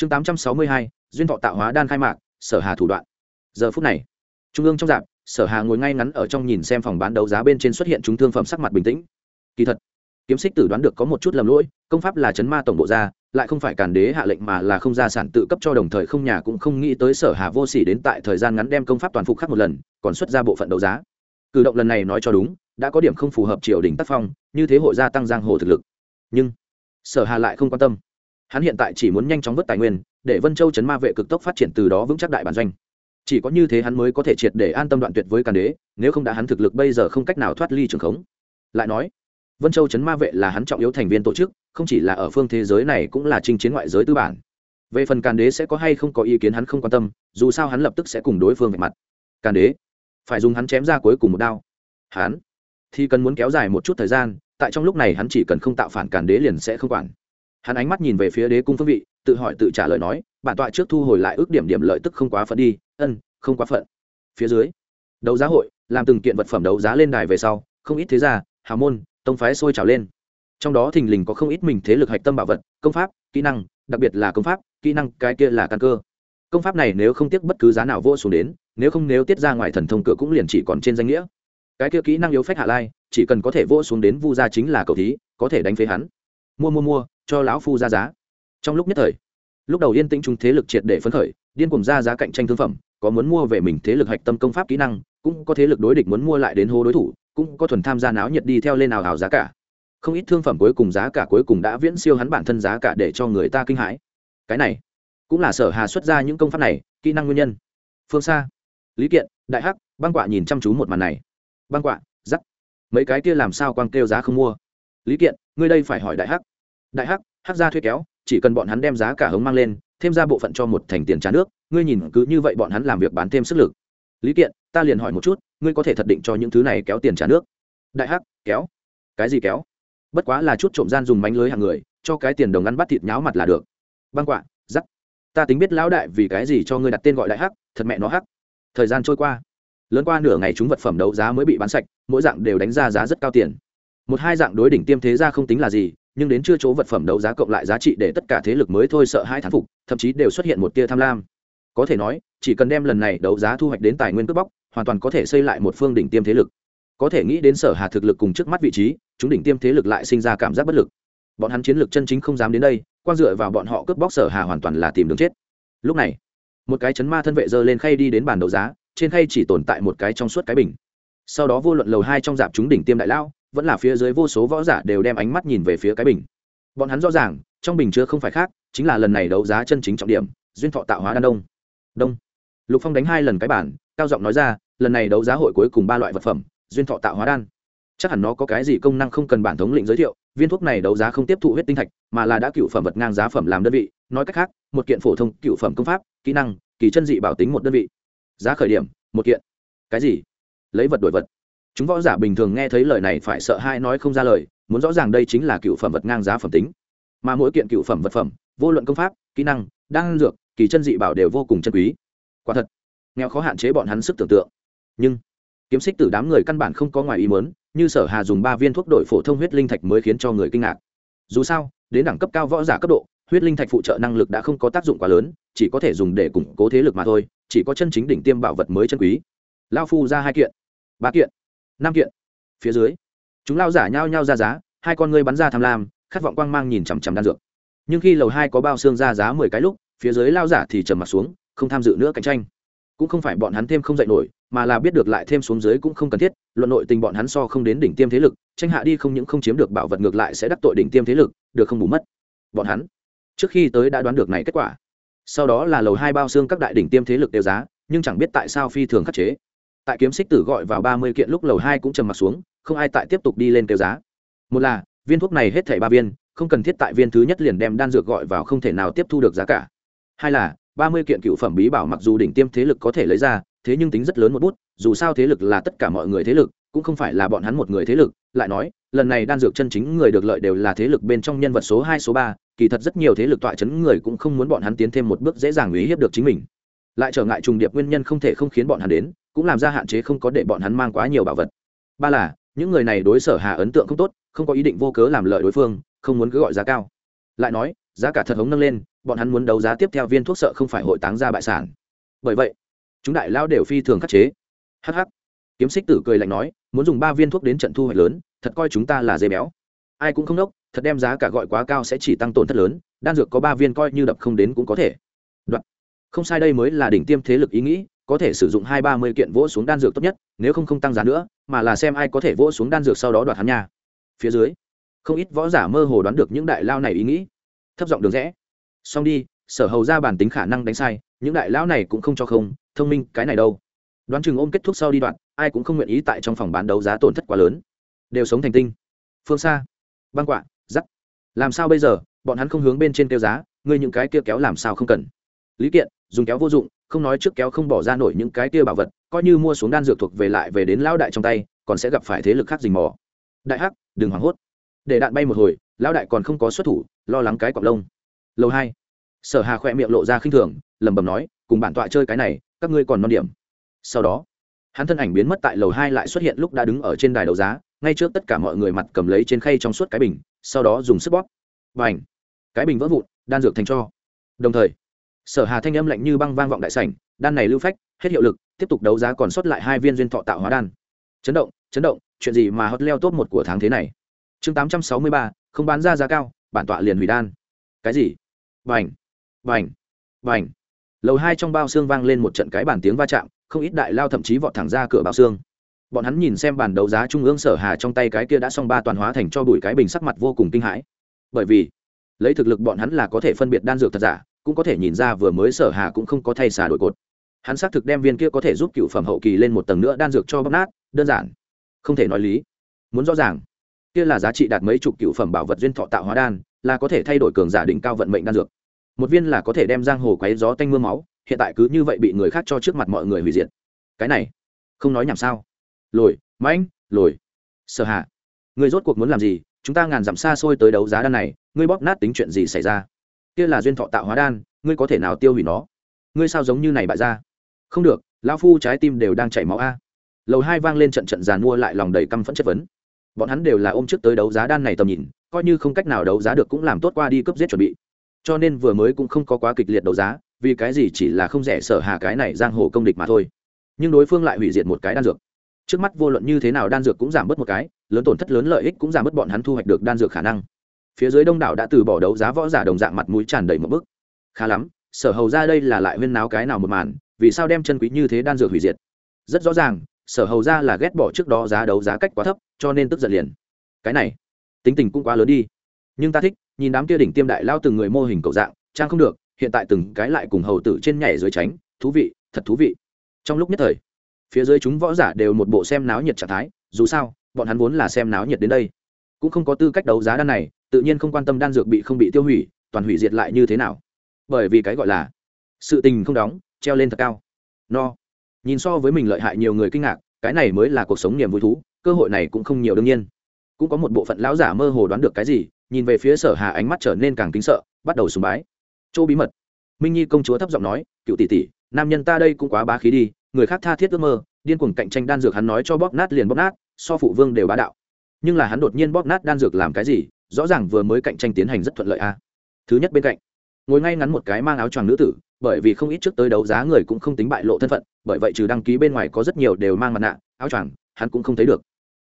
chương tám trăm sáu mươi hai, duyên thọ tạo hóa đan khai mạc, sở hà thủ đoạn. Giờ phút này, trung ương trong dạp, sở hà ngồi ngay ngắn ở trong nhìn xem phòng bán đấu giá bên trên xuất hiện chúng thương phẩm sắc mặt bình tĩnh. Kỳ thật, kiếm xích tử đoán được có một chút lầm lỗi, công pháp là chấn ma tổng bộ ra, lại không phải càn đế hạ lệnh mà là không gia sản tự cấp cho đồng thời không nhà cũng không nghĩ tới sở hà vô sỉ đến tại thời gian ngắn đem công pháp toàn phục khắc một lần, còn xuất ra bộ phận đấu giá. Cử động lần này nói cho đúng, đã có điểm không phù hợp triều đình tác phong, như thế hội gia tăng giang hồ thực lực. Nhưng, sở hà lại không quan tâm hắn hiện tại chỉ muốn nhanh chóng vớt tài nguyên, để vân châu chấn ma vệ cực tốc phát triển từ đó vững chắc đại bản doanh. Chỉ có như thế hắn mới có thể triệt để an tâm đoạn tuyệt với càn đế, nếu không đã hắn thực lực bây giờ không cách nào thoát ly trường khống. Lại nói, vân châu chấn ma vệ là hắn trọng yếu thành viên tổ chức, không chỉ là ở phương thế giới này cũng là chinh chiến ngoại giới tư bản. Về phần càn đế sẽ có hay không có ý kiến hắn không quan tâm, dù sao hắn lập tức sẽ cùng đối phương vạch mặt. Càn đế, phải dùng hắn chém ra cuối cùng một đao. Hắn thì cần muốn kéo dài một chút thời gian, tại trong lúc này hắn chỉ cần không tạo phản càn đế liền sẽ không quản hắn ánh mắt nhìn về phía đế cung phương vị, tự hỏi tự trả lời nói, bản tọa trước thu hồi lại ước điểm điểm lợi tức không quá phận đi, ân, không quá phận. Phía dưới, đấu giá hội, làm từng kiện vật phẩm đấu giá lên đài về sau, không ít thế gia, hào môn, tông phái sôi trào lên. Trong đó thình lình có không ít mình thế lực hạch tâm bảo vật, công pháp, kỹ năng, đặc biệt là công pháp, kỹ năng cái kia là căn cơ. Công pháp này nếu không tiếc bất cứ giá nào vô xuống đến, nếu không nếu tiết ra ngoài thần thông cửa cũng liền chỉ còn trên danh nghĩa. Cái kia kỹ năng yếu phách hạ lai, chỉ cần có thể vô xuống đến vu gia chính là cầu thí, có thể đánh phế hắn. Mua mua mua cho lão phu ra giá. Trong lúc nhất thời, lúc đầu yên tĩnh chúng thế lực triệt để phấn khởi, điên cùng ra giá cạnh tranh thương phẩm, có muốn mua về mình thế lực hạch tâm công pháp kỹ năng, cũng có thế lực đối địch muốn mua lại đến hô đối thủ, cũng có thuần tham gia náo nhiệt đi theo lên nào hào giá cả. Không ít thương phẩm cuối cùng giá cả cuối cùng đã viễn siêu hắn bản thân giá cả để cho người ta kinh hãi. Cái này, cũng là sở hà xuất ra những công pháp này, kỹ năng nguyên nhân. Phương xa lý kiện, đại hắc, băng quạ nhìn chăm chú một màn này. Băng quạ, giắc. Mấy cái kia làm sao quang kêu giá không mua? Lý kiện, ngươi đây phải hỏi đại hắc đại hắc hắc ra thuê kéo, chỉ cần bọn hắn đem giá cả hống mang lên, thêm ra bộ phận cho một thành tiền trả nước, ngươi nhìn cứ như vậy bọn hắn làm việc bán thêm sức lực. Lý kiện, ta liền hỏi một chút, ngươi có thể thật định cho những thứ này kéo tiền trả nước? Đại hắc, kéo. Cái gì kéo? Bất quá là chút trộm gian dùng mánh lưới hàng người, cho cái tiền đồng ăn bắt thịt nháo mặt là được. Băng quạ, giắc. Ta tính biết lão đại vì cái gì cho ngươi đặt tên gọi đại hắc, thật mẹ nó hắc. Thời gian trôi qua. Lớn qua nửa ngày chúng vật phẩm đấu giá mới bị bán sạch, mỗi dạng đều đánh ra giá rất cao tiền. Một hai dạng đối đỉnh tiêm thế ra không tính là gì nhưng đến chưa chỗ vật phẩm đấu giá cộng lại giá trị để tất cả thế lực mới thôi sợ hai thán phục, thậm chí đều xuất hiện một tia tham lam. Có thể nói, chỉ cần đem lần này đấu giá thu hoạch đến tài nguyên cướp bóc, hoàn toàn có thể xây lại một phương đỉnh tiêm thế lực. Có thể nghĩ đến sở hà thực lực cùng trước mắt vị trí, chúng đỉnh tiêm thế lực lại sinh ra cảm giác bất lực. Bọn hắn chiến lược chân chính không dám đến đây quan dựa vào bọn họ cướp bóc sở hà hoàn toàn là tìm đường chết. Lúc này, một cái chấn ma thân vệ giơ lên khay đi đến bàn đấu giá, trên khay chỉ tồn tại một cái trong suốt cái bình. Sau đó vô luận lầu hai trong dạp chúng đỉnh tiêm đại lao vẫn là phía dưới vô số võ giả đều đem ánh mắt nhìn về phía cái bình. Bọn hắn rõ ràng, trong bình chứa không phải khác, chính là lần này đấu giá chân chính trọng điểm, duyên thọ tạo hóa đan đông. Đông. Lục phong đánh hai lần cái bản, cao giọng nói ra, lần này đấu giá hội cuối cùng ba loại vật phẩm, duyên thọ tạo hóa đan. Chắc hẳn nó có cái gì công năng không cần bản thống lĩnh giới thiệu, viên thuốc này đấu giá không tiếp thụ huyết tinh thạch, mà là đã cựu phẩm vật ngang giá phẩm làm đơn vị. Nói cách khác, một kiện phổ thông cựu phẩm công pháp, kỹ năng, kỳ chân dị bảo tính một đơn vị. Giá khởi điểm, một kiện. Cái gì? Lấy vật đổi vật chúng võ giả bình thường nghe thấy lời này phải sợ hai nói không ra lời, muốn rõ ràng đây chính là cựu phẩm vật ngang giá phẩm tính. Mà mỗi kiện cựu phẩm vật phẩm, vô luận công pháp, kỹ năng, đan dược, kỳ chân dị bảo đều vô cùng chân quý. Quả thật, nghèo khó hạn chế bọn hắn sức tưởng tượng. Nhưng, kiếm xích tử đám người căn bản không có ngoài ý muốn, như sở hà dùng ba viên thuốc đội phổ thông huyết linh thạch mới khiến cho người kinh ngạc. Dù sao, đến đẳng cấp cao võ giả cấp độ, huyết linh thạch phụ trợ năng lực đã không có tác dụng quá lớn, chỉ có thể dùng để củng cố thế lực mà thôi, chỉ có chân chính đỉnh tiêm bảo vật mới chân quý. Lao phu ra hai kiện. Ba kiện năm kiện. Phía dưới, chúng lao giả nhao nhao ra giá, hai con ngươi bắn ra tham lam, khát vọng quang mang nhìn chằm chằm đan dược. Nhưng khi lầu hai có bao xương ra giá mười cái lúc, phía dưới lao giả thì trầm mặt xuống, không tham dự nữa cạnh tranh. Cũng không phải bọn hắn thêm không dạy nổi, mà là biết được lại thêm xuống dưới cũng không cần thiết, luận nội tình bọn hắn so không đến đỉnh tiêm thế lực, tranh hạ đi không những không chiếm được bảo vật ngược lại sẽ đắc tội đỉnh tiêm thế lực, được không bù mất. Bọn hắn, trước khi tới đã đoán được này kết quả. Sau đó là lầu hai bao xương các đại đỉnh tiêm thế lực đều giá, nhưng chẳng biết tại sao phi thường khắc chế tại kiếm xích tử gọi vào ba mươi kiện lúc lầu hai cũng trầm mặt xuống, không ai tại tiếp tục đi lên kêu giá. Một là, viên thuốc này hết thảy ba viên, không cần thiết tại viên thứ nhất liền đem đan dược gọi vào không thể nào tiếp thu được giá cả. Hai là, ba mươi kiện cựu phẩm bí bảo mặc dù đỉnh tiêm thế lực có thể lấy ra, thế nhưng tính rất lớn một bút, dù sao thế lực là tất cả mọi người thế lực, cũng không phải là bọn hắn một người thế lực. Lại nói, lần này đan dược chân chính người được lợi đều là thế lực bên trong nhân vật số hai, số ba, kỳ thật rất nhiều thế lực tọa chấn người cũng không muốn bọn hắn tiến thêm một bước dễ dàng uy hiếp được chính mình. Lại trở ngại trùng điệp nguyên nhân không thể không khiến bọn hắn đến cũng làm ra hạn chế không có để bọn hắn mang quá nhiều bảo vật. Ba là, những người này đối sở hà ấn tượng không tốt, không có ý định vô cớ làm lợi đối phương, không muốn cứ gọi giá cao. Lại nói, giá cả thật hống nâng lên, bọn hắn muốn đấu giá tiếp theo viên thuốc sợ không phải hội táng ra bại sản. Bởi vậy, chúng đại lao đều phi thường khắc chế. Hh kiếm xích tử cười lạnh nói, muốn dùng ba viên thuốc đến trận thu hoạch lớn, thật coi chúng ta là dây béo. Ai cũng không đốc, thật đem giá cả gọi quá cao sẽ chỉ tăng tổn thất lớn, đan dược có ba viên coi như đập không đến cũng có thể. Đoạn. không sai, đây mới là đỉnh tiêm thế lực ý nghĩ có thể sử dụng hai ba mươi kiện vỗ xuống đan dược tốt nhất, nếu không không tăng giá nữa, mà là xem ai có thể vỗ xuống đan dược sau đó đoạt hắn nhà phía dưới, không ít võ giả mơ hồ đoán được những đại lao này ý nghĩ. Thấp giọng đường rẽ. Xong đi, sở hầu ra bản tính khả năng đánh sai, những đại lão này cũng không cho không, thông minh, cái này đâu. Đoán chừng ôm kết thúc sau đi đoạn, ai cũng không nguyện ý tại trong phòng bán đấu giá tổn thất quá lớn. Đều sống thành tinh. Phương xa. Băng quạ giắt làm sao bây giờ? Bọn hắn không hướng bên trên kêu giá, ngươi những cái kia kéo làm sao không cần? Lý kiện, dùng kéo vô dụng không nói trước kéo không bỏ ra nổi những cái kia bảo vật, coi như mua xuống đan dược thuộc về lại về đến lão đại trong tay, còn sẽ gặp phải thế lực khác rình mò. Đại hắc, đừng hoảng hốt. Để đạn bay một hồi, lão đại còn không có xuất thủ, lo lắng cái cọc lông. Lâu hai. Sở hà khỏe miệng lộ ra khinh thường, lẩm bẩm nói, cùng bản tọa chơi cái này, các ngươi còn non điểm. Sau đó, hắn thân ảnh biến mất tại lầu hai lại xuất hiện lúc đã đứng ở trên đài đấu giá, ngay trước tất cả mọi người mặt cầm lấy trên khay trong suốt cái bình, sau đó dùng sức bóp. Và ảnh cái bình vỡ vụn, đan dược thành cho. Đồng thời sở hà thanh âm lạnh như băng vang vọng đại sảnh, đan này lưu phách, hết hiệu lực, tiếp tục đấu giá còn sót lại hai viên duyên thọ tạo hóa đan. Chấn động chấn động, chuyện gì mà hot leo top một của tháng thế này? Chương tám trăm sáu mươi ba, không bán ra giá cao, bản tọa liền hủy đan. Cái gì? Vành vành vành lầu hai trong bao xương vang lên một trận cái bản tiếng va chạm, không ít đại lao thậm chí vọt thẳng ra cửa bao xương. Bọn hắn nhìn xem bản đấu giá trung ương sở hà trong tay cái kia đã xong ba toàn hóa thành cho bụi cái bình sắc mặt vô cùng kinh hãi. Bởi vì, lấy thực lực bọn hắn là có thể phân biệt đan dược thật giả cũng có thể nhìn ra vừa mới sở hà cũng không có thay xà đổi cột. Hắn xác thực đem viên kia có thể giúp cựu phẩm hậu kỳ lên một tầng nữa đan dược cho bóc nát, đơn giản. Không thể nói lý. Muốn rõ ràng, kia là giá trị đạt mấy chục cựu phẩm bảo vật duyên thọ tạo hóa đan, là có thể thay đổi cường giả đỉnh cao vận mệnh đan dược. Một viên là có thể đem giang hồ quấy gió tanh mưa máu, hiện tại cứ như vậy bị người khác cho trước mặt mọi người hủy diệt. Cái này, không nói nhảm sao? Lồi, mãnh, lồi. Sở hạ người rốt cuộc muốn làm gì? Chúng ta ngàn dặm xa xôi tới đấu giá đan này, ngươi bóp nát tính chuyện gì xảy ra? Kia là duyên thọ tạo hóa đan, ngươi có thể nào tiêu hủy nó? Ngươi sao giống như này bại ra? Không được, lão phu trái tim đều đang chảy máu a. Lầu hai vang lên trận trận giàn mua lại lòng đầy căm phẫn chất vấn. Bọn hắn đều là ôm trước tới đấu giá đan này tầm nhìn, coi như không cách nào đấu giá được cũng làm tốt qua đi cướp giết chuẩn bị. Cho nên vừa mới cũng không có quá kịch liệt đấu giá, vì cái gì chỉ là không rẻ sở hà cái này giang hồ công địch mà thôi. Nhưng đối phương lại hủy diệt một cái đan dược. Trước mắt vô luận như thế nào đan dược cũng giảm bớt một cái, lớn tổn thất lớn lợi ích cũng giảm bớt bọn hắn thu hoạch được đan dược khả năng phía dưới đông đảo đã từ bỏ đấu giá võ giả đồng dạng mặt mũi tràn đầy một bức. Khá lắm, sở hầu ra đây là lại huyên náo cái nào một màn, vì sao đem chân quý như thế đan dược hủy diệt? Rất rõ ràng, sở hầu ra là ghét bỏ trước đó giá đấu giá cách quá thấp, cho nên tức giận liền. Cái này, tính tình cũng quá lớn đi. Nhưng ta thích, nhìn đám kia đỉnh tiêm đại lao từng người mô hình cầu dạng trang không được, hiện tại từng cái lại cùng hầu tử trên nhảy dưới tránh, thú vị, thật thú vị. Trong lúc nhất thời, phía dưới chúng võ giả đều một bộ xem náo nhiệt trạng thái, dù sao, bọn hắn vốn là xem náo nhiệt đến đây. Cũng không có tư cách đấu giá đan này tự nhiên không quan tâm đan dược bị không bị tiêu hủy, toàn hủy diệt lại như thế nào? Bởi vì cái gọi là sự tình không đóng, treo lên thật cao. No. Nhìn so với mình lợi hại nhiều người kinh ngạc, cái này mới là cuộc sống niềm vui thú, cơ hội này cũng không nhiều đương nhiên. Cũng có một bộ phận lão giả mơ hồ đoán được cái gì, nhìn về phía sở hà ánh mắt trở nên càng kính sợ, bắt đầu sùng bái. Chỗ bí mật. Minh nhi công chúa thấp giọng nói, cựu tỷ tỷ, nam nhân ta đây cũng quá bá khí đi, người khác tha thiết ước mơ, điên cuồng cạnh tranh đan dược hắn nói cho bóp nát liền bóp nát, so phụ vương đều bá đạo. Nhưng là hắn đột nhiên bóp nát đan dược làm cái gì? Rõ ràng vừa mới cạnh tranh tiến hành rất thuận lợi a. Thứ nhất bên cạnh ngồi ngay ngắn một cái mang áo choàng nữ tử bởi vì không ít trước tới đấu giá người cũng không tính bại lộ thân phận bởi vậy trừ đăng ký bên ngoài có rất nhiều đều mang mặt nạ áo choàng hắn cũng không thấy được.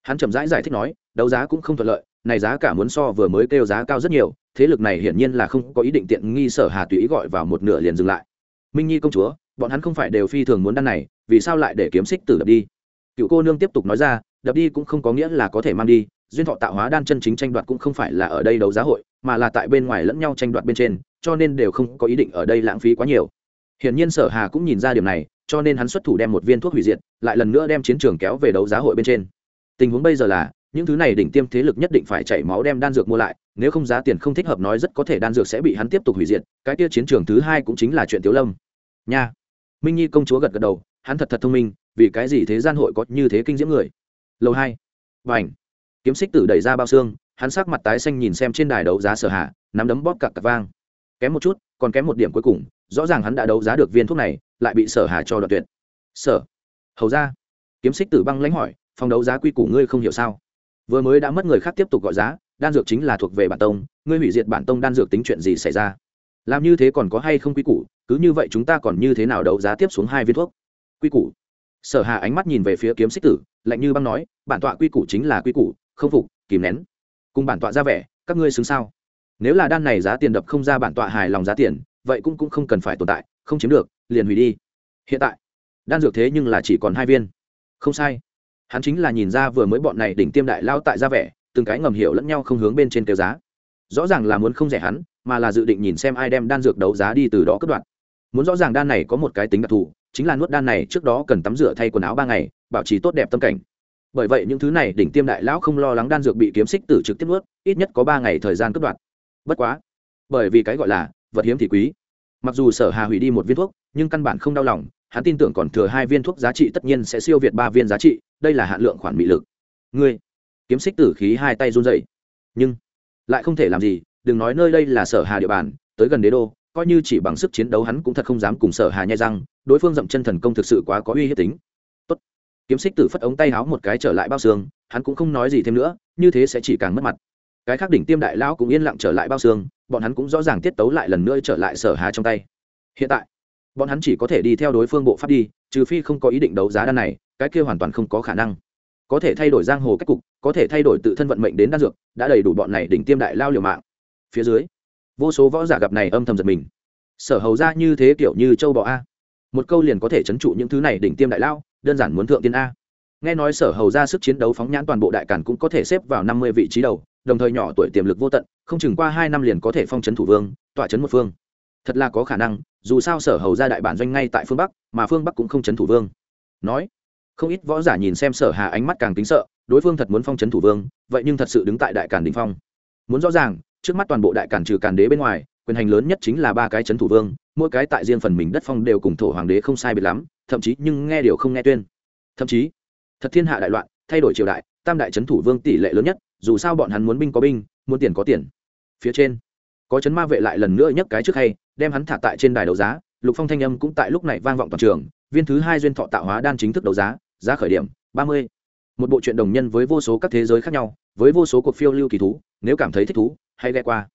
Hắn chậm rãi giải, giải thích nói đấu giá cũng không thuận lợi này giá cả muốn so vừa mới kêu giá cao rất nhiều thế lực này hiển nhiên là không có ý định tiện nghi sở hà tùy ý gọi vào một nửa liền dừng lại. Minh nhi công chúa bọn hắn không phải đều phi thường muốn đan này vì sao lại để kiếm xích tử đập đi? Cựu cô nương tiếp tục nói ra đập đi cũng không có nghĩa là có thể mang đi duyên thọ tạo hóa đan chân chính tranh đoạt cũng không phải là ở đây đấu giá hội, mà là tại bên ngoài lẫn nhau tranh đoạt bên trên, cho nên đều không có ý định ở đây lãng phí quá nhiều. Hiển nhiên sở hà cũng nhìn ra điểm này, cho nên hắn xuất thủ đem một viên thuốc hủy diệt, lại lần nữa đem chiến trường kéo về đấu giá hội bên trên. Tình huống bây giờ là, những thứ này đỉnh tiêm thế lực nhất định phải chảy máu đem đan dược mua lại, nếu không giá tiền không thích hợp nói rất có thể đan dược sẽ bị hắn tiếp tục hủy diệt, cái kia chiến trường thứ hai cũng chính là chuyện tiếu lâm. Nha. Minh nhi công chúa gật gật đầu, hắn thật thật thông minh, vì cái gì thế gian hội có như thế kinh diễm người? Lâu hai. Và ảnh kiếm xích tử đẩy ra bao xương, hắn sắc mặt tái xanh nhìn xem trên đài đấu giá sở hạ, nắm đấm bóp cặp cặp vang. Kém một chút, còn kém một điểm cuối cùng, rõ ràng hắn đã đấu giá được viên thuốc này, lại bị sở hà cho đoạt tuyệt. Sở, hầu ra. Kiếm xích tử băng lãnh hỏi, phòng đấu giá quy củ ngươi không hiểu sao? Vừa mới đã mất người khác tiếp tục gọi giá, đan dược chính là thuộc về bản tông, ngươi hủy diệt bản tông đan dược tính chuyện gì xảy ra? Làm như thế còn có hay không quy củ, cứ như vậy chúng ta còn như thế nào đấu giá tiếp xuống hai viên thuốc? Quy củ. Sở hà ánh mắt nhìn về phía kiếm xích tử, lạnh như băng nói, bản tọa quy củ chính là quy củ không phục, kìm nén. Cùng bản tọa ra vẻ, các ngươi xứng sao? Nếu là đan này giá tiền đập không ra bản tọa hài lòng giá tiền, vậy cũng cũng không cần phải tồn tại, không chiếm được, liền hủy đi. Hiện tại, đan dược thế nhưng là chỉ còn hai viên. Không sai. Hắn chính là nhìn ra vừa mới bọn này đỉnh tiêm đại lao tại ra vẻ, từng cái ngầm hiểu lẫn nhau không hướng bên trên kêu giá. Rõ ràng là muốn không rẻ hắn, mà là dự định nhìn xem ai đem đan dược đấu giá đi từ đó cất đoạn. Muốn rõ ràng đan này có một cái tính đặc thù, chính là nuốt đan này trước đó cần tắm rửa thay quần áo ba ngày, bảo trì tốt đẹp tâm cảnh bởi vậy những thứ này đỉnh tiêm đại lão không lo lắng đan dược bị kiếm xích tử trực tiếp nuốt, ít nhất có ba ngày thời gian cất đoạt. Bất quá, bởi vì cái gọi là vật hiếm thì quý. Mặc dù sở hà hủy đi một viên thuốc, nhưng căn bản không đau lòng, hắn tin tưởng còn thừa hai viên thuốc giá trị tất nhiên sẽ siêu việt ba viên giá trị, đây là hạn lượng khoản mị lực. Ngươi, kiếm xích tử khí hai tay run dậy nhưng, lại không thể làm gì, đừng nói nơi đây là sở hà địa bàn, tới gần đế đô, coi như chỉ bằng sức chiến đấu hắn cũng thật không dám cùng sở hà nhai răng, đối phương dậm chân thần công thực sự quá có uy hiếp tính kiếm xích tử phất ống tay háo một cái trở lại bao xương, hắn cũng không nói gì thêm nữa, như thế sẽ chỉ càng mất mặt. Cái khác đỉnh tiêm đại lão cũng yên lặng trở lại bao xương, bọn hắn cũng rõ ràng tiết tấu lại lần nữa trở lại sở hà trong tay. Hiện tại, bọn hắn chỉ có thể đi theo đối phương bộ pháp đi, trừ phi không có ý định đấu giá đan này, cái kia hoàn toàn không có khả năng. Có thể thay đổi giang hồ cách cục, có thể thay đổi tự thân vận mệnh đến đan dược, đã đầy đủ bọn này đỉnh tiêm đại lao liều mạng. Phía dưới, vô số võ giả gặp này âm thầm giật mình. Sở hầu ra như thế kiểu như châu bò a. Một câu liền có thể chấn trụ những thứ này đỉnh tiêm đại lao đơn giản muốn thượng tiên a. Nghe nói sở hầu ra sức chiến đấu phóng nhãn toàn bộ đại cản cũng có thể xếp vào năm mươi vị trí đầu, đồng thời nhỏ tuổi tiềm lực vô tận, không chừng qua hai năm liền có thể phong trấn thủ vương, tọa trấn một phương. Thật là có khả năng, dù sao sở hầu ra đại bản doanh ngay tại phương bắc, mà phương bắc cũng không trấn thủ vương. Nói, không ít võ giả nhìn xem sở hà ánh mắt càng tính sợ, đối phương thật muốn phong trấn thủ vương, vậy nhưng thật sự đứng tại đại cản đình phong. Muốn rõ ràng, trước mắt toàn bộ đại cản trừ cản đế bên ngoài quyền hành lớn nhất chính là ba cái trấn thủ vương, mỗi cái tại riêng phần mình đất phong đều cùng thổ hoàng đế không sai biệt lắm, thậm chí nhưng nghe điều không nghe tuyên. Thậm chí, thật thiên hạ đại loạn, thay đổi triều đại, tam đại trấn thủ vương tỷ lệ lớn nhất, dù sao bọn hắn muốn binh có binh, muốn tiền có tiền. Phía trên, có chấn ma vệ lại lần nữa nhấc cái trước hay, đem hắn thả tại trên đài đấu giá, lục phong thanh âm cũng tại lúc này vang vọng toàn trường, viên thứ hai duyên thọ tạo hóa đan chính thức đấu giá giá khởi điểm, ba mươi. Một bộ truyện đồng nhân với vô số các thế giới khác nhau, với vô số cuộc phiêu lưu kỳ thú, nếu cảm thấy thích thú, hãy ghe qua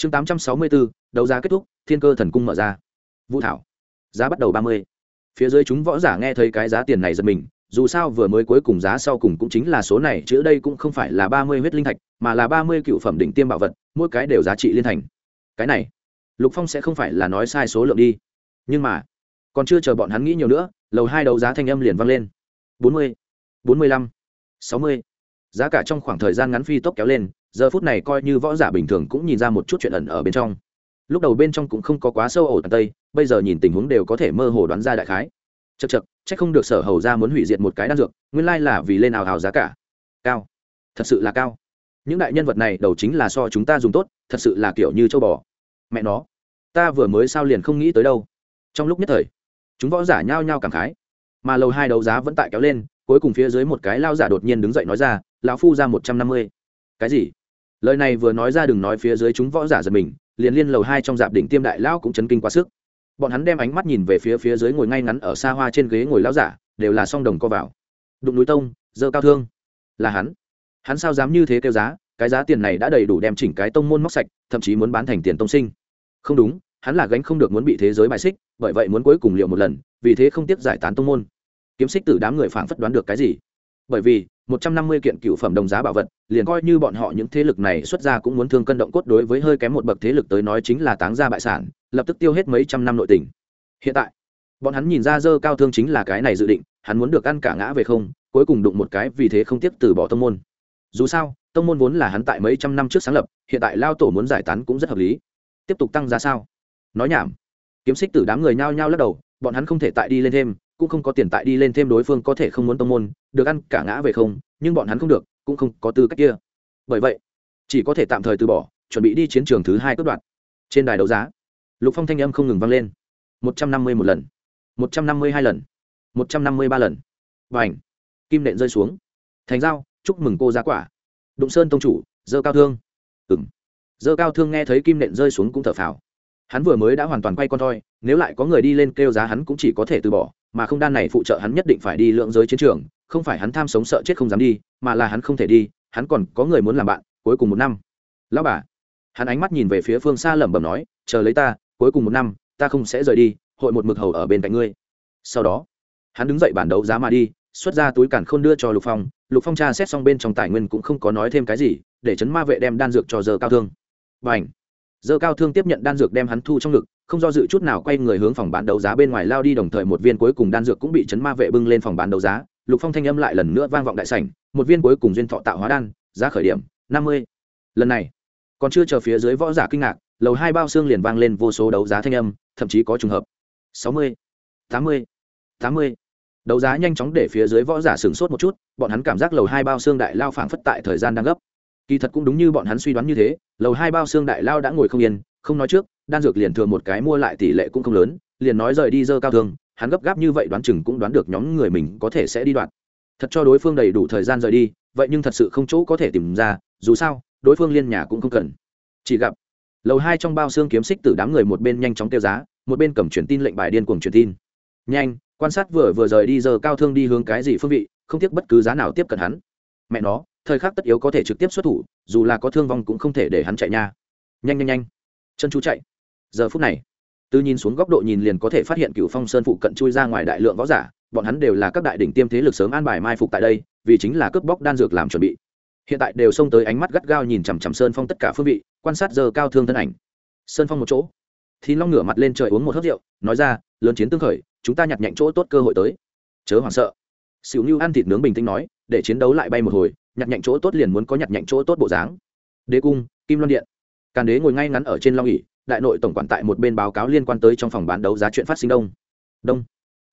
chương tám trăm sáu mươi bốn đấu giá kết thúc, thiên cơ thần cung mở ra. Vũ thảo, giá bắt đầu ba mươi. Phía dưới chúng võ giả nghe thấy cái giá tiền này giật mình, dù sao vừa mới cuối cùng giá sau cùng cũng chính là số này chữ đây cũng không phải là ba mươi huyết linh thạch, mà là ba mươi cựu phẩm đỉnh tiêm bảo vật, mỗi cái đều giá trị liên thành. Cái này, lục phong sẽ không phải là nói sai số lượng đi. Nhưng mà, còn chưa chờ bọn hắn nghĩ nhiều nữa, lầu hai đấu giá thanh âm liền vang lên. bốn mươi bốn mươi lăm, sáu mươi. Giá cả trong khoảng thời gian ngắn phi tốc kéo lên giờ phút này coi như võ giả bình thường cũng nhìn ra một chút chuyện ẩn ở bên trong. Lúc đầu bên trong cũng không có quá sâu ổ tận tây, bây giờ nhìn tình huống đều có thể mơ hồ đoán ra đại khái. Chật chật c h ắ c không được sở hầu ra muốn hủy diệt một cái đan dược, nguyên lai là vì lên ảo hào giá cả. Cao. Thật sự là cao. Những đại nhân vật này đầu chính là so chúng ta dùng tốt, thật sự là kiểu như châu bò. Mẹ nó. Ta vừa mới sao liền không nghĩ tới đâu. Trong lúc nhất thời, chúng võ giả nhao nhao cảm khái. Mà lầu hai đấu giá vẫn tại kéo lên, cuối cùng phía dưới một cái lao giả đột nhiên đứng dậy nói ra, lão phu ra một trăm năm mươi. Cái gì? Lời này vừa nói ra đừng nói phía dưới chúng võ giả giật mình, liền liên lầu hai trong dạp đỉnh tiêm đại lão cũng chấn kinh quá sức. Bọn hắn đem ánh mắt nhìn về phía phía dưới ngồi ngay ngắn ở xa hoa trên ghế ngồi lão giả, đều là song đồng co vào. Đụng núi tông, dơ cao thương. Là hắn. Hắn sao dám như thế kêu giá, cái giá tiền này đã đầy đủ đem chỉnh cái tông môn móc sạch, thậm chí muốn bán thành tiền tông sinh. Không đúng, hắn là gánh không được muốn bị thế giới bài xích, bởi vậy muốn cuối cùng liệu một lần, vì thế không tiếc giải tán tông môn. Kiếm xích từ đám người phảng phất đoán được cái gì? Bởi vì một trăm năm mươi kiện cựu phẩm đồng giá bảo vật, liền coi như bọn họ những thế lực này xuất ra cũng muốn thương cân động cốt đối với hơi kém một bậc thế lực tới nói chính là táng ra bại sản, lập tức tiêu hết mấy trăm năm nội tình. Hiện tại, bọn hắn nhìn ra dơ cao thương chính là cái này dự định, hắn muốn được ăn cả ngã về không, cuối cùng đụng một cái vì thế không tiếp từ bỏ tông môn. Dù sao, tông môn vốn là hắn tại mấy trăm năm trước sáng lập, hiện tại lao tổ muốn giải tán cũng rất hợp lý. Tiếp tục tăng giá sao? Nói nhảm. Kiếm xích tử đám người nhao nhao lắc đầu, bọn hắn không thể tại đi lên thêm cũng không có tiền tại đi lên thêm đối phương có thể không muốn tông môn, được ăn cả ngã về không, nhưng bọn hắn không được, cũng không có tư cách kia. Bởi vậy, chỉ có thể tạm thời từ bỏ, chuẩn bị đi chiến trường thứ hai cướp đoạt. Trên đài đấu giá, lục phong thanh âm không ngừng vang lên. Một trăm năm mươi một lần, một trăm năm mươi hai lần, một trăm năm mươi ba lần. Và ảnh kim nện rơi xuống. Thành dao chúc mừng cô giá quả. Đụng sơn tông chủ, dơ cao thương. Ừng dơ cao thương nghe thấy kim nện rơi xuống cũng thở phào. Hắn vừa mới đã hoàn toàn quay con thoi, nếu lại có người đi lên kêu giá hắn cũng chỉ có thể từ bỏ mà không đan này phụ trợ hắn nhất định phải đi lượng giới chiến trường không phải hắn tham sống sợ chết không dám đi mà là hắn không thể đi hắn còn có người muốn làm bạn cuối cùng một năm. Lão bà. Hắn ánh mắt nhìn về phía phương xa lẩm bẩm nói chờ lấy ta cuối cùng một năm ta không sẽ rời đi hội một mực hầu ở bên cạnh ngươi. Sau đó hắn đứng dậy bản đấu giá mà đi xuất ra túi cản khôn đưa cho lục phong. Lục phong tra xét xong bên trong tài nguyên cũng không có nói thêm cái gì để chấn ma vệ đem đan dược cho giờ cao thương. Bảnh, dơ giờ cao thương tiếp nhận đan dược đem hắn thu trong ngực không do dự chút nào quay người hướng phòng bán đấu giá bên ngoài lao đi, đồng thời một viên cuối cùng đan dược cũng bị chấn ma vệ bưng lên phòng bán đấu giá. Lục phong thanh âm lại lần nữa vang vọng đại sảnh, một viên cuối cùng duyên thọ tạo hóa đan, giá khởi điểm năm mươi. Lần này, còn chưa chờ phía dưới võ giả kinh ngạc, lầu hai bao xương liền vang lên vô số đấu giá thanh âm, thậm chí có trùng hợp. sáu mươi, tám mươi tám mươi. Đấu giá nhanh chóng để phía dưới võ giả sửng sốt một chút, bọn hắn cảm giác lầu hai bao xương đại lao phảng phất tại thời gian đang gấp. Kỳ thật cũng đúng như bọn hắn suy đoán như thế, lầu hai bao xương đại lao đã ngồi không yên, không nói trước đan dược liền thừa một cái mua lại tỷ lệ cũng không lớn, liền nói rời đi dơ cao thương hắn gấp gáp như vậy đoán chừng cũng đoán được nhóm người mình có thể sẽ đi đoạn thật cho đối phương đầy đủ thời gian rời đi, vậy nhưng thật sự không chỗ có thể tìm ra, dù sao, đối phương liên nhà cũng không cần. Chỉ gặp, lầu hai trong bao xương kiếm xích từ đám người một bên nhanh chóng tiêu giá, một bên cầm truyền tin lệnh bài điên cuồng truyền tin. Nhanh, quan sát vừa vừa rời đi giờ cao thương đi hướng cái gì phương vị, không tiếc bất cứ giá nào tiếp cận hắn. Mẹ nó, thời khắc tất yếu có thể trực tiếp xuất thủ, dù là có thương vong cũng không thể để hắn chạy nha. Nhanh nhanh nhanh. Chân chú chạy giờ phút này từ nhìn xuống góc độ nhìn liền có thể phát hiện cựu phong sơn phụ cận chui ra ngoài đại lượng võ giả, bọn hắn đều là các đại đỉnh tiêm thế lực sớm an bài mai phục tại đây, vì chính là cướp bóc đan dược làm chuẩn bị. Hiện tại đều xông tới ánh mắt gắt gao nhìn chằm chằm sơn phong tất cả phương vị, quan sát giờ cao thương thân ảnh. Sơn phong một chỗ thì long ngửa mặt lên trời uống một hớt rượu, nói ra, lớn chiến tương khởi, chúng ta nhặt nhạnh chỗ tốt cơ hội tới. Chớ hoảng sợ. Xỉu như ăn thịt nướng bình tĩnh nói, để chiến đấu lại bay một hồi, nhặt nhạnh chỗ tốt liền muốn có nhặt nhạnh chỗ tốt bộ dáng. Đế cung, kim loan điện. Càn đế ngồi ngay ngắn ở trên long ỉ đại nội tổng quản tại một bên báo cáo liên quan tới trong phòng bán đấu giá chuyện phát sinh đông. Đông.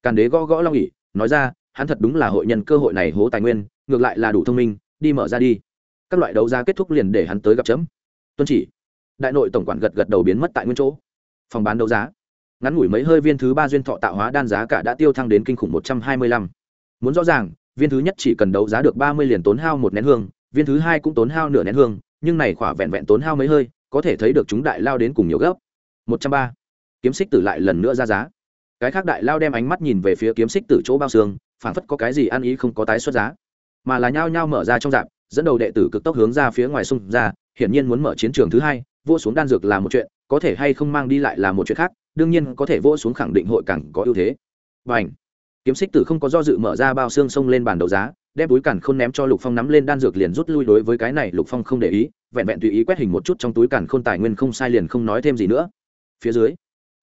Càn đế gõ gõ long ỉ nói ra, hắn thật đúng là hội nhân cơ hội này hố tài nguyên, ngược lại là đủ thông minh, đi mở ra đi. Các loại đấu giá kết thúc liền để hắn tới gặp chấm. Tuân chỉ. Đại nội tổng quản gật gật đầu biến mất tại nguyên chỗ. Phòng bán đấu giá. Ngắn ngủi mấy hơi viên thứ ba duyên thọ tạo hóa đan giá cả đã tiêu thăng đến kinh khủng một trăm hai mươi lăm. Muốn rõ ràng, viên thứ nhất chỉ cần đấu giá được ba mươi liền tốn hao một nén hương, viên thứ hai cũng tốn hao nửa nén hương, nhưng này khỏa vẹn vẹn tốn hao mấy hơi có thể thấy được chúng đại lao đến cùng nhiều gấp. Một trăm ba. Kiếm xích tử lại lần nữa ra giá. Cái khác đại lao đem ánh mắt nhìn về phía kiếm xích tử chỗ bao xương, phảng phất có cái gì ăn ý không có tái xuất giá. Mà là nhao nhao mở ra trong dạp, dẫn đầu đệ tử cực tốc hướng ra phía ngoài sông ra, hiển nhiên muốn mở chiến trường thứ hai vua xuống đan dược là một chuyện, có thể hay không mang đi lại là một chuyện khác, đương nhiên có thể vỗ xuống khẳng định hội càng có ưu thế. Và ảnh kiếm xích tử không có do dự mở ra bao xương xông lên bàn đấu giá, đem túi cản khôn ném cho lục phong nắm lên đan dược liền rút lui đối với cái này lục phong không để ý vẹn vẹn tùy ý quét hình một chút trong túi càn khôn tài nguyên không sai liền không nói thêm gì nữa. Phía dưới,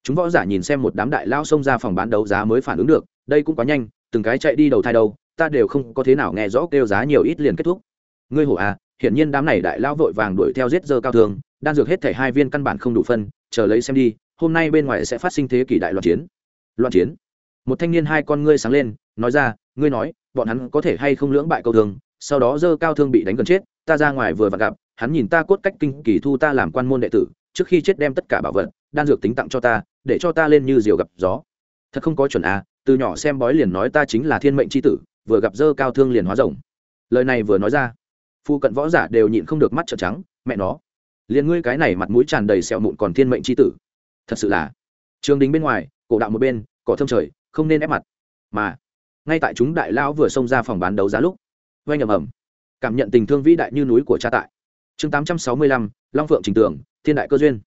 chúng võ giả nhìn xem một đám đại lao xông ra phòng bán đấu giá mới phản ứng được, đây cũng quá nhanh, từng cái chạy đi đầu thai đâu, ta đều không có thế nào nghe rõ kêu giá nhiều ít liền kết thúc. Ngươi hổ à hiển nhiên đám này đại lao vội vàng đuổi theo giết dơ cao thường, đan dược hết thể hai viên căn bản không đủ phân, chờ lấy xem đi, hôm nay bên ngoài sẽ phát sinh thế kỷ đại loạn chiến. Loạn chiến. Một thanh niên hai con ngươi sáng lên, nói ra, ngươi nói, bọn hắn có thể hay không lưỡng bại câu thường sau đó dơ cao thương bị đánh gần chết, ta ra ngoài vừa vặn gặp hắn nhìn ta cốt cách kinh kỳ thu ta làm quan môn đệ tử, trước khi chết đem tất cả bảo vật, đan dược tính tặng cho ta, để cho ta lên như diều gặp gió. Thật không có chuẩn à từ nhỏ xem bói liền nói ta chính là thiên mệnh c h i tử, vừa gặp dơ cao thương liền hóa rồng. Lời này vừa nói ra, phu cận võ giả đều nhịn không được mắt trợn trắng, mẹ nó. Liền ngươi cái này mặt mũi tràn đầy sẹo mụn còn thiên mệnh c h i tử. Thật sự là, trường đình bên ngoài, cổ đạo một bên, cỏ thơm trời, không nên ép mặt. Mà, ngay tại chúng đại lão vừa xông ra phòng bán đấu giá lúc, oanh ầm ầm, cảm nhận tình thương vĩ đại như núi của cha tại chương tám trăm sáu mươi lăm, long phượng trình tưởng thiên đại cơ duyên.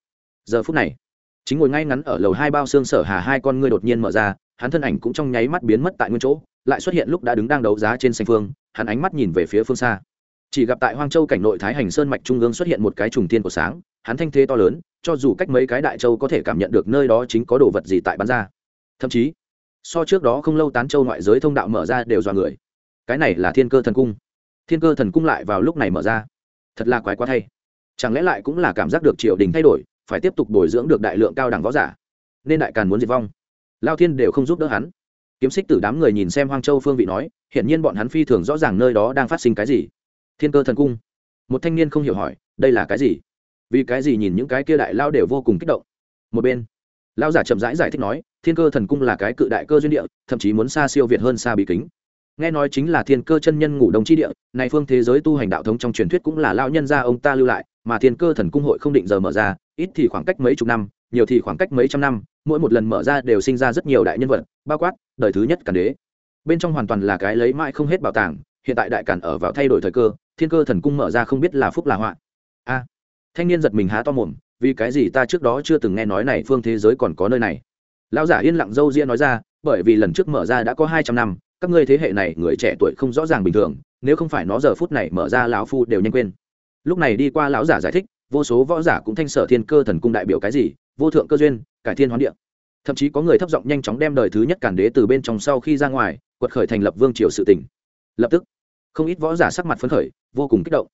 Giờ phút này, chính ngồi ngay ngắn ở lầu hai bao xương sở hà hai con ngươi đột nhiên mở ra, hắn thân ảnh cũng trong nháy mắt biến mất tại nguyên chỗ, lại xuất hiện lúc đã đứng đang đấu giá trên xanh phương, hắn ánh mắt nhìn về phía phương xa. Chỉ gặp tại hoang châu cảnh nội thái hành sơn mạch trung ương xuất hiện một cái trùng tiên của sáng, hắn thanh thế to lớn, cho dù cách mấy cái đại châu có thể cảm nhận được nơi đó chính có đồ vật gì tại bán ra. Thậm chí, so trước đó không lâu tán châu ngoại giới thông đạo mở ra đều dọa người. Cái này là thiên cơ thần cung. Thiên cơ thần cung lại vào lúc này mở ra thật là quái quá thay. Chẳng lẽ lại cũng là cảm giác được triều đình thay đổi phải tiếp tục bồi dưỡng được đại lượng cao đẳng võ giả? Nên đại càn muốn diệt vong. Lao thiên đều không giúp đỡ hắn. Kiếm xích tử đám người nhìn xem hoang châu phương vị nói hiển nhiên bọn hắn phi thường rõ ràng nơi đó đang phát sinh cái gì. Thiên cơ thần cung. Một thanh niên không hiểu hỏi đây là cái gì? Vì cái gì nhìn những cái kia đại lao đều vô cùng kích động? Một bên lao giả chậm rãi giải, giải thích nói thiên cơ thần cung là cái cự đại cơ duyên địa thậm chí muốn xa siêu việt hơn xa bí kính nghe nói chính là thiên cơ chân nhân ngủ đồng chi địa này phương thế giới tu hành đạo thống trong truyền thuyết cũng là lao nhân gia ông ta lưu lại, mà thiên cơ thần cung hội không định giờ mở ra, ít thì khoảng cách mấy chục năm, nhiều thì khoảng cách mấy trăm năm, mỗi một lần mở ra đều sinh ra rất nhiều đại nhân vật, bao quát, đời thứ nhất càn đế. Bên trong hoàn toàn là cái lấy mãi không hết bảo tàng, hiện tại đại càn ở vào thay đổi thời cơ, thiên cơ thần cung mở ra không biết là phúc là họa. A, thanh niên giật mình há to mồm, vì cái gì ta trước đó chưa từng nghe nói này phương thế giới còn có nơi này? Lão giả yên lặng dâu ria nói ra, bởi vì lần trước mở ra đã có hai trăm năm các ngươi thế hệ này người trẻ tuổi không rõ ràng bình thường, nếu không phải nó giờ phút này mở ra lão phu đều nhanh quên. Lúc này đi qua lão giả giải thích, vô số võ giả cũng thanh sở thiên cơ thần cung đại biểu cái gì, vô thượng cơ duyên, cải thiên hoán địa. Thậm chí có người thấp giọng nhanh chóng đem đời thứ nhất cản đế từ bên trong sau khi ra ngoài, quật khởi thành lập vương triều sự tỉnh. Lập tức, không ít võ giả sắc mặt phấn khởi, vô cùng kích động.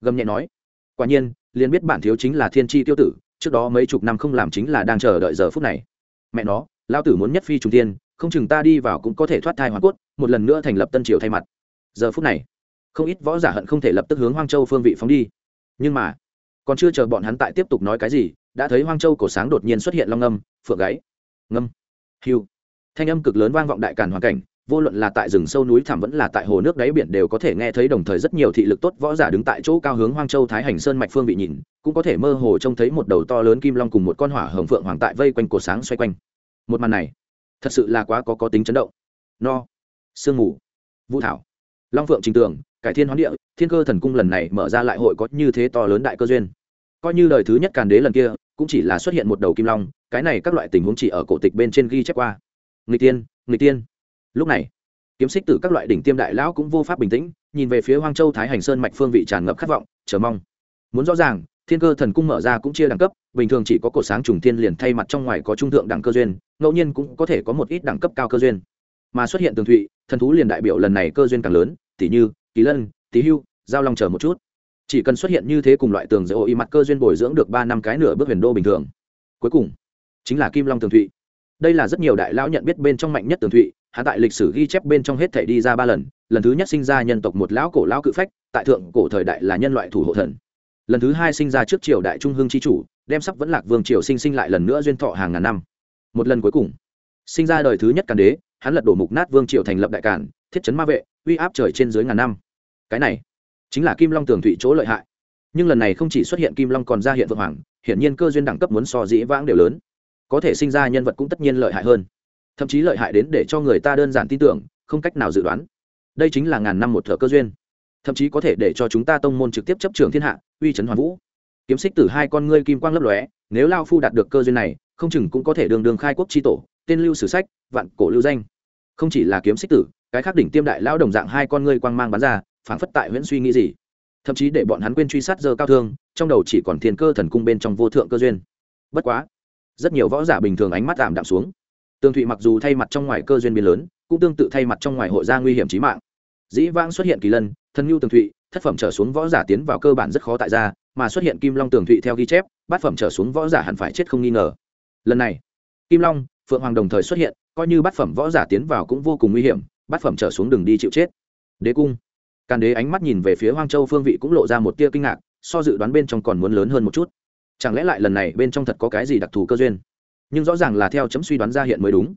Gầm nhẹ nói, quả nhiên, liền biết bản thiếu chính là thiên tri tiêu tử, trước đó mấy chục năm không làm chính là đang chờ đợi giờ phút này. Mẹ nó lao tử muốn nhất phi trung tiên không chừng ta đi vào cũng có thể thoát thai hoàn cốt, một lần nữa thành lập tân triều thay mặt. Giờ phút này, không ít võ giả hận không thể lập tức hướng hoang châu phương vị phóng đi. Nhưng mà, còn chưa chờ bọn hắn tại tiếp tục nói cái gì, đã thấy hoang châu cổ sáng đột nhiên xuất hiện long ngâm phượng gáy, ngâm, hiu. Thanh âm cực lớn vang vọng đại càn hoàn cảnh, vô luận là tại rừng sâu núi thẳm vẫn là tại hồ nước đáy biển đều có thể nghe thấy đồng thời rất nhiều thị lực tốt võ giả đứng tại chỗ cao hướng hoang châu thái hành sơn mạch phương vị nhìn, cũng có thể mơ hồ trông thấy một đầu to lớn kim long cùng một con hỏa hồng phượng hoàng tại vây quanh cổ sáng xoay quanh. Một màn này thật sự là quá có có tính chấn động. No. Sương mù. Vũ thảo. Long phượng trình tường, cải thiên hoán địa, thiên cơ thần cung lần này mở ra lại hội có như thế to lớn đại cơ duyên. Coi như đời thứ nhất càn đế lần kia, cũng chỉ là xuất hiện một đầu kim long, cái này các loại tình huống chỉ ở cổ tịch bên trên ghi chép qua. Người tiên người tiên. Lúc này, kiếm xích từ các loại đỉnh tiêm đại lão cũng vô pháp bình tĩnh, nhìn về phía hoang châu thái hành sơn mạch phương vị tràn ngập khát vọng, chờ mong. Muốn rõ ràng thiên cơ thần cung mở ra cũng chia đẳng cấp, bình thường chỉ có cổ sáng trùng thiên liền thay mặt trong ngoài có trung thượng đẳng cơ duyên, ngẫu nhiên cũng có thể có một ít đẳng cấp cao cơ duyên. Mà xuất hiện tường thụy, thần thú liền đại biểu lần này cơ duyên càng lớn tỷ như, kỳ lân tí hưu, giao long chờ một chút. Chỉ cần xuất hiện như thế cùng loại tường dễ ô y mặt cơ duyên bồi dưỡng được ba năm cái nửa bước huyền đô bình thường. Cuối cùng, chính là kim long tường thụy. Đây là rất nhiều đại lão nhận biết bên trong mạnh nhất tường thụy hạ tại lịch sử ghi chép bên trong hết thể đi ra ba lần lần thứ nhất sinh ra nhân tộc một lão cổ lão cự phách, tại thượng cổ thời đại là nhân loại thủ hộ thần lần thứ hai sinh ra trước triều đại trung hưng c h i chủ, đem sắp vẫn lạc vương triều sinh sinh lại lần nữa duyên thọ hàng ngàn năm. Một lần cuối cùng, sinh ra đời thứ nhất càn đế, hắn lật đổ mục nát vương triều thành lập đại cản thiết chấn ma vệ, uy áp trời trên dưới ngàn năm. Cái này chính là kim long tường thụy chỗ lợi hại. Nhưng lần này không chỉ xuất hiện kim long còn ra hiện vượng hoàng, hiển nhiên cơ duyên đẳng cấp muốn so dĩ vãng đều lớn. Có thể sinh ra nhân vật cũng tất nhiên lợi hại hơn. Thậm chí lợi hại đến để cho người ta đơn giản tin tưởng, không cách nào dự đoán. Đây chính là ngàn năm một thợ cơ duyên thậm chí có thể để cho chúng ta tông môn trực tiếp chấp trường thiên hạ, uy trấn hoàn vũ. Kiếm xích từ hai con ngươi kim quang lấp lóe, nếu lao phu đạt được cơ duyên này, không chừng cũng có thể đường đường khai quốc tri tổ, tên lưu sử sách, vạn cổ lưu danh. Không chỉ là kiếm xích tử, cái khác đỉnh tiêm đại lão đồng dạng hai con ngươi quang mang bắn ra, phảng phất tại huyễn suy nghĩ gì. Thậm chí để bọn hắn quên truy sát giờ cao thương, trong đầu chỉ còn thiên cơ thần cung bên trong vô thượng cơ duyên. Bất quá, rất nhiều võ giả bình thường ánh mắt tạm đạm xuống. Tương thụy mặc dù thay mặt trong ngoài cơ duyên biến lớn, cũng tương tự thay mặt trong ngoài hội gia nguy hiểm trí mạng. Dĩ vãng xuất hiện kỳ lân thân nhu tường thụy, thất phẩm trở xuống võ giả tiến vào cơ bản rất khó tại ra, mà xuất hiện kim long tường thụy theo ghi chép, bát phẩm trở xuống võ giả hẳn phải chết không nghi ngờ. Lần này, kim long, phượng hoàng đồng thời xuất hiện, coi như bát phẩm võ giả tiến vào cũng vô cùng nguy hiểm, bát phẩm trở xuống đường đi chịu chết. Đế cung. Càn đế ánh mắt nhìn về phía hoang châu phương vị cũng lộ ra một tia kinh ngạc, so dự đoán bên trong còn muốn lớn hơn một chút. Chẳng lẽ lại lần này bên trong thật có cái gì đặc thù cơ duyên? Nhưng rõ ràng là theo chấm suy đoán ra hiện mới đúng.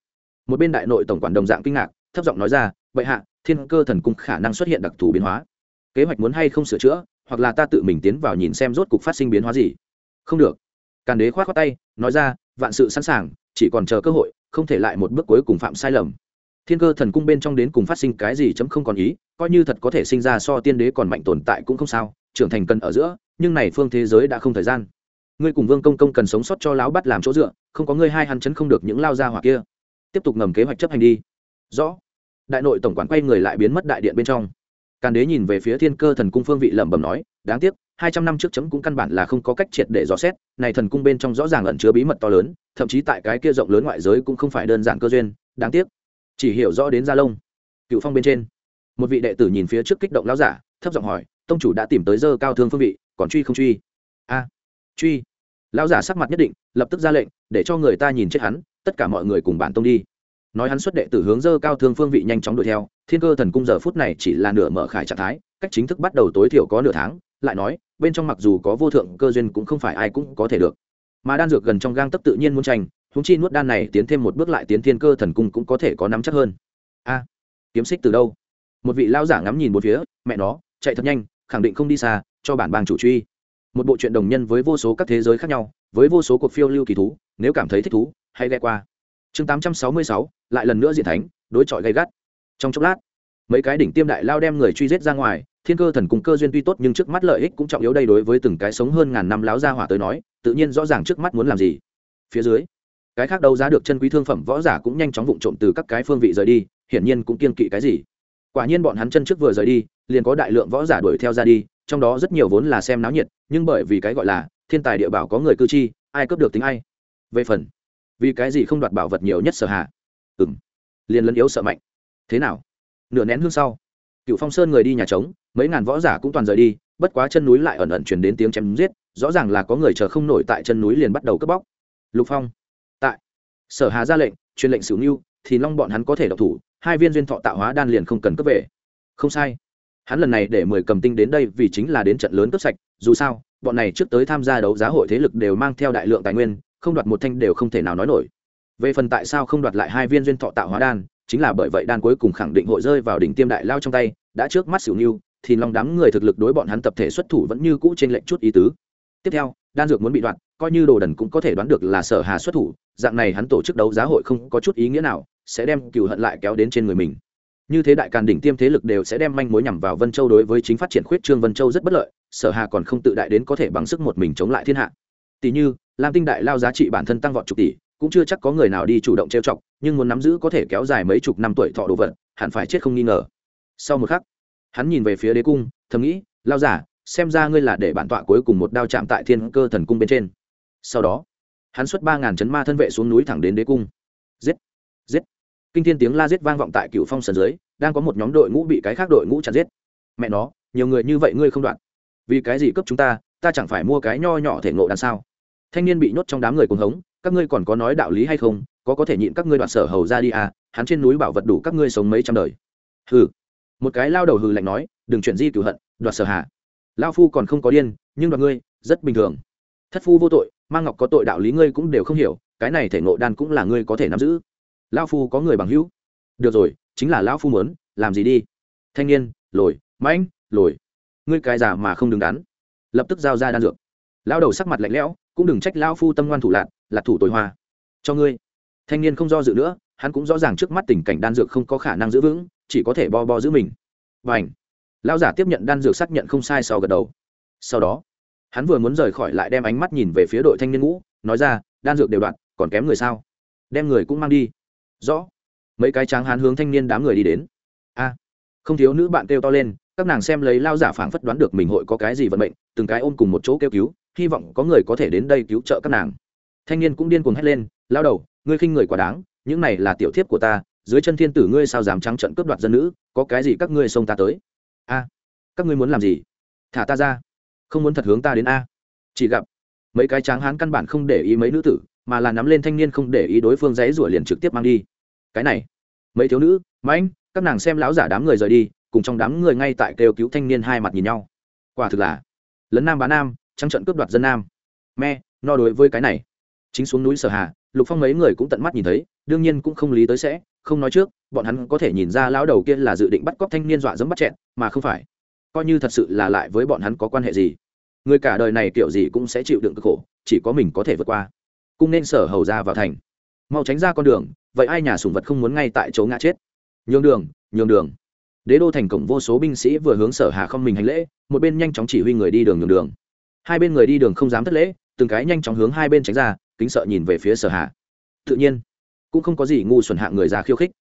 Một bên đại nội tổng quản đồng dạng kinh ngạc, thấp giọng nói ra vậy hạ, thiên cơ thần cung khả năng xuất hiện đặc thù biến hóa. Kế hoạch muốn hay không sửa chữa, hoặc là ta tự mình tiến vào nhìn xem rốt cục phát sinh biến hóa gì? Không được. Càn đế khoát khoát tay, nói ra, vạn sự sẵn sàng, chỉ còn chờ cơ hội, không thể lại một bước cuối cùng phạm sai lầm. Thiên cơ thần cung bên trong đến cùng phát sinh cái gì chấm không còn ý, coi như thật có thể sinh ra so tiên đế còn mạnh tồn tại cũng không sao, trưởng thành cần ở giữa, nhưng này phương thế giới đã không thời gian. Ngươi cùng vương công công cần sống sót cho lão bắt làm chỗ dựa, không có ngươi hai hắn chấn không được những lao ra hoặc kia. Tiếp tục ngầm kế hoạch chấp hành đi. Rõ đại nội tổng quản quay người lại biến mất đại điện bên trong. Càn đế nhìn về phía thiên cơ thần cung phương vị lẩm bẩm nói, đáng tiếc, hai trăm năm trước chấm cũng căn bản là không có cách triệt để dò xét, này thần cung bên trong rõ ràng ẩn chứa bí mật to lớn, thậm chí tại cái kia rộng lớn ngoại giới cũng không phải đơn giản cơ duyên, đáng tiếc. Chỉ hiểu rõ đến gia lông cựu phong bên trên, một vị đệ tử nhìn phía trước kích động lão giả, thấp giọng hỏi, tông chủ đã tìm tới dơ cao thương phương vị, còn truy không truy? A, truy. Lão giả sắc mặt nhất định, lập tức ra lệnh, để cho người ta nhìn chết hắn, tất cả mọi người cùng bản tông đi nói hắn xuất đệ tử hướng dơ cao thương phương vị nhanh chóng đuổi theo, thiên cơ thần cung giờ phút này chỉ là nửa mở khải trạng thái, cách chính thức bắt đầu tối thiểu có nửa tháng, lại nói, bên trong mặc dù có vô thượng cơ duyên cũng không phải ai cũng có thể được. Mà đan dược gần trong gang tấp tự nhiên muốn tranh húng chi nuốt đan này tiến thêm một bước lại tiến thiên cơ thần cung cũng có thể có nắm chắc hơn. A, kiếm xích từ đâu? Một vị lao giả ngắm nhìn một phía, mẹ nó, chạy thật nhanh, khẳng định không đi xa, cho bản bang chủ truy. Một bộ truyện đồng nhân với vô số các thế giới khác nhau, với vô số cuộc phiêu lưu kỳ thú, nếu cảm thấy thích thú, hãy ghe qua chương tám trăm sáu mươi sáu, lại lần nữa diện thánh, đối chọi gây gắt. Trong chốc lát, mấy cái đỉnh tiêm đại lao đem người truy giết ra ngoài, thiên cơ thần cùng cơ duyên tuy tốt nhưng trước mắt lợi ích cũng trọng yếu đây đối với từng cái sống hơn ngàn năm láo gia hỏa tới nói, tự nhiên rõ ràng trước mắt muốn làm gì. Phía dưới, cái khác đấu giá được chân quý thương phẩm võ giả cũng nhanh chóng vụng trộm từ các cái phương vị rời đi, hiển nhiên cũng kiên kỵ cái gì. Quả nhiên bọn hắn chân trước vừa rời đi, liền có đại lượng võ giả đuổi theo ra đi, trong đó rất nhiều vốn là xem náo nhiệt, nhưng bởi vì cái gọi là thiên tài địa bảo có người cư chi, ai cướp được tính ai. Về phần vì cái gì không đoạt bảo vật nhiều nhất sở hạ ừ m liền lấn yếu sợ mạnh. Thế nào? Nửa nén hương sau cựu phong sơn người đi nhà trống, mấy ngàn võ giả cũng toàn rời đi, bất quá chân núi lại ẩn ẩn chuyển đến tiếng chém giết, rõ ràng là có người chờ không nổi tại chân núi liền bắt đầu cướp bóc. Lục phong. Tại. Sở hà ra lệnh, truyền lệnh xử mưu thì long bọn hắn có thể độc thủ, hai viên duyên thọ tạo hóa đan liền không cần cướp về. Không sai. Hắn lần này để mười cầm tinh đến đây vì chính là đến trận lớn cướp sạch, dù sao, bọn này trước tới tham gia đấu giá hội thế lực đều mang theo đại lượng tài nguyên không đoạt một thanh đều không thể nào nói nổi. Về phần tại sao không đoạt lại hai viên duyên thọ tạo hóa đan, chính là bởi vậy đan cuối cùng khẳng định hội rơi vào đỉnh tiêm đại lao trong tay, đã trước mắt xỉu nhiêu thì lòng đám người thực lực đối bọn hắn tập thể xuất thủ vẫn như cũ trên lệnh chút ý tứ. Tiếp theo, đan dược muốn bị đoạt, coi như đồ đần cũng có thể đoán được là sở hà xuất thủ, dạng này hắn tổ chức đấu giá hội không có chút ý nghĩa nào, sẽ đem cựu hận lại kéo đến trên người mình. Như thế đại càn đỉnh tiêm thế lực đều sẽ đem manh mối nhằm vào vân châu đối với chính phát triển khuyết trương vân châu rất bất lợi, sở hà còn không tự đại đến có thể bằng sức một mình chống lại thiên hạ. Tỷ như lam tinh đại lao giá trị bản thân tăng vọt chục tỷ, cũng chưa chắc có người nào đi chủ động trêu chọc, nhưng muốn nắm giữ có thể kéo dài mấy chục năm tuổi thọ đồ vật, hẳn phải chết không nghi ngờ. Sau một khắc, hắn nhìn về phía đế cung, thầm nghĩ, lao giả, xem ra ngươi là để bản tọa cuối cùng một đao chạm tại thiên cơ thần cung bên trên. Sau đó, hắn xuất ba ngàn chấn ma thân vệ xuống núi thẳng đến đế cung. Giết! Giết! Kinh thiên tiếng la giết vang vọng tại cựu phong sân dưới, đang có một nhóm đội ngũ bị cái khác đội ngũ chặn giết. Mẹ nó, nhiều người như vậy ngươi không đoạn. Vì cái gì cấp chúng ta ta chẳng phải mua cái nho nhỏ thể ngộ đằng sao? Thanh niên bị nhốt trong đám người cuồng hống, các ngươi còn có nói đạo lý hay không, có có thể nhịn các ngươi đoạt sở hầu ra đi à hắn trên núi bảo vật đủ các ngươi sống mấy trăm đời. Hừ. Một cái lao đầu hừ lạnh nói, đừng chuyển di cửu hận, đoạt sở hạ lao phu còn không có điên, nhưng đoạt ngươi, rất bình thường. Thất phu vô tội mang ngọc có tội đạo lý ngươi cũng đều không hiểu, cái này thể ngộ đan cũng là ngươi có thể nắm giữ. Lao phu có người bằng hữu. Được rồi, chính là lao phu muốn, làm gì đi? Thanh niên, lồi, mãnh, lồi. Ngươi cái già mà không đứng đắn. Lập tức giao ra đan dược. Lao đầu sắc mặt lạnh lẽo cũng đừng trách Lão phu tâm ngoan thủ lạc lạc thủ tồi hoa. Cho ngươi. Thanh niên không do dự nữa, hắn cũng rõ ràng trước mắt tình cảnh đan dược không có khả năng giữ vững, chỉ có thể bo bo giữ mình. Và ảnh giả tiếp nhận đan dược xác nhận không sai sau gật đầu. Sau đó, hắn vừa muốn rời khỏi lại đem ánh mắt nhìn về phía đội thanh niên ngũ, nói ra, đan dược đều đoạn, còn kém người sao? Đem người cũng mang đi. Rõ. Mấy cái tráng hán hướng thanh niên đám người đi đến. A. Không thiếu nữ bạn kêu to lên, các nàng xem lấy lao giả phảng phất đoán được mình hội có cái gì vận mệnh, từng cái ôm cùng một chỗ kêu cứu hy vọng có người có thể đến đây cứu trợ các nàng. Thanh niên cũng điên cuồng hét lên lao đầu, ngươi khinh người quá đáng, những này là tiểu thiếp của ta, dưới chân thiên tử ngươi sao dám trắng trận cướp đoạt dân nữ, có cái gì các ngươi xông ta tới? A, các ngươi muốn làm gì? Thả ta ra, không muốn thật hướng ta đến a. Chỉ gặp mấy cái tráng hán căn bản không để ý mấy nữ tử, mà là nắm lên thanh niên không để ý đối phương dãy rủa liền trực tiếp mang đi. Cái này, mấy thiếu nữ, mãnh, các nàng xem lão giả đám người rời đi, cùng trong đám người ngay tại kêu cứu thanh niên hai mặt nhìn nhau. Quả thực là lấn nam bá nam trăng trận cướp đoạt dân nam. Me, no đối với cái này. Chính xuống núi sở hà, lục phong mấy người cũng tận mắt nhìn thấy, đương nhiên cũng không lý tới sẽ, không nói trước, bọn hắn có thể nhìn ra lão đầu kia là dự định bắt cóc thanh niên dọa dẫm bắt chẹn, mà không phải. Coi như thật sự là lại với bọn hắn có quan hệ gì. Người cả đời này kiểu gì cũng sẽ chịu đựng cực khổ, chỉ có mình có thể vượt qua. Cung nên sở hầu ra vào thành. Mau tránh ra con đường, vậy ai nhà sùng vật không muốn ngay tại chỗ ngã chết? Nhường đường nhường đường. Đế đô thành cổng vô số binh sĩ vừa hướng sở hà không mình hành lễ, một bên nhanh chóng chỉ huy người đi đường nhường đường hai bên người đi đường không dám thất lễ, từng cái nhanh chóng hướng hai bên tránh ra, kính sợ nhìn về phía sở hà. Tự nhiên, cũng không có gì ngu xuẩn hạ người ra khiêu khích.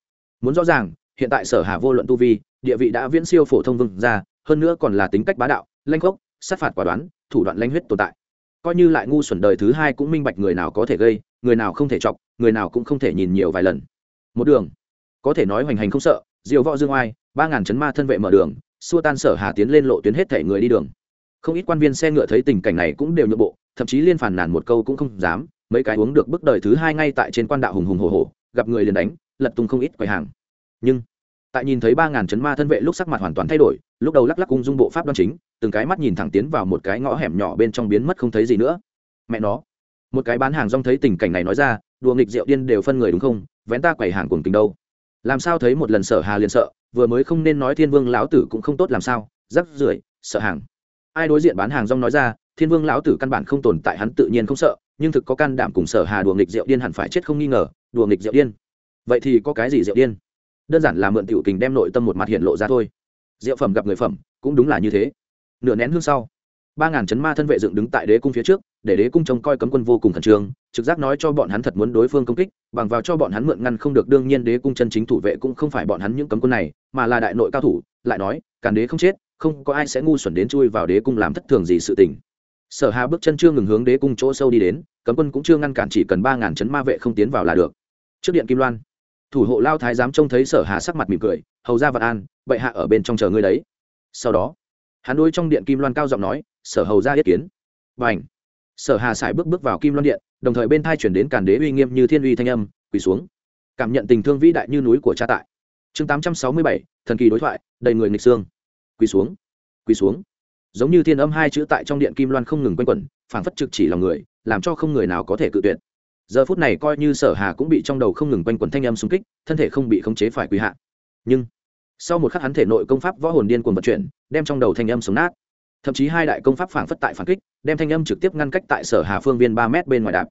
Muốn rõ ràng, hiện tại sở hà vô luận tu vi, địa vị đã viễn siêu phổ thông vương ra, hơn nữa còn là tính cách bá đạo, lanh khốc, sát phạt quả đoán, thủ đoạn lanh huyết tồn tại. Coi như lại ngu xuẩn đời thứ hai cũng minh bạch người nào có thể gây, người nào không thể chọc, người nào cũng không thể nhìn nhiều vài lần. Một đường, có thể nói hoành hành không sợ, diều võ dương oai, ba ngàn chấn ma thân vệ mở đường, xua tan sở hà tiến lên lộ tuyến hết thể người đi đường không ít quan viên xe ngựa thấy tình cảnh này cũng đều nhượng bộ, thậm chí liên phản nàn một câu cũng không dám, mấy cái uống được bước đời thứ hai ngay tại trên quan đạo hùng hùng hồ hồ gặp người liền đánh, lật tung không ít quầy hàng. Nhưng, tại nhìn thấy ba ngàn chấn ma thân vệ lúc sắc mặt hoàn toàn thay đổi, lúc đầu lắc lắc cung dung bộ pháp đoan chính, từng cái mắt nhìn thẳng tiến vào một cái ngõ hẻm nhỏ bên trong biến mất không thấy gì nữa. Mẹ nó, một cái bán hàng rong thấy tình cảnh này nói ra, đùa nghịch rượu điên đều phân người đúng không, vén ta quầy hàng cuồng tình đâu. Làm sao thấy một lần sở hà liền sợ, vừa mới không nên nói thiên vương lão tử cũng không tốt làm sao, rắc rưởi, sợ hàng ai đối diện bán hàng rong nói ra, thiên vương lão tử căn bản không tồn tại, hắn tự nhiên không sợ, nhưng thực có can đảm cùng sở hà đùa nghịch rượu điên hẳn phải chết không nghi ngờ, đùa nghịch rượu điên. Vậy thì có cái gì rượu điên? Đơn giản là mượn tiểu kình đem nội tâm một mặt hiện lộ ra thôi. Rượu phẩm gặp người phẩm, cũng đúng là như thế. Nửa nén hương sau, ba ngàn chấn ma thân vệ dựng đứng tại đế cung phía trước, để đế cung trông coi cấm quân vô cùng khẩn trương, trực giác nói cho bọn hắn thật muốn đối phương công kích, bằng vào cho bọn hắn mượn ngăn không được, đương nhiên đế cung chân chính thủ vệ cũng không phải bọn hắn những cấm quân này, mà là đại nội cao thủ, lại nói, càn đế không chết không có ai sẽ ngu xuẩn đến chui vào đế cung làm thất thường gì sự tình. Sở hà bước chân chưa ngừng hướng đế cung chỗ sâu đi đến, cấm quân cũng chưa ngăn cản chỉ cần ba ngàn chấn ma vệ không tiến vào là được. Trước điện kim loan, thủ hộ lao thái giám trông thấy sở hà sắc mặt mỉm cười, hầu ra vật an, bệ hạ ở bên trong chờ ngươi đấy. Sau đó, hắn đối trong điện kim loan cao giọng nói, sở hầu ra yết kiến. Và ảnh sở hà sải bước bước vào kim loan điện, đồng thời bên thai chuyển đến càn đế uy nghiêm như thiên uy thanh âm, quỳ xuống. Cảm nhận tình thương vĩ đại như núi của cha tại. Chương tám trăm sáu mươi bảy, thần kỳ đối thoại, đầy người nghịch xương quỳ xuống quỳ xuống. Giống như thiên âm hai chữ tại trong điện kim loan không ngừng quanh quẩn, phảng phất trực chỉ lòng người, làm cho không người nào có thể cự tuyệt. Giờ phút này coi như sở hà cũng bị trong đầu không ngừng quanh quẩn thanh âm xung kích, thân thể không bị khống chế phải quỳ hạ. Nhưng, sau một khắc hắn thể nội công pháp võ hồn điên cuồng vận chuyển, đem trong đầu thanh âm sống nát. Thậm chí hai đại công pháp phảng phất tại phản kích, đem thanh âm trực tiếp ngăn cách tại sở hà phương viên ba mét bên ngoài đạp.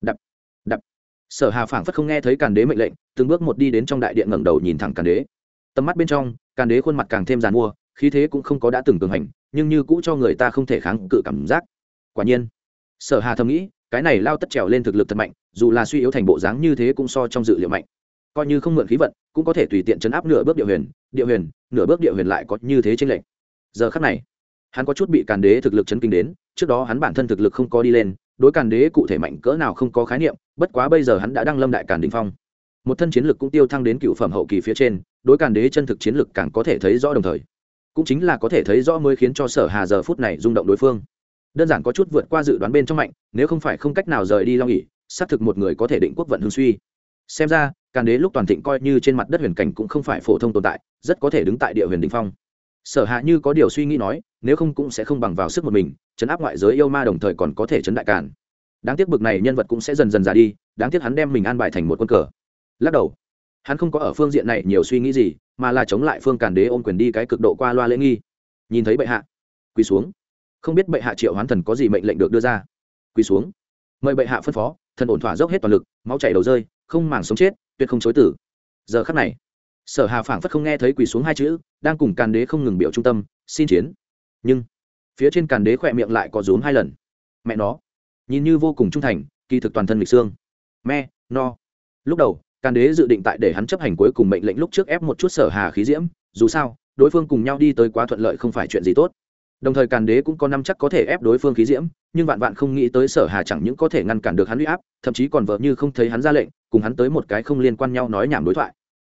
Đập đập sở hà phảng phất không nghe thấy càn đế mệnh lệnh, từng bước một đi đến trong đại điện ngẩng đầu nhìn thẳng càn đế. Tầm mắt bên trong, càn đế khuôn mặt càng thêm giàn mua khí thế cũng không có đã từng cường hành, nhưng như cũ cho người ta không thể kháng cự cảm giác. Quả nhiên, sở hà thầm nghĩ, cái này lao tất trèo lên thực lực thật mạnh, dù là suy yếu thành bộ dáng như thế cũng so trong dự liệu mạnh. Coi như không mượn khí vận, cũng có thể tùy tiện chấn áp nửa bước địa huyền địa huyền, nửa bước địa huyền lại có như thế tranh lệch. Giờ khắc này, hắn có chút bị càn đế thực lực chấn kinh đến, trước đó hắn bản thân thực lực không có đi lên, đối càn đế cụ thể mạnh cỡ nào không có khái niệm, bất quá bây giờ hắn đã đăng lâm đại càn đình phong. Một thân chiến lực cũng tiêu thăng đến cựu phẩm hậu kỳ phía trên, đối càn đế chân thực chiến lực càng có thể thấy rõ đồng thời cũng chính là có thể thấy rõ mới khiến cho sở hà giờ phút này rung động đối phương. Đơn giản có chút vượt qua dự đoán bên trong mạnh, nếu không phải không cách nào rời đi lo nghỉ xác thực một người có thể định quốc vận hương suy. Xem ra, càn đế lúc toàn thịnh coi như trên mặt đất huyền cảnh cũng không phải phổ thông tồn tại, rất có thể đứng tại địa huyền đình phong. Sở hạ như có điều suy nghĩ nói, nếu không cũng sẽ không bằng vào sức một mình, chấn áp ngoại giới yêu ma đồng thời còn có thể chấn đại càn. Đáng tiếc bực này nhân vật cũng sẽ dần dần già đi, đáng tiếc hắn đem mình an bài thành một quân cờ. Lắc đầu hắn không có ở phương diện này nhiều suy nghĩ gì, mà là chống lại phương càn đế ôm quyền đi cái cực độ qua loa lễ nghi. Nhìn thấy bệ hạ, quỳ xuống. Không biết bệ hạ triệu hoán thần có gì mệnh lệnh được đưa ra. Quỳ xuống. Mời bệ hạ phân phó, thần ổn thỏa dốc hết toàn lực, máu chảy đầu rơi, không màng sống chết, tuyệt không chối tử. Giờ khắc này, sở hà phảng phất không nghe thấy quỳ xuống hai chữ, đang cùng càn đế không ngừng biểu trung tâm, xin chiến. Nhưng, phía trên càn đế khỏe miệng lại có rúm hai lần. Mẹ nó, nhìn như vô cùng trung thành, kỳ thực toàn thân lịch xương. Me no. Lúc đầu càn đế dự định tại để hắn chấp hành cuối cùng mệnh lệnh lúc trước ép một chút sở hà khí diễm, dù sao, đối phương cùng nhau đi tới quá thuận lợi không phải chuyện gì tốt. Đồng thời càn đế cũng có năm chắc có thể ép đối phương khí diễm, nhưng vạn vạn không nghĩ tới sở hà chẳng những có thể ngăn cản được hắn huy áp, thậm chí còn vợ như không thấy hắn ra lệnh, cùng hắn tới một cái không liên quan nhau nói nhảm đối thoại.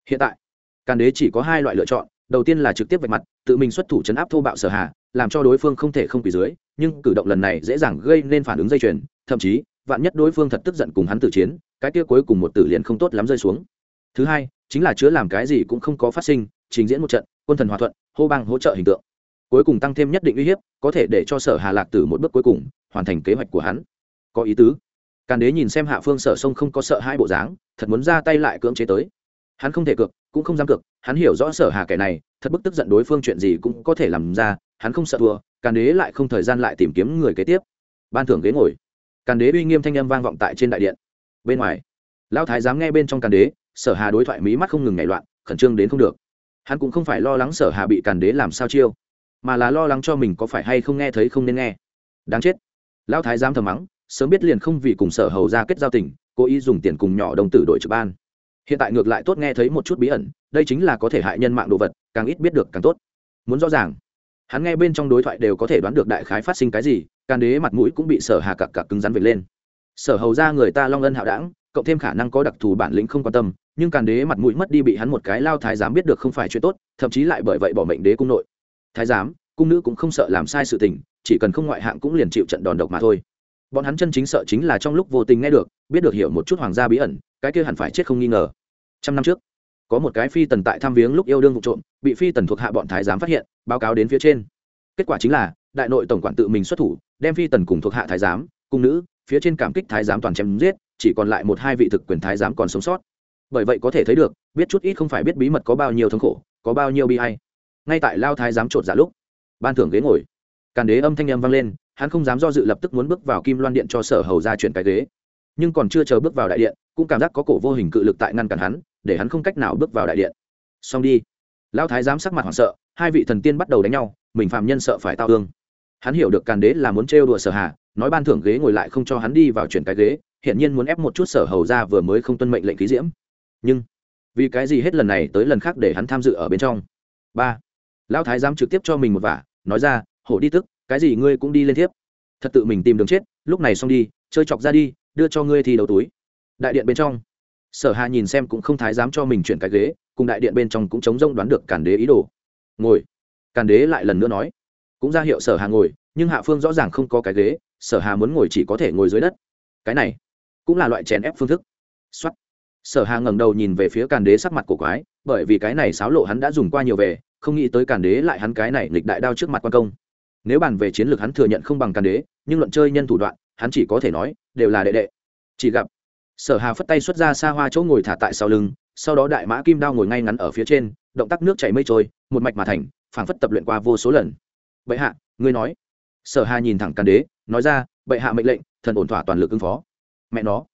Hiện tại, càn đế chỉ có hai loại lựa chọn, đầu tiên là trực tiếp vạch mặt, tự mình xuất thủ chấn áp thô bạo sở hà, làm cho đối phương không thể không quỳ dưới, nhưng cử động lần này dễ dàng gây nên phản ứng dây chuyền, thậm chí vạn nhất đối phương thật tức giận cùng hắn tử chiến, cái kia cuối cùng một tử liền không tốt lắm rơi xuống. Thứ hai, chính là chứa làm cái gì cũng không có phát sinh, trình diễn một trận, quân thần hòa thuận, hô bang hỗ trợ hình tượng. Cuối cùng tăng thêm nhất định uy hiếp, có thể để cho sở hà lạc tử một bước cuối cùng, hoàn thành kế hoạch của hắn. Có ý tứ. Càn đế nhìn xem hạ phương sở sông không có sợ hai bộ dáng, thật muốn ra tay lại cưỡng chế tới. Hắn không thể cược, cũng không dám cược, hắn hiểu rõ sở hà kẻ này, thật bức tức giận đối phương chuyện gì cũng có thể làm ra, hắn không sợ thua, càn đế lại không thời gian lại tìm kiếm người kế tiếp. Ban thưởng ghế ngồi càn đế uy nghiêm thanh âm vang vọng tại trên đại điện. Bên ngoài, lão thái dám nghe bên trong càn đế, sở hà đối thoại mí mắt không ngừng nhảy loạn, khẩn trương đến không được. Hắn cũng không phải lo lắng sở hà bị càn đế làm sao chiêu, mà là lo lắng cho mình có phải hay không nghe thấy không nên nghe. Đáng chết. Lão thái dám thầm mắng, sớm biết liền không vì cùng sở hầu ra kết giao tình, cố ý dùng tiền cùng nhỏ đồng tử đội trực ban. Hiện tại ngược lại tốt nghe thấy một chút bí ẩn, đây chính là có thể hại nhân mạng đồ vật, càng ít biết được càng tốt. Muốn rõ ràng, hắn nghe bên trong đối thoại đều có thể đoán được đại khái phát sinh cái gì càn đế mặt mũi cũng bị sở hà cặc cặc cứng rắn vệt lên. Sở hầu ra người ta long ân hạo đảng, cộng thêm khả năng có đặc thù bản lĩnh không quan tâm, nhưng càn đế mặt mũi mất đi bị hắn một cái lao thái giám biết được không phải chuyện tốt, thậm chí lại bởi vậy bỏ mệnh đế cung nội. Thái giám, cung nữ cũng không sợ làm sai sự tình, chỉ cần không ngoại hạng cũng liền chịu trận đòn độc mà thôi. Bọn hắn chân chính sợ chính là trong lúc vô tình nghe được, biết được hiểu một chút hoàng gia bí ẩn, cái kia hẳn phải chết không nghi ngờ. Trăm năm trước, có một cái phi tần tại thăm viếng lúc yêu đương vụ trộm, bị phi tần thuộc hạ bọn thái giám phát hiện, báo cáo đến phía trên. Kết quả chính là, đại nội tổng quản tự mình xuất thủ đem phi tần cùng thuộc hạ thái giám, cung nữ, phía trên cảm kích thái giám toàn chém giết, chỉ còn lại một hai vị thực quyền thái giám còn sống sót. Bởi vậy có thể thấy được, biết chút ít không phải biết bí mật có bao nhiêu thống khổ, có bao nhiêu bi hay ngay tại lao thái giám trột giả lúc, ban thưởng ghế ngồi, càn đế âm thanh âm vang lên, hắn không dám do dự lập tức muốn bước vào kim loan điện cho sở hầu ra chuyển cái ghế. Nhưng còn chưa chờ bước vào đại điện, cũng cảm giác có cổ vô hình cự lực tại ngăn cản hắn, để hắn không cách nào bước vào đại điện. Xong đi. Lao thái giám sắc mặt hoảng sợ, hai vị thần tiên bắt đầu đánh nhau, mình phạm nhân sợ phải tao thương hắn hiểu được càn đế là muốn trêu đùa sở hà nói ban thưởng ghế ngồi lại không cho hắn đi vào chuyển cái ghế hiện nhiên muốn ép một chút sở hầu ra vừa mới không tuân mệnh lệnh khí diễm. Nhưng vì cái gì hết lần này tới lần khác để hắn tham dự ở bên trong? Ba lão thái giám trực tiếp cho mình một vả nói ra hổ đi tức cái gì ngươi cũng đi lên tiếp, thật tự mình tìm đường chết lúc này xong đi chơi chọc ra đi đưa cho ngươi thì đầu túi. Đại điện bên trong sở hà nhìn xem cũng không thái dám cho mình chuyển cái ghế cùng đại điện bên trong cũng chống rông đoán được càn đế ý đồ. Ngồi càn đế lại lần nữa nói cũng ra hiệu sở hà ngồi, nhưng hạ phương rõ ràng không có cái ghế, sở hà muốn ngồi chỉ có thể ngồi dưới đất. Cái này cũng là loại chèn ép phương thức. Xuất sở hà ngẩng đầu nhìn về phía càn đế sắc mặt của quái, bởi vì cái này xáo lộ hắn đã dùng qua nhiều về, không nghĩ tới càn đế lại hắn cái này lịch đại đao trước mặt quan công. Nếu bàn về chiến lược hắn thừa nhận không bằng càn đế, nhưng luận chơi nhân thủ đoạn, hắn chỉ có thể nói, đều là đệ đệ. Chỉ gặp, sở hà phất tay xuất ra xa hoa chỗ ngồi thả tại sau lưng, sau đó đại mã kim đao ngồi ngay ngắn ở phía trên, động tác nước chảy mây trôi, một mạch mà thành, phảng phất tập luyện qua vô số lần bệ hạ, ngươi nói. Sở hà nhìn thẳng càn đế, nói ra, bệ hạ mệnh lệnh, thần ổn thỏa toàn lực ứng phó. Mẹ nó.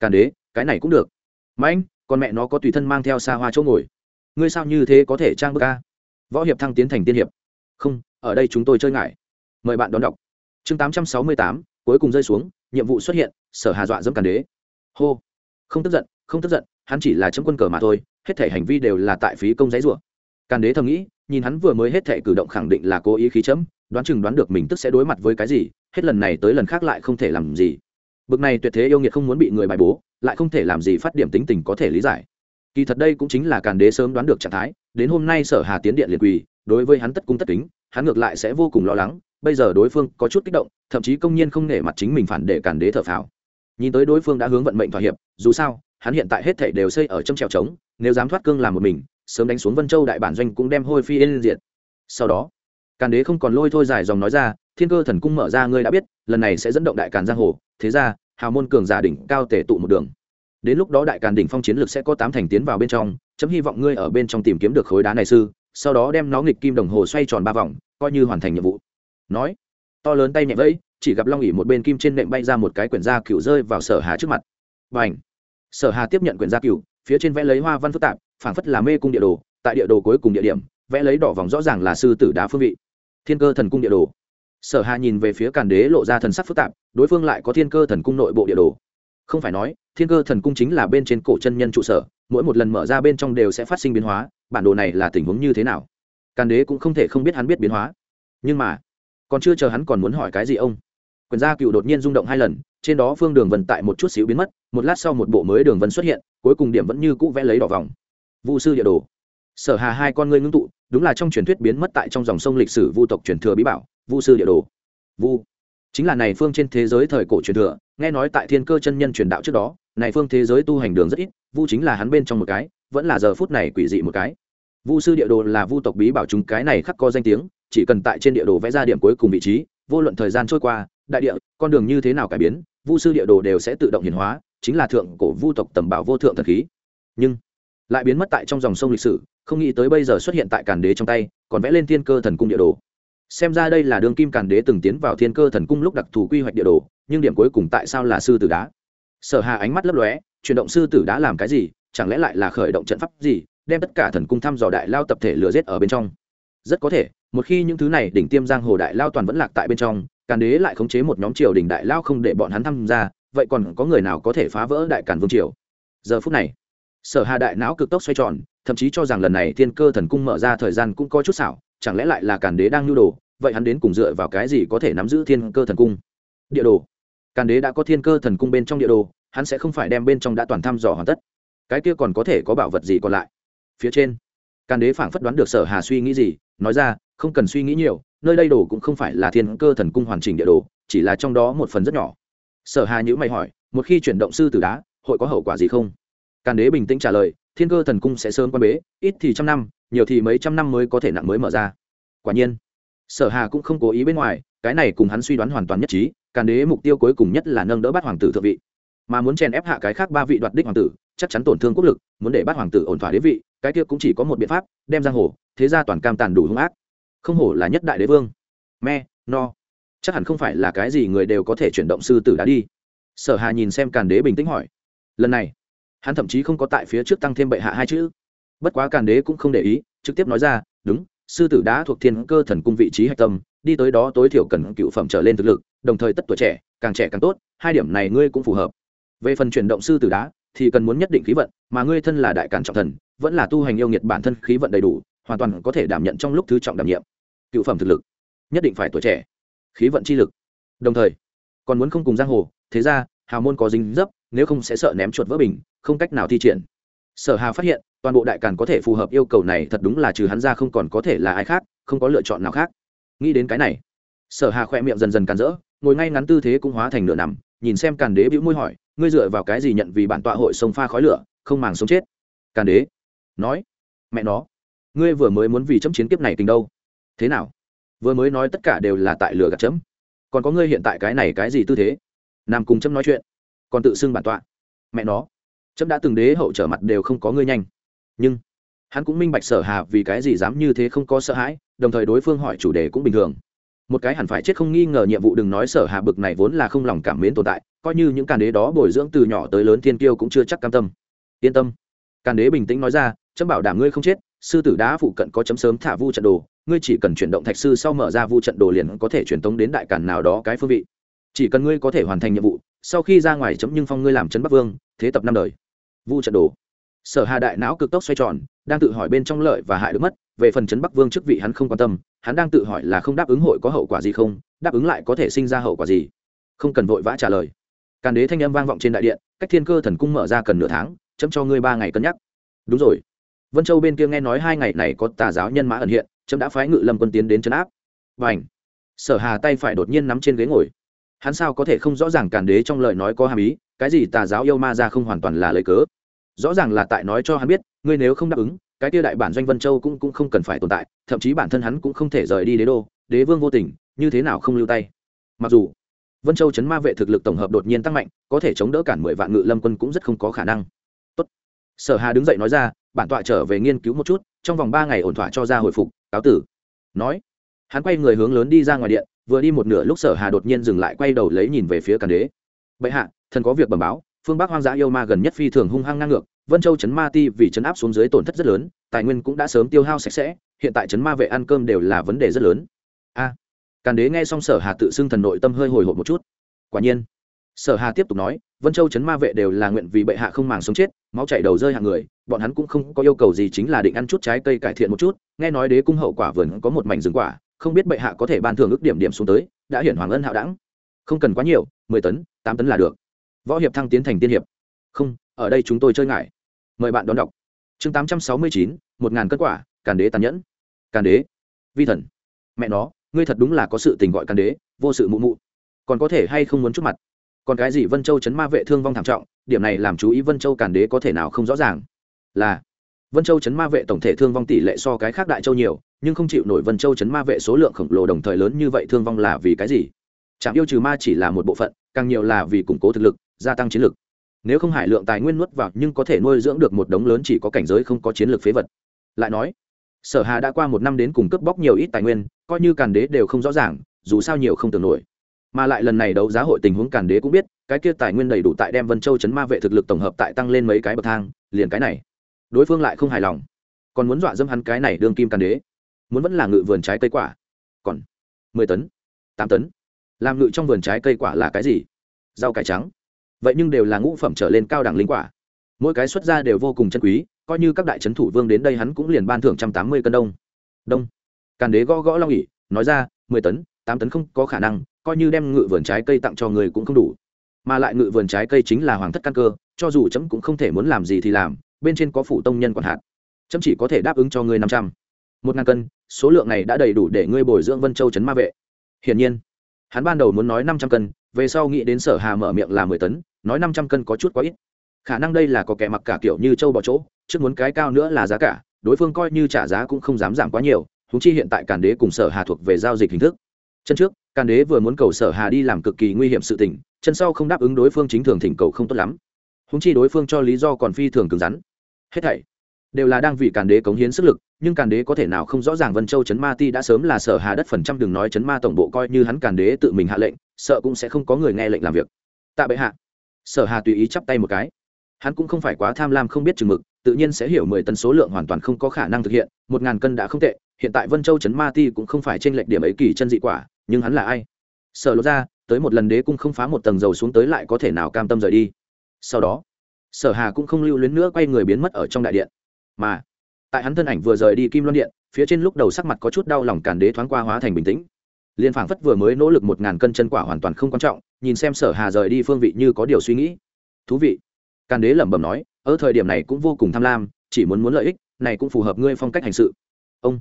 Càn đế, cái này cũng được. Mà anh con mẹ nó có tùy thân mang theo xa hoa chỗ ngồi. Ngươi sao như thế có thể trang bức ca võ hiệp thăng tiến thành tiên hiệp. Không, ở đây chúng tôi chơi ngại. Mời bạn đón đọc. Chương tám trăm sáu mươi tám, cuối cùng rơi xuống, nhiệm vụ xuất hiện, sở hà dọa dẫm càn đế. Hô. Không tức giận, không tức giận, hắn chỉ là chấm quân cờ mà thôi, hết thể hành vi đều là tại phí công giấy rủa. Càn đế thầm nghĩ nhìn hắn vừa mới hết thệ cử động khẳng định là cố ý khí chấm, đoán chừng đoán được mình tức sẽ đối mặt với cái gì, hết lần này tới lần khác lại không thể làm gì. Bực này tuyệt thế yêu nghiệt không muốn bị người bài bố, lại không thể làm gì phát điểm tính tình có thể lý giải. Kỳ thật đây cũng chính là càn đế sớm đoán được trạng thái, đến hôm nay sở hà tiến điện liền quỳ, đối với hắn tất cung tất kính, hắn ngược lại sẽ vô cùng lo lắng, bây giờ đối phương có chút kích động, thậm chí công nhiên không nể mặt chính mình phản để càn đế thở phào. Nhìn tới đối phương đã hướng vận mệnh thỏa hiệp, dù sao, hắn hiện tại hết thể đều xây ở trong trèo trống, nếu dám thoát cương làm một mình sớm đánh xuống vân châu đại bản doanh cũng đem hôi phi yên diệt. Sau đó, càn đế không còn lôi thôi dài dòng nói ra, thiên cơ thần cung mở ra, ngươi đã biết, lần này sẽ dẫn động đại càn giang hồ, thế ra, hào môn cường giả đỉnh cao tể tụ một đường. Đến lúc đó đại càn đỉnh phong chiến lược sẽ có tám thành tiến vào bên trong, chấm hy vọng ngươi ở bên trong tìm kiếm được khối đá này sư, sau đó đem nó nghịch kim đồng hồ xoay tròn ba vòng, coi như hoàn thành nhiệm vụ. Nói, to lớn tay nhẹ vẫy, chỉ gặp long ỉ một bên kim trên nệm bay ra một cái quyển da cựu rơi vào sở hà trước mặt. Và sở hà tiếp nhận quyển da cựu phía trên vẽ lấy hoa văn phức tạp, phảng phất là mê cung địa đồ, tại địa đồ cuối cùng địa điểm, vẽ lấy đỏ vòng rõ ràng là sư tử đá phương vị. Thiên cơ thần cung địa đồ. Sở hà nhìn về phía càn đế lộ ra thần sắc phức tạp, đối phương lại có thiên cơ thần cung nội bộ địa đồ. Không phải nói, thiên cơ thần cung chính là bên trên cổ chân nhân trụ sở, mỗi một lần mở ra bên trong đều sẽ phát sinh biến hóa, bản đồ này là tình huống như thế nào? Càn đế cũng không thể không biết hắn biết biến hóa. Nhưng mà, còn chưa chờ hắn còn muốn hỏi cái gì ông? Quyền gia cựu đột nhiên rung động hai lần, trên đó phương đường vân tại một chút xíu biến mất, một lát sau một bộ mới đường vân xuất hiện cuối cùng điểm vẫn như cũ vẽ lấy đỏ vòng. Vu sư địa đồ. Sở hà hai con ngươi ngưng tụ, đúng là trong truyền thuyết biến mất tại trong dòng sông lịch sử vu tộc truyền thừa bí bảo, vu sư địa đồ. Vu. Chính là này phương trên thế giới thời cổ truyền thừa, nghe nói tại thiên cơ chân nhân truyền đạo trước đó, này phương thế giới tu hành đường rất ít, vu chính là hắn bên trong một cái, vẫn là giờ phút này quỷ dị một cái. Vu sư địa đồ là vu tộc bí bảo chúng cái này khắc có danh tiếng, chỉ cần tại trên địa đồ vẽ ra điểm cuối cùng vị trí, vô luận thời gian trôi qua, đại địa, con đường như thế nào cải biến, vu sư địa đồ đều sẽ tự động hiển hóa chính là thượng cổ vu tộc tầm bảo vô thượng thần khí. Nhưng, lại biến mất tại trong dòng sông lịch sử, không nghĩ tới bây giờ xuất hiện tại càn đế trong tay, còn vẽ lên thiên cơ thần cung địa đồ. Xem ra đây là đường kim càn đế từng tiến vào thiên cơ thần cung lúc đặc thù quy hoạch địa đồ, nhưng điểm cuối cùng tại sao là sư tử đá? Sở hà ánh mắt lấp lóe, chuyển động sư tử đá làm cái gì, chẳng lẽ lại là khởi động trận pháp gì, đem tất cả thần cung thăm dò đại lao tập thể lừa giết ở bên trong? Rất có thể, một khi những thứ này đỉnh tiêm giang hồ đại lao toàn vẫn lạc tại bên trong, càn đế lại khống chế một nhóm triều đình đại lao không để bọn hắn tham gia vậy còn có người nào có thể phá vỡ đại càn vương triều? Giờ phút này, sở hà đại não cực tốc xoay tròn, thậm chí cho rằng lần này thiên cơ thần cung mở ra thời gian cũng có chút xảo, chẳng lẽ lại là càn đế đang nhu đồ, vậy hắn đến cùng dựa vào cái gì có thể nắm giữ thiên cơ thần cung? Địa đồ. Càn đế đã có thiên cơ thần cung bên trong địa đồ, hắn sẽ không phải đem bên trong đã toàn thăm dò hoàn tất. Cái kia còn có thể có bảo vật gì còn lại? Phía trên, càn đế phảng phất đoán được sở hà suy nghĩ gì, nói ra, không cần suy nghĩ nhiều, nơi đây đồ cũng không phải là thiên cơ thần cung hoàn chỉnh địa đồ, chỉ là trong đó một phần rất nhỏ sở hà nhữ mày hỏi, một khi chuyển động sư tử đá, hội có hậu quả gì không? Càn đế bình tĩnh trả lời, thiên cơ thần cung sẽ sớm quan bế, ít thì trăm năm, nhiều thì mấy trăm năm mới có thể nặng mới mở ra. Quả nhiên, sở hà cũng không cố ý bên ngoài, cái này cùng hắn suy đoán hoàn toàn nhất trí, càn đế mục tiêu cuối cùng nhất là nâng đỡ bát hoàng tử thượng vị. Mà muốn chèn ép hạ cái khác ba vị đoạt đích hoàng tử, chắc chắn tổn thương quốc lực, muốn để bát hoàng tử ổn thỏa đế vị, cái kia cũng chỉ có một biện pháp, đem giang hồ, thế ra toàn cam tàn đủ hung ác. Không hổ là nhất đại đế vương. Me, no chắc hẳn không phải là cái gì người đều có thể chuyển động sư tử đã đi. Sở hà nhìn xem càn đế bình tĩnh hỏi. Lần này, hắn thậm chí không có tại phía trước tăng thêm bệ hạ hai chữ. Bất quá càn đế cũng không để ý, trực tiếp nói ra, đúng, sư tử đá thuộc thiên cơ thần cung vị trí hạch tâm, đi tới đó tối thiểu cần cựu phẩm trở lên thực lực, đồng thời tất tuổi trẻ, càng trẻ càng tốt, hai điểm này ngươi cũng phù hợp. Về phần chuyển động sư tử đá, thì cần muốn nhất định khí vận, mà ngươi thân là đại càn trọng thần, vẫn là tu hành yêu nghiệt bản thân khí vận đầy đủ, hoàn toàn có thể đảm nhận trong lúc thứ trọng đảm nhiệm cựu phẩm thực lực, nhất định phải tuổi trẻ khí vận chi lực. Đồng thời, còn muốn không cùng giang hồ, thế ra, hào môn có dính dấp, nếu không sẽ sợ ném chuột vỡ bình, không cách nào thi triển. Sở hà phát hiện, toàn bộ đại càn có thể phù hợp yêu cầu này thật đúng là trừ hắn ra không còn có thể là ai khác, không có lựa chọn nào khác. Nghĩ đến cái này, sở hà khỏe miệng dần dần càn rỡ, ngồi ngay ngắn tư thế cũng hóa thành nửa nằm, nhìn xem càn đế bĩu môi hỏi, ngươi dựa vào cái gì nhận vì bản tọa hội sông pha khói lửa, không màng sống chết? Càn đế nói, mẹ nó, ngươi vừa mới muốn vì chấm chiến kiếp này tình đâu? Thế nào? Vừa mới nói tất cả đều là tại lửa gạt chấm. Còn có ngươi hiện tại cái này cái gì tư thế? Nam cùng chấm nói chuyện. Còn tự xưng bản tọa. Mẹ nó. Chấm đã từng đế hậu trở mặt đều không có ngươi nhanh. Nhưng, hắn cũng minh bạch sở hà vì cái gì dám như thế không có sợ hãi, đồng thời đối phương hỏi chủ đề cũng bình thường. Một cái hẳn phải chết không nghi ngờ nhiệm vụ đừng nói sở hà bực này vốn là không lòng cảm mến tồn tại, coi như những càn đế đó bồi dưỡng từ nhỏ tới lớn thiên kiêu cũng chưa chắc cam tâm. Yên tâm. Càn đế bình tĩnh nói ra, chấm bảo đảm ngươi không chết sư tử đá phụ cận có chấm sớm thả vu trận đồ, ngươi chỉ cần chuyển động thạch sư sau mở ra vu trận đồ liền có thể truyền tống đến đại càn nào đó cái phương vị. Chỉ cần ngươi có thể hoàn thành nhiệm vụ, sau khi ra ngoài chấm nhưng phong ngươi làm trấn bắc vương, thế tập năm đời. Vu trận đồ. Sở hà đại não cực tốc xoay tròn, đang tự hỏi bên trong lợi và hại được mất, về phần trấn bắc vương chức vị hắn không quan tâm, hắn đang tự hỏi là không đáp ứng hội có hậu quả gì không, đáp ứng lại có thể sinh ra hậu quả gì. Không cần vội vã trả lời. Càn đế thanh âm vang vọng trên đại điện, cách thiên cơ thần cung mở ra cần nửa tháng, chấm cho ngươi ba ngày cân nhắc. Đúng rồi vân châu bên kia nghe nói hai ngày này có tà giáo nhân mã ẩn hiện, chấm đã phái ngự lâm quân tiến đến chấn áp. Và sở hà tay phải đột nhiên nắm trên ghế ngồi. Hắn sao có thể không rõ ràng càn đế trong lời nói có hàm ý, cái gì tà giáo yêu ma ra không hoàn toàn là lời cớ. Rõ ràng là tại nói cho hắn biết, ngươi nếu không đáp ứng, cái tia đại bản doanh vân châu cũng cũng không cần phải tồn tại, thậm chí bản thân hắn cũng không thể rời đi đế đô, đế vương vô tình, như thế nào không lưu tay? Mặc dù, vân châu chấn ma vệ thực lực tổng hợp đột nhiên tăng mạnh, có thể chống đỡ cản mười vạn ngự lâm quân cũng rất không có khả năng. Tốt. sở hà đứng dậy nói ra bản tọa trở về nghiên cứu một chút, trong vòng ba ngày ổn thỏa cho ra hồi phục, cáo tử. Nói, hắn quay người hướng lớn đi ra ngoài điện, vừa đi một nửa lúc sở hà đột nhiên dừng lại quay đầu lấy nhìn về phía càn đế. Bệ hạ, thần có việc bẩm báo, phương bắc hoang dã yêu ma gần nhất phi thường hung hăng ngang ngược, vân châu chấn ma ti vì chấn áp xuống dưới tổn thất rất lớn, tài nguyên cũng đã sớm tiêu hao sạch sẽ, hiện tại chấn ma vệ ăn cơm đều là vấn đề rất lớn. A, càn đế nghe xong sở hà tự xưng thần nội tâm hơi hồi hộp một chút. Quả nhiên, sở hà tiếp tục nói, vân châu chấn ma vệ đều là nguyện vì bệ hạ không màng sống chết máu chảy đầu rơi hạng người, bọn hắn cũng không có yêu cầu gì chính là định ăn chút trái cây cải thiện một chút, nghe nói đế cung hậu quả vườn có một mảnh rừng quả, không biết bệ hạ có thể ban thưởng ước điểm điểm xuống tới, đã hiển hoàng ân hạo đẳng. Không cần quá nhiều, mười tấn, tám tấn là được. Võ hiệp thăng tiến thành tiên hiệp. Không, ở đây chúng tôi chơi ngại. Mời bạn đón đọc. Chương tám trăm sáu mươi chín, một ngàn cất quả, càn đế tàn nhẫn. Càn đế. Vi thần. Mẹ nó, ngươi thật đúng là có sự tình gọi càn đế, vô sự mụ mụ. Còn có thể hay không muốn chút mặt? Còn cái gì vân châu chấn ma vệ thương vong thảm trọng, điểm này làm chú ý vân châu càn đế có thể nào không rõ ràng. Là, vân châu chấn ma vệ tổng thể thương vong tỷ lệ so cái khác đại châu nhiều, nhưng không chịu nổi vân châu chấn ma vệ số lượng khổng lồ đồng thời lớn như vậy thương vong là vì cái gì? Trạm yêu trừ ma chỉ là một bộ phận, càng nhiều là vì củng cố thực lực, gia tăng chiến lực. Nếu không hải lượng tài nguyên nuốt vào nhưng có thể nuôi dưỡng được một đống lớn chỉ có cảnh giới không có chiến lược phế vật. Lại nói, sở hà đã qua một năm đến cùng cướp bóc nhiều ít tài nguyên, coi như càn đế đều không rõ ràng, dù sao nhiều không tưởng nổi mà lại lần này đấu giá hội tình huống càn đế cũng biết, cái kia tài nguyên đầy đủ tại đem vân châu chấn ma vệ thực lực tổng hợp tại tăng lên mấy cái bậc thang, liền cái này. Đối phương lại không hài lòng. Còn muốn dọa dâm hắn cái này đương kim càn đế. Muốn vẫn là ngự vườn trái cây quả. Còn mười tấn, tám tấn. Làm ngự trong vườn trái cây quả là cái gì? Rau cải trắng. Vậy nhưng đều là ngũ phẩm trở lên cao đẳng linh quả. Mỗi cái xuất ra đều vô cùng chân quý, coi như các đại trấn thủ vương đến đây hắn cũng liền ban thưởng trăm tám mươi cân đông. Đông. Càn đế gõ gõ long ỉ, nói ra, mười tấn tám tấn không có khả năng, coi như đem ngự vườn trái cây tặng cho người cũng không đủ. Mà lại ngự vườn trái cây chính là hoàng thất căn cơ, cho dù chấm cũng không thể muốn làm gì thì làm, bên trên có phủ tông nhân quản hạt. Chấm chỉ có thể đáp ứng cho ngươi năm trăm. Một ngàn cân, số lượng này đã đầy đủ để ngươi bồi dưỡng vân châu trấn ma vệ. Hiển nhiên, hắn ban đầu muốn nói năm trăm cân, về sau nghĩ đến sở hà mở miệng là mười tấn, nói năm trăm cân có chút quá ít. Khả năng đây là có kẻ mặc cả kiểu như châu bỏ chỗ, trước muốn cái cao nữa là giá cả, đối phương coi như trả giá cũng không dám giảm quá nhiều húng chi hiện tại càn đế cùng sở hà thuộc về giao dịch hình thức chân trước càn đế vừa muốn cầu sở hà đi làm cực kỳ nguy hiểm sự tình, chân sau không đáp ứng đối phương chính thường thỉnh cầu không tốt lắm. Húng chi đối phương cho lý do còn phi thường cứng rắn. Hết thảy đều là đang vì càn đế cống hiến sức lực, nhưng càn đế có thể nào không rõ ràng vân châu chấn ma ti đã sớm là sở hà đất phần trăm đừng nói chấn ma tổng bộ coi như hắn càn đế tự mình hạ lệnh, sợ cũng sẽ không có người nghe lệnh làm việc. Tạ bệ hạ. Sở hà tùy ý chắp tay một cái. Hắn cũng không phải quá tham lam không biết chừng mực, tự nhiên sẽ hiểu mười tấn số lượng hoàn toàn không có khả năng thực hiện, một ngàn cân đã không tệ, hiện tại vân châu chấn ma ti cũng không phải trên lệch điểm ấy kỳ chân dị quả nhưng hắn là ai? Sở lột ra, tới một lần đế cung không phá một tầng dầu xuống tới lại có thể nào cam tâm rời đi? Sau đó, sở hà cũng không lưu luyến nữa quay người biến mất ở trong đại điện. Mà, tại hắn thân ảnh vừa rời đi kim loan điện, phía trên lúc đầu sắc mặt có chút đau lòng càn đế thoáng qua hóa thành bình tĩnh. Liên phảng phất vừa mới nỗ lực một ngàn cân chân quả hoàn toàn không quan trọng, nhìn xem sở hà rời đi phương vị như có điều suy nghĩ. Thú vị. Càn đế lẩm bẩm nói, ở thời điểm này cũng vô cùng tham lam, chỉ muốn muốn lợi ích, này cũng phù hợp ngươi phong cách hành sự. Ông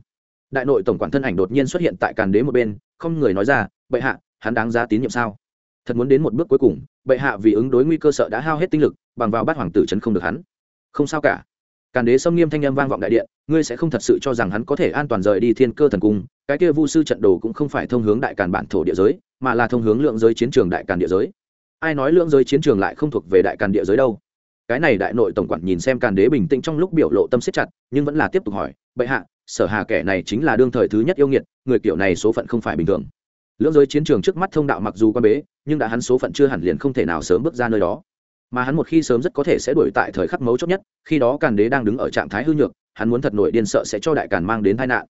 đại nội tổng quản thân ảnh đột nhiên xuất hiện tại càn đế một bên, không người nói ra, bệ hạ, hắn đáng giá tín nhiệm sao? Thật muốn đến một bước cuối cùng, bệ hạ vì ứng đối nguy cơ sợ đã hao hết tinh lực, bằng vào bắt hoàng tử chấn không được hắn. Không sao cả. Càn đế xâm nghiêm thanh âm vang vọng đại điện, ngươi sẽ không thật sự cho rằng hắn có thể an toàn rời đi thiên cơ thần cung, cái kia vu sư trận đồ cũng không phải thông hướng đại càn bản thổ địa giới, mà là thông hướng lượng giới chiến trường đại càn địa giới. Ai nói lượng giới chiến trường lại không thuộc về đại càn địa giới đâu? Cái này đại nội tổng quản nhìn xem càn đế bình tĩnh trong lúc biểu lộ tâm siết chặt, nhưng vẫn là tiếp tục hỏi, bệ hạ sở hà kẻ này chính là đương thời thứ nhất yêu nghiệt, người kiểu này số phận không phải bình thường. Lưỡng giới chiến trường trước mắt thông đạo mặc dù quan bế, nhưng đã hắn số phận chưa hẳn liền không thể nào sớm bước ra nơi đó. Mà hắn một khi sớm rất có thể sẽ đuổi tại thời khắc mấu chốt nhất, khi đó càn đế đang đứng ở trạng thái hư nhược, hắn muốn thật nổi điên sợ sẽ cho đại càn mang đến tai nạn.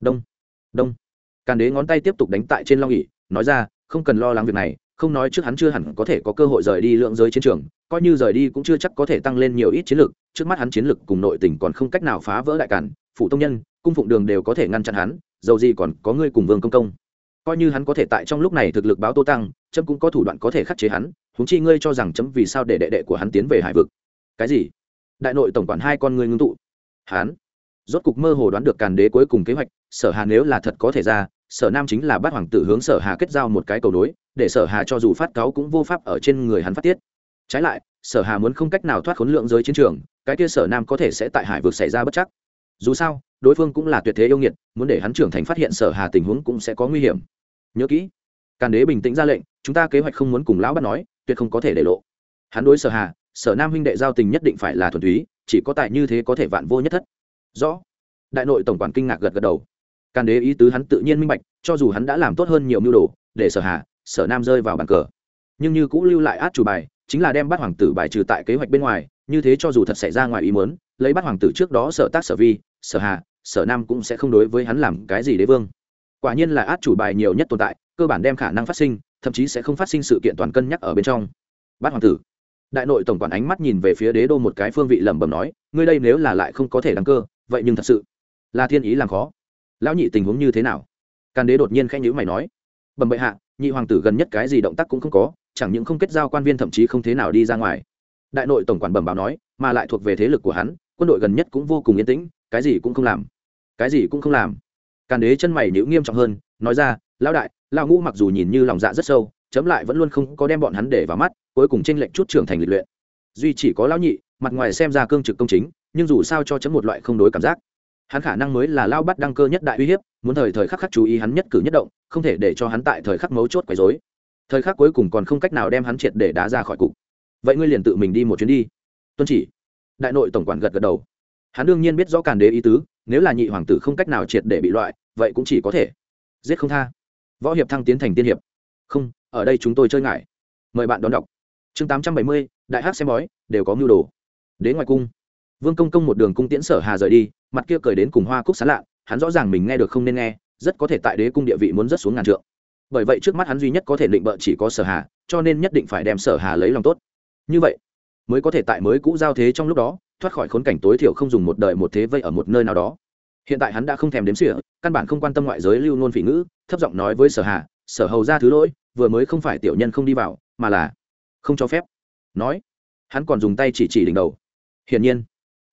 Đông đông. Càn đế ngón tay tiếp tục đánh tại trên long ỉ nói ra, không cần lo lắng việc này, không nói trước hắn chưa hẳn có thể có cơ hội rời đi lượng giới chiến trường, coi như rời đi cũng chưa chắc có thể tăng lên nhiều ít chiến lược trước mắt hắn chiến lược cùng nội tình còn không cách nào phá vỡ đại càn phụ tông nhân cung phụng đường đều có thể ngăn chặn hắn, dầu gì còn có ngươi cùng vương công công. Coi như hắn có thể tại trong lúc này thực lực báo tô tăng trâm cũng có thủ đoạn có thể khắc chế hắn húng chi ngươi cho rằng chấm vì sao để đệ đệ của hắn tiến về hải vực. Cái gì? Đại nội tổng quản hai con ngươi ngưng tụ. Hắn? Rốt cục mơ hồ đoán được càn đế cuối cùng kế hoạch, sở hà nếu là thật có thể ra, sở nam chính là bắt hoàng tử hướng sở hà kết giao một cái cầu nối, để sở hà cho dù phát cáo cũng vô pháp ở trên người hắn phát tiết. Trái lại, sở hà muốn không cách nào thoát khốn lượng giới chiến trường, cái kia sở nam có thể sẽ tại hải vực xảy ra bất chắc. Dù sao đối phương cũng là tuyệt thế yêu nghiệt, muốn để hắn trưởng thành phát hiện sở hà tình huống cũng sẽ có nguy hiểm. Nhớ kỹ, càn đế bình tĩnh ra lệnh, chúng ta kế hoạch không muốn cùng lão bắt nói, tuyệt không có thể để lộ. Hắn đối sở hà, sở nam huynh đệ giao tình nhất định phải là thuần túy, chỉ có tại như thế có thể vạn vô nhất thất. Rõ. Đại nội tổng quản kinh ngạc gật gật đầu. Càn đế ý tứ hắn tự nhiên minh bạch, cho dù hắn đã làm tốt hơn nhiều mưu đồ, để sở hà, sở nam rơi vào bàn cờ. Nhưng như cũng lưu lại át chủ bài, chính là đem bắt hoàng tử bài trừ tại kế hoạch bên ngoài, như thế cho dù thật xảy ra ngoài ý muốn, lấy bắt hoàng tử trước đó sở tác sở vi, sở hà sở nam cũng sẽ không đối với hắn làm cái gì đế vương. Quả nhiên là át chủ bài nhiều nhất tồn tại, cơ bản đem khả năng phát sinh, thậm chí sẽ không phát sinh sự kiện toàn cân nhắc ở bên trong. Bát hoàng tử. Đại nội tổng quản ánh mắt nhìn về phía đế đô một cái phương vị lẩm bẩm nói, ngươi đây nếu là lại không có thể đăng cơ, vậy nhưng thật sự là thiên ý làm khó. Lão nhị tình huống như thế nào? Càn đế đột nhiên khẽ nhữ mày nói. Bẩm bệ hạ, nhị hoàng tử gần nhất cái gì động tác cũng không có, chẳng những không kết giao quan viên thậm chí không thế nào đi ra ngoài. Đại nội tổng quản bẩm báo nói, mà lại thuộc về thế lực của hắn, quân đội gần nhất cũng vô cùng yên tĩnh cái gì cũng không làm. Cái gì cũng không làm. Càn đế chân mày nhữ nghiêm trọng hơn, nói ra, lão đại, lão ngũ mặc dù nhìn như lòng dạ rất sâu, chấm lại vẫn luôn không có đem bọn hắn để vào mắt, cuối cùng tranh lệnh chút trưởng thành lịch luyện. Duy chỉ có lão nhị, mặt ngoài xem ra cương trực công chính, nhưng dù sao cho chấm một loại không đối cảm giác. Hắn khả năng mới là lao bắt đăng cơ nhất đại uy hiếp, muốn thời thời khắc khắc chú ý hắn nhất cử nhất động, không thể để cho hắn tại thời khắc mấu chốt quấy dối thời khắc cuối cùng còn không cách nào đem hắn triệt để đá ra khỏi cục. Vậy ngươi liền tự mình đi một chuyến đi. Tuân chỉ. Đại nội tổng quản gật gật đầu hắn đương nhiên biết rõ càn đế ý tứ, nếu là nhị hoàng tử không cách nào triệt để bị loại, vậy cũng chỉ có thể giết không tha. Võ hiệp thăng tiến thành tiên hiệp. Không, ở đây chúng tôi chơi ngại. Mời bạn đón đọc. Chương tám trăm bảy mươi, đại hát xem bói, đều có mưu đồ. Đến ngoài cung. Vương công công một đường cung tiễn sở hà rời đi, mặt kia cười đến cùng hoa cúc sán lạ, hắn rõ ràng mình nghe được không nên nghe, rất có thể tại đế cung địa vị muốn rất xuống ngàn trượng. Bởi vậy trước mắt hắn duy nhất có thể định bợ chỉ có sở hà, cho nên nhất định phải đem sở hà lấy lòng tốt. Như vậy, mới có thể tại mới cũ giao thế trong lúc đó thoát khỏi khốn cảnh tối thiểu không dùng một đời một thế vây ở một nơi nào đó. Hiện tại hắn đã không thèm đếm xỉa, căn bản không quan tâm ngoại giới lưu nôn phỉ ngữ, thấp giọng nói với sở hà, sở hầu ra thứ lỗi, vừa mới không phải tiểu nhân không đi vào, mà là không cho phép. Nói, hắn còn dùng tay chỉ chỉ đỉnh đầu. Hiển nhiên,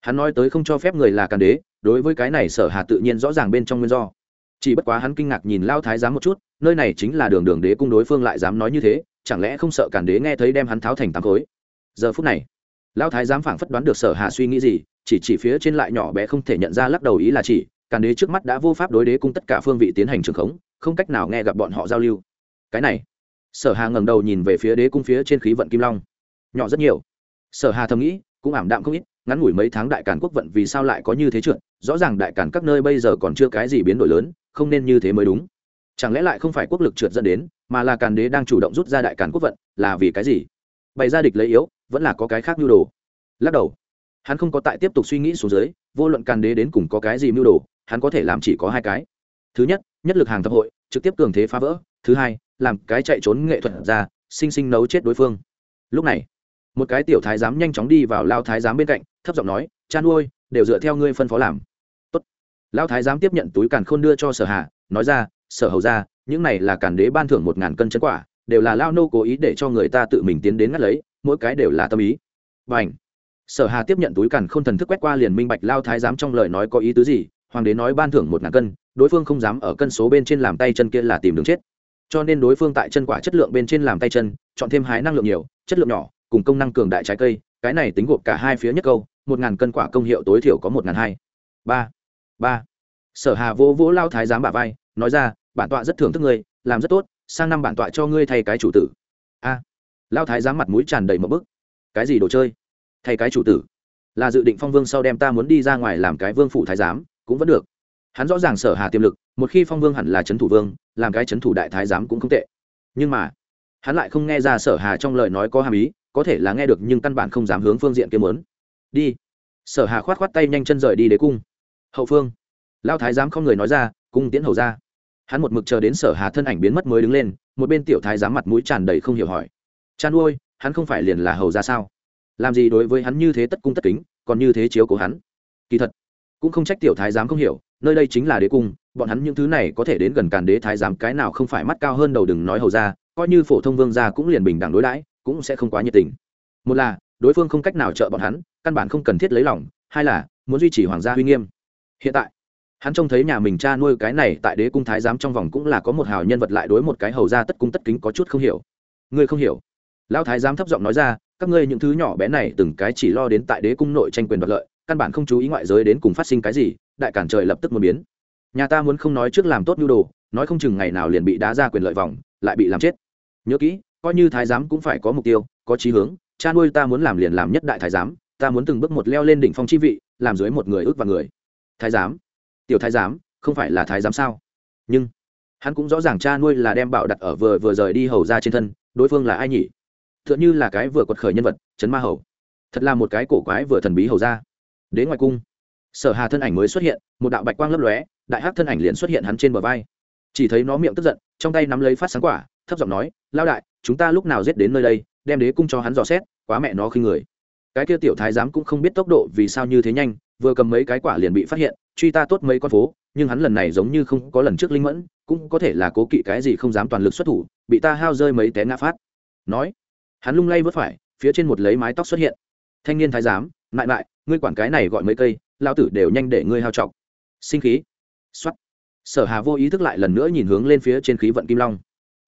hắn nói tới không cho phép người là càn đế, đối với cái này sở hà tự nhiên rõ ràng bên trong nguyên do. Chỉ bất quá hắn kinh ngạc nhìn lao thái giám một chút, nơi này chính là đường đường đế cung đối phương lại dám nói như thế, chẳng lẽ không sợ càn đế nghe thấy đem hắn tháo thành tám khối? Giờ phút này lao thái giám phảng phất đoán được sở hà suy nghĩ gì, chỉ chỉ phía trên lại nhỏ bé không thể nhận ra lắc đầu ý là chỉ, càn đế trước mắt đã vô pháp đối đế cung tất cả phương vị tiến hành trường khống, không cách nào nghe gặp bọn họ giao lưu. Cái này, sở hà ngẩng đầu nhìn về phía đế cung phía trên khí vận kim long. Nhỏ rất nhiều. Sở hà thầm nghĩ, cũng ảm đạm không ít, ngắn ngủi mấy tháng đại càn quốc vận vì sao lại có như thế trượt, rõ ràng đại càn các nơi bây giờ còn chưa cái gì biến đổi lớn, không nên như thế mới đúng. Chẳng lẽ lại không phải quốc lực trượt dẫn đến, mà là càn đế đang chủ động rút ra đại càn quốc vận, là vì cái gì? Bày ra địch lấy yếu vẫn là có cái khác mưu đồ. Lắc đầu. Hắn không có tại tiếp tục suy nghĩ xuống dưới, vô luận càn đế đến cùng có cái gì mưu đồ, hắn có thể làm chỉ có hai cái. Thứ nhất nhất lực hàng thập hội, trực tiếp cường thế phá vỡ. Thứ hai, làm cái chạy trốn nghệ thuật ra, sinh sinh nấu chết đối phương. Lúc này, một cái tiểu thái giám nhanh chóng đi vào lao thái giám bên cạnh, thấp giọng nói, chan nuôi đều dựa theo ngươi phân phó làm. Tốt. lao thái giám tiếp nhận túi càn khôn đưa cho sở hạ nói ra, sở hầu ra những này là càn đế ban thưởng một ngàn cân chân quả, đều là lao nô cố ý để cho người ta tự mình tiến đến ngắt lấy mỗi cái đều là tâm ý. Và ảnh sở hà tiếp nhận túi càn n thần thức quét qua liền minh bạch lao thái giám trong lời nói có ý tứ gì, hoàng đế nói ban thưởng một ngàn cân, đối phương không dám ở cân số bên trên làm tay chân kia là tìm đường chết. Cho nên đối phương tại chân quả chất lượng bên trên làm tay chân, chọn thêm hái năng lượng nhiều, chất lượng nhỏ, cùng công năng cường đại trái cây, cái này tính gộp cả hai phía nhất câu, một ngàn cân quả công hiệu tối thiểu có một ngàn hai. Ba! Ba! Sở hà vô vỗ lao thái giám bả vai, nói ra, bản tọa rất thưởng thức ngươi, làm rất tốt, sang năm bản tọa cho ngươi thay cái chủ tử. A! Lao thái giám mặt mũi tràn đầy một bức. Cái gì đồ chơi? Thay cái chủ tử. Là dự định phong vương sau đem ta muốn đi ra ngoài làm cái vương phủ thái giám, cũng vẫn được. Hắn rõ ràng sở hà tiềm lực, một khi phong vương hẳn là trấn thủ vương, làm cái trấn thủ đại thái giám cũng không tệ. Nhưng mà, hắn lại không nghe ra sở hà trong lời nói có hàm ý, có thể là nghe được nhưng căn bản không dám hướng phương diện kiếm lớn đi. Sở hà khoát khoát tay nhanh chân rời đi đế cung. Hậu phương. Lao thái giám không người nói ra, cung tiễn hầu ra. Hắn một mực chờ đến sở hà thân ảnh biến mất mới đứng lên, một bên tiểu thái giám mặt mũi tràn đầy không hiểu hỏi chan ôi hắn không phải liền là hầu ra sao? Làm gì đối với hắn như thế tất cung tất kính, còn như thế chiếu cố hắn? Kỳ thật, cũng không trách tiểu thái giám không hiểu, nơi đây chính là đế cung, bọn hắn những thứ này có thể đến gần càn đế thái giám cái nào không phải mắt cao hơn đầu đừng nói hầu ra coi như phổ thông vương gia cũng liền bình đẳng đối đãi, cũng sẽ không quá nhiệt tình. Một là, đối phương không cách nào trợ bọn hắn, căn bản không cần thiết lấy lòng, hai là, muốn duy trì hoàng gia uy nghiêm. Hiện tại, hắn trông thấy nhà mình cha nuôi cái này tại đế cung thái giám trong vòng cũng là có một hào nhân vật lại đối một cái hầu ra tất cung tất kính có chút không hiểu. Ngươi không hiểu? Lão thái giám thấp giọng nói ra, các ngươi những thứ nhỏ bé này từng cái chỉ lo đến tại đế cung nội tranh quyền đoạt lợi, căn bản không chú ý ngoại giới đến cùng phát sinh cái gì, đại cản trời lập tức muốn biến. Nhà ta muốn không nói trước làm tốt nhu đồ, nói không chừng ngày nào liền bị đá ra quyền lợi vòng, lại bị làm chết. Nhớ kỹ, coi như thái giám cũng phải có mục tiêu, có chí hướng, cha nuôi ta muốn làm liền làm nhất đại thái giám, ta muốn từng bước một leo lên đỉnh phong chi vị, làm dưới một người ước và người. Thái giám, tiểu thái giám, không phải là thái giám sao? Nhưng, hắn cũng rõ ràng cha nuôi là đem bảo đặt ở vừa vừa rời đi hầu ra trên thân, đối phương là ai nhỉ? Tựa như là cái vừa quật khởi nhân vật, trấn ma hầu. Thật là một cái cổ quái vừa thần bí hầu ra đến ngoài cung, sở hà thân ảnh mới xuất hiện, một đạo bạch quang lấp lóe, đại hắc thân ảnh liền xuất hiện hắn trên bờ vai. Chỉ thấy nó miệng tức giận, trong tay nắm lấy phát sáng quả, thấp giọng nói lao đại, chúng ta lúc nào giết đến nơi đây, đem đế cung cho hắn dò xét, quá mẹ nó khi người. Cái kia tiểu thái giám cũng không biết tốc độ vì sao như thế nhanh, vừa cầm mấy cái quả liền bị phát hiện, truy ta tốt mấy con phố, nhưng hắn lần này giống như không có lần trước linh mẫn, cũng có thể là cố kỵ cái gì không dám toàn lực xuất thủ, bị ta hao rơi mấy té ngã phát. Nói hắn lung lay vớt phải, phía trên một lấy mái tóc xuất hiện. Thanh niên thái giám mại mại ngươi quản cái này gọi mấy cây lao tử đều nhanh để ngươi hao trọc. Sinh khí. Xuất sở hà vô ý thức lại lần nữa nhìn hướng lên phía trên khí vận kim long.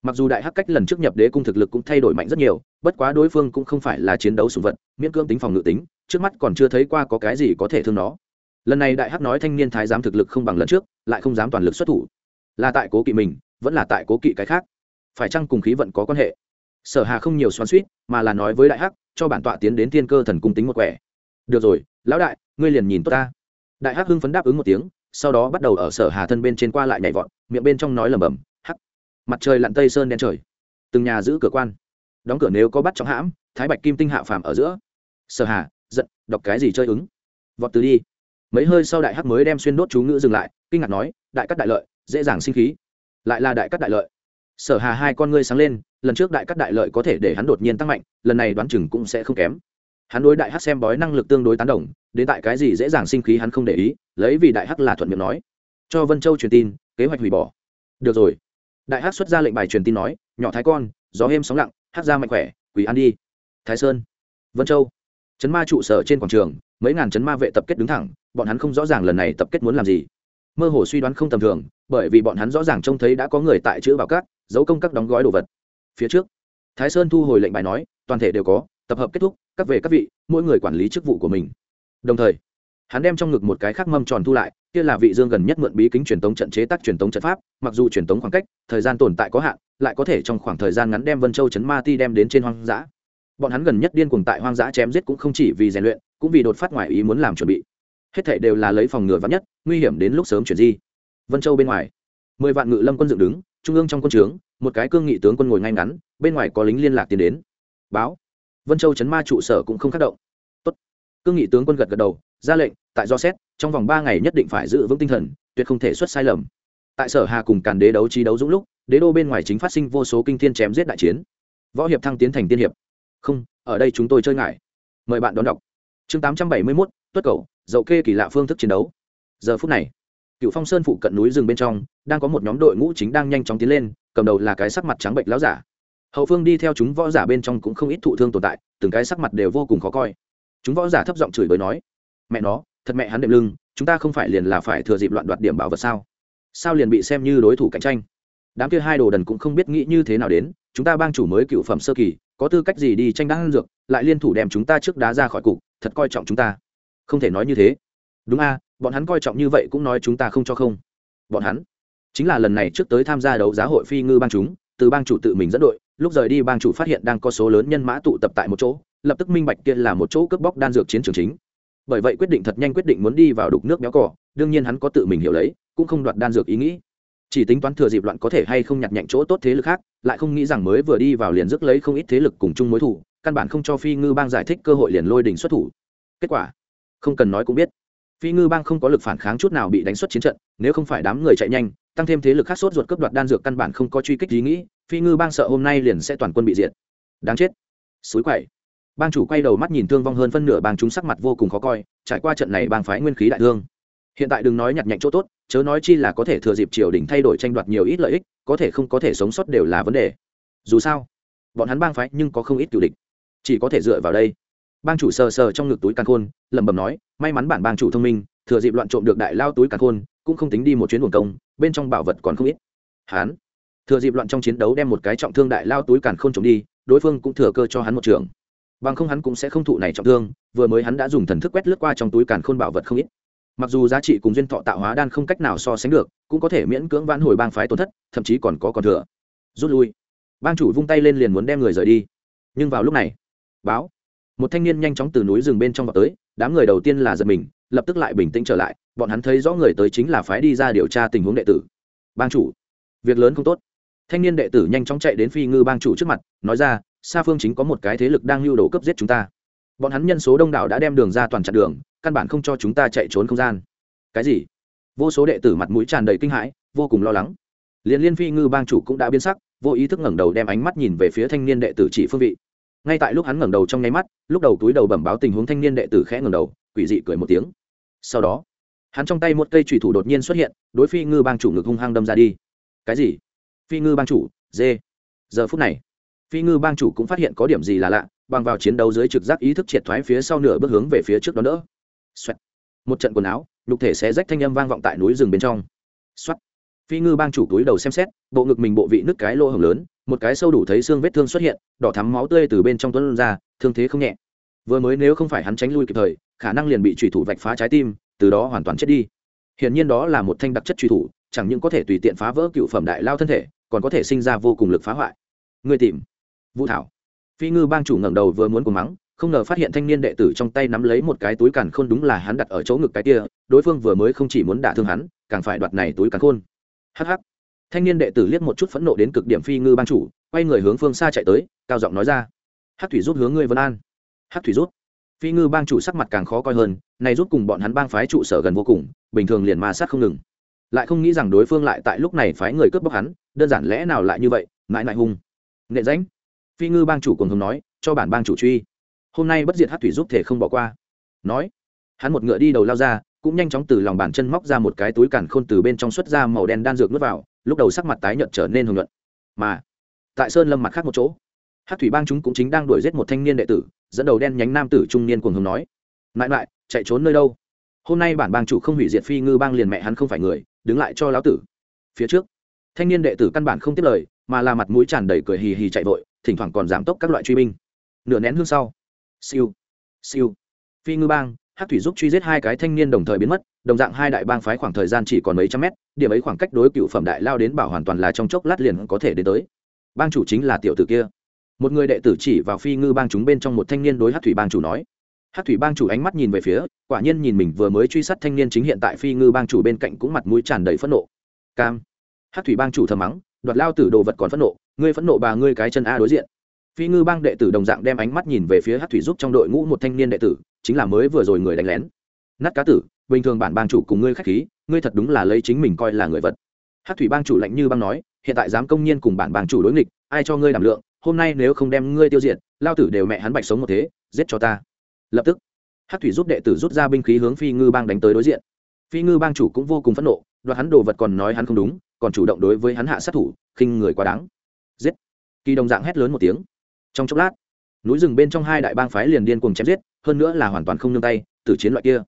Mặc dù đại hắc cách lần trước nhập đế cung thực lực cũng thay đổi mạnh rất nhiều, bất quá đối phương cũng không phải là chiến đấu sùng vật, miễn cưỡng tính phòng ngự tính, trước mắt còn chưa thấy qua có cái gì có thể thương nó. Lần này đại hắc nói thanh niên thái giám thực lực không bằng lần trước, lại không dám toàn lực xuất thủ. Là tại cố kỵ mình, vẫn là tại cố kỵ cái khác. Phải chăng cùng khí vận có quan hệ? Sở hà không nhiều xoắn suýt mà là nói với đại hắc, cho bản tọa tiến đến thiên cơ thần cung tính một quẻ. Được rồi, lão đại, ngươi liền nhìn tốt ta. Đại hắc hưng phấn đáp ứng một tiếng, sau đó bắt đầu ở sở hà thân bên trên qua lại nhảy vọt, miệng bên trong nói lầm bầm hắc, mặt trời lặn tây sơn đen trời, từng nhà giữ cửa quan. Đóng cửa nếu có bắt trong hãm, thái bạch kim tinh hạ phàm ở giữa. Sở hà, giận, đọc cái gì chơi ứng? Vọt từ đi. Mấy hơi sau đại hắc mới đem xuyên đốt chú ngữ dừng lại, kinh ngạc nói, đại cắt đại lợi, dễ dàng sinh khí. Lại là đại cắt đại lợi. Sở hà hai con ngươi sáng lên lần trước đại cắt đại lợi có thể để hắn đột nhiên tăng mạnh, lần này đoán chừng cũng sẽ không kém. Hắn đối đại hắc xem bói năng lực tương đối tán đồng, đến tại cái gì dễ dàng sinh khí hắn không để ý, lấy vì đại hắc là thuận miệng nói. Cho vân châu truyền tin, kế hoạch hủy bỏ. Được rồi. Đại hắc xuất ra lệnh bài truyền tin nói, nhỏ thái con, gió êm sóng lặng, hắc ra mạnh khỏe, quỳ ăn đi. Thái sơn, vân châu. Chấn ma trụ sở trên quảng trường, mấy ngàn chấn ma vệ tập kết đứng thẳng, bọn hắn không rõ ràng lần này tập kết muốn làm gì. Mơ hồ suy đoán không tầm thường, bởi vì bọn hắn rõ ràng trông thấy đã có người tại chữ bảo cát, giấu công các đóng gói đồ vật phía trước. Thái sơn thu hồi lệnh bài nói, toàn thể đều có, tập hợp kết thúc, các về các vị, mỗi người quản lý chức vụ của mình. Đồng thời, hắn đem trong ngực một cái khác mâm tròn thu lại, kia là vị dương gần nhất mượn bí kính truyền tống trận chế tác truyền tống trận pháp, mặc dù truyền tống khoảng cách, thời gian tồn tại có hạn, lại có thể trong khoảng thời gian ngắn đem vân châu chấn ma ti đem đến trên hoang dã. Bọn hắn gần nhất điên cuồng tại hoang dã chém giết cũng không chỉ vì rèn luyện, cũng vì đột phát ngoài ý muốn làm chuẩn bị. Hết thảy đều là lấy phòng ngừa vắn nhất, nguy hiểm đến lúc sớm chuyển di. Vân châu bên ngoài, mười vạn ngự lâm quân dựng đứng trung ương trong quân trướng một cái cương nghị tướng quân ngồi ngay ngắn bên ngoài có lính liên lạc tiến đến. Báo. Vân châu chấn ma trụ sở cũng không khắc động. Tốt. cương nghị tướng quân gật gật đầu ra lệnh tại do xét trong vòng ba ngày nhất định phải giữ vững tinh thần tuyệt không thể xuất sai lầm. Tại sở hà cùng càn đế đấu trí đấu dũng lúc đế đô bên ngoài chính phát sinh vô số kinh thiên chém giết đại chiến. Võ hiệp thăng tiến thành tiên hiệp. Không ở đây chúng tôi chơi ngại. Mời bạn đón đọc. Chương tám trăm bảy mươi 871, tuất cầu dậu kê kỳ lạ phương thức chiến đấu. Giờ phút này cựu phong sơn phụ cận núi rừng bên trong, đang có một nhóm đội ngũ chính đang nhanh chóng tiến lên, cầm đầu là cái sắc mặt trắng bệnh láo giả. Hậu phương đi theo chúng võ giả bên trong cũng không ít thụ thương tồn tại, từng cái sắc mặt đều vô cùng khó coi. Chúng võ giả thấp giọng chửi bới nói, mẹ nó, thật mẹ hắn đệm lưng, chúng ta không phải liền là phải thừa dịp loạn đoạt điểm bảo vật sao? Sao liền bị xem như đối thủ cạnh tranh? Đám kia hai đồ đần cũng không biết nghĩ như thế nào đến, chúng ta bang chủ mới cựu phẩm sơ kỳ, có tư cách gì đi tranh đăng dược, lại liên thủ đem chúng ta trước đá ra khỏi cục, thật coi trọng chúng ta. Không thể nói như thế. Đúng a bọn hắn coi trọng như vậy cũng nói chúng ta không cho không. Bọn hắn chính là lần này trước tới tham gia đấu giá hội phi ngư bang chúng, từ bang chủ tự mình dẫn đội, lúc rời đi bang chủ phát hiện đang có số lớn nhân mã tụ tập tại một chỗ, lập tức minh bạch kia là một chỗ cướp bóc đan dược chiến trường chính. Bởi vậy quyết định thật nhanh quyết định muốn đi vào đục nước béo cỏ, đương nhiên hắn có tự mình hiểu lấy, cũng không đoạt đan dược ý nghĩ. Chỉ tính toán thừa dịp loạn có thể hay không nhặt nhạnh chỗ tốt thế lực khác, lại không nghĩ rằng mới vừa đi vào liền rước lấy không ít thế lực cùng chung mối thủ, căn bản không cho phi ngư bang giải thích cơ hội liền lôi đình xuất thủ. Kết quả, không cần nói cũng biết phi ngư bang không có lực phản kháng chút nào bị đánh xuất chiến trận, nếu không phải đám người chạy nhanh, tăng thêm thế lực khác sốt ruột cướp đoạt đan dược căn bản không có truy kích ý nghĩ, phi ngư bang sợ hôm nay liền sẽ toàn quân bị diệt. Đáng chết. Suối quậy. Bang chủ quay đầu mắt nhìn thương vong hơn phân nửa bang chúng sắc mặt vô cùng khó coi, trải qua trận này bang phái nguyên khí đại thương. Hiện tại đừng nói nhặt nhạnh chỗ tốt, chớ nói chi là có thể thừa dịp triều đình thay đổi tranh đoạt nhiều ít lợi ích, có thể không có thể sống sót đều là vấn đề. Dù sao, bọn hắn bang phái nhưng có không ít cựu địch. Chỉ có thể dựa vào đây. Bang chủ sờ sờ trong ngực túi căn khôn, lẩm bẩm nói may mắn bản bang chủ thông minh, thừa dịp loạn trộm được đại lao túi cả khôn, cũng không tính đi một chuyến buồng công, bên trong bảo vật còn không ít. Hán thừa dịp loạn trong chiến đấu đem một cái trọng thương đại lao túi càn khôn trộm đi, đối phương cũng thừa cơ cho hắn một trường. Bằng không hắn cũng sẽ không thụ này trọng thương, vừa mới hắn đã dùng thần thức quét lướt qua trong túi càn khôn bảo vật không ít. Mặc dù giá trị cùng duyên thọ tạo hóa đan không cách nào so sánh được, cũng có thể miễn cưỡng vãn hồi bang phái tổn thất, thậm chí còn có còn thừa. Rút lui. Bang chủ vung tay lên liền muốn đem người rời đi. Nhưng vào lúc này, báo một thanh niên nhanh chóng từ núi rừng bên trong vào tới, đám người đầu tiên là giật mình, lập tức lại bình tĩnh trở lại, bọn hắn thấy rõ người tới chính là phái đi ra điều tra tình huống đệ tử. Bang chủ, việc lớn không tốt. Thanh niên đệ tử nhanh chóng chạy đến phi ngư bang chủ trước mặt, nói ra xa phương chính có một cái thế lực đang lưu đồ cấp giết chúng ta. Bọn hắn nhân số đông đảo đã đem đường ra toàn chặn đường, căn bản không cho chúng ta chạy trốn không gian. Cái gì? Vô số đệ tử mặt mũi tràn đầy kinh hãi, vô cùng lo lắng. Liên liên phi ngư bang chủ cũng đã biến sắc, vô ý thức ngẩng đầu đem ánh mắt nhìn về phía thanh niên đệ tử chỉ phương vị ngay tại lúc hắn ngẩng đầu trong nháy mắt, lúc đầu túi đầu bẩm báo tình huống thanh niên đệ tử khẽ ngẩng đầu, quỷ dị cười một tiếng. Sau đó, hắn trong tay một cây trùy thủ đột nhiên xuất hiện, đối phi ngư bang chủ ngực hung hăng đâm ra đi. Cái gì? Phi ngư bang chủ, dê. Giờ phút này, phi ngư bang chủ cũng phát hiện có điểm gì là lạ, bằng vào chiến đấu dưới trực giác ý thức triệt thoái phía sau nửa bước hướng về phía trước đó đỡ. Xoẹt. một trận quần áo, nhục thể xé rách thanh âm vang vọng tại núi rừng bên trong. Xoẹt. phi ngư bang chủ túi đầu xem xét, bộ ngực mình bộ vị nứt cái lỗ hồng lớn một cái sâu đủ thấy xương vết thương xuất hiện, đỏ thắm máu tươi từ bên trong tuấn ra, thương thế không nhẹ. Vừa mới nếu không phải hắn tránh lui kịp thời, khả năng liền bị trùy thủ vạch phá trái tim, từ đó hoàn toàn chết đi. Hiển nhiên đó là một thanh đặc chất trùy thủ, chẳng những có thể tùy tiện phá vỡ cựu phẩm đại lao thân thể, còn có thể sinh ra vô cùng lực phá hoại. Người tìm. Vũ thảo. Phi ngư bang chủ ngẩng đầu vừa muốn cùng mắng, không ngờ phát hiện thanh niên đệ tử trong tay nắm lấy một cái túi càn khôn đúng là hắn đặt ở chỗ ngực cái kia, đối phương vừa mới không chỉ muốn đả thương hắn, càng phải đoạt này túi càn khôn. Hh thanh niên đệ tử liếc một chút phẫn nộ đến cực điểm phi ngư bang chủ, quay người hướng phương xa chạy tới, cao giọng nói ra. Hát thủy rút hướng ngươi vân an. Hát thủy rút. Phi ngư bang chủ sắc mặt càng khó coi hơn, này rút cùng bọn hắn bang phái trụ sở gần vô cùng, bình thường liền ma sát không ngừng. Lại không nghĩ rằng đối phương lại tại lúc này phái người cướp bóc hắn, đơn giản lẽ nào lại như vậy, mãi mãi hung. Nệ ránh. phi ngư bang chủ cùng hùng nói, cho bản bang chủ truy. Hôm nay bất diệt hát thủy giúp thể không bỏ qua. Nói. Hắn một ngựa đi đầu lao ra, cũng nhanh chóng từ lòng bàn chân móc ra một cái túi cản khôn từ bên trong xuất ra màu đen đan dược nuốt vào lúc đầu sắc mặt tái nhợt trở nên hồng nhuận. Mà, tại sơn lâm mặt khác một chỗ, hát thủy bang chúng cũng chính đang đuổi giết một thanh niên đệ tử, dẫn đầu đen nhánh nam tử trung niên cuồng hùng nói mãi mãi chạy trốn nơi đâu? Hôm nay bản bang chủ không hủy diệt phi ngư bang liền mẹ hắn không phải người, đứng lại cho lão tử. Phía trước, thanh niên đệ tử căn bản không tiếp lời, mà là mặt mũi tràn đầy cười hì hì chạy vội, thỉnh thoảng còn giảm tốc các loại truy binh. Nửa nén hương sau, siêu siêu, phi ngư bang hát thủy giúp truy giết hai cái thanh niên đồng thời biến mất, đồng dạng hai đại bang phái khoảng thời gian chỉ còn mấy trăm mét, điểm ấy khoảng cách đối cựu phẩm đại lao đến bảo hoàn toàn là trong chốc lát liền có thể đến tới. Bang chủ chính là tiểu tử kia. Một người đệ tử chỉ vào phi ngư bang chúng bên trong một thanh niên đối hát thủy bang chủ nói. Hát thủy bang chủ ánh mắt nhìn về phía, quả nhiên nhìn mình vừa mới truy sát thanh niên chính hiện tại phi ngư bang chủ bên cạnh cũng mặt mũi tràn đầy phẫn nộ. Cam. Hát thủy bang chủ thầm mắng, đoạt lao tử đồ vật còn phẫn nộ, ngươi phẫn nộ bà ngươi cái chân a đối diện. Phi ngư bang đệ tử đồng dạng đem ánh mắt nhìn về phía hát thủy giúp trong đội ngũ một thanh niên đệ tử chính là mới vừa rồi người đánh lén. Nát cá tử, bình thường bản bang chủ cùng ngươi khách khí, ngươi thật đúng là lấy chính mình coi là người vật. Hát thủy bang chủ lạnh như băng nói, hiện tại dám công nhiên cùng bản bang chủ đối nghịch, ai cho ngươi đảm lượng, hôm nay nếu không đem ngươi tiêu diệt, lao tử đều mẹ hắn bạch sống một thế, giết cho ta. Lập tức hát thủy giúp đệ tử rút ra binh khí hướng phi ngư bang đánh tới đối diện. Phi ngư bang chủ cũng vô cùng phẫn nộ, đoạt hắn đồ vật còn nói hắn không đúng, còn chủ động đối với hắn hạ sát thủ, khinh người quá đáng. Giết! Kỳ đồng dạng hét lớn một tiếng. Trong chốc lát núi rừng bên trong hai đại bang phái liền điên cùng chém giết, hơn nữa là hoàn toàn không nương tay từ chiến loại kia.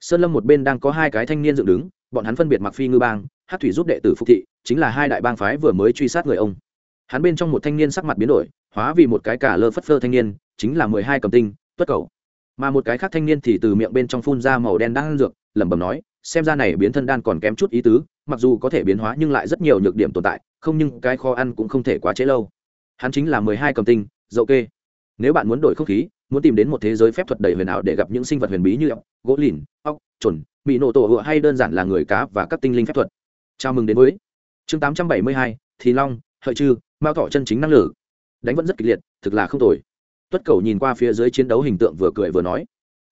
Sơn lâm một bên đang có hai cái thanh niên dựng đứng, bọn hắn phân biệt mặc phi ngư bang, hát thủy giúp đệ tử phục thị, chính là hai đại bang phái vừa mới truy sát người ông. Hắn bên trong một thanh niên sắc mặt biến đổi, hóa vì một cái cả lơ phất phơ thanh niên, chính là mười hai cầm tinh, tuất cầu. Mà một cái khác thanh niên thì từ miệng bên trong phun ra màu đen đang ăn dược, lẩm bẩm nói, xem ra này biến thân đan còn kém chút ý tứ, mặc dù có thể biến hóa nhưng lại rất nhiều nhược điểm tồn tại, không nhưng cái kho ăn cũng không thể quá chế lâu. Hắn chính là mười hai cầm tinh, dậu kê nếu bạn muốn đổi không khí, muốn tìm đến một thế giới phép thuật đầy huyền ảo để gặp những sinh vật huyền bí như ốc, gỗ lìn, ốc chuẩn bị nổ tổ hựa hay đơn giản là người cá và các tinh linh phép thuật. Chào mừng đến với chương tám trăm bảy mươi hai, thì long, hợi chư, mao thọ chân chính năng lử đánh vẫn rất kịch liệt, thực là không tồi. Tuất cầu nhìn qua phía dưới chiến đấu hình tượng vừa cười vừa nói,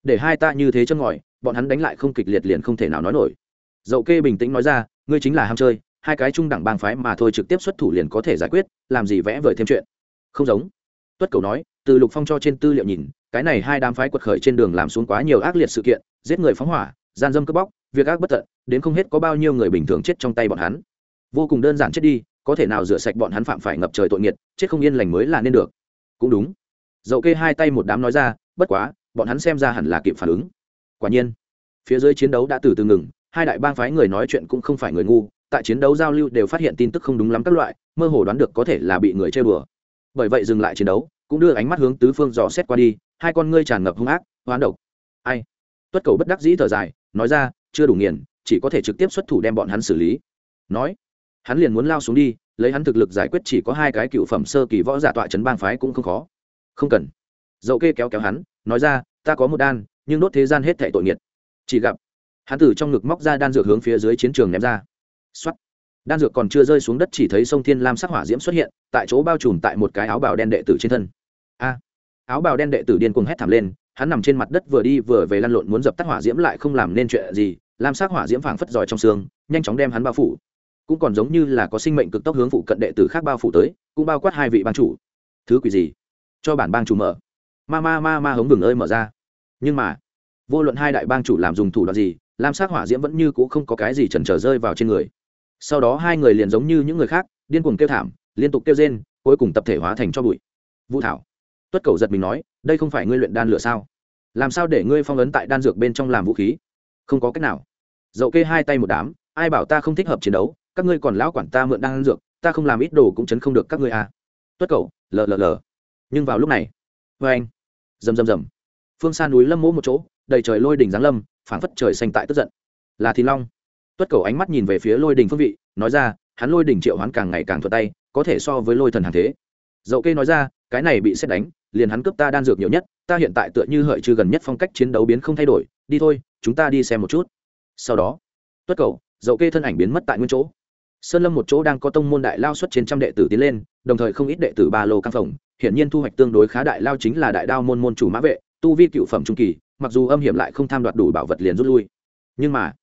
để hai ta như thế chân ngòi, bọn hắn đánh lại không kịch liệt liền không thể nào nói nổi. Dậu kê bình tĩnh nói ra, ngươi chính là ham chơi, hai cái trung đẳng bang phái mà thôi trực tiếp xuất thủ liền có thể giải quyết, làm gì vẽ vời thêm chuyện. Không giống. Tuất cầu nói từ lục phong cho trên tư liệu nhìn, cái này hai đám phái quật khởi trên đường làm xuống quá nhiều ác liệt sự kiện, giết người phóng hỏa, gian dâm cướp bóc, việc ác bất tận, đến không hết có bao nhiêu người bình thường chết trong tay bọn hắn. Vô cùng đơn giản chết đi, có thể nào rửa sạch bọn hắn phạm phải ngập trời tội nghiệt, chết không yên lành mới là nên được. Cũng đúng. Dậu kê hai tay một đám nói ra, bất quá, bọn hắn xem ra hẳn là kịp phản ứng. Quả nhiên, phía dưới chiến đấu đã từ từ ngừng, hai đại bang phái người nói chuyện cũng không phải người ngu, tại chiến đấu giao lưu đều phát hiện tin tức không đúng lắm các loại, mơ hồ đoán được có thể là bị người chơi bừa. Bởi vậy dừng lại chiến đấu cũng đưa ánh mắt hướng tứ phương dò xét qua đi, hai con ngươi tràn ngập hung ác, hoán độc. Ai? Tuất cầu bất đắc dĩ thở dài, nói ra, chưa đủ nghiền, chỉ có thể trực tiếp xuất thủ đem bọn hắn xử lý. Nói, hắn liền muốn lao xuống đi, lấy hắn thực lực giải quyết chỉ có hai cái cựu phẩm sơ kỳ võ giả tọa trấn bang phái cũng không khó. Không cần. Dậu kê kéo kéo hắn, nói ra, ta có một đan, nhưng đốt thế gian hết thệ tội nghiệt. Chỉ gặp, hắn từ trong ngực móc ra đan dược hướng phía dưới chiến trường ném ra. Xuất đan dược còn chưa rơi xuống đất chỉ thấy sông thiên lam sắc hỏa diễm xuất hiện, tại chỗ bao trùm tại một cái áo bào đen đệ tử trên thân áo bào đen đệ tử điên cuồng hét thảm lên, hắn nằm trên mặt đất vừa đi vừa về lăn lộn muốn dập tắt hỏa diễm lại không làm nên chuyện gì, lam sắc hỏa diễm phảng phất giỏi trong xương, nhanh chóng đem hắn bao phủ. Cũng còn giống như là có sinh mệnh cực tốc hướng phụ cận đệ tử khác bao phủ tới, cũng bao quát hai vị ban chủ. Thứ quỷ gì? Cho bản bang chủ mở. Ma ma ma ma hống vừng ơi mở ra. Nhưng mà, vô luận hai đại bang chủ làm dùng thủ đoạn gì, lam sắc hỏa diễm vẫn như c ũ không có cái gì chần trở rơi vào trên người. Sau đó hai người liền giống như những người khác, điên cuồng kêu thảm, liên tục kêu rên, cuối cùng tập thể hóa thành cho bụi. Vũ thảo tuất cầu giật mình nói, đây không phải ngươi luyện đan lửa sao? Làm sao để ngươi phong ấn tại đan dược bên trong làm vũ khí? Không có cách nào. Dậu kê hai tay một đám, ai bảo ta không thích hợp chiến đấu, các ngươi còn lão quản ta mượn đan dược, ta không làm ít đồ cũng chấn không được các ngươi à. Tuất cầu, lờ lờ lờ. Nhưng vào lúc này vê anh. Rầm rầm rầm. Phương xa núi lâm mỗ một chỗ, đầy trời lôi đỉnh giáng lâm, phảng phất trời xanh tại tức giận. Là thì long. Tuất cầu ánh mắt nhìn về phía lôi đỉnh phương vị, nói ra, hắn lôi đỉnh triệu hoán càng ngày càng thuật tay, có thể so với lôi thần hàng thế. Dậu kê nói ra, cái này bị xét đánh liền hắn cướp ta đan dược nhiều nhất, ta hiện tại tựa như hợi trừ gần nhất phong cách chiến đấu biến không thay đổi, đi thôi, chúng ta đi xem một chút. Sau đó, tuất cầu, dậu kê thân ảnh biến mất tại nguyên chỗ. Sơn lâm một chỗ đang có tông môn đại lao xuất trên trăm đệ tử tiến lên, đồng thời không ít đệ tử ba lô căng phòng. Hiển nhiên thu hoạch tương đối khá đại lao chính là đại đao môn môn chủ mã vệ, tu vi cựu phẩm trung kỳ, mặc dù âm hiểm lại không tham đoạt đủ bảo vật liền rút lui. Nhưng mà,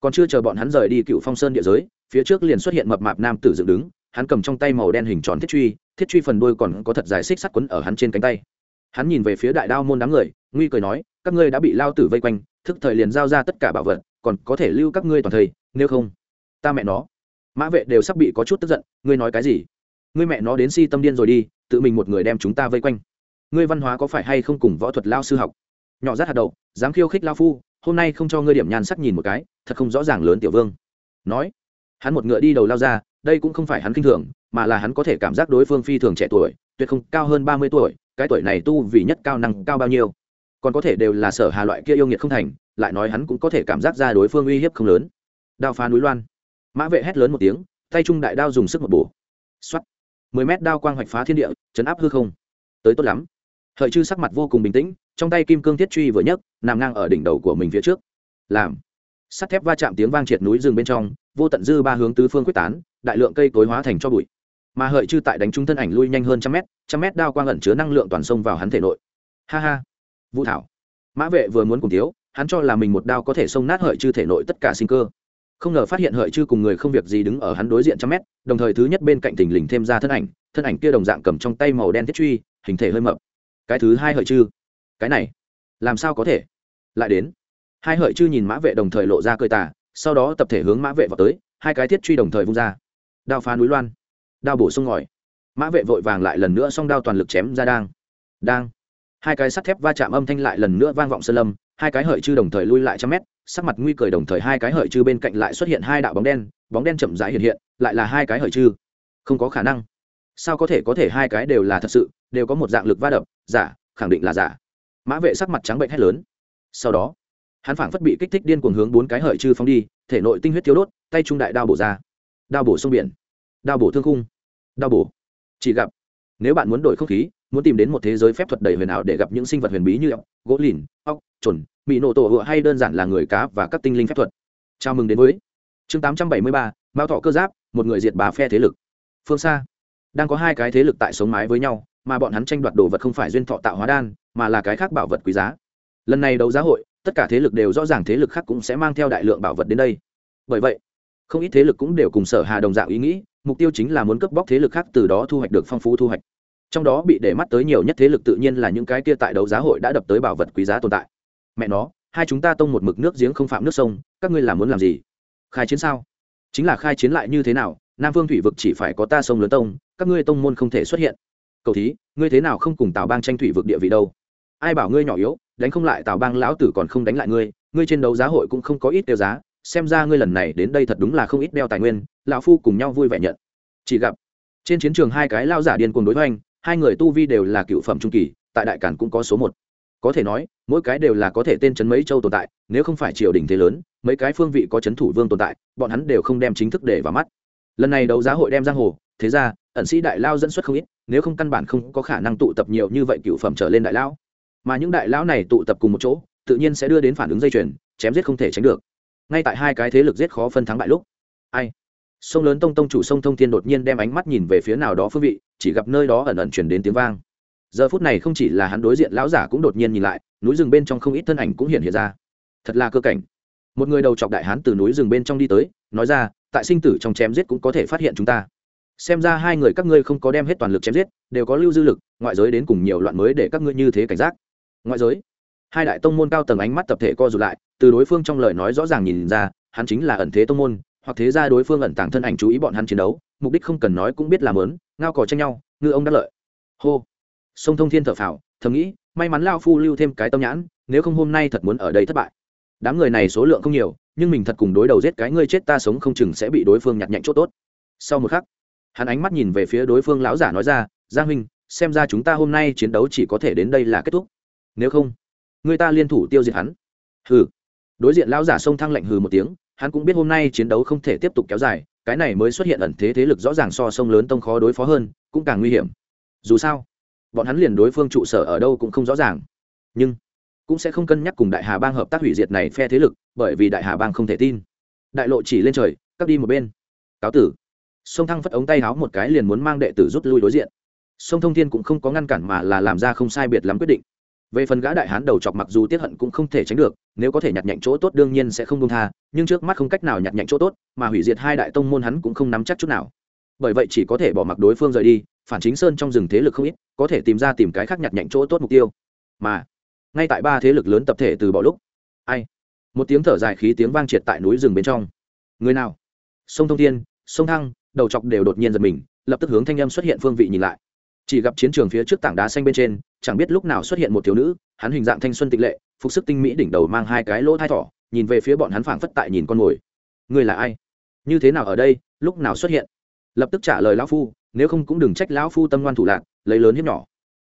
còn chưa chờ bọn hắn rời đi cựu phong sơn địa giới, phía trước liền xuất hiện mập mạp nam tử dựng đứng hắn cầm trong tay màu đen hình tròn thiết truy thiết truy phần đuôi còn có thật dài xích sắt quấn ở hắn trên cánh tay. Hắn nhìn về phía đại đao môn đám người, nguy cười nói, các ngươi đã bị lao tử vây quanh, thức thời liền giao ra tất cả bảo vật, còn có thể lưu các ngươi toàn thời. nếu không, ta mẹ nó. Mã vệ đều sắp bị có chút tức giận, ngươi nói cái gì? Ngươi mẹ nó đến si tâm điên rồi đi, tự mình một người đem chúng ta vây quanh. Ngươi văn hóa có phải hay không cùng võ thuật lao sư học? Nhỏ rát hạt đậu, dám khiêu khích lao phu, hôm nay không cho ngươi điểm nhan sắc nhìn một cái, thật không rõ ràng lớn tiểu vương. Nói hắn một ngựa đi đầu lao ra, đây cũng không phải hắn kinh thường, mà là hắn có thể cảm giác đối phương phi thường trẻ tuổi, tuyệt không cao hơn ba mươi tuổi, cái tuổi này tu vì nhất cao năng cao bao nhiêu. Còn có thể đều là sở hà loại kia yêu nghiệt không thành, lại nói hắn cũng có thể cảm giác ra đối phương uy hiếp không lớn. Đao phá núi loan. Mã vệ hét lớn một tiếng, tay trung đại đao dùng sức một bổ. Xoắt mười mét đao quang hoạch phá thiên địa, chấn áp hư không. Tới tốt lắm. Hợi chư sắc mặt vô cùng bình tĩnh, trong tay kim cương thiết truy vừa nhấc, nằm ngang ở đỉnh đầu của mình phía trước. Làm sắt thép va chạm tiếng vang triệt núi rừng bên trong, vô tận dư ba hướng tứ phương quyết tán, đại lượng cây cối hóa thành cho bụi. Mà hợi chư tại đánh trung thân ảnh lui nhanh hơn trăm mét trăm mét đao quang ẩn chứa năng lượng toàn sông vào hắn thể nội. Ha ha. Vũ thảo. Mã vệ vừa muốn cùng thiếu, hắn cho là mình một đao có thể xông nát hợi chư thể nội tất cả sinh cơ. Không ngờ phát hiện hợi chư cùng người không việc gì đứng ở hắn đối diện trăm mét, đồng thời thứ nhất bên cạnh thình lình thêm ra thân ảnh thân ảnh kia đồng dạng cầm trong tay màu đen thiết truy, hình thể hơi mập. Cái thứ hai hợi chư. Cái này, làm sao có thể? Lại đến hai hợi chư nhìn mã vệ đồng thời lộ ra cơi tà, sau đó tập thể hướng mã vệ vào tới, hai cái thiết truy đồng thời vung ra. Đao phá núi loan. Đao bổ sung ngòi. Mã vệ vội vàng lại lần nữa xong đao toàn lực chém ra đang. Đang. Hai cái sắt thép va chạm âm thanh lại lần nữa vang vọng sơn lâm, hai cái hợi chư đồng thời lui lại trăm mét, sắc mặt nguy cười đồng thời hai cái hợi chư bên cạnh lại xuất hiện hai đạo bóng đen bóng đen chậm rãi hiện hiện, lại là hai cái hợi chư. Không có khả năng. Sao có thể có thể hai cái đều là thật sự, đều có một dạng lực va đập, giả, khẳng định là giả. Mã vệ sắc mặt trắng bệnh hét lớn. Sau đó hắn phảng phất bị kích thích điên cuồng hướng bốn cái hợi chư phóng đi, thể nội tinh huyết thiếu đốt, tay trung đại đao bổ ra. Đao bổ sông biển. Đao bổ thương khung. Đao bổ. Chỉ gặp, nếu bạn muốn đổi không khí, muốn tìm đến một thế giới phép thuật đầy huyền ảo để gặp những sinh vật huyền bí như ốc, gỗ lìn, ốc trồn mỹ nổ tổ hựa hay đơn giản là người cá và các tinh linh phép thuật. Chào mừng đến với chương tám trăm bảy mươi ba, mao thọ cơ giáp, một người diệt bà phe thế lực. Phương xa, đang có hai cái thế lực tại sống mái với nhau, mà bọn hắn tranh đoạt đồ vật không phải duyên thọ tạo hóa đan, mà là cái khác bảo vật quý giá. Lần này đấu giá hội tất cả thế lực đều rõ ràng thế lực khác cũng sẽ mang theo đại lượng bảo vật đến đây. Bởi vậy, không ít thế lực cũng đều cùng sở hà đồng dạng ý nghĩ, mục tiêu chính là muốn cướp bóc thế lực khác từ đó thu hoạch được phong phú thu hoạch. Trong đó bị để mắt tới nhiều nhất thế lực tự nhiên là những cái kia tại đấu giá hội đã đập tới bảo vật quý giá tồn tại. Mẹ nó, hai chúng ta tông một mực nước giếng không phạm nước sông, các ngươi làm muốn làm gì? Khai chiến sao? Chính là khai chiến lại như thế nào? Nam phương thủy vực chỉ phải có ta sông lớn tông, các ngươi tông môn không thể xuất hiện. Cầu thí, ngươi thế nào không cùng tào bang tranh thủy vực địa vị đâu? Ai bảo ngươi nhỏ yếu? Đánh không lại tào bang lão tử còn không đánh lại ngươi ngươi trên đấu giá hội cũng không có ít đeo giá, xem ra ngươi lần này đến đây thật đúng là không ít đeo tài nguyên, lão phu cùng nhau vui vẻ nhận. Chỉ gặp, trên chiến trường hai cái lao giả điên cuồng đối hoành, hai người tu vi đều là cựu phẩm trung kỳ, tại đại cản cũng có số một. Có thể nói, mỗi cái đều là có thể tên chấn mấy châu tồn tại, nếu không phải triều đình thế lớn, mấy cái phương vị có chấn thủ vương tồn tại, bọn hắn đều không đem chính thức để vào mắt. Lần này đấu giá hội đem giang hồ, thế ra, ẩn sĩ đại lao dẫn xuất không ít, nếu không căn bản không có khả năng tụ tập nhiều như vậy cựu phẩm trở lên đại lao mà những đại lão này tụ tập cùng một chỗ, tự nhiên sẽ đưa đến phản ứng dây chuyền, chém giết không thể tránh được. Ngay tại hai cái thế lực giết khó phân thắng bại lúc, ai? Sông lớn tông tông chủ sông thông thiên đột nhiên đem ánh mắt nhìn về phía nào đó phương vị, chỉ gặp nơi đó ẩn ẩn chuyển đến tiếng vang. Giờ phút này không chỉ là hắn đối diện lão giả cũng đột nhiên nhìn lại, núi rừng bên trong không ít thân ảnh cũng hiện hiện ra. Thật là cơ cảnh. Một người đầu chọc đại hán từ núi rừng bên trong đi tới, nói ra, tại sinh tử trong chém giết cũng có thể phát hiện chúng ta. Xem ra hai người các ngươi không có đem hết toàn lực chém giết, đều có lưu dư lực, ngoại giới đến cùng nhiều loạn mới để các ngươi như thế cảnh giác ngoại giới. Hai đại tông môn cao tầng ánh mắt tập thể co rụt lại, từ đối phương trong lời nói rõ ràng nhìn ra, hắn chính là ẩn thế tông môn, hoặc thế ra đối phương ẩn tàng thân ảnh chú ý bọn hắn chiến đấu, mục đích không cần nói cũng biết làm lớn ngao cò tranh nhau, ngư ông đắc lợi. Hô. Sông thông thiên thở phào, thầm nghĩ, may mắn lao phu lưu thêm cái tâm nhãn, nếu không hôm nay thật muốn ở đây thất bại. Đám người này số lượng không nhiều, nhưng mình thật cùng đối đầu giết cái ngươi chết ta sống không chừng sẽ bị đối phương nhặt nhạnh chỗ tốt. Sau một khắc, hắn ánh mắt nhìn về phía đối phương lão giả nói ra, giang huynh, xem ra chúng ta hôm nay chiến đấu chỉ có thể đến đây là kết thúc nếu không, người ta liên thủ tiêu diệt hắn. Hừ. Đối diện lão giả sông thăng lạnh hừ một tiếng, hắn cũng biết hôm nay chiến đấu không thể tiếp tục kéo dài, cái này mới xuất hiện ẩn thế thế lực rõ ràng so sông lớn tông khó đối phó hơn, cũng càng nguy hiểm. Dù sao, bọn hắn liền đối phương trụ sở ở đâu cũng không rõ ràng. Nhưng, cũng sẽ không cân nhắc cùng đại hà bang hợp tác hủy diệt này phe thế lực, bởi vì đại hà bang không thể tin. Đại lộ chỉ lên trời, cắt đi một bên. Cáo tử. Sông thăng phất ống tay háo một cái liền muốn mang đệ tử rút lui đối diện. Sông thông thiên cũng không có ngăn cản mà là làm ra không sai biệt lắm quyết định về phần gã đại hán đầu chọc mặc dù tiết hận cũng không thể tránh được, nếu có thể nhặt nhạnh chỗ tốt đương nhiên sẽ không công tha, nhưng trước mắt không cách nào nhặt nhạnh chỗ tốt, mà hủy diệt hai đại tông môn hắn cũng không nắm chắc chút nào. Bởi vậy chỉ có thể bỏ mặc đối phương rời đi, phản chính sơn trong rừng thế lực không ít, có thể tìm ra tìm cái khác nhặt nhạnh chỗ tốt mục tiêu. Mà, ngay tại ba thế lực lớn tập thể từ bỏ lúc, ai? Một tiếng thở dài khí tiếng vang triệt tại núi rừng bên trong. Người nào? Sông thông thiên, sông thăng, đầu chọc đều đột nhiên giật mình, lập tức hướng thanh âm xuất hiện phương vị nhìn lại chỉ gặp chiến trường phía trước tảng đá xanh bên trên, chẳng biết lúc nào xuất hiện một thiếu nữ, hắn hình dạng thanh xuân tịch lệ, phục sức tinh mỹ đỉnh đầu mang hai cái lỗ thai thỏ, nhìn về phía bọn hắn phảng phất tại nhìn con mồi. Người là ai? Như thế nào ở đây? Lúc nào xuất hiện? Lập tức trả lời lão phu, nếu không cũng đừng trách lão phu tâm ngoan thủ lạc, lấy lớn hiếp nhỏ.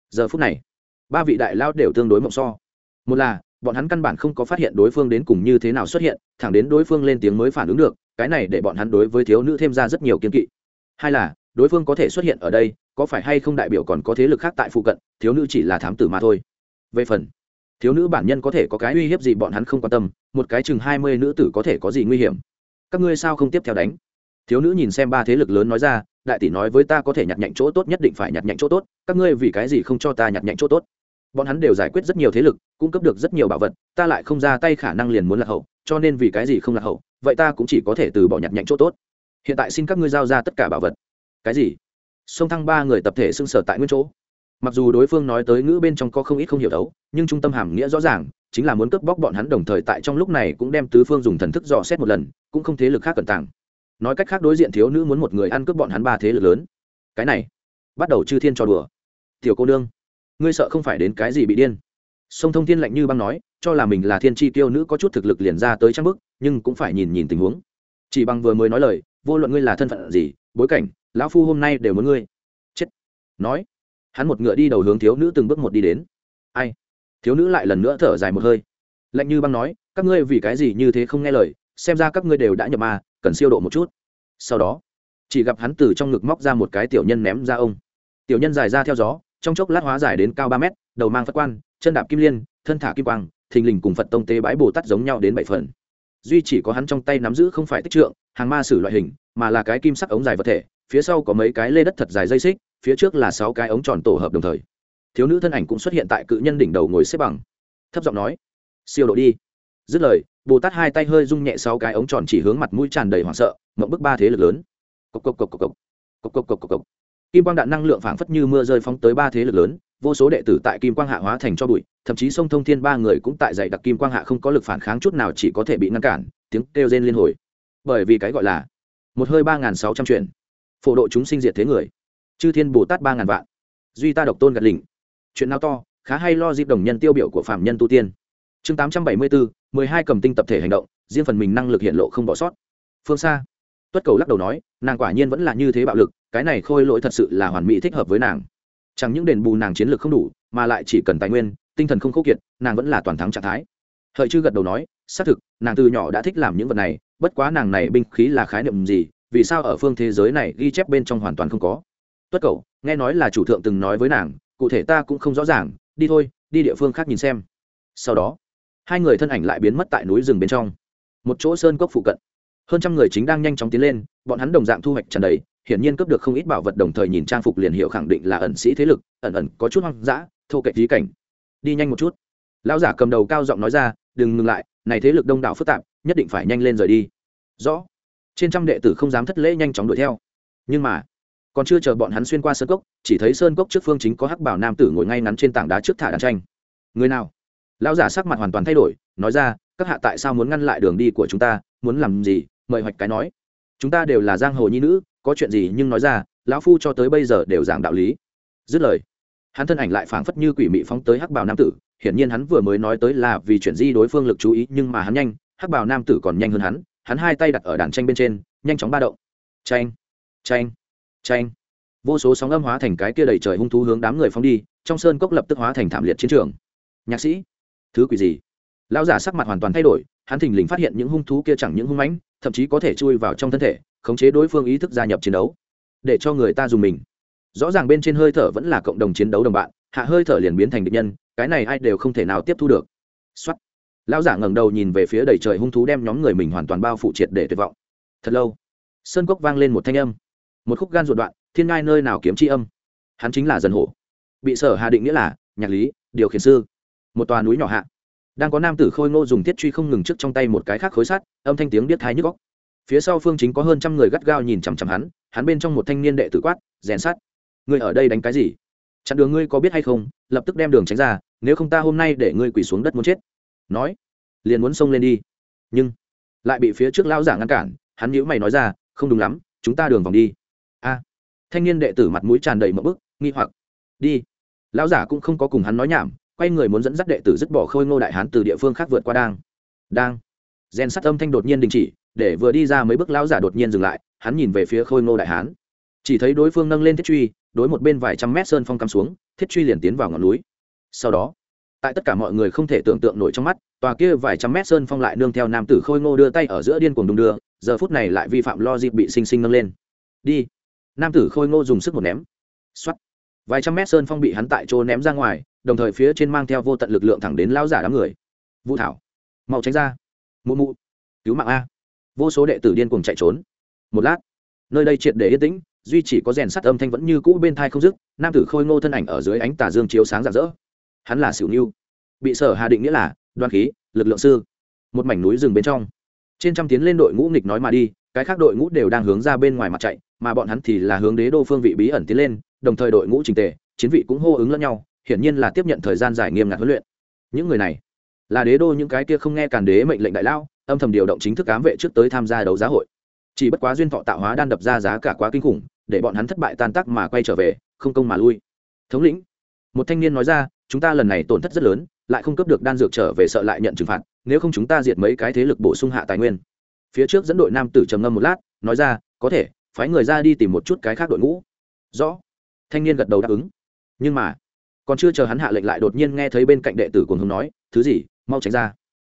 Giờ phút này, ba vị đại lao đều tương đối mộng so. Một là, bọn hắn căn bản không có phát hiện đối phương đến cùng như thế nào xuất hiện, thẳng đến đối phương lên tiếng mới phản ứng được, cái này để bọn hắn đối với thiếu nữ thêm ra rất nhiều kiên kỵ. Hai là, đối phương có thể xuất hiện ở đây có phải hay không đại biểu còn có thế lực khác tại phụ cận, thiếu nữ chỉ là thám tử mà thôi. Về phần, thiếu nữ bản nhân có thể có cái uy hiếp gì bọn hắn không quan tâm, một cái chừng hai mươi nữ tử có thể có gì nguy hiểm? Các ngươi sao không tiếp theo đánh? Thiếu nữ nhìn xem ba thế lực lớn nói ra, đại tỷ nói với ta có thể nhặt nhạnh chỗ tốt nhất định phải nhặt nhạnh chỗ tốt, các ngươi vì cái gì không cho ta nhặt nhạnh chỗ tốt? Bọn hắn đều giải quyết rất nhiều thế lực, cung cấp được rất nhiều bảo vật, ta lại không ra tay khả năng liền muốn lạc hậu, cho nên vì cái gì không lạc hậu, vậy ta cũng chỉ có thể từ bỏ nhặt nhạnh chỗ tốt. Hiện tại xin các ngươi giao ra tất cả bảo vật. Cái gì? Sông thăng ba người tập thể xưng sở tại nguyên chỗ. Mặc dù đối phương nói tới ngữ bên trong có không ít không hiểu đấu, nhưng trung tâm hàm nghĩa rõ ràng, chính là muốn cướp bóc bọn hắn đồng thời tại trong lúc này cũng đem tứ phương dùng thần thức dò xét một lần, cũng không thế lực khác cẩn tàng. Nói cách khác đối diện thiếu nữ muốn một người ăn cướp bọn hắn ba thế lực lớn. Cái này, bắt đầu chư thiên trò đùa. Tiểu cô nương, ngươi sợ không phải đến cái gì bị điên. Sông thông thiên lạnh như băng nói, cho là mình là thiên tri tiêu nữ có chút thực lực liền ra tới trang bức nhưng cũng phải nhìn nhìn tình huống. Chỉ bằng vừa mới nói lời, vô luận ngươi là thân phận gì, bối cảnh lão phu hôm nay đều muốn ngươi. Chết! Nói, hắn một ngựa đi đầu hướng thiếu nữ từng bước một đi đến. Ai? Thiếu nữ lại lần nữa thở dài một hơi. Lạnh như băng nói, các ngươi vì cái gì như thế không nghe lời? Xem ra các ngươi đều đã nhập ma, cần siêu độ một chút. Sau đó, chỉ gặp hắn từ trong ngực móc ra một cái tiểu nhân ném ra ông. Tiểu nhân dài ra theo gió, trong chốc lát hóa dài đến cao ba mét, đầu mang phật quan, chân đạp kim liên, thân thả kim quang, thình lình cùng phật tông tế bái bồ tát giống nhau đến bảy phần. Duy chỉ có hắn trong tay nắm giữ không phải tích trượng, hàng ma sử loại hình, mà là cái kim sắc ống dài vật thể phía sau có mấy cái lê đất thật dài dây xích, phía trước là sáu cái ống tròn tổ hợp đồng thời. Thiếu nữ thân ảnh cũng xuất hiện tại cự nhân đỉnh đầu ngồi xếp bằng. Thấp giọng nói, siêu độ đi. Dứt lời, bồ tát hai tay hơi rung nhẹ sáu cái ống tròn chỉ hướng mặt mũi tràn đầy hoảng sợ, mộng bức ba thế lực lớn. Cộc cộc cộc cộc cộc. Cộc cộc cộc cộc cộc. Kim quang đạn năng lượng phảng phất như mưa rơi phóng tới ba thế lực lớn, vô số đệ tử tại kim quang hạ hóa thành cho bụi, thậm chí sông thông thiên ba người cũng tại dạy đặc kim quang hạ không có lực phản kháng chút nào chỉ có thể bị ngăn cản, tiếng kêu rên liên hồi. Bởi vì cái gọi là một hơi ba sáu trăm chuyện phổ độ chúng sinh diệt thế người. Chư thiên bồ tát ba ngàn vạn. Duy ta độc tôn gật lình chuyện nào to, khá hay lo dịp đồng nhân tiêu biểu của phạm nhân tu tiên. Chương tám trăm bảy mươi bốn, mười hai cầm tinh tập thể hành động, riêng phần mình năng lực hiện lộ không bỏ sót. Phương xa tuất cầu lắc đầu nói, nàng quả nhiên vẫn là như thế bạo lực, cái này khôi lỗi thật sự là hoàn mỹ thích hợp với nàng. Chẳng những đền bù nàng chiến lược không đủ, mà lại chỉ cần tài nguyên, tinh thần không khốc kiệt, nàng vẫn là toàn thắng trạng thái. Hợi chư gật đầu nói, xác thực, nàng từ nhỏ đã thích làm những vật này, bất quá nàng này binh khí là khái niệm gì vì sao ở phương thế giới này ghi chép bên trong hoàn toàn không có? Tuất cầu nghe nói là chủ thượng từng nói với nàng, cụ thể ta cũng không rõ ràng, đi thôi, đi địa phương khác nhìn xem. Sau đó, hai người thân ảnh lại biến mất tại núi rừng bên trong. Một chỗ sơn cốc phụ cận. Hơn trăm người chính đang nhanh chóng tiến lên, bọn hắn đồng dạng thu hoạch trần đầy, hiển nhiên cấp được không ít bảo vật đồng thời nhìn trang phục liền hiệu khẳng định là ẩn sĩ thế lực, ẩn ẩn có chút hoang dã, thô kệ trí cảnh. Đi nhanh một chút. Lão giả cầm đầu cao giọng nói ra, đừng ngừng lại, này thế lực đông đảo phức tạp, nhất định phải nhanh lên rời đi. Rõ trên trăm đệ tử không dám thất lễ nhanh chóng đuổi theo. Nhưng mà, còn chưa chờ bọn hắn xuyên qua sơn cốc, chỉ thấy sơn cốc trước phương chính có hắc bảo nam tử ngồi ngay ngắn trên tảng đá trước thả đàn tranh. Người nào? Lão giả sắc mặt hoàn toàn thay đổi, nói ra, các hạ tại sao muốn ngăn lại đường đi của chúng ta, muốn làm gì? Mời hoạch cái nói. Chúng ta đều là giang hồ nhi nữ, có chuyện gì nhưng nói ra, lão phu cho tới bây giờ đều giảng đạo lý. Dứt lời, hắn thân ảnh lại phảng phất như quỷ mị phóng tới hắc bảo nam tử, hiển nhiên hắn vừa mới nói tới là vì chuyện di đối phương lực chú ý, nhưng mà hắn nhanh, hắc bảo nam tử còn nhanh hơn hắn hắn hai tay đặt ở đàn tranh bên trên, nhanh chóng ba động. Tranh tranh tranh vô số sóng âm hóa thành cái kia đầy trời hung thú hướng đám người phóng đi, trong sơn cốc lập tức hóa thành thảm liệt chiến trường. Nhạc sĩ, thứ quỷ gì? Lão giả sắc mặt hoàn toàn thay đổi, hắn thình lình phát hiện những hung thú kia chẳng những hung mãnh, thậm chí có thể chui vào trong thân thể, khống chế đối phương ý thức gia nhập chiến đấu. Để cho người ta dùng mình. Rõ ràng bên trên hơi thở vẫn là cộng đồng chiến đấu đồng bạn, hạ hơi thở liền biến thành địch nhân, cái này ai đều không thể nào tiếp thu được. Xuất lão giả ngẩng đầu nhìn về phía đầy trời hung thú đem nhóm người mình hoàn toàn bao phủ triệt để tuyệt vọng. Thật lâu sơn cốc vang lên một thanh âm. Một khúc gan ruột đoạn thiên ngai nơi nào kiếm tri âm? Hắn chính là dần hổ. Bị sở hà định nghĩa là nhạc lý điều khiển sư. Một tòa núi nhỏ hạ đang có nam tử khôi ngô dùng thiết truy không ngừng trước trong tay một cái khác khối sắt âm thanh tiếng biết thái nhức góc phía sau phương chính có hơn trăm người gắt gao nhìn chằm chằm hắn hắn bên trong một thanh niên đệ tử quát rèn sát, ngươi ở đây đánh cái gì? Chặn đường ngươi có biết hay không? Lập tức đem đường tránh ra nếu không ta hôm nay để ngươi quỳ xuống đất muốn chết nói, liền muốn xông lên đi. Nhưng, lại bị phía trước lão giả ngăn cản, hắn nhữ mày nói ra, không đúng lắm, chúng ta đường vòng đi. A, thanh niên đệ tử mặt mũi tràn đầy mậu bức, nghi hoặc. Đi. Lão giả cũng không có cùng hắn nói nhảm, quay người muốn dẫn dắt đệ tử dứt bỏ khôi ngô đại hán từ địa phương khác vượt qua đang. Đang. Gen sắt âm thanh đột nhiên đình chỉ, để vừa đi ra mấy bước lão giả đột nhiên dừng lại, hắn nhìn về phía khôi ngô đại hán. Chỉ thấy đối phương nâng lên thiết truy, đối một bên vài trăm mét sơn phong cắm xuống, thiết truy liền tiến vào ngọn núi. Sau đó tại tất cả mọi người không thể tưởng tượng nổi trong mắt, tòa kia vài trăm mét sơn phong lại nương theo nam tử khôi ngô đưa tay ở giữa điên cuồng đung đưa, giờ phút này lại vi phạm lo dịp bị sinh sinh nâng lên. Đi. Nam tử khôi ngô dùng sức một ném. X vài trăm mét sơn phong bị hắn tại chỗ ném ra ngoài, đồng thời phía trên mang theo vô tận lực lượng thẳng đến lao giả đám người. Vũ thảo. Mau tránh ra. Mụ mụ. Cứu mạng a. Vô số đệ tử điên cuồng chạy trốn. Một lát. Nơi đây triệt để yên tĩnh, duy chỉ có rèn sắt âm thanh vẫn như cũ bên thai không dứt, nam tử khôi ngô thân ảnh ở dưới ánh tà dương chiếu sáng rạng rỡ hắn là xỉu nghiêu bị sở hà định nghĩa là đoàn khí, lực lượng sư. Một mảnh núi rừng bên trong. Trên trăm tiến lên đội ngũ nghịch nói mà đi, cái khác đội ngũ đều đang hướng ra bên ngoài mặt chạy, mà bọn hắn thì là hướng đế đô phương vị bí ẩn tiến lên, đồng thời đội ngũ trình tề, chiến vị cũng hô ứng lẫn nhau, hiển nhiên là tiếp nhận thời gian dài nghiêm ngặt huấn luyện. Những người này, là đế đô những cái kia không nghe càn đế mệnh lệnh đại lao, âm thầm điều động chính thức cám vệ trước tới tham gia đấu giá hội. Chỉ bất quá duyên thọ tạo hóa đan đập ra giá cả quá kinh khủng, để bọn hắn thất bại tan tác mà quay trở về, không công mà lui. Thống lĩnh, một thanh niên nói ra chúng ta lần này tổn thất rất lớn, lại không cấp được đan dược trở về sợ lại nhận trừng phạt, nếu không chúng ta diệt mấy cái thế lực bổ sung hạ tài nguyên. Phía trước dẫn đội nam tử trầm ngâm một lát, nói ra, có thể, phái người ra đi tìm một chút cái khác đội ngũ. Rõ. Thanh niên gật đầu đáp ứng. Nhưng mà, còn chưa chờ hắn hạ lệnh lại đột nhiên nghe thấy bên cạnh đệ tử cùng hùng nói, thứ gì, mau tránh ra.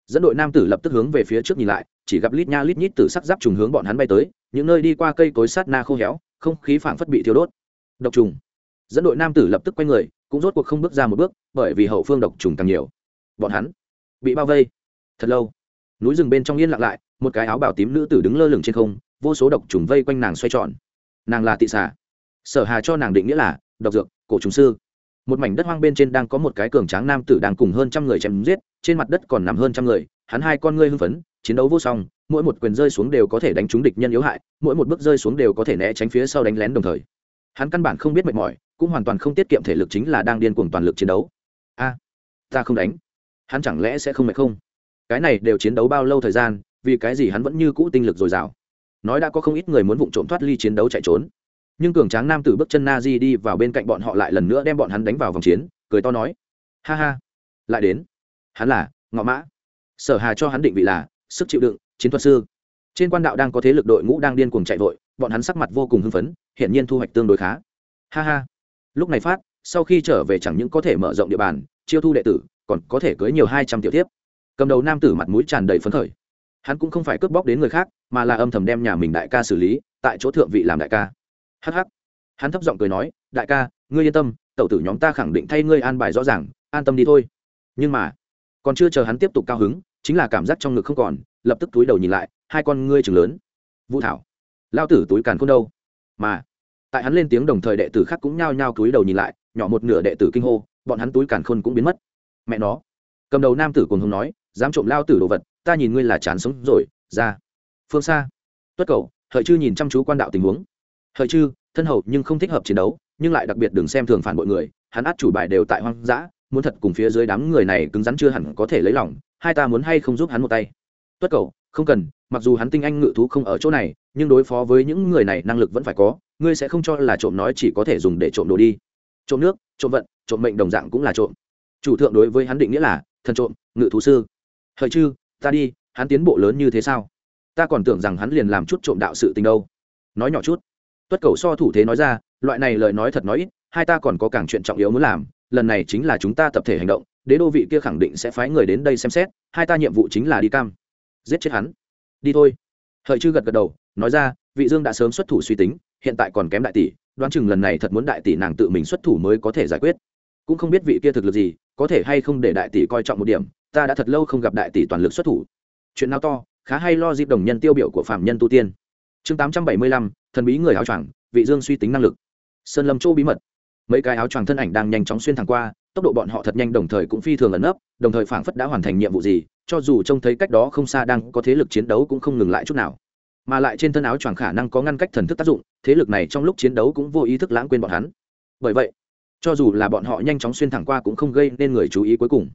Dẫn đội nam tử lập tức hướng về phía trước nhìn lại, chỉ gặp lít nha lít nhít từ sắc giáp trùng hướng bọn hắn bay tới, những nơi đi qua cây cối sát na khô héo, không khí phảng phất bị thiêu đốt. Độc trùng. Dẫn đội nam tử lập tức quay người cũng rốt cuộc không bước ra một bước, bởi vì hậu phương độc trùng càng nhiều. Bọn hắn bị bao vây. Thật lâu, núi rừng bên trong yên lặng lại, một cái áo bào tím nữ tử đứng lơ lửng trên không, vô số độc trùng vây quanh nàng xoay tròn. Nàng là tị xà. Sở hà cho nàng định nghĩa là độc dược, cổ trùng sư. Một mảnh đất hoang bên trên đang có một cái cường tráng nam tử đang cùng hơn trăm người chém giết, trên mặt đất còn nằm hơn trăm người, hắn hai con ngươi hưng phấn, chiến đấu vô song, mỗi một quyền rơi xuống đều có thể đánh trúng địch nhân yếu hại, mỗi một bước rơi xuống đều có thể né tránh phía sau đánh lén đồng thời. Hắn căn bản không biết mệt mỏi cũng hoàn toàn không tiết kiệm thể lực chính là đang điên cuồng toàn lực chiến đấu. A, ta không đánh. Hắn chẳng lẽ sẽ không mệt không? Cái này đều chiến đấu bao lâu thời gian, vì cái gì hắn vẫn như cũ tinh lực dồi dào? Nói đã có không ít người muốn vụng trộm thoát ly chiến đấu chạy trốn. Nhưng cường tráng nam tử bước chân na di đi vào bên cạnh bọn họ lại lần nữa đem bọn hắn đánh vào vòng chiến, cười to nói, ha ha, lại đến. Hắn là ngọ mã. Sở hà cho hắn định vị là sức chịu đựng, chiến thuật sư. Trên quan đạo đang có thế lực đội ngũ đang điên cuồng chạy vội, bọn hắn sắc mặt vô cùng hưng phấn hiện nhiên thu hoạch tương đối khá. Ha ha lúc này phát, sau khi trở về chẳng những có thể mở rộng địa bàn, chiêu thu đệ tử, còn có thể cưới nhiều hai trăm tiểu tiếp cầm đầu nam tử mặt mũi tràn đầy phấn khởi. Hắn cũng không phải cướp bóc đến người khác, mà là âm thầm đem nhà mình đại ca xử lý, tại chỗ thượng vị làm đại ca. Hh hắn thấp giọng cười nói, đại ca, ngươi yên tâm, tẩu tử nhóm ta khẳng định thay ngươi an bài rõ ràng, an tâm đi thôi. Nhưng mà, còn chưa chờ hắn tiếp tục cao hứng, chính là cảm giác trong ngực không còn, lập tức túi đầu nhìn lại, hai con ngươi chừng lớn. Vũ thảo. Lao tử túi càn khôn đâu? Mà tại hắn lên tiếng đồng thời đệ tử khác cũng nhao nhao cúi đầu nhìn lại, nhỏ một nửa đệ tử kinh hô, bọn hắn túi càn khôn cũng biến mất. Mẹ nó. Cầm đầu nam tử cùng hùng nói, dám trộm lao tử đồ vật, ta nhìn ngươi là chán sống rồi, ra. Phương xa. Tuất cầu, hợi chư nhìn chăm chú quan đạo tình huống. Hợi chư, thân hậu nhưng không thích hợp chiến đấu, nhưng lại đặc biệt đừng xem thường phản bội người, hắn át chủ bài đều tại hoang dã, muốn thật cùng phía dưới đám người này cứng rắn chưa hẳn có thể lấy lòng, hai ta muốn hay không giúp hắn một tay. Tuất cầu, không cần, mặc dù hắn tinh anh ngự thú không ở chỗ này, nhưng đối phó với những người này năng lực vẫn phải có ngươi sẽ không cho là trộm nói chỉ có thể dùng để trộm đồ đi. Trộm nước, trộm vận, trộm mệnh đồng dạng cũng là trộm. Chủ thượng đối với hắn định nghĩa là, thần trộm, ngự thú sư. Hợi chư, ta đi, hắn tiến bộ lớn như thế sao? Ta còn tưởng rằng hắn liền làm chút trộm đạo sự tình đâu. Nói nhỏ chút. Tuất cầu so thủ thế nói ra, loại này lời nói thật nói ít, hai ta còn có càng chuyện trọng yếu muốn làm, lần này chính là chúng ta tập thể hành động, đế đô vị kia khẳng định sẽ phái người đến đây xem xét, hai ta nhiệm vụ chính là đi cam. Giết chết hắn. Đi thôi. Hợi chư gật gật đầu, nói ra, vị dương đã sớm xuất thủ suy tính hiện tại còn kém đại tỷ, đoán chừng lần này thật muốn đại tỷ nàng tự mình xuất thủ mới có thể giải quyết. Cũng không biết vị kia thực lực gì, có thể hay không để đại tỷ coi trọng một điểm, ta đã thật lâu không gặp đại tỷ toàn lực xuất thủ. Chuyện nào to, khá hay lo dịp đồng nhân tiêu biểu của phạm nhân tu tiên. Chương tám trăm bảy mươi lăm, thần bí người áo choàng, vị dương suy tính năng lực. Sơn lâm châu bí mật. Mấy cái áo choàng thân ảnh đang nhanh chóng xuyên thẳng qua, tốc độ bọn họ thật nhanh, đồng thời cũng phi thường ẩn nấp, đồng thời phảng phất đã hoàn thành nhiệm vụ gì, cho dù trông thấy cách đó không xa đang có thế lực chiến đấu cũng không ngừng lại chút nào mà lại trên thân áo choàng khả năng có ngăn cách thần thức tác dụng, thế lực này trong lúc chiến đấu cũng vô ý thức lãng quên bọn hắn. Bởi vậy, cho dù là bọn họ nhanh chóng xuyên thẳng qua cũng không gây nên người chú ý cuối cùng.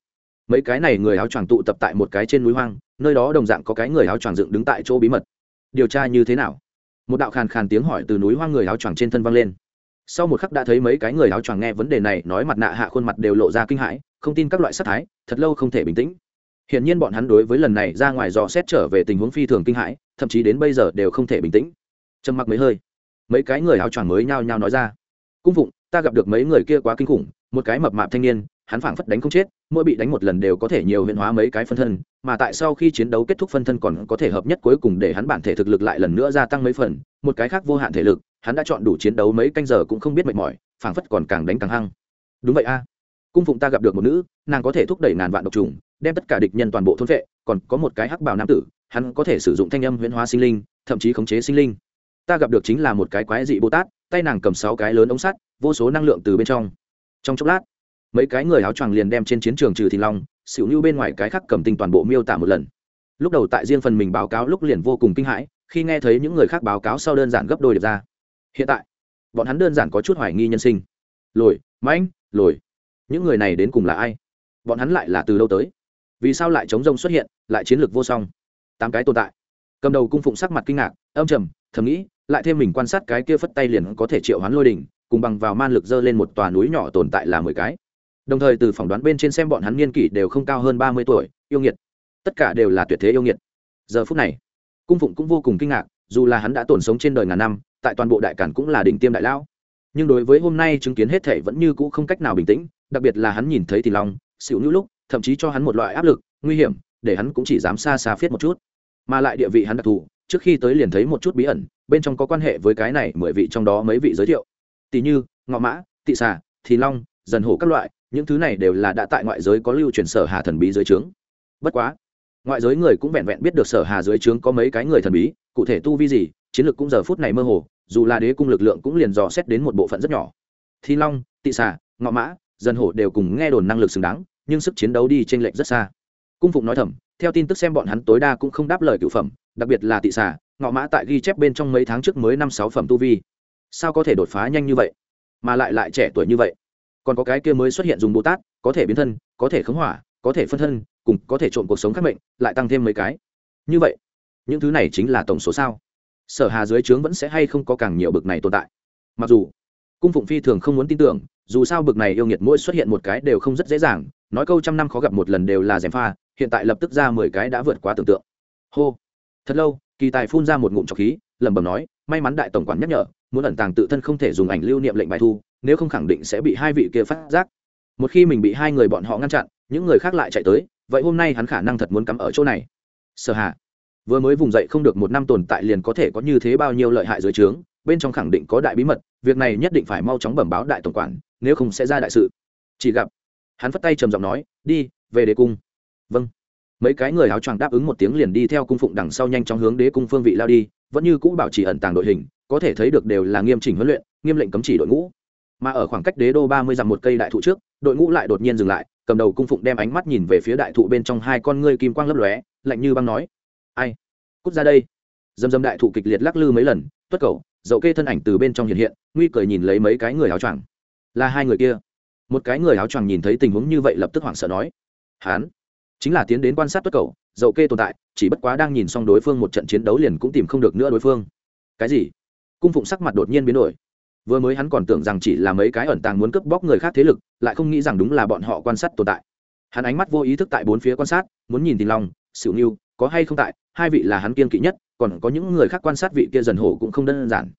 Mấy cái này người áo choàng tụ tập tại một cái trên núi hoang, nơi đó đồng dạng có cái người áo choàng dựng đứng tại chỗ bí mật. Điều tra như thế nào? Một đạo khàn khàn tiếng hỏi từ núi hoang người áo choàng trên thân vang lên. Sau một khắc đã thấy mấy cái người áo choàng nghe vấn đề này nói mặt nạ hạ khuôn mặt đều lộ ra kinh hãi, không tin các loại sắc thái, thật lâu không thể bình tĩnh. Hiển nhiên bọn hắn đối với lần này ra ngoài dò xét trở về tình huống phi thường kinh hãi thậm chí đến bây giờ đều không thể bình tĩnh. Trầm mặc mấy hơi, mấy cái người áo choàng mới nhao nhao nói ra, cung phụng, ta gặp được mấy người kia quá kinh khủng, một cái mập mạp thanh niên, hắn phảng phất đánh không chết, mỗi bị đánh một lần đều có thể nhiều huyện hóa mấy cái phân thân, mà tại sau khi chiến đấu kết thúc phân thân còn có thể hợp nhất cuối cùng để hắn bản thể thực lực lại lần nữa gia tăng mấy phần, một cái khác vô hạn thể lực, hắn đã chọn đủ chiến đấu mấy canh giờ cũng không biết mệt mỏi, phảng phất còn càng đánh càng hăng. Đúng vậy a. Cung phụng ta gặp được một nữ, nàng có thể thúc đẩy ngàn vạn độc trùng, đem tất cả địch nhân toàn bộ thôn vệ, còn có một cái hắc bào nam tử hắn có thể sử dụng thanh âm huyễn hóa sinh linh, thậm chí khống chế sinh linh. Ta gặp được chính là một cái quái dị bồ tát tay nàng cầm sáu cái lớn ống sắt, vô số năng lượng từ bên trong. Trong chốc lát, mấy cái người áo choàng liền đem trên chiến trường trừ thì long xỉu như bên ngoài cái khác cầm tinh toàn bộ miêu tả một lần. Lúc đầu tại riêng phần mình báo cáo lúc liền vô cùng kinh hãi, khi nghe thấy những người khác báo cáo sau đơn giản gấp đôi được ra. Hiện tại, bọn hắn đơn giản có chút hoài nghi nhân sinh. Lồi, mãnh, lồi, những người này đến cùng là ai? Bọn hắn lại là từ đâu tới? Vì sao lại chống rông xuất hiện, lại chiến lược vô song? Tám cái tồn tại. Cầm đầu cung phụng sắc mặt kinh ngạc, âm trầm, thầm nghĩ, lại thêm mình quan sát cái kia phất tay liền có thể triệu hoán lôi đỉnh, cùng bằng vào man lực dơ lên một tòa núi nhỏ tồn tại là mười cái. Đồng thời từ phỏng đoán bên trên xem bọn hắn niên kỷ đều không cao hơn ba mươi tuổi, yêu nghiệt. Tất cả đều là tuyệt thế yêu nghiệt. Giờ phút này, cung phụng cũng vô cùng kinh ngạc, dù là hắn đã tồn sống trên đời ngàn năm, tại toàn bộ đại cản cũng là đỉnh tiêm đại lão. Nhưng đối với hôm nay chứng kiến hết thể vẫn như cũ không cách nào bình tĩnh, đặc biệt là hắn nhìn thấy thì long xịu nữ lúc, thậm chí cho hắn một loại áp lực, nguy hiểm, để hắn cũng chỉ dám xa xa phiết một chút mà lại địa vị hắn đặc thù, trước khi tới liền thấy một chút bí ẩn, bên trong có quan hệ với cái này mười vị trong đó mấy vị giới thiệu. Tỷ như, ngọ mã, tị xà, thì long, dần hổ các loại, những thứ này đều là đã tại ngoại giới có lưu truyền sở hà thần bí dưới trướng. Bất quá, ngoại giới người cũng vẹn vẹn biết được sở hà dưới trướng có mấy cái người thần bí, cụ thể tu vi gì, chiến lược cũng giờ phút này mơ hồ, dù là đế cung lực lượng cũng liền dò xét đến một bộ phận rất nhỏ. Thi long, tị xà, ngọ mã dân hổ đều cùng nghe đồn năng lực xứng đáng, nhưng sức chiến đấu đi t r ê n lệch rất xa cung phụng nói thầm, theo tin tức xem bọn hắn tối đa cũng không đáp lời cựu phẩm, đặc biệt là tị xà, ngọ mã tại ghi chép bên trong mấy tháng trước mới năm sáu phẩm tu vi. Sao có thể đột phá nhanh như vậy, mà lại lại trẻ tuổi như vậy? Còn có cái kia mới xuất hiện dùng bồ tát, có thể biến thân, có thể khống hỏa, có thể phân thân, cùng có thể trộm cuộc sống khác mệnh, lại tăng thêm mấy cái. Như vậy, những thứ này chính là tổng số sao? Sở hà dưới trướng vẫn sẽ hay không có càng nhiều bực này tồn tại? Mặc dù, cung phụng phi thường không muốn tin tưởng, dù sao bực này yêu nghiệt mỗi xuất hiện một cái đều không rất dễ dàng nói câu trăm năm khó gặp một lần đều là gièm pha, hiện tại lập tức ra mười cái đã vượt quá tưởng tượng. Hô. Thật lâu, kỳ tài phun ra một ngụm trọc khí, lẩm bẩm nói, may mắn đại tổng quản nhắc nhở, muốn ẩn tàng tự thân không thể dùng ảnh lưu niệm lệnh bài thu, nếu không khẳng định sẽ bị hai vị kia phát giác. Một khi mình bị hai người bọn họ ngăn chặn, những người khác lại chạy tới, vậy hôm nay hắn khả năng thật muốn cắm ở chỗ này. Sợ hạ vừa mới vùng dậy không được một năm tồn tại liền có thể có như thế bao nhiêu lợi hại dưới trướng, bên trong khẳng định có đại bí mật, việc này nhất định phải mau chóng bẩm báo đại tổng quản, nếu không sẽ ra đại sự. Chỉ gặp hắn phất tay trầm giọng nói, đi, về đế cung. Vâng. Mấy cái người áo choàng đáp ứng một tiếng liền đi theo cung phụng đằng sau nhanh chóng hướng đế cung phương vị lao đi, vẫn như cũ bảo trì ẩn tàng đội hình, có thể thấy được đều là nghiêm chỉnh huấn luyện, nghiêm lệnh cấm chỉ đội ngũ. Mà ở khoảng cách đế đô ba mươi dặm một cây đại thụ trước, đội ngũ lại đột nhiên dừng lại, cầm đầu cung phụng đem ánh mắt nhìn về phía đại thụ bên trong hai con ngươi kim quang lấp lóe, lạnh như băng nói, ai? Cút ra đây. Dầm dầm đại thụ kịch liệt lắc lư mấy lần, tuất cầu, dậu kê thân ảnh từ bên trong hiện hiện, nguy cười nhìn lấy mấy cái người áo choàng. Là hai người kia một cái người áo choàng nhìn thấy tình huống như vậy lập tức hoảng sợ nói, hán, chính là tiến đến quan sát tuất cầu, dậu kê tồn tại, chỉ bất quá đang nhìn xong đối phương một trận chiến đấu liền cũng tìm không được nữa đối phương. Cái gì? Cung phụng sắc mặt đột nhiên biến đổi. Vừa mới hắn còn tưởng rằng chỉ là mấy cái ẩn tàng muốn cướp bóc người khác thế lực, lại không nghĩ rằng đúng là bọn họ quan sát tồn tại. Hắn ánh mắt vô ý thức tại bốn phía quan sát, muốn nhìn thì lòng xỉu nghiêu có hay không tại, hai vị là hắn kiên kỵ nhất, còn có những người khác quan sát vị kia dần hổ cũng không đơn giản.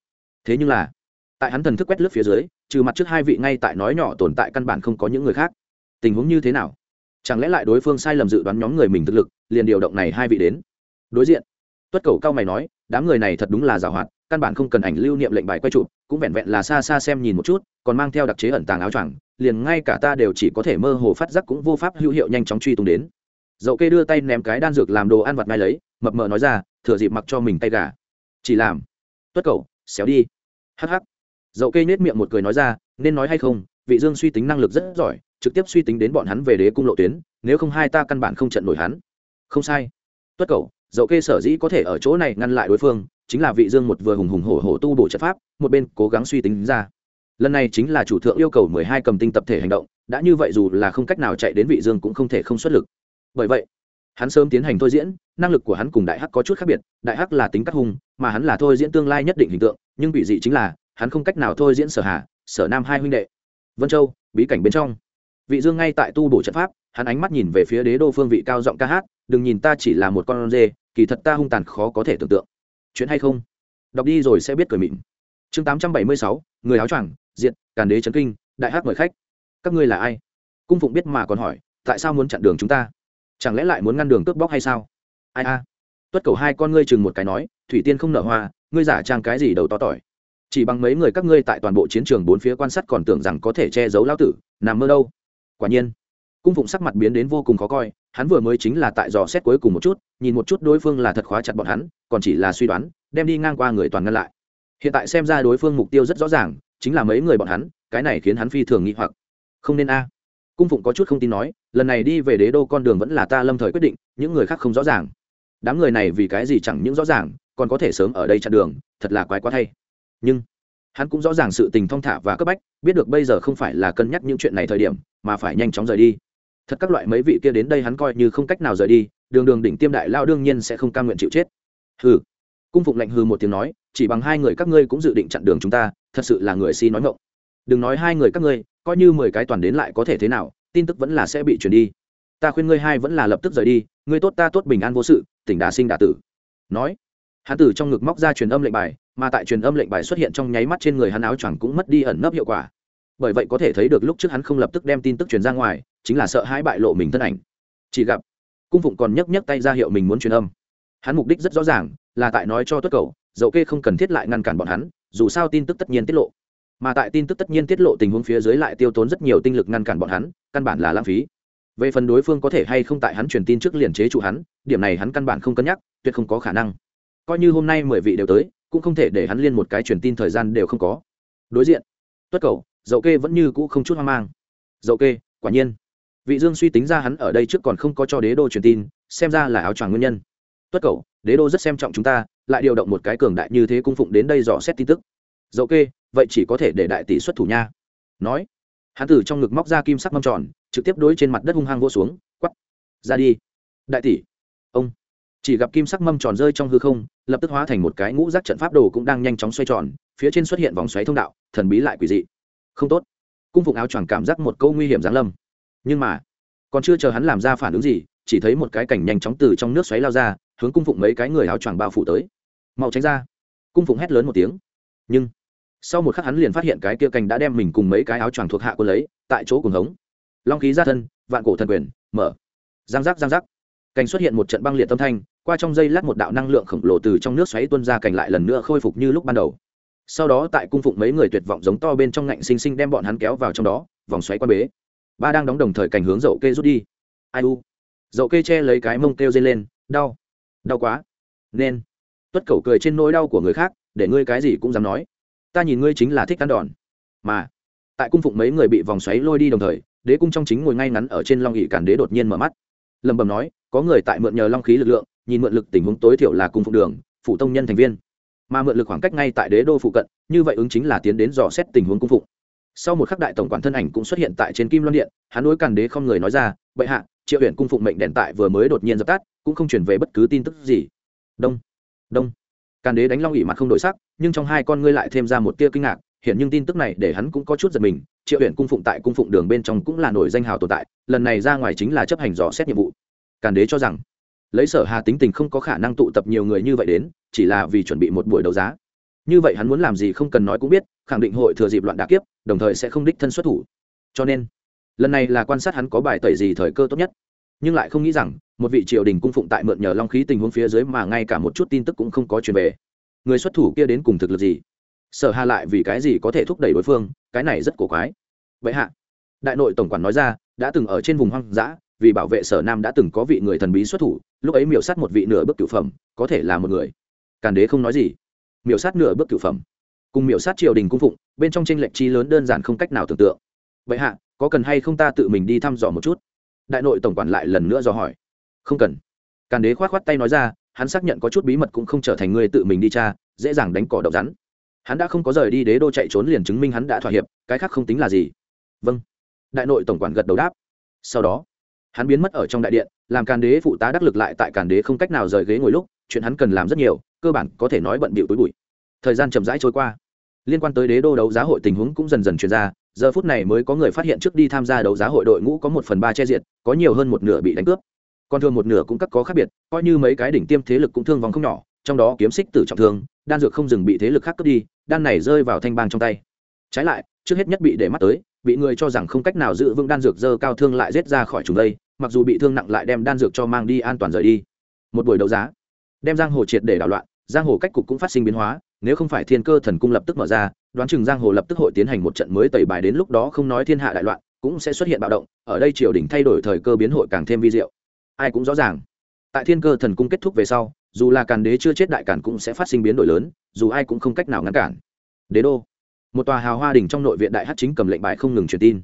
Thế nhưng là, tại hắn thần thức quét lướt phía dưới trừ mặt trước hai vị ngay tại nói nhỏ tồn tại căn bản không có những người khác. Tình huống như thế nào? Chẳng lẽ lại đối phương sai lầm dự đoán nhóm người mình thực lực, liền điều động này hai vị đến? Đối diện, tuất cầu cao mày nói, đám người này thật đúng là giàu hoạt, căn bản không cần ảnh lưu niệm lệnh bài quay trụ cũng vẹn vẹn là xa xa xem nhìn một chút, còn mang theo đặc chế ẩn tàng áo choàng, liền ngay cả ta đều chỉ có thể mơ hồ phát giác cũng vô pháp hữu hiệu nhanh chóng truy tung đến. Dậu kê đưa tay ném cái đan dược làm đồ ăn vặt ngay lấy, mập mờ nói ra, thừa dịp mặc cho mình tay gà. Chỉ làm. Tuất cầu, xéo đi. Hắc hắc dậu kê nết miệng một cười nói ra, nên nói hay không, vị dương suy tính năng lực rất giỏi, trực tiếp suy tính đến bọn hắn về đế cung lộ tuyến, nếu không hai ta căn bản không trận nổi hắn. Không sai. Tuất cầu dậu kê sở dĩ có thể ở chỗ này ngăn lại đối phương, chính là vị dương một vừa hùng hùng hổ hổ tu bổ trận pháp, một bên cố gắng suy tính ra. Lần này chính là chủ thượng yêu cầu mười hai cầm tinh tập thể hành động, đã như vậy dù là không cách nào chạy đến vị dương cũng không thể không xuất lực. Bởi vậy, hắn sớm tiến hành thôi diễn, năng lực của hắn cùng đại hắc có chút khác biệt, đại hắc là tính cắt hung mà hắn là thôi diễn tương lai nhất định hình tượng, nhưng bị dị chính là hắn không cách nào thôi diễn sở hà, sở nam hai huynh đệ. Vân châu, bí cảnh bên trong. Vị dương ngay tại tu bổ trận pháp, hắn ánh mắt nhìn về phía đế đô phương vị cao giọng ca hát, đừng nhìn ta chỉ là một con dê kỳ thật ta hung tàn khó có thể tưởng tượng. Chuyện hay không? Đọc đi rồi sẽ biết cười mịn. Chương tám trăm bảy mươi sáu, người áo choàng diện càn đế trấn kinh, đại hát mời khách. Các ngươi là ai? Cung phụng biết mà còn hỏi, tại sao muốn chặn đường chúng ta? Chẳng lẽ lại muốn ngăn đường cướp bóc hay sao? Ai a. Tuất cầu hai con ngươi chừng một cái nói, thủy tiên không nở hoa, ngươi giả trang cái gì đầu to tỏi? Chỉ bằng mấy người các ngươi tại toàn bộ chiến trường bốn phía quan sát còn tưởng rằng có thể che giấu lão tử, nằm mơ đâu. Quả nhiên, cung phụng sắc mặt biến đến vô cùng khó coi, hắn vừa mới chính là tại dò xét cuối cùng một chút, nhìn một chút đối phương là thật khóa chặt bọn hắn, còn chỉ là suy đoán, đem đi ngang qua người toàn ngăn lại. Hiện tại xem ra đối phương mục tiêu rất rõ ràng, chính là mấy người bọn hắn, cái này khiến hắn phi thường nghĩ hoặc. Không nên a. Cung phụng có chút không tin nói, lần này đi về đế đô con đường vẫn là ta lâm thời quyết định, những người khác không rõ ràng. Đám người này vì cái gì chẳng những rõ ràng, còn có thể sớm ở đây chặn đường, thật là quái quá thay nhưng hắn cũng rõ ràng sự tình thong thả và cấp bách, biết được bây giờ không phải là cân nhắc những chuyện này thời điểm, mà phải nhanh chóng rời đi. Thật các loại mấy vị kia đến đây hắn coi như không cách nào rời đi, đường đường đỉnh tiêm đại lao đương nhiên sẽ không cam nguyện chịu chết. Hừ. Cung phụng lạnh hừ một tiếng nói, chỉ bằng hai người các ngươi cũng dự định chặn đường chúng ta, thật sự là người si nói ngộng đừng nói hai người các ngươi, coi như mười cái toàn đến lại có thể thế nào, tin tức vẫn là sẽ bị chuyển đi. Ta khuyên ngươi hai vẫn là lập tức rời đi, ngươi tốt ta tốt bình an vô sự, tỉnh đà sinh đà tử. Nói hán tử trong ngực móc ra truyền âm lệnh bài mà tại truyền âm lệnh bài xuất hiện trong nháy mắt trên người hắn áo choàng cũng mất đi ẩn nấp hiệu quả. Bởi vậy có thể thấy được lúc trước hắn không lập tức đem tin tức truyền ra ngoài, chính là sợ hãi bại lộ mình thân ảnh. Chỉ gặp, cung phụng còn nhấc nhấc tay ra hiệu mình muốn truyền âm. Hắn mục đích rất rõ ràng, là tại nói cho tuất cầu dậu kê không cần thiết lại ngăn cản bọn hắn, dù sao tin tức tất nhiên tiết lộ. Mà tại tin tức tất nhiên tiết lộ tình huống phía dưới lại tiêu tốn rất nhiều tinh lực ngăn cản bọn hắn, căn bản là lãng phí. Về phần đối phương có thể hay không tại hắn truyền tin trước liền chế trụ hắn, điểm này hắn căn bản không cân nhắc, tuyệt không có khả năng. Coi như hôm nay mười vị đều tới cũng không thể để hắn liên một cái truyền tin thời gian đều không có. Đối diện, tuất cầu, dậu kê vẫn như cũ không chút hoang mang. Dậu kê, quả nhiên. Vị dương suy tính ra hắn ở đây trước còn không có cho đế đô truyền tin, xem ra là áo choàng nguyên nhân. Tuất cầu, đế đô rất xem trọng chúng ta, lại điều động một cái cường đại như thế cung phụng đến đây dò xét tin tức. Dậu kê, vậy chỉ có thể để đại tỷ xuất thủ nha. Nói, hắn từ trong ngực móc ra kim sắc mâm tròn, trực tiếp đối trên mặt đất hung hăng vô xuống, quắp, ra đi. Đại tỷ. Ông. Chỉ gặp kim sắc mâm tròn rơi trong hư không lập tức hóa thành một cái ngũ rác trận pháp đồ cũng đang nhanh chóng xoay tròn, phía trên xuất hiện vòng xoáy thông đạo, thần bí lại quỷ dị. Không tốt. Cung phụng áo choàng cảm giác một câu nguy hiểm giáng lâm. Nhưng mà, còn chưa chờ hắn làm ra phản ứng gì, chỉ thấy một cái cảnh nhanh chóng từ trong nước xoáy lao ra, hướng cung phụng mấy cái người áo choàng bao phủ tới. Mau tránh ra. Cung phụng hét lớn một tiếng. Nhưng, sau một khắc hắn liền phát hiện cái kia cành đã đem mình cùng mấy cái áo choàng thuộc hạ quân lấy, tại chỗ cùng hống. Long khí ra thân, vạn cổ thần quyền, mở. Giang giác giang giác. Cành xuất hiện một trận băng liệt tâm thanh qua trong dây lát một đạo năng lượng khổng lồ từ trong nước xoáy tuôn ra cành lại lần nữa khôi phục như lúc ban đầu. Sau đó tại cung phụng mấy người tuyệt vọng giống to bên trong ngạnh xinh xinh đem bọn hắn kéo vào trong đó, vòng xoáy quan bế. Ba đang đóng đồng thời cành hướng dậu kê rút đi. Ai u? Dậu kê che lấy cái mông kêu dây lên, đau. Đau quá. Nên. Tuất cầu cười trên nỗi đau của người khác, để ngươi cái gì cũng dám nói. Ta nhìn ngươi chính là thích ăn đòn. Mà, tại cung phụng mấy người bị vòng xoáy lôi đi đồng thời, đế cung trong chính ngồi ngay ngắn ở trên long ỵ cản đế đột nhiên mở mắt. Lầm bầm nói, có người tại mượn nhờ long khí lực lượng nhìn mượn lực tình huống tối thiểu là cung phụng đường phụ tông nhân thành viên. Mà mượn lực khoảng cách ngay tại đế đô phụ cận, như vậy ứng chính là tiến đến dò xét tình huống cung phụng. Sau một khắc đại tổng quản thân ảnh cũng xuất hiện tại trên kim loan điện, hắn đối càn đế không người nói ra, bệ hạ, triệu huyện cung phụng mệnh đèn tại vừa mới đột nhiên dập tắt, cũng không chuyển về bất cứ tin tức gì. Đông đông. Càn đế đánh long ỉ mặt không đổi sắc, nhưng trong hai con ngươi lại thêm ra một tia kinh ngạc hiện nhưng tin tức này để hắn cũng có chút giật mình, triệu huyện cung phụng tại cung phụng đường bên trong cũng là nổi danh hào tồn tại, lần này ra ngoài chính là chấp hành dò xét nhiệm vụ. Càn đế cho rằng lấy sở hà tính tình không có khả năng tụ tập nhiều người như vậy đến, chỉ là vì chuẩn bị một buổi đấu giá. Như vậy hắn muốn làm gì không cần nói cũng biết, khẳng định hội thừa dịp loạn đà kiếp, đồng thời sẽ không đích thân xuất thủ. Cho nên, lần này là quan sát hắn có bài tẩy gì thời cơ tốt nhất. Nhưng lại không nghĩ rằng, một vị triều đình cung phụng tại mượn nhờ long khí tình huống phía dưới mà ngay cả một chút tin tức cũng không có truyền về. Người xuất thủ kia đến cùng thực lực gì? Sở hà lại vì cái gì có thể thúc đẩy đối phương? Cái này rất cổ quái. Vậy hạ, đại nội tổng quản nói ra, đã từng ở trên vùng hoang dã vì bảo vệ sở nam đã từng có vị người thần bí xuất thủ, lúc ấy miểu sát một vị nửa bước cửu phẩm, có thể là một người. Càn đế không nói gì. Miểu sát nửa bước cửu phẩm. Cùng miểu sát triều đình cung phụng, bên trong tranh lệch chi lớn đơn giản không cách nào tưởng tượng. Vậy hạ, có cần hay không ta tự mình đi thăm dò một chút? Đại nội tổng quản lại lần nữa dò hỏi. Không cần. Càn đế khoát khoát tay nói ra, hắn xác nhận có chút bí mật cũng không trở thành người tự mình đi tra, dễ dàng đánh cỏ đậu rắn. Hắn đã không có rời đi đế đô chạy trốn liền chứng minh hắn đã thỏa hiệp, cái khác không tính là gì. Vâng. Đại nội tổng quản gật đầu đáp. Sau đó hắn biến mất ở trong đại điện, làm càn đế phụ tá đắc lực lại tại càn đế không cách nào rời ghế ngồi lúc, chuyện hắn cần làm rất nhiều, cơ bản có thể nói bận bịu túi bụi. Thời gian chậm rãi trôi qua. Liên quan tới đế đô đấu giá hội tình huống cũng dần dần chuyển ra, giờ phút này mới có người phát hiện trước đi tham gia đấu giá hội đội ngũ có một phần ba che diện, có nhiều hơn một nửa bị đánh cướp. Còn thường một nửa cũng cắt có khác biệt, coi như mấy cái đỉnh tiêm thế lực cũng thương vong không nhỏ, trong đó kiếm xích tử trọng thương, đan dược không dừng bị thế lực khác cướp đi, đan này rơi vào thanh bang trong tay. Trái lại, trước hết nhất bị để mắt tới bị người cho rằng không cách nào giữ vững đan dược dơ cao thương lại rết ra khỏi chúng đây, mặc dù bị thương nặng lại đem đan dược cho mang đi an toàn rời đi. Một buổi đấu giá, đem giang hồ triệt để đảo loạn, giang hồ cách cục cũng phát sinh biến hóa, nếu không phải thiên cơ thần cung lập tức mở ra, đoán chừng giang hồ lập tức hội tiến hành một trận mới tẩy bài đến lúc đó không nói thiên hạ đại loạn, cũng sẽ xuất hiện bạo động, ở đây triều đình thay đổi thời cơ biến hội càng thêm vi diệu. Ai cũng rõ ràng, tại thiên cơ thần cung kết thúc về sau, dù là càn đế chưa chết đại càn cũng sẽ phát sinh biến đổi lớn, dù ai cũng không cách nào ngăn cản. Đế đô một tòa hào hoa đình trong nội viện đại hát chính cầm lệnh bài không ngừng truyền tin.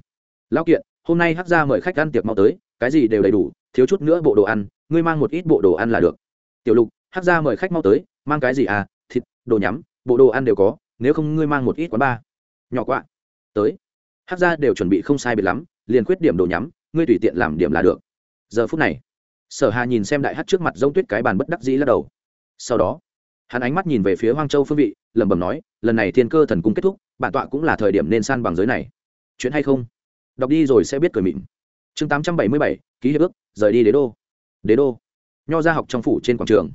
Lão kiện, hôm nay hắc gia mời khách ăn tiệc mau tới, cái gì đều đầy đủ, thiếu chút nữa bộ đồ ăn, ngươi mang một ít bộ đồ ăn là được. Tiểu lục hắc gia mời khách mau tới, mang cái gì à thịt, đồ nhắm, bộ đồ ăn đều có, nếu không ngươi mang một ít quán ba. Nhỏ quạ. Tới. Hắc gia đều chuẩn bị không sai biệt lắm, liền khuyết điểm đồ nhắm, ngươi tùy tiện làm điểm là được. Giờ phút này, sở hà nhìn xem đại hát trước mặt g tuyết cái bàn bất đắc dĩ lắc đầu. Sau đó hắn ánh mắt nhìn về phía hoang châu phương vị, lẩm bẩm nói, lần này thiên cơ thần cung kết thúc, bản tọa cũng là thời điểm nên san bằng giới này. Chuyện hay không? Đọc đi rồi sẽ biết cười mịn. Chương tám trăm bảy mươi bảy, ký hiệp ước, rời đi đế đô. Đế đô. Nho ra học trong phủ trên quảng trường.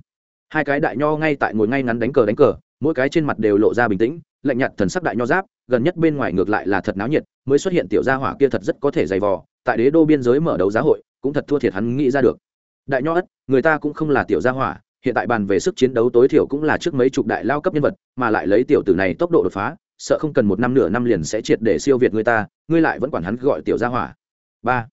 Hai cái đại nho ngay tại ngồi ngay ngắn đánh cờ đánh cờ, mỗi cái trên mặt đều lộ ra bình tĩnh, lạnh nhạt thần sắc đại nho giáp, gần nhất bên ngoài ngược lại là thật náo nhiệt, mới xuất hiện tiểu gia hỏa kia thật rất có thể dày vò, tại đế đô biên giới mở đấu giá hội, cũng thật thua thiệt hắn nghĩ ra được. Đại nho ất, người ta cũng không là tiểu gia hỏa hiện tại bàn về sức chiến đấu tối thiểu cũng là trước mấy chục đại lao cấp nhân vật, mà lại lấy tiểu tử này tốc độ đột phá, sợ không cần một năm nửa năm liền sẽ triệt để siêu việt người ta, ngươi lại vẫn quản hắn gọi tiểu gia hỏa. Ba.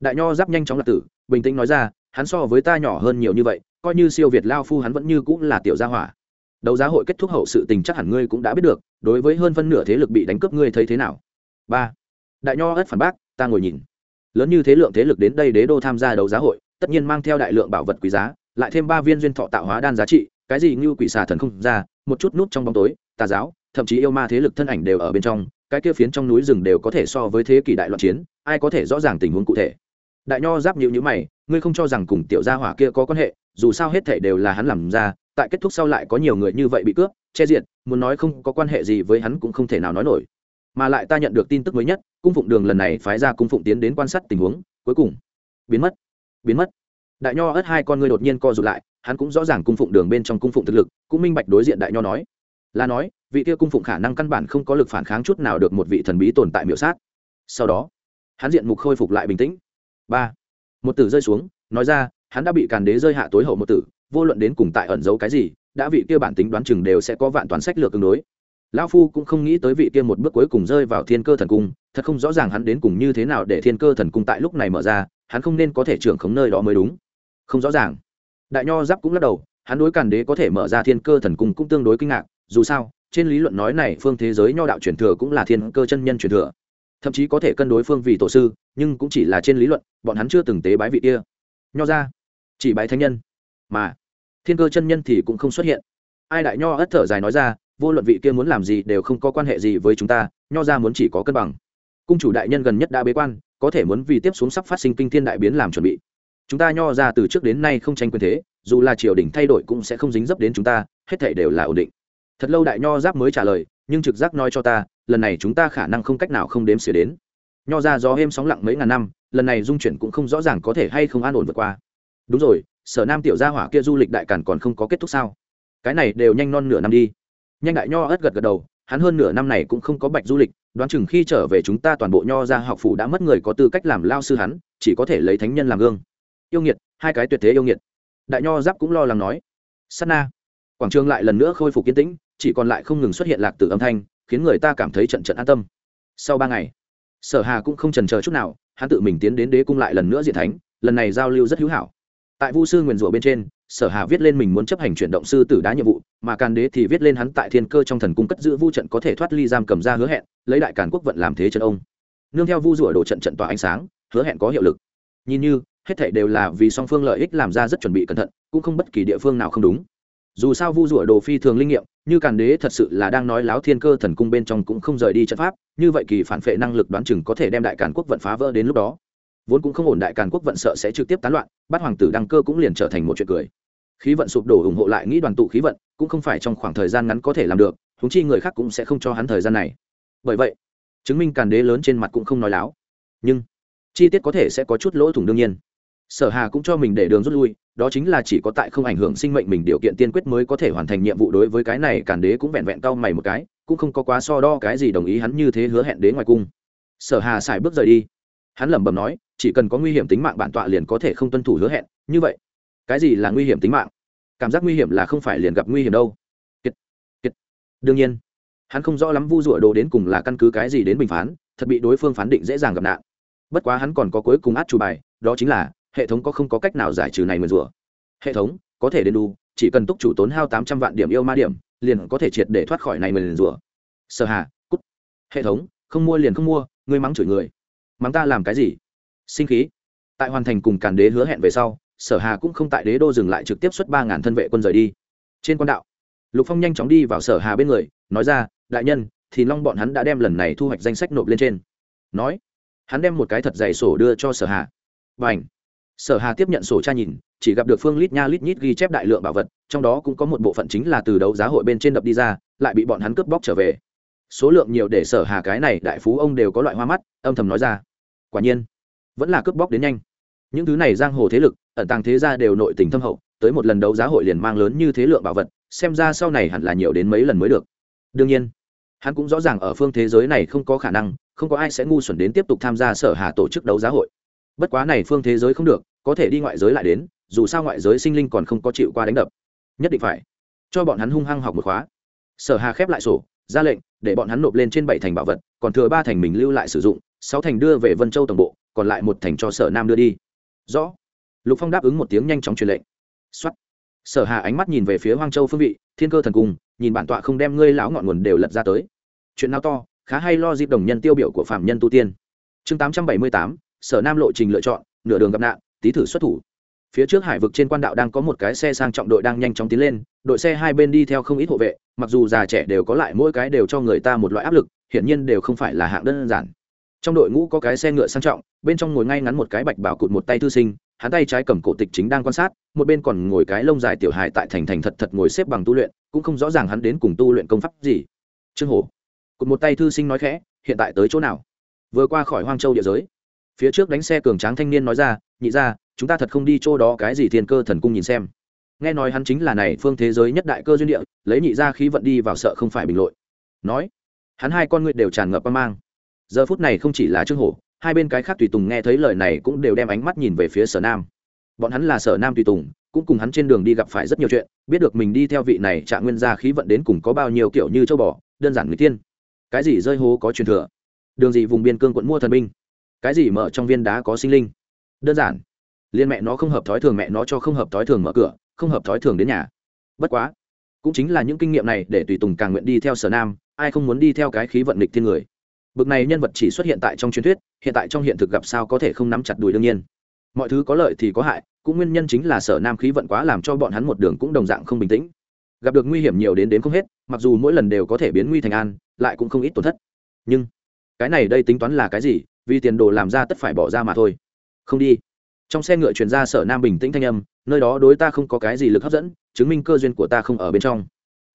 Đại nho giáp nhanh chóng lật tử, bình tĩnh nói ra, hắn so với ta nhỏ hơn nhiều như vậy, coi như siêu việt lao phu hắn vẫn như cũng là tiểu gia hỏa. Đấu giá hội kết thúc hậu sự tình chắc hẳn ngươi cũng đã biết được, đối với hơn phân nửa thế lực bị đánh cướp ngươi thấy thế nào? Ba. Đại nho ất phản bác, ta ngồi nhìn. Lớn như thế lượng thế lực đến đây đế đô tham gia đấu giá hội, tất nhiên mang theo đại lượng bảo vật quý giá lại thêm ba viên duyên thọ tạo hóa đan giá trị, cái gì như quỷ xà thần không ra, một chút nút trong bóng tối, tà giáo, thậm chí yêu ma thế lực thân ảnh đều ở bên trong, cái kia phiến trong núi rừng đều có thể so với thế kỷ đại loạn chiến, ai có thể rõ ràng tình huống cụ thể? Đại nho giáp nhịu nhữ mày, ngươi không cho rằng cùng tiểu gia hỏa kia có quan hệ, dù sao hết thể đều là hắn làm ra, tại kết thúc sau lại có nhiều người như vậy bị cướp, che diện muốn nói không có quan hệ gì với hắn cũng không thể nào nói nổi. Mà lại ta nhận được tin tức mới nhất, cung phụng đường lần này phái ra cung phụng tiến đến quan sát tình huống, cuối cùng biến mất biến mất đại nho ớt hai con ngươi đột nhiên co rụt lại, hắn cũng rõ ràng cung phụng đường bên trong cung phụng thực lực, cũng minh bạch đối diện đại nho nói. Là nói, vị kia cung phụng khả năng căn bản không có lực phản kháng chút nào được một vị thần bí tồn tại miểu sát. Sau đó, hắn diện mục khôi phục lại bình tĩnh. Ba. Một tử rơi xuống, nói ra, hắn đã bị càn đế rơi hạ tối hậu một tử, vô luận đến cùng tại ẩn giấu cái gì, đã vị kia bản tính đoán chừng đều sẽ có vạn toán sách lược tương đối. Lão phu cũng không nghĩ tới vị kia một bước cuối cùng rơi vào thiên cơ thần cung, thật không rõ ràng hắn đến cùng như thế nào để thiên cơ thần cung tại lúc này mở ra, hắn không nên có thể trưởng khống nơi đó mới đúng không rõ ràng. Đại nho giáp cũng lắc đầu, hắn đối càn đế có thể mở ra thiên cơ thần cung cũng tương đối kinh ngạc, dù sao, trên lý luận nói này phương thế giới nho đạo truyền thừa cũng là thiên cơ chân nhân truyền thừa. Thậm chí có thể cân đối phương vì tổ sư, nhưng cũng chỉ là trên lý luận, bọn hắn chưa từng tế bái vị kia. Nho ra, chỉ bái thánh nhân. Mà, thiên cơ chân nhân thì cũng không xuất hiện. Ai đại nho ất thở dài nói ra, vô luận vị kia muốn làm gì đều không có quan hệ gì với chúng ta, nho ra muốn chỉ có cân bằng. Cung chủ đại nhân gần nhất đã bế quan, có thể muốn vì tiếp xuống sắp phát sinh kinh thiên đại biến làm chuẩn bị chúng ta nho ra từ trước đến nay không tranh quyền thế, dù là triều đình thay đổi cũng sẽ không dính dấp đến chúng ta, hết thể đều là ổn định. Thật lâu đại nho giáp mới trả lời, nhưng trực giác nói cho ta, lần này chúng ta khả năng không cách nào không đếm xỉa đến. Nho ra gió êm sóng lặng mấy ngàn năm, lần này dung chuyển cũng không rõ ràng có thể hay không an ổn vượt qua. Đúng rồi, sở nam tiểu gia hỏa kia du lịch đại cản còn không có kết thúc sao? Cái này đều nhanh non nửa năm đi. Nhanh đại nho ất gật gật đầu, hắn hơn nửa năm này cũng không có bạch du lịch, đoán chừng khi trở về chúng ta toàn bộ nho ra học phủ đã mất người có tư cách làm lao sư hắn, chỉ có thể lấy thánh nhân làm gương yêu nghiệt, hai cái tuyệt thế yêu nghiệt. Đại nho giáp cũng lo lắng nói. Sana quảng trường lại lần nữa khôi phục kiến tĩnh, chỉ còn lại không ngừng xuất hiện lạc tử âm thanh, khiến người ta cảm thấy trận trận an tâm. Sau ba ngày, sở hà cũng không trần chờ chút nào, hắn tự mình tiến đến đế cung lại lần nữa diện thánh, lần này giao lưu rất hữu hảo. Tại vu sư nguyền rủa bên trên, sở hà viết lên mình muốn chấp hành chuyển động sư tử đá nhiệm vụ, mà càn đế thì viết lên hắn tại thiên cơ trong thần cung cất giữ vu trận có thể thoát ly giam cầm ra hứa hẹn, lấy đại càn quốc vận làm thế trận ông. Nương theo vu rủa đổ trận trận tỏa ánh sáng, hứa hẹn có hiệu lực. Nhìn như hết thảy đều là vì song phương lợi ích làm ra rất chuẩn bị cẩn thận, cũng không bất kỳ địa phương nào không đúng. Dù sao vu rủa đồ phi thường linh nghiệm, như càn đế thật sự là đang nói láo thiên cơ thần cung bên trong cũng không rời đi trận pháp, như vậy kỳ phản phệ năng lực đoán chừng có thể đem đại càn quốc vận phá vỡ đến lúc đó. Vốn cũng không ổn đại càn quốc vận sợ sẽ trực tiếp tán loạn bắt hoàng tử đăng cơ cũng liền trở thành một chuyện cười. Khí vận sụp đổ ủng hộ lại nghĩ đoàn tụ khí vận, cũng không phải trong khoảng thời gian ngắn có thể làm được húng chi người khác cũng sẽ không cho hắn thời gian này. Bởi vậy, chứng minh càn đế lớn trên mặt cũng không nói láo. Nhưng, chi tiết có thể sẽ có chút lỗ thủng đương nhiên sở hà cũng cho mình để đường rút lui đó chính là chỉ có tại không ảnh hưởng sinh mệnh mình điều kiện tiên quyết mới có thể hoàn thành nhiệm vụ đối với cái này càn đế cũng vẹn vẹn cau mày một cái cũng không có quá so đo cái gì đồng ý hắn như thế hứa hẹn đến ngoài cung. Sở hà xài bước rời đi. Hắn lẩm bẩm nói chỉ cần có nguy hiểm tính mạng bản tọa liền có thể không tuân thủ hứa hẹn như vậy. Cái gì là nguy hiểm tính mạng? Cảm giác nguy hiểm là không phải liền gặp nguy hiểm đâu. Kiệt, kiệt. đương nhiên hắn không rõ lắm vu rủa đồ đến cùng là căn cứ cái gì đến bình phán thật bị đối phương phán định dễ dàng gặp nạn. Bất quá hắn còn có cuối cùng át chủ bài đó chính là hệ thống có không có cách nào giải trừ này mượn rủa hệ thống, có thể đền đu chỉ cần túc chủ tốn hao tám trăm vạn điểm yêu ma điểm, liền có thể triệt để thoát khỏi này mượn rủa sở hà, cút. Hệ thống, không mua liền không mua, ngươi mắng chửi người. Mắng ta làm cái gì? Sinh khí. Tại hoàn thành cùng càn đế hứa hẹn về sau, sở hà cũng không tại đế đô dừng lại trực tiếp xuất ba ngàn thân vệ quân rời đi. Trên quan đạo, lục phong nhanh chóng đi vào sở hà bên người, nói ra, đại nhân, thì long bọn hắn đã đem lần này thu hoạch danh sách nộp lên trên. Nói, hắn đem một cái thật dày sổ đưa cho sở hà. Và ảnh sở hà tiếp nhận sổ tra nhìn, chỉ gặp được phương lít nha lít nhít ghi chép đại lượng bảo vật, trong đó cũng có một bộ phận chính là từ đấu giá hội bên trên đập đi ra, lại bị bọn hắn cướp bóc trở về. Số lượng nhiều để sở hà cái này đại phú ông đều có loại hoa mắt, âm thầm nói ra. Quả nhiên, vẫn là cướp bóc đến nhanh. Những thứ này giang hồ thế lực, ẩn tàng thế gia đều nội tình thâm hậu, tới một lần đấu giá hội liền mang lớn như thế lượng bảo vật, xem ra sau này hẳn là nhiều đến mấy lần mới được. Đương nhiên, hắn cũng rõ ràng ở phương thế giới này không có khả năng, không có ai sẽ ngu xuẩn đến tiếp tục tham gia sở hà tổ chức đấu giá hội bất quá này phương thế giới không được, có thể đi ngoại giới lại đến, dù sao ngoại giới sinh linh còn không có chịu qua đánh đập. Nhất định phải cho bọn hắn hung hăng học một khóa. Sở hà khép lại sổ, ra lệnh, để bọn hắn nộp lên trên bảy thành bảo vật, còn thừa ba thành mình lưu lại sử dụng, sáu thành đưa về vân châu tổng bộ, còn lại một thành cho sở nam đưa đi. Rõ. Lục phong đáp ứng một tiếng nhanh chóng truyền lệnh. Xuất sở hà ánh mắt nhìn về phía hoang châu phương vị, thiên cơ thần cung, nhìn bản tọa không đem ngươi lão ngọn nguồn đều lật ra tới. Chuyện nào to, khá hay lo dịp đồng nhân tiêu biểu của phạm nhân tu tiên. Chương tám trăm bảy mươi tám sở nam lộ trình lựa chọn, nửa đường gặp nạn, tý thử xuất thủ. Phía trước hải vực trên quan đạo đang có một cái xe sang trọng đội đang nhanh chóng tiến lên, đội xe hai bên đi theo không ít hộ vệ, mặc dù già trẻ đều có lại mỗi cái đều cho người ta một loại áp lực, hiển nhiên đều không phải là hạng đơn giản. Trong đội ngũ có cái xe ngựa sang trọng, bên trong ngồi ngay ngắn một cái bạch bảo cụt một tay thư sinh, hắn tay trái cầm cổ tịch chính đang quan sát, một bên còn ngồi cái lông dài tiểu hài tại thành thành thật thật ngồi xếp bằng tu luyện, cũng không rõ ràng hắn đến cùng tu luyện công pháp gì. Trương hổ. Cụt một tay thư sinh nói khẽ, hiện tại tới chỗ nào? Vừa qua khỏi hoang châu địa giới phía trước đánh xe cường tráng thanh niên nói ra, nhị ra chúng ta thật không đi chỗ đó cái gì thiên cơ thần cung nhìn xem. Nghe nói hắn chính là này phương thế giới nhất đại cơ duyên địa, lấy nhị ra khí vận đi vào sợ không phải bình lội. Nói, hắn hai con người đều tràn ngập mang. Giờ phút này không chỉ là trương hổ, hai bên cái khác tùy tùng nghe thấy lời này cũng đều đem ánh mắt nhìn về phía sở nam. Bọn hắn là sở nam tùy tùng, cũng cùng hắn trên đường đi gặp phải rất nhiều chuyện, biết được mình đi theo vị này trạng nguyên gia khí vận đến cùng có bao nhiêu kiểu như châu bò, đơn giản người tiên. Cái gì rơi hố có truyền thừa? Đường gì vùng biên cương quận mua thần binh? Cái gì mở trong viên đá có sinh linh? Đơn giản. Liên mẹ nó không hợp thói thường mẹ nó cho không hợp thói thường mở cửa, không hợp thói thường đến nhà. Bất quá, cũng chính là những kinh nghiệm này để tùy tùng càng nguyện đi theo sở nam, ai không muốn đi theo cái khí vận địch thiên người. Bực này nhân vật chỉ xuất hiện tại trong truyền thuyết, hiện tại trong hiện thực gặp sao có thể không nắm chặt đùi đương nhiên. Mọi thứ có lợi thì có hại, cũng nguyên nhân chính là sở nam khí vận quá làm cho bọn hắn một đường cũng đồng dạng không bình tĩnh. Gặp được nguy hiểm nhiều đến đến không hết, mặc dù mỗi lần đều có thể biến nguy thành an, lại cũng không ít tổn thất. Nhưng, cái này đây tính toán là cái gì? Vì tiền đồ làm ra tất phải bỏ ra mà thôi. Không đi. Trong xe ngựa chuyển ra sở nam bình tĩnh thanh âm, nơi đó đối ta không có cái gì lực hấp dẫn, chứng minh cơ duyên của ta không ở bên trong.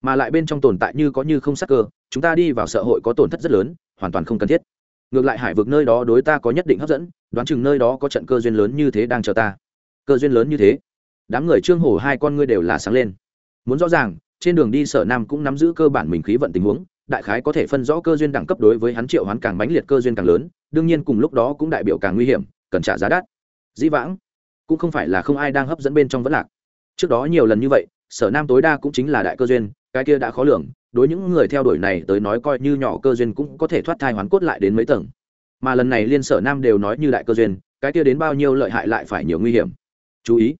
Mà lại bên trong tồn tại như có như không sắc cơ, chúng ta đi vào xã hội có tổn thất rất lớn, hoàn toàn không cần thiết. Ngược lại hải vực nơi đó đối ta có nhất định hấp dẫn, đoán chừng nơi đó có trận cơ duyên lớn như thế đang chờ ta. Cơ duyên lớn như thế? Đám người trương hổ hai con ngươi đều là sáng lên. Muốn rõ ràng, trên đường đi sở nam cũng nắm giữ cơ bản mình khí vận tình huống đại khái có thể phân rõ cơ duyên đẳng cấp đối với hắn triệu hoán càng mãnh liệt cơ duyên càng lớn, đương nhiên cùng lúc đó cũng đại biểu càng nguy hiểm, cần trả giá đắt. Dĩ vãng, cũng không phải là không ai đang hấp dẫn bên trong vẫn lạc. Trước đó nhiều lần như vậy, sở nam tối đa cũng chính là đại cơ duyên, cái kia đã khó lường, đối những người theo đuổi này tới nói coi như nhỏ cơ duyên cũng có thể thoát thai hoán cốt lại đến mấy tầng. Mà lần này liên sở nam đều nói như đại cơ duyên, cái kia đến bao nhiêu lợi hại lại phải nhiều nguy hiểm. Chú ý.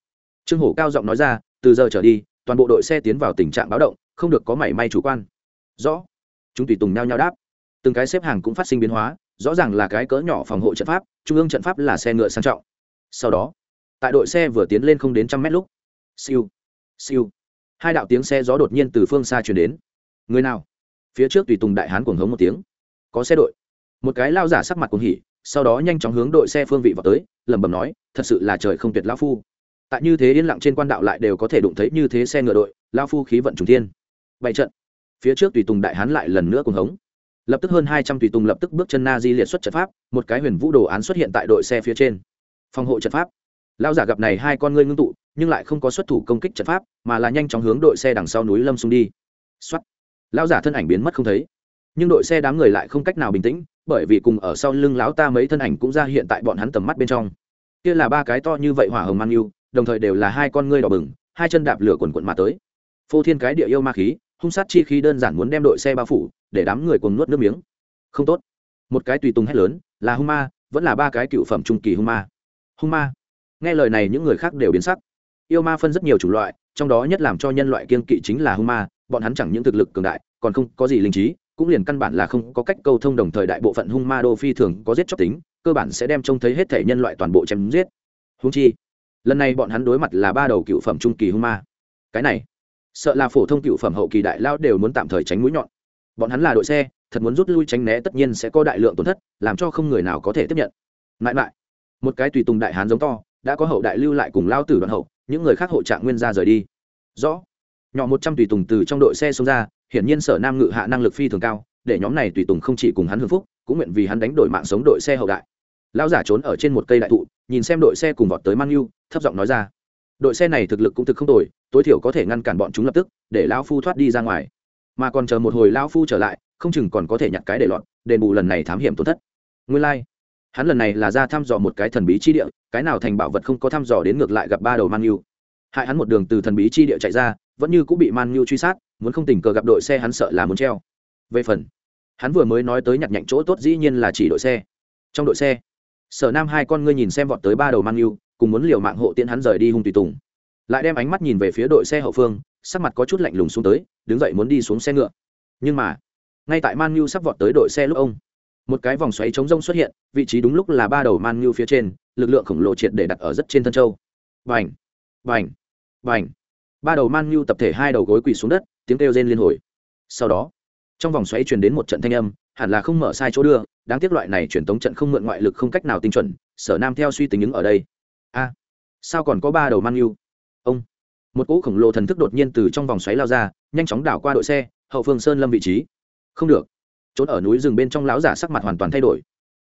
Trương hổ cao giọng nói ra, từ giờ trở đi, toàn bộ đội xe tiến vào tình trạng báo động, không được có mảy may chủ quan. Rõ chúng tùy tùng nhao nhao đáp. Từng cái xếp hàng cũng phát sinh biến hóa, rõ ràng là cái cỡ nhỏ phòng hộ trận pháp, trung ương trận pháp là xe ngựa sang trọng. Sau đó, tại đội xe vừa tiến lên không đến trăm mét lúc, siêu siêu, hai đạo tiếng xe gió đột nhiên từ phương xa chuyển đến. Người nào? Phía trước tùy tùng đại hán cuồng hống một tiếng. Có xe đội. Một cái lao giả sắc mặt cuồng hỉ, sau đó nhanh chóng hướng đội xe phương vị vào tới, lẩm bẩm nói, thật sự là trời không tuyệt lao phu. Tại như thế yên lặng trên quan đạo lại đều có thể đụng thấy như thế xe ngựa đội lao phu khí vận trùng thiên. Bảy trận phía trước tùy tùng đại hán lại lần nữa cuồng hống. Lập tức hơn hai trăm tùy tùng lập tức bước chân na di liệt xuất trận pháp, một cái huyền vũ đồ án xuất hiện tại đội xe phía trên. Phòng hộ trận pháp. Lao giả gặp này hai con ngươi ngưng tụ, nhưng lại không có xuất thủ công kích trận pháp, mà là nhanh chóng hướng đội xe đằng sau núi lâm xung đi. Xuất lão giả thân ảnh biến mất không thấy. Nhưng đội xe đám người lại không cách nào bình tĩnh, bởi vì cùng ở sau lưng lão ta mấy thân ảnh cũng ra hiện tại bọn hắn tầm mắt bên trong. Kia là ba cái to như vậy hỏa hồng mang yêu, đồng thời đều là hai con ngươi đỏ bừng, hai chân đạp lửa quần quận mà tới. Phô thiên cái địa yêu ma khí hung sát chi khí đơn giản muốn đem đội xe bao phủ, để đám người cùng nuốt nước miếng. Không tốt. Một cái tùy tùng hét lớn, là hung ma, vẫn là ba cái cựu phẩm trung kỳ hung ma. Hung ma. Nghe lời này những người khác đều biến sắc. Yêu ma phân rất nhiều chủng loại, trong đó nhất làm cho nhân loại kiên kỵ chính là hung ma, bọn hắn chẳng những thực lực cường đại, còn không có gì linh trí, cũng liền căn bản là không có cách câu thông đồng thời đại bộ phận hung ma đô phi thường có giết chóc tính, cơ bản sẽ đem trông thấy hết thể nhân loại toàn bộ chém giết. Húng chi, lần này bọn hắn đối mặt là ba đầu cựu phẩm trung kỳ hung ma. Cái này sợ là phổ thông cựu phẩm hậu kỳ đại lao đều muốn tạm thời tránh mũi nhọn. Bọn hắn là đội xe, thật muốn rút lui tránh né tất nhiên sẽ có đại lượng tổn thất, làm cho không người nào có thể tiếp nhận. Mãi mãi, một cái tùy tùng đại hán giống to, đã có hậu đại lưu lại cùng lao tử đoạn hậu, những người khác hộ trạng nguyên ra rời đi. Rõ, nhỏ một trăm tùy tùng từ trong đội xe xông ra, hiển nhiên sở nam ngự hạ năng lực phi thường cao, để nhóm này tùy tùng không chỉ cùng hắn hưng phúc, cũng nguyện vì hắn đánh đổi mạng sống đội xe hậu đại. Lão giả trốn ở trên một cây đại thụ, nhìn xem đội xe cùng vọt tới mang yêu thấp giọng nói ra đội xe này thực lực cũng thực không tồi, tối thiểu có thể ngăn cản bọn chúng lập tức, để lão phu thoát đi ra ngoài. Mà còn chờ một hồi lão phu trở lại, không chừng còn có thể nhặt cái để lọt, đền bù lần này thám hiểm tổn thất. Nguyên lai、like. hắn lần này là ra thăm dò một cái thần bí chi địa, cái nào thành bảo vật không có thăm dò đến ngược lại gặp ba đầu man yêu hại hắn một đường từ thần bí chi địa chạy ra, vẫn như cũng bị man yêu truy sát, muốn không tình cờ gặp đội xe hắn sợ là muốn treo. Về phần, hắn vừa mới nói tới nhặt nhạnh chỗ tốt dĩ nhiên là chỉ đội xe. Trong đội xe, sở nam hai con ngươi nhìn xem vọt tới ba đầu man yêu cùng muốn liều mạng hộ tiễn hắn rời đi hung tùy tùng. Lại đem ánh mắt nhìn về phía đội xe hậu phương, sắc mặt có chút lạnh lùng xuống tới, đứng dậy muốn đi xuống xe ngựa. Nhưng mà, ngay tại man nhu sắp vọt tới đội xe lúc ông, một cái vòng xoáy chống rông xuất hiện, vị trí đúng lúc là ba đầu man nhu phía trên, lực lượng khổng lồ triệt để đặt ở rất trên thân châu. Vành vành vành ba đầu man nhu tập thể hai đầu gối quỳ xuống đất, tiếng kêu rên liên hồi. Sau đó, trong vòng xoáy truyền đến một trận thanh âm, hẳn là không mở sai chỗ đưa, đáng tiếc loại này truyền tống trận không mượn ngoại lực không cách nào tinh chuẩn, sở nam theo suy tính ứng ở đây a sao còn có ba đầu man yêu? ông, một cỗ khổng lồ thần thức đột nhiên từ trong vòng xoáy lao ra, nhanh chóng đảo qua đội xe, hậu phương sơn lâm vị trí. Không được. Trốn ở núi rừng bên trong lão giả sắc mặt hoàn toàn thay đổi.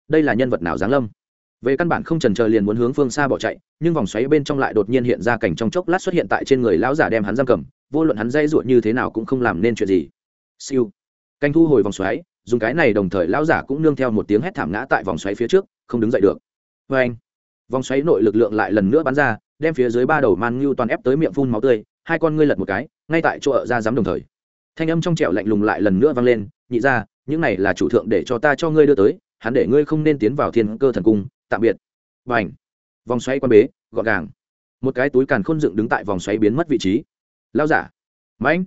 Đây là nhân vật nào giáng lâm? Về căn bản không trần chờ liền muốn hướng phương xa bỏ chạy, nhưng vòng xoáy bên trong lại đột nhiên hiện ra cảnh trong chốc lát xuất hiện tại trên người lão giả đem hắn giam cầm, vô luận hắn dây ruột như thế nào cũng không làm nên chuyện gì. Siêu. Canh thu hồi vòng xoáy, dùng cái này đồng thời lão giả cũng nương theo một tiếng hét thảm ngã tại vòng xoáy phía trước, không đứng dậy được. Vê anh vòng xoáy nội lực lượng lại lần nữa bắn ra, đem phía dưới ba đầu man ngưu toàn ép tới miệng phun máu tươi, hai con ngươi lật một cái, ngay tại chỗ ở ra dám đồng thời. Thanh âm trong trẻo lạnh lùng lại lần nữa vang lên, nhị ra những này là chủ thượng để cho ta cho ngươi đưa tới, hắn để ngươi không nên tiến vào thiên cơ thần cung, tạm biệt. Và ảnh vòng xoay quan bế, gọn gàng. Một cái túi càn khôn dựng đứng tại vòng xoáy biến mất vị trí. Lao giả. Mãnh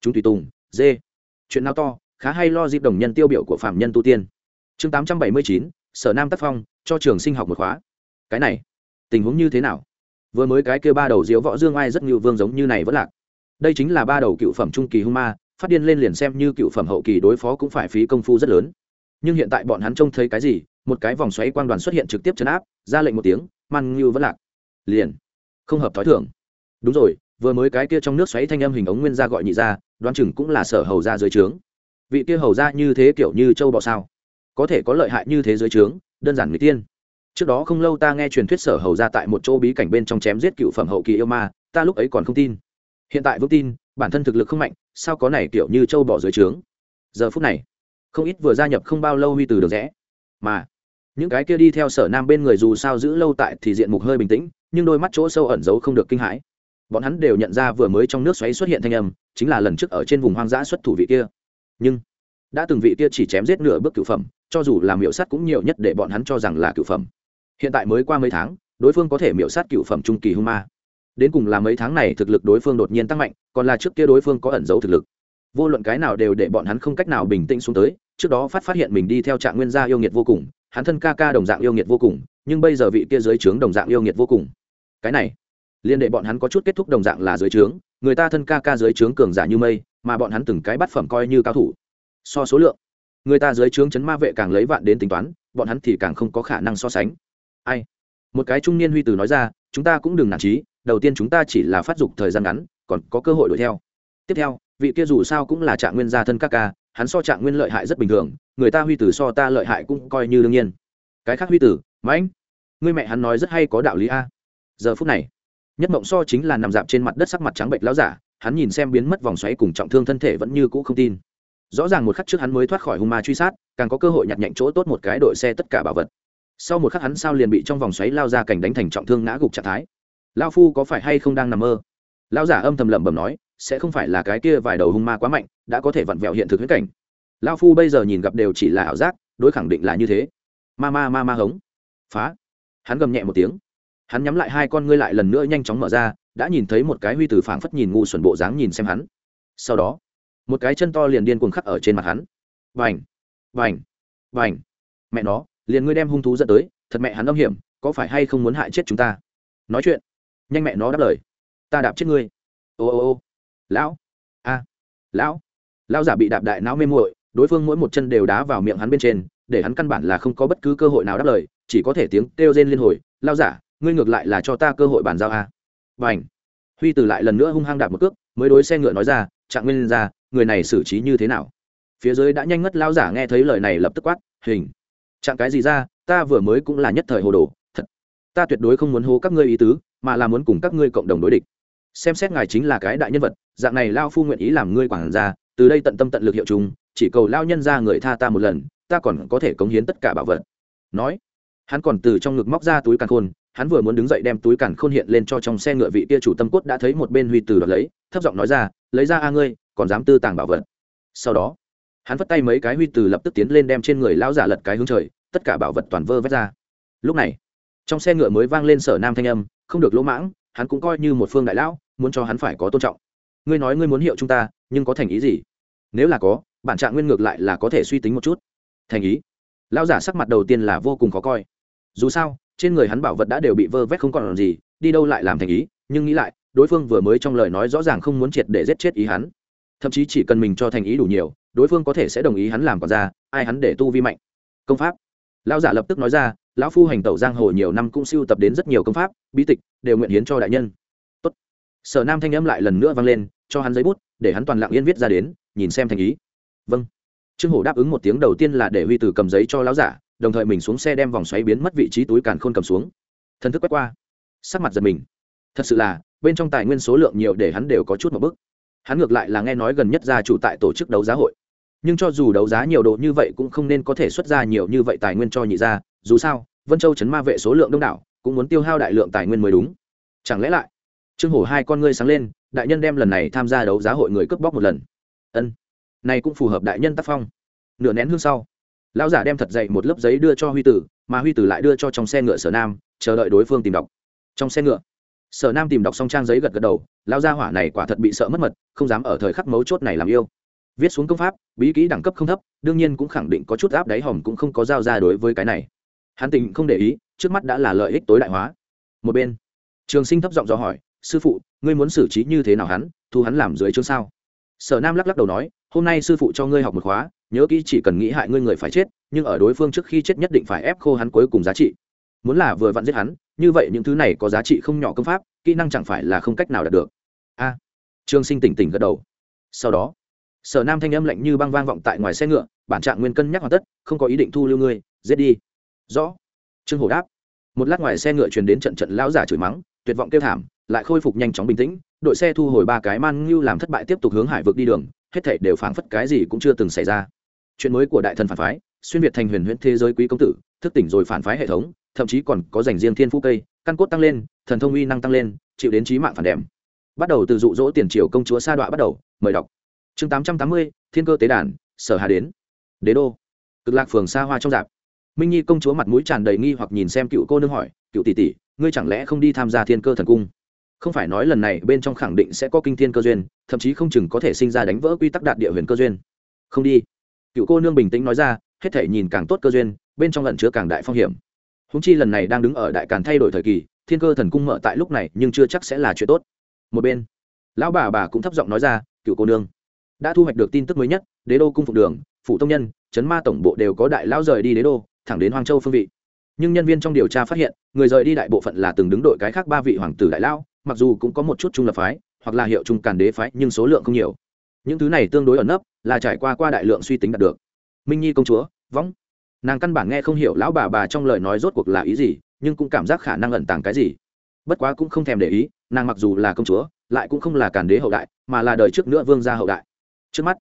chúng tùy tùng, dê. Chuyện nào to, khá hay lo dịp đồng nhân tiêu biểu của phạm nhân tu tiên. Chương tám trăm bảy mươi chín, sở nam tác phong, cho trường sinh học một khóa cái này, tình huống như thế nào? Vừa mới cái kêu ba đầu diếu võ dương ai rất nhiều vương giống như này vẫn lạc. Đây chính là ba đầu cựu phẩm trung kỳ hung ma, phát điên lên liền xem như cựu phẩm hậu kỳ đối phó cũng phải phí công phu rất lớn. Nhưng hiện tại bọn hắn trông thấy cái gì? Một cái vòng xoáy quang đoàn xuất hiện trực tiếp chấn áp, ra lệnh một tiếng man ngưu vẫn lạc. Liền. Không hợp thói thường. Đúng rồi, vừa mới cái kia trong nước xoáy thanh âm hình ống nguyên ra gọi nhị ra đoán chừng cũng là sở hầu ra dưới trướng. Vị kia hầu ra như thế kiểu như châu bọ sao? Có thể có lợi hại như thế dưới trướng, đơn giản người tiên trước đó không lâu ta nghe truyền thuyết sở hầu ra tại một chỗ bí cảnh bên trong chém giết cựu phẩm hậu kỳ yêu ma, ta lúc ấy còn không tin. Hiện tại vững tin, bản thân thực lực không mạnh, sao có này kiểu như châu bỏ dưới trướng? Giờ phút này, không ít vừa gia nhập không bao lâu huy từ được rẽ. Mà, những cái kia đi theo sở nam bên người dù sao giữ lâu tại thì diện mục hơi bình tĩnh, nhưng đôi mắt chỗ sâu ẩn giấu không được kinh hãi. Bọn hắn đều nhận ra vừa mới trong nước xoáy xuất hiện thanh âm, chính là lần trước ở trên vùng hoang dã xuất thủ vị kia. Nhưng, đã từng vị kia chỉ chém giết nửa bước cựu phẩm, cho dù làm hiệu sắt cũng nhiều nhất để bọn hắn cho rằng là cựu phẩm hiện tại mới qua mấy tháng, đối phương có thể miễu sát cựu phẩm trung kỳ hung ma. Đến cùng là mấy tháng này thực lực đối phương đột nhiên tăng mạnh, còn là trước kia đối phương có ẩn giấu thực lực. Vô luận cái nào đều để bọn hắn không cách nào bình tĩnh xuống tới, trước đó phát phát hiện mình đi theo trạng nguyên gia yêu nghiệt vô cùng, hắn thân ca ca đồng dạng yêu nghiệt vô cùng, nhưng bây giờ vị kia dưới trướng đồng dạng yêu nghiệt vô cùng. Cái này, liên đệ bọn hắn có chút kết thúc đồng dạng là dưới trướng, người ta thân ca ca dưới trướng cường giả như mây, mà bọn hắn từng cái bắt phẩm coi như cao thủ. So số lượng, người ta dưới trướng chấn ma vệ càng lấy vạn đến tính toán, bọn hắn thì càng không có khả năng so sánh ai? Một cái trung niên huy từ nói ra, chúng ta cũng đừng nản trí đầu tiên chúng ta chỉ là phát dục thời gian ngắn, còn có cơ hội đuổi theo. Tiếp theo, vị kia dù sao cũng là trạng nguyên gia thân các ca, hắn so trạng nguyên lợi hại rất bình thường, người ta huy tử so ta lợi hại cũng coi như đương nhiên. Cái khác huy tử mãnh người mẹ hắn nói rất hay có đạo lý a. Giờ phút này, nhất mộng so chính là nằm dạp trên mặt đất sắc mặt trắng bệnh láo giả, hắn nhìn xem biến mất vòng xoáy cùng trọng thương thân thể vẫn như cũ không tin. Rõ ràng một khắc trước hắn mới thoát khỏi hung ma truy sát, càng có cơ hội nhặt nhạnh chỗ tốt một cái đội xe tất cả bảo vật sau một khắc hắn sao liền bị trong vòng xoáy lao ra cảnh đánh thành trọng thương ngã gục trạng thái. Lao phu có phải hay không đang nằm mơ? Lao giả âm thầm lẩm bẩm nói, sẽ không phải là cái kia vài đầu hung ma quá mạnh, đã có thể vặn vẹo hiện thực huyết cảnh. Lao phu bây giờ nhìn gặp đều chỉ là ảo giác, đối khẳng định là như thế. Ma ma ma ma hống. Phá. Hắn gầm nhẹ một tiếng. Hắn nhắm lại hai con ngươi lại lần nữa nhanh chóng mở ra, đã nhìn thấy một cái huy từ phảng phất nhìn ngu xuẩn bộ dáng nhìn xem hắn. Sau đó, một cái chân to liền điên cuồng khắc ở trên mặt hắn. Vành vành vành. Mẹ nó liền ngươi đem hung thú dẫn tới, thật mẹ hắn âm hiểm, có phải hay không muốn hại chết chúng ta? Nói chuyện. Nhanh mẹ nó đáp lời. Ta đạp chết ngươi. Ô ô ô. Lão. A. Lão. Lão giả bị đạp đại não mê muội, đối phương mỗi một chân đều đá vào miệng hắn bên trên, để hắn căn bản là không có bất cứ cơ hội nào đáp lời, chỉ có thể tiếng kêu rên liên hồi. Lao giả, ngươi ngược lại là cho ta cơ hội bàn giao a. Và ảnh huy từ lại lần nữa hung hăng đạp một cước, mới đối xe ngựa nói ra, trạng nguyên ra, người này xử trí như thế nào? Phía dưới đã nhanh ngất lao giả nghe thấy lời này lập tức quát, hình trạng cái gì ra, ta vừa mới cũng là nhất thời hồ đồ, thật. Ta tuyệt đối không muốn hô các ngươi ý tứ, mà là muốn cùng các ngươi cộng đồng đối địch. Xem xét ngài chính là cái đại nhân vật, dạng này lao phu nguyện ý làm ngươi quản gia, từ đây tận tâm tận lực hiệu chúng, chỉ cầu lao nhân ra người tha ta một lần, ta còn có thể cống hiến tất cả bảo vật. Nói, hắn còn từ trong ngực móc ra túi càn khôn, hắn vừa muốn đứng dậy đem túi càn khôn hiện lên cho trong xe ngựa vị kia chủ tâm cốt đã thấy một bên huy từ đoạt lấy, thấp giọng nói ra, lấy ra a ngươi, còn dám tư tàng bảo vật. Sau đó hắn vất tay mấy cái huy từ lập tức tiến lên đem trên người lão giả lật cái hướng trời, tất cả bảo vật toàn vơ vét ra. Lúc này, trong xe ngựa mới vang lên sở nam thanh âm, không được lỗ mãng, hắn cũng coi như một phương đại lão, muốn cho hắn phải có tôn trọng. Ngươi nói ngươi muốn hiệu chúng ta, nhưng có thành ý gì? Nếu là có, bản trạng nguyên ngược lại là có thể suy tính một chút. Thành ý? Lão giả sắc mặt đầu tiên là vô cùng khó coi. Dù sao, trên người hắn bảo vật đã đều bị vơ vét không còn làm gì, đi đâu lại làm thành ý, nhưng nghĩ lại, đối phương vừa mới trong lời nói rõ ràng không muốn triệt để giết chết ý hắn thậm chí chỉ cần mình cho thành ý đủ nhiều, đối phương có thể sẽ đồng ý hắn làm còn ra ai hắn để tu vi mạnh. Công pháp. Lão giả lập tức nói ra, lão phu hành tẩu giang hồ nhiều năm cũng siêu tập đến rất nhiều công pháp, bí tịch, đều nguyện hiến cho đại nhân. Tốt. sở nam thanh âm lại lần nữa vang lên, cho hắn giấy bút, để hắn toàn lặng yên viết ra đến, nhìn xem thành ý. Vâng. Trương hổ đáp ứng một tiếng đầu tiên là để huy từ cầm giấy cho lão giả, đồng thời mình xuống xe đem vòng xoáy biến mất vị trí túi càn khôn cầm xuống. Thần thức quét qua. Sắc mặt giật mình. Thật sự là, bên trong tài nguyên số lượng nhiều để hắn đều có chút một bức hắn ngược lại là nghe nói gần nhất gia chủ tại tổ chức đấu giá hội. Nhưng cho dù đấu giá nhiều đồ như vậy cũng không nên có thể xuất ra nhiều như vậy tài nguyên cho nhị gia, dù sao, vân châu chấn ma vệ số lượng đông đảo, cũng muốn tiêu hao đại lượng tài nguyên mới đúng. Chẳng lẽ lại, trương hổ hai con ngươi sáng lên, đại nhân đem lần này tham gia đấu giá hội người cướp bóc một lần. Ân, này cũng phù hợp đại nhân tác phong. Nửa nén hương sau, lão giả đem thật dậy một lớp giấy đưa cho huy tử, mà huy tử lại đưa cho trong xe ngựa sở nam, chờ đợi đối phương tìm đọc. Trong xe ngựa sở nam tìm đọc xong trang giấy gật gật đầu, lao gia hỏa này quả thật bị sợ mất mật, không dám ở thời khắc mấu chốt này làm yêu. Viết xuống công pháp, bí kỹ đẳng cấp không thấp, đương nhiên cũng khẳng định có chút áp đáy hòm cũng không có giao ra đối với cái này. Hắn tình không để ý, trước mắt đã là lợi ích tối đại hóa. Một bên, trường sinh thấp giọng dò hỏi, sư phụ, ngươi muốn xử trí như thế nào hắn, thu hắn làm dưới chương sao? Sở nam lắc lắc đầu nói, hôm nay sư phụ cho ngươi học một khóa, nhớ kỹ chỉ cần nghĩ hại ngươi người phải chết, nhưng ở đối phương trước khi chết nhất định phải ép khô hắn cuối cùng giá trị. Muốn là vừa vặn giết hắn như vậy những thứ này có giá trị không nhỏ công pháp, kỹ năng chẳng phải là không cách nào đạt được. A, trương sinh tỉnh tỉnh gật đầu. Sau đó, sở nam thanh âm lạnh như băng vang vọng tại ngoài xe ngựa, bản trạng nguyên cân nhắc hoàn tất, không có ý định thu lưu ngươi, giết đi. Rõ. Trương hổ đáp. Một lát ngoài xe ngựa truyền đến trận trận lão giả chửi mắng, tuyệt vọng kêu thảm, lại khôi phục nhanh chóng bình tĩnh, đội xe thu hồi ba cái man ngưu làm thất bại tiếp tục hướng hải vực đi đường, hết thảy đều phảng phất cái gì cũng chưa từng xảy ra. Chuyện mới của đại thần phản phái xuyên việt thành huyền huyễn thế giới quý công tử, thức tỉnh rồi phản phái hệ thống, thậm chí còn có dành riêng thiên phú cây, căn cốt tăng lên, thần thông uy năng tăng lên, chịu đến trí mạng phản đệm. Bắt đầu từ dụ dỗ tiền triều công chúa sa đọa bắt đầu, mời đọc. Chương tám trăm tám mươi, thiên cơ tế đàn, sở hà đến. Đế đô. Cực lạc phường xa hoa trong dạp. Minh nhi công chúa mặt mũi tràn đầy nghi hoặc nhìn xem cựu cô nương hỏi, cựu tỷ tỷ, ngươi chẳng lẽ không đi tham gia thiên cơ thần cung? Không phải nói lần này bên trong khẳng định sẽ có kinh thiên cơ duyên, thậm chí không chừng có thể sinh ra đánh vỡ quy tắc đạt địa huyền cơ duyên. Không đi. Cựu cô nương bình tĩnh nói ra hết thể nhìn càng tốt cơ duyên, bên trong lần chứa càng đại phong hiểm. Húng chi lần này đang đứng ở đại càn thay đổi thời kỳ, thiên cơ thần cung mở tại lúc này, nhưng chưa chắc sẽ là chuyện tốt. Một bên, lão bà bà cũng thấp giọng nói ra, cựu cô nương, đã thu hoạch được tin tức mới nhất, đế đô cung phục đường phụ tông nhân, chấn ma tổng bộ đều có đại lão rời đi đế đô, thẳng đến hoang châu phương vị. Nhưng nhân viên trong điều tra phát hiện, người rời đi đại bộ phận là từng đứng đội cái khác ba vị hoàng tử đại lão, mặc dù cũng có một chút trung lập phái, hoặc là hiệu trung càn đế phái, nhưng số lượng không nhiều. Những thứ này tương đối ẩn nấp, là trải qua qua đại lượng suy tính đạt được. Minh nhi công chúa võng. Nàng căn bản nghe không hiểu lão bà bà trong lời nói rốt cuộc là ý gì, nhưng cũng cảm giác khả năng ẩn tàng cái gì. Bất quá cũng không thèm để ý, nàng mặc dù là công chúa, lại cũng không là càn đế hậu đại, mà là đời trước nữa vương gia hậu đại. Trước mắt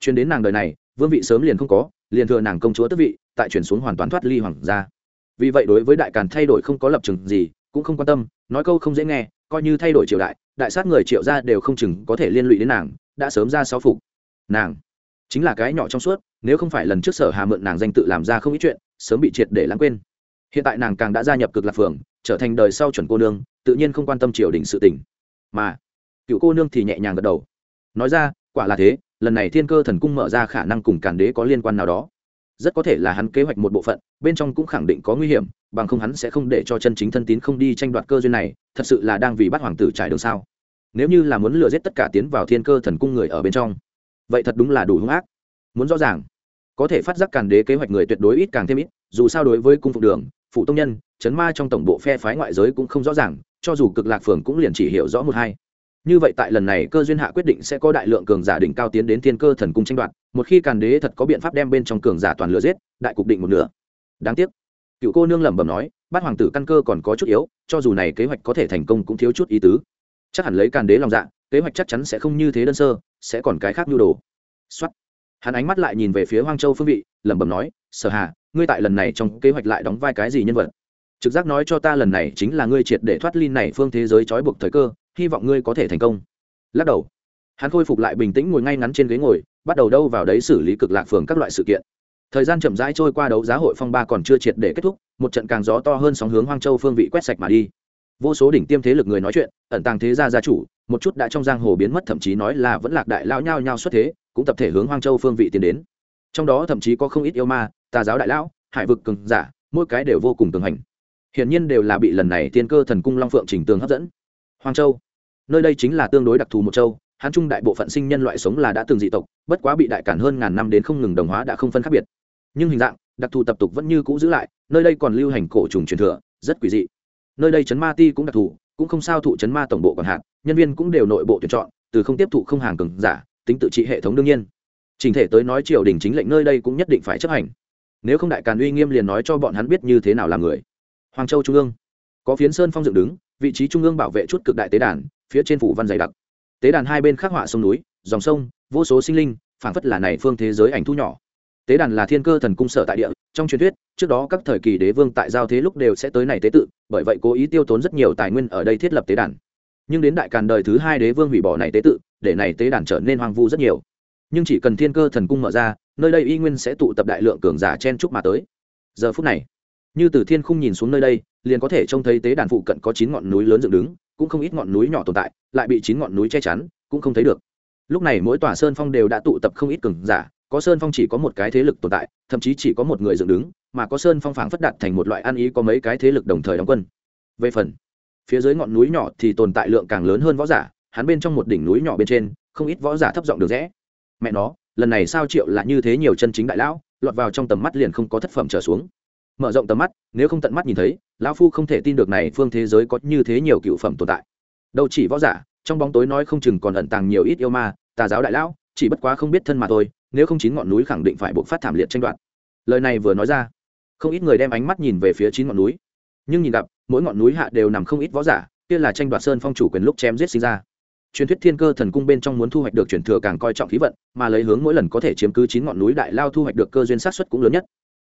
chuyến đến nàng đời này, vương vị sớm liền không có, liền thừa nàng công chúa tức vị, tại chuyển xuống hoàn toàn thoát ly hoàng gia. Vì vậy đối với đại càn thay đổi không có lập trường gì, cũng không quan tâm, nói câu không dễ nghe, coi như thay đổi triều đại đại sát người triệu gia đều không chừng có thể liên lụy đến nàng, đã sớm ra sáu phục. Nàng chính là cái nhỏ trong suốt, nếu không phải lần trước sở hà mượn nàng danh tự làm ra không ít chuyện, sớm bị triệt để lãng quên. Hiện tại nàng càng đã gia nhập cực lạc phường, trở thành đời sau chuẩn cô nương, tự nhiên không quan tâm triều đình sự tình. Mà, cựu cô nương thì nhẹ nhàng gật đầu. Nói ra, quả là thế, lần này thiên cơ thần cung mở ra khả năng cùng càn đế có liên quan nào đó. Rất có thể là hắn kế hoạch một bộ phận, bên trong cũng khẳng định có nguy hiểm, bằng không hắn sẽ không để cho chân chính thân tín không đi tranh đoạt cơ duyên này, thật sự là đang vì bắt hoàng tử trải đường sao. Nếu như là muốn lừa giết tất cả tiến vào thiên cơ thần cung người ở bên trong vậy thật đúng là đủ hung ác. Muốn rõ ràng, có thể phát giác càn đế kế hoạch người tuyệt đối ít càng thêm ít, dù sao đối với cung phục đường, phụ tông nhân, chấn ma trong tổng bộ phe phái ngoại giới cũng không rõ ràng, cho dù cực lạc phường cũng liền chỉ hiểu rõ một hai. Như vậy tại lần này cơ duyên hạ quyết định sẽ có đại lượng cường giả đỉnh cao tiến đến thiên cơ thần cung tranh đoạt, một khi càn đế thật có biện pháp đem bên trong cường giả toàn lửa giết, đại cục định một nửa. Đáng tiếc, cựu cô nương lẩm bẩm nói, bát hoàng tử căn cơ còn có chút yếu, cho dù này kế hoạch có thể thành công cũng thiếu chút ý tứ. Chắc hẳn lấy càn đế lòng dạ kế hoạch chắc chắn sẽ không như thế đơn sơ sẽ còn cái khác nhu đồ. Xuất hắn ánh mắt lại nhìn về phía hoang châu phương vị, lẩm bẩm nói, sở hà, ngươi tại lần này trong kế hoạch lại đóng vai cái gì nhân vật? Trực giác nói cho ta lần này chính là ngươi triệt để thoát ly này phương thế giới trói buộc thời cơ, hy vọng ngươi có thể thành công. Lắc đầu. Hắn khôi phục lại bình tĩnh ngồi ngay ngắn trên ghế ngồi, bắt đầu đâu vào đấy xử lý cực lạc phường các loại sự kiện. Thời gian chậm rãi trôi qua đấu giá hội phong ba còn chưa triệt để kết thúc, một trận càng gió to hơn sóng hướng hoang châu phương vị quét sạch mà đi vô số đỉnh tiêm thế lực người nói chuyện, ẩn tàng thế gia gia chủ, một chút đã trong giang hồ biến mất, thậm chí nói là vẫn lạc đại lão nhao nhao xuất thế, cũng tập thể hướng hoang châu phương vị tiến đến. Trong đó thậm chí có không ít yêu ma, tà giáo đại lão, hải vực cường giả, mỗi cái đều vô cùng cường hành. Hiển nhiên đều là bị lần này tiên cơ thần cung long phượng trình tường hấp dẫn. Hoang châu, nơi đây chính là tương đối đặc thù một châu hán trung đại bộ phận sinh nhân loại sống là đã từng dị tộc, bất quá bị đại cản hơn ngàn năm đến không ngừng đồng hóa đã không phân khác biệt. Nhưng hình dạng, đặc thù tập tục vẫn như cũ giữ lại, nơi đây còn lưu hành cổ trùng truyền thừa, rất quỷ dị nơi đây chấn ma ti cũng đặc thù, cũng không sao thụ chấn ma tổng bộ còn hạn, nhân viên cũng đều nội bộ tuyển chọn, từ không tiếp thụ không hàng cường giả, tính tự trị hệ thống đương nhiên. Trình thể tới nói triều đình chính lệnh nơi đây cũng nhất định phải chấp hành. Nếu không đại càn uy nghiêm liền nói cho bọn hắn biết như thế nào làm người. Hoàng châu trung ương. Có phiến sơn phong dựng đứng, vị trí trung ương bảo vệ chút cực đại tế đàn, phía trên phủ văn dày đặc. Tế đàn hai bên khắc họa sông núi, dòng sông, vô số sinh linh, phảng phất là này phương thế giới ảnh thu nhỏ. Tế đàn là thiên cơ thần cung sở tại địa trong truyền thuyết, trước đó các thời kỳ đế vương tại giao thế lúc đều sẽ tới này tế tự, bởi vậy cố ý tiêu tốn rất nhiều tài nguyên ở đây thiết lập tế đàn. Nhưng đến đại càn đời thứ hai đế vương hủy bỏ này tế tự, để này tế đàn trở nên hoang vu rất nhiều. Nhưng chỉ cần thiên cơ thần cung mở ra, nơi đây y nguyên sẽ tụ tập đại lượng cường giả chen trúc mà tới. Giờ phút này, như từ thiên khung nhìn xuống nơi đây, liền có thể trông thấy tế đàn phụ cận có chín ngọn núi lớn dựng đứng, cũng không ít ngọn núi nhỏ tồn tại, lại bị chín ngọn núi che chắn, cũng không thấy được. Lúc này mỗi tòa sơn phong đều đã tụ tập không ít cường giả có sơn phong chỉ có một cái thế lực tồn tại, thậm chí chỉ có một người dựng đứng, mà có sơn phong phảng phất đạt thành một loại ăn ý có mấy cái thế lực đồng thời đóng quân. Về phần, phía dưới ngọn núi nhỏ thì tồn tại lượng càng lớn hơn võ giả, hắn bên trong một đỉnh núi nhỏ bên trên, không ít võ giả thấp giọng được rẽ. Mẹ nó, lần này sao triệu là như thế nhiều chân chính đại lão, lọt vào trong tầm mắt liền không có thất phẩm trở xuống. Mở rộng tầm mắt, nếu không tận mắt nhìn thấy, lão phu không thể tin được này phương thế giới có như thế nhiều cựu phẩm tồn tại. Đâu chỉ võ giả, trong bóng tối nói không chừng còn ẩn tàng nhiều ít yêu ma, tà giáo đại lão, chỉ bất quá không biết thân mà thôi nếu không chín ngọn núi khẳng định phải buộc phát thảm liệt tranh đoạt. Lời này vừa nói ra, không ít người đem ánh mắt nhìn về phía chín ngọn núi. Nhưng nhìn gặp, mỗi ngọn núi hạ đều nằm không ít võ giả, kia là tranh đoạt sơn phong chủ quyền lúc chém giết sinh ra. Truyền thuyết thiên cơ thần cung bên trong muốn thu hoạch được truyền thừa càng coi trọng khí vận, mà lấy hướng mỗi lần có thể chiếm cứ chín ngọn núi đại lao thu hoạch được cơ duyên sát xuất cũng lớn nhất.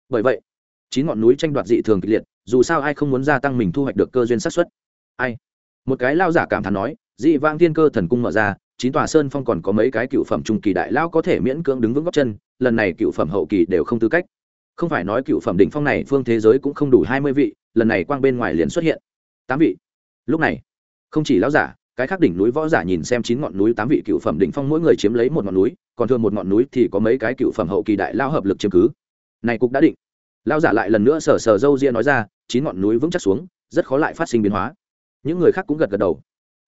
Bởi vậy, chín ngọn núi tranh đoạt dị thường kịch liệt, dù sao ai không muốn gia tăng mình thu hoạch được cơ duyên sát xuất ai? Một cái lao giả cảm thán nói, dị vang thiên cơ thần cung mở ra chín tòa sơn phong còn có mấy cái cựu phẩm trung kỳ đại lao có thể miễn cưỡng đứng vững góc chân, lần này cựu phẩm hậu kỳ đều không tư cách. Không phải nói cựu phẩm đỉnh phong này phương thế giới cũng không đủ hai mươi vị, lần này quang bên ngoài liền xuất hiện. Tám vị. Lúc này, không chỉ lão giả, cái khác đỉnh núi võ giả nhìn xem chín ngọn núi tám vị cựu phẩm đỉnh phong mỗi người chiếm lấy một ngọn núi, còn thường một ngọn núi thì có mấy cái cựu phẩm hậu kỳ đại lao hợp lực chiếm cứ. Này cục đã định. Lao giả lại lần nữa sờ sờ dâu ria nói ra, chín ngọn núi vững chắc xuống, rất khó lại phát sinh biến hóa. Những người khác cũng gật gật đầu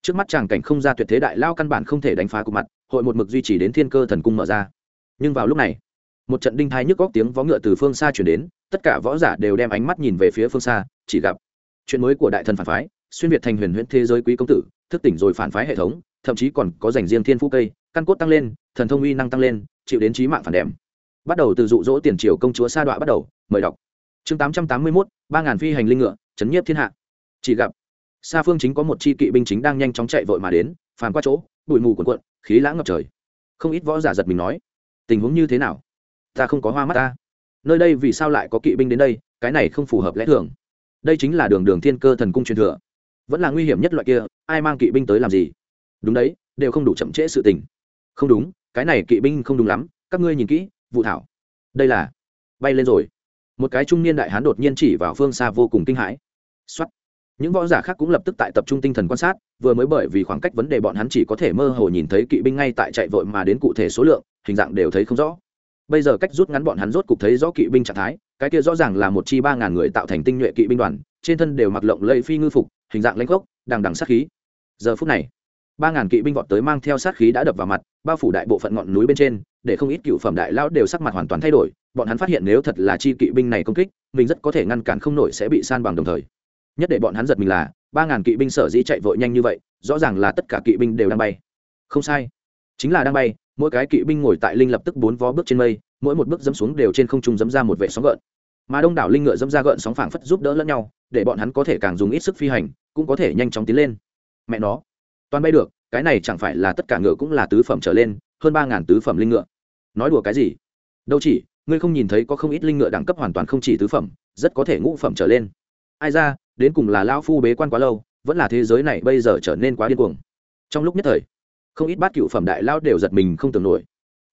trước mắt chàng cảnh không ra tuyệt thế đại lao căn bản không thể đánh phá cục mặt, hội một mực duy trì đến thiên cơ thần cung mở ra. Nhưng vào lúc này, một trận đinh thai nhức góc tiếng vó ngựa từ phương xa chuyển đến, tất cả võ giả đều đem ánh mắt nhìn về phía phương xa, chỉ gặp chuyện mới của đại thần phản phái, xuyên việt thành huyền huyễn thế giới quý công tử, thức tỉnh rồi phản phái hệ thống, thậm chí còn có dành riêng thiên phú cây, căn cốt tăng lên, thần thông uy năng tăng lên, chịu đến trí mạng phản đèm bắt đầu từ dụ dỗ tiền triều công chúa sa đọa bắt đầu, mời đọc. Chương tám trăm tám mươi mốt, ba ngàn phi hành linh ngựa, chấn nhiếp thiên hạ. Chỉ gặp xa phương chính có một chi kỵ binh chính đang nhanh chóng chạy vội mà đến, phàn qua chỗ, bụi mù quần quận khí lãng ngập trời. Không ít võ giả giật mình nói, tình huống như thế nào? Ta không có hoa mắt ta. Nơi đây vì sao lại có kỵ binh đến đây? Cái này không phù hợp lẽ thường. Đây chính là đường đường thiên cơ thần cung truyền thừa. Vẫn là nguy hiểm nhất loại kia, ai mang kỵ binh tới làm gì? Đúng đấy, đều không đủ chậm trễ sự tình. Không đúng, cái này kỵ binh không đúng lắm, các ngươi nhìn kỹ vụ thảo. Đây là bay lên rồi. Một cái trung niên đại hán đột nhiên chỉ vào phương xa vô cùng kinh hãi. Xuất những võ giả khác cũng lập tức tại tập trung tinh thần quan sát, vừa mới bởi vì khoảng cách vấn đề bọn hắn chỉ có thể mơ hồ nhìn thấy kỵ binh ngay tại chạy vội mà đến cụ thể số lượng, hình dạng đều thấy không rõ. Bây giờ cách rút ngắn bọn hắn rốt cục thấy rõ kỵ binh trạng thái, cái kia rõ ràng là một chi ba ngàn người tạo thành tinh nhuệ kỵ binh đoàn, trên thân đều mặc lộng lẫy phi ngư phục, hình dạng lãnh gốc, đằng đằng sát khí. Giờ phút này, ba ngàn kỵ binh vọt tới mang theo sát khí đã đập vào mặt, bao phủ đại bộ phận ngọn núi bên trên, để không ít cựu phẩm đại lão đều sắc mặt hoàn toàn thay đổi, bọn hắn phát hiện nếu thật là chi kỵ binh này công kích, mình rất có thể ngăn cản không nổi sẽ bị san bằng đồng thời nhất để bọn hắn giật mình là, ba ngàn kỵ binh sở dĩ chạy vội nhanh như vậy, rõ ràng là tất cả kỵ binh đều đang bay. Không sai. Chính là đang bay, mỗi cái kỵ binh ngồi tại linh lập tức bốn vó bước trên mây, mỗi một bước dẫm xuống đều trên không trung dẫm ra một vệ sóng gợn. Mà đông đảo linh ngựa dẫm ra gợn sóng phảng phất giúp đỡ lẫn nhau, để bọn hắn có thể càng dùng ít sức phi hành, cũng có thể nhanh chóng tiến lên. Mẹ nó. Toàn bay được, cái này chẳng phải là tất cả ngựa cũng là tứ phẩm trở lên, hơn ba ngàn tứ phẩm linh ngựa. Nói đùa cái gì? Đâu chỉ, ngươi không nhìn thấy có không ít linh ngựa đẳng cấp hoàn toàn không chỉ tứ phẩm, rất có thể ngũ phẩm trở lên ai ra, đến cùng là lão phu bế quan quá lâu, vẫn là thế giới này bây giờ trở nên quá điên cuồng. Trong lúc nhất thời, không ít bát cựu phẩm đại lao đều giật mình không tưởng nổi.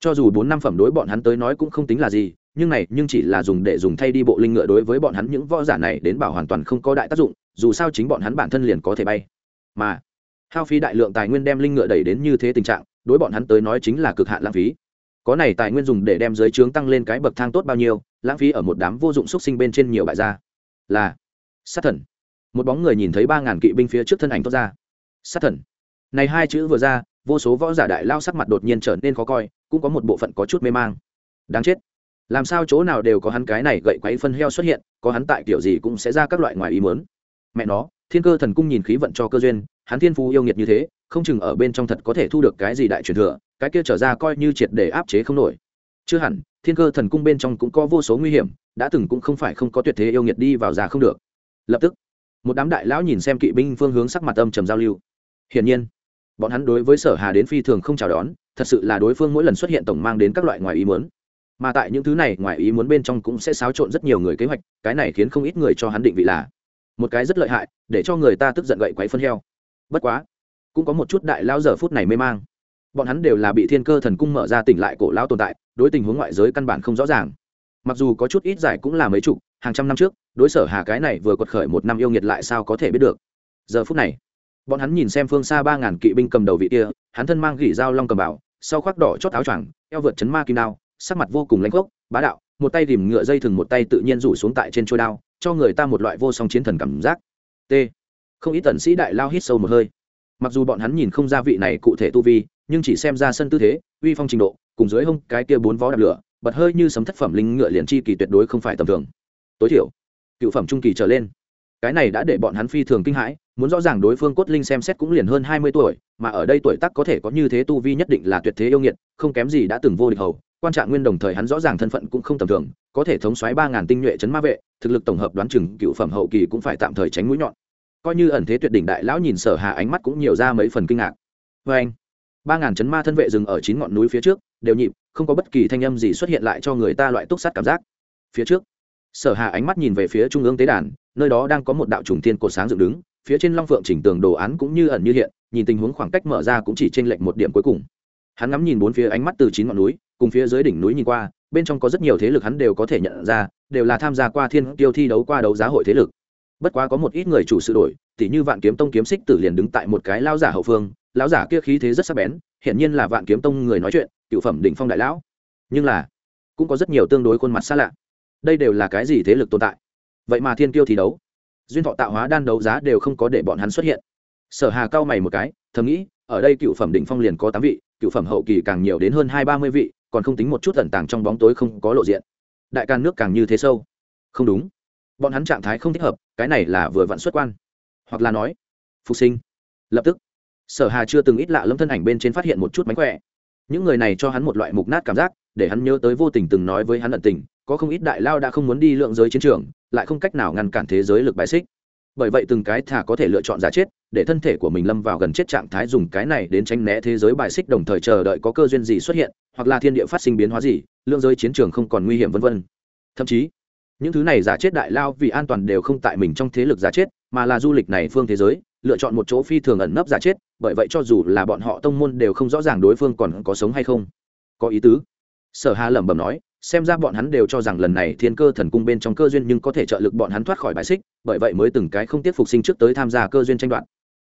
Cho dù bốn năm phẩm đối bọn hắn tới nói cũng không tính là gì, nhưng này, nhưng chỉ là dùng để dùng thay đi bộ linh ngựa đối với bọn hắn những võ giả này đến bảo hoàn toàn không có đại tác dụng, dù sao chính bọn hắn bản thân liền có thể bay. Mà, hao phí đại lượng tài nguyên đem linh ngựa đẩy đến như thế tình trạng, đối bọn hắn tới nói chính là cực hạn lãng phí. Có này tài nguyên dùng để đem giới trướng tăng lên cái bậc thang tốt bao nhiêu, lãng phí ở một đám vô dụng xúc sinh bên trên nhiều bại gia. Là sát thần. Một bóng người nhìn thấy ba ngàn kỵ binh phía trước thân ảnh thoát ra. Sát thần. Này hai chữ vừa ra, vô số võ giả đại lao sắc mặt đột nhiên trở nên khó coi, cũng có một bộ phận có chút mê mang. Đáng chết. Làm sao chỗ nào đều có hắn cái này gậy quấy phân heo xuất hiện, có hắn tại kiểu gì cũng sẽ ra các loại ngoài ý muốn. Mẹ nó, thiên cơ thần cung nhìn khí vận cho cơ duyên, hắn thiên phú yêu nghiệt như thế, không chừng ở bên trong thật có thể thu được cái gì đại truyền thừa, cái kia trở ra coi như triệt để áp chế không nổi. Chưa hẳn, thiên cơ thần cung bên trong cũng có vô số nguy hiểm, đã từng cũng không phải không có tuyệt thế yêu nghiệt đi vào ra không được lập tức, một đám đại lão nhìn xem kỵ binh phương hướng sắc mặt âm trầm giao lưu. Hiển nhiên, bọn hắn đối với sở hà đến phi thường không chào đón, thật sự là đối phương mỗi lần xuất hiện tổng mang đến các loại ngoài ý muốn. Mà tại những thứ này ngoài ý muốn bên trong cũng sẽ xáo trộn rất nhiều người kế hoạch, cái này khiến không ít người cho hắn định vị là một cái rất lợi hại, để cho người ta tức giận gậy quấy phân heo. Bất quá, cũng có một chút đại lao giờ phút này mê mang. Bọn hắn đều là bị thiên cơ thần cung mở ra tỉnh lại cổ lao tồn tại, đối tình huống ngoại giới căn bản không rõ ràng. Mặc dù có chút ít giải cũng là mấy chục, hàng trăm năm trước đối sở hà cái này vừa quật khởi một năm yêu nghiệt lại sao có thể biết được. Giờ phút này, bọn hắn nhìn xem phương xa ba ngàn kỵ binh cầm đầu vị kia, hắn thân mang gỉ dao long cầm bảo, sau khoác đỏ chót áo choàng, eo vượt chấn ma kim đao, sắc mặt vô cùng lãnh gốc bá đạo, một tay tìm ngựa dây thừng một tay tự nhiên rủ xuống tại trên trôi đao, cho người ta một loại vô song chiến thần cảm giác. T. Không ít tần sĩ đại lao hít sâu một hơi. Mặc dù bọn hắn nhìn không ra vị này cụ thể tu vi, nhưng chỉ xem ra sân tư thế, uy phong trình độ, cùng dưới hông cái kia bốn vó đạp lửa, bật hơi như sấm thất phẩm linh ngựa liền chi kỳ tuyệt đối không phải tầm thường. Tối thiểu cựu phẩm trung kỳ trở lên. Cái này đã để bọn hắn phi thường kinh hãi, muốn rõ ràng đối phương cốt linh xem xét cũng liền hơn hai mươi tuổi, mà ở đây tuổi tác có thể có như thế tu vi nhất định là tuyệt thế yêu nghiệt, không kém gì đã từng vô địch hầu. Quan trạng nguyên đồng thời hắn rõ ràng thân phận cũng không tầm thường, có thể thống xoáy ba ngàn tinh nhuệ chấn ma vệ, thực lực tổng hợp đoán chừng cựu phẩm hậu kỳ cũng phải tạm thời tránh mũi nhọn. Coi như ẩn thế tuyệt đỉnh đại lão nhìn sở hà ánh mắt cũng nhiều ra mấy phần kinh ngạc. Vê anh, ba ngàn chấn ma thân vệ dừng ở chín ngọn núi phía trước, đều nhịp, không có bất kỳ thanh âm gì xuất hiện lại cho người ta loại túc sát cảm giác. Phía trước sở hà ánh mắt nhìn về phía trung ương tế đàn, nơi đó đang có một đạo trùng thiên cột sáng dựng đứng, phía trên long phượng chỉnh tường đồ án cũng như ẩn như hiện, nhìn tình huống khoảng cách mở ra cũng chỉ trên lệnh một điểm cuối cùng. Hắn ngắm nhìn bốn phía ánh mắt từ chín ngọn núi, cùng phía dưới đỉnh núi nhìn qua, bên trong có rất nhiều thế lực hắn đều có thể nhận ra, đều là tham gia qua thiên tiêu thi đấu, qua đấu giá hội thế lực. Bất quá có một ít người chủ sự đổi, tỉ như vạn kiếm tông kiếm xích tử liền đứng tại một cái lao giả hậu phương, lão giả kia khí thế rất sắc bén, hiển nhiên là vạn kiếm tông người nói chuyện, cựu phẩm đỉnh phong đại lão. Nhưng là, cũng có rất nhiều tương đối khuôn mặt xa lạ đây đều là cái gì thế lực tồn tại? Vậy mà thiên tiêu thi đấu, duyên thọ tạo hóa đan đấu giá đều không có để bọn hắn xuất hiện. Sở hà cao mày một cái, thầm nghĩ, ở đây cựu phẩm đỉnh phong liền có tám vị, cựu phẩm hậu kỳ càng nhiều đến hơn hai ba mươi vị, còn không tính một chút tẩn tàng trong bóng tối không có lộ diện. Đại can nước càng như thế sâu. Không đúng. Bọn hắn trạng thái không thích hợp, cái này là vừa vặn xuất quan. Hoặc là nói, phục sinh. Lập tức, sở hà chưa từng ít lạ lâm thân ảnh bên trên phát hiện một chút mánh khỏe. Những người này cho hắn một loại mục nát cảm giác, để hắn nhớ tới vô tình từng nói với hắn ẩn tình có không ít đại lao đã không muốn đi lượng giới chiến trường, lại không cách nào ngăn cản thế giới lực bài xích. Bởi vậy từng cái thả có thể lựa chọn giả chết, để thân thể của mình lâm vào gần chết trạng thái dùng cái này đến tránh né thế giới bài xích đồng thời chờ đợi có cơ duyên gì xuất hiện, hoặc là thiên địa phát sinh biến hóa gì, lượng giới chiến trường không còn nguy hiểm vân vân. Thậm chí, những thứ này giả chết đại lao vì an toàn đều không tại mình trong thế lực giả chết, mà là du lịch này phương thế giới, lựa chọn một chỗ phi thường ẩn nấp giả chết, bởi vậy cho dù là bọn họ tông môn đều không rõ ràng đối phương còn có sống hay không. Có ý tứ. Sở hà lẩm bẩm nói xem ra bọn hắn đều cho rằng lần này thiên cơ thần cung bên trong cơ duyên nhưng có thể trợ lực bọn hắn thoát khỏi bài xích, bởi vậy mới từng cái không tiếp phục sinh trước tới tham gia cơ duyên tranh đoạt.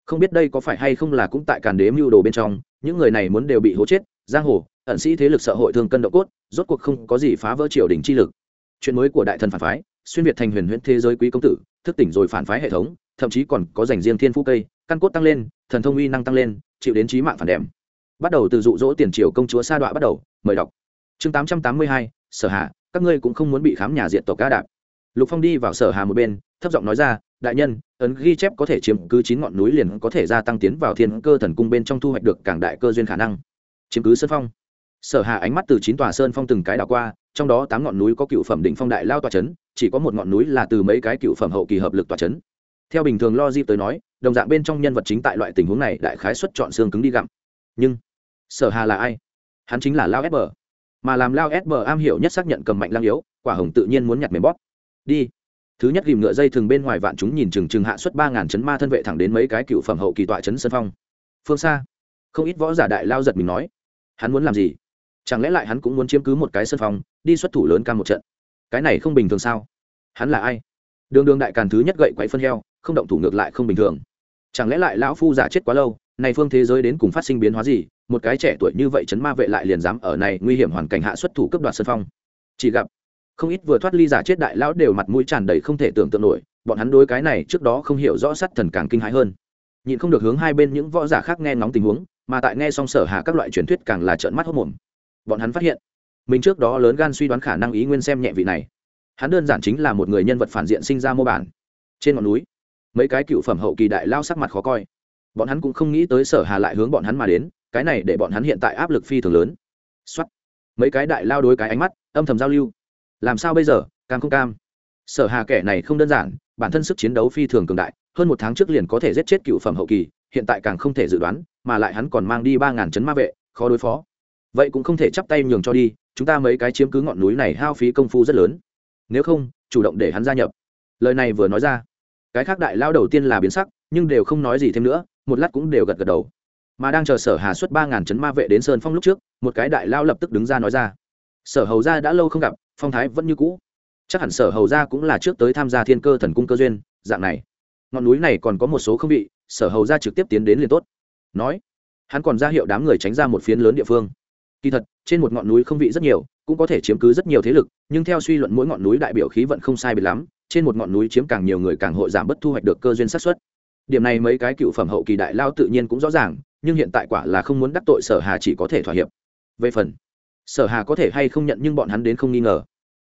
Không biết đây có phải hay không là cũng tại càn đế mưu đồ bên trong, những người này muốn đều bị hố chết, giang hồ, ẩn sĩ thế lực sợ hội thương cân độ cốt, rốt cuộc không có gì phá vỡ triều đình chi lực. Chuyện mới của đại thần phản phái, xuyên việt thành huyền huyễn thế giới quý công tử, thức tỉnh rồi phản phái hệ thống, thậm chí còn có dành riêng thiên phú cây, căn cốt tăng lên, thần thông uy năng tăng lên, chịu đến trí mạng phản đèm bắt đầu từ dụ dỗ tiền triều công chúa sa đọa bắt đầu, mời đọc chương tám trăm tám mươi hai, sở hạ các ngươi cũng không muốn bị khám nhà diện tộc ca đạp. Lục phong đi vào sở hà một bên, thấp giọng nói ra, đại nhân, ấn ghi chép có thể chiếm cứ chín ngọn núi liền có thể gia tăng tiến vào thiên cơ thần cung bên trong thu hoạch được càng đại cơ duyên khả năng. Chiếm cứ sơn phong. Sở hà ánh mắt từ chín tòa sơn phong từng cái đảo qua, trong đó tám ngọn núi có cựu phẩm định phong đại lao tòa chấn, chỉ có một ngọn núi là từ mấy cái cựu phẩm hậu kỳ hợp lực tòa chấn. Theo bình thường lo di tới nói, đồng dạng bên trong nhân vật chính tại loại tình huống này đại khái xuất chọn xương cứng đi gặm. Nhưng, sở hà là ai? Hắn chính là lao sb mà làm lao sb am hiểu nhất xác nhận cầm mạnh lang yếu, quả hồng tự nhiên muốn nhặt mềm bóp. Đi. Thứ nhất ghìm ngựa dây thường bên ngoài vạn chúng nhìn chừng chừng hạ suất ba ngàn chấn ma thân vệ thẳng đến mấy cái cựu phẩm hậu kỳ tọa chấn sân phong. Phương xa. Không ít võ giả đại lao giật mình nói, hắn muốn làm gì? Chẳng lẽ lại hắn cũng muốn chiếm cứ một cái sân phong, đi xuất thủ lớn cam một trận? Cái này không bình thường sao? Hắn là ai? Đường đường đại càn thứ nhất gậy quậy phân heo, không động thủ ngược lại không bình thường. Chẳng lẽ lại lão phu giả chết quá lâu này phương thế giới đến cùng phát sinh biến hóa gì, một cái trẻ tuổi như vậy chấn ma vệ lại liền dám ở này nguy hiểm hoàn cảnh hạ xuất thủ cấp đoạt sân phong. Chỉ gặp, không ít vừa thoát ly giả chết đại lão đều mặt mũi tràn đầy không thể tưởng tượng nổi, bọn hắn đối cái này trước đó không hiểu rõ sát thần càng kinh hãi hơn. Nhịn không được hướng hai bên những võ giả khác nghe ngóng tình huống, mà tại nghe xong sở hạ các loại truyền thuyết càng là trợn mắt hốc mồm. Bọn hắn phát hiện, mình trước đó lớn gan suy đoán khả năng ý nguyên xem nhẹ vị này. Hắn đơn giản chính là một người nhân vật phản diện sinh ra mô bản. Trên ngọn núi, mấy cái cựu phẩm hậu kỳ đại lao sắc mặt khó coi bọn hắn cũng không nghĩ tới sở hà lại hướng bọn hắn mà đến, cái này để bọn hắn hiện tại áp lực phi thường lớn. Xuất mấy cái đại lao đối cái ánh mắt, âm thầm giao lưu. Làm sao bây giờ, cam không cam? Sở hà kẻ này không đơn giản, bản thân sức chiến đấu phi thường cường đại, hơn một tháng trước liền có thể giết chết cựu phẩm hậu kỳ, hiện tại càng không thể dự đoán, mà lại hắn còn mang đi ba ngàn chấn ma vệ, khó đối phó. Vậy cũng không thể chắp tay nhường cho đi, chúng ta mấy cái chiếm cứ ngọn núi này hao phí công phu rất lớn. Nếu không, chủ động để hắn gia nhập. Lời này vừa nói ra, cái khác đại lao đầu tiên là biến sắc, nhưng đều không nói gì thêm nữa một lát cũng đều gật gật đầu. Mà đang chờ sở hà xuất ba ngàn chấn ma vệ đến sơn phong lúc trước, một cái đại lao lập tức đứng ra nói ra. Sở hầu ra đã lâu không gặp, phong thái vẫn như cũ. Chắc hẳn sở hầu ra cũng là trước tới tham gia thiên cơ thần cung cơ duyên, dạng này. Ngọn núi này còn có một số không vị, sở hầu ra trực tiếp tiến đến liền tốt. Nói, hắn còn ra hiệu đám người tránh ra một phiến lớn địa phương. Kỳ thật, trên một ngọn núi không vị rất nhiều, cũng có thể chiếm cứ rất nhiều thế lực, nhưng theo suy luận mỗi ngọn núi đại biểu khí vận không sai biệt lắm, trên một ngọn núi chiếm càng nhiều người càng hội giảm bất thu hoạch được cơ duyên sát xuất điểm này mấy cái cựu phẩm hậu kỳ đại lao tự nhiên cũng rõ ràng, nhưng hiện tại quả là không muốn đắc tội sở hà chỉ có thể thỏa hiệp. Về phần, sở hà có thể hay không nhận nhưng bọn hắn đến không nghi ngờ.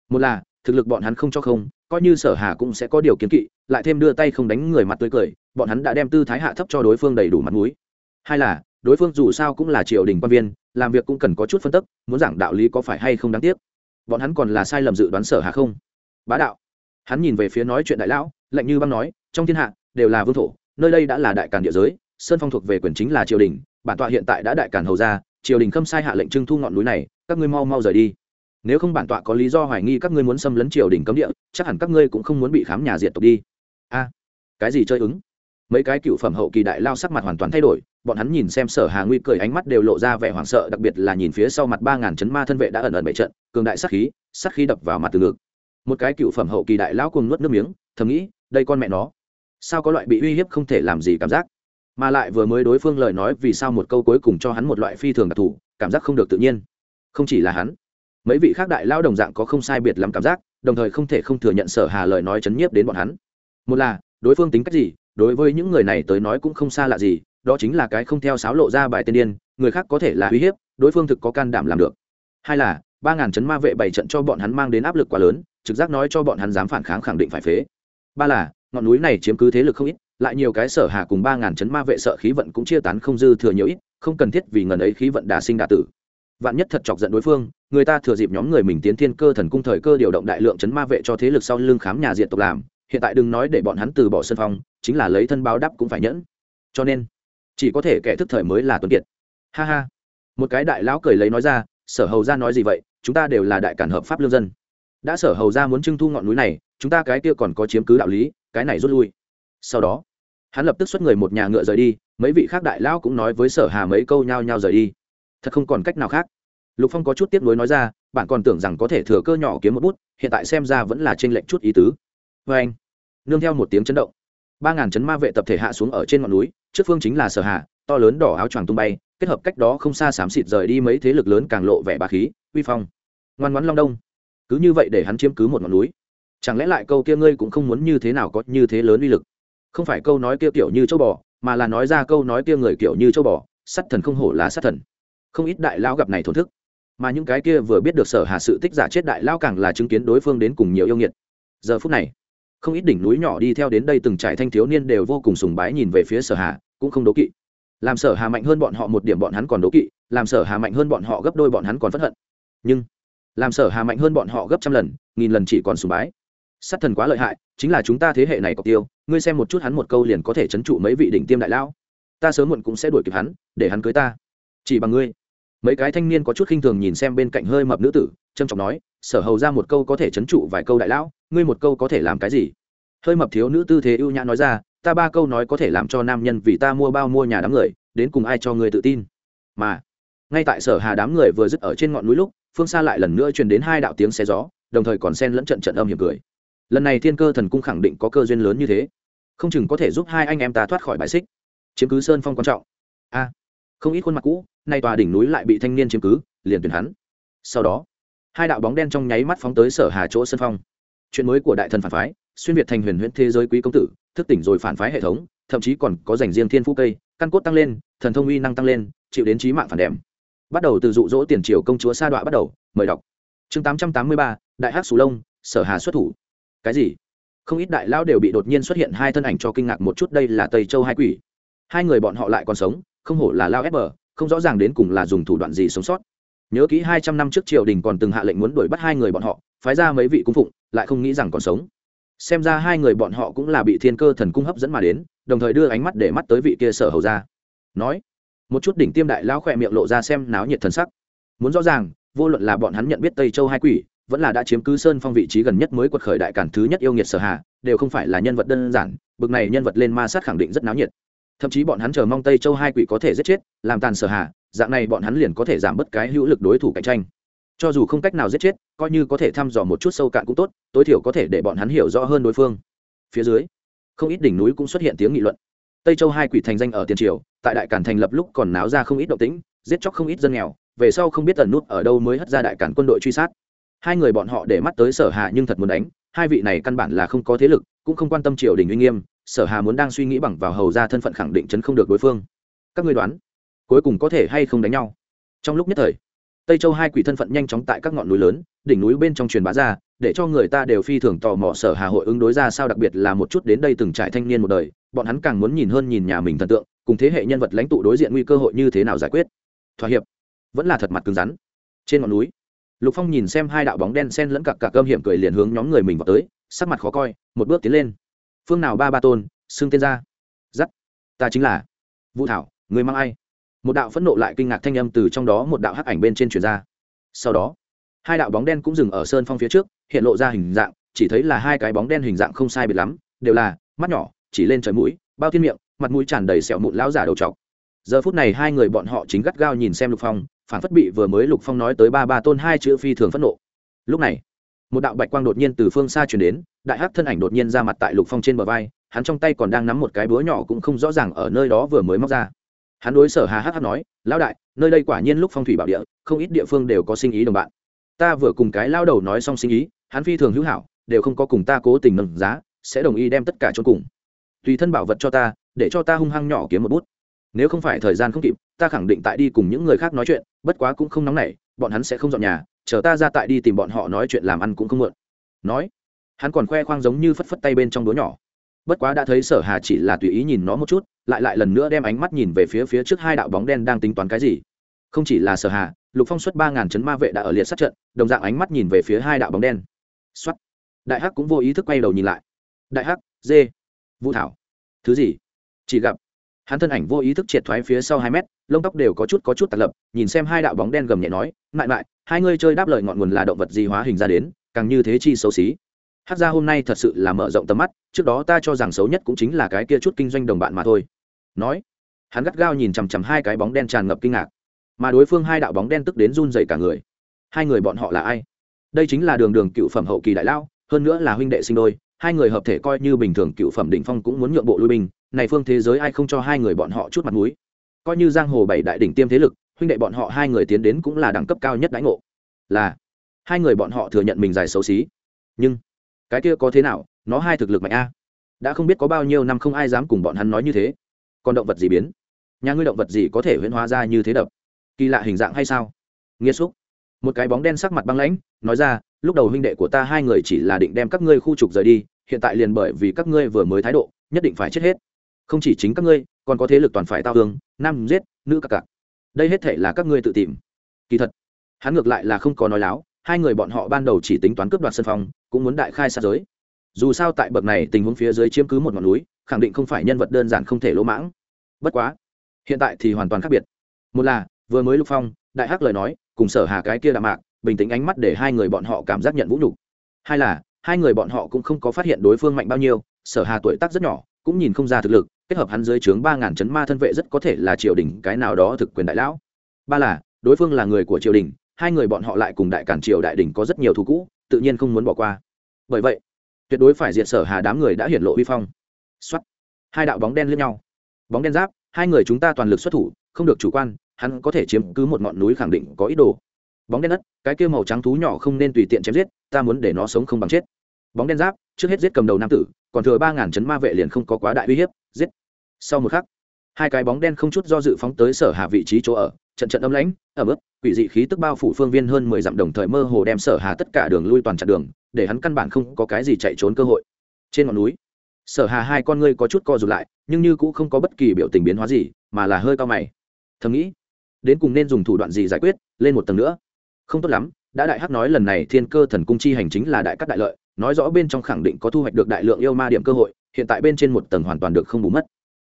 Một là, thực lực bọn hắn không cho không, coi như sở hà cũng sẽ có điều kiến kỵ, lại thêm đưa tay không đánh người mặt tươi cười, bọn hắn đã đem tư thái hạ thấp cho đối phương đầy đủ mặt mũi. Hai là, đối phương dù sao cũng là triều đình quan viên, làm việc cũng cần có chút phân tức, muốn giảng đạo lý có phải hay không đáng tiếc? Bọn hắn còn là sai lầm dự đoán sở hà không? Bá đạo. Hắn nhìn về phía nói chuyện đại lão, lạnh như băng nói, trong thiên hạ, đều là vương thổ nơi đây đã là đại càn địa giới, sơn phong thuộc về quyền chính là triều đình, bản tọa hiện tại đã đại càn hầu ra, triều đình khâm sai hạ lệnh trưng thu ngọn núi này, các ngươi mau mau rời đi. Nếu không bản tọa có lý do hoài nghi các ngươi muốn xâm lấn triều đình cấm địa, chắc hẳn các ngươi cũng không muốn bị khám nhà diệt tộc đi. A, cái gì chơi ứng? Mấy cái cựu phẩm hậu kỳ đại lao sắc mặt hoàn toàn thay đổi, bọn hắn nhìn xem sở hà nguy cười, ánh mắt đều lộ ra vẻ hoảng sợ, đặc biệt là nhìn phía sau mặt ba ngàn chấn ma thân vệ đã ẩn ẩn bệ trận, cường đại sát khí sát khí đập vào mặt từ ngực. Một cái cựu phẩm hậu kỳ đại lao cùng nuốt nước miếng, thầm nghĩ, đây con mẹ nó sao có loại bị uy hiếp không thể làm gì cảm giác? Mà lại vừa mới đối phương lời nói vì sao một câu cuối cùng cho hắn một loại phi thường đặc thù, cảm giác không được tự nhiên. Không chỉ là hắn, mấy vị khác đại lao đồng dạng có không sai biệt lắm cảm giác, đồng thời không thể không thừa nhận sở hà lời nói chấn nhiếp đến bọn hắn. Một là, đối phương tính cách gì, đối với những người này tới nói cũng không xa lạ gì, đó chính là cái không theo sáo lộ ra bài tên điên, người khác có thể là uy hiếp, đối phương thực có can đảm làm được. Hai là, ba ngàn chấn ma vệ bảy trận cho bọn hắn mang đến áp lực quá lớn, trực giác nói cho bọn hắn dám phản kháng khẳng định phải phế. Ba là ngọn núi này chiếm cứ thế lực không ít, lại nhiều cái sở hà cùng ba ngàn chấn ma vệ sợ khí vận cũng chia tán không dư thừa nhiều ít, không cần thiết vì ngần ấy khí vận đà sinh đà tử. Vạn nhất thật chọc giận đối phương, người ta thừa dịp nhóm người mình tiến thiên cơ thần cung thời cơ điều động đại lượng chấn ma vệ cho thế lực sau lưng khám nhà diện tộc làm, hiện tại đừng nói để bọn hắn từ bỏ sân phong, chính là lấy thân báo đắp cũng phải nhẫn. Cho nên, chỉ có thể kẻ thức thời mới là tuấn kiệt. Ha ha. Một cái đại lão cười lấy nói ra, sở hầu ra nói gì vậy? Chúng ta đều là đại cản hợp pháp lương dân đã sở hầu ra muốn trưng thu ngọn núi này, chúng ta cái kia còn có chiếm cứ đạo lý, cái này rút lui. Sau đó, hắn lập tức xuất người một nhà ngựa rời đi, mấy vị khác đại lão cũng nói với sở hà mấy câu nhao nhao rời đi. Thật không còn cách nào khác. Lục phong có chút tiếp nối nói ra, bạn còn tưởng rằng có thể thừa cơ nhỏ kiếm một bút, hiện tại xem ra vẫn là t r ê n lệch chút ý tứ. Vê anh. Nương theo một tiếng chấn động, ba ngàn chấn ma vệ tập thể hạ xuống ở trên ngọn núi, trước phương chính là sở hạ to lớn đỏ áo choàng tung bay, kết hợp cách đó không xa xám xịt rời đi mấy thế lực lớn càng lộ vẻ bà khí, uy phong. Ngoan ngoãn long đông cứ như vậy để hắn chiếm cứ một ngọn núi. Chẳng lẽ lại câu kia ngươi cũng không muốn như thế nào có như thế lớn uy lực? Không phải câu nói kia kiểu như châu bò, mà là nói ra câu nói kia người kiểu như châu bò sắt thần không hổ là sắt thần. Không ít đại lao gặp này thổn thức, mà những cái kia vừa biết được sở hà sự tích giả chết đại lao càng là chứng kiến đối phương đến cùng nhiều yêu nghiệt. Giờ phút này, không ít đỉnh núi nhỏ đi theo đến đây từng trải thanh thiếu niên đều vô cùng sùng bái nhìn về phía sở hà, cũng không đố kỵ. Làm sở hà mạnh hơn bọn họ một điểm bọn hắn còn đố kỵ, làm sở hà mạnh hơn bọn họ gấp đôi bọn hắn còn phẫn hận. Nhưng làm sở hà mạnh hơn bọn họ gấp trăm lần, nghìn lần chỉ còn sùng bái. Sát thần quá lợi hại, chính là chúng ta thế hệ này cọc tiêu, ngươi xem một chút hắn một câu liền có thể chấn trụ mấy vị đỉnh tiêm đại lão. Ta sớm muộn cũng sẽ đuổi kịp hắn, để hắn cưới ta. Chỉ bằng ngươi. Mấy cái thanh niên có chút khinh thường nhìn xem bên cạnh hơi mập nữ tử trâm trọng nói, sở hầu ra một câu có thể chấn trụ vài câu đại lão, ngươi một câu có thể làm cái gì? Hơi mập thiếu nữ tư thế ưu nhã nói ra, ta ba câu nói có thể làm cho nam nhân vì ta mua bao mua nhà đám người, đến cùng ai cho ngươi tự tin? Mà, ngay tại sở hà đám người vừa dứt ở trên ngọn núi lúc phương xa lại lần nữa truyền đến hai đạo tiếng xe gió, đồng thời còn xen lẫn trận trận âm hiểm cười. Lần này thiên cơ thần cung khẳng định có cơ duyên lớn như thế. Không chừng có thể giúp hai anh em ta thoát khỏi bài xích. Chiếm cứ sơn phong quan trọng. A, không ít khuôn mặt cũ, nay tòa đỉnh núi lại bị thanh niên chiếm cứ, liền tuyển hắn. Sau đó, hai đạo bóng đen trong nháy mắt phóng tới sở hà chỗ Sơn phong. Chuyện mới của đại thần phản phái, xuyên việt thành huyền huyễn thế giới quý công tử, thức tỉnh rồi phản phái hệ thống, thậm chí còn có dành riêng thiên phú cây, căn cốt tăng lên, thần thông uy năng tăng lên, chịu đến trí mạng phản đệm bắt đầu từ dụ dỗ tiền triều công chúa sa đọa bắt đầu, mời đọc. Chương tám trăm tám mươi ba, đại hắc sù lông, sở hà xuất thủ. Cái gì? Không ít đại lão đều bị đột nhiên xuất hiện hai thân ảnh cho kinh ngạc một chút, đây là tây châu hai quỷ. Hai người bọn họ lại còn sống, không hổ là lao ép bờ, không rõ ràng đến cùng là dùng thủ đoạn gì sống sót. Nhớ kỹ hai trăm năm trước triều đình còn từng hạ lệnh muốn đuổi bắt hai người bọn họ, phái ra mấy vị cung phụng, lại không nghĩ rằng còn sống. Xem ra hai người bọn họ cũng là bị thiên cơ thần cung hấp dẫn mà đến, đồng thời đưa ánh mắt để mắt tới vị kia sở hầu ra nói một chút đỉnh tiêm đại lao khỏe miệng lộ ra xem náo nhiệt thần sắc. Muốn rõ ràng, vô luận là bọn hắn nhận biết tây châu hai quỷ, vẫn là đã chiếm cứ sơn phong vị trí gần nhất mới quật khởi đại cản thứ nhất yêu nghiệt sở hạ đều không phải là nhân vật đơn giản, bực này nhân vật lên ma sát khẳng định rất náo nhiệt. Thậm chí bọn hắn chờ mong tây châu hai quỷ có thể giết chết, làm tàn sở hạ dạng này bọn hắn liền có thể giảm bớt cái hữu lực đối thủ cạnh tranh. Cho dù không cách nào giết chết, coi như có thể thăm dò một chút sâu cạn cũng tốt, tối thiểu có thể để bọn hắn hiểu rõ hơn đối phương. Phía dưới, không ít đỉnh núi cũng xuất hiện tiếng nghị luận tây châu hai quỷ thành danh ở tiền triều, tại đại cản thành lập lúc còn náo ra không ít động tĩnh, giết chóc không ít dân nghèo, về sau không biết ẩn nút ở đâu mới hất ra đại cản quân đội truy sát. Hai người bọn họ để mắt tới sở hà nhưng thật muốn đánh, hai vị này căn bản là không có thế lực, cũng không quan tâm triều đình uy nghiêm, sở hà muốn đang suy nghĩ bằng vào hầu ra thân phận khẳng định chấn không được đối phương. Các ngươi đoán, cuối cùng có thể hay không đánh nhau? Trong lúc nhất thời, tây châu hai quỷ thân phận nhanh chóng tại các ngọn núi lớn, đỉnh núi bên trong truyền bá ra, để cho người ta đều phi thường tò mò sở hà hội ứng đối ra sao, đặc biệt là một chút đến đây từng trải thanh niên một đời bọn hắn càng muốn nhìn hơn nhìn nhà mình thần tượng, cùng thế hệ nhân vật lãnh tụ đối diện nguy cơ hội như thế nào giải quyết. Thỏa hiệp, vẫn là thật mặt cứng rắn. Trên ngọn núi, lục phong nhìn xem hai đạo bóng đen sen lẫn cặp cả cơm hiểm cười liền hướng nhóm người mình vào tới, sắc mặt khó coi, một bước tiến lên. Phương nào ba ba tôn, xưng tên ra. Dắt ta chính là vũ thảo, người mang ai? Một đạo phẫn nộ lại kinh ngạc thanh âm từ trong đó một đạo hắc ảnh bên trên truyền ra. Sau đó, hai đạo bóng đen cũng dừng ở sơn phong phía trước, hiện lộ ra hình dạng, chỉ thấy là hai cái bóng đen hình dạng không sai biệt lắm, đều là mắt nhỏ chỉ lên trời mũi, bao thiên miệng, mặt mũi tràn đầy sẹo mụn lão giả đầu trọc. Giờ phút này hai người bọn họ chính gắt gao nhìn xem lục phong, phản phất bị vừa mới lục phong nói tới ba ba tôn hai chữ phi thường phẫn nộ. Lúc này, một đạo bạch quang đột nhiên từ phương xa chuyển đến, đại hắc thân ảnh đột nhiên ra mặt tại lục phong trên bờ vai, hắn trong tay còn đang nắm một cái búa nhỏ cũng không rõ ràng ở nơi đó vừa mới móc ra. Hắn đối sở hà hắc nói, lão đại, nơi đây quả nhiên lúc phong thủy bảo địa, không ít địa phương đều có sinh ý đồng bạn. Ta vừa cùng cái lao đầu nói xong sinh ý, hắn phi thường hữu hảo, đều không có cùng ta cố tình nâng giá, sẽ đồng ý đem tất cả cho cùng tùy thân bảo vật cho ta, để cho ta hung hăng nhỏ kiếm một bút. Nếu không phải thời gian không kịp, ta khẳng định tại đi cùng những người khác nói chuyện, bất quá cũng không nóng nảy, bọn hắn sẽ không dọn nhà, chờ ta ra tại đi tìm bọn họ nói chuyện làm ăn cũng không mượn nói, hắn còn khoe khoang giống như phất phất tay bên trong đố nhỏ. Bất quá đã thấy sở hà chỉ là tùy ý nhìn nó một chút, lại lại lần nữa đem ánh mắt nhìn về phía phía trước hai đạo bóng đen đang tính toán cái gì. Không chỉ là sở hà, lục phong xuất ba ngàn chấn ma vệ đã ở liệt sát trận, đồng dạng ánh mắt nhìn về phía hai đạo bóng đen. Xuất đại hắc cũng vô ý thức quay đầu nhìn lại. Đại hắc, dê, vũ thảo thứ gì? Chỉ gặp, hắn thân ảnh vô ý thức triệt thoái phía sau hai mét, lông tóc đều có chút có chút tạt lập, nhìn xem hai đạo bóng đen gầm nhẹ nói, mại mại, hai ngươi chơi đáp lời ngọn nguồn là động vật gì hóa hình ra đến, càng như thế chi xấu xí. Hát ra hôm nay thật sự là mở rộng tầm mắt, trước đó ta cho rằng xấu nhất cũng chính là cái kia chút kinh doanh đồng bạn mà thôi. Nói, hắn gắt gao nhìn chằm chằm hai cái bóng đen tràn ngập kinh ngạc. Mà đối phương hai đạo bóng đen tức đến run dày cả người. Hai người bọn họ là ai? Đây chính là đường đường cựu phẩm hậu kỳ đại lao, hơn nữa là huynh đệ sinh đôi hai người hợp thể coi như bình thường cựu phẩm đỉnh phong cũng muốn nhượng bộ lui binh, này phương thế giới ai không cho hai người bọn họ chút mặt mũi? Coi như giang hồ bảy đại đỉnh tiêm thế lực, huynh đệ bọn họ hai người tiến đến cũng là đẳng cấp cao nhất đãi ngộ. Là, hai người bọn họ thừa nhận mình dài xấu xí. Nhưng, cái kia có thế nào? Nó hai thực lực mạnh a. Đã không biết có bao nhiêu năm không ai dám cùng bọn hắn nói như thế. Còn động vật gì biến? Nhà ngươi động vật gì có thể huyễn hóa ra như thế đập? Kỳ lạ hình dạng hay sao? Nghiêm xúc một cái bóng đen sắc mặt băng lãnh, nói ra lúc đầu huynh đệ của ta hai người chỉ là định đem các ngươi khu trục rời đi hiện tại liền bởi vì các ngươi vừa mới thái độ nhất định phải chết hết. Không chỉ chính các ngươi còn có thế lực toàn phải tao hương nam giết nữ các cặc. Đây hết thể là các ngươi tự tìm. Kỳ thật hắn ngược lại là không có nói láo hai người bọn họ ban đầu chỉ tính toán cướp đoạt sân phòng, cũng muốn đại khai sát giới. Dù sao tại bậc này tình huống phía dưới chiếm cứ một ngọn núi khẳng định không phải nhân vật đơn giản không thể lỗ mãng. Bất quá hiện tại thì hoàn toàn khác biệt. Một là vừa mới lục phong đại hắc lời nói cùng sở hà cái kia đạm mạc bình tĩnh ánh mắt để hai người bọn họ cảm giác nhận vũ nhục. Hai là, hai người bọn họ cũng không có phát hiện đối phương mạnh bao nhiêu, sở hà tuổi tác rất nhỏ, cũng nhìn không ra thực lực, kết hợp hắn dưới trướng ba ngàn chấn ma thân vệ rất có thể là triều đình cái nào đó thực quyền đại lão. Ba là, đối phương là người của triều đình, hai người bọn họ lại cùng đại cản triều đại đình có rất nhiều thù cũ, tự nhiên không muốn bỏ qua. Bởi vậy, tuyệt đối phải diệt sở hà đám người đã hiển lộ uy phong. Xuất hai đạo bóng đen lẫn nhau. Bóng đen giáp, hai người chúng ta toàn lực xuất thủ, không được chủ quan, hắn có thể chiếm cứ một ngọn núi khẳng định có ý đồ bóng đen đất cái kia màu trắng thú nhỏ không nên tùy tiện chém giết, ta muốn để nó sống không bằng chết. Bóng đen giáp, trước hết giết cầm đầu nam tử, còn thừa ba ngàn chấn ma vệ liền không có quá đại uy hiếp, giết. Sau một khắc, hai cái bóng đen không chút do dự phóng tới sở hà vị trí chỗ ở, trận trận âm lãnh, ẩm ướt, quỷ dị khí tức bao phủ phương viên hơn mười dặm đồng thời mơ hồ đem sở hà tất cả đường lui toàn chặn đường, để hắn căn bản không có cái gì chạy trốn cơ hội. Trên ngọn núi, sở hà hai con ngươi có chút co rụt lại, nhưng như cũng không có bất kỳ biểu tình biến hóa gì, mà là hơi cao mày. Thầm nghĩ, đến cùng nên dùng thủ đoạn gì giải quyết, lên một tầng nữa không tốt lắm, đã đại hắc nói lần này thiên cơ thần cung chi hành chính là đại cắt đại lợi, nói rõ bên trong khẳng định có thu hoạch được đại lượng yêu ma điểm cơ hội, hiện tại bên trên một tầng hoàn toàn được không bù mất.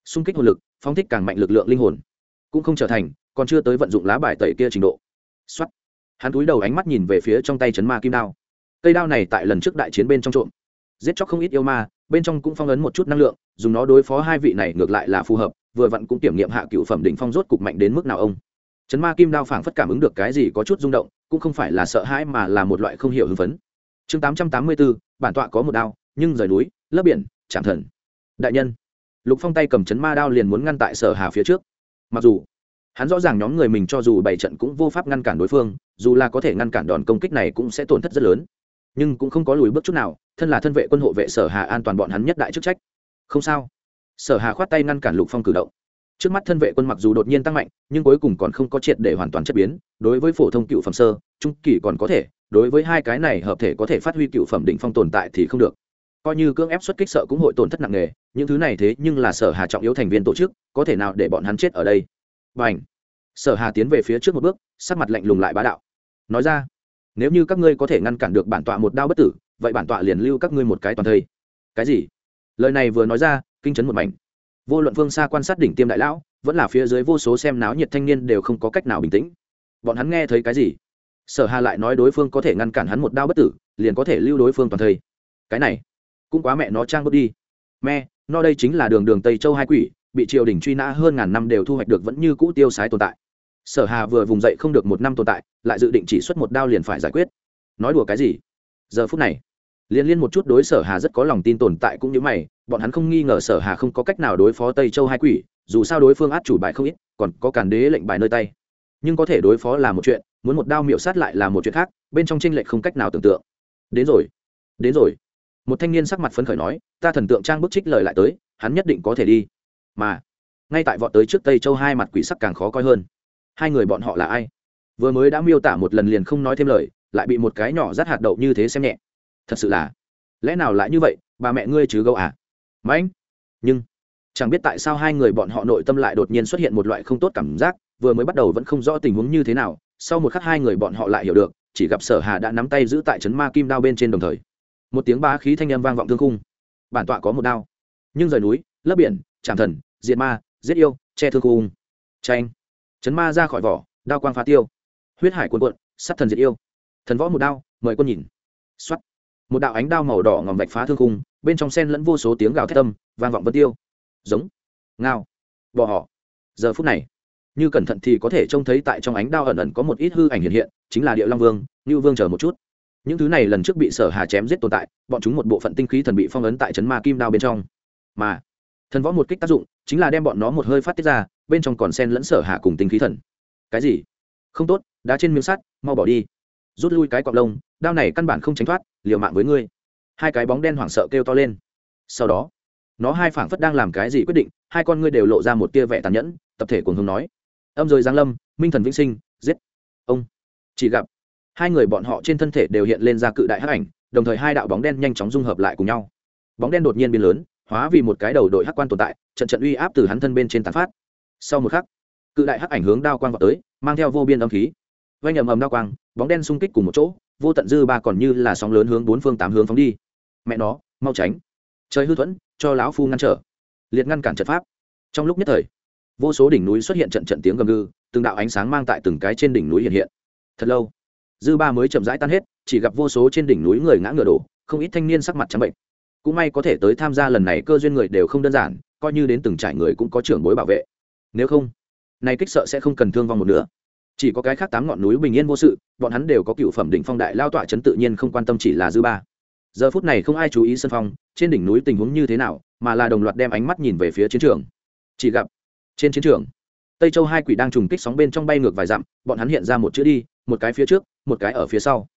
Xung kích hồn lực phong thích càng mạnh lực lượng linh hồn, cũng không trở thành, còn chưa tới vận dụng lá bài tẩy kia trình độ. Xuất hắn túi đầu ánh mắt nhìn về phía trong tay chấn ma kim đao. Cây đao này tại lần trước đại chiến bên trong trộm, giết chóc không ít yêu ma, bên trong cũng phong ấn một chút năng lượng, dùng nó đối phó hai vị này ngược lại là phù hợp, vừa vặn cũng kiểm nghiệm hạ cựu phẩm đỉnh phong rốt cục mạnh đến mức nào ông. Chấn ma kim đao phảng phất cảm ứng được cái gì có chút rung động cũng không phải là sợ hãi mà là một loại không hiểu hưng phấn. Chương tám trăm tám mươi bốn bản tọa có một đao, nhưng rời núi, lấp biển, chạm thần. Đại nhân. Lục phong tay cầm chấn ma đao liền muốn ngăn tại sở hà phía trước. Mặc dù, hắn rõ ràng nhóm người mình cho dù bảy trận cũng vô pháp ngăn cản đối phương, dù là có thể ngăn cản đòn công kích này cũng sẽ tổn thất rất lớn. Nhưng cũng không có lùi bước chút nào, thân là thân vệ quân hộ vệ sở hà an toàn bọn hắn nhất đại chức trách. Không sao. Sở hà khoát tay ngăn cản lục phong cử động trước mắt thân vệ quân mặc dù đột nhiên tăng mạnh nhưng cuối cùng còn không có triệt để hoàn toàn chất biến. Đối với phổ thông cựu phẩm sơ trung kỳ còn có thể. Đối với hai cái này hợp thể có thể phát huy cựu phẩm định phong tồn tại thì không được. Coi như cưỡng ép xuất kích sợ cũng hội tổn thất nặng nề. Những thứ này thế nhưng là sở hà trọng yếu thành viên tổ chức có thể nào để bọn hắn chết ở đây? Bành, sở hà tiến về phía trước một bước sắc mặt lạnh lùng lại bá đạo. Nói ra nếu như các ngươi có thể ngăn cản được bản tọa một đao bất tử vậy bản tọa liền lưu các ngươi một cái toàn thây. Cái gì? Lời này vừa nói ra kinh chấn một mảnh vô luận phương xa quan sát đỉnh tiêm đại lão, vẫn là phía dưới vô số xem náo nhiệt thanh niên đều không có cách nào bình tĩnh. Bọn hắn nghe thấy cái gì? Sở hà lại nói đối phương có thể ngăn cản hắn một đao bất tử, liền có thể lưu đối phương toàn thây. Cái này, cũng quá mẹ nó trang bước đi. Me no đây chính là đường đường tây châu hai quỷ, bị triều đình truy nã hơn ngàn năm đều thu hoạch được vẫn như cũ tiêu sái tồn tại. Sở hà vừa vùng dậy không được một năm tồn tại, lại dự định chỉ xuất một đao liền phải giải quyết. Nói đùa cái gì? Giờ phút này, liên liên một chút đối sở hà rất có lòng tin tồn tại cũng như mày bọn hắn không nghi ngờ sở hà không có cách nào đối phó tây châu hai quỷ, dù sao đối phương át chủ bài không ít, còn có càn đế lệnh bài nơi tay. Nhưng có thể đối phó là một chuyện, muốn một đao miệu sát lại là một chuyện khác, bên trong tranh lệch không cách nào tưởng tượng. Đến rồi đến rồi. Một thanh niên sắc mặt phấn khởi nói, ta thần tượng trang bức trích lời lại tới, hắn nhất định có thể đi. Mà, ngay tại vọt tới trước tây châu hai mặt quỷ sắc càng khó coi hơn. Hai người bọn họ là ai? Vừa mới đã miêu tả một lần liền không nói thêm lời, lại bị một cái nhỏ rát hạt đậu như thế xem nhẹ. Thật sự là, lẽ nào lại như vậy, bà mẹ ngươi chứ gâu à? Mãnh nhưng chẳng biết tại sao hai người bọn họ nội tâm lại đột nhiên xuất hiện một loại không tốt cảm giác, vừa mới bắt đầu vẫn không rõ tình huống như thế nào, sau một khắc hai người bọn họ lại hiểu được, chỉ gặp sở hà đã nắm tay giữ tại trấn ma kim đao bên trên đồng thời. Một tiếng ba khí thanh âm vang vọng thương khung. Bản tọa có một đao. Nhưng rời núi, lấp biển chạm thần, diệt ma, giết yêu, che thương khung. Tranh trấn ma ra khỏi vỏ, đao quang phá tiêu. Huyết hải cuồn cuộn sắt thần diệt yêu. Thần võ một đao, mời quân nhìn. Xuất một đạo ánh đao màu đỏ ngòm vạch phá thương khung bên trong sen lẫn vô số tiếng gào thét tâm vang vọng vân tiêu. Giống, ngao, bò họ. Giờ phút này, như cẩn thận thì có thể trông thấy tại trong ánh đao ẩn ẩn có một ít hư ảnh hiện hiện, chính là địa long vương như vương chờ một chút. Những thứ này lần trước bị sở hà chém giết tồn tại, bọn chúng một bộ phận tinh khí thần bị phong ấn tại trấn ma kim đao bên trong. Mà, thần võ một kích tác dụng, chính là đem bọn nó một hơi phát tiết ra, bên trong còn sen lẫn sở hạ cùng tinh khí thần. Cái gì? Không tốt, đá trên miếng sắt, mau bỏ đi. Rút lui cái cọp lông, đao này căn bản không tránh thoát, liều mạng với ngươi hai cái bóng đen hoảng sợ kêu to lên. Sau đó, nó hai phảng phất đang làm cái gì quyết định, hai con ngươi đều lộ ra một tia vẻ tàn nhẫn, tập thể cùng hùng nói. Âm rồi giang lâm, minh thần vĩnh sinh, giết. Ông, chỉ gặp hai người bọn họ trên thân thể đều hiện lên ra cự đại hắc ảnh, đồng thời hai đạo bóng đen nhanh chóng dung hợp lại cùng nhau. Bóng đen đột nhiên biến lớn, hóa vì một cái đầu đội hắc quan tồn tại, trận trận uy áp từ hắn thân bên trên tán phát. Sau một khắc, cự đại hắc ảnh hướng đao quang vào tới, mang theo vô biên âm khí. Vanh ầm ầm đao quang, bóng đen xung kích cùng một chỗ, vô tận dư ba còn như là sóng lớn hướng bốn phương tám hướng phóng đi mẹ nó, mau tránh. Trời hư thuẫn, cho lão phu ngăn trở. Liệt ngăn cản trận pháp. Trong lúc nhất thời, vô số đỉnh núi xuất hiện trận trận tiếng gầm gừ, từng đạo ánh sáng mang tại từng cái trên đỉnh núi hiện hiện. Thật lâu, dư ba mới chậm rãi tan hết, chỉ gặp vô số trên đỉnh núi người ngã ngựa đổ, không ít thanh niên sắc mặt trắng bệnh. Cũng may có thể tới tham gia lần này, cơ duyên người đều không đơn giản, coi như đến từng trải người cũng có trưởng bối bảo vệ. Nếu không nay kích sợ sẽ không cần thương vong một nữa chỉ có cái khác tám ngọn núi bình yên vô sự, bọn hắn đều có cựu phẩm đỉnh phong đại lao tọa chấn tự nhiên không quan tâm chỉ là dư ba giờ phút này không ai chú ý sân phong, trên đỉnh núi tình huống như thế nào, mà là đồng loạt đem ánh mắt nhìn về phía chiến trường. Chỉ gặp, trên chiến trường, tây châu hai quỷ đang trùng kích sóng bên trong bay ngược vài dặm, bọn hắn hiện ra một chữ đi, một cái phía trước, một cái ở phía sau.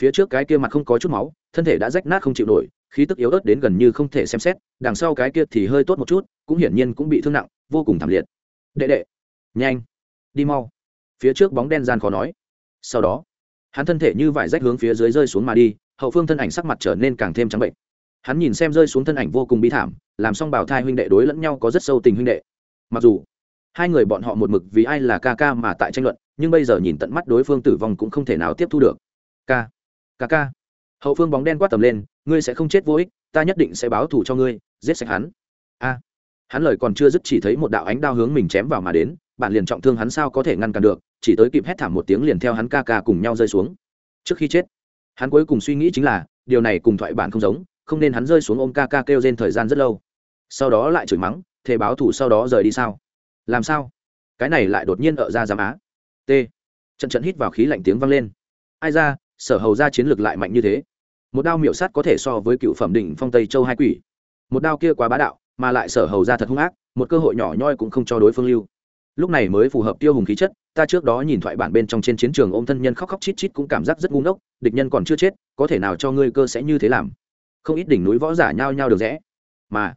Phía trước cái kia mặt không có chút máu, thân thể đã rách nát không chịu nổi, khí tức yếu ớt đến gần như không thể xem xét, đằng sau cái kia thì hơi tốt một chút, cũng hiển nhiên cũng bị thương nặng, vô cùng thảm liệt. Đệ đệ, nhanh, đi mau. Phía trước bóng đen gian khó nói. Sau đó, hắn thân thể như vải rách hướng phía dưới rơi xuống mà đi hậu phương thân ảnh sắc mặt trở nên càng thêm trắng bệnh. Hắn nhìn xem rơi xuống thân ảnh vô cùng bi thảm, làm xong bảo thai huynh đệ đối lẫn nhau có rất sâu tình huynh đệ. Mặc dù, hai người bọn họ một mực vì ai là ca ca mà tại tranh luận, nhưng bây giờ nhìn tận mắt đối phương tử vong cũng không thể nào tiếp thu được. Ca ca ca. Hậu phương bóng đen quát tầm lên, ngươi sẽ không chết vô ích, ta nhất định sẽ báo thù cho ngươi, giết sạch hắn. A. Hắn lời còn chưa dứt chỉ thấy một đạo ánh đao hướng mình chém vào mà đến bạn liền trọng thương hắn sao có thể ngăn cản được, chỉ tới kịp hét thảm một tiếng liền theo hắn ca ca cùng nhau rơi xuống. Trước khi chết hắn cuối cùng suy nghĩ chính là, điều này cùng thoại bản không giống, không nên hắn rơi xuống ôm ca ca kêu trên thời gian rất lâu. Sau đó lại chửi mắng, thề báo thủ sau đó rời đi sao? Làm sao? Cái này lại đột nhiên ở ra giám á. T. Trận trận hít vào khí lạnh tiếng vang lên. Ai ra, sở hầu ra chiến lược lại mạnh như thế. Một đao miểu sát có thể so với cựu phẩm đỉnh phong tây châu hai quỷ. Một đao kia quá bá đạo, mà lại sở hầu ra thật hung ác, một cơ hội nhỏ nhoi cũng không cho đối phương lưu. Lúc này mới phù hợp tiêu hùng khí chất ta trước đó nhìn thoại bản bên trong trên chiến trường ôm thân nhân khóc khóc chít chít cũng cảm giác rất ngu ngốc, địch nhân còn chưa chết, có thể nào cho ngươi cơ sẽ như thế làm? Không ít đỉnh núi võ giả nhao nhao được rẽ. Mà,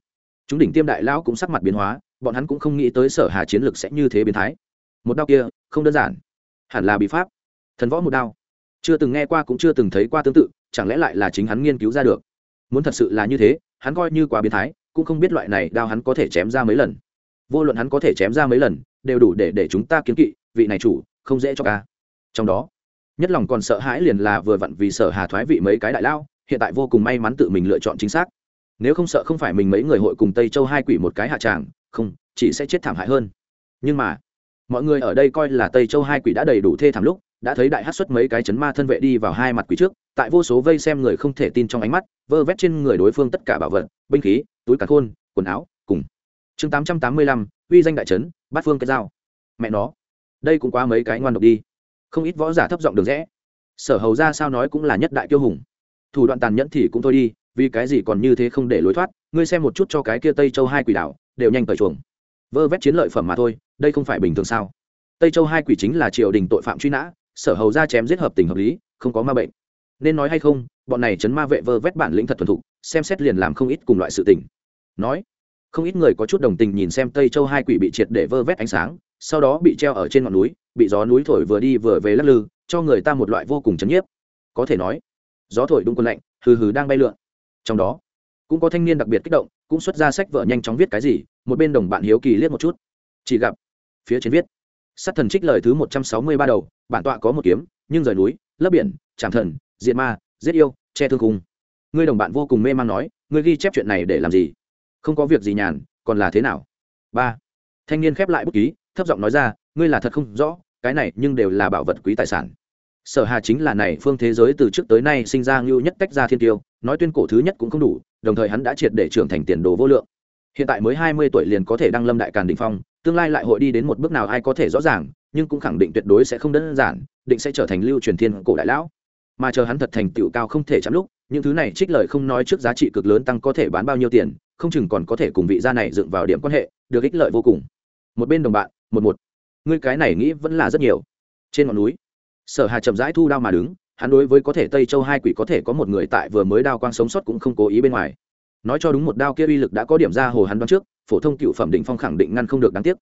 chúng đỉnh tiêm đại lão cũng sắc mặt biến hóa, bọn hắn cũng không nghĩ tới sở hà chiến lực sẽ như thế biến thái. Một đao kia, không đơn giản. Hẳn là bị pháp. Thần võ một đao. Chưa từng nghe qua cũng chưa từng thấy qua tương tự, chẳng lẽ lại là chính hắn nghiên cứu ra được? Muốn thật sự là như thế, hắn coi như quá biến thái, cũng không biết loại này đao hắn có thể chém ra mấy lần. Vô luận hắn có thể chém ra mấy lần, đều đủ để để chúng ta kiến kỵ vị này chủ, không dễ cho ca. Trong đó, nhất lòng còn sợ hãi liền là vừa vặn vì sở hà thoái vị mấy cái đại lao, hiện tại vô cùng may mắn tự mình lựa chọn chính xác. Nếu không sợ không phải mình mấy người hội cùng tây châu hai quỷ một cái hạ tràng, không, chỉ sẽ chết thảm hại hơn. Nhưng mà, mọi người ở đây coi là tây châu hai quỷ đã đầy đủ thê thảm lúc, đã thấy đại hát xuất mấy cái chấn ma thân vệ đi vào hai mặt quỷ trước, tại vô số vây xem người không thể tin trong ánh mắt, vơ vét trên người đối phương tất cả bảo vật, binh khí, túi cả khôn, quần áo, cùng. Chương tám trăm tám mươi lăm, uy danh đại trấn, bát phương cái dao mẹ nó đây cũng quá mấy cái ngoan độc đi. Không ít võ giả thấp giọng được rẽ. Sở hầu ra sao nói cũng là nhất đại tiêu hùng. Thủ đoạn tàn nhẫn thì cũng thôi đi, vì cái gì còn như thế không để lối thoát, ngươi xem một chút cho cái kia tây châu hai quỷ đảo, đều nhanh cởi chuồng. Vơ vét chiến lợi phẩm mà thôi, đây không phải bình thường sao? Tây châu hai quỷ chính là triều đình tội phạm truy nã, sở hầu ra chém giết hợp tình hợp lý, không có ma bệnh. Nên nói hay không, bọn này chấn ma vệ vơ vét bản lĩnh thật thuần thục, xem xét liền làm không ít cùng loại sự tình. Nói, không ít người có chút đồng tình nhìn xem tây châu hai quỷ bị triệt để vơ vét ánh sáng sau đó bị treo ở trên ngọn núi, bị gió núi thổi vừa đi vừa về lắc lư, cho người ta một loại vô cùng chấn nhiếp. Có thể nói, gió thổi đúng quân lạnh, hừ hừ đang bay lượn. Trong đó, cũng có thanh niên đặc biệt kích động, cũng xuất ra sách vợ nhanh chóng viết cái gì, một bên đồng bạn hiếu kỳ liếc một chút. Chỉ gặp, phía trên viết, sát thần trích lời thứ một trăm sáu mươi ba đầu, bản tọa có một kiếm, nhưng rời núi, lấp biển, chạm thần diện ma, giết yêu, che thương cung ngươi đồng bạn vô cùng mê man nói, ngươi ghi chép chuyện này để làm gì? Không có việc gì nhàn, còn là thế nào? Ba, thanh niên khép lại bút ký thấp giọng nói ra, ngươi là thật không rõ, cái này nhưng đều là bảo vật quý tài sản. Sở hà chính là này phương thế giới từ trước tới nay sinh ra ngưu nhất tách ra thiên tiêu, nói tuyên cổ thứ nhất cũng không đủ, đồng thời hắn đã triệt để trưởng thành tiền đồ vô lượng. Hiện tại mới hai mươi tuổi liền có thể đăng lâm đại càn đỉnh phong, tương lai lại hội đi đến một bước nào ai có thể rõ ràng, nhưng cũng khẳng định tuyệt đối sẽ không đơn giản, định sẽ trở thành lưu truyền thiên cổ đại lão. Mà chờ hắn thật thành tựu cao không thể chạm lúc, những thứ này trích lời không nói trước giá trị cực lớn tăng có thể bán bao nhiêu tiền, không chừng còn có thể cùng vị gia này dựng vào điểm quan hệ, được ích lợi vô cùng một bên đồng bạn, một một. Ngươi cái này nghĩ vẫn là rất nhiều. Trên ngọn núi, sở hà chậm rãi thu đao mà đứng, hắn đối với có thể tây châu hai quỷ có thể có một người tại vừa mới đao quang sống sót cũng không cố ý bên ngoài. Nói cho đúng một đao kia uy lực đã có điểm ra hồ hắn đoán trước, phổ thông cựu phẩm định phong khẳng định ngăn không được đáng tiếc.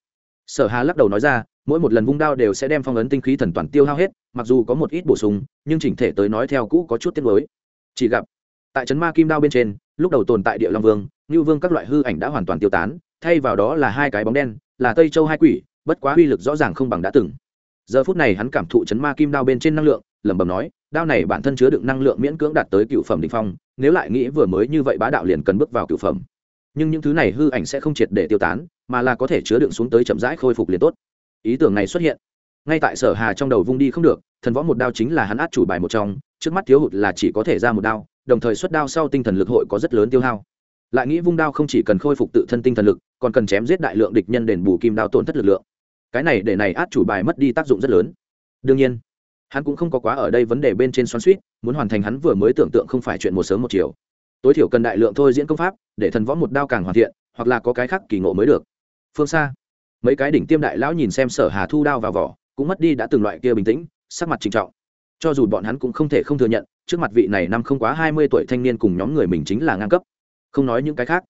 Sở hà lắc đầu nói ra, mỗi một lần vung đao đều sẽ đem phong ấn tinh khí thần toàn tiêu hao hết, mặc dù có một ít bổ sung, nhưng chỉnh thể tới nói theo cũ có chút tiết mới chỉ gặp, tại trấn ma kim đao bên trên, lúc đầu tồn tại địa long vương, ngưu vương các loại hư ảnh đã hoàn toàn tiêu tán, thay vào đó là hai cái bóng đen là tây châu hai quỷ, bất quá uy lực rõ ràng không bằng đã từng. Giờ phút này hắn cảm thụ chấn ma kim đao bên trên năng lượng, lẩm bẩm nói, đao này bản thân chứa đựng năng lượng miễn cưỡng đạt tới cựu phẩm đỉnh phong, nếu lại nghĩ vừa mới như vậy bá đạo liền cần bước vào cựu phẩm. Nhưng những thứ này hư ảnh sẽ không triệt để tiêu tán, mà là có thể chứa đựng xuống tới chậm rãi khôi phục liền tốt. Ý tưởng này xuất hiện. Ngay tại sở hà trong đầu vung đi không được, thần võ một đao chính là hắn át chủ bài một trong, trước mắt thiếu hụt là chỉ có thể ra một đao, đồng thời xuất đao sau tinh thần lực hội có rất lớn tiêu hao lại nghĩ vung đao không chỉ cần khôi phục tự thân tinh thần lực, còn cần chém giết đại lượng địch nhân đền bù kim đao tổn thất lực lượng. Cái này để này át chủ bài mất đi tác dụng rất lớn. Đương nhiên, hắn cũng không có quá ở đây vấn đề bên trên xoắn suýt muốn hoàn thành hắn vừa mới tưởng tượng không phải chuyện một sớm một chiều. Tối thiểu cần đại lượng thôi diễn công pháp, để thần võ một đao càng hoàn thiện, hoặc là có cái khác kỳ ngộ mới được. Phương xa, mấy cái đỉnh tiêm đại lão nhìn xem sở hà thu đao vào vỏ, cũng mất đi đã từng loại kia bình tĩnh, sắc mặt trinh trọng. Cho dù bọn hắn cũng không thể không thừa nhận, trước mặt vị này năm không quá hai mươi tuổi thanh niên cùng nhóm người mình chính là ngang cấp không nói những cái khác.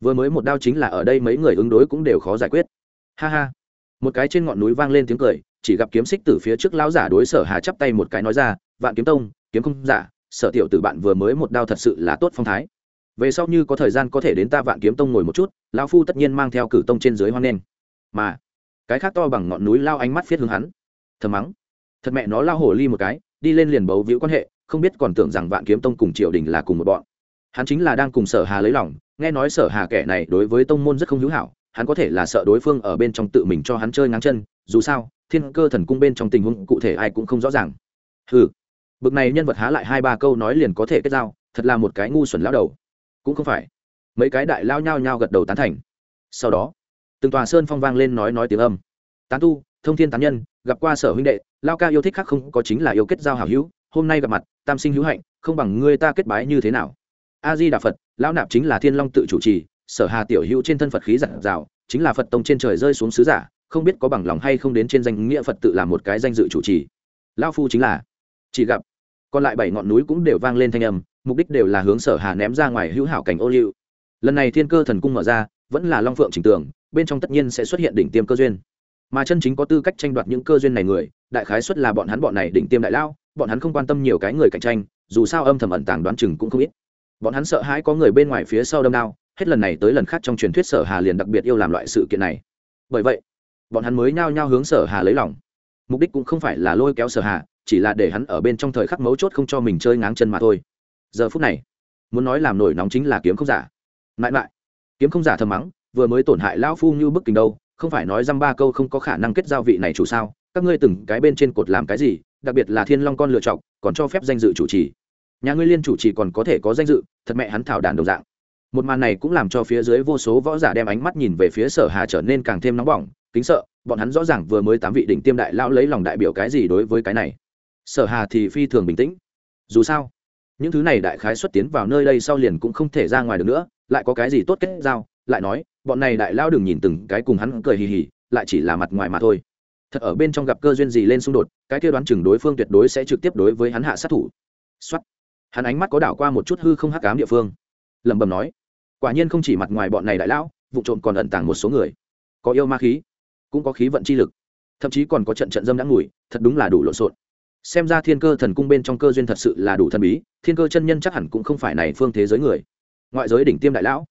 Vừa mới một đao chính là ở đây mấy người ứng đối cũng đều khó giải quyết. Ha ha. Một cái trên ngọn núi vang lên tiếng cười, chỉ gặp kiếm xích từ phía trước lão giả đối sở hà chắp tay một cái nói ra, vạn kiếm tông, kiếm không giả, sở tiểu tử bạn vừa mới một đao thật sự là tốt phong thái. Về sau như có thời gian có thể đến ta vạn kiếm tông ngồi một chút, lão phu tất nhiên mang theo cử tông trên dưới hoang nen mà, cái khác to bằng ngọn núi lao ánh mắt phiết hướng hắn. Thầm mắng, thật mẹ nó lao hổ ly một cái, đi lên liền bấu víu quan hệ, không biết còn tưởng rằng vạn kiếm tông cùng triều đình là cùng một bọn hắn chính là đang cùng sở hà lấy lòng, nghe nói sở hà kẻ này đối với tông môn rất không hữu hảo, hắn có thể là sợ đối phương ở bên trong tự mình cho hắn chơi ngang chân, dù sao, thiên cơ thần cung bên trong tình huống cụ thể ai cũng không rõ ràng. Ừ bực này nhân vật há lại hai ba câu nói liền có thể kết giao, thật là một cái ngu xuẩn lao đầu. Cũng không phải. Mấy cái đại lao nhao nhao gật đầu tán thành. Sau đó, từng tòa sơn phong vang lên nói nói tiếng âm. Tán tu, thông thiên tán nhân, gặp qua sở huynh đệ, lao ca yêu thích khác không có chính là yêu kết giao hảo hữu, hôm nay gặp mặt, tam sinh hữu hạnh, không bằng ngươi ta kết bái như thế nào? A di đà phật, lão nạp chính là thiên long tự chủ trì, sở hà tiểu hữu trên thân phật khí giản rào, chính là phật tông trên trời rơi xuống sứ giả, không biết có bằng lòng hay không đến trên danh nghĩa phật tự làm một cái danh dự chủ trì. Lao phu chính là chỉ gặp, còn lại bảy ngọn núi cũng đều vang lên thanh âm, mục đích đều là hướng sở hà ném ra ngoài hữu hảo cảnh ô liu. Lần này thiên cơ thần cung mở ra, vẫn là long phượng trình tường, bên trong tất nhiên sẽ xuất hiện đỉnh tiêm cơ duyên. Mà chân chính có tư cách tranh đoạt những cơ duyên này người, đại khái xuất là bọn hắn bọn này đỉnh tiêm đại lao bọn hắn không quan tâm nhiều cái người cạnh tranh, dù sao âm thầm ẩn tàng đoán chừng cũng không ít bọn hắn sợ hãi có người bên ngoài phía sau đâm đao, hết lần này tới lần khác trong truyền thuyết sở hà liền đặc biệt yêu làm loại sự kiện này. Bởi vậy, bọn hắn mới nhao nhao hướng sở hà lấy lòng. Mục đích cũng không phải là lôi kéo sở hà, chỉ là để hắn ở bên trong thời khắc mấu chốt không cho mình chơi ngáng chân mà thôi. Giờ phút này, muốn nói làm nổi nóng chính là kiếm không giả. Mãi mãi, kiếm không giả thầm mắng, vừa mới tổn hại lão phu như bức kình đâu, không phải nói dăm ba câu không có khả năng kết giao vị này chủ sao, các ngươi từng cái bên trên cột làm cái gì, đặc biệt là thiên long con lựa chọn, còn cho phép danh dự chủ trì nhà ngươi liên chủ chỉ còn có thể có danh dự, thật mẹ hắn thảo đàn đồng dạng. Một màn này cũng làm cho phía dưới vô số võ giả đem ánh mắt nhìn về phía sở hà trở nên càng thêm nóng bỏng, kính sợ, bọn hắn rõ ràng vừa mới tám vị đỉnh tiêm đại lão lấy lòng đại biểu cái gì đối với cái này. Sở hà thì phi thường bình tĩnh. Dù sao, những thứ này đại khái xuất tiến vào nơi đây sau liền cũng không thể ra ngoài được nữa, lại có cái gì tốt kết giao, lại nói, bọn này đại lao đừng nhìn từng cái cùng hắn cười hì hì, lại chỉ là mặt ngoài mà thôi. Thật ở bên trong gặp cơ duyên gì lên xung đột, cái kia đoán chừng đối phương tuyệt đối sẽ trực tiếp đối với hắn hạ sát thủ. Xuất hắn ánh mắt có đảo qua một chút hư không hắc cám địa phương. Lẩm bẩm nói, quả nhiên không chỉ mặt ngoài bọn này đại lão, vụ trộm còn ẩn tàng một số người. Có yêu ma khí, cũng có khí vận chi lực. Thậm chí còn có trận trận dâm đã ngủi, thật đúng là đủ lộn xộn. Xem ra thiên cơ thần cung bên trong cơ duyên thật sự là đủ thần bí, thiên cơ chân nhân chắc hẳn cũng không phải này phương thế giới người. Ngoại giới đỉnh tiêm đại lão.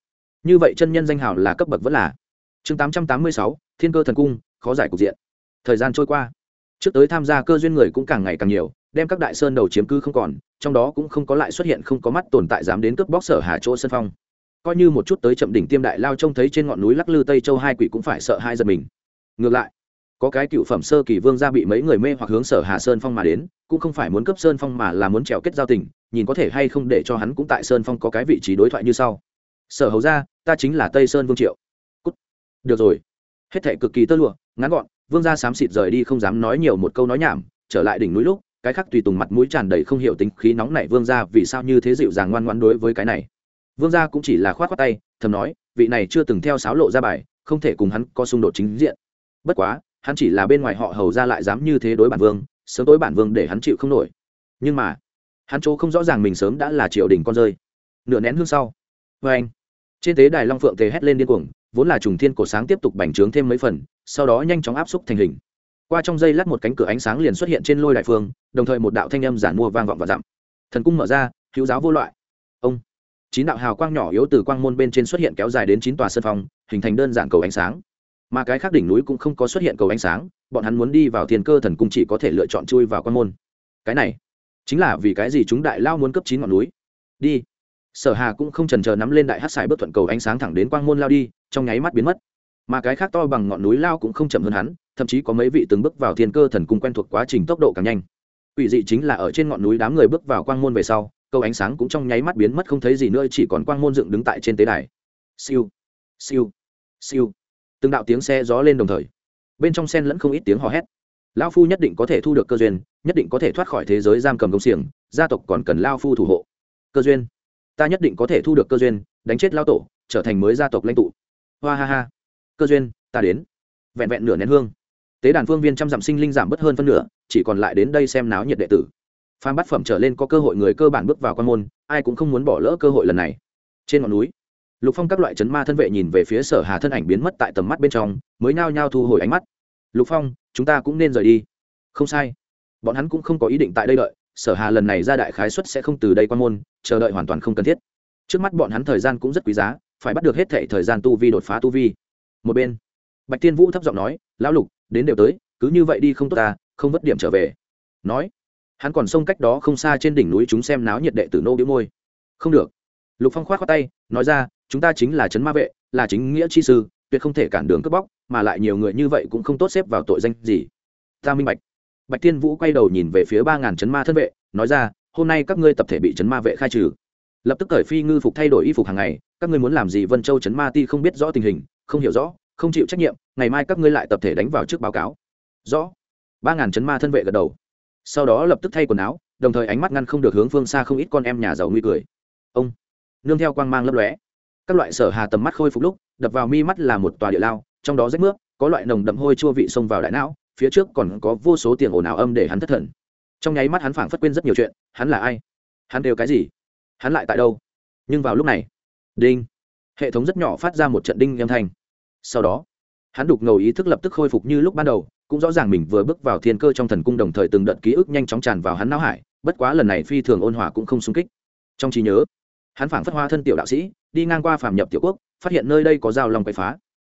Như vậy chân nhân danh hào là cấp bậc vẫn là. Chương tám trăm tám mươi sáu, thiên cơ thần cung, khó giải cục diện. Thời gian trôi qua. Trước tới tham gia cơ duyên người cũng càng ngày càng nhiều, đem các đại sơn đầu chiếm cư không còn trong đó cũng không có lại xuất hiện không có mắt tồn tại dám đến cướp bóc sở hà chỗ sân phong. Coi như một chút tới chậm đỉnh tiêm đại lao trông thấy trên ngọn núi lắc lư tây châu hai quỷ cũng phải sợ hai giật mình. Ngược lại, có cái cựu phẩm sơ kỳ vương gia bị mấy người mê hoặc hướng sở hà sơn phong mà đến, cũng không phải muốn cấp sơn phong mà là muốn trèo kết giao tình, nhìn có thể hay không để cho hắn cũng tại sơn phong có cái vị trí đối thoại như sau. Sở hầu ra ta chính là tây sơn vương triệu. Cút. được rồi. Hết thệ cực kỳ tơ lụa, ngắn gọn, vương gia xám xịt rời đi không dám nói nhiều một câu nói nhảm, trở lại đỉnh núi lúc cái khác tùy tùng mặt mũi tràn đầy không hiểu tính khí nóng nảy vương gia vì sao như thế dịu dàng ngoan ngoan đối với cái này. Vương gia cũng chỉ là khoát khoát tay, thầm nói, vị này chưa từng theo sáo lộ ra bài, không thể cùng hắn có xung đột chính diện. Bất quá, hắn chỉ là bên ngoài họ hầu ra lại dám như thế đối bản vương, sớm tối bản vương để hắn chịu không nổi. Nhưng mà, hắn chỗ không rõ ràng mình sớm đã là triều đình con rơi. Nửa nén hương sau vê anh. Trên tế đài long phượng tề hét lên điên cuồng, vốn là trùng thiên cổ sáng tiếp tục bành trướng thêm mấy phần, sau đó nhanh chóng áp xúc thành hình qua trong dây lát một cánh cửa ánh sáng liền xuất hiện trên lôi đại phương, đồng thời một đạo thanh âm giản mua vang vọng và dặm. Thần cung mở ra, hữu giáo vô loại. Ông. Chín đạo hào quang nhỏ yếu từ quang môn bên trên xuất hiện kéo dài đến chín tòa sân phòng, hình thành đơn giản cầu ánh sáng. Mà cái khác đỉnh núi cũng không có xuất hiện cầu ánh sáng, bọn hắn muốn đi vào thiên cơ thần cung chỉ có thể lựa chọn chui vào quang môn. Cái này, chính là vì cái gì chúng đại lao muốn cấp chín ngọn núi? Đi. Sở hà cũng không trần chờ nắm lên đại hát xài bước thuận cầu ánh sáng thẳng đến quang môn lao đi, trong nháy mắt biến mất. Mà cái khác to bằng ngọn núi lao cũng không chậm hơn hắn thậm chí có mấy vị từng bước vào thiên cơ thần cung quen thuộc quá trình tốc độ càng nhanh. Quỷ dị chính là ở trên ngọn núi đám người bước vào quang môn về sau, câu ánh sáng cũng trong nháy mắt biến mất không thấy gì nữa, chỉ còn quang môn dựng đứng tại trên tế đài. Siêu siêu siêu. Từng đạo tiếng xe gió lên đồng thời. Bên trong sen lẫn không ít tiếng hò hét. Lao phu nhất định có thể thu được cơ duyên, nhất định có thể thoát khỏi thế giới giam cầm công xiềng, gia tộc còn cần lao phu thủ hộ. Cơ duyên. Ta nhất định có thể thu được cơ duyên, đánh chết lao tổ, trở thành mới gia tộc lãnh tụ. Hoa ha ha. Cơ duyên, ta đến. Vẹn vẹn nửa nén hương tế đàn phương viên trăm dặm sinh linh giảm bớt hơn phân nửa, chỉ còn lại đến đây xem náo nhiệt đệ tử. Phan bát phẩm trở lên có cơ hội người cơ bản bước vào quan môn, ai cũng không muốn bỏ lỡ cơ hội lần này. Trên ngọn núi, lục phong các loại chấn ma thân vệ nhìn về phía sở hà thân ảnh biến mất tại tầm mắt bên trong, mới nao nhao thu hồi ánh mắt. Lục phong, chúng ta cũng nên rời đi. Không sai. Bọn hắn cũng không có ý định tại đây đợi, sở hà lần này ra đại khái xuất sẽ không từ đây quan môn, chờ đợi hoàn toàn không cần thiết. Trước mắt bọn hắn thời gian cũng rất quý giá, phải bắt được hết thệ thời gian tu vi đột phá tu vi. Một bên, bạch tiên vũ thấp giọng nói, lão lục đến đều tới, cứ như vậy đi không tốt ta, không vất điểm trở về. Nói, hắn còn xông cách đó không xa trên đỉnh núi chúng xem náo nhiệt đệ tử nô đĩu môi. Không được. Lục phong khoát khoát tay, nói ra, chúng ta chính là trấn ma vệ, là chính nghĩa chi sư, tuyệt không thể cản đường cướp bóc, mà lại nhiều người như vậy cũng không tốt xếp vào tội danh gì. Ta minh bạch. Bạch tiên vũ quay đầu nhìn về phía ba ngàn trấn ma thân vệ, nói ra, hôm nay các ngươi tập thể bị trấn ma vệ khai trừ. Lập tức cởi phi ngư phục thay đổi y phục hàng ngày, các ngươi muốn làm gì vân châu trấn ma ti không biết rõ tình hình, không hiểu rõ không chịu trách nhiệm, ngày mai các ngươi lại tập thể đánh vào trước báo cáo. Rõ. Ba ngàn chấn ma thân vệ gật đầu. Sau đó lập tức thay quần áo, đồng thời ánh mắt ngăn không được hướng phương xa không ít con em nhà giàu nguy cười. Ông. Nương theo quang mang lấp lóe. Các loại sở hà tầm mắt khôi phục lúc, đập vào mi mắt là một tòa địa lao, trong đó rách nước có loại nồng đậm hôi chua vị xông vào đại não, phía trước còn có vô số tiền ồn ào âm để hắn thất thần. Trong nháy mắt hắn phảng phất quên rất nhiều chuyện, hắn là ai? Hắn đều cái gì? Hắn lại tại đâu? Nhưng vào lúc này, đinh, hệ thống rất nhỏ phát ra một trận đinh âm thanh sau đó, hắn đục ngầu ý thức lập tức khôi phục như lúc ban đầu, cũng rõ ràng mình vừa bước vào thiên cơ trong thần cung đồng thời từng đợt ký ức nhanh chóng tràn vào hắn não hải, bất quá lần này phi thường ôn hòa cũng không sung kích. Trong trí nhớ, hắn phảng phất hoa thân tiểu đạo sĩ, đi ngang qua phàm nhập tiểu quốc, phát hiện nơi đây có giao long quậy phá.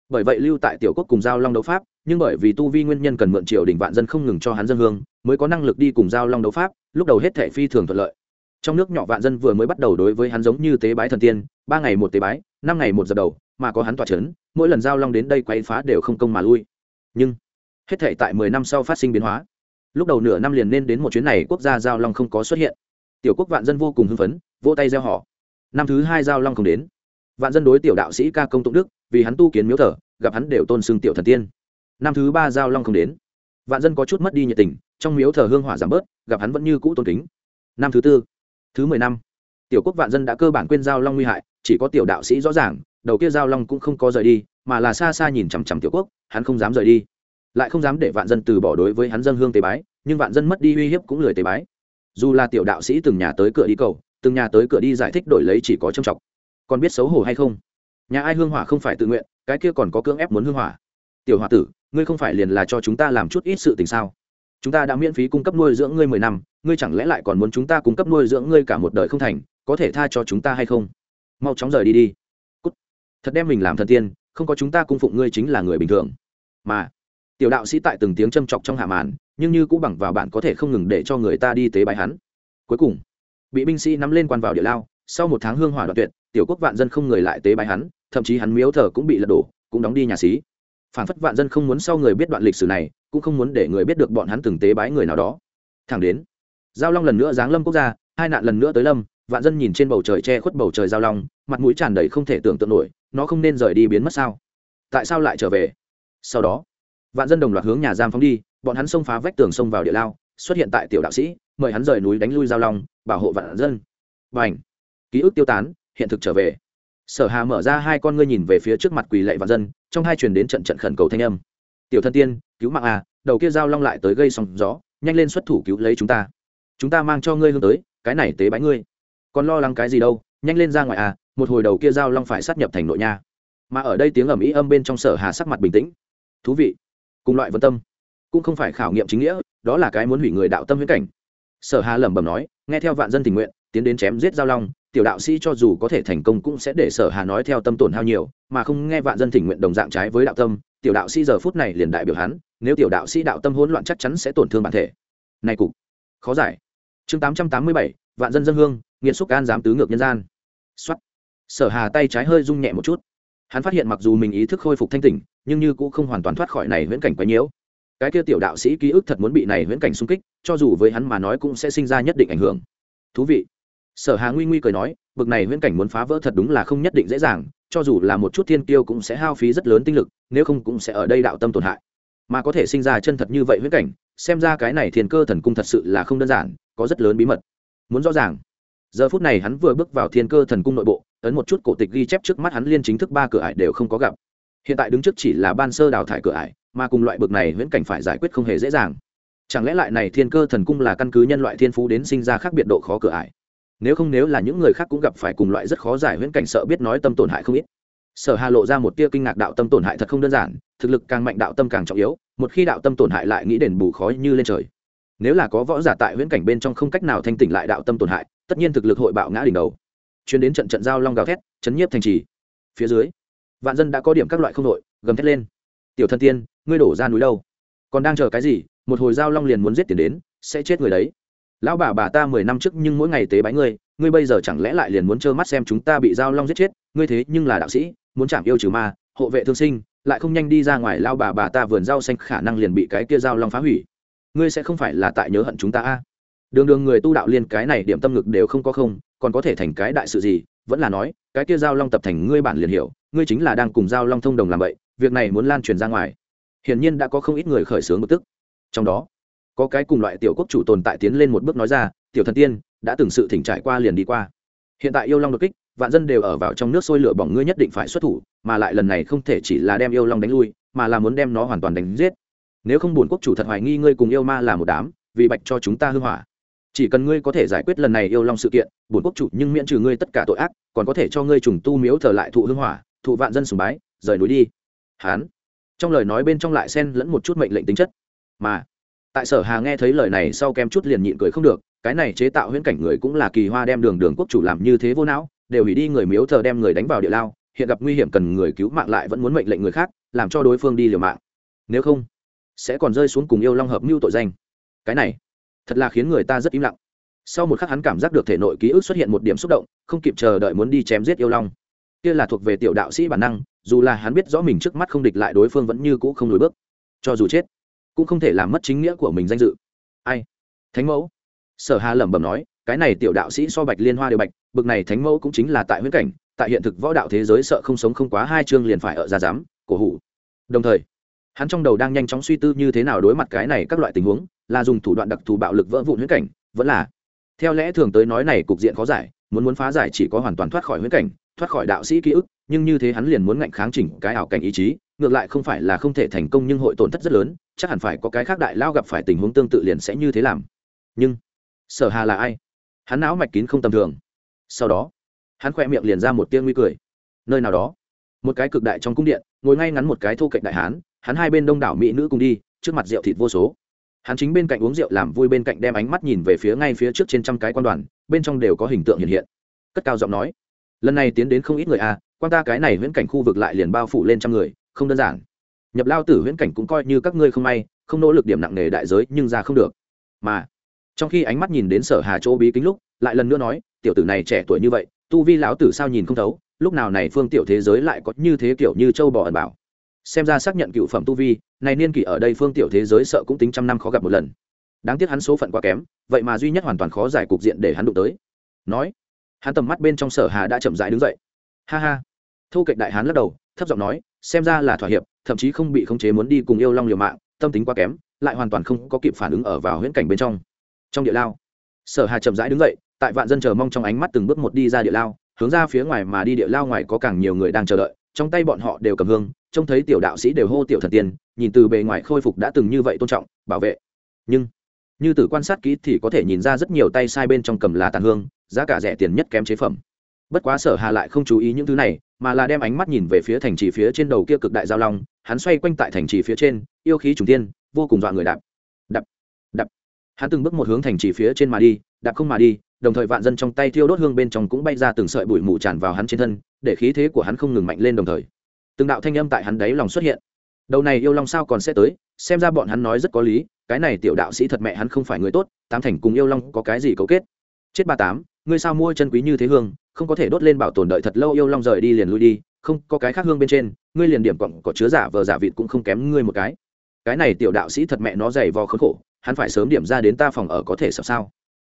Bởi vậy lưu tại tiểu quốc cùng giao long đấu pháp, nhưng bởi vì tu vi nguyên nhân cần mượn triều đình vạn dân không ngừng cho hắn dân hương, mới có năng lực đi cùng giao long đấu pháp, lúc đầu hết thể phi thường thuận lợi. Trong nước nhỏ vạn dân vừa mới bắt đầu đối với hắn giống như tế bái thần tiên, ba ngày một tế bái, năm ngày một giờ đầu mà có hắn tỏa chấn, mỗi lần giao long đến đây quay phá đều không công mà lui. Nhưng hết thảy tại mười năm sau phát sinh biến hóa. Lúc đầu nửa năm liền nên đến một chuyến này quốc gia giao long không có xuất hiện. Tiểu quốc vạn dân vô cùng hưng phấn vỗ tay reo hò. năm thứ hai giao long không đến. Vạn dân đối tiểu đạo sĩ ca công tụng đức vì hắn tu kiến miếu thờ gặp hắn đều tôn xưng tiểu thần tiên. Năm thứ ba giao long không đến. Vạn dân có chút mất đi nhiệt tình trong miếu thờ hương hỏa giảm bớt gặp hắn vẫn như cũ tôn kính. Năm thứ tư thứ mười năm tiểu quốc vạn dân đã cơ bản quên giao long nguy hại chỉ có tiểu đạo sĩ rõ ràng đầu kia giao long cũng không có rời đi, mà là xa xa nhìn chằm chằm tiểu quốc, hắn không dám rời đi. Lại không dám để vạn dân từ bỏ đối với hắn dân hương tế bái, nhưng vạn dân mất đi uy hiếp cũng lười tế bái. Dù là tiểu đạo sĩ từng nhà tới cửa đi cầu, từng nhà tới cửa đi giải thích đổi lấy chỉ có trầm trọng còn biết xấu hổ hay không? Nhà ai hương hỏa không phải tự nguyện, cái kia còn có cưỡng ép muốn hương hỏa. Tiểu hòa tử, ngươi không phải liền là cho chúng ta làm chút ít sự tình sao? Chúng ta đã miễn phí cung cấp nuôi dưỡng ngươi mười năm, ngươi chẳng lẽ lại còn muốn chúng ta cung cấp nuôi dưỡng ngươi cả một đời không thành, có thể tha cho chúng ta hay không? Mau chóng rời đi đi thật đem mình làm thần tiên, không có chúng ta cung phụng ngươi chính là người bình thường. Mà, tiểu đạo sĩ tại từng tiếng châm chọc trong hạ màn, nhưng như cũng bằng vào bạn có thể không ngừng để cho người ta đi tế bài hắn. Cuối cùng, bị binh sĩ nắm lên quan vào địa lao, sau một tháng hương hỏa đoạn tuyệt, tiểu quốc vạn dân không người lại tế bái hắn, thậm chí hắn miếu thờ cũng bị lật đổ, cũng đóng đi nhà xí. Phản phất vạn dân không muốn sau người biết đoạn lịch sử này, cũng không muốn để người biết được bọn hắn từng tế bái người nào đó. Thẳng đến, giao long lần nữa giáng lâm quốc gia, hai nạn lần nữa tới lâm, vạn dân nhìn trên bầu trời che khuất bầu trời giao long mặt mũi tràn đầy không thể tưởng tượng nổi, nó không nên rời đi biến mất sao? Tại sao lại trở về? Sau đó, vạn dân đồng loạt hướng nhà giam phóng đi, bọn hắn xông phá vách tường xông vào địa lao, xuất hiện tại tiểu đạo sĩ, mời hắn rời núi đánh lui giao long, bảo hộ vạn dân. Và ảnh ký ức tiêu tán, hiện thực trở về. Sở hà mở ra hai con ngươi nhìn về phía trước mặt quỳ lệ vạn dân, trong hai truyền đến trận trận khẩn cầu thanh âm. Tiểu thân tiên, cứu mạng à đầu kia giao long lại tới gây sóng gió, nhanh lên xuất thủ cứu lấy chúng ta. Chúng ta mang cho ngươi hương tới, cái này tế bánh ngươi. Còn lo lắng cái gì đâu, nhanh lên ra ngoài à một hồi đầu kia giao long phải sát nhập thành nội nha. Mà ở đây tiếng ầm ĩ âm bên trong sở hà sắc mặt bình tĩnh. Thú vị. Cùng loại vân tâm. Cũng không phải khảo nghiệm chính nghĩa, đó là cái muốn hủy người đạo tâm huyễn cảnh. Sở hà lẩm bẩm nói, nghe theo vạn dân tình nguyện, tiến đến chém giết giao long, tiểu đạo sĩ cho dù có thể thành công cũng sẽ để sở hà nói theo tâm tổn hao nhiều, mà không nghe vạn dân tình nguyện đồng dạng trái với đạo tâm, tiểu đạo sĩ giờ phút này liền đại biểu hắn, nếu tiểu đạo sĩ đạo tâm hỗn loạn chắc chắn sẽ tổn thương bản thể. Này cục, khó giải. Chương tám trăm tám mươi bảy, vạn dân dân hương, nghiện xúc can dám tứ ngược nhân gian. Xuất sở hà tay trái hơi rung nhẹ một chút. Hắn phát hiện mặc dù mình ý thức khôi phục thanh tỉnh, nhưng như cũng không hoàn toàn thoát khỏi này huyễn cảnh quấy nhiễu. Cái kia tiểu đạo sĩ ký ức thật muốn bị này huyễn cảnh xung kích, cho dù với hắn mà nói cũng sẽ sinh ra nhất định ảnh hưởng. Thú vị. Sở hà nguy nguy cười nói, bực này huyễn cảnh muốn phá vỡ thật đúng là không nhất định dễ dàng, cho dù là một chút thiên tiêu cũng sẽ hao phí rất lớn tinh lực, nếu không cũng sẽ ở đây đạo tâm tổn hại. Mà có thể sinh ra chân thật như vậy huyễn cảnh, xem ra cái này thiên cơ thần cung thật sự là không đơn giản, có rất lớn bí mật. Muốn rõ ràng giờ phút này hắn vừa bước vào thiên cơ thần cung nội bộ, ấn một chút cổ tịch ghi chép trước mắt hắn liên chính thức ba cửa ải đều không có gặp. Hiện tại đứng trước chỉ là ban sơ đào thải cửa ải, mà cùng loại bực này viễn cảnh phải giải quyết không hề dễ dàng. Chẳng lẽ lại này thiên cơ thần cung là căn cứ nhân loại thiên phú đến sinh ra khác biệt độ khó cửa ải? Nếu không nếu là những người khác cũng gặp phải cùng loại rất khó giải viễn cảnh sợ biết nói tâm tổn hại không ít. Sở hà lộ ra một tia kinh ngạc đạo tâm tổn hại thật không đơn giản, thực lực càng mạnh đạo tâm càng trọng yếu, một khi đạo tâm tổn hại lại nghĩ đền bù khói như lên trời nếu là có võ giả tại huyễn cảnh bên trong không cách nào thanh tỉnh lại đạo tâm tổn hại, tất nhiên thực lực hội bạo ngã đỉnh đầu. Chuyến đến trận trận giao long gào thét, chấn nhiếp thành trì. Phía dưới, vạn dân đã có điểm các loại không đội, gầm thét lên. Tiểu thân tiên, ngươi đổ ra núi đâu? Còn đang chờ cái gì? Một hồi giao long liền muốn giết tiền đến, sẽ chết người đấy. Lão bà bà ta mười năm trước nhưng mỗi ngày tế bái ngươi ngươi bây giờ chẳng lẽ lại liền muốn trơ mắt xem chúng ta bị giao long giết chết? Ngươi thế nhưng là đạo sĩ, muốn chạm yêu trừ ma, hộ vệ thương sinh, lại không nhanh đi ra ngoài lao bà bà ta vườn rau xanh khả năng liền bị cái kia giao long phá hủy ngươi sẽ không phải là tại nhớ hận chúng ta a. Đường đường người tu đạo liên cái này điểm tâm ngực đều không có không, còn có thể thành cái đại sự gì? Vẫn là nói, cái kia giao long tập thành ngươi bản liền hiểu, ngươi chính là đang cùng giao long thông đồng làm vậy việc này muốn lan truyền ra ngoài. Hiển nhiên đã có không ít người khởi xướng bực tức. Trong đó, có cái cùng loại tiểu quốc chủ tồn tại tiến lên một bước nói ra, tiểu thần tiên, đã từng sự thỉnh trải qua liền đi qua. Hiện tại yêu long đột kích, vạn dân đều ở vào trong nước sôi lửa bỏng, ngươi nhất định phải xuất thủ, mà lại lần này không thể chỉ là đem yêu long đánh lui, mà là muốn đem nó hoàn toàn đánh giết nếu không buồn quốc chủ thật hoài nghi ngươi cùng yêu ma là một đám, vì bạch cho chúng ta hư hỏa. Chỉ cần ngươi có thể giải quyết lần này yêu long sự kiện bổn quốc chủ nhưng miễn trừ ngươi tất cả tội ác, còn có thể cho ngươi trùng tu miếu thờ lại thụ hưng hỏa, thụ vạn dân sùng bái, rời núi đi. Hán. Trong lời nói bên trong lại xen lẫn một chút mệnh lệnh tính chất. Mà, tại sở hà nghe thấy lời này sau kem chút liền nhịn cười không được, cái này chế tạo huyễn cảnh người cũng là kỳ hoa đem đường đường quốc chủ làm như thế vô não, đều hủy đi người miếu thờ đem người đánh vào địa lao, hiện gặp nguy hiểm cần người cứu mạng lại vẫn muốn mệnh lệnh người khác, làm cho đối phương đi liều mạng. Nếu không sẽ còn rơi xuống cùng yêu long hợp mưu tội danh. Cái này, thật là khiến người ta rất im lặng. Sau một khắc hắn cảm giác được thể nội ký ức xuất hiện một điểm xúc động, không kịp chờ đợi muốn đi chém giết yêu long. Kia là thuộc về tiểu đạo sĩ bản năng, dù là hắn biết rõ mình trước mắt không địch lại đối phương vẫn như cũ không lùi bước. Cho dù chết, cũng không thể làm mất chính nghĩa của mình danh dự. Ai? Thánh mẫu? Sở hà lẩm bẩm nói, cái này tiểu đạo sĩ so bạch liên hoa đều bạch, bực này thánh mẫu cũng chính là tại huyết cảnh, tại hiện thực võ đạo thế giới sợ không sống không quá hai chương liền phải ở ra giám, cổ hủ. Đồng thời hắn trong đầu đang nhanh chóng suy tư như thế nào đối mặt cái này các loại tình huống, là dùng thủ đoạn đặc thù bạo lực vỡ vụn huyễn cảnh, vẫn là. Theo lẽ thường tới nói này cục diện khó giải, muốn muốn phá giải chỉ có hoàn toàn thoát khỏi huyễn cảnh, thoát khỏi đạo sĩ ký ức, nhưng như thế hắn liền muốn ngạnh kháng chỉnh cái ảo cảnh ý chí, ngược lại không phải là không thể thành công nhưng hội tổn thất rất lớn, chắc hẳn phải có cái khác đại lao gặp phải tình huống tương tự liền sẽ như thế làm. Nhưng, sở hà là ai? Hắn não mạch kín không tầm thường. Sau đó, hắn khoe miệng liền ra một tiếng nguy cười. Nơi nào đó, một cái cực đại trong cung điện, ngồi ngay ngắn một cái thô cạnh đại hán hắn hai bên đông đảo mỹ nữ cùng đi trước mặt rượu thịt vô số. Hắn chính bên cạnh uống rượu làm vui bên cạnh đem ánh mắt nhìn về phía ngay phía trước trên trăm cái quan đoàn bên trong đều có hình tượng hiện hiện. Cất cao giọng nói lần này tiến đến không ít người a à, quan ta cái này huyễn cảnh khu vực lại liền bao phủ lên trăm người không đơn giản. Nhập lao tử huyễn cảnh cũng coi như các ngươi không may không nỗ lực điểm nặng nề đại giới nhưng ra không được. Mà trong khi ánh mắt nhìn đến sở hà chỗ bí kính lúc lại lần nữa nói tiểu tử này trẻ tuổi như vậy tu vi lão tử sao nhìn không thấu lúc nào này phương tiểu thế giới lại có như thế kiểu như châu bò ẩn bảo? Xem ra xác nhận cựu phẩm tu vi, này niên kỷ ở đây phương tiểu thế giới sợ cũng tính trăm năm khó gặp một lần. Đáng tiếc hắn số phận quá kém, vậy mà duy nhất hoàn toàn khó giải cục diện để hắn đụng tới. Nói, hắn tầm mắt bên trong sở hà đã chậm rãi đứng dậy. Ha ha. Thu kệch đại hán lắc đầu, thấp giọng nói, xem ra là thỏa hiệp, thậm chí không bị khống chế muốn đi cùng yêu long liều mạng, tâm tính quá kém, lại hoàn toàn không có kịp phản ứng ở vào huyễn cảnh bên trong. Trong địa lao, sở hà chậm rãi đứng dậy, tại vạn dân chờ mong trong ánh mắt từng bước một đi ra địa lao, hướng ra phía ngoài mà đi địa lao ngoài có càng nhiều người đang chờ đợi, trong tay bọn họ đều cầm hương trông thấy tiểu đạo sĩ đều hô tiểu thần tiên, nhìn từ bề ngoài khôi phục đã từng như vậy tôn trọng, bảo vệ. Nhưng, như từ quan sát kỹ thì có thể nhìn ra rất nhiều tay sai bên trong cầm lá tàn hương, giá cả rẻ tiền nhất kém chế phẩm. Bất quá sở hà lại không chú ý những thứ này, mà là đem ánh mắt nhìn về phía thành trì phía trên đầu kia cực đại giao long, hắn xoay quanh tại thành trì phía trên, yêu khí trùng tiên vô cùng dọa người đạp. Đạp đạp. Hắn từng bước một hướng thành trì phía trên mà đi, đạp không mà đi, đồng thời vạn dân trong tay thiêu đốt hương bên trong cũng bay ra từng sợi bụi mù tràn vào hắn trên thân, để khí thế của hắn không ngừng mạnh lên đồng thời từng đạo thanh âm tại hắn đáy lòng xuất hiện. Đầu này yêu long sao còn sẽ tới, xem ra bọn hắn nói rất có lý, cái này tiểu đạo sĩ thật mẹ hắn không phải người tốt, tám thành cùng yêu long có cái gì cấu kết? Chết ba tám, ngươi sao mua chân quý như thế hương, không có thể đốt lên bảo tồn đợi thật lâu yêu long rời đi liền lui đi, không, có cái khác hương bên trên, ngươi liền điểm cọng có chứa giả vờ giả vịt cũng không kém ngươi một cái. Cái này tiểu đạo sĩ thật mẹ nó dày vò khốn khổ, hắn phải sớm điểm ra đến ta phòng ở có thể sao sao?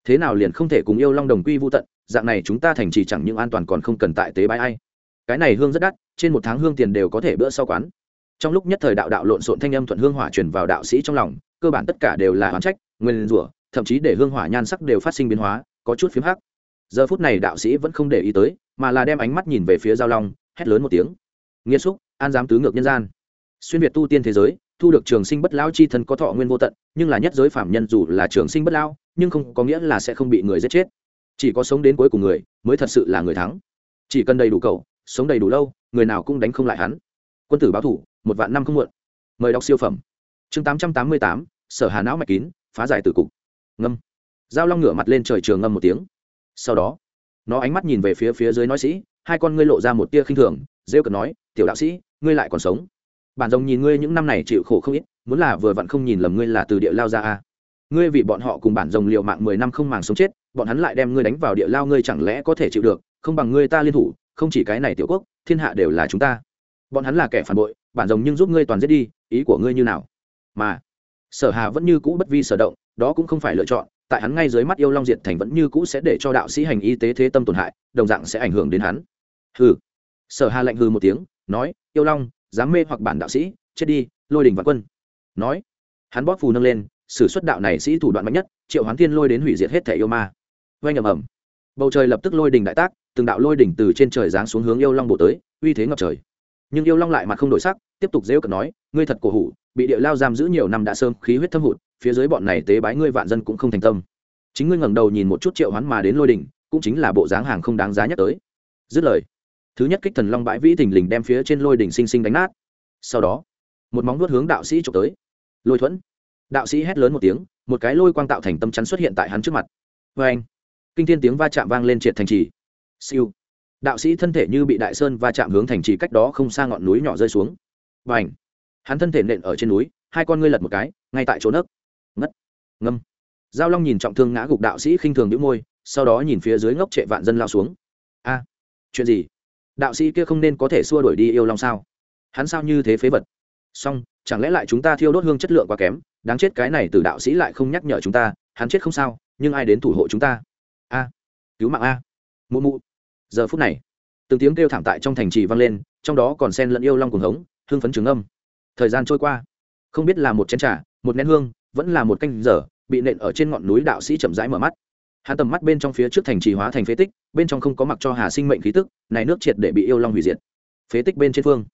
Thế nào liền không thể cùng yêu long đồng quy vô tận, dạng này chúng ta thành trì chẳng những an toàn còn không cần tại tế bãi ai cái này hương rất đắt, trên một tháng hương tiền đều có thể bữa sau quán. Trong lúc nhất thời đạo đạo lộn xộn thanh âm thuận hương hỏa truyền vào đạo sĩ trong lòng, cơ bản tất cả đều là oán trách, nguyên rủa, thậm chí để hương hỏa nhan sắc đều phát sinh biến hóa, có chút phiếm hắc. Giờ phút này đạo sĩ vẫn không để ý tới, mà là đem ánh mắt nhìn về phía giao long, hét lớn một tiếng. Nghiêm xúc an dám tứ ngược nhân gian. Xuyên việt tu tiên thế giới, thu được trường sinh bất lão chi thân có thọ nguyên vô tận, nhưng là nhất giới phạm nhân dù là trường sinh bất lão nhưng không có nghĩa là sẽ không bị người giết chết. Chỉ có sống đến cuối cùng người, mới thật sự là người thắng. Chỉ cần đầy đủ cầu sống đầy đủ lâu, người nào cũng đánh không lại hắn. Quân tử báo thủ, một vạn năm không muộn. Mời đọc siêu phẩm. Chương tám trăm tám mươi tám, sở hà não mạch kín, phá giải tử cục. Ngâm. Giao long ngửa mặt lên trời trường ngâm một tiếng. Sau đó, nó ánh mắt nhìn về phía phía dưới nói sĩ, hai con ngươi lộ ra một tia khinh thường, rêu cợt nói, tiểu đạo sĩ, ngươi lại còn sống. Bản rồng nhìn ngươi những năm này chịu khổ không ít, muốn là vừa vặn không nhìn lầm ngươi là từ địa lao ra à? ngươi vì bọn họ cùng bản rồng liều mạng mười năm không màng sống chết, bọn hắn lại đem ngươi đánh vào địa lao ngươi chẳng lẽ có thể chịu được, không bằng ngươi ta liên thủ không chỉ cái này tiểu quốc, thiên hạ đều là chúng ta. Bọn hắn là kẻ phản bội, bản rồng nhưng giúp ngươi toàn giết đi, ý của ngươi như nào? Mà, sở hà vẫn như cũ bất vi sở động, đó cũng không phải lựa chọn, tại hắn ngay dưới mắt yêu long diệt thành vẫn như cũ sẽ để cho đạo sĩ hành y tế thế tâm tổn hại, đồng dạng sẽ ảnh hưởng đến hắn. Hừ. Sở hà lạnh hừ một tiếng, nói, yêu long, dám mê hoặc bản đạo sĩ, chết đi, lôi đình và quân. Nói, hắn bóp phù nâng lên, sử xuất đạo này sĩ thủ đoạn mạnh nhất, triệu hoán thiên lôi đến hủy diệt hết thể yêu ma. Oanh ầm ầm. Bầu trời lập tức lôi đình đại tác từng đạo lôi đỉnh từ trên trời giáng xuống hướng yêu long bổ tới, uy thế ngập trời. Nhưng yêu long lại mặt không đổi sắc, tiếp tục dễu cợt nói, ngươi thật cổ hủ, bị địa lao giam giữ nhiều năm đã sơm khí huyết thâm hụt, phía dưới bọn này tế bái ngươi vạn dân cũng không thành tâm. Chính ngươi ngẩng đầu nhìn một chút triệu hoán mà đến lôi đỉnh, cũng chính là bộ dáng hàng không đáng giá nhất tới. Dứt lời, thứ nhất kích thần long bãi vĩ thình lình đem phía trên lôi đỉnh sinh sinh đánh nát. Sau đó, một móng vuốt hướng đạo sĩ trộm tới. Lôi thuẫn, đạo sĩ hét lớn một tiếng, một cái lôi quang tạo thành tâm chắn xuất hiện tại hắn trước mặt. Vê anh kinh thiên tiếng va chạm vang lên triệt thành trì siêu. Đạo sĩ thân thể như bị đại sơn va chạm hướng thành trì cách đó không xa ngọn núi nhỏ rơi xuống. Và ảnh hắn thân thể nện ở trên núi, hai con ngươi lật một cái, ngay tại chỗ nấc. Ngất! Ngâm! Giao long nhìn trọng thương ngã gục đạo sĩ khinh thường đĩu môi, sau đó nhìn phía dưới ngốc trệ vạn dân lao xuống. A! Chuyện gì? Đạo sĩ kia không nên có thể xua đuổi đi yêu long sao? Hắn sao như thế phế vật? Song chẳng lẽ lại chúng ta thiêu đốt hương chất lượng quá kém? Đáng chết cái này từ đạo sĩ lại không nhắc nhở chúng ta, hắn chết không sao, nhưng ai đến thủ hộ chúng ta? A! Cứu mạng a! Mụ mụ! Giờ phút này, từng tiếng kêu thảm tại trong thành trì vang lên, trong đó còn sen lẫn yêu long cuồng hống hương phấn trường âm. Thời gian trôi qua, không biết là một chén trà, một nén hương, vẫn là một canh giờ, bị nện ở trên ngọn núi đạo sĩ chậm rãi mở mắt. Hắn tầm mắt bên trong phía trước thành trì hóa thành phế tích, bên trong không có mặc cho hà sinh mệnh khí tức, này nước triệt để bị yêu long hủy diệt. Phế tích bên trên phương,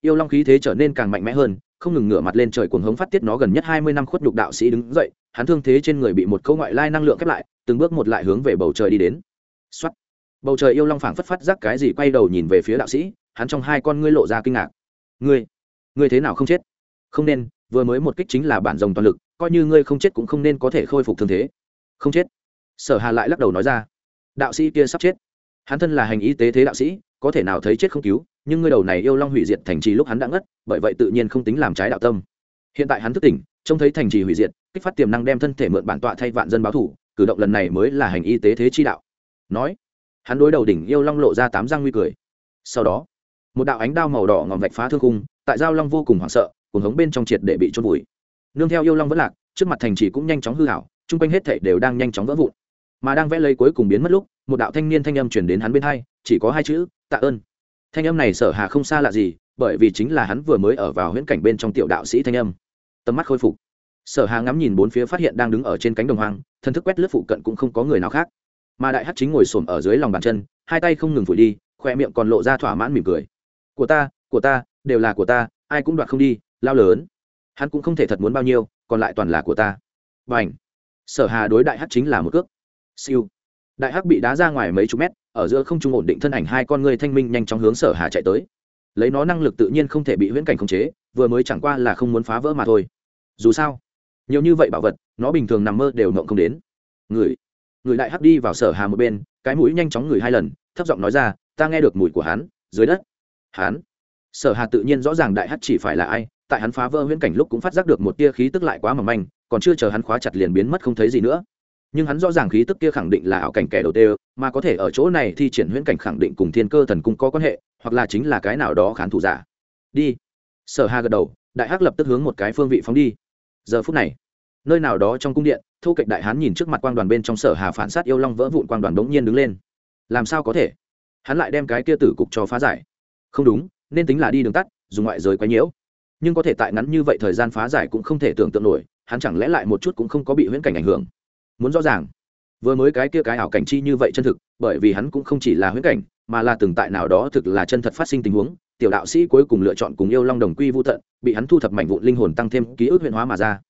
yêu long khí thế trở nên càng mạnh mẽ hơn, không ngừng ngửa mặt lên trời cuồng hống phát tiết nó gần nhất hai mươi năm khuất nhục đạo sĩ đứng dậy, hắn thương thế trên người bị một câu ngoại lai năng lượng khép lại, từng bước một lại hướng về bầu trời đi đến. Xuất bầu trời yêu long phảng phất phát giác cái gì quay đầu nhìn về phía đạo sĩ, hắn trong hai con ngươi lộ ra kinh ngạc. Ngươi ngươi thế nào không chết? Không nên, vừa mới một kích chính là bản rồng toàn lực, coi như ngươi không chết cũng không nên có thể khôi phục thương thế. Không chết? Sở hà lại lắc đầu nói ra. Đạo sĩ kia sắp chết. Hắn thân là hành y tế thế đạo sĩ, có thể nào thấy chết không cứu, nhưng ngươi đầu này yêu long hủy diệt thành trì lúc hắn đã ngất, bởi vậy tự nhiên không tính làm trái đạo tâm. Hiện tại hắn thức tỉnh, trông thấy thành trì hủy diệt, kích phát tiềm năng đem thân thể mượn bản tọa thay vạn dân báo thủ, cử động lần này mới là hành y tế thế chi đạo. Nói hắn đối đầu đỉnh yêu long lộ ra tám răng nguy cười. Sau đó, một đạo ánh đao màu đỏ ngòm vạch phá thương khung, tại giao long vô cùng hoảng sợ cùng hống bên trong triệt để bị trôn vùi. Nương theo yêu long vẫn lạc, trước mặt thành trì cũng nhanh chóng hư hảo chung quanh hết thảy đều đang nhanh chóng vỡ vụn. Mà đang vẽ lấy cuối cùng biến mất lúc, một đạo thanh niên thanh âm chuyển đến hắn bên hai, chỉ có hai chữ, tạ ơn. Thanh âm này sở hà không xa lạ gì, bởi vì chính là hắn vừa mới ở vào huyễn cảnh bên trong tiểu đạo sĩ thanh âm. Tầm mắt khôi phục. Sở hà ngắm nhìn bốn phía phát hiện đang đứng ở trên cánh đồng hoang, thân thức quét lướt phụ cận cũng không có người nào khác mà đại hát chính ngồi xổm ở dưới lòng bàn chân, hai tay không ngừng phủi đi khoe miệng còn lộ ra thỏa mãn mỉm cười. Của ta của ta, đều là của ta, ai cũng đoạt không đi, lao lớn. Hắn cũng không thể thật muốn bao nhiêu, còn lại toàn là của ta. B à n h sở hà đối đại hắc chính là một cước. Siêu! Đại hắc bị đá ra ngoài mấy chục mét, ở giữa không trung ổn định thân ảnh hai con người thanh minh nhanh chóng hướng sở hà chạy tới. Lấy nó năng lực tự nhiên không thể bị huyễn cảnh khống chế, vừa mới chẳng qua là không muốn phá vỡ mà thôi. Dù sao, nhiều như vậy bảo vật, nó bình thường nằm mơ đều ngộng không đến. Người! Người đại hắc đi vào sở hà một bên, cái mũi nhanh chóng ngửi hai lần, thấp giọng nói ra, ta nghe được mùi của hắn, dưới đất. Hắn? Sở hà tự nhiên rõ ràng đại hắc chỉ phải là ai, tại hắn phá vỡ huyễn cảnh lúc cũng phát giác được một tia khí tức lại quá mỏng manh, còn chưa chờ hắn khóa chặt liền biến mất không thấy gì nữa. Nhưng hắn rõ ràng khí tức kia khẳng định là ảo cảnh kẻ đầu tiên mà có thể ở chỗ này thi triển huyễn cảnh khẳng định cùng thiên cơ thần cung có quan hệ, hoặc là chính là cái nào đó khán thủ giả. Đi. Sở hà gật đầu, đại hắc lập tức hướng một cái phương vị phóng đi. Giờ phút này, nơi nào đó trong cung điện thu kịch đại hán nhìn trước mặt quang đoàn bên trong sở hà phản sát yêu long vỡ vụn quang đoàn đống nhiên đứng lên. Làm sao có thể? Hắn lại đem cái kia tử cục cho phá giải. Không đúng, nên tính là đi đường tắt, dùng ngoại giới quấy nhiễu. Nhưng có thể tại ngắn như vậy thời gian phá giải cũng không thể tưởng tượng nổi, hắn chẳng lẽ lại một chút cũng không có bị huyễn cảnh ảnh hưởng? Muốn rõ ràng, vừa mới cái kia cái ảo cảnh chi như vậy chân thực, bởi vì hắn cũng không chỉ là huyễn cảnh, mà là từng tại nào đó thực là chân thật phát sinh tình huống, tiểu đạo sĩ cuối cùng lựa chọn cùng yêu long đồng quy vô tận, bị hắn thu thập mảnh vụn linh hồn tăng thêm ký ức huyễn hóa mà ra.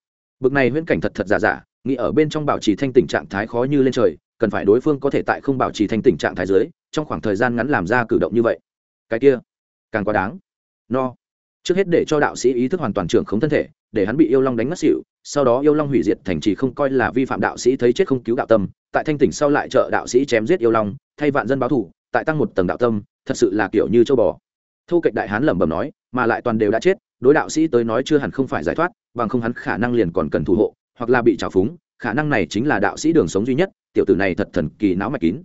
Bực này huyễn cảnh thật thật giả giả nghĩ ở bên trong bảo trì thanh tình trạng thái khó như lên trời, cần phải đối phương có thể tại không bảo trì thanh tình trạng thái dưới, trong khoảng thời gian ngắn làm ra cử động như vậy. Cái kia, càng quá đáng. No. Trước hết để cho đạo sĩ ý thức hoàn toàn trưởng không thân thể, để hắn bị yêu long đánh mất xỉu, sau đó yêu long hủy diệt thành trì không coi là vi phạm đạo sĩ thấy chết không cứu đạo tâm, tại thanh tỉnh sau lại trợ đạo sĩ chém giết yêu long, thay vạn dân báo thủ tại tăng một tầng đạo tâm, thật sự là kiểu như châu bò. Thu kịch đại hán lẩm bẩm nói, mà lại toàn đều đã chết, đối đạo sĩ tới nói chưa hẳn không phải giải thoát, bằng không hắn khả năng liền còn cần thủ hộ hoặc là bị trào phúng, khả năng này chính là đạo sĩ đường sống duy nhất, tiểu tử này thật thần kỳ não mạch kín.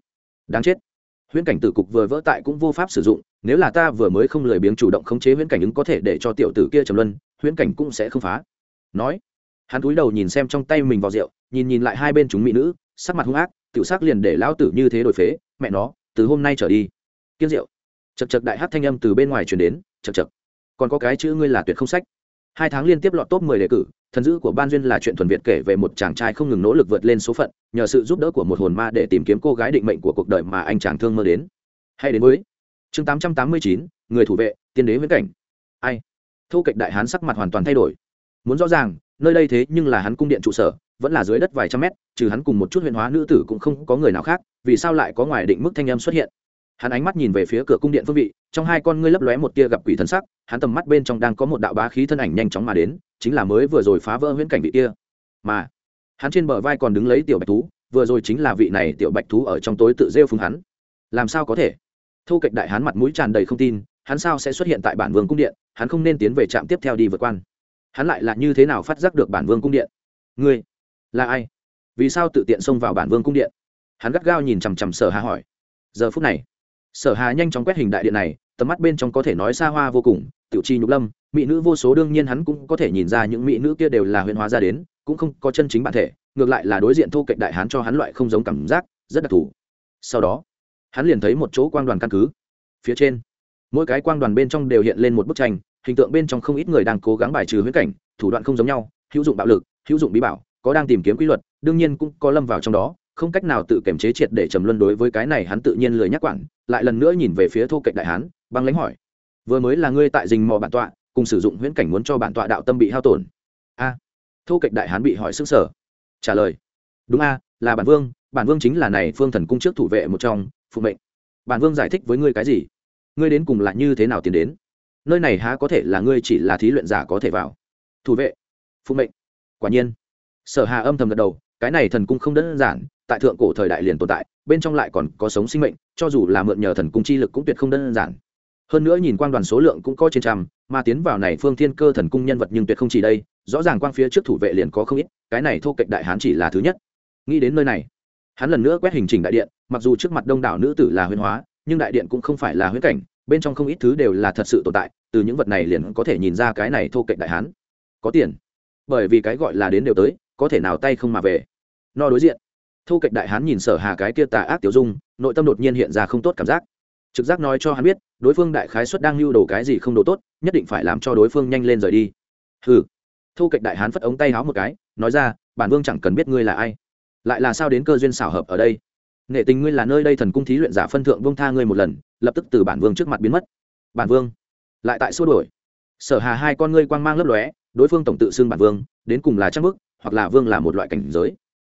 Đáng chết. Huyễn cảnh tử cục vừa vỡ tại cũng vô pháp sử dụng, nếu là ta vừa mới không lười biếng chủ động khống chế huyễn cảnh ứng có thể để cho tiểu tử kia trầm luân, huyễn cảnh cũng sẽ không phá. Nói, hắn cúi đầu nhìn xem trong tay mình vào rượu, nhìn nhìn lại hai bên chúng mỹ nữ, sắc mặt hung ác, tiểu sắc liền để lão tử như thế đổi phế, mẹ nó, từ hôm nay trở đi. Kiên rượu. Chật chật đại hát thanh âm từ bên ngoài truyền đến chật chật còn có cái chữ ngươi là tuyệt không sách. Hai tháng liên tiếp lọt top mười đề cử thần dữ của ban duyên là chuyện thuần việt kể về một chàng trai không ngừng nỗ lực vượt lên số phận, nhờ sự giúp đỡ của một hồn ma để tìm kiếm cô gái định mệnh của cuộc đời mà anh chàng thương mơ đến. Hay đến với chương tám trăm tám mươi chín, người thủ vệ, tiên đế viễn cảnh. Ai? Thu kịch đại hán sắc mặt hoàn toàn thay đổi. Muốn rõ ràng, nơi đây thế nhưng là hắn cung điện trụ sở, vẫn là dưới đất vài trăm mét, trừ hắn cùng một chút huyền hóa nữ tử cũng không có người nào khác, vì sao lại có ngoài định mức thanh âm xuất hiện? Hắn ánh mắt nhìn về phía cửa cung điện phương vị, trong hai con ngươi lấp lóe một tia gặp quỷ thân sắc, hắn tầm mắt bên trong đang có một đạo bá khí thân ảnh nhanh chóng mà đến chính là mới vừa rồi phá vỡ huyễn cảnh vị kia. Mà, hắn trên bờ vai còn đứng lấy tiểu bạch thú, vừa rồi chính là vị này tiểu bạch thú ở trong tối tự rêu phúng hắn. Làm sao có thể? Thu kịch đại hắn mặt mũi tràn đầy không tin, hắn sao sẽ xuất hiện tại bản vương cung điện, hắn không nên tiến về trạm tiếp theo đi vượt quan. Hắn lại là như thế nào phát giác được bản vương cung điện? Ngươi là ai? Vì sao tự tiện xông vào bản vương cung điện? Hắn gắt gao nhìn chằm chằm sở hà hỏi. Giờ phút này, sở hà nhanh chóng quét hình đại điện này, tầm mắt bên trong có thể nói xa hoa vô cùng tiểu chi nhục lâm, mỹ nữ vô số đương nhiên hắn cũng có thể nhìn ra những mỹ nữ kia đều là huyền hóa ra đến, cũng không có chân chính bản thể, ngược lại là đối diện thô cạnh đại hán cho hắn loại không giống cảm giác, rất đặc thù. Sau đó, hắn liền thấy một chỗ quang đoàn căn cứ. Phía trên, mỗi cái quang đoàn bên trong đều hiện lên một bức tranh, hình tượng bên trong không ít người đang cố gắng bài trừ huyễn cảnh, thủ đoạn không giống nhau, hữu dụng bạo lực, hữu dụng bí bảo, có đang tìm kiếm quy luật, đương nhiên cũng có lâm vào trong đó, không cách nào tự kiểm chế triệt để trầm luân đối với cái này hắn tự nhiên lười nhắc quản, lại lần nữa nhìn về phía thô cạnh đại hán, băng lãnh hỏi vừa mới là ngươi tại dình mò bản tọa cùng sử dụng huyễn cảnh muốn cho bản tọa đạo tâm bị hao tổn. A. À, thô kệch đại hán bị hỏi sức sở trả lời. Đúng a là bản vương bản vương chính là này phương thần cung trước thủ vệ một trong phụ mệnh. Bản vương giải thích với ngươi cái gì? Ngươi đến cùng là như thế nào tiến đến? Nơi này há có thể là ngươi chỉ là thí luyện giả có thể vào. Thủ vệ. Phụ mệnh. Quả nhiên. Sở hà âm thầm gật đầu cái này thần cung không đơn giản tại thượng cổ thời đại liền tồn tại bên trong lại còn có sống sinh mệnh cho dù là mượn nhờ thần cung chi lực cũng tuyệt không đơn giản hơn nữa nhìn quan đoàn số lượng cũng có trên trăm, mà tiến vào này phương thiên cơ thần cung nhân vật nhưng tuyệt không chỉ đây, rõ ràng quang phía trước thủ vệ liền có không ít, cái này thô kệch đại hán chỉ là thứ nhất. Nghĩ đến nơi này, hắn lần nữa quét hình trình đại điện, mặc dù trước mặt đông đảo nữ tử là huyên hóa, nhưng đại điện cũng không phải là huyễn cảnh, bên trong không ít thứ đều là thật sự tồn tại, từ những vật này liền có thể nhìn ra cái này thô kệch đại hán. Có tiền. Bởi vì cái gọi là đến đều tới, có thể nào tay không mà về. No đối diện. Thô kệch đại hán nhìn sở hà cái kia tà ác tiểu dung, nội tâm đột nhiên hiện ra không tốt cảm giác trực giác nói cho hắn biết, đối phương đại khái xuất đang lưu đồ cái gì không đồ tốt, nhất định phải làm cho đối phương nhanh lên rời đi. Hừ. Thu kịch đại hán phất ống tay háo một cái, nói ra, bản vương chẳng cần biết ngươi là ai. Lại là sao đến cơ duyên xảo hợp ở đây? Nghệ tình ngươi là nơi đây thần cung thí luyện giả phân thượng vương tha ngươi một lần, lập tức từ bản vương trước mặt biến mất. Bản vương. Lại tại xua đổi sở hà hai con ngươi quang mang lấp lóe, đối phương tổng tự xưng bản vương, đến cùng là trang bức, hoặc là vương là một loại cảnh giới.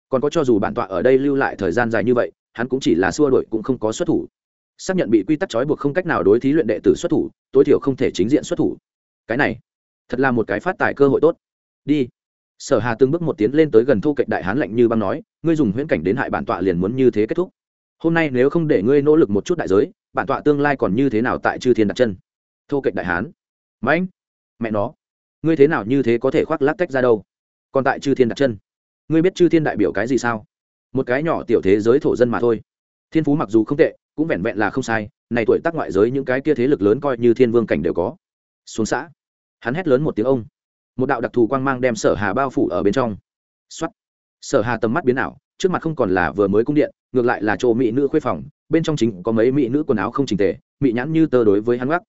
Còn có cho dù bản tọa ở đây lưu lại thời gian dài như vậy, hắn cũng chỉ là xua đổi cũng không có xuất thủ xác nhận bị quy tắc trói buộc không cách nào đối thí luyện đệ tử xuất thủ, tối thiểu không thể chính diện xuất thủ. Cái này, thật là một cái phát tài cơ hội tốt. Đi. Sở hà từng bước một tiến lên tới gần thu kệch đại hán lạnh như băng nói, ngươi dùng huyễn cảnh đến hại bản tọa liền muốn như thế kết thúc. Hôm nay nếu không để ngươi nỗ lực một chút đại giới, bản tọa tương lai còn như thế nào tại chư thiên đặt chân? Thu kệch đại hán. Mãnh mẹ nó. Ngươi thế nào như thế có thể khoác lát tách ra đâu? Còn tại chư thiên đặt chân. Ngươi biết chư thiên đại biểu cái gì sao? Một cái nhỏ tiểu thế giới thổ dân mà thôi. Thiên phú mặc dù không tệ cũng vẹn vẹn là không sai, này tuổi tác ngoại giới những cái kia thế lực lớn coi như thiên vương cảnh đều có. Xuống xã, hắn hét lớn một tiếng ông. Một đạo đặc thù quang mang đem sở hà bao phủ ở bên trong. Xuất sở hà tầm mắt biến ảo, trước mặt không còn là vừa mới cung điện, ngược lại là chỗ mỹ nữ khuê phòng, bên trong chính có mấy mỹ nữ quần áo không chỉnh tề, mỹ nhãn như tơ đối với hắn gác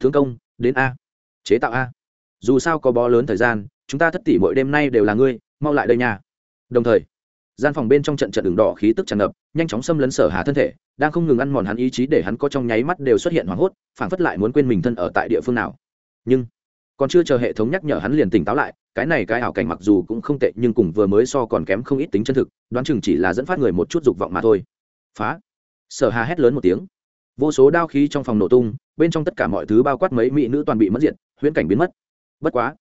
thương công, đến a. Chế tạo a. Dù sao có bó lớn thời gian, chúng ta thất tỷ mỗi đêm nay đều là ngươi, mau lại đây nha. Đồng thời gian phòng bên trong trận trận đường đỏ khí tức tràn ngập, nhanh chóng xâm lấn sở hà thân thể, đang không ngừng ăn mòn hắn ý chí để hắn có trong nháy mắt đều xuất hiện hoảng hốt, phảng phất lại muốn quên mình thân ở tại địa phương nào. Nhưng, còn chưa chờ hệ thống nhắc nhở hắn liền tỉnh táo lại, cái này cái ảo cảnh mặc dù cũng không tệ nhưng cùng vừa mới so còn kém không ít tính chân thực, đoán chừng chỉ là dẫn phát người một chút dục vọng mà thôi. Phá! Sở hà hét lớn một tiếng. Vô số đao khí trong phòng nổ tung, bên trong tất cả mọi thứ bao quát mấy mỹ nữ toàn bị mất diện huyễn cảnh biến mất. Bất quá,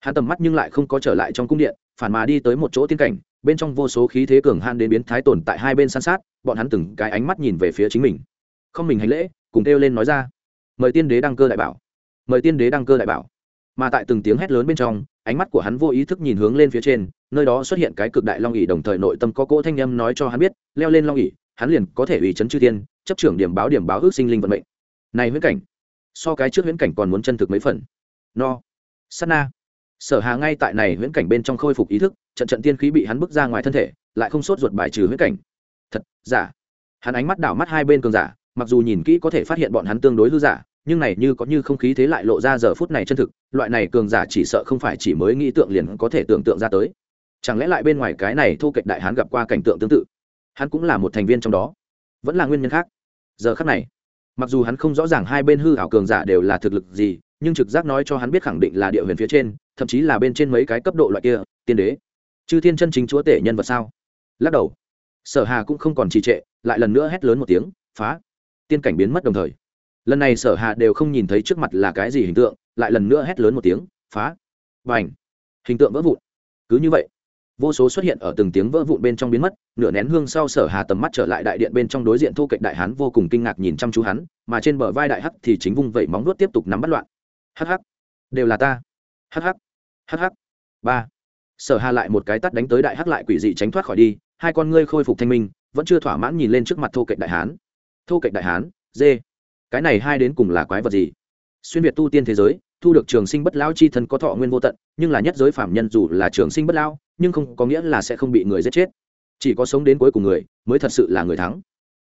hắn tầm mắt nhưng lại không có trở lại trong cung điện, phản mà đi tới một chỗ tiên cảnh bên trong vô số khí thế cường han đến biến thái tồn tại hai bên san sát, bọn hắn từng cái ánh mắt nhìn về phía chính mình. Không mình hành lễ, cùng kêu lên nói ra. Mời tiên đế đăng cơ đại bảo. Mời tiên đế đăng cơ đại bảo. Mà tại từng tiếng hét lớn bên trong, ánh mắt của hắn vô ý thức nhìn hướng lên phía trên, nơi đó xuất hiện cái cực đại long ỉ đồng thời nội tâm có cỗ thanh â m nói cho hắn biết, leo lên long ỉ hắn liền có thể ủy chấn chư thiên, chấp trưởng điểm báo điểm báo ước sinh linh vận mệnh. Này huyễn cảnh, so cái trước huyễn cảnh còn muốn chân thực mấy phần. No. Sana sở hà ngay tại này huyễn cảnh bên trong khôi phục ý thức, trận trận tiên khí bị hắn bước ra ngoài thân thể, lại không sốt ruột bài trừ huyễn cảnh. Thật, giả. Hắn ánh mắt đảo mắt hai bên cường giả, mặc dù nhìn kỹ có thể phát hiện bọn hắn tương đối hư giả, nhưng này như có như không khí thế lại lộ ra giờ phút này chân thực, loại này cường giả chỉ sợ không phải chỉ mới nghĩ tượng liền có thể tưởng tượng ra tới. Chẳng lẽ lại bên ngoài cái này thu kịch đại hán gặp qua cảnh tượng tương tự? Hắn cũng là một thành viên trong đó. Vẫn là nguyên nhân khác. Giờ khắc này, mặc dù hắn không rõ ràng hai bên hư hảo cường giả đều là thực lực gì nhưng trực giác nói cho hắn biết khẳng định là địa huyền phía trên, thậm chí là bên trên mấy cái cấp độ loại kia, tiên đế. Chư thiên chân chính chúa tể nhân vật sao? Lắc đầu. Sở hà cũng không còn trì trệ, lại lần nữa hét lớn một tiếng, phá. Tiên cảnh biến mất đồng thời. Lần này sở hà đều không nhìn thấy trước mặt là cái gì hình tượng, lại lần nữa hét lớn một tiếng, phá. Và ảnh hình tượng vỡ vụn. Cứ như vậy, vô số xuất hiện ở từng tiếng vỡ vụn bên trong biến mất, nửa nén hương sau sở hà tầm mắt trở lại đại điện bên trong đối diện thu kệch đại hán vô cùng kinh ngạc nhìn chăm chú hắn, mà trên bờ vai đại hắc thì chính vung vẩy móng nuốt tiếp tục nắm bắt loạn hắc hắc. Đều là ta. Hắc hắc. Hắc hắc. Ba. Sở hà lại một cái tắt đánh tới đại hắc lại quỷ dị tránh thoát khỏi đi, hai con ngươi khôi phục thanh minh, vẫn chưa thỏa mãn nhìn lên trước mặt thô kệch đại hán. Thô kệch đại hán dê cái này hai đến cùng là quái vật gì? Xuyên việt tu tiên thế giới, thu được trường sinh bất lão chi thân có thọ nguyên vô tận, nhưng là nhất giới phạm nhân dù là trường sinh bất lão, nhưng không có nghĩa là sẽ không bị người giết chết. Chỉ có sống đến cuối cùng người, mới thật sự là người thắng.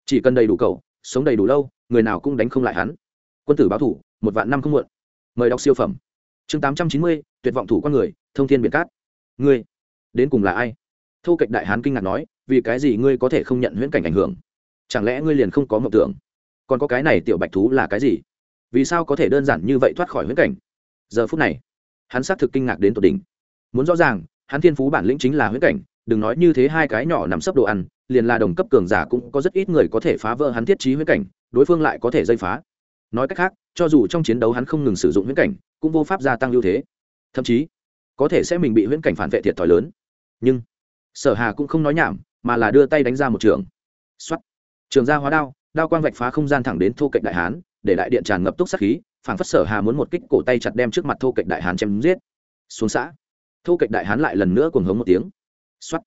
Chỉ cần đầy đủ cầu sống đầy đủ lâu, người nào cũng đánh không lại hắn. Quân tử báo thủ, một vạn năm không muộn mời đọc siêu phẩm. Chương tám trăm chín mươi, tuyệt vọng thủ con người, thông thiên biệt cát. Ngươi, đến cùng là ai? Thu kệch đại hán kinh ngạc nói, vì cái gì ngươi có thể không nhận huyễn cảnh ảnh hưởng? Chẳng lẽ ngươi liền không có mộng tưởng? Còn có cái này tiểu bạch thú là cái gì? Vì sao có thể đơn giản như vậy thoát khỏi huyễn cảnh? Giờ phút này, hắn xác thực kinh ngạc đến tột đỉnh. Muốn rõ ràng, hắn thiên phú bản lĩnh chính là huyễn cảnh, đừng nói như thế hai cái nhỏ nằm sấp đồ ăn, liền là đồng cấp cường giả cũng có rất ít người có thể phá vỡ hắn thiết trí huyễn cảnh, đối phương lại có thể dây phá nói cách khác, cho dù trong chiến đấu hắn không ngừng sử dụng huyễn cảnh, cũng vô pháp gia tăng ưu thế. Thậm chí, có thể sẽ mình bị huyễn cảnh phản vệ thiệt thòi lớn. Nhưng, sở hà cũng không nói nhảm, mà là đưa tay đánh ra một trường. Xuất trường ra hóa đao đao quang vạch phá không gian thẳng đến thô cạnh đại hán, để đại điện tràn ngập túc sắc khí, phảng phất sở hà muốn một kích cổ tay chặt đem trước mặt thô cạnh đại hán chém giết. Xuống xã. Thô cạnh đại hán lại lần nữa cuồng hống một tiếng. Xuất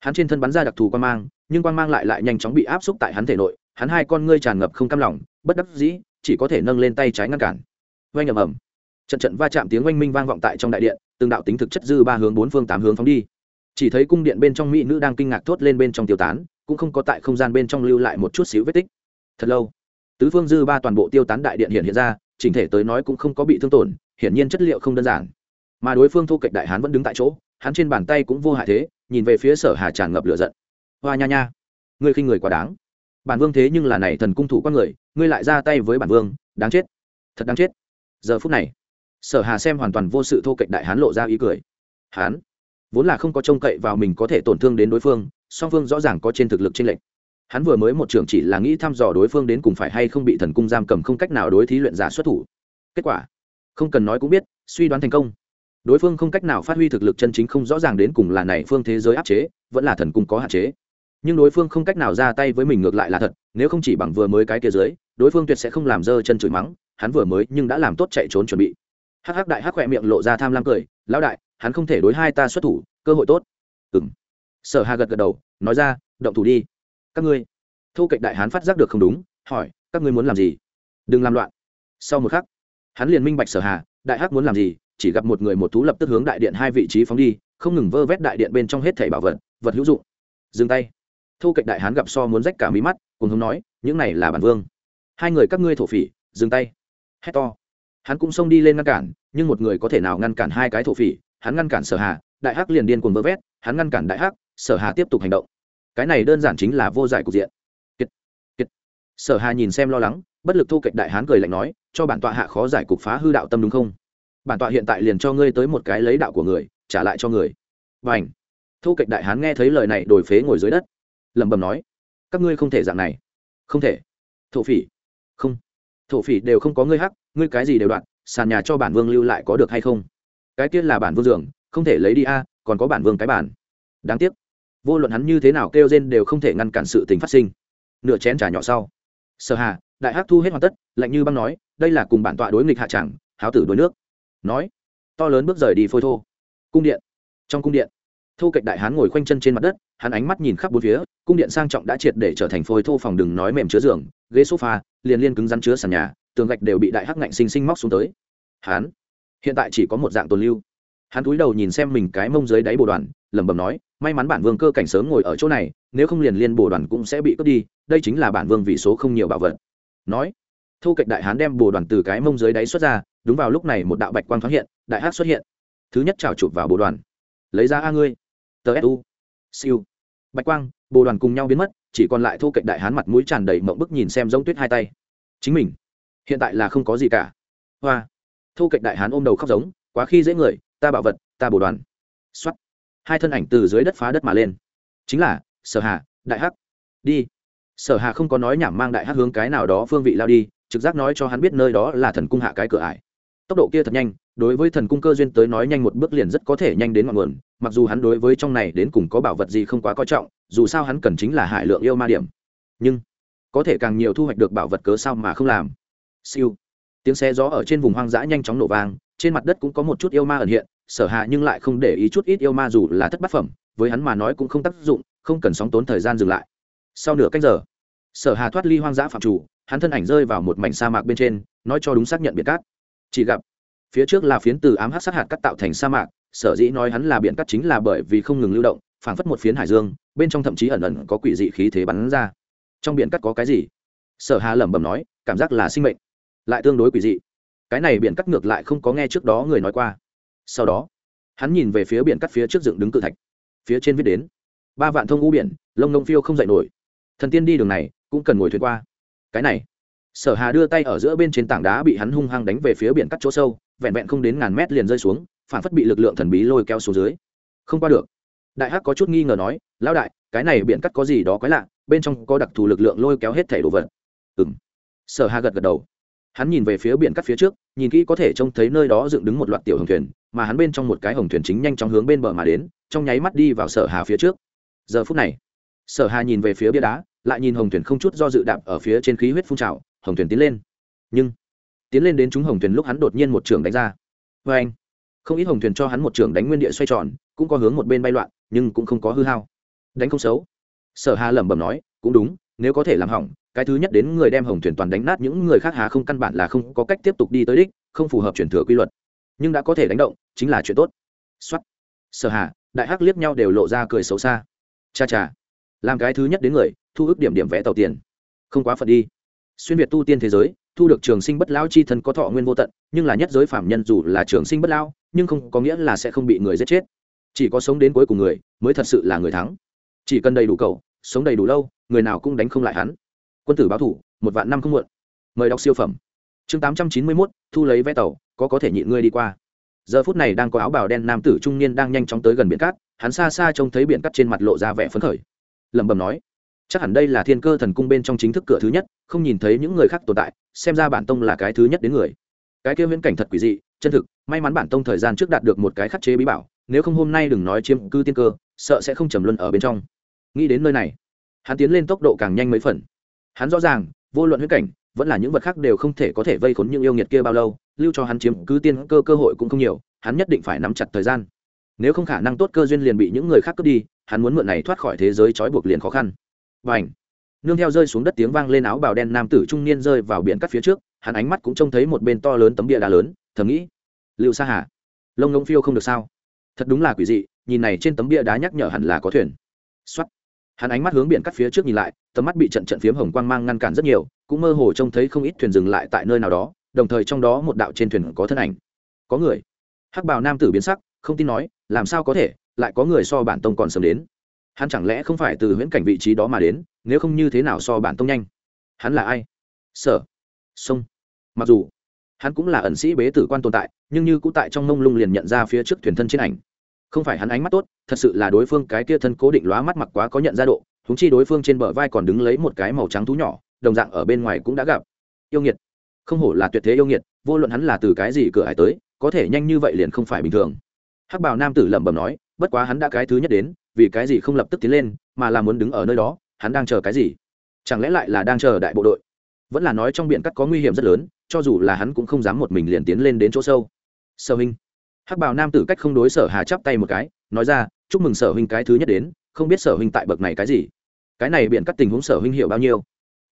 hắn trên thân bắn ra đặc thù quan mang, nhưng quan mang lại lại nhanh chóng bị áp xúc tại hắn thể nội, hắn hai con ngươi tràn ngập không cam lòng, bất đắc dĩ chỉ có thể nâng lên tay trái ngăn cản. Oanh ầm ầm. Trận trận va chạm tiếng oanh minh vang vọng tại trong đại điện, từng đạo tính thực chất dư ba hướng bốn phương tám hướng phóng đi. Chỉ thấy cung điện bên trong mỹ nữ đang kinh ngạc thốt lên bên trong tiêu tán, cũng không có tại không gian bên trong lưu lại một chút xíu vết tích. Thật lâu, tứ phương dư ba toàn bộ tiêu tán đại điện hiện hiện ra, chỉnh thể tới nói cũng không có bị thương tổn, hiển nhiên chất liệu không đơn giản. Mà đối phương thu kịch đại hán vẫn đứng tại chỗ, hắn trên bàn tay cũng vô hại thế, nhìn về phía sở hà tràn ngập lửa giận. Hoa nha nha, ngươi khinh người quá đáng bản vương thế nhưng là này thần cung thủ con người, ngươi lại ra tay với bản vương, đáng chết. Thật đáng chết. Giờ phút này, sở hà xem hoàn toàn vô sự thô kệch đại hán lộ ra ý cười. Hán, vốn là không có trông cậy vào mình có thể tổn thương đến đối phương, song phương rõ ràng có trên thực lực trên lệnh hắn vừa mới một trường chỉ là nghĩ thăm dò đối phương đến cùng phải hay không bị thần cung giam cầm không cách nào đối thí luyện giả xuất thủ. Kết quả, không cần nói cũng biết, suy đoán thành công. Đối phương không cách nào phát huy thực lực chân chính không rõ ràng đến cùng là này phương thế giới áp chế, vẫn là thần cung có hạn chế nhưng đối phương không cách nào ra tay với mình ngược lại là thật, nếu không chỉ bằng vừa mới cái kia dưới, đối phương tuyệt sẽ không làm dơ chân chửi mắng, hắn vừa mới nhưng đã làm tốt chạy trốn chuẩn bị. Hắc hắc đại hắc khỏe miệng lộ ra tham lam cười, lão đại, hắn không thể đối hai ta xuất thủ, cơ hội tốt. Ừ m sở hà gật gật đầu, nói ra, động thủ đi. Các ngươi. Thu kệch đại hán phát giác được không đúng, hỏi, các ngươi muốn làm gì? Đừng làm loạn. Sau một khắc, hắn liền minh bạch sở hà, đại hắc muốn làm gì, chỉ gặp một người một thú lập tức hướng đại điện hai vị trí phóng đi, không ngừng vơ vét đại điện bên trong hết thảy bảo vật vật hữu dụng. Dừng tay thu cạnh đại hán gặp so muốn rách cả mí mắt cùng hướng nói những này là bản vương. Hai người các ngươi thổ phỉ dừng tay. Hét to. Hắn cũng xông đi lên ngăn cản nhưng một người có thể nào ngăn cản hai cái thổ phỉ? Hắn ngăn cản sở hà đại hắc liền điên cuồng vơ vét hắn ngăn cản đại hắc sở hà tiếp tục hành động. Cái này đơn giản chính là vô giải cục diện. Kiệt, kiệt. sở hà nhìn xem lo lắng bất lực thu kệch đại hán cười lạnh nói cho bản tọa hạ khó giải cục phá hư đạo tâm đúng không? Bản tọa hiện tại liền cho ngươi tới một cái lấy đạo của người trả lại cho người. Và ảnh thu kệch đại hán nghe thấy lời này đổi phế ngồi dưới đất lẩm bẩm nói, các ngươi không thể dạng này. Không thể. Thổ phỉ. Không. Thổ phỉ đều không có ngươi hắc, ngươi cái gì đều đoạn, sàn nhà cho bản vương lưu lại có được hay không? Cái tiên là bản vương giường, không thể lấy đi a, còn có bản vương cái bản. Đáng tiếc. Vô luận hắn như thế nào kêu rên đều không thể ngăn cản sự tình phát sinh. Nửa chén trà nhỏ sau, sở hà, đại hắc thu hết hoàn tất, lạnh như băng nói, đây là cùng bản tọa đối nghịch hạ chẳng, háo tử đuối nước. Nói, to lớn bước rời đi phôi thô. Cung điện. Trong cung điện thu cạnh đại hán ngồi khoanh chân trên mặt đất, hắn ánh mắt nhìn khắp bốn phía, cung điện sang trọng đã triệt để trở thành phôi thô phòng đừng nói mềm chứa giường, ghế sofa, liền liên cứng rắn chứa sàn nhà, tường gạch đều bị đại hắc ngạnh sinh sinh móc xuống tới. Hắn, hiện tại chỉ có một dạng tồn lưu. Hắn cúi đầu nhìn xem mình cái mông dưới đáy bồ đoàn, lẩm bẩm nói, may mắn bản vương cơ cảnh sớm ngồi ở chỗ này, nếu không liền liên bồ đoàn cũng sẽ bị cướp đi, đây chính là bản vương vì số không nhiều bảo vật. Nói, thu cạnh đại hán đem bồ đoàn từ cái mông dưới đáy xuất ra, đúng vào lúc này một đạo bạch quang thoáng hiện, đại Hắc xuất hiện. Thứ nhất trào chụp vào bồ đoàn. Lấy ra a ngươi. TSU, siêu. Bạch quang bồ đoàn cùng nhau biến mất chỉ còn lại thu cạnh đại hán mặt mũi tràn đầy mộng bức nhìn xem giống tuyết hai tay. Chính mình hiện tại là không có gì cả. Hoa. Thu cạnh đại hán ôm đầu khóc giống quá khi dễ người ta bảo vật ta bồ đoàn. Xuất hai thân ảnh từ dưới đất phá đất mà lên. Chính là sở hà đại hắc. Đi. Sở hà không có nói nhảm mang đại hắc hướng cái nào đó phương vị lao đi trực giác nói cho hắn biết nơi đó là thần cung hạ cái cửa ải. Tốc độ kia thật nhanh đối với thần cung cơ duyên tới nói nhanh một bước liền rất có thể nhanh đến ngọn nguồn, mặc dù hắn đối với trong này đến cùng có bảo vật gì không quá coi trọng, dù sao hắn cần chính là hải lượng yêu ma điểm. Nhưng, có thể càng nhiều thu hoạch được bảo vật cớ sao mà không làm? Siêu. Tiếng xe gió ở trên vùng hoang dã nhanh chóng nổ vang, trên mặt đất cũng có một chút yêu ma ẩn hiện, sở hạ nhưng lại không để ý chút ít yêu ma dù là thất bát phẩm, với hắn mà nói cũng không tác dụng, không cần sóng tốn thời gian dừng lại. Sau nửa cách giờ, sở hà thoát ly hoang dã phạm chủ, hắn thân ảnh rơi vào một mảnh sa mạc bên trên, nói cho đúng xác nhận biệt cát. Chỉ gặp phía trước là phiến từ ám hát sát hạt cắt tạo thành sa mạc, sở dĩ nói hắn là biển cắt chính là bởi vì không ngừng lưu động, phảng phất một phiến hải dương, bên trong thậm chí ẩn ẩn có quỷ dị khí thế bắn ra. Trong biển cắt có cái gì? Sở hà lẩm bẩm nói, cảm giác là sinh mệnh, lại tương đối quỷ dị. Cái này biển cắt ngược lại không có nghe trước đó người nói qua. Sau đó, hắn nhìn về phía biển cắt phía trước dựng đứng cự thạch. Phía trên viết đến, ba vạn thông u biển, lông nông phiêu không dậy nổi. Thần tiên đi đường này, cũng cần ngồi thuyền qua. Cái này, sở hà đưa tay ở giữa bên trên tảng đá bị hắn hung hăng đánh về phía biển cắt chỗ sâu vẹn vẹn không đến ngàn mét liền rơi xuống, phản phất bị lực lượng thần bí lôi kéo xuống dưới. Không qua được. Đại hắc có chút nghi ngờ nói, lão đại, cái này biển cắt có gì đó quái lạ, bên trong có đặc thù lực lượng lôi kéo hết thảy đồ vật. Ừng sở hà gật gật đầu. Hắn nhìn về phía biển cắt phía trước, nhìn kỹ có thể trông thấy nơi đó dựng đứng một loạt tiểu hồng thuyền, mà hắn bên trong một cái hồng thuyền chính nhanh chóng hướng bên bờ mà đến, trong nháy mắt đi vào sở hà phía trước. Giờ phút này, sở hà nhìn về phía bia đá, lại nhìn hồng thuyền không chút do dự đạp ở phía trên khí huyết phun trào, hồng thuyền tiến lên. Nhưng tiến lên đến chúng hồng thuyền lúc hắn đột nhiên một trường đánh ra. Vê anh, không ít hồng thuyền cho hắn một trường đánh nguyên địa xoay tròn, cũng có hướng một bên bay loạn, nhưng cũng không có hư hao. Đánh không xấu. Sở hà lẩm bẩm nói, cũng đúng, nếu có thể làm hỏng, cái thứ nhất đến người đem hồng thuyền toàn đánh nát những người khác hà không căn bản là không có cách tiếp tục đi tới đích, không phù hợp chuyển thừa quy luật. Nhưng đã có thể đánh động, chính là chuyện tốt. Xuất sở hà, đại hắc liếc nhau đều lộ ra cười xấu xa. Cha cha, làm cái thứ nhất đến người, thu ước điểm điểm vẽ tàu tiền. Không quá phật đi xuyên việt tu tiên thế giới, thu được trường sinh bất lao chi thân có thọ nguyên vô tận, nhưng là nhất giới phạm nhân dù là trường sinh bất lao nhưng không có nghĩa là sẽ không bị người giết chết. Chỉ có sống đến cuối cùng người mới thật sự là người thắng. Chỉ cần đầy đủ cầu, sống đầy đủ lâu, người nào cũng đánh không lại hắn. Quân tử báo thủ, một vạn năm không muộn. Mời đọc siêu phẩm. Chương tám trăm chín mươi mốt, thu lấy vé tàu, có có thể nhịn ngươi đi qua. Giờ phút này đang có áo bào đen nam tử trung niên đang nhanh chóng tới gần biển cát, hắn xa xa trông thấy biển cát trên mặt lộ ra vẻ phấn khởi. Lẩm bẩm nói chắc hẳn đây là thiên cơ thần cung bên trong chính thức cửa thứ nhất, không nhìn thấy những người khác tồn tại, xem ra bản tông là cái thứ nhất đến người. Cái kia viễn cảnh thật quỷ dị, chân thực, may mắn bản tông thời gian trước đạt được một cái khắc chế bí bảo, nếu không hôm nay đừng nói chiếm cư tiên cơ, sợ sẽ không trầm luân ở bên trong. Nghĩ đến nơi này, hắn tiến lên tốc độ càng nhanh mấy phần. Hắn rõ ràng, vô luận huyết cảnh, vẫn là những vật khác đều không thể có thể vây khốn những yêu nghiệt kia bao lâu, lưu cho hắn chiếm cứ tiên cơ cơ hội cũng không nhiều, hắn nhất định phải nắm chặt thời gian. Nếu không khả năng tốt cơ duyên liền bị những người khác cướp đi, hắn muốn mượn này thoát khỏi thế giới trói buộc liền khó khăn vành nương theo rơi xuống đất tiếng vang lên áo bào đen nam tử trung niên rơi vào biển cắt phía trước, hắn ánh mắt cũng trông thấy một bên to lớn tấm bia đá lớn, thầm nghĩ liệu sa hà, lông ngông phiêu không được sao? Thật đúng là quỷ dị, nhìn này trên tấm bia đá nhắc nhở hẳn là có thuyền. Xuất hắn ánh mắt hướng biển cắt phía trước nhìn lại, tầm mắt bị trận trận phiếm hồng quang mang ngăn cản rất nhiều, cũng mơ hồ trông thấy không ít thuyền dừng lại tại nơi nào đó, đồng thời trong đó một đạo trên thuyền có thân ảnh. Có người. Hắc bào nam tử biến sắc, không tin nói, làm sao có thể? Lại có người so bản tông còn sớm đến hắn chẳng lẽ không phải từ huyễn cảnh vị trí đó mà đến, nếu không như thế nào so bản tông nhanh? Hắn là ai? Sở. Sông. Mặc dù, hắn cũng là ẩn sĩ bế tử quan tồn tại, nhưng như cũng tại trong mông lung liền nhận ra phía trước thuyền thân trên ảnh. Không phải hắn ánh mắt tốt, thật sự là đối phương cái kia thân cố định lóa mắt mặc quá có nhận ra độ húng chi đối phương trên bờ vai còn đứng lấy một cái màu trắng thú nhỏ, đồng dạng ở bên ngoài cũng đã gặp. Yêu nghiệt. Không hổ là tuyệt thế yêu nghiệt, vô luận hắn là từ cái gì cửa hải tới, có thể nhanh như vậy liền không phải bình thường. Hắc bảo nam tử lẩm bẩm nói bất quá hắn đã cái thứ nhất đến, vì cái gì không lập tức tiến lên, mà là muốn đứng ở nơi đó, hắn đang chờ cái gì? Chẳng lẽ lại là đang chờ đại bộ đội? Vẫn là nói trong biển cắt có nguy hiểm rất lớn, cho dù là hắn cũng không dám một mình liền tiến lên đến chỗ sâu. Sở huynh hắc bảo nam tử cách không đối sở hà chắp tay một cái, nói ra, chúc mừng sở huynh cái thứ nhất đến, không biết sở huynh tại bậc này cái gì? Cái này biển cắt tình huống sở huynh hiểu bao nhiêu?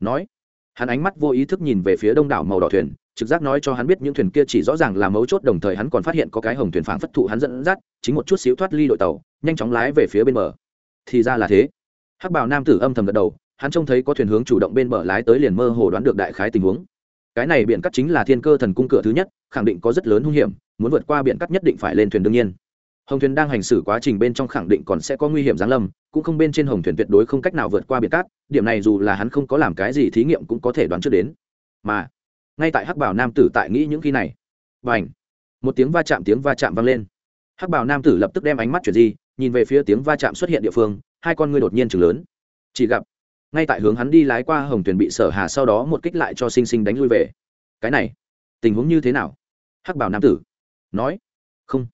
Nói. Hắn ánh mắt vô ý thức nhìn về phía đông đảo màu đỏ thuyền trực giác nói cho hắn biết những thuyền kia chỉ rõ ràng là mấu chốt, đồng thời hắn còn phát hiện có cái hồng thuyền phảng phất thụ hắn dẫn dắt, chính một chút xíu thoát ly đội tàu, nhanh chóng lái về phía bên bờ. Thì ra là thế. Hắc bảo nam tử âm thầm gật đầu, hắn trông thấy có thuyền hướng chủ động bên bờ lái tới liền mơ hồ đoán được đại khái tình huống. Cái này biển cắt chính là thiên cơ thần cung cửa thứ nhất, khẳng định có rất lớn hung hiểm, muốn vượt qua biển cắt nhất định phải lên thuyền đương nhiên. Hồng thuyền đang hành xử quá trình bên trong khẳng định còn sẽ có nguy hiểm giáng lâm, cũng không bên trên hồng thuyền tuyệt đối không cách nào vượt qua biển cát điểm này dù là hắn không có làm cái gì thí nghiệm cũng có thể đoán trước đến. Mà ngay tại hắc bảo nam tử tại nghĩ những khi này. Và ảnh một tiếng va chạm, tiếng va chạm vang lên. Hắc bảo nam tử lập tức đem ánh mắt chuyển di, nhìn về phía tiếng va chạm xuất hiện địa phương, hai con ngươi đột nhiên chừng lớn. Chỉ gặp, ngay tại hướng hắn đi lái qua hồng thuyền bị sở hà sau đó một kích lại cho sinh sinh đánh lui về. Cái này, tình huống như thế nào? Hắc bảo nam tử nói. Không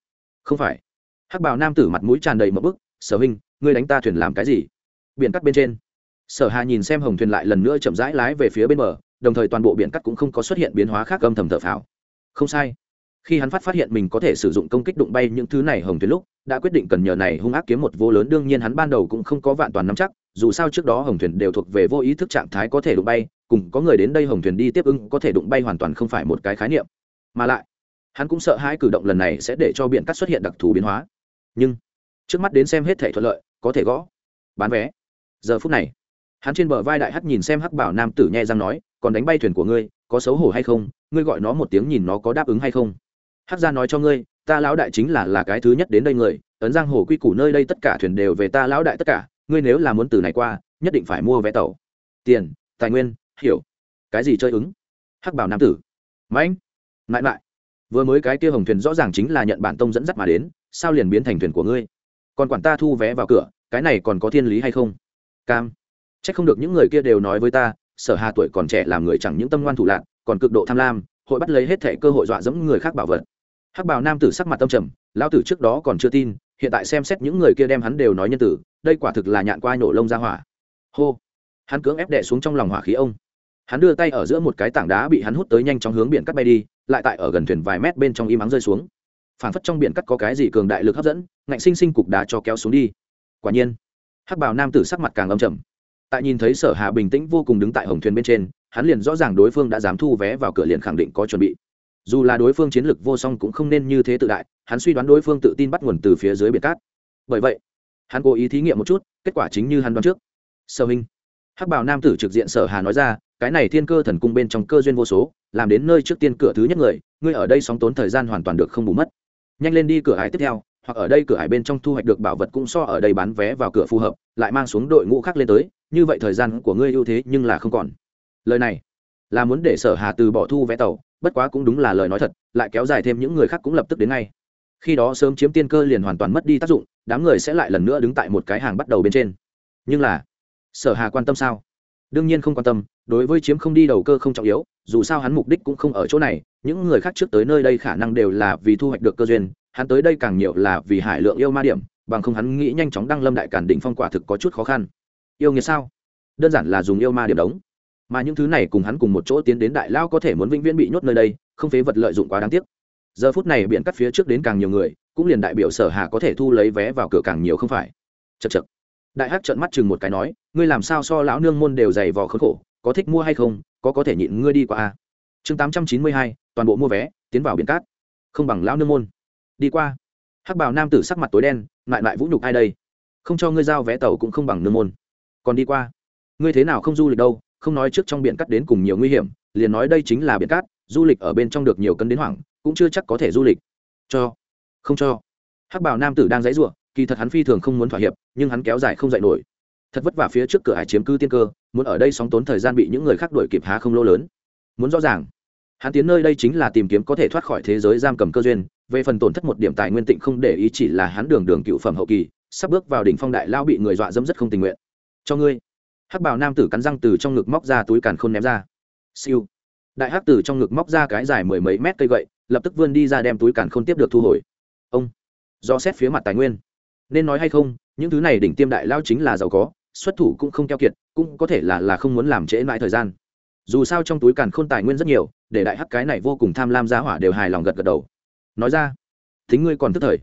không phải. Hắc bảo nam tử mặt mũi tràn đầy một bức. Sở huynh, ngươi đánh ta thuyền làm cái gì? Biển cắt bên trên. Sở hà nhìn xem hồng thuyền lại lần nữa chậm rãi lái về phía bên bờ đồng thời toàn bộ biển cắt cũng không có xuất hiện biến hóa khác âm thầm thở phào. Không sai. Khi hắn phát phát hiện mình có thể sử dụng công kích đụng bay những thứ này hồng thuyền lúc, đã quyết định cần nhờ này hung ác kiếm một vô lớn, đương nhiên hắn ban đầu cũng không có vạn toàn nắm chắc, dù sao trước đó hồng thuyền đều thuộc về vô ý thức trạng thái có thể đụng bay, cùng có người đến đây hồng thuyền đi tiếp ưng có thể đụng bay hoàn toàn không phải một cái khái niệm. Mà lại, hắn cũng sợ hai cử động lần này sẽ để cho biển cắt xuất hiện đặc thù biến hóa. Nhưng, trước mắt đến xem hết thể thuận lợi, có thể gõ, bán vé. Giờ phút này hắn trên bờ vai đại hắc nhìn xem hắc bảo nam tử nhẹ răng nói, còn đánh bay thuyền của ngươi, có xấu hổ hay không? Ngươi gọi nó một tiếng nhìn nó có đáp ứng hay không? Hắc gia nói cho ngươi, ta lão đại chính là là cái thứ nhất đến đây người, ấn giang hồ quy củ nơi đây tất cả thuyền đều về ta lão đại tất cả, ngươi nếu là muốn từ này qua, nhất định phải mua vé tàu. Tiền, tài nguyên, hiểu. Cái gì chơi ứng? Hắc bảo nam tử. Mãnh mãi mãi. Vừa mới cái kia hồng thuyền rõ ràng chính là nhận bản tông dẫn dắt mà đến, sao liền biến thành thuyền của ngươi? Còn quản ta thu vé vào cửa, cái này còn có thiên lý hay không? Cam c h ắ c không được những người kia đều nói với ta, sở hà tuổi còn trẻ làm người chẳng những tâm ngoan thủ lạc còn cực độ tham lam, hội bắt lấy hết thẻ cơ hội dọa dẫm người khác bảo vật. Hắc bào nam tử sắc mặt tâm trầm, lão tử trước đó còn chưa tin, hiện tại xem xét những người kia đem hắn đều nói nhân tử, đây quả thực là nhạn qua nổ lông ra hỏa. Hô! Hắn cưỡng ép đệ xuống trong lòng hỏa khí ông. Hắn đưa tay ở giữa một cái tảng đá bị hắn hút tới nhanh chóng hướng biển cắt bay đi, lại tại ở gần thuyền vài mét bên trong im ắng rơi xuống. Phản phất trong biển cắt có cái gì cường đại lực hấp dẫn, ngạnh sinh sinh cục đá cho kéo xuống đi. Quả nhiên, hắc bào nam tử sắc mặt càng âm trầm tại nhìn thấy sở hà bình tĩnh vô cùng đứng tại hồng thuyền bên trên, hắn liền rõ ràng đối phương đã dám thu vé vào cửa liền khẳng định có chuẩn bị. Dù là đối phương chiến lược vô song cũng không nên như thế tự đại, hắn suy đoán đối phương tự tin bắt nguồn từ phía dưới biển cát. Bởi vậy, hắn cố ý thí nghiệm một chút, kết quả chính như hắn đoán trước. Sở hình hắc bào nam tử trực diện sở hà nói ra, cái này thiên cơ thần cung bên trong cơ duyên vô số, làm đến nơi trước tiên cửa thứ nhất người, ngươi ở đây sóng tốn thời gian hoàn toàn được không bù mất. Nhanh lên đi cửa hải tiếp theo hoặc ở đây cửa hải bên trong thu hoạch được bảo vật cũng so ở đây bán vé vào cửa phù hợp, lại mang xuống đội ngũ khác lên tới, như vậy thời gian của ngươi ưu thế nhưng là không còn. Lời này là muốn để sở hà từ bỏ thu vé tàu, bất quá cũng đúng là lời nói thật, lại kéo dài thêm những người khác cũng lập tức đến ngay. Khi đó sớm chiếm tiên cơ liền hoàn toàn mất đi tác dụng, đám người sẽ lại lần nữa đứng tại một cái hàng bắt đầu bên trên. Nhưng là, sở hà quan tâm sao? Đương nhiên không quan tâm, đối với chiếm không đi đầu cơ không trọng yếu, dù sao hắn mục đích cũng không ở chỗ này, những người khác trước tới nơi đây khả năng đều là vì thu hoạch được cơ duyên hắn tới đây càng nhiều là vì hải lượng yêu ma điểm, bằng không hắn nghĩ nhanh chóng đăng lâm đại cản đỉnh phong quả thực có chút khó khăn. Yêu nghiệt sao? Đơn giản là dùng yêu ma điểm đống. Mà những thứ này cùng hắn cùng một chỗ tiến đến đại lao có thể muốn vĩnh viễn bị nhốt nơi đây, không phế vật lợi dụng quá đáng tiếc. Giờ phút này biện cắt phía trước đến càng nhiều người, cũng liền đại biểu sở hà có thể thu lấy vé vào cửa càng nhiều không phải. Chật chật đại hắc trợn mắt chừng một cái nói, ngươi làm sao so lão nương môn đều dày vò khốn khổ, có thích mua hay không, có có thể nhịn ngươi đi qua a. Chương tám trăm chín mươi hai, toàn bộ mua vé, tiến vào biển cát. Không bằng lão nương môn đi qua. Hắc bào nam tử sắc mặt tối đen lại lại vũ nhục ai đây? Không cho ngươi giao vé tàu cũng không bằng nương môn. Còn đi qua. Ngươi thế nào không du lịch đâu, không nói trước trong biển cát đến cùng nhiều nguy hiểm, liền nói đây chính là biển cát du lịch ở bên trong được nhiều cân đến hoảng, cũng chưa chắc có thể du lịch. Cho. Không cho. Hắc bảo nam tử đang dãy ruộng kỳ thật hắn phi thường không muốn thỏa hiệp, nhưng hắn kéo dài không dạy nổi. Thật vất vả phía trước cửa hải chiếm cư tiên cơ, muốn ở đây sóng tốn thời gian bị những người khác đuổi kịp há không lỗ lớn. Muốn rõ ràng, hắn tiến nơi đây chính là tìm kiếm có thể thoát khỏi thế giới giam cầm cơ duyên về phần tổn thất một điểm tài nguyên tịnh không để ý chỉ là hắn đường đường cựu phẩm hậu kỳ, sắp bước vào đỉnh phong đại lao bị người dọa dẫm rất không tình nguyện. Cho ngươi. Hắc bảo nam tử cắn răng từ trong ngực móc ra túi càn khôn ném ra. Siêu. Đại hắc tử trong ngực móc ra cái dài mười mấy mét cây gậy, lập tức vươn đi ra đem túi càn khôn tiếp được thu hồi. Ông. Do xét phía mặt tài nguyên. Nên nói hay không, những thứ này đỉnh tiêm đại lao chính là giàu có, xuất thủ cũng không keo kiệt, cũng có thể là là không muốn làm trễ mãi thời gian. Dù sao trong túi càn khôn tài nguyên rất nhiều, để đại hắc cái này vô cùng tham lam giá hỏa đều hài lòng gật gật đầu nói ra, thính ngươi còn tức thời.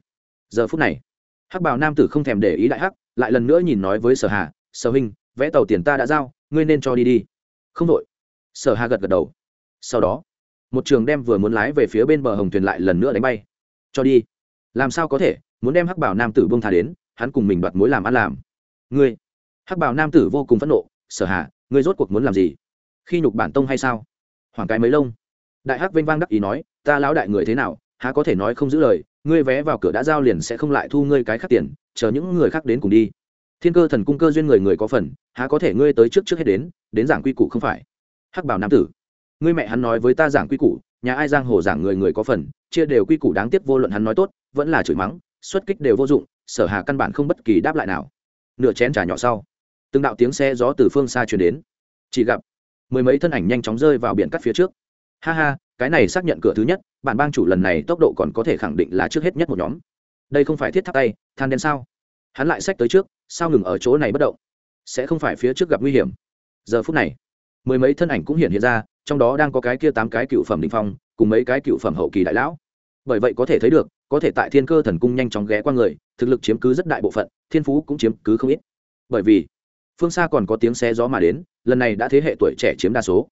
Giờ phút này, hắc bảo nam tử không thèm để ý đại hắc, lại lần nữa nhìn nói với sở hà, sở huynh vẽ tàu tiền ta đã giao, ngươi nên cho đi đi. Không đội. Sở hà gật gật đầu. Sau đó, một trường đem vừa muốn lái về phía bên bờ hồng thuyền lại lần nữa đánh bay. Cho đi. Làm sao có thể? Muốn đem hắc bảo nam tử buông thả đến, hắn cùng mình đoạt mối làm ăn làm. Ngươi? Hắc bảo nam tử vô cùng phẫn nộ. Sở hà, ngươi rốt cuộc muốn làm gì? Khi nhục bản tông hay sao? Hoàng cái mấy lông. Đại hắc vênh vang đắc ý nói, ta lão đại người thế nào há có thể nói không giữ lời, ngươi vé vào cửa đã giao liền sẽ không lại thu ngươi cái khác tiền, chờ những người khác đến cùng đi. Thiên cơ thần cung cơ duyên người người có phần, há có thể ngươi tới trước trước hết đến đến giảng quy củ không phải? Hắc bảo nam tử, ngươi mẹ hắn nói với ta giảng quy củ, nhà ai giang hồ giảng người người có phần, chia đều quy củ đáng tiếc vô luận hắn nói tốt, vẫn là chửi mắng, xuất kích đều vô dụng, sở hà căn bản không bất kỳ đáp lại nào. Nửa chén trà nhỏ sau, từng đạo tiếng xe gió từ phương xa truyền đến. Chỉ gặp mười mấy thân ảnh nhanh chóng rơi vào biển cắt phía trước. Ha ha cái này xác nhận cửa thứ nhất bản bang chủ lần này tốc độ còn có thể khẳng định là trước hết nhất một nhóm. Đây không phải thiết tháp tay, than đen sao? Hắn lại xách tới trước, sao ngừng ở chỗ này bất động? Sẽ không phải phía trước gặp nguy hiểm. Giờ phút này, mười mấy thân ảnh cũng hiện hiện ra, trong đó đang có cái kia tám cái cựu phẩm đình phong, cùng mấy cái cựu phẩm hậu kỳ đại lão. Bởi vậy có thể thấy được, có thể tại thiên cơ thần cung nhanh chóng ghé qua người, thực lực chiếm cứ rất đại bộ phận, thiên phú cũng chiếm cứ không ít. Bởi vì, phương xa còn có tiếng xe gió mà đến, lần này đã thế hệ tuổi trẻ chiếm đa số.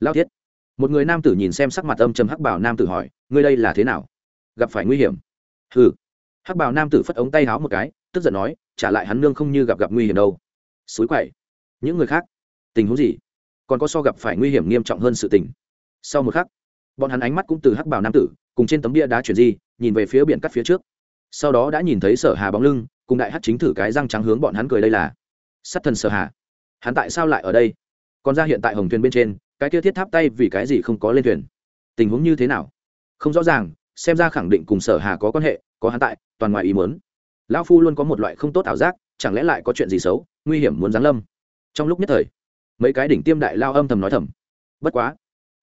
Lao thiết một người nam tử nhìn xem sắc mặt âm trầm hắc bảo nam tử hỏi, ngươi đây là thế nào? Gặp phải nguy hiểm? Hừ. Hắc bảo nam tử phất ống tay háo một cái, tức giận nói, trả lại hắn nương không như gặp gặp nguy hiểm đâu. Suối quậy. Những người khác? Tình huống gì? Còn có so gặp phải nguy hiểm nghiêm trọng hơn sự tình? Sau một khắc, bọn hắn ánh mắt cũng từ hắc bảo nam tử, cùng trên tấm bia đá chuyển di, nhìn về phía biển cắt phía trước. Sau đó đã nhìn thấy sở hà bóng lưng, cùng đại hắc chính thử cái răng trắng hướng bọn hắn cười đây là. Sát thần sở hà, hắn tại sao lại ở đây? Còn ra hiện tại hồng thuyền bên trên cái kia thiết tháp tay vì cái gì không có lên thuyền? Tình huống như thế nào? Không rõ ràng, xem ra khẳng định cùng sở hà có quan hệ, có hắn tại, toàn ngoài ý muốn. Lão phu luôn có một loại không tốt ảo giác, chẳng lẽ lại có chuyện gì xấu, nguy hiểm muốn giáng lâm? Trong lúc nhất thời, mấy cái đỉnh tiêm đại lao âm thầm nói thầm. Bất quá,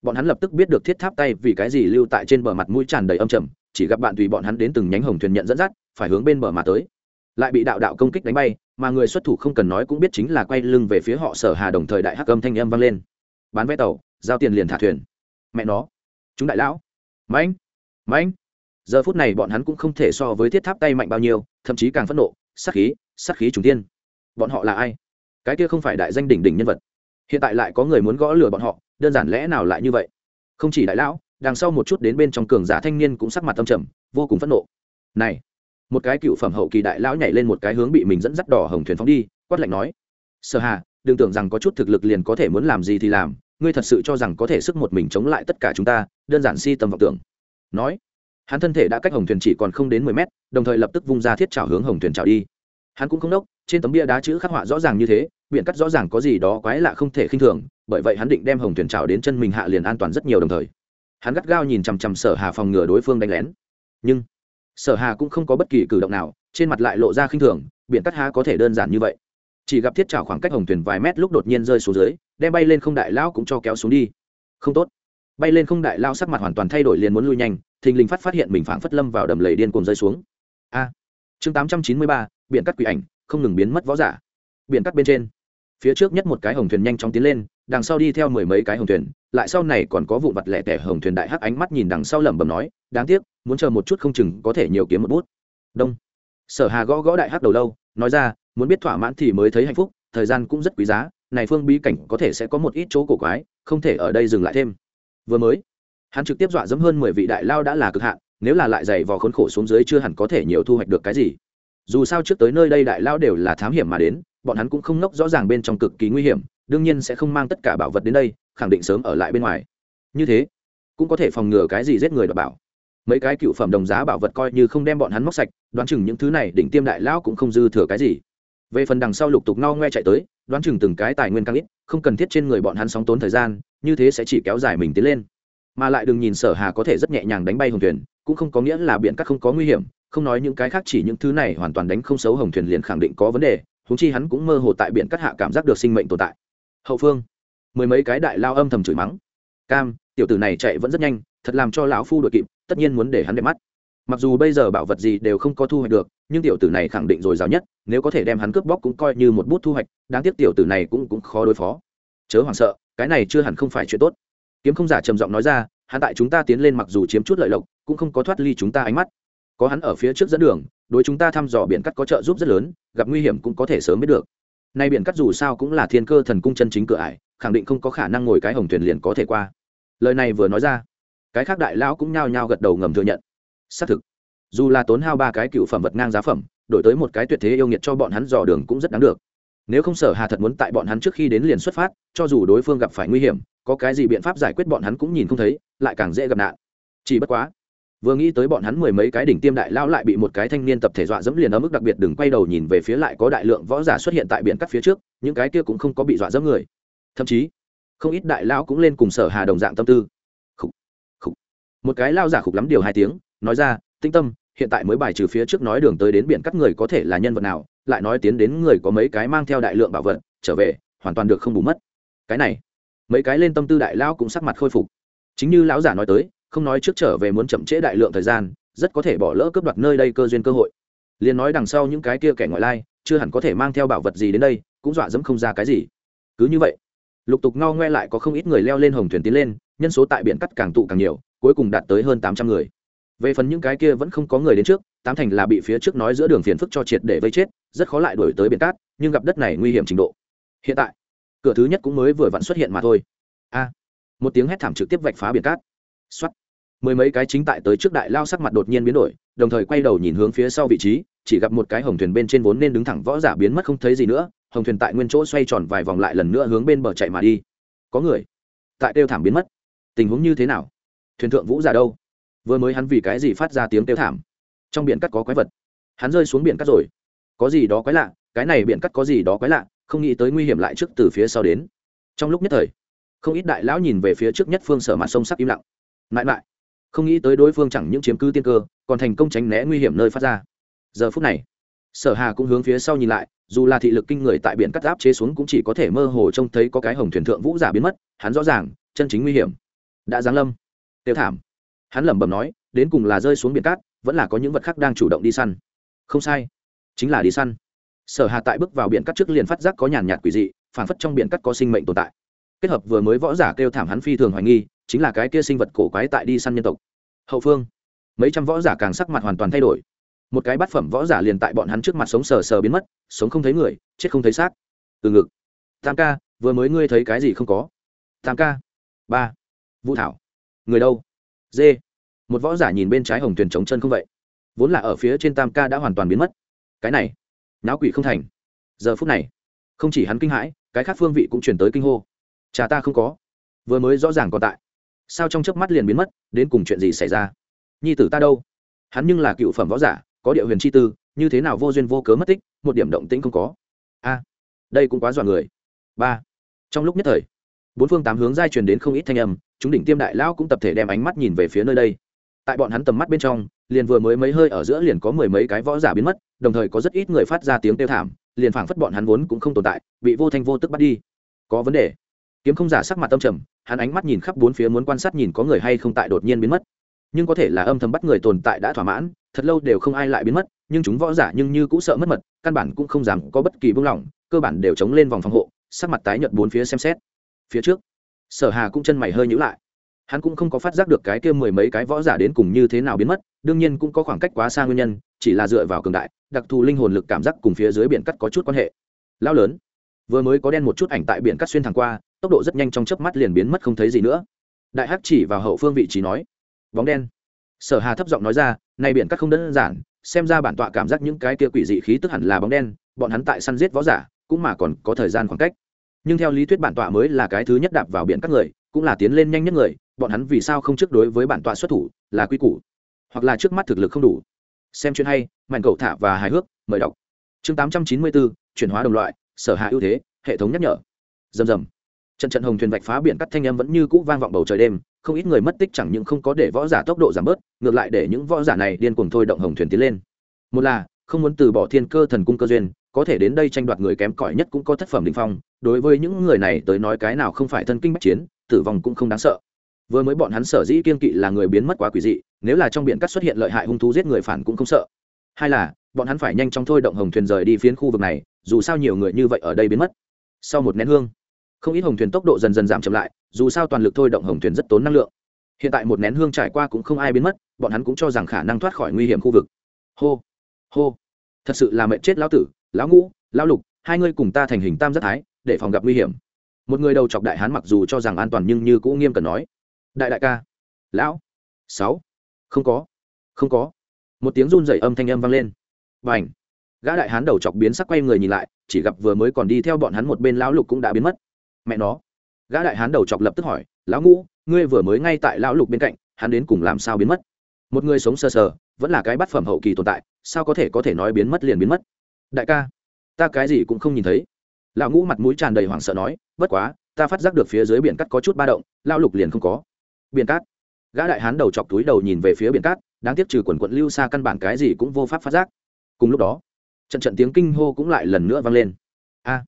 bọn hắn lập tức biết được thiết tháp tay vì cái gì lưu tại trên bờ mặt mũi tràn đầy âm trầm, chỉ gặp bạn tùy bọn hắn đến từng nhánh hồng thuyền nhận dẫn dắt, phải hướng bên bờ mà tới. Lại bị đạo đạo công kích đánh bay, mà người xuất thủ không cần nói cũng biết chính là quay lưng về phía họ sở hà đồng thời đại hắc âm thanh âm vang lên bán vé tàu, giao tiền liền thả thuyền. Mẹ nó. Chúng đại lão. Mãnh mãnh giờ phút này bọn hắn cũng không thể so với thiết tháp tay mạnh bao nhiêu, thậm chí càng phẫn nộ, sát khí sát khí trùng tiên bọn họ là ai? Cái kia không phải đại danh đỉnh đỉnh nhân vật. Hiện tại lại có người muốn gõ lừa bọn họ, đơn giản lẽ nào lại như vậy? Không chỉ đại lão, đằng sau một chút đến bên trong cường giả thanh niên cũng sắc mặt tâm trầm, vô cùng phẫn nộ. Này, một cái cựu phẩm hậu kỳ đại lão nhảy lên một cái hướng bị mình dẫn dắt đỏ hồng thuyền phóng đi, quát lạnh nói. Sở hà đừng tưởng rằng có chút thực lực liền có thể muốn làm gì thì làm, ngươi thật sự cho rằng có thể sức một mình chống lại tất cả chúng ta, đơn giản si tầm vọng tưởng. Nói, hắn thân thể đã cách hồng thuyền chỉ còn không đến mười mét, đồng thời lập tức vung ra thiết trào hướng hồng thuyền trào đi. Hắn cũng không đốc trên tấm bia đá chữ khắc họa rõ ràng như thế, biện cắt rõ ràng có gì đó quái lạ không thể khinh thường, bởi vậy hắn định đem hồng thuyền trào đến chân mình hạ liền an toàn rất nhiều đồng thời. Hắn gắt gao nhìn chằm chằm sở hà phòng ngừa đối phương đánh lén. Nhưng, sở hà cũng không có bất kỳ cử động nào, trên mặt lại lộ ra khinh thường, biện cắt há có thể đơn giản như vậy chỉ gặp thiết trào khoảng cách hồng thuyền vài mét lúc đột nhiên rơi xuống dưới, đem bay lên không đại lão cũng cho kéo xuống đi. Không tốt. Bay lên không đại lao sắc mặt hoàn toàn thay đổi liền muốn lui nhanh, thình lình phát phát hiện mình phảng phất lâm vào đầm lầy điên cuồng rơi xuống. A. Chương tám trăm chín mươi ba biện cắt quỷ ảnh, không ngừng biến mất võ giả. Biện cắt bên trên. Phía trước nhất một cái hồng thuyền nhanh chóng tiến lên, đằng sau đi theo mười mấy cái hồng thuyền, lại sau này còn có vụ vặt lẻ tẻ hồng thuyền đại hắc ánh mắt nhìn đằng sau lẩm bẩm nói, đáng tiếc, muốn chờ một chút không chừng có thể nhiều kiếm một bút. Đông. Sở hà gõ gõ đại hắc đầu lâu, nói ra muốn biết thỏa mãn thì mới thấy hạnh phúc, thời gian cũng rất quý giá, này phương bí cảnh có thể sẽ có một ít chỗ cổ quái, không thể ở đây dừng lại thêm. Vừa mới, hắn trực tiếp dọa dẫm hơn mười vị đại lao đã là cực hạn, nếu là lại dày vò khốn khổ xuống dưới chưa hẳn có thể nhiều thu hoạch được cái gì. Dù sao trước tới nơi đây đại lao đều là thám hiểm mà đến, bọn hắn cũng không nốc rõ ràng bên trong cực kỳ nguy hiểm, đương nhiên sẽ không mang tất cả bảo vật đến đây, khẳng định sớm ở lại bên ngoài. Như thế, cũng có thể phòng ngừa cái gì giết người đ bảo. Mấy cái cựu phẩm đồng giá bảo vật coi như không đem bọn hắn móc sạch, đoán chừng những thứ này đỉnh tiêm đại lão cũng không dư thừa cái gì về phần đằng sau lục tục no ngoe chạy tới, đoán chừng từng cái tài nguyên càng ít, không cần thiết trên người bọn hắn sóng tốn thời gian, như thế sẽ chỉ kéo dài mình tiến lên. Mà lại đừng nhìn sở hà có thể rất nhẹ nhàng đánh bay hồng thuyền, cũng không có nghĩa là biển các không có nguy hiểm, không nói những cái khác chỉ những thứ này hoàn toàn đánh không xấu hồng thuyền liền khẳng định có vấn đề húng chi hắn cũng mơ hồ tại biển cắt hạ cảm giác được sinh mệnh tồn tại. Hậu phương, mười mấy cái đại lao âm thầm chửi mắng. Cam, tiểu tử này chạy vẫn rất nhanh, thật làm cho lão phu đội kịp, tất nhiên muốn để hắn đẹp mắt. Mặc dù bây giờ bảo vật gì đều không có thu hoạch được nhưng tiểu tử này khẳng định rồi rào nhất, nếu có thể đem hắn cướp bóc cũng coi như một bút thu hoạch, đáng tiếc tiểu tử này cũng cũng khó đối phó. Chớ hoảng sợ, cái này chưa hẳn không phải chuyện tốt. Kiếm không giả trầm giọng nói ra, hắn tại chúng ta tiến lên mặc dù chiếm chút lợi lộc, cũng không có thoát ly chúng ta ánh mắt. Có hắn ở phía trước dẫn đường, đối chúng ta thăm dò biển cắt có trợ giúp rất lớn, gặp nguy hiểm cũng có thể sớm biết được. Nay biển cắt dù sao cũng là thiên cơ thần cung chân chính cửa ải, khẳng định không có khả năng ngồi cái hồng thuyền liền có thể qua. Lời này vừa nói ra, cái khác đại lão cũng nhao nhao gật đầu ngầm thừa nhận. Xác thực dù là tốn hao ba cái cựu phẩm vật ngang giá phẩm đổi tới một cái tuyệt thế yêu nghiệt cho bọn hắn dò đường cũng rất đáng được. Nếu không sở hà thật muốn tại bọn hắn trước khi đến liền xuất phát cho dù đối phương gặp phải nguy hiểm có cái gì biện pháp giải quyết bọn hắn cũng nhìn không thấy lại càng dễ gặp nạn. Chỉ bất quá vừa nghĩ tới bọn hắn mười mấy cái đỉnh tiêm đại lao lại bị một cái thanh niên tập thể dọa dẫm liền ở mức đặc biệt đừng quay đầu nhìn về phía lại có đại lượng võ giả xuất hiện tại biển cắt phía trước những cái kia cũng không có bị dọa dẫm người. Thậm chí không ít đại lao cũng lên cùng sở hà đồng dạng tâm tư. Khủ, khủ. một cái lao giả khục lắm điều hai tiếng nói ra tinh tâm, hiện tại mới bài trừ phía trước nói đường tới đến biển cắt người có thể là nhân vật nào, lại nói tiến đến người có mấy cái mang theo đại lượng bảo vật, trở về, hoàn toàn được không bù mất. Cái này, mấy cái lên tâm tư đại lão cũng sắc mặt khôi phục. Chính như lão giả nói tới, không nói trước trở về muốn chậm trễ đại lượng thời gian, rất có thể bỏ lỡ cướp đoạt nơi đây cơ duyên cơ hội. Liền nói đằng sau những cái kia kẻ ngoại lai, chưa hẳn có thể mang theo bảo vật gì đến đây, cũng dọa dẫm không ra cái gì. Cứ như vậy, lục tục ngao ngoe lại có không ít người leo lên hồng thuyền tiến lên, nhân số tại biển cắt càng tụ càng nhiều, cuối cùng đạt tới hơn tám trăm người về phần những cái kia vẫn không có người đến trước, tám thành là bị phía trước nói giữa đường phiền phức cho triệt để vây chết, rất khó lại đổi tới biển cát, nhưng gặp đất này nguy hiểm trình độ. Hiện tại, cửa thứ nhất cũng mới vừa vặn xuất hiện mà thôi. A, một tiếng hét thảm trực tiếp vạch phá biển cát. Xuất mười mấy cái chính tại tới trước đại lao sắc mặt đột nhiên biến đổi, đồng thời quay đầu nhìn hướng phía sau vị trí, chỉ gặp một cái hồng thuyền bên trên vốn nên đứng thẳng võ giả biến mất không thấy gì nữa, hồng thuyền tại nguyên chỗ xoay tròn vài vòng lại lần nữa hướng bên bờ chạy mà đi. Có người tại kêu thảm biến mất. Tình huống như thế nào? Thuyền thượng vũ giả đâu? Vừa mới hắn vì cái gì phát ra tiếng kêu thảm. Trong biển cắt có quái vật. Hắn rơi xuống biển cắt rồi. Có gì đó quái lạ, cái này biển cắt có gì đó quái lạ, không nghĩ tới nguy hiểm lại trước từ phía sau đến. Trong lúc nhất thời, không ít đại lão nhìn về phía trước nhất phương sở mặt sông sắc im lặng. Mãi mãi, không nghĩ tới đối phương chẳng những chiếm cứ tiên cơ, còn thành công tránh né nguy hiểm nơi phát ra. Giờ phút này, sở hà cũng hướng phía sau nhìn lại, dù là thị lực kinh người tại biển cắt áp chế xuống cũng chỉ có thể mơ hồ trông thấy có cái hồng thuyền thượng vũ giả biến mất, hắn rõ ràng, chân chính nguy hiểm. Đã giáng lâm. Tiêu thảm hắn lẩm bẩm nói, đến cùng là rơi xuống biển cát, vẫn là có những vật khác đang chủ động đi săn. Không sai, chính là đi săn. Sở hà tại bước vào biển cắt trước liền phát giác có nhàn nhạt quỷ dị phản phất trong biển cắt có sinh mệnh tồn tại. Kết hợp vừa mới võ giả kêu thảm hắn phi thường hoài nghi, chính là cái kia sinh vật cổ quái tại đi săn nhân tộc. Hậu phương, mấy trăm võ giả càng sắc mặt hoàn toàn thay đổi. Một cái bát phẩm võ giả liền tại bọn hắn trước mặt sống sờ sờ biến mất, sống không thấy người, chết không thấy xác. Từ ngực. Tam ca, vừa mới ngươi thấy cái gì không có? Tam ca. Ba. Vũ thảo. Người đâu? Dê một võ giả nhìn bên trái hồng tuyền trống chân không vậy? Vốn là ở phía trên tam ca đã hoàn toàn biến mất. Cái này, náo quỷ không thành. Giờ phút này, không chỉ hắn kinh hãi, cái khác phương vị cũng chuyển tới kinh hô. Cha ta không có. Vừa mới rõ ràng còn tại. Sao trong chớp mắt liền biến mất, đến cùng chuyện gì xảy ra? Nhi tử ta đâu? Hắn nhưng là cựu phẩm võ giả, có địa huyền chi tư, như thế nào vô duyên vô cớ mất tích, một điểm động tĩnh không có. A, đây cũng quá dọa người. Ba, trong lúc nhất thời bốn phương tám hướng giai truyền đến không ít thanh âm, chúng đỉnh tiêm đại lão cũng tập thể đem ánh mắt nhìn về phía nơi đây. Tại bọn hắn tầm mắt bên trong, liền vừa mới mấy hơi ở giữa liền có mười mấy cái võ giả biến mất, đồng thời có rất ít người phát ra tiếng kêu thảm, liền phảng phất bọn hắn vốn cũng không tồn tại, bị vô thanh vô tức bắt đi. Có vấn đề. Kiếm không giả sắc mặt tâm trầm, hắn ánh mắt nhìn khắp bốn phía muốn quan sát nhìn có người hay không tại đột nhiên biến mất. Nhưng có thể là âm thầm bắt người tồn tại đã thỏa mãn, thật lâu đều không ai lại biến mất, nhưng chúng võ giả nhưng như cũng sợ mất mật, căn bản cũng không dám có bất kỳ buông lỏng, cơ bản đều chống lên vòng phòng hộ, sắc mặt tái nhợt bốn phía xem xét phía trước. Sở hà cũng chân mày hơi nhữ lại. Hắn cũng không có phát giác được cái kia mười mấy cái võ giả đến cùng như thế nào biến mất, đương nhiên cũng có khoảng cách quá xa nguyên nhân, chỉ là dựa vào cường đại, đặc thù linh hồn lực cảm giác cùng phía dưới biển cắt có chút quan hệ. Lao lớn, vừa mới có đen một chút ảnh tại biển cắt xuyên thẳng qua, tốc độ rất nhanh trong chớp mắt liền biến mất không thấy gì nữa. Đại hắc chỉ vào hậu phương vị trí nói, bóng đen. Sở hà thấp giọng nói ra, này biển cắt không đơn giản, xem ra bản tọa cảm giác những cái kia quỷ dị khí tức hẳn là bóng đen, bọn hắn tại săn giết võ giả, cũng mà còn có thời gian khoảng cách nhưng theo lý thuyết bản tọa mới là cái thứ nhất đạp vào biển các người, cũng là tiến lên nhanh nhất người, bọn hắn vì sao không trước đối với bản tọa xuất thủ, là quy củ, hoặc là trước mắt thực lực không đủ. Xem chuyện hay, mạnh cầu thả và hài hước, mời đọc. Chương tám trăm chín mươi bốn chuyển hóa đồng loại, sở hạ ưu thế, hệ thống nhắc nhở. Rầm rầm. Trận trận hồng thuyền vạch phá biển cắt thanh âm vẫn như cũ vang vọng bầu trời đêm, không ít người mất tích chẳng những không có để võ giả tốc độ giảm bớt, ngược lại để những võ giả này điên cuồng thôi động hồng thuyền tiến lên. Một là, không muốn từ bỏ thiên cơ thần cung cơ duyên có thể đến đây tranh đoạt người kém cỏi nhất cũng có thất phẩm đình phong, đối với những người này tới nói cái nào không phải thân kinh bách chiến, tử vong cũng không đáng sợ. Vừa mới bọn hắn sở dĩ kiên kỵ là người biến mất quá quỷ dị, nếu là trong biển cắt xuất hiện lợi hại hung thú giết người phản cũng không sợ. Hai là, bọn hắn phải nhanh chóng thôi động hồng thuyền rời đi phiến khu vực này, dù sao nhiều người như vậy ở đây biến mất. Sau một nén hương, không ít hồng thuyền tốc độ dần dần giảm chậm lại, dù sao toàn lực thôi động hồng thuyền rất tốn năng lượng. Hiện tại một nén hương trải qua cũng không ai biến mất, bọn hắn cũng cho rằng khả năng thoát khỏi nguy hiểm khu vực. Hô hô, thật sự là mệnh chết lão tử lão ngũ, lão lục, hai ngươi cùng ta thành hình tam giác thái, để phòng gặp nguy hiểm. Một người đầu chọc đại hán mặc dù cho rằng an toàn nhưng như cũng nghiêm cần nói. Đại đại ca. Lão. Sáu. Không có. Không có. Một tiếng run dày âm thanh âm vang lên. Và ảnh gã đại hán đầu chọc biến sắc quay người nhìn lại, chỉ gặp vừa mới còn đi theo bọn hắn một bên lão lục cũng đã biến mất. Mẹ nó. Gã đại hán đầu chọc lập tức hỏi, lão ngũ, ngươi vừa mới ngay tại lão lục bên cạnh, hắn đến cùng làm sao biến mất? Một người sống sờ sờ, vẫn là cái bát phẩm hậu kỳ tồn tại, sao có thể có thể nói biến mất liền biến mất? Đại ca, ta cái gì cũng không nhìn thấy. Lão ngũ mặt mũi tràn đầy hoảng sợ nói, bất quá, ta phát giác được phía dưới biển cắt có chút ba động, lão lục liền không có. Biển cát. Gã đại hán đầu chọc túi đầu nhìn về phía biển cát, đáng tiếc trừ quần quận lưu xa căn bản cái gì cũng vô pháp phát giác. Cùng lúc đó, trận trận tiếng kinh hô cũng lại lần nữa vang lên. A,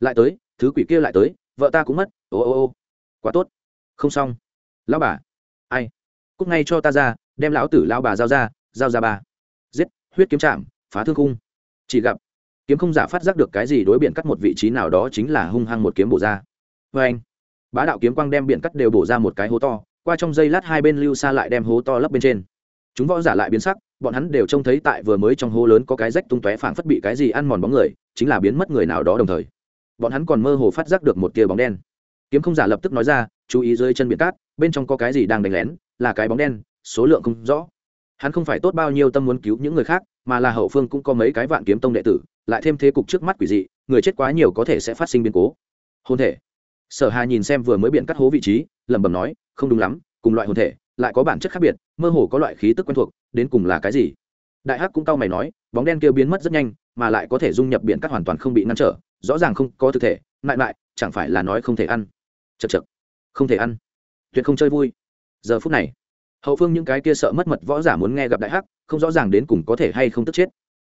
lại tới, thứ quỷ kia lại tới, vợ ta cũng mất, ô ô ô. Quá tốt. Không xong. Lão bà. Ai? Cúc ngay cho ta ra, đem lão tử lão bà giao ra giao ra bà giết, huyết kiếm chạm, phá thương cung chỉ gặp kiếm không giả phát giác được cái gì đối biện cắt một vị trí nào đó chính là hung hăng một kiếm bổ ra. Vê anh, bá đạo kiếm quang đem biện cắt đều bổ ra một cái hố to, qua trong giây lát hai bên lưu xa lại đem hố to lấp bên trên. Chúng võ giả lại biến sắc, bọn hắn đều trông thấy tại vừa mới trong hố lớn có cái rách tung tóe phảng phất bị cái gì ăn mòn bóng người, chính là biến mất người nào đó đồng thời. Bọn hắn còn mơ hồ phát giác được một tia bóng đen. Kiếm không giả lập tức nói ra, chú ý dưới chân biển cát, bên trong có cái gì đang đánh lén, là cái bóng đen, số lượng không rõ. Hắn không phải tốt bao nhiêu tâm muốn cứu những người khác, mà là hậu phương cũng có mấy cái vạn kiếm tông đệ tử lại thêm thế cục trước mắt quỷ dị, người chết quá nhiều có thể sẽ phát sinh biến cố. Hôn thể. Sở hà nhìn xem vừa mới biện cắt hố vị trí, lẩm bẩm nói, không đúng lắm, cùng loại hồn thể, lại có bản chất khác biệt, mơ hồ có loại khí tức quen thuộc, đến cùng là cái gì? Đại hắc cũng cau mày nói, bóng đen kia biến mất rất nhanh, mà lại có thể dung nhập biển cắt hoàn toàn không bị ngăn trở, rõ ràng không có thực thể, lại lại, chẳng phải là nói không thể ăn. Chật chật không thể ăn. Tuyệt không chơi vui. Giờ phút này, hậu phương những cái kia sợ mất mật võ giả muốn nghe gặp đại hắc, không rõ ràng đến cùng có thể hay không tức chết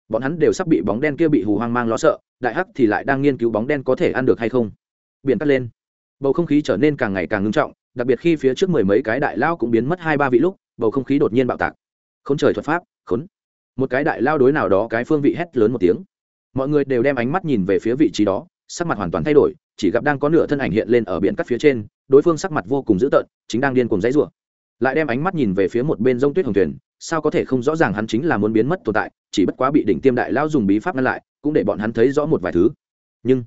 bọn hắn đều sắp bị bóng đen kia bị hù hoang mang lo sợ, đại hắc thì lại đang nghiên cứu bóng đen có thể ăn được hay không. Biển cắt lên. Bầu không khí trở nên càng ngày càng ngưng trọng, đặc biệt khi phía trước mười mấy cái đại lao cũng biến mất hai ba vị lúc, bầu không khí đột nhiên bạo tạc. Khốn trời thuật pháp, khốn. Một cái đại lao đối nào đó cái phương vị hét lớn một tiếng. Mọi người đều đem ánh mắt nhìn về phía vị trí đó, sắc mặt hoàn toàn thay đổi, chỉ gặp đang có nửa thân ảnh hiện lên ở biển cắt phía trên, đối phương sắc mặt vô cùng dữ tợn, chính đang điên cùng dãy rủa. Lại đem ánh mắt nhìn về phía một bên rông tuyết hồng thuyền sao có thể không rõ ràng hắn chính là muốn biến mất tồn tại, chỉ bất quá bị đỉnh tiêm đại lao dùng bí pháp ngăn lại, cũng để bọn hắn thấy rõ một vài thứ. Nhưng,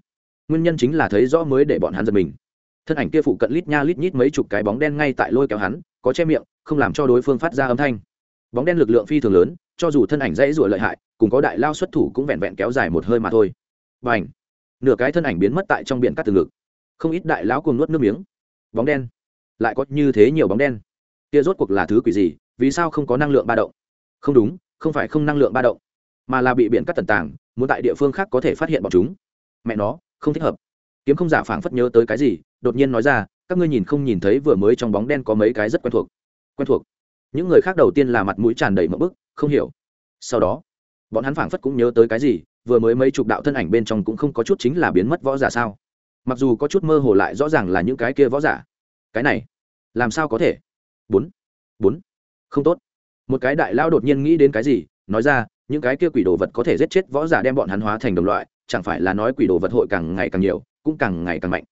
nguyên nhân chính là thấy rõ mới để bọn hắn giật mình. Thân ảnh kia phụ cận lít nha lít nhít mấy chục cái bóng đen ngay tại lôi kéo hắn, có che miệng, không làm cho đối phương phát ra âm thanh. Bóng đen lực lượng phi thường lớn, cho dù thân ảnh dãy rủa lợi hại, cùng có đại lao xuất thủ cũng vẹn vẹn kéo dài một hơi mà thôi. Và ảnh nửa cái thân ảnh biến mất tại trong biển cắt từ ngực. Không ít đại lão cùng nuốt nước miếng. Bóng đen. Lại có như thế nhiều bóng đen. Kia rốt cuộc là thứ quỷ gì? Vì sao không có năng lượng ba động? Không đúng, không phải không năng lượng ba động, mà là bị biển cắt tần tàng, muốn tại địa phương khác có thể phát hiện bọn chúng. Mẹ nó, không thích hợp. Kiếm không giả phảng phất nhớ tới cái gì, đột nhiên nói ra, các ngươi nhìn không nhìn thấy vừa mới trong bóng đen có mấy cái rất quen thuộc? Quen thuộc. Những người khác đầu tiên là mặt mũi tràn đầy mỡ bức, không hiểu. Sau đó, bọn hắn phảng phất cũng nhớ tới cái gì, vừa mới mấy chục đạo thân ảnh bên trong cũng không có chút chính là biến mất võ giả sao? Mặc dù có chút mơ hồ lại rõ ràng là những cái kia võ giả. Cái này, làm sao có thể? Bốn. Bốn không tốt. Một cái đại lao đột nhiên nghĩ đến cái gì, nói ra, những cái kia quỷ đồ vật có thể giết chết võ giả đem bọn hắn hóa thành đồng loại, chẳng phải là nói quỷ đồ vật hội càng ngày càng nhiều, cũng càng ngày càng mạnh.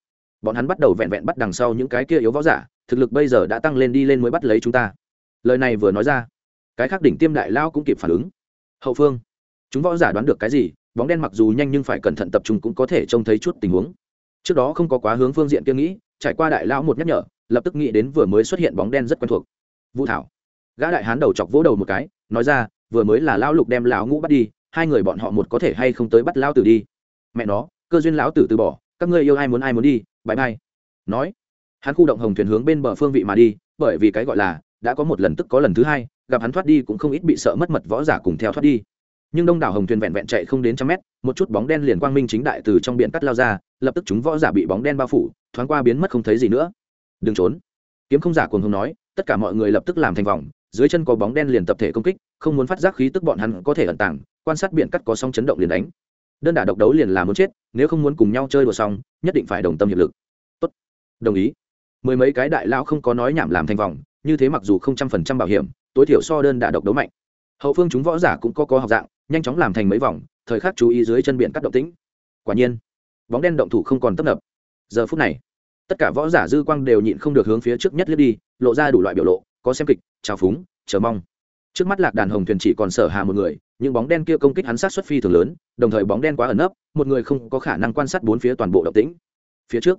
Bọn hắn bắt đầu vẹn vẹn bắt đằng sau những cái kia yếu võ giả, thực lực bây giờ đã tăng lên đi lên mới bắt lấy chúng ta. Lời này vừa nói ra, cái khác đỉnh tiêm đại lao cũng kịp phản ứng. Hậu phương, chúng võ giả đoán được cái gì, bóng đen mặc dù nhanh nhưng phải cẩn thận tập trung cũng có thể trông thấy chút tình huống. Trước đó không có quá hướng phương diện kia nghĩ, trải qua đại lão một nhắc nhở, lập tức nghĩ đến vừa mới xuất hiện bóng đen rất quen thuộc. Vũ thảo gã đại hán đầu chọc vỗ đầu một cái, nói ra, vừa mới là lão lục đem lão ngũ bắt đi, hai người bọn họ một có thể hay không tới bắt lão tử đi. Mẹ nó, cơ duyên lão tử từ bỏ, các ngươi yêu ai muốn ai muốn đi bãi bay nói, hắn khu động hồng thuyền hướng bên bờ phương vị mà đi, bởi vì cái gọi là, đã có một lần tức có lần thứ hai, gặp hắn thoát đi cũng không ít bị sợ mất mật võ giả cùng theo thoát đi. Nhưng đông đảo hồng thuyền vẹn vẹn chạy không đến trăm mét, một chút bóng đen liền quang minh chính đại từ trong biển cắt lao ra, lập tức chúng võ giả bị bóng đen bao phủ, thoáng qua biến mất không thấy gì nữa. Đừng trốn. Kiếm không giả cuồng hùng nói, tất cả mọi người lập tức làm thành vòng dưới chân có bóng đen liền tập thể công kích, không muốn phát giác khí tức bọn hắn có thể ẩn tàng, quan sát biển cắt có sóng chấn động liền đánh. Đơn đả độc đấu liền là muốn chết, nếu không muốn cùng nhau chơi đùa xong, nhất định phải đồng tâm hiệp lực. Tốt. Đồng ý. Mười mấy cái đại lao không có nói nhảm làm thành vòng, như thế mặc dù không trăm phần trăm bảo hiểm, tối thiểu so đơn đả độc đấu mạnh. Hậu phương chúng võ giả cũng có có học dạng, nhanh chóng làm thành mấy vòng, thời khắc chú ý dưới chân biển cắt động tĩnh. Quả nhiên, bóng đen động thủ không còn tấp nập. Giờ phút này, tất cả võ giả dư quang đều nhịn không được hướng phía trước nhất liếc đi, lộ ra đủ loại biểu lộ có xem kịch, trào phúng, chờ mong. Trước mắt lạc đàn hồng thuyền chỉ còn sở hà một người nhưng bóng đen kia công kích hắn sát xuất phi thường lớn, đồng thời bóng đen quá ẩn nấp, một người không có khả năng quan sát bốn phía toàn bộ động tĩnh. Phía trước,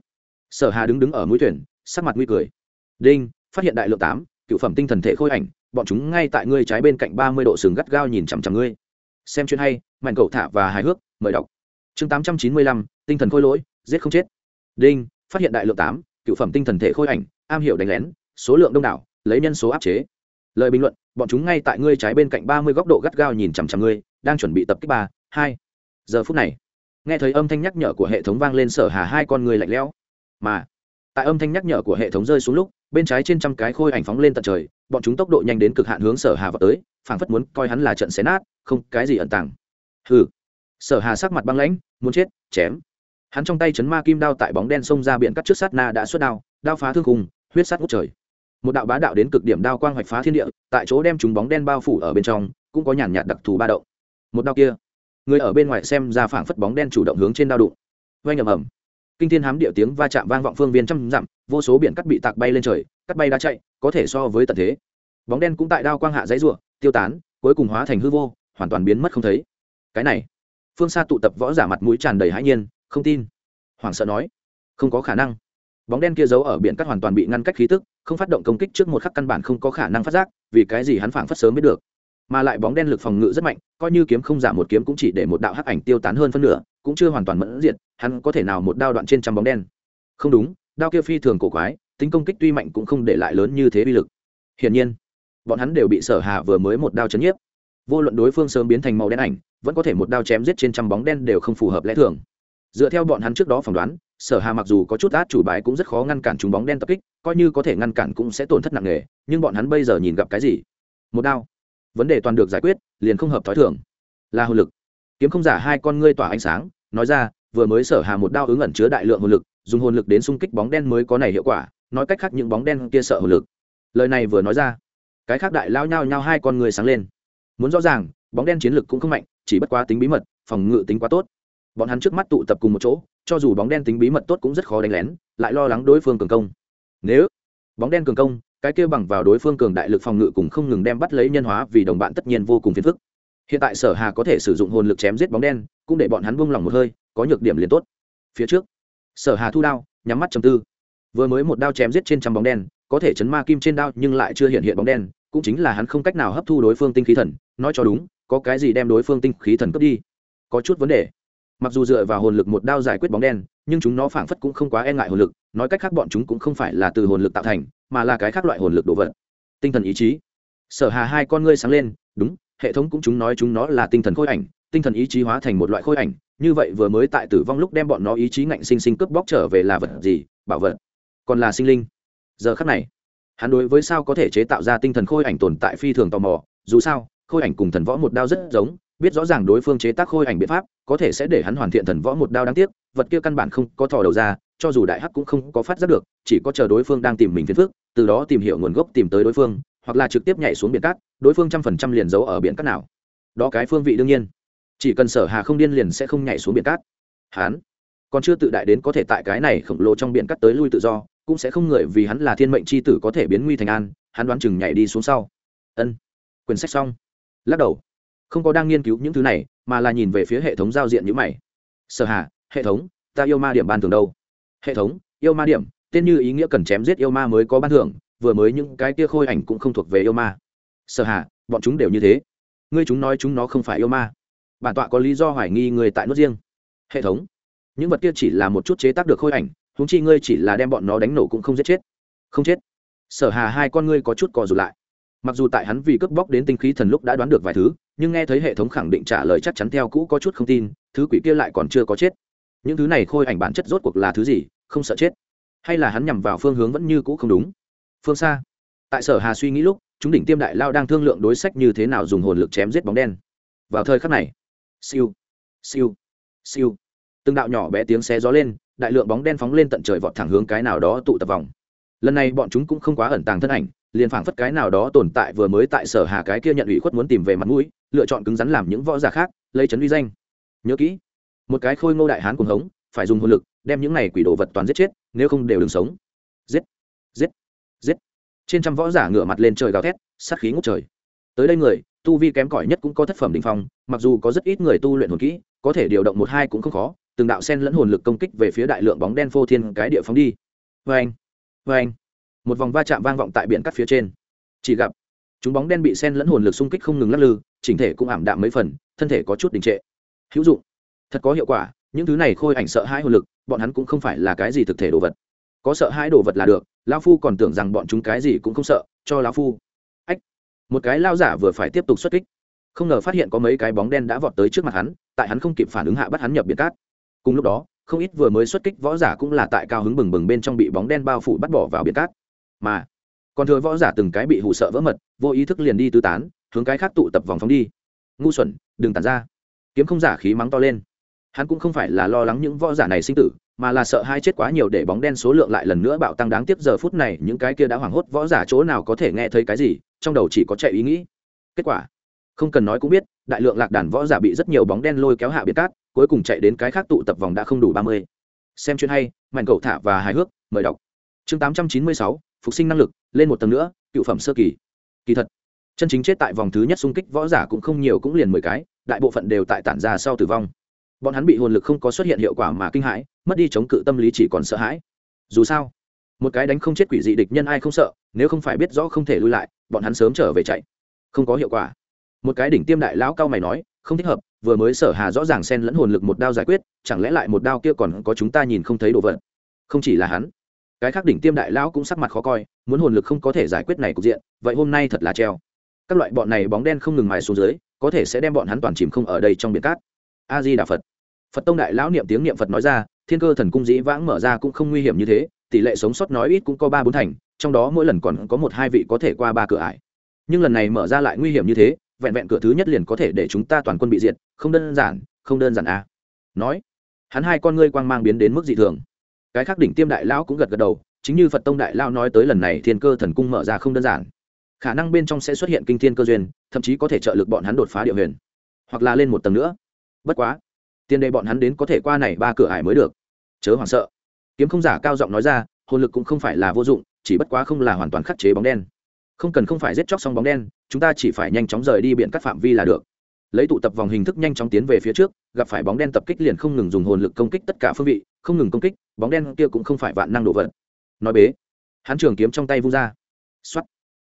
sở hà đứng đứng ở mũi thuyền, sắc mặt nguy cười. Đinh, phát hiện đại lượng tám, cựu phẩm tinh thần thể khôi ảnh, bọn chúng ngay tại ngươi trái bên cạnh ba mươi độ sừng gắt gao nhìn chằm chằm ngươi. Xem chuyện hay mạnh cầu thả và hài hước, mời đọc. Chương tám trăm chín mươi lăm, tinh thần khôi lỗi, giết không chết. Đinh, phát hiện đại lượng tám, cựu phẩm tinh thần thể khôi ảnh, am hiểu đánh lén, số lượng đông đảo lấy nhân số áp chế. Lời bình luận, bọn chúng ngay tại ngươi trái bên cạnh ba mươi góc độ gắt gao nhìn chằm chằm ngươi, đang chuẩn bị tập kích ba, hai. Giờ phút này, nghe thấy âm thanh nhắc nhở của hệ thống vang lên sở hà hai con người lạnh lẽo. Mà, tại âm thanh nhắc nhở của hệ thống rơi xuống lúc, bên trái trên trăm cái khôi ảnh phóng lên tận trời, bọn chúng tốc độ nhanh đến cực hạn hướng sở hà vào tới, phảng phất muốn coi hắn là trận xé nát, không cái gì ẩn tàng. Hừ. Sở hà sắc mặt băng lãnh, muốn chết, chém. Hắn trong tay chấn ma kim đao tại bóng đen xông ra biển cắt trước sát na đã xuất đao đao phá thương cùng huyết sát ngút trời một đạo bá đạo đến cực điểm đao quang hoạch phá thiên địa, tại chỗ đem chúng bóng đen bao phủ ở bên trong, cũng có nhàn nhạt đặc thù ba đậu một đao kia, người ở bên ngoài xem ra phảng phất bóng đen chủ động hướng trên đao đụng. Oanh ầm ầm. Kinh thiên hám địa tiếng va chạm vang vọng phương viên trăm dặm, vô số biển cắt bị tạc bay lên trời, cắt bay đã chạy, có thể so với tận thế. Bóng đen cũng tại đao quang hạ dãy rủa, tiêu tán, cuối cùng hóa thành hư vô, hoàn toàn biến mất không thấy. Cái này, phương xa tụ tập võ giả mặt mũi tràn đầy hãi nhiên, không tin. Hoảng sợ nói, không có khả năng bóng đen kia giấu ở biển cắt hoàn toàn bị ngăn cách khí tức, không phát động công kích trước một khắc căn bản không có khả năng phát giác, vì cái gì hắn phảng phất sớm biết được. Mà lại bóng đen lực phòng ngự rất mạnh, coi như kiếm không giảm một kiếm cũng chỉ để một đạo hắc ảnh tiêu tán hơn phân nửa, cũng chưa hoàn toàn mẫn diện hắn có thể nào một đao đoạn trên trăm bóng đen. Không đúng, đao kia phi thường cổ quái, tính công kích tuy mạnh cũng không để lại lớn như thế uy lực. Hiển nhiên, bọn hắn đều bị sở hà vừa mới một đao chấn nhiếp. Vô luận đối phương sớm biến thành màu đen ảnh, vẫn có thể một đao chém giết trên trăm bóng đen đều không phù hợp lẽ thường. Dựa theo bọn hắn trước đó phỏng đoán sở hà mặc dù có chút át chủ bài cũng rất khó ngăn cản chúng bóng đen tập kích, coi như có thể ngăn cản cũng sẽ tổn thất nặng nề, nhưng bọn hắn bây giờ nhìn gặp cái gì? Một đao. Vấn đề toàn được giải quyết, liền không hợp thói thường. Là hồn lực. Kiếm không giả hai con ngươi tỏa ánh sáng, nói ra, vừa mới sở hà một đao ứng ẩn chứa đại lượng hồn lực, dùng hồn lực đến xung kích bóng đen mới có này hiệu quả, nói cách khác những bóng đen kia sợ hồn lực. Lời này vừa nói ra, cái khác đại lao nhau nhau hai con người sáng lên. Muốn rõ ràng, bóng đen chiến lực cũng không mạnh, chỉ bất quá tính bí mật, phòng ngự tính quá tốt. Bọn hắn trước mắt tụ tập cùng một chỗ cho dù bóng đen tính bí mật tốt cũng rất khó đánh lén, lại lo lắng đối phương cường công. Nếu bóng đen cường công, cái kia bằng vào đối phương cường đại lực phòng ngự cùng không ngừng đem bắt lấy nhân hóa vì đồng bạn tất nhiên vô cùng phiền phức. Hiện tại sở hà có thể sử dụng hồn lực chém giết bóng đen, cũng để bọn hắn buông lỏng một hơi, có nhược điểm liền tốt. Phía trước, sở hà thu đao, nhắm mắt chầm tư. Vừa mới một đao chém giết trên trăm bóng đen, có thể chấn ma kim trên đao nhưng lại chưa hiện hiện bóng đen, cũng chính là hắn không cách nào hấp thu đối phương tinh khí thần, nói cho đúng, có cái gì đem đối phương tinh khí thần cướp đi? Có chút vấn đề mặc dù dựa vào hồn lực một đao giải quyết bóng đen, nhưng chúng nó phảng phất cũng không quá e ngại hồn lực, nói cách khác bọn chúng cũng không phải là từ hồn lực tạo thành, mà là cái khác loại hồn lực đồ vật. Tinh thần ý chí. Sở hà hai con ngươi sáng lên, đúng, hệ thống cũng chúng nói chúng nó là tinh thần khôi ảnh, tinh thần ý chí hóa thành một loại khôi ảnh, như vậy vừa mới tại tử vong lúc đem bọn nó ý chí ngạnh sinh sinh cướp bóc trở về là vật gì, bảo vật? Còn là sinh linh. Giờ khắc này, hắn đối với sao có thể chế tạo ra tinh thần khôi ảnh tồn tại phi thường tò mò, dù sao, khôi ảnh cùng thần võ một đao rất giống biết rõ ràng đối phương chế tác khôi ảnh biện pháp, có thể sẽ để hắn hoàn thiện thần võ một đao đáng tiếc, vật kia căn bản không có thò đầu ra, cho dù đại hắc cũng không có phát giác được, chỉ có chờ đối phương đang tìm mình phiền phức, từ đó tìm hiểu nguồn gốc tìm tới đối phương, hoặc là trực tiếp nhảy xuống biển cát, đối phương trăm phần trăm liền giấu ở biển cát nào. Đó cái phương vị đương nhiên. Chỉ cần sở hà không điên liền sẽ không nhảy xuống biển cát. Hắn còn chưa tự đại đến có thể tại cái này khổng lồ trong biển cát tới lui tự do, cũng sẽ không người vì hắn là thiên mệnh c h i tử có thể biến nguy thành an, hắn đoán chừng nhảy đi xuống sau. Ân. Quyển sách xong. Lắc đầu không có đang nghiên cứu những thứ này, mà là nhìn về phía hệ thống giao diện như mày. Sở hà, hệ thống, ta yêu ma điểm ban thường đâu? Hệ thống, yêu ma điểm, tên như ý nghĩa cần chém giết yêu ma mới có ban thưởng, vừa mới những cái kia khôi ảnh cũng không thuộc về yêu ma. Sở hà, bọn chúng đều như thế. Ngươi chúng nói chúng nó không phải yêu ma. Bản tọa có lý do hoài nghi người tại nước riêng. Hệ thống, những vật kia chỉ là một chút chế tác được khôi ảnh húng chi ngươi chỉ là đem bọn nó đánh nổ cũng không giết chết. Không chết. Sở hà, hai con ngươi có chút cò rụt lại mặc dù tại hắn vì cướp bóc đến tinh khí thần lúc đã đoán được vài thứ, nhưng nghe thấy hệ thống khẳng định trả lời chắc chắn theo cũ có chút không tin, thứ quỷ kia lại còn chưa có chết. Những thứ này khôi ảnh bản chất rốt cuộc là thứ gì, không sợ chết. Hay là hắn nhằm vào phương hướng vẫn như cũ không đúng? Phương xa. Tại sở hà suy nghĩ lúc, chúng đỉnh tiêm đại lao đang thương lượng đối sách như thế nào dùng hồn lực chém giết bóng đen. Vào thời khắc này. Siêu. Siêu. Siêu. Từng đạo nhỏ bé tiếng xé gió lên, đại lượng bóng đen phóng lên tận trời vọt thẳng hướng cái nào đó tụ tập vòng. Lần này bọn chúng cũng không quá ẩn tàng thân ảnh liền phảng phất cái nào đó tồn tại vừa mới tại sở hà cái kia nhận ủy khuất muốn tìm về mặt mũi, lựa chọn cứng rắn làm những võ giả khác, lấy chấn uy danh. Nhớ kỹ, một cái khôi ngô đại hán cuồng hống, phải dùng hồn lực, đem những này quỷ đồ vật toàn giết chết, nếu không đều đừng sống. Giết giết giết. Trên trăm võ giả ngửa mặt lên trời gào thét, sát khí ngút trời. Tới đây người, tu vi kém cỏi nhất cũng có thất phẩm đỉnh phong, mặc dù có rất ít người tu luyện hồn kỹ, có thể điều động một hai cũng không khó, từng đạo sen lẫn hồn lực công kích về phía đại lượng bóng đen phô thiên cái địa phóng đi. Vê anh vê anh một vòng va chạm vang vọng tại biển cắt phía trên. Chỉ gặp, chúng bóng đen bị sen lẫn hồn lực xung kích không ngừng lắc lư, chỉnh thể cũng ảm đạm mấy phần, thân thể có chút đình trệ. Hữu dụng. Thật có hiệu quả, những thứ này khôi ảnh sợ hãi hồn lực, bọn hắn cũng không phải là cái gì thực thể đồ vật. Có sợ hãi đồ vật là được lao phu còn tưởng rằng bọn chúng cái gì cũng không sợ, cho lao phu. Ách. Một cái lao giả vừa phải tiếp tục xuất kích. Không ngờ phát hiện có mấy cái bóng đen đã vọt tới trước mặt hắn, tại hắn không kịp phản ứng hạ bắt hắn nhập biển cát. Cùng lúc đó, không ít vừa mới xuất kích võ giả cũng là tại cao hứng bừng bừng bên trong bị bóng đen bao phủ bắt bỏ vào biển cát mà còn thừa võ giả từng cái bị hụ sợ vỡ mật, vô ý thức liền đi tứ tán, hướng cái khác tụ tập vòng phóng đi. Ngu xuẩn, đừng tàn ra. Kiếm không giả khí mắng to lên. Hắn cũng không phải là lo lắng những võ giả này sinh tử, mà là sợ hai chết quá nhiều để bóng đen số lượng lại lần nữa bạo tăng đáng tiếc giờ phút này, những cái kia đã hoảng hốt võ giả chỗ nào có thể nghe thấy cái gì, trong đầu chỉ có chạy ý nghĩ. Kết quả, không cần nói cũng biết, đại lượng lạc đàn võ giả bị rất nhiều bóng đen lôi kéo hạ biệt cát, cuối cùng chạy đến cái khác tụ tập vòng đã không đủ ba mươi. Xem chuyện hay, mạnh cậu thả và hài hước, mời đọc. Chương tám trăm chín mươi sáu phục sinh năng lực, lên một tầng nữa, cựu phẩm sơ kỳ. Kỳ thật, chân chính chết tại vòng thứ nhất xung kích võ giả cũng không nhiều cũng liền mười cái, đại bộ phận đều tại tản ra sau tử vong. Bọn hắn bị hồn lực không có xuất hiện hiệu quả mà kinh hãi, mất đi chống cự tâm lý chỉ còn sợ hãi. Dù sao, một cái đánh không chết quỷ dị địch nhân ai không sợ, nếu không phải biết rõ không thể lui lại, bọn hắn sớm trở về chạy. Không có hiệu quả. Một cái đỉnh tiêm đại lão cao mày nói, không thích hợp, vừa mới sở hà rõ ràng xen lẫn hồn lực một đao giải quyết, chẳng lẽ lại một đao kia còn có chúng ta nhìn không thấy đồ vật? Không chỉ là hắn cái khác đỉnh tiêm đại lão cũng sắc mặt khó coi, muốn hồn lực không có thể giải quyết này cục diện, vậy hôm nay thật là treo. Các loại bọn này bóng đen không ngừng mài xuống dưới, có thể sẽ đem bọn hắn toàn chìm không ở đây trong biển cát. A di đà phật. Phật tông đại lão niệm tiếng niệm phật nói ra, thiên cơ thần cung dĩ vãng mở ra cũng không nguy hiểm như thế, tỷ lệ sống sót nói ít cũng có ba bốn thành, trong đó mỗi lần còn có một hai vị có thể qua ba cửa ải. Nhưng lần này mở ra lại nguy hiểm như thế, vẹn vẹn cửa thứ nhất liền có thể để chúng ta toàn quân bị diệt, không đơn giản, không đơn giản à. nói, hắn hai con ngươi quang mang biến đến mức dị thường cái khác đỉnh tiêm đại lão cũng gật gật đầu, chính như phật tông đại lão nói tới lần này thiên cơ thần cung mở ra không đơn giản. Khả năng bên trong sẽ xuất hiện kinh thiên cơ duyên, thậm chí có thể trợ lực bọn hắn đột phá địa huyền. Hoặc là lên một tầng nữa. Bất quá tiền đề bọn hắn đến có thể qua này ba cửa ải mới được. Chớ hoảng sợ. Kiếm không giả cao giọng nói ra, hồn lực cũng không phải là vô dụng, chỉ bất quá không là hoàn toàn khắc chế bóng đen. Không cần không phải giết chóc xong bóng đen, chúng ta chỉ phải nhanh chóng rời đi biển cắt phạm vi là được lấy tụ tập vòng hình thức nhanh chóng tiến về phía trước, gặp phải bóng đen tập kích liền không ngừng dùng hồn lực công kích tất cả phương vị, không ngừng công kích, bóng đen kia cũng không phải vạn năng đổ vật. Nói bế, hắn trường kiếm trong tay vung ra. X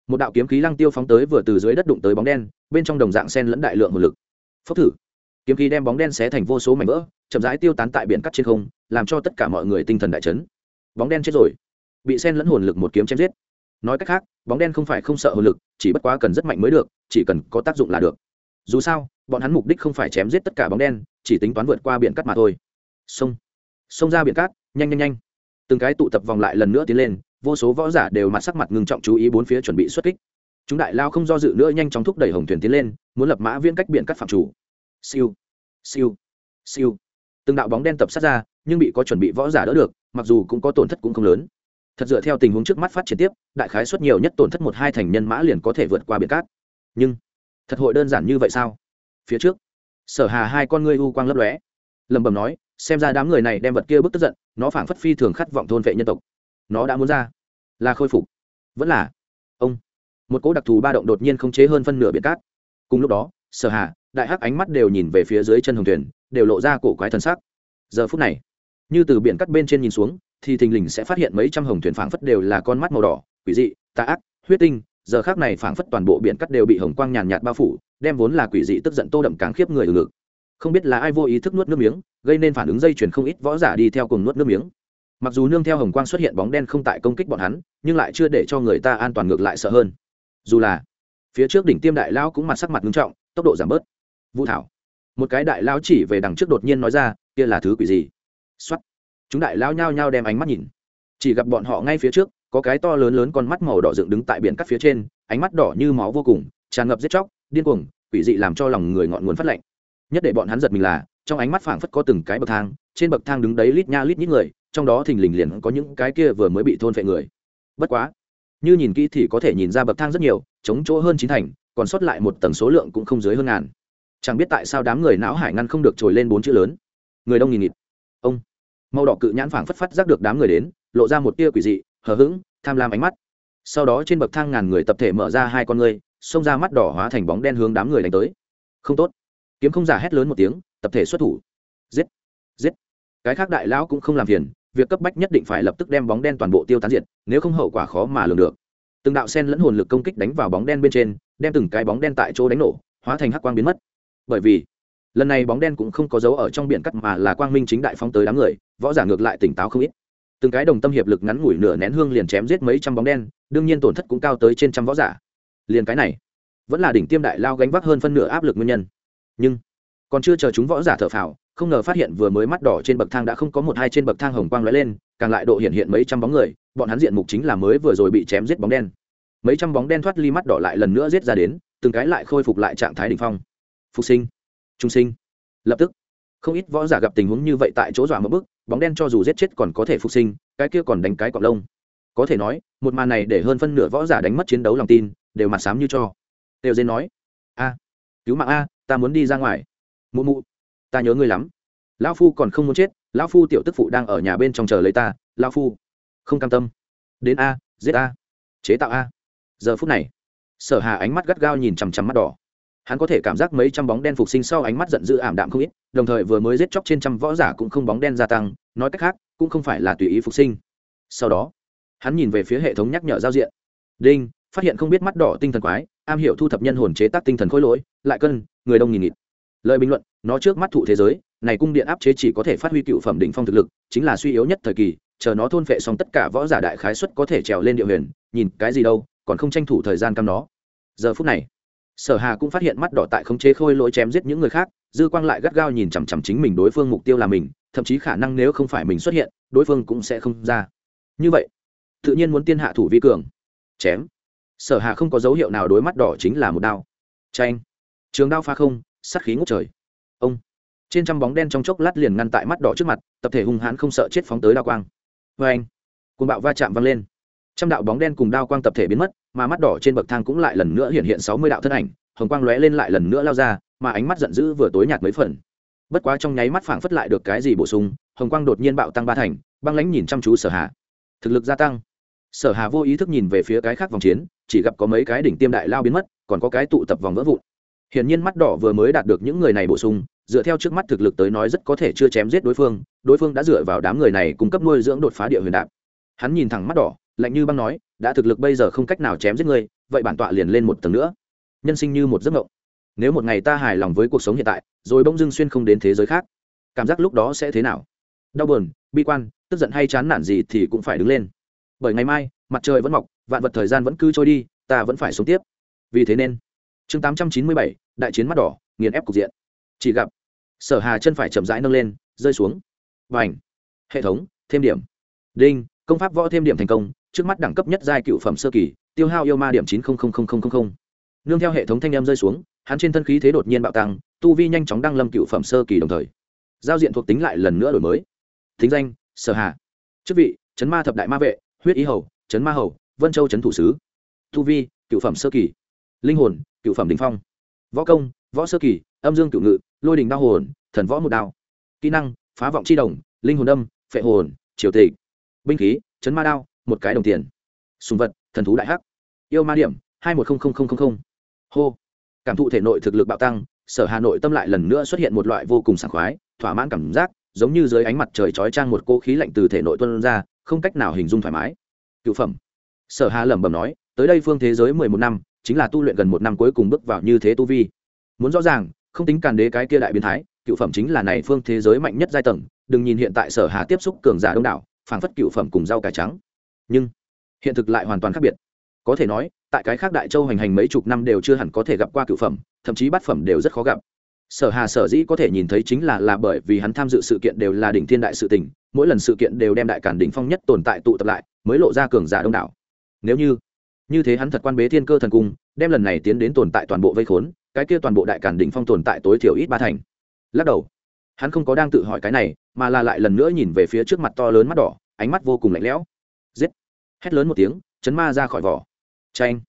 một đạo kiếm khí lăng tiêu phóng tới vừa từ dưới đất đụng tới bóng đen, bên trong đồng dạng sen lẫn đại lượng hồn lực. Phốc thử. Kiếm khí đem bóng đen xé thành vô số mảnh vỡ, chậm rãi tiêu tán tại biển cắt trên không, làm cho tất cả mọi người tinh thần đại chấn. Bóng đen chết rồi. Bị sen lẫn hồn lực một kiếm chém giết. Nói cách khác, bóng đen không phải không sợ hồn lực, chỉ bất quá cần rất mạnh mới được, chỉ cần có tác dụng là được dù sao, bọn hắn mục đích không phải chém giết tất cả bóng đen, chỉ tính toán vượt qua biển cắt mà thôi. Sông sông ra biển cát, nhanh nhanh nhanh. Từng cái tụ tập vòng lại lần nữa tiến lên, vô số võ giả đều mặt sắc mặt ngừng trọng chú ý bốn phía chuẩn bị xuất kích. Chúng đại lao không do dự nữa nhanh chóng thúc đẩy hồng thuyền tiến lên, muốn lập mã viên cách biển cắt phạm chủ. Siêu. Siêu. Siêu. Từng đạo bóng đen tập sát ra, nhưng bị có chuẩn bị võ giả đỡ được, mặc dù cũng có tổn thất cũng không lớn. Thật dựa theo tình huống trước mắt phát triển tiếp, đại khái xuất nhiều nhất tổn thất một hai thành nhân mã liền có thể vượt qua biển cát. Nhưng thật hội đơn giản như vậy sao? Phía trước, sở hà hai con ngươi u quang lấp lóe. Lẩm bẩm nói, xem ra đám người này đem vật kia bức tức giận, nó phảng phất phi thường khát vọng thôn vệ nhân tộc. Nó đã muốn ra, là khôi phục. Vẫn là, ông. Một cỗ đặc thù ba động đột nhiên không chế hơn phân nửa biển cát. Cùng lúc đó, sở hà, đại hắc ánh mắt đều nhìn về phía dưới chân hồng thuyền, đều lộ ra cổ quái thần sắc. Giờ phút này, như từ biển cắt bên trên nhìn xuống, thì thình lình sẽ phát hiện mấy trăm hồng thuyền phảng phất đều là con mắt màu đỏ, quỷ dị, tà ác, huyết tinh giờ khác này phảng phất toàn bộ biển cắt đều bị hồng quang nhàn nhạt bao phủ, đem vốn là quỷ dị tức giận tô đậm cáng khiếp người ở ngực. Không biết là ai vô ý thức nuốt nước miếng, gây nên phản ứng dây chuyển không ít võ giả đi theo cùng nuốt nước miếng. Mặc dù nương theo hồng quang xuất hiện bóng đen không tại công kích bọn hắn, nhưng lại chưa để cho người ta an toàn ngược lại sợ hơn. Dù là phía trước đỉnh tiêm đại lão cũng mặt sắc mặt nghiêm trọng, tốc độ giảm bớt. Vũ thảo, một cái đại lão chỉ về đằng trước đột nhiên nói ra, kia là thứ quỷ gì? Xuất chúng đại lão nhao nhao đem ánh mắt nhìn. Chỉ gặp bọn họ ngay phía trước có cái to lớn lớn con mắt màu đỏ dựng đứng tại biển cắt phía trên, ánh mắt đỏ như máu vô cùng, tràn ngập giết chóc, điên cuồng, quỷ dị làm cho lòng người ngọn nguồn phát lạnh. Nhất để bọn hắn giật mình là, trong ánh mắt phảng phất có từng cái bậc thang, trên bậc thang đứng đấy lít nha lít nhít người, trong đó thình lình liền có những cái kia vừa mới bị thôn phệ người. Bất quá, như nhìn kỹ thì có thể nhìn ra bậc thang rất nhiều, chống chỗ hơn chín thành, còn sót lại một tầng số lượng cũng không dưới hơn ngàn. Chẳng biết tại sao đám người não hải ngăn không được trồi lên bốn chữ lớn. Người đông nghìn nghịt. Ông. Màu đỏ cự nhãn phảng phất phát giác được đám người đến, lộ ra một tia quỷ dị hờ hững tham lam ánh mắt. Sau đó trên bậc thang ngàn người tập thể mở ra hai con người, xông ra mắt đỏ hóa thành bóng đen hướng đám người đánh tới. Không tốt. Kiếm không giả hét lớn một tiếng tập thể xuất thủ. Giết. Giết. Cái khác đại lão cũng không làm phiền việc cấp bách nhất định phải lập tức đem bóng đen toàn bộ tiêu tán diệt nếu không hậu quả khó mà lường được. Từng đạo sen lẫn hồn lực công kích đánh vào bóng đen bên trên đem từng cái bóng đen tại chỗ đánh nổ hóa thành hắc quang biến mất. Bởi vì lần này bóng đen cũng không có dấu ở trong biển cắt mà là quang minh chính đại phóng tới đám người võ giả ngược lại tỉnh táo không ít từng cái đồng tâm hiệp lực ngắn ngủi nửa nén hương liền chém giết mấy trăm bóng đen, đương nhiên tổn thất cũng cao tới trên trăm võ giả. Liền cái này, vẫn là đỉnh tiêm đại lao gánh vác hơn phân nửa áp lực nguyên nhân. Nhưng, còn chưa chờ chúng võ giả thở phào, không ngờ phát hiện vừa mới mắt đỏ trên bậc thang đã không có một hai trên bậc thang hồng quang lóe lên, càng lại độ hiện hiện mấy trăm bóng người, bọn hắn diện mục chính là mới vừa rồi bị chém giết bóng đen. Mấy trăm bóng đen thoát ly mắt đỏ lại lần nữa giết ra đến, từng cái lại khôi phục lại trạng thái đ ỉ n h phong. Phục sinh, trung sinh, lập tức, không ít võ giả gặp tình huống như vậy tại chỗ dọa một bức bóng đen cho dù giết chết còn có thể phục sinh, cái kia còn đánh cái cọc lông. Có thể nói, một màn này để hơn phân nửa võ giả đánh mất chiến đấu lòng tin, đều mặt sám như cho. Đều dên nói, a, cứu mạng a, ta muốn đi ra ngoài. Mụ mụ, ta nhớ ngươi lắm. Lão phu còn không muốn chết, lão phu tiểu tức phụ đang ở nhà bên trong chờ lấy ta, lão phu. Không cam tâm. Đến a, giết a. Chế tạo a. Giờ phút này, sở hà ánh mắt gắt gao nhìn chằm chằm mắt đỏ hắn có thể cảm giác mấy trăm bóng đen phục sinh sau ánh mắt giận dữ ảm đạm không ít, đồng thời vừa mới giết chóc trên trăm võ giả cũng không bóng đen gia tăng, nói cách khác, cũng không phải là tùy ý phục sinh. Sau đó, hắn nhìn về phía hệ thống nhắc nhở giao diện. Đinh, phát hiện không biết mắt đỏ tinh thần quái, am hiểu thu thập nhân hồn chế tác tinh thần khối lỗi, lại cân, người đông nghìn nghịt. Lời bình luận, nó trước mắt thụ thế giới, này cung điện áp chế chỉ có thể phát huy cựu phẩm đỉnh phong thực lực, chính là suy yếu nhất thời kỳ, chờ nó thôn phệ xong tất cả võ giả đại khái xuất có thể trèo lên địa huyền, nhìn cái gì đâu, còn không tranh thủ thời gian cam nó. Giờ phút này sở hà cũng phát hiện mắt đỏ tại khống chế khôi lỗi chém giết những người khác, dư quang lại gắt gao nhìn chằm chằm chính mình đối phương mục tiêu là mình, thậm chí khả năng nếu không phải mình xuất hiện, đối phương cũng sẽ không ra. Như vậy, tự nhiên muốn tiên hạ thủ vi cường. Chém. Sở hà không có dấu hiệu nào đối mắt đỏ chính là một đao. Tranh trường đao pha không, sát khí ngút trời. Ông. Trên trăm bóng đen trong chốc lát liền ngăn tại mắt đỏ trước mặt, tập thể hung hãn không sợ chết phóng tới đao quang. Vê anh côn bạo va chạm văng lên. Trăm đạo bóng đen cùng đao quang tập thể biến mất mà mắt đỏ trên bậc thang cũng lại lần nữa hiện hiện sáu mươi đạo thân ảnh, hồng quang lóe lên lại lần nữa lao ra, mà ánh mắt giận dữ vừa tối nhạt mấy phần. Bất quá trong nháy mắt phảng phất lại được cái gì bổ sung, hồng quang đột nhiên bạo tăng ba thành, băng lãnh nhìn chăm chú sở hà. Thực lực gia tăng. Sở hà vô ý thức nhìn về phía cái khác vòng chiến, chỉ gặp có mấy cái đỉnh tiêm đại lao biến mất, còn có cái tụ tập vòng vỡ vụn. Hiển nhiên mắt đỏ vừa mới đạt được những người này bổ sung, dựa theo trước mắt thực lực tới nói rất có thể chưa chém giết đối phương đối phương đã dựa vào đám người này cung cấp nuôi dưỡng đột phá địa huyền đạp hắn nhìn thẳng mắt đỏ, lạnh như băng nói đã thực lực bây giờ không cách nào chém giết ngươi, vậy bản tọa liền lên một tầng nữa. Nhân sinh như một giấc mộng. Nếu một ngày ta hài lòng với cuộc sống hiện tại, rồi bỗng dưng xuyên không đến thế giới khác, cảm giác lúc đó sẽ thế nào? Đau buồn, bi quan, tức giận hay chán nản gì thì cũng phải đứng lên. Bởi ngày mai, mặt trời vẫn mọc, vạn vật thời gian vẫn cứ trôi đi, ta vẫn phải sống tiếp. Vì thế nên, chương tám trăm chín mươi bảy, đại chiến mắt đỏ, nghiền ép cục diện. Chỉ gặp, sở hà chân phải chậm rãi nâng lên, rơi xuống. Và ảnh hệ thống, thêm điểm. Đinh, công pháp võ thêm điểm thành công trước mắt đẳng cấp nhất giai cựu phẩm sơ kỳ, tiêu hao yêu ma điểm chín nương theo hệ thống thanh em rơi xuống, hắn trên thân khí thế đột nhiên bạo tăng, tu vi nhanh chóng đăng lâm cựu phẩm sơ kỳ đồng thời. Giao diện thuộc tính lại lần nữa đổi mới. Thính danh, sở hà. Chức vị, chấn ma thập đại ma vệ, huyết ý hầu, chấn ma hầu, vân châu chấn thủ sứ. Tu vi, cựu phẩm sơ kỳ. Linh hồn, cựu phẩm đình phong. Võ công, võ sơ kỳ, âm dương cựu ngự, lôi đình đao hồn, thần võ một đao. Kỹ năng, phá vọng c h i đồng, linh hồn âm, phệ hồn, triều tịch. Binh khí, chấn ma đao một cái đồng tiền. Sùng vật, thần thú đại hắc. Yêu ma điểm, hai một hô. Cảm thụ thể nội thực lực bạo tăng, sở hà nội tâm lại lần nữa xuất hiện một loại vô cùng sảng khoái, thỏa mãn cảm giác, giống như dưới ánh mặt trời chói trang một cô khí lạnh từ thể nội tuân ra, không cách nào hình dung thoải mái. Cựu phẩm. Sở hà lẩm bẩm nói, tới đây phương thế giới mười một năm, chính là tu luyện gần một năm cuối cùng bước vào như thế tu vi. Muốn rõ ràng, không tính càn đế cái kia đại biến thái, cựu phẩm chính là này phương thế giới mạnh nhất giai tầng, đừng nhìn hiện tại sở hà tiếp xúc cường giả đông đảo, phảng phất cựu phẩm cùng rau cải trắng nhưng hiện thực lại hoàn toàn khác biệt. Có thể nói, tại cái khác đại châu hành hành mấy chục năm đều chưa hẳn có thể gặp qua cựu phẩm, thậm chí bát phẩm đều rất khó gặp. Sở hà sở dĩ có thể nhìn thấy chính là là bởi vì hắn tham dự sự kiện đều là đỉnh thiên đại sự tình, mỗi lần sự kiện đều đem đại cản đỉnh phong nhất tồn tại tụ tập lại, mới lộ ra cường giả đông đảo. Nếu như như thế hắn thật quan bế thiên cơ thần cung, đem lần này tiến đến tồn tại toàn bộ vây khốn, cái kia toàn bộ đại cản đỉnh phong tồn tại tối thiểu ít ba thành. Lắc đầu, hắn không có đang tự hỏi cái này, mà là lại lần nữa nhìn về phía trước mặt to lớn mắt đỏ, ánh mắt vô cùng lạnh lẽo. Giết! Hét lớn một tiếng, chấn ma ra khỏi vỏ. Tranh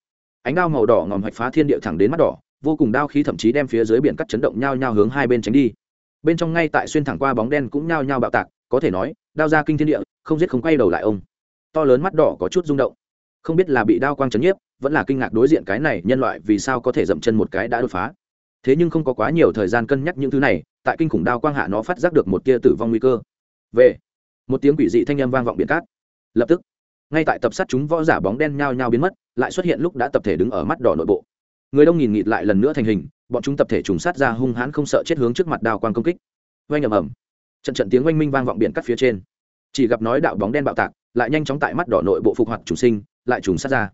ánh đao màu đỏ ngòm hoạch phá thiên địa thẳng đến mắt đỏ, vô cùng đao khí thậm chí đem phía dưới biển cắt chấn động nhao nhao hướng hai bên tránh đi. Bên trong ngay tại xuyên thẳng qua bóng đen cũng nhao nhao bạo tạc, có thể nói, đao ra kinh thiên địa, không giết không quay đầu lại ông. To lớn mắt đỏ có chút rung động. Không biết là bị đao quang chấn nhiếp, vẫn là kinh ngạc đối diện cái này nhân loại vì sao có thể dậm chân một cái đã đột phá. Thế nhưng không có quá nhiều thời gian cân nhắc những thứ này, tại kinh khủng đao quang hạ nó phát giác được một tia tử vong nguy cơ. Về. Một tiếng quỷ dị thanh âm vang vọng biển cát. Lập tức ngay tại tập sát chúng võ giả bóng đen nhao nhao biến mất, lại xuất hiện lúc đã tập thể đứng ở mắt đỏ nội bộ. Người đông nghìn nghịt lại lần nữa thành hình, bọn chúng tập thể trùng sát ra hung hãn không sợ chết hướng trước mặt đao quang công kích. Oanh ầm ầm. Trận trận tiếng oanh minh vang vọng biển cắt phía trên. Chỉ gặp nói đạo bóng đen bạo tạc, lại nhanh chóng tại mắt đỏ nội bộ phục hoạt trùng sinh, lại trùng sát ra.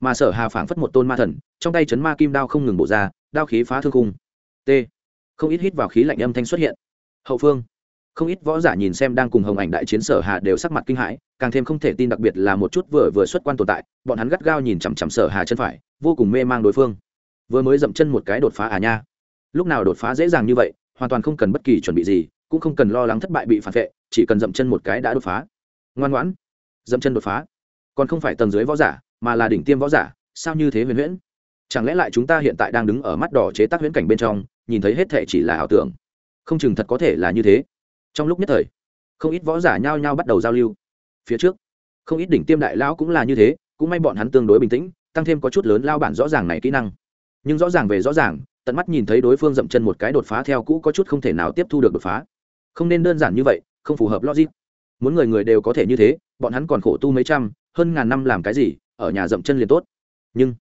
Mà sở hà phảng phất một tôn ma thần, trong tay chấn ma kim đao không ngừng bổ ra, đao khí phá thương khung. T. Không ít hít vào khí lạnh âm thanh xuất hiện. Hậu phương không ít võ giả nhìn xem đang cùng hồng ảnh đại chiến sở hà đều sắc mặt kinh hãi, càng thêm không thể tin đặc biệt là một chút vừa vừa xuất quan tồn tại, bọn hắn gắt gao nhìn chằm chằm sở hà chân phải, vô cùng mê mang đối phương. Vừa mới dậm chân một cái đột phá à nha. Lúc nào đột phá dễ dàng như vậy, hoàn toàn không cần bất kỳ chuẩn bị gì, cũng không cần lo lắng thất bại bị phản vệ, chỉ cần dậm chân một cái đã đột phá. Ngoan ngoãn, dậm chân đột phá. Còn không phải tầng dưới võ giả, mà là đỉnh tiêm võ giả, sao như thế huyền huyễn? Chẳng lẽ lại chúng ta hiện tại đang đứng ở mắt đỏ chế tác huyễn cảnh bên trong, nhìn thấy hết thể chỉ là ảo tưởng? Không chừng thật có thể là như thế trong lúc nhất thời, không ít võ giả nhao nhao bắt đầu giao lưu. Phía trước, không ít đỉnh tiêm đại lão cũng là như thế, cũng may bọn hắn tương đối bình tĩnh, tăng thêm có chút lớn lao bản rõ ràng này kỹ năng. Nhưng rõ ràng về rõ ràng, tận mắt nhìn thấy đối phương dậm chân một cái đột phá theo cũ có chút không thể nào tiếp thu được đột phá. Không nên đơn giản như vậy, không phù hợp logic. Muốn người người đều có thể như thế, bọn hắn còn khổ tu mấy trăm, hơn ngàn năm làm cái gì, ở nhà dậm chân liền tốt. Nhưng,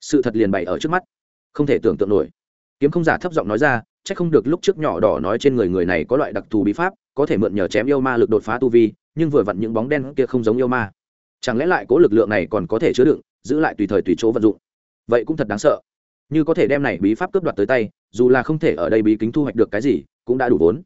sự thật liền bày ở trước mắt. Không thể tưởng tượng nổi. Kiếm không giả thấp giọng nói ra Chắc không được lúc trước nhỏ đỏ nói trên người người này có loại đặc thù bí pháp, có thể mượn nhờ chém yêu ma lực đột phá tu vi, nhưng vừa vặn những bóng đen kia không giống yêu ma. Chẳng lẽ lại cố lực lượng này còn có thể chứa đựng, giữ lại tùy thời tùy chỗ vận dụng? Vậy cũng thật đáng sợ. Như có thể đem này bí pháp cướp đoạt tới tay, dù là không thể ở đây bí kính thu hoạch được cái gì, cũng đã đủ vốn.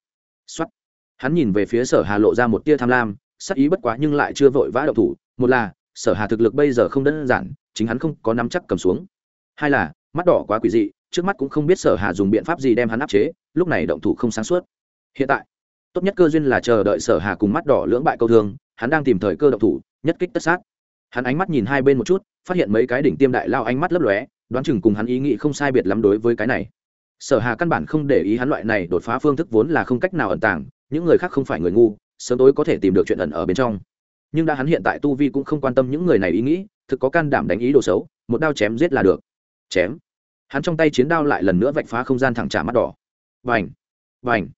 Xuất hắn nhìn về phía sở hà lộ ra một tia tham lam, sắc ý bất quá nhưng lại chưa vội vã động thủ. Một là, sở hà thực lực bây giờ không đơn giản, chính hắn không có nắm chắc cầm xuống. Hai là, mắt đỏ quá quỷ dị trước mắt cũng không biết sở hà dùng biện pháp gì đem hắn áp chế, lúc này động thủ không sáng suốt. Hiện tại, tốt nhất cơ duyên là chờ đợi sở hà cùng mắt đỏ lưỡng bại câu thương, hắn đang tìm thời cơ động thủ, nhất kích tất sát. Hắn ánh mắt nhìn hai bên một chút, phát hiện mấy cái đỉnh tiêm đại lao ánh mắt lấp lóe, đoán chừng cùng hắn ý nghĩ không sai biệt lắm đối với cái này. Sở hà căn bản không để ý hắn loại này đột phá phương thức vốn là không cách nào ẩn tàng, những người khác không phải người ngu, sớm tối có thể tìm được chuyện ẩn ở bên trong. Nhưng đã hắn hiện tại tu vi cũng không quan tâm những người này ý nghĩ, thực có can đảm đánh ý đồ xấu, một đao chém giết là được. Chém hắn trong tay chiến đao lại lần nữa vạch phá không gian thẳng trả mắt đỏ. Vành vành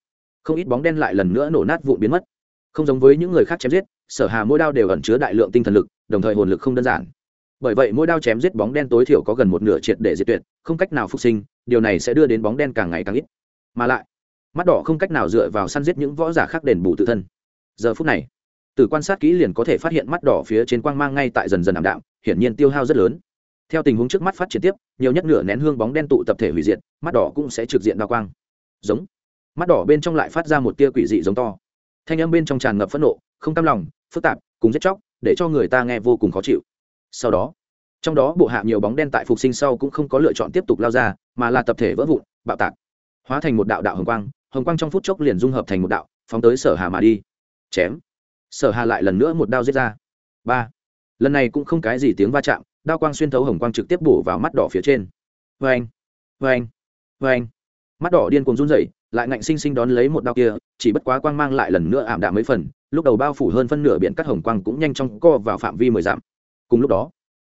không ít bóng đen lại lần nữa nổ nát vụn biến mất. Không giống với những người khác chém giết, sở hà mỗi đao đều ẩn chứa đại lượng tinh thần lực, đồng thời hồn lực không đơn giản. Bởi vậy mỗi đao chém giết bóng đen tối thiểu có gần một nửa triệt để diệt tuyệt, không cách nào phục sinh, điều này sẽ đưa đến bóng đen càng ngày càng ít. Mà lại, mắt đỏ không cách nào dựa vào săn giết những võ giả khác đền bù tự thân. Giờ phút này từ quan sát kỹ liền có thể phát hiện mắt đỏ phía trên quang mang ngay tại dần dần ảm đạm, hiển nhiên tiêu hao rất lớn theo tình huống trước mắt phát triển tiếp, nhiều nhất nửa nén hương bóng đen tụ tập thể hủy diệt, mắt đỏ cũng sẽ trực diện đa quang. Giống. Mắt đỏ bên trong lại phát ra một tia quỷ dị giống to. Thanh âm bên trong tràn ngập phẫn nộ, không cam lòng, phức tạp, cùng giết chóc, để cho người ta nghe vô cùng khó chịu. Sau đó, trong đó bộ hạ nhiều bóng đen tại phục sinh sau cũng không có lựa chọn tiếp tục lao ra, mà là tập thể vỡ vụn, bạo tạc. Hóa thành một đạo đạo hồng quang hồng quang trong phút chốc liền dung hợp thành một đạo, phóng tới sở hà mà đi. Chém. Sở hà lại lần nữa một đao giết ra. Ba. Lần này cũng không cái gì tiếng va chạm đao quang xuyên thấu hồng quang trực tiếp bổ vào mắt đỏ phía trên. Vê anh vê anh vê anh mắt đỏ điên cuồng run rẩy, lại ngạnh sinh sinh đón lấy một đao kia, chỉ bất quá quang mang lại lần nữa ảm đạm mấy phần, lúc đầu bao phủ hơn phân nửa biển cắt hồng quang cũng nhanh chóng co vào phạm vi mười dặm. Cùng lúc đó,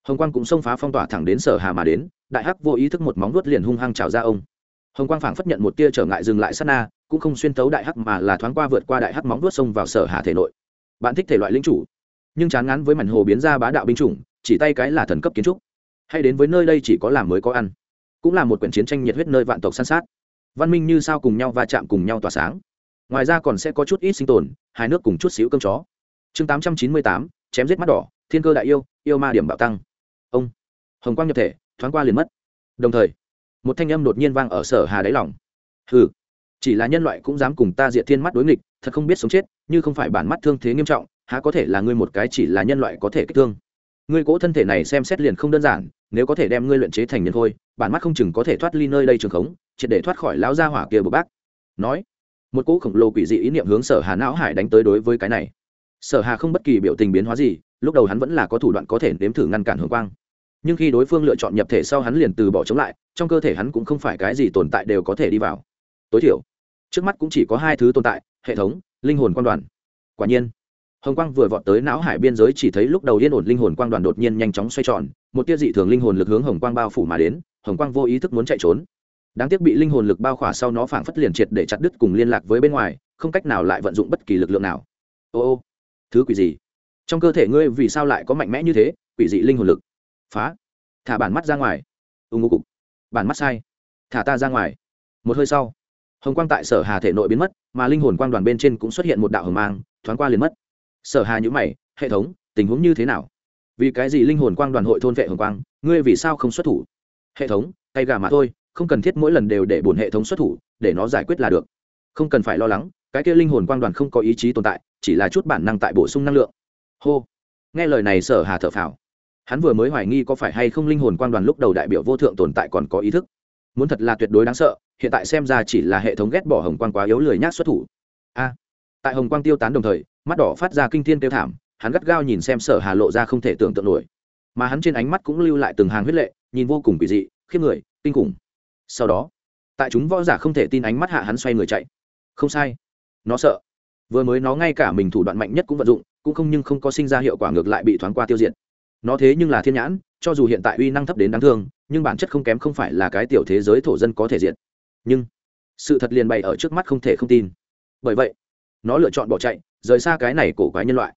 hồng quang cũng xông phá phong tỏa thẳng đến sở hà mà đến, đại hắc vô ý thức một móng vuốt liền hung hăng trào ra ông. Hồng quang phảng phất nhận một tia trở ngại dừng lại sát na, cũng không xuyên tấu đại hắc mà là thoáng qua vượt qua đại hắc móng vuốt xông vào sở hà thể nội. Bạn thích thể loại linh chủ, nhưng chán ngán với mảnh hồ biến ra bá đạo binh chủng chỉ tay cái là thần cấp kiến trúc. Hay đến với nơi đây chỉ có làm mới có ăn. Cũng là một quyển chiến tranh nhiệt huyết nơi vạn tộc săn sát. Văn minh như sao cùng nhau va chạm cùng nhau tỏa sáng. Ngoài ra còn sẽ có chút ít sinh tồn, hai nước cùng chút xíu cơm chó. Chương tám trăm chín mươi tám, chém giết mắt đỏ, thiên cơ đại yêu yêu ma điểm bạo tăng. Ông. Hồng quang nhập thể, thoáng qua liền mất. Đồng thời, một thanh âm đột nhiên vang ở sở hà đáy lòng. Hừ, chỉ là nhân loại cũng dám cùng ta diệt thiên mắt đối nghịch, thật không biết sống chết, như không phải bản mắt thương thế nghiêm trọng, há có thể là ngươi một cái chỉ là nhân loại có thể kích thương ngươi cố thân thể này xem xét liền không đơn giản, nếu có thể đem ngươi luyện chế thành nhân thôi, bản mắt không chừng có thể thoát ly nơi đây trường khống, triệt để thoát khỏi lão gia hỏa kia bờ bác. Nói, một cỗ khổng lồ quỷ dị ý niệm hướng sở hà não hải đánh tới đối với cái này. Sở hà không bất kỳ biểu tình biến hóa gì, lúc đầu hắn vẫn là có thủ đoạn có thể nếm thử ngăn cản hướng quang. Nhưng khi đối phương lựa chọn nhập thể sau hắn liền từ bỏ chống lại, trong cơ thể hắn cũng không phải cái gì tồn tại đều có thể đi vào. Tối thiểu, trước mắt cũng chỉ có hai thứ tồn tại, hệ thống, linh hồn quan đoàn. Quả nhiên hồng quang vừa vọt tới não hải biên giới chỉ thấy lúc đầu yên ổn linh hồn quang đoàn đột nhiên nhanh chóng xoay tròn, một tia dị thường linh hồn lực hướng hồng quang bao phủ mà đến, hồng quang vô ý thức muốn chạy trốn. Đáng tiếc bị linh hồn lực bao khỏa sau nó phảng phất liền triệt để chặt đứt cùng liên lạc với bên ngoài, không cách nào lại vận dụng bất kỳ lực lượng nào. Ô ô, thứ quỷ gì? Trong cơ thể ngươi vì sao lại có mạnh mẽ như thế, quỷ dị linh hồn lực? Phá. Thả bản mắt ra ngoài. Ưng ngô cục. Bản mắt sai. Thả ta ra ngoài. Một hơi sau, hồng quang tại sở hà thể nội biến mất, mà linh hồn quang đoàn bên trên cũng xuất hiện một đạo hồng mang, thoáng qua liền mất sở hà nhữ mày, hệ thống, tình huống như thế nào? Vì cái gì linh hồn quang đoàn hội thôn vệ hồng quang, ngươi vì sao không xuất thủ? Hệ thống tay gà mà thôi, không cần thiết mỗi lần đều để bổn hệ thống xuất thủ, để nó giải quyết là được. Không cần phải lo lắng, cái kia linh hồn quang đoàn không có ý chí tồn tại, chỉ là chút bản năng tại bổ sung năng lượng. Hô. Nghe lời này sở hà thở phào. Hắn vừa mới hoài nghi có phải hay không linh hồn quang đoàn lúc đầu đại biểu vô thượng tồn tại còn có ý thức. Muốn thật là tuyệt đối đáng sợ, hiện tại xem ra chỉ là hệ thống ghét bỏ hồng quang quá yếu lười nhác xuất thủ. A. Tại hồng quang tiêu tán đồng thời mắt đỏ phát ra kinh thiên tiêu thảm, hắn gắt gao nhìn xem sở hà lộ ra không thể tưởng tượng nổi. Mà hắn trên ánh mắt cũng lưu lại từng hàng huyết lệ, nhìn vô cùng kỳ dị, khiếp người, kinh khủng. Sau đó, tại chúng võ giả không thể tin ánh mắt hạ hắn xoay người chạy. Không sai. Nó sợ. Vừa mới nó ngay cả mình thủ đoạn mạnh nhất cũng vận dụng, cũng không nhưng không có sinh ra hiệu quả ngược lại bị thoáng qua tiêu diệt. Nó thế nhưng là thiên nhãn, cho dù hiện tại uy năng thấp đến đáng thương, nhưng bản chất không kém không phải là cái tiểu thế giới thổ dân có thể diệt. nhưng, sự thật liền bày ở trước mắt không thể không tin. Bởi vậy, nó lựa chọn bỏ chạy rời xa cái này cổ quái nhân loại.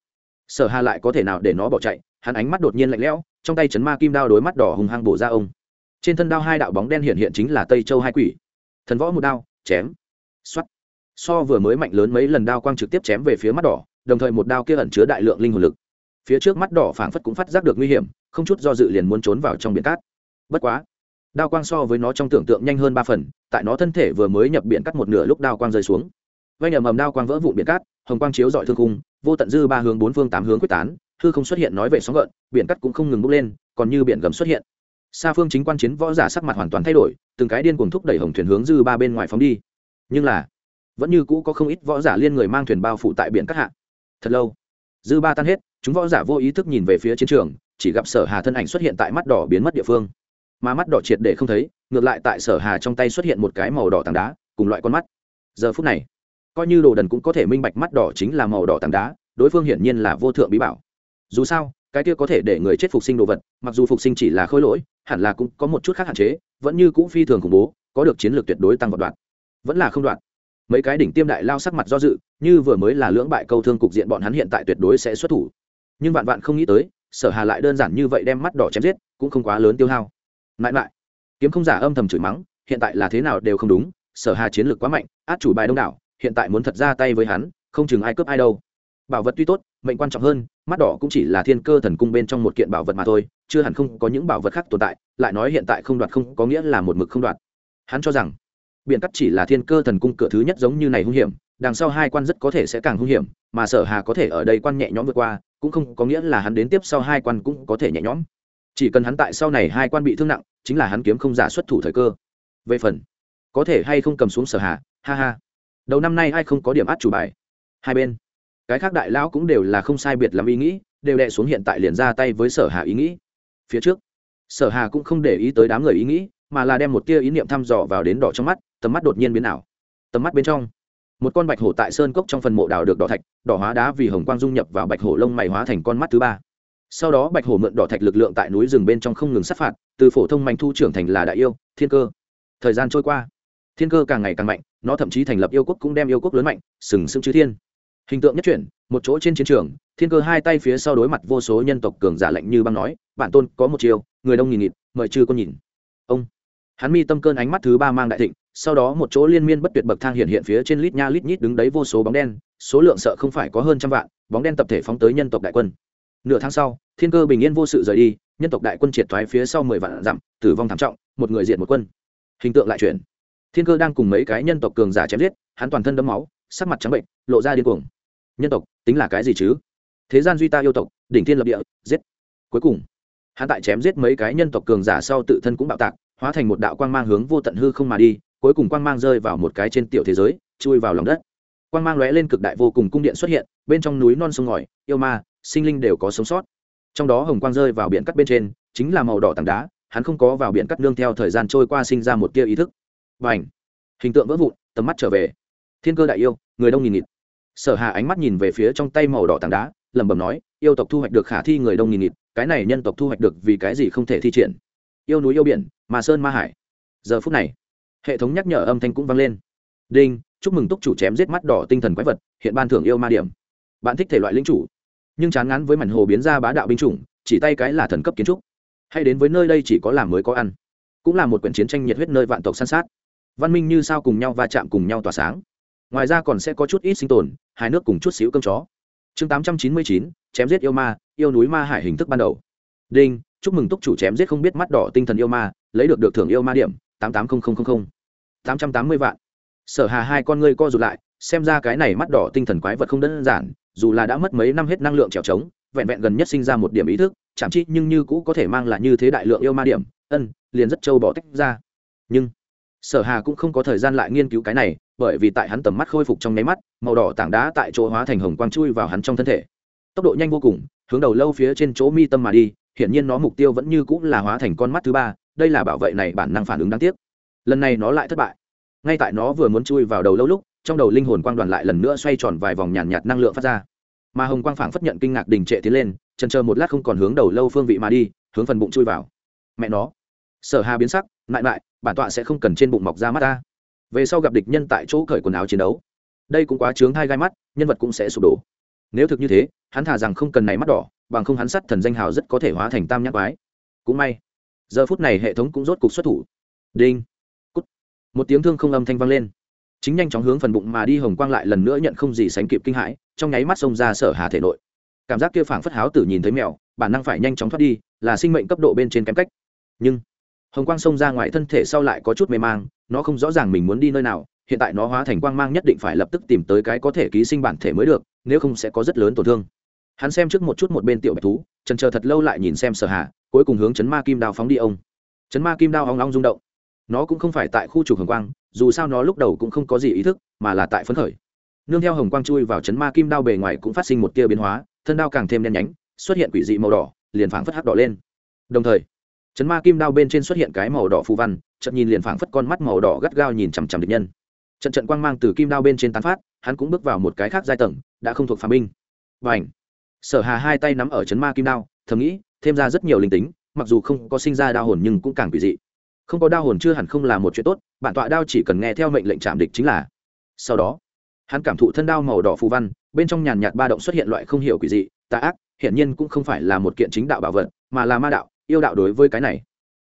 Sở hà lại có thể nào để nó bỏ chạy? Hắn ánh mắt đột nhiên lạnh lẽo, trong tay chấn ma kim đao đối mắt đỏ hùng hăng bổ ra ông. Trên thân đao hai đạo bóng đen hiện hiện chính là tây châu hai quỷ. Thần võ một đao, chém. Xoắt so vừa mới mạnh lớn mấy lần đao quang trực tiếp chém về phía mắt đỏ, đồng thời một đao kia ẩn chứa đại lượng linh hồn lực. Phía trước mắt đỏ phảng phất cũng phát giác được nguy hiểm, không chút do dự liền muốn trốn vào trong biển cát. Bất quá, đao quang so với nó trong tưởng tượng nhanh hơn ba phần, tại nó thân thể vừa mới nhập biển cắt một nửa lúc đao quang rơi xuống. Vay ầm ầm đao quang vỡ vụn biển cát hồng quang chiếu dọi thương cung vô tận dư ba hướng, bốn phương tám hướng quyết tán, hư không xuất hiện nói về sóng gợn, biển cắt cũng không ngừng bốc lên, còn như biển gầm xuất hiện. Xa phương chính quan chiến võ giả sắc mặt hoàn toàn thay đổi, từng cái điên cuồng thúc đẩy hồng thuyền hướng dư ba bên ngoài phóng đi. Nhưng là, vẫn như cũ có không ít võ giả liên người mang thuyền bao phủ tại biển cát hạ. Thật lâu, dư ba tan hết, chúng võ giả vô ý thức nhìn về phía chiến trường, chỉ gặp sở hà thân ảnh xuất hiện tại mắt đỏ biến mất địa phương. Mà mắt đỏ triệt để không thấy, ngược lại tại sở hà trong tay xuất hiện một cái màu đỏ tảng đá, cùng loại con mắt. Giờ phút này coi như đồ đần cũng có thể minh bạch mắt đỏ chính là màu đỏ tảng đá, đối phương hiển nhiên là vô thượng bí bảo. Dù sao, cái kia có thể để người chết phục sinh đồ vật, mặc dù phục sinh chỉ là khôi lỗi, hẳn là cũng có một chút khác hạn chế, vẫn như cũ phi thường khủng bố, có được chiến lược tuyệt đối tăng vật đoạn. Vẫn là không đoạn. Mấy cái đỉnh tiêm đại lao sắc mặt do dự, như vừa mới là lưỡng bại câu thương cục diện bọn hắn hiện tại tuyệt đối sẽ xuất thủ. Nhưng vạn vạn không nghĩ tới, sở hà lại đơn giản như vậy đem mắt đỏ chém giết, cũng không quá lớn tiêu hao. Mãi mãi, kiếm không giả âm thầm chửi mắng, hiện tại là thế nào đều không đúng, sở hà chiến lược quá mạnh, át chủ bài đông đảo hiện tại muốn thật ra tay với hắn, không chừng ai cướp ai đâu. Bảo vật tuy tốt, mệnh quan trọng hơn, mắt đỏ cũng chỉ là thiên cơ thần cung bên trong một kiện bảo vật mà thôi, chưa hẳn không có những bảo vật khác tồn tại, lại nói hiện tại không đoạt không có nghĩa là một mực không đoạt. Hắn cho rằng, biển cắt chỉ là thiên cơ thần cung cửa thứ nhất giống như này hung hiểm, đằng sau hai quan rất có thể sẽ càng hung hiểm, mà sở hà có thể ở đây quan nhẹ nhõm vượt qua, cũng không có nghĩa là hắn đến tiếp sau hai quan cũng có thể nhẹ nhõm. Chỉ cần hắn tại sau này hai quan bị thương nặng, chính là hắn kiếm không giả xuất thủ thời cơ. Về phần, có thể hay không cầm xuống sở hà, ha ha đầu năm nay ai không có điểm át chủ bài? Hai bên, cái khác đại lão cũng đều là không sai biệt làm ý nghĩ, đều đệ xuống hiện tại liền ra tay với sở hà ý nghĩ. Phía trước, sở hà cũng không để ý tới đám người ý nghĩ, mà là đem một tia ý niệm thăm dò vào đến đỏ trong mắt, tầm mắt đột nhiên biến ảo. Tầm mắt bên trong, một con bạch hổ tại sơn cốc trong phần mộ đào được đỏ thạch, đỏ hóa đá vì hồng quang dung nhập vào bạch hổ lông mày hóa thành con mắt thứ ba. Sau đó bạch hổ mượn đỏ thạch lực lượng tại núi rừng bên trong không ngừng sát phạt, từ phổ thông mạnh thu trưởng thành là đại yêu, thiên cơ. Thời gian trôi qua, thiên cơ càng ngày càng mạnh nó thậm chí thành lập yêu quốc cũng đem yêu quốc lớn mạnh, sừng sững chư thiên. Hình tượng nhất chuyển, một chỗ trên chiến trường, thiên cơ hai tay phía sau đối mặt vô số nhân tộc cường giả lạnh như băng nói, bản tôn, có một chiều người đông nghìn nghịt, mời chư con nhìn. Ông. Hắn mi tâm cơn ánh mắt thứ ba mang đại thịnh, sau đó một chỗ liên miên bất tuyệt bậc thang hiện hiện phía trên lít nha lít nhít đứng đấy vô số bóng đen, số lượng sợ không phải có hơn trăm vạn, bóng đen tập thể phóng tới nhân tộc đại quân. Nửa tháng sau, thiên cơ bình yên vô sự rời đi, nhân tộc đại quân triệt thoái phía sau mười vạn dặm, tử vong thảm trọng, một người diện một quân. Hình tượng lại chuyển thiên cơ đang cùng mấy cái nhân tộc cường giả chém giết, hắn toàn thân đấm máu, sắc mặt trắng bệnh, lộ ra điên cuồng. Nhân tộc, tính là cái gì chứ? Thế gian duy ta yêu tộc, đỉnh thiên lập địa, giết. Cuối cùng, hắn tại chém giết mấy cái nhân tộc cường giả sau tự thân cũng bạo tạc, hóa thành một đạo quang mang hướng vô tận hư không mà đi, cuối cùng quang mang rơi vào một cái trên tiểu thế giới, chui vào lòng đất. Quang mang lóe lên cực đại vô cùng cung điện xuất hiện, bên trong núi non sông ngòi, yêu ma, sinh linh đều có sống sót. Trong đó hồng quang rơi vào biển cắt bên trên, chính là màu đỏ tảng đá, hắn không có vào biển cắt nương theo thời gian trôi qua sinh ra một tia ý thức và ảnh. Hình tượng vỡ vụn, tầm mắt trở về. Thiên cơ đại yêu, người đông nghìn nghịt. Sở hà ánh mắt nhìn về phía trong tay màu đỏ tảng đá, lẩm bẩm nói, yêu tộc thu hoạch được khả thi người đông nghìn nghịt, cái này nhân tộc thu hoạch được vì cái gì không thể thi triển? Yêu núi yêu biển mà sơn ma hải. Giờ phút này, hệ thống nhắc nhở âm thanh cũng vang lên. Đinh, chúc mừng túc chủ chém giết mắt đỏ tinh thần quái vật, hiện ban thưởng yêu ma điểm. Bạn thích thể loại linh chủ, nhưng chán ngán với mảnh hồ biến ra bá đạo binh chủng, chỉ tay cái là thần cấp kiến trúc. Hay đến với nơi đây chỉ có làm mới có ăn. Cũng là một quyển chiến tranh nhiệt huyết nơi vạn tộc san sát văn minh như sao cùng nhau va chạm cùng nhau tỏa sáng. Ngoài ra còn sẽ có chút ít sinh tồn hai nước cùng chút xíu cơm chó. Chương tám trăm chín mươi chín, chém giết yêu ma, yêu núi ma hải hình thức ban đầu. Đinh, chúc mừng túc chủ chém giết không biết mắt đỏ tinh thần yêu ma, lấy được được thưởng yêu ma điểm, tám tám nghìn tám trăm tám mươi vạn. Sở hà hai con ngươi co rụt lại, xem ra cái này mắt đỏ tinh thần quái vật không đơn giản, dù là đã mất mấy năm hết năng lượng trèo trống, vẹn vẹn gần nhất sinh ra một điểm ý thức, chạm chi nhưng như cũ có thể mang lại như thế đại lượng yêu ma điểm, ân, liền rất trâu bỏ tách ra. Nhưng sở hà cũng không có thời gian lại nghiên cứu cái này bởi vì tại hắn tầm mắt khôi phục trong nháy mắt màu đỏ tảng đá tại chỗ hóa thành hồng quang chui vào hắn trong thân thể. Tốc độ nhanh vô cùng hướng đầu lâu phía trên chỗ mi tâm mà đi hiển nhiên nó mục tiêu vẫn như cũng là hóa thành con mắt thứ ba đây là bảo vệ này bản năng phản ứng đáng tiếc. Lần này nó lại thất bại. Ngay tại nó vừa muốn chui vào đầu lâu lúc trong đầu linh hồn quang đoàn lại lần nữa xoay tròn vài vòng nhàn nhạt, nhạt năng lượng phát ra. Mà hồng quang phảng phất nhận kinh ngạc đình trệ tiến lên chần chờ một lát không còn hướng đầu lâu phương vị mà đi hướng phần bụng chui vào. Mẹ nó. Sở hà biến sắc lại lại bản tọa sẽ không cần trên bụng mọc ra mắt ta. Về sau gặp địch nhân tại chỗ cởi quần áo chiến đấu. Đây cũng quá chướng hai gai mắt, nhân vật cũng sẽ sụp đổ. Nếu thực như thế, hắn thả rằng không cần này mắt đỏ, bằng không hắn sắt thần danh hào rất có thể hóa thành tam nhắc quái. Cũng may, giờ phút này hệ thống cũng rốt cục xuất thủ. Đinh, cút. Một tiếng thương không âm thanh vang lên. Chính nhanh chóng hướng phần bụng mà đi hồng quang lại lần nữa nhận không gì sánh kịp kinh hãi, trong nháy mắt xông ra sở hà thể nội. Cảm giác kia phảng phất háo tử nhìn thấy mèo, bản năng phải nhanh chóng thoát đi, là sinh mệnh cấp độ bên trên kém cách. Nhưng hồng quang xông ra ngoài thân thể sau lại có chút mê mang, nó không rõ ràng mình muốn đi nơi nào, hiện tại nó hóa thành quang mang nhất định phải lập tức tìm tới cái có thể ký sinh bản thể mới được, nếu không sẽ có rất lớn tổn thương. Hắn xem trước một chút một bên tiểu bạch thú trần chờ thật lâu lại nhìn xem sở hạ cuối cùng hướng chấn ma kim đao phóng đi ông. Chấn ma kim đao hong long rung động. Nó cũng không phải tại khu trục hồng quang, dù sao nó lúc đầu cũng không có gì ý thức, mà là tại phấn khởi. Nương theo hồng quang chui vào chấn ma kim đao bề ngoài cũng phát sinh một tia biến hóa, thân đao càng thêm đen nhánh, xuất hiện quỷ dị màu đỏ, liền phảng phất hắc đỏ lên. Đồng thời chấn ma kim đao bên trên xuất hiện cái màu đỏ phù văn trận nhìn liền phảng phất con mắt màu đỏ gắt gao nhìn chằm chằm địch nhân. Trận trận quang mang từ kim đao bên trên tán phát, hắn cũng bước vào một cái khác giai tầng, đã không thuộc phàm binh. Và ảnh sở hà hai tay nắm ở chấn ma kim đao, thầm nghĩ, thêm ra rất nhiều linh tính, mặc dù không có sinh ra đao hồn nhưng cũng càng quỷ dị. Không có đao hồn chưa hẳn không là một chuyện tốt, bản tọa đao chỉ cần nghe theo mệnh lệnh chạm địch chính là. Sau đó, hắn cảm thụ thân đao màu đỏ phù văn, bên trong nhàn nhạt ba động xuất hiện loại không hiểu quỷ dị, tà ác, hiển nhiên cũng không phải là một kiện chính đạo bảo vật, mà là ma đạo yêu đạo đối với cái này.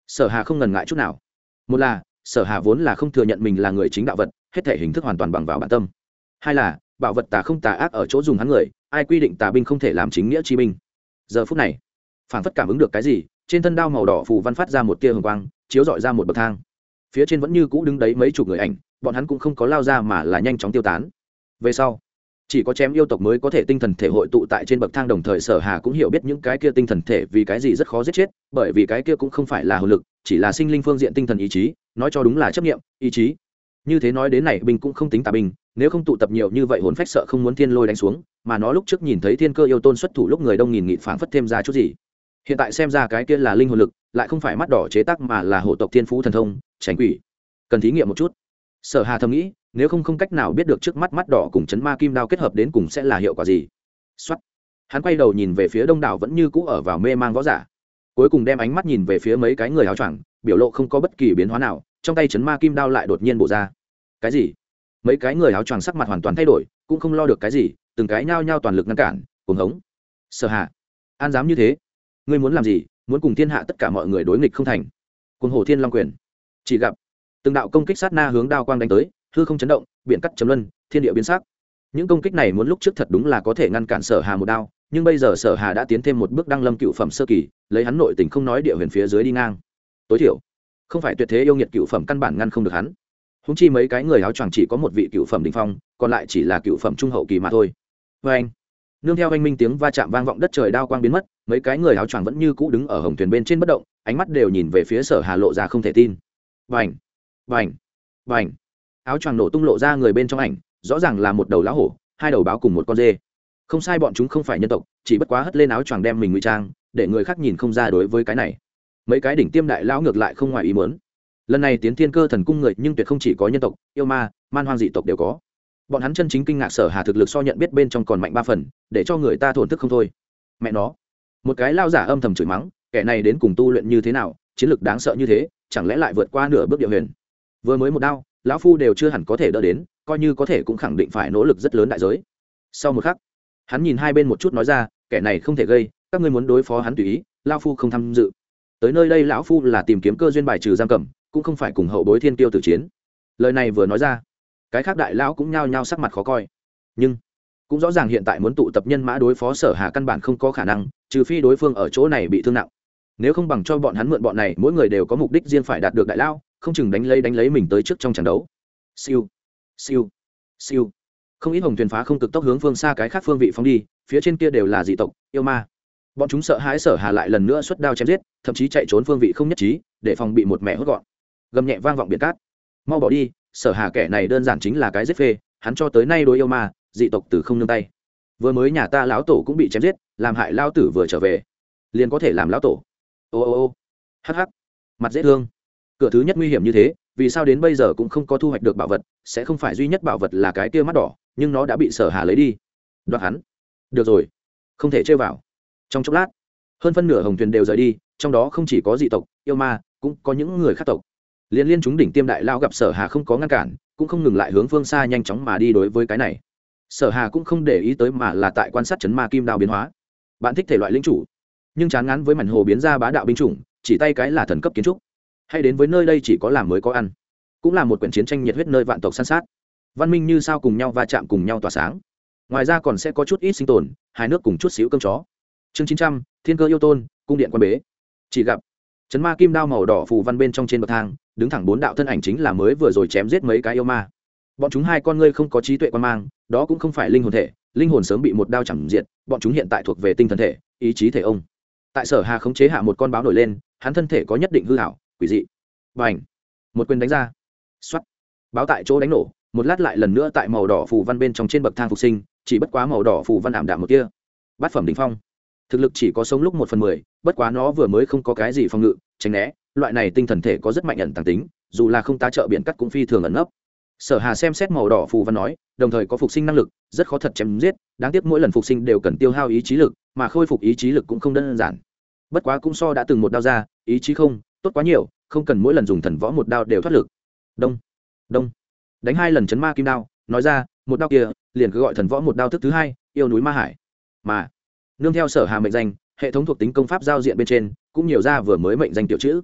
Sở hà không ngần ngại chút nào. Một là, sở hà vốn là không thừa nhận mình là người chính đạo vật, hết thể hình thức hoàn toàn bằng vào bản tâm. Hai là, bảo vật tà không tà ác ở chỗ dùng hắn người, ai quy định tà binh không thể làm chính nghĩa chi binh. Giờ phút này phản phất cảm ứng được cái gì, trên thân đao màu đỏ phù văn phát ra một tia hồng quang, chiếu dọi ra một bậc thang. Phía trên vẫn như cũ đứng đấy mấy chục người ảnh, bọn hắn cũng không có lao ra mà là nhanh chóng tiêu tán. Về sau chỉ có chém yêu tộc mới có thể tinh thần thể hội tụ tại trên bậc thang đồng thời sở hà cũng hiểu biết những cái kia tinh thần thể vì cái gì rất khó giết chết, bởi vì cái kia cũng không phải là hồn lực, chỉ là sinh linh phương diện tinh thần ý chí, nói cho đúng là chấp nghiệm ý chí. Như thế nói đến này, binh cũng không tính tà binh, nếu không tụ tập nhiều như vậy hồn phách sợ không muốn thiên lôi đánh xuống, mà nó lúc trước nhìn thấy thiên cơ yêu tôn xuất thủ lúc người đông nghìn nghị phảng phất thêm ra chút gì. Hiện tại xem ra cái kia là linh hồn lực, lại không phải mắt đỏ chế tác mà là hộ tộc thiên phú thần thông tránh quỷ. Cần thí nghiệm một chút sở hà thầm nghĩ, nếu không không cách nào biết được trước mắt mắt đỏ cùng chấn ma kim đao kết hợp đến cùng sẽ là hiệu quả gì. Xuất hắn quay đầu nhìn về phía đông đảo vẫn như cũ ở vào mê mang võ giả. Cuối cùng đem ánh mắt nhìn về phía mấy cái người áo choàng, biểu lộ không có bất kỳ biến hóa nào, trong tay chấn ma kim đao lại đột nhiên bổ ra. Cái gì? Mấy cái người áo choàng sắc mặt hoàn toàn thay đổi, cũng không lo được cái gì, từng cái nhao nhao toàn lực ngăn cản, cuồng hống. Sở hạ an dám như thế, ngươi muốn làm gì? Muốn cùng thiên hạ tất cả mọi người đối nghịch không thành. Cuồng hồ thiên long quyền. Chỉ gặp từng đạo công kích sát na hướng đao quang đánh tới, hư không chấn động biện cắt chấm luân, thiên địa biến sắc. Những công kích này muốn lúc trước thật đúng là có thể ngăn cản sở hà một đao, nhưng bây giờ sở hà đã tiến thêm một bước đăng lâm cựu phẩm sơ kỳ, lấy hắn nội tình không nói địa huyền phía dưới đi ngang. Tối thiểu, không phải tuyệt thế yêu nghiệt cựu phẩm căn bản ngăn không được hắn. Húng chi mấy cái người áo choàng chỉ có một vị cựu phẩm đình phong, còn lại chỉ là cựu phẩm trung hậu kỳ mà thôi. Vê anh, nương theo anh minh tiếng va chạm vang vọng đất trời đao quang biến mất, mấy cái người áo choàng vẫn như cũ đứng ở hồng thuyền bên trên bất động, ánh mắt đều nhìn về phía sở hà lộ ra không thể tin. Vành vành vành áo choàng nổ tung lộ ra người bên trong ảnh, rõ ràng là một đầu lá hổ, hai đầu báo cùng một con dê. Không sai bọn chúng không phải nhân tộc, chỉ bất quá hất lên áo choàng đem mình ngụy trang, để người khác nhìn không ra đối với cái này. Mấy cái đỉnh tiêm đại lão ngược lại không ngoài ý muốn. Lần này tiến thiên cơ thần cung người nhưng tuyệt không chỉ có nhân tộc, yêu ma, man hoang dị tộc đều có. Bọn hắn chân chính kinh ngạc sở hà thực lực so nhận biết bên trong còn mạnh ba phần, để cho người ta thổn thức không thôi. Mẹ nó! Một cái lao giả âm thầm chửi mắng, kẻ này đến cùng tu luyện như thế nào, chiến lực đáng sợ như thế, chẳng lẽ lại vượt qua nửa bước địa huyền? Vừa mới một đao, lão phu đều chưa hẳn có thể đỡ đến, coi như có thể cũng khẳng định phải nỗ lực rất lớn đại giới. Sau một khắc, hắn nhìn hai bên một chút nói ra, kẻ này không thể gây, các ngươi muốn đối phó hắn tùy ý lao phu không tham dự. Tới nơi đây lão phu là tìm kiếm cơ duyên bài trừ giam cầm, cũng không phải cùng hậu bối thiên tiêu tử chiến. Lời này vừa nói ra, cái khác đại lão cũng nhao nhao sắc mặt khó coi. Nhưng, cũng rõ ràng hiện tại muốn tụ tập nhân mã đối phó sở hà căn bản không có khả năng, trừ phi đối phương ở chỗ này bị thương nặng. Nếu không bằng cho bọn hắn mượn bọn này, mỗi người đều có mục đích riêng phải đạt được đại lao không chừng đánh lấy đánh lấy mình tới trước trong trận đấu. Siêu siêu siêu. Không ít hồng thuyền phá không cực tốc hướng phương xa cái khác phương vị phóng đi, phía trên kia đều là dị tộc, yêu ma. Bọn chúng sợ hãi sở hà lại lần nữa xuất đao chém giết, thậm chí chạy trốn phương vị không nhất trí, để phòng bị một mẹ hốt gọn. Gầm nhẹ vang vọng biển cát. Mau bỏ đi, sở hà kẻ này đơn giản chính là cái giết phê, hắn cho tới nay đối yêu ma, dị tộc từ không nương tay. Vừa mới nhà ta lão tổ cũng bị chém giết, làm hại lao tử vừa trở về. Liền có thể làm lão tổ. Ô ô ô. Hắc hắc. Mặt dễ thương cửa thứ nhất nguy hiểm như thế, vì sao đến bây giờ cũng không có thu hoạch được bảo vật, sẽ không phải duy nhất bảo vật là cái kia mắt đỏ, nhưng nó đã bị sở hà lấy đi. Đoạt hắn. Được rồi. Không thể chơi vào. Trong chốc lát, hơn phân nửa hồng thuyền đều rời đi, trong đó không chỉ có dị tộc, yêu ma, cũng có những người khác tộc. Liên liên chúng đỉnh tiêm đại lao gặp sở hà không có ngăn cản, cũng không ngừng lại hướng phương xa nhanh chóng mà đi đối với cái này. Sở hà cũng không để ý tới mà là tại quan sát chấn ma kim đao biến hóa. Bạn thích thể loại linh chủ, nhưng chán ngán với mảnh hồ biến ra bá đạo binh chủng, chỉ tay cái là thần cấp kiến trúc hay đến với nơi đây chỉ có làm mới có ăn. Cũng là một quyển chiến tranh nhiệt huyết nơi vạn tộc san sát. Văn minh như sao cùng nhau va chạm cùng nhau tỏa sáng. Ngoài ra còn sẽ có chút ít sinh tồn hai nước cùng chút xíu cơm chó. Chương chín trăm, thiên cơ yêu tôn, cung điện quan bế. Chỉ gặp chấn ma kim đao màu đỏ phù văn bên trong trên bậc thang, đứng thẳng bốn đạo thân ảnh chính là mới vừa rồi chém giết mấy cái yêu ma. Bọn chúng hai con ngươi không có trí tuệ quan mang, đó cũng không phải linh hồn thể, linh hồn sớm bị một đao chẳng diệt, bọn chúng hiện tại thuộc về tinh thần thể, ý chí thể ông. Tại sở hà khống chế hạ một con báo nổi lên, hắn thân thể có nhất định hư hảo quỷ dị. Và ảnh một quyền đánh ra. X báo tại chỗ đánh nổ, một lát lại lần nữa tại màu đỏ phù văn bên trong trên bậc thang phục sinh, chỉ bất quá màu đỏ phù văn ảm đạm một kia. Bát phẩm đình phong. Thực lực chỉ có sống lúc một phần mười, bất quá nó vừa mới không có cái gì phòng ngự, tránh né, loại này tinh thần thể có rất mạnh ẩn tàng tính, dù là không tá trợ biện cắt cũng phi thường ẩn nấp. Sở hà xem xét màu đỏ phù văn nói, đồng thời có phục sinh năng lực, rất khó thật chém giết, đáng tiếc mỗi lần phục sinh đều cần tiêu hao ý chí lực, mà khôi phục ý chí lực cũng không đơn giản. Bất quá cũng so đã từng một đao ra, ý chí không tốt quá nhiều, không cần mỗi lần dùng thần võ một đao đều thoát lực. Đông đông. Đánh hai lần chấn ma kim đao, nói ra, một đao kia, liền cứ gọi thần võ một đao thức thứ hai, yêu núi ma hải. Mà, nương theo sở hà mệnh danh, hệ thống thuộc tính công pháp giao diện bên trên, cũng nhiều ra vừa mới mệnh danh tiểu chữ.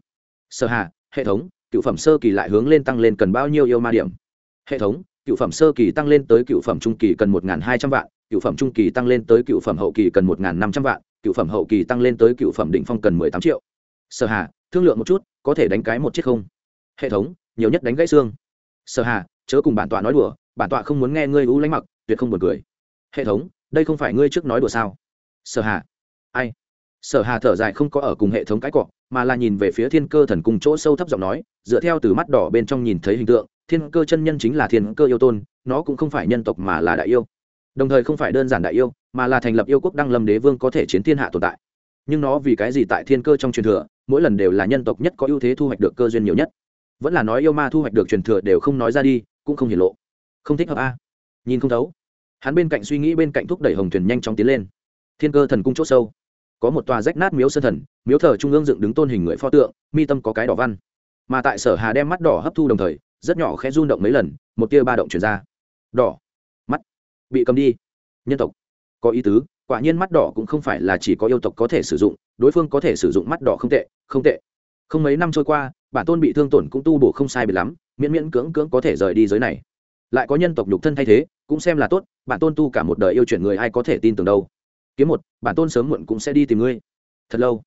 Sở hà, hệ thống, cựu phẩm sơ kỳ lại hướng lên tăng lên cần bao nhiêu yêu ma điểm? Hệ thống, cựu phẩm sơ kỳ tăng lên tới cựu phẩm trung kỳ cần một hai trăm vạn, cựu phẩm trung kỳ tăng lên tới cựu phẩm hậu kỳ cần một năm trăm vạn, cựu phẩm hậu kỳ tăng lên tới cựu phẩm định phong cần mười tám triệu. Sở hà thương lượng một chút, có thể đánh cái một chiếc không? Hệ thống, nhiều nhất đánh gãy xương. Sở hà, chớ cùng bản tọa nói đùa, bản tọa không muốn nghe ngươi u lánh mặc, tuyệt không buồn cười. Hệ thống, đây không phải ngươi trước nói đùa sao? Sở hà. Ai? Sở hà thở dài không có ở cùng hệ thống cái cọ, mà là nhìn về phía thiên cơ thần cung chỗ sâu thấp giọng nói, dựa theo từ mắt đỏ bên trong nhìn thấy hình tượng, thiên cơ chân nhân chính là thiên cơ yêu tôn, nó cũng không phải nhân tộc mà là đại yêu. Đồng thời không phải đơn giản đại yêu, mà là thành lập yêu quốc đăng lâm đế vương có thể chiến thiên hạ tồn tại. Nhưng nó vì cái gì tại thiên cơ trong truyền thừa mỗi lần đều là nhân tộc nhất có ưu thế thu hoạch được cơ duyên nhiều nhất. Vẫn là nói yêu ma thu hoạch được truyền thừa đều không nói ra đi, cũng không hiển lộ. Không thích hợp a. Nhìn không thấu. Hắn bên cạnh suy nghĩ bên cạnh thúc đẩy hồng thuyền nhanh chóng tiến lên. Thiên cơ thần cung c h ỗ sâu. Có một tòa rách nát miếu sơn thần, miếu thờ trung ương dựng đứng tôn hình người pho tượng, mi tâm có cái đỏ văn. Mà tại sở hà đem mắt đỏ hấp thu đồng thời, rất nhỏ khẽ run động mấy lần, một tia ba động chuyển ra. Đỏ. Mắt. Bị cầm đi. Nhân tộc. Có ý tứ quả nhiên mắt đỏ cũng không phải là chỉ có yêu tộc có thể sử dụng, đối phương có thể sử dụng mắt đỏ không tệ không tệ. Không mấy năm trôi qua, bản tôn bị thương tổn cũng tu bổ không sai biệt lắm, miễn miễn cưỡng cưỡng có thể rời đi giới này. Lại có nhân tộc nhục thân thay thế, cũng xem là tốt, bản tôn tu cả một đời yêu chuyển người ai có thể tin tưởng đâu. Kiếm một, bản tôn sớm muộn cũng sẽ đi tìm ngươi. Thật lâu,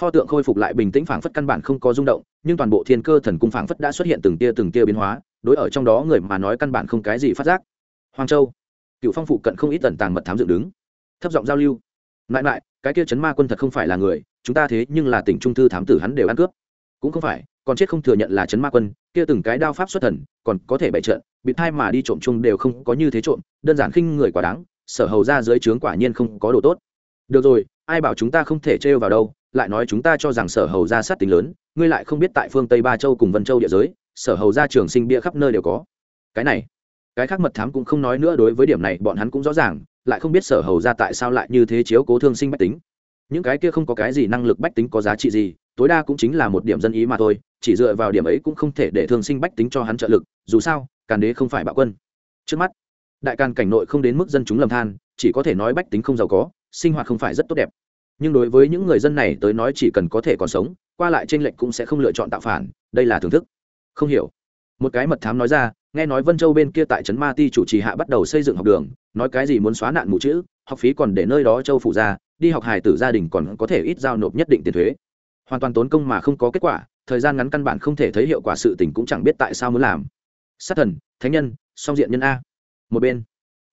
pho tượng khôi phục lại bình tĩnh phảng phất căn bản không có rung động, nhưng toàn bộ thiên cơ thần cung phảng phất đã xuất hiện từng tia từng tia biến hóa, đối ở trong đó người mà nói căn bản không cái gì phát giác. Hoàng châu cựu phong phụ cận không ít tần tàng mật thám dựng đứng thấp giọng giao lưu. Lại lại cái kia chấn ma quân thật không phải là người, chúng ta thế nhưng là tỉnh trung thư thám tử hắn đều ăn cướp. Cũng không phải, còn chết không thừa nhận là chấn ma quân, kia từng cái đao pháp xuất thần, còn có thể bày trận, bị thai mà đi trộm chung đều không có như thế trộm, đơn giản khinh người quá đáng, sở hầu ra dưới trướng quả nhiên không có đồ tốt. Được rồi, ai bảo chúng ta không thể trêu vào đâu, lại nói chúng ta cho rằng sở hầu ra sát tính lớn, ngươi lại không biết tại phương tây ba châu cùng vân châu địa giới, sở hầu ra trường sinh bia khắp nơi đều có. Cái này, cái khác mật thám cũng không nói nữa đối với điểm này, bọn hắn cũng rõ ràng lại không biết sở hầu ra tại sao lại như thế chiếu cố thương sinh bách tính. Những cái kia không có cái gì năng lực bách tính có giá trị gì, tối đa cũng chính là một điểm dân ý mà thôi, chỉ dựa vào điểm ấy cũng không thể để thương sinh bách tính cho hắn trợ lực, dù sao, càn đế không phải bạo quân. Trước mắt, đại càn cảnh nội không đến mức dân chúng lầm than, chỉ có thể nói bách tính không giàu có, sinh hoạt không phải rất tốt đẹp. Nhưng đối với những người dân này tới nói chỉ cần có thể còn sống, qua lại trên lệnh cũng sẽ không lựa chọn tạo phản, đây là thưởng thức. Không hiểu. Một cái mật thám nói ra, nghe nói vân châu bên kia tại trấn ma ti chủ trì hạ bắt đầu xây dựng học đường nói cái gì muốn xóa nạn mù chữ, học phí còn để nơi đó châu phụ ra, đi học hài tử gia đình còn có thể ít giao nộp nhất định tiền thuế. Hoàn toàn tốn công mà không có kết quả, thời gian ngắn căn bản không thể thấy hiệu quả sự tình cũng chẳng biết tại sao muốn làm. Sát thần, thánh nhân, song diện nhân a. Một bên,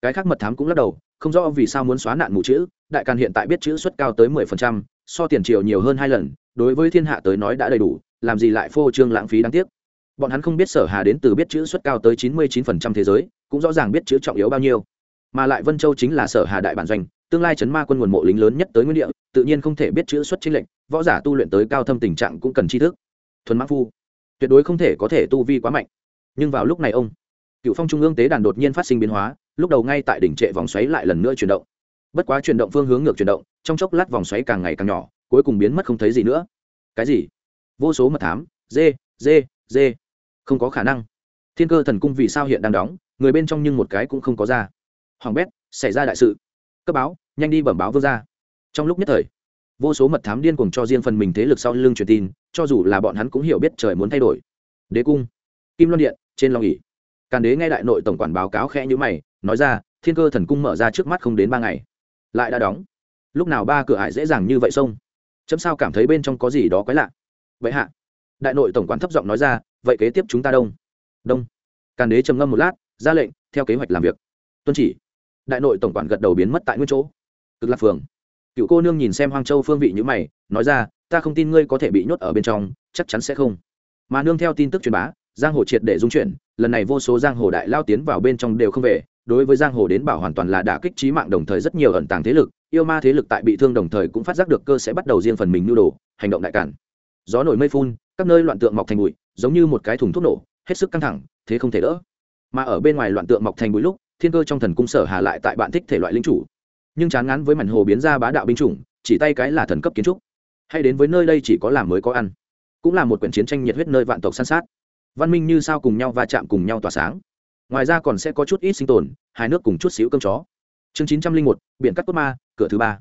cái khác mật thám cũng lắc đầu, không rõ vì sao muốn xóa nạn mù chữ, đại càn hiện tại biết chữ suất cao tới mười phần trăm, so tiền triều nhiều hơn hai lần, đối với thiên hạ tới nói đã đầy đủ, làm gì lại phô trương lãng phí đáng tiếc. Bọn hắn không biết sở hà đến từ biết chữ suất cao tới chín mươi chín phần trăm thế giới, cũng rõ ràng biết chữ trọng yếu bao nhiêu mà lại vân châu chính là sở hà đại bản doanh, tương lai chấn ma quân nguồn mộ lính lớn nhất tới nguyên địa, tự nhiên không thể biết chữ xuất chính lệnh võ giả tu luyện tới cao thâm tình trạng cũng cần tri thức. Thuần mã phu, tuyệt đối không thể có thể tu vi quá mạnh. Nhưng vào lúc này ông cựu phong trung ương tế đàn đột nhiên phát sinh biến hóa, lúc đầu ngay tại đỉnh trệ vòng xoáy lại lần nữa chuyển động. Bất quá chuyển động phương hướng ngược chuyển động, trong chốc lát vòng xoáy càng ngày càng nhỏ, cuối cùng biến mất không thấy gì nữa. Cái gì? Vô số mật thám dê dê dê không có khả năng. Thiên cơ thần cung vì sao hiện đang đóng, người bên trong nhưng một cái cũng không có ra hoàng bét, xảy ra đại sự. Cấp báo, nhanh đi bẩm báo vương ra trong lúc nhất thời, vô số mật thám điên cùng cho riêng phần mình thế lực sau lưng truyền tin, cho dù là bọn hắn cũng hiểu biết trời muốn thay đổi. Đế cung, kim loan điện, trên long ỉ càn đế nghe đại nội tổng quản báo cáo khẽ như mày, nói ra, thiên cơ thần cung mở ra trước mắt không đến ba ngày. Lại đã đóng. Lúc nào ba cửa hải dễ dàng như vậy xông? Chấm sao cảm thấy bên trong có gì đó quái lạ? Vậy hạ, đại nội tổng quản thấp giọng nói ra, vậy kế tiếp chúng ta đông. Đông. Càn đế trầm ngâm một lát, ra lệnh, theo kế hoạch làm việc. Tuân chỉ đại nội tổng quản gật đầu biến mất tại nguyên chỗ. Cực lạc phường. Cựu cô nương nhìn xem hoang châu phương vị như mày, nói ra, ta không tin ngươi có thể bị nhốt ở bên trong, chắc chắn sẽ không. Mà nương theo tin tức truyền bá, giang hồ triệt để dung chuyển, lần này vô số giang hồ đại lao tiến vào bên trong đều không về, đối với giang hồ đến bảo hoàn toàn là đả kích trí mạng đồng thời rất nhiều ẩn tàng thế lực, yêu ma thế lực tại bị thương đồng thời cũng phát giác được cơ sẽ bắt đầu riêng phần mình nhu đồ, hành động đại cản. Gió nổi mây phun, các nơi loạn tượng mọc thành bụi, giống như một cái thùng thuốc nổ, hết sức căng thẳng, thế không thể đỡ. Mà ở bên ngoài loạn tượng mọc thành bụi lúc thiên cơ trong thần cung sở hà lại tại bạn thích thể loại linh chủ. Nhưng chán ngán với mảnh hồ biến ra bá đạo binh chủng, chỉ tay cái là thần cấp kiến trúc. Hay đến với nơi đây chỉ có làm mới có ăn. Cũng là một quyển chiến tranh nhiệt huyết nơi vạn tộc san sát. Văn minh như sao cùng nhau va chạm cùng nhau tỏa sáng. Ngoài ra còn sẽ có chút ít sinh tồn, hai nước cùng chút xíu cơm chó. Chương chín trăm linh một, biển cắt cốt ma, cửa thứ ba.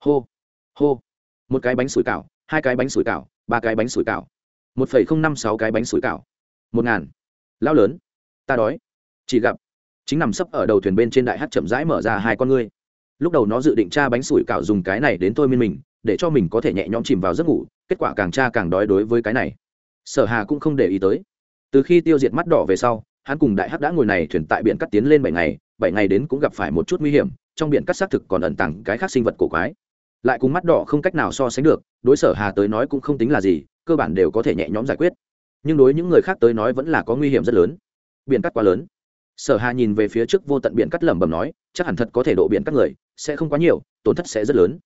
Hô hô. Một cái bánh sủi cảo, hai cái bánh sủi cảo, ba cái bánh sủi cảo. Một phẩy không năm sáu cái bánh sủi cảo. Một ngàn. Lao lớn, ta đói. Chỉ gặp chính nằm sấp ở đầu thuyền bên trên đại hát chậm rãi mở ra hai con ngươi. Lúc đầu nó dự định tra bánh sủi cảo dùng cái này đến tôi miên mình, để cho mình có thể nhẹ nhõm chìm vào giấc ngủ, kết quả càng tra càng đói đối với cái này. Sở hà cũng không để ý tới. Từ khi tiêu diệt mắt đỏ về sau, hắn cùng đại hát đã ngồi này thuyền tại biển cắt tiến lên bảy ngày bảy ngày đến cũng gặp phải một chút nguy hiểm, trong biển cắt xác thực còn ẩn tàng cái khác sinh vật cổ quái. Lại cùng mắt đỏ không cách nào so sánh được, đối sở hà tới nói cũng không tính là gì, cơ bản đều có thể nhẹ nhõm giải quyết. Nhưng đối những người khác tới nói vẫn là có nguy hiểm rất lớn. Biển cắt quá lớn sở hà nhìn về phía trước vô tận biển cắt lẩm bẩm nói, chắc hẳn thật có thể độ biển các người, sẽ không quá nhiều, tổn thất sẽ rất lớn.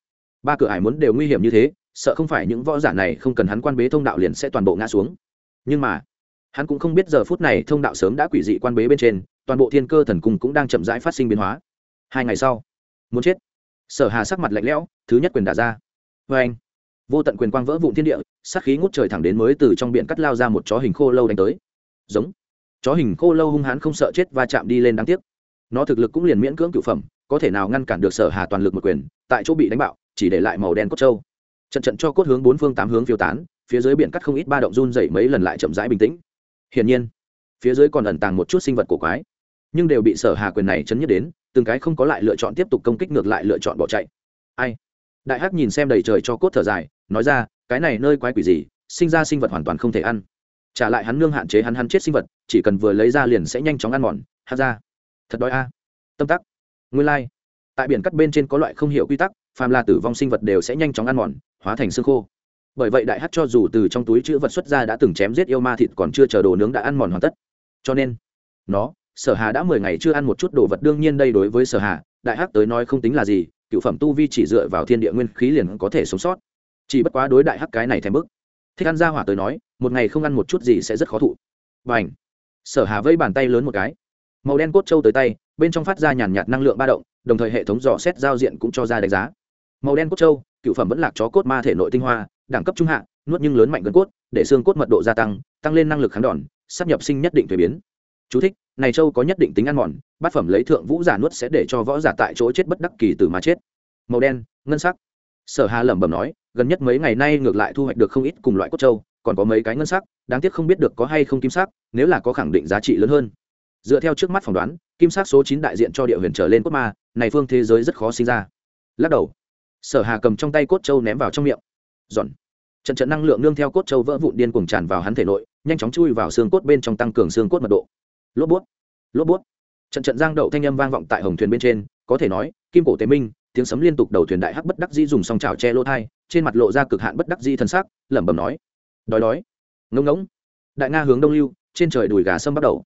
Ba cửa hải muốn đều nguy hiểm như thế, sợ không phải những võ giả này không cần hắn quan bế thông đạo liền sẽ toàn bộ ngã xuống. Nhưng mà, hắn cũng không biết giờ phút này thông đạo sớm đã quỷ dị quan bế bên trên, toàn bộ thiên cơ thần cung cũng đang chậm rãi phát sinh biến hóa. Hai ngày sau, muốn chết. Sở hà sắc mặt lạnh lẽo, thứ nhất quyền đả ra. Vê anh, vô tận quyền quang vỡ vụn thiên địa, sát khí ngút trời thẳng đến mới từ trong biển cắt lao ra một chó hình khô lâu đánh tới. Giống chó hình khô lâu hung hãn không sợ chết và chạm đi lên đáng tiếc. Nó thực lực cũng liền miễn cưỡng cựu phẩm, có thể nào ngăn cản được sở hà toàn lực một quyền, tại chỗ bị đánh bạo, chỉ để lại màu đen cốt trâu. Trận trận cho cốt hướng bốn phương tám hướng phiêu tán, phía dưới biển cắt không ít ba động run dậy mấy lần lại chậm rãi bình tĩnh. Hiển nhiên, phía dưới còn ẩn tàng một chút sinh vật cổ quái, nhưng đều bị sở hà quyền này chấn nhất đến, từng cái không có lại lựa chọn tiếp tục công kích ngược lại lựa chọn bỏ chạy. Ai? Đại hắc nhìn xem đầy trời cho cốt thở dài, nói ra, cái này nơi quái quỷ gì, sinh ra sinh vật hoàn toàn không thể ăn trả lại hắn nương hạn chế hắn hắn chết sinh vật, chỉ cần vừa lấy ra liền sẽ nhanh chóng ăn mòn, hát ra. Thật đói a. Tâm tắc. Nguyên lai、like. tại biển cắt bên trên có loại không hiểu quy tắc, phàm là tử vong sinh vật đều sẽ nhanh chóng ăn mòn, hóa thành xương khô. Bởi vậy đại hát cho dù từ trong túi chữ vật xuất ra đã từng chém giết yêu ma thịt còn chưa chờ đồ nướng đã ăn mòn hoàn tất. Cho nên, nó, sở hà đã mười ngày chưa ăn một chút đồ vật, đương nhiên đây đối với sở hà, đại hắc tới nói không tính là gì, cựu phẩm tu vi chỉ dựa vào thiên địa nguyên khí liền có thể sống sót. Chỉ bất quá đối đại hắc cái này thèm bức thích ăn ra hỏa tới nói một ngày không ăn một chút gì sẽ rất khó thụ. Và ảnh sở hà vây bàn tay lớn một cái. Màu đen cốt trâu tới tay bên trong phát ra nhàn nhạt năng lượng ba động đồng thời hệ thống dò xét giao diện cũng cho ra đánh giá. Màu đen cốt trâu cựu phẩm vẫn lạc chó cốt ma thể nội tinh hoa đẳng cấp trung hạ nuốt nhưng lớn mạnh gần cốt để xương cốt mật độ gia tăng tăng lên năng lực kháng đòn sắp nhập sinh nhất định thuế biến. Chú thích, này châu có nhất định tính ăn mòn bát phẩm lấy thượng vũ giả nuốt sẽ để cho võ giả tại chỗ chết bất đắc kỳ từ mà chết. Màu đen ngân sắc sở hà lẩm bẩm nói, gần nhất mấy ngày nay ngược lại thu hoạch được không ít cùng loại cốt châu, còn có mấy cái ngân sắc, đáng tiếc không biết được có hay không kim sắc, nếu là có khẳng định giá trị lớn hơn. Dựa theo trước mắt phỏng đoán, kim sắc số chín đại diện cho địa huyền trở lên cốt ma, này phương thế giới rất khó sinh ra. Lắc đầu. Sở hà cầm trong tay cốt châu ném vào trong miệng. Giòn. Trận trận năng lượng nương theo cốt châu vỡ vụn điên cuồng tràn vào hắn thể nội, nhanh chóng chui vào xương cốt bên trong tăng cường xương cốt mật độ. Lốp bút. Lốp bút. Trận trận giang đậu thanh âm vang vọng tại hồng thuyền bên trên, có thể nói, kim cổ tế minh tiếng sấm liên tục đầu thuyền đại hắc bất đắc dĩ dùng song trào che lỗ thai, trên mặt lộ ra cực hạn bất đắc dĩ thân xác, lẩm bẩm nói. Đói đói. Ngông ngỗng. Đại nga hướng đông lưu, trên trời đùi gà sâm bắt đầu.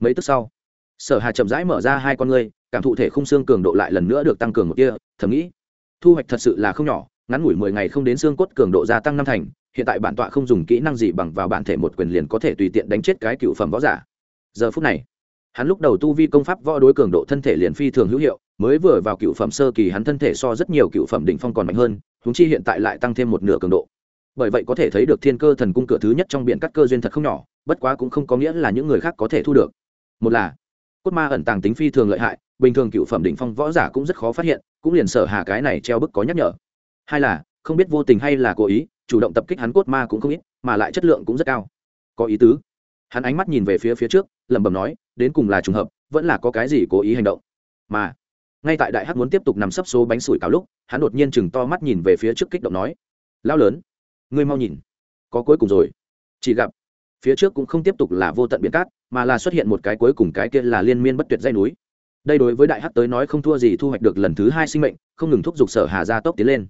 Mấy tức sau, sở hà chậm rãi mở ra hai con ngươi, cảm thụ thể khung xương cường độ lại lần nữa được tăng cường một kia thầm nghĩ, thu hoạch thật sự là không nhỏ, ngắn ngủi mười ngày không đến xương cốt cường độ gia tăng năm thành, hiện tại bản tọa không dùng kỹ năng gì bằng vào bản thể một quyền liền có thể tùy tiện đánh chết cái cựu phẩm võ giả. Giờ phút này, hắn lúc đầu tu vi công pháp võ đối cường độ thân thể liền phi thường hữu hiệu mới vừa vào cựu phẩm sơ kỳ hắn thân thể so rất nhiều cựu phẩm đỉnh phong còn mạnh hơn húng chi hiện tại lại tăng thêm một nửa cường độ. Bởi vậy có thể thấy được thiên cơ thần cung cửa thứ nhất trong biển cắt cơ duyên thật không nhỏ, bất quá cũng không có nghĩa là những người khác có thể thu được. Một là, cốt ma ẩn tàng tính phi thường lợi hại, bình thường cựu phẩm đỉnh phong võ giả cũng rất khó phát hiện, cũng liền sở hà cái này treo bức có nhắc nhở. Hai là, không biết vô tình hay là cố ý, chủ động tập kích hắn cốt ma cũng không ít, mà lại chất lượng cũng rất cao. Có ý tứ. Hắn ánh mắt nhìn về phía phía trước, lẩm bẩm nói, đến cùng là trùng hợp, vẫn là có cái gì cố ý hành động. Mà ngay tại đại hắc muốn tiếp tục nằm sấp số bánh sủi cáo lúc, hắn đột nhiên chừng to mắt nhìn về phía trước kích động nói lao lớn, ngươi mau nhìn, có cuối cùng rồi. Chỉ gặp, phía trước cũng không tiếp tục là vô tận biển cát, mà là xuất hiện một cái cuối cùng cái kia là liên miên bất tuyệt dây núi. Đây đối với đại hắc tới nói không thua gì thu hoạch được lần thứ hai sinh mệnh, không ngừng thúc giục sở hà ra tốc tiến lên.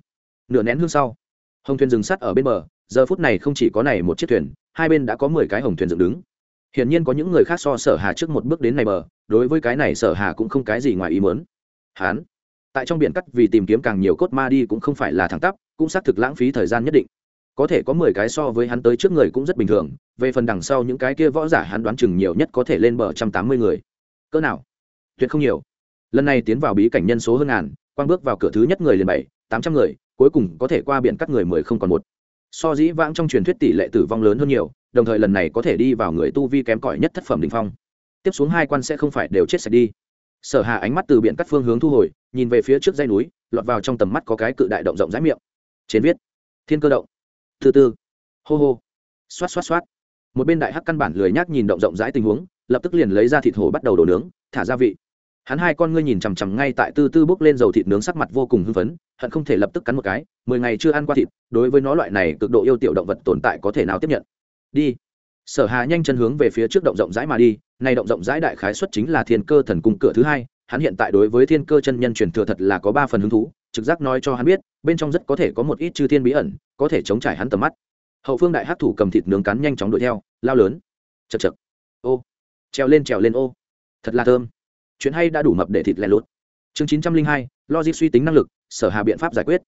Nửa nén hương sau, hồng thuyền dừng sắt ở bên bờ, giờ phút này không chỉ có này một chiếc thuyền, hai bên đã có mười cái hồng thuyền dựng đứng. Hiển nhiên có những người khác so sở hà trước một bước đến này bờ, đối với cái này sở hà cũng không cái gì ngoài ý muốn hán. Tại trong biển cắt vì tìm kiếm càng nhiều cốt ma đi cũng không phải là thẳng tắp, cũng xác thực lãng phí thời gian nhất định. Có thể có mười cái so với hắn tới trước người cũng rất bình thường, về phần đằng sau những cái kia võ giả hắn đoán chừng nhiều nhất có thể lên bờ trăm tám mươi người. Cỡ nào? Tuyệt không nhiều. Lần này tiến vào bí cảnh nhân số hơn ngàn, quang bước vào cửa thứ nhất người liền bảy, tám trăm người, cuối cùng có thể qua biển cắt người mười không còn một. So dĩ vãng trong truyền thuyết tỷ lệ tử vong lớn hơn nhiều, đồng thời lần này có thể đi vào người tu vi kém cỏi nhất thất phẩm đ ỉ n h phong. Tiếp xuống hai quan sẽ không phải đều chết sạch đi sở hà ánh mắt từ biển cắt phương hướng thu hồi, nhìn về phía trước dây núi, lọt vào trong tầm mắt có cái cự đại động rộng rãi miệng. Trên viết, thiên cơ động. Thứ tư hô hô. Xoát xoát xoát. Một bên đại hắc căn bản lười nhác nhìn động rộng rãi tình huống, lập tức liền lấy ra thịt hổ bắt đầu đổ nướng, thả gia vị. Hắn hai con ngươi nhìn chằm chằm ngay tại tư tư bốc lên dầu thịt nướng sắc mặt vô cùng hưng phấn, hận không thể lập tức cắn một cái, mười ngày chưa ăn qua thịt, đối với nó loại này cực độ yêu tiểu động vật tồn tại có thể nào tiếp nhận. Đi sở hà nhanh chân hướng về phía trước động rộng rãi mà đi, nay động rộng rãi đại khái xuất chính là thiên cơ thần cung cửa thứ hai, hắn hiện tại đối với thiên cơ chân nhân truyền thừa thật là có ba phần hứng thú, trực giác nói cho hắn biết, bên trong rất có thể có một ít chư thiên bí ẩn, có thể chống trải hắn tầm mắt. Hậu phương đại hát thủ cầm thịt nướng cắn nhanh chóng đuổi theo, lao lớn. Chật chật ô. Treo lên trèo lên ô. Thật là thơm. Chuyện hay đã đủ mập để thịt lẻ lốt chương chín trăm linh hai, logic suy tính năng lực, sở hà biện pháp giải quyết.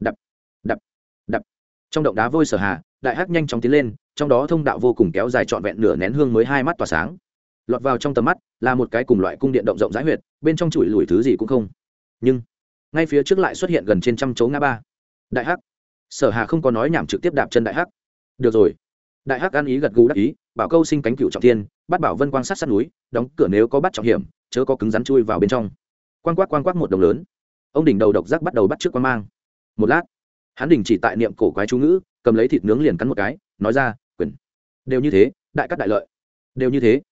Đập đập đập. Trong động đá vôi sở hà đại hắc nhanh chóng tiến lên, trong đó thông đạo vô cùng kéo dài trọn vẹn nửa nén hương mới hai mắt tỏa sáng. Lọt vào trong tầm mắt, là một cái cùng loại cung điện động rộng rãi huyệt, bên trong chùi lùi thứ gì cũng không. Nhưng, ngay phía trước lại xuất hiện gần trên trăm chỗ ngã ba. Đại hắc. Sở hà không có nói nhảm trực tiếp đạp chân đại hắc. Được rồi. Đại hắc ăn ý gật gù đắc ý, bảo câu sinh cánh cựu trọng thiên, bắt bảo vân quang sát sát núi, đóng cửa nếu có bắt trọng hiểm, chớ có cứng rắn chui vào bên trong. Quan quắc quan quắc một đồng lớn. Ông đỉnh đầu độc giác bắt đầu bắt trước quan mang. Một lát, hắn đình chỉ tại niệm cổ quái chú ngữ cầm lấy thịt nướng liền cắn một cái, nói ra, quyền. Đều như thế, đại cắt đại lợi. Đều như thế.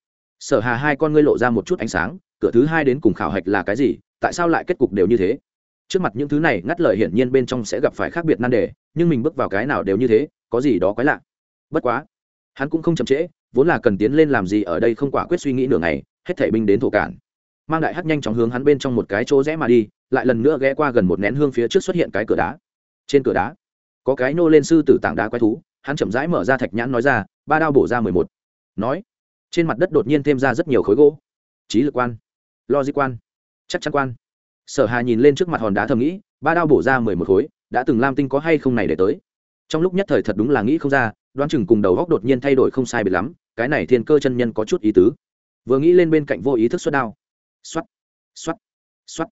Sở hà hai con ngươi lộ ra một chút ánh sáng, cửa thứ hai đến cùng khảo hạch là cái gì, tại sao lại kết cục đều như thế? Trước mặt những thứ này ngắt lời hiển nhiên bên trong sẽ gặp phải khác biệt nan đề, nhưng mình bước vào cái nào đều như thế, có gì đó quái lạ. Bất quá, hắn cũng không chậm trễ, vốn là cần tiến lên làm gì ở đây không quả quyết suy nghĩ nửa ngày, hết thảy binh đến thổ cản. Mang đại hắc nhanh chóng hướng hắn bên trong một cái chỗ rẽ mà đi, lại lần nữa ghé qua gần một nén hương phía trước xuất hiện cái cửa đá. Trên cửa đá có cái nô lên sư tử tảng đá quái thú, hắn chậm rãi mở ra thạch nhãn nói ra, ba đao bổ ra mười một. Nói, trên mặt đất đột nhiên thêm ra rất nhiều khối gỗ. Trí lực quan, logic quan, chắc chắn quan. Sở hà nhìn lên trước mặt hòn đá thầm nghĩ, ba đao bổ ra mười một khối, đã từng lam tinh có hay không này để tới? Trong lúc nhất thời thật đúng là nghĩ không ra, đoán chừng cùng đầu góc đột nhiên thay đổi không sai biệt lắm, cái này thiên cơ chân nhân có chút ý tứ. Vừa nghĩ lên bên cạnh vô ý thức xuất đao. Xoắt xoắt xoắt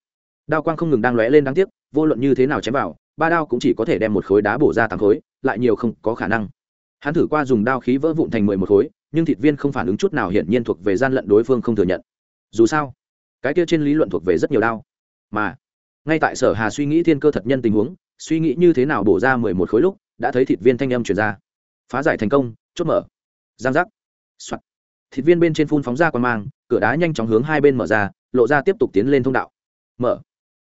đao quang không ngừng đang lóe lên đáng tiếc, vô luận như thế nào chém vào ba đao cũng chỉ có thể đem một khối đá bổ ra tám khối, lại nhiều không có khả năng. Hắn thử qua dùng đao khí vỡ vụn thành mười một khối, nhưng thịt viên không phản ứng chút nào hiển nhiên thuộc về gian lận đối phương không thừa nhận. Dù sao, cái kia trên lý luận thuộc về rất nhiều đao. Mà, ngay tại sở hà suy nghĩ thiên cơ thật nhân tình huống, suy nghĩ như thế nào bổ ra mười một khối lúc, đã thấy thịt viên thanh âm chuyển ra. Phá giải thành công, chốt mở. Giang giác. Soạt. Thịt viên bên trên phun phóng ra quan mang, cửa đá nhanh chóng hướng hai bên mở ra, lộ ra tiếp tục tiến lên thông đạo. Mở.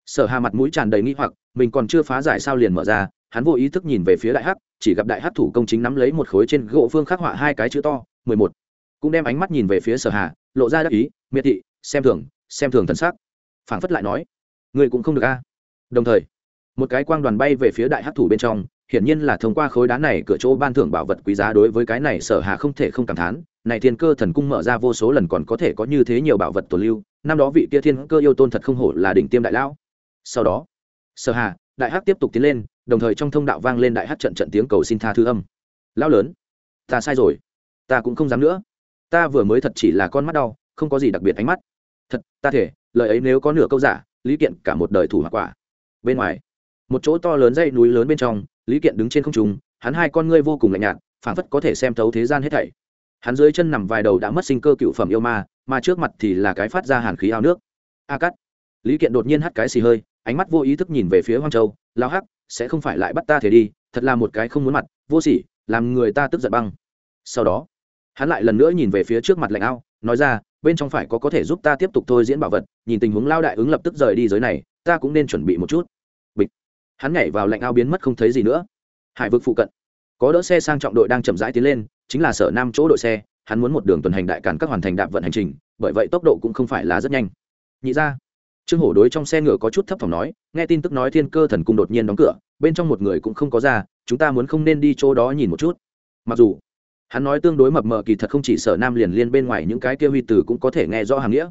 Sở hà mặt mũi tràn đầy nghi hoặc mình còn chưa phá giải sao liền mở ra, hắn vô ý thức nhìn về phía đại hắc, chỉ gặp đại hắc thủ công chính nắm lấy một khối trên gỗ phương khắc họa hai cái chữ to, mười một. Cũng đem ánh mắt nhìn về phía sở hà, lộ ra đắc ý, miệt thị, xem thường xem thường thần sắc. Phảng phất lại nói người cũng không được a. Đồng thời, một cái quang đoàn bay về phía đại hắc thủ bên trong, hiển nhiên là thông qua khối đá này cửa chỗ ban thưởng bảo vật quý giá đối với cái này sở hà không thể không cảm thán, này thiên cơ thần cung mở ra vô số lần còn có thể có như thế nhiều bảo vật tổ lưu, năm đó vị kia thiên cơ yêu tôn thật không hổ là đỉnh tiêm đại lão. Sau đó sở hà, đại hát tiếp tục tiến lên, đồng thời trong thông đạo vang lên đại hát trận trận tiếng cầu xin tha thứ âm. Lão lớn, ta sai rồi. Ta cũng không dám nữa. Ta vừa mới thật chỉ là con mắt đau, không có gì đặc biệt ánh mắt. Thật, ta thể, lời ấy nếu có nửa câu giả, lý kiện cả một đời thủ hoặc quả. Bên ngoài, một chỗ to lớn dây núi lớn bên trong, lý kiện đứng trên không trung, hắn hai con ngươi vô cùng lạnh nhạt, phảng phất có thể xem thấu thế gian hết thảy. Hắn dưới chân nằm vài đầu đã mất sinh cơ cựu phẩm yêu ma, mà trước mặt thì là cái phát ra hàn khí ao nước. A cắt lý kiện đột nhiên hắt cái xì hơi ánh mắt vô ý thức nhìn về phía hoang châu lao hắc, sẽ không phải lại bắt ta thể đi, thật là một cái không muốn mặt, vô sỉ, làm người ta tức giận băng. Sau đó, hắn lại lần nữa nhìn về phía trước mặt lạnh ao, nói ra, bên trong phải có có thể giúp ta tiếp tục thôi diễn bảo vật, nhìn tình huống lao đại ứng lập tức rời đi giới này, ta cũng nên chuẩn bị một chút. Bịch. Hắn nhảy vào lạnh ao biến mất không thấy gì nữa. Hải vực phụ cận, có đỡ xe sang trọng đội đang chậm rãi tiến lên, chính là sở nam chỗ đội xe, hắn muốn một đường tuần hành đại càn các hoàn thành đạp vận hành trình, bởi vậy tốc độ cũng không phải là rất nhanh. Nhị ra trương hổ đối trong xe ngựa có chút thấp thỏm nói, nghe tin tức nói thiên cơ thần cung đột nhiên đóng cửa, bên trong một người cũng không có ra, chúng ta muốn không nên đi chỗ đó nhìn một chút. Mặc dù, hắn nói tương đối mập mờ kỳ thật không chỉ sở nam liền liên bên ngoài những cái kia huy từ cũng có thể nghe rõ hàng nghĩa.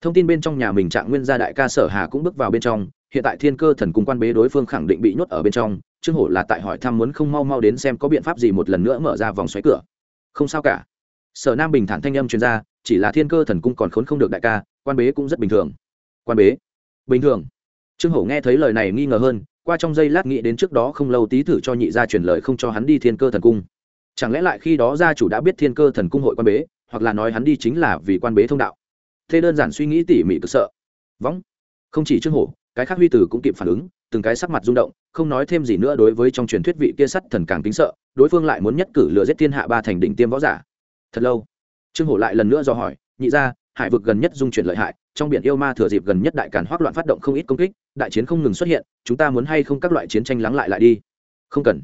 Thông tin bên trong nhà mình trạng nguyên gia đại ca sở hà cũng bước vào bên trong, hiện tại thiên cơ thần cung quan bế đối phương khẳng định bị nhốt ở bên trong, trương hổ là tại hỏi thăm muốn không mau mau đến xem có biện pháp gì một lần nữa mở ra vòng xoáy cửa. Không sao cả. Sở nam bình thản thanh âm chuyên gia chỉ là thiên cơ thần cung còn khốn không được đại ca, quan bế cũng rất bình thường quan bế. Bình thường. Trương hổ nghe thấy lời này nghi ngờ hơn, qua trong giây lát nghĩ đến trước đó không lâu tí thử cho nhị gia truyền lời không cho hắn đi thiên cơ thần cung. Chẳng lẽ lại khi đó gia chủ đã biết thiên cơ thần cung hội quan bế, hoặc là nói hắn đi chính là vì quan bế thông đạo? Thế đơn giản suy nghĩ tỉ mỉ cực sợ. Võng không chỉ trương hổ, cái khác huy tử cũng kịp phản ứng, từng cái sắc mặt rung động, không nói thêm gì nữa đối với trong truyền thuyết vị kia sắt thần càng kính sợ, đối phương lại muốn nhất cử lừa giết thiên hạ ba thành đỉnh tiêm võ giả. Thật lâu. Trương hổ lại lần nữa do hỏi, nhị ra hải vực gần nhất dung chuyển lợi hại, trong biển yêu ma thừa dịp gần nhất đại càn hoác loạn phát động không ít công kích, đại chiến không ngừng xuất hiện, chúng ta muốn hay không các loại chiến tranh lắng lại lại đi? Không cần.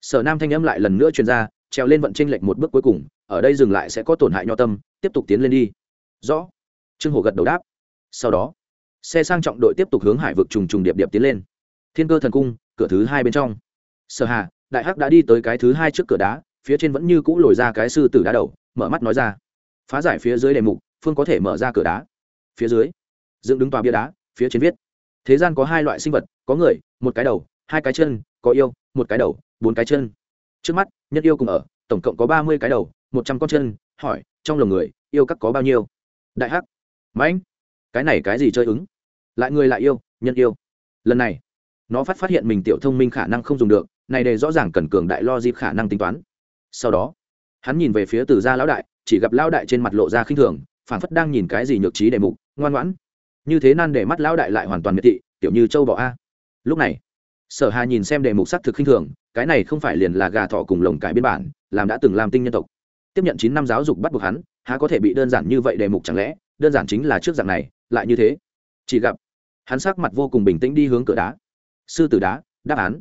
Sở nam thanh âm lại lần nữa truyền ra, trèo lên vận tranh lệch một bước cuối cùng, ở đây dừng lại sẽ có tổn hại nho tâm, tiếp tục tiến lên đi. Rõ. Trương hổ gật đầu đáp. Sau đó, xe sang trọng đội tiếp tục hướng hải vực trùng trùng điệp điệp tiến lên. Thiên cơ thần cung, cửa thứ hai bên trong. Sở hà, đại hắc đã đi tới cái thứ hai trước cửa đá, phía trên vẫn như cũ lồi ra cái sư tử đá đầu, mở mắt nói ra. Phá giải phía dưới đề mục phương có thể mở ra cửa đá. Phía dưới, dựng đứng tòa bia đá, phía trên viết, thế gian có hai loại sinh vật, có người, một cái đầu, hai cái chân, có yêu, một cái đầu, bốn cái chân. Trước mắt, nhất yêu cùng ở, tổng cộng có ba mươi cái đầu, một trăm con chân, hỏi, trong lòng người, yêu các có bao nhiêu? Đại hắc, mãnh, cái này cái gì chơi ứng? Lại người lại yêu, nhân yêu. Lần này, nó phát phát hiện mình tiểu thông minh khả năng không dùng được, này đề rõ ràng cần cường đại lo dịp khả năng tính toán. Sau đó, hắn nhìn về phía từ gia lão đại, chỉ gặp lão đại trên mặt lộ ra khinh thường phản phất đang nhìn cái gì nhược trí đề mục, ngoan ngoãn. Như thế nan để mắt lão đại lại hoàn toàn miệt thị, tiểu như châu bọ a. Lúc này, sở hà nhìn xem đề mục xác thực khinh thường, cái này không phải liền là gà thọ cùng lồng cải biên bản, làm đã từng làm tinh nhân tộc. Tiếp nhận chín năm giáo dục bắt buộc hắn, há có thể bị đơn giản như vậy đề mục chẳng lẽ, đơn giản chính là trước dạng này, lại như thế. Chỉ gặp, hắn sắc mặt vô cùng bình tĩnh đi hướng cửa đá. Sư tử đá, đáp án.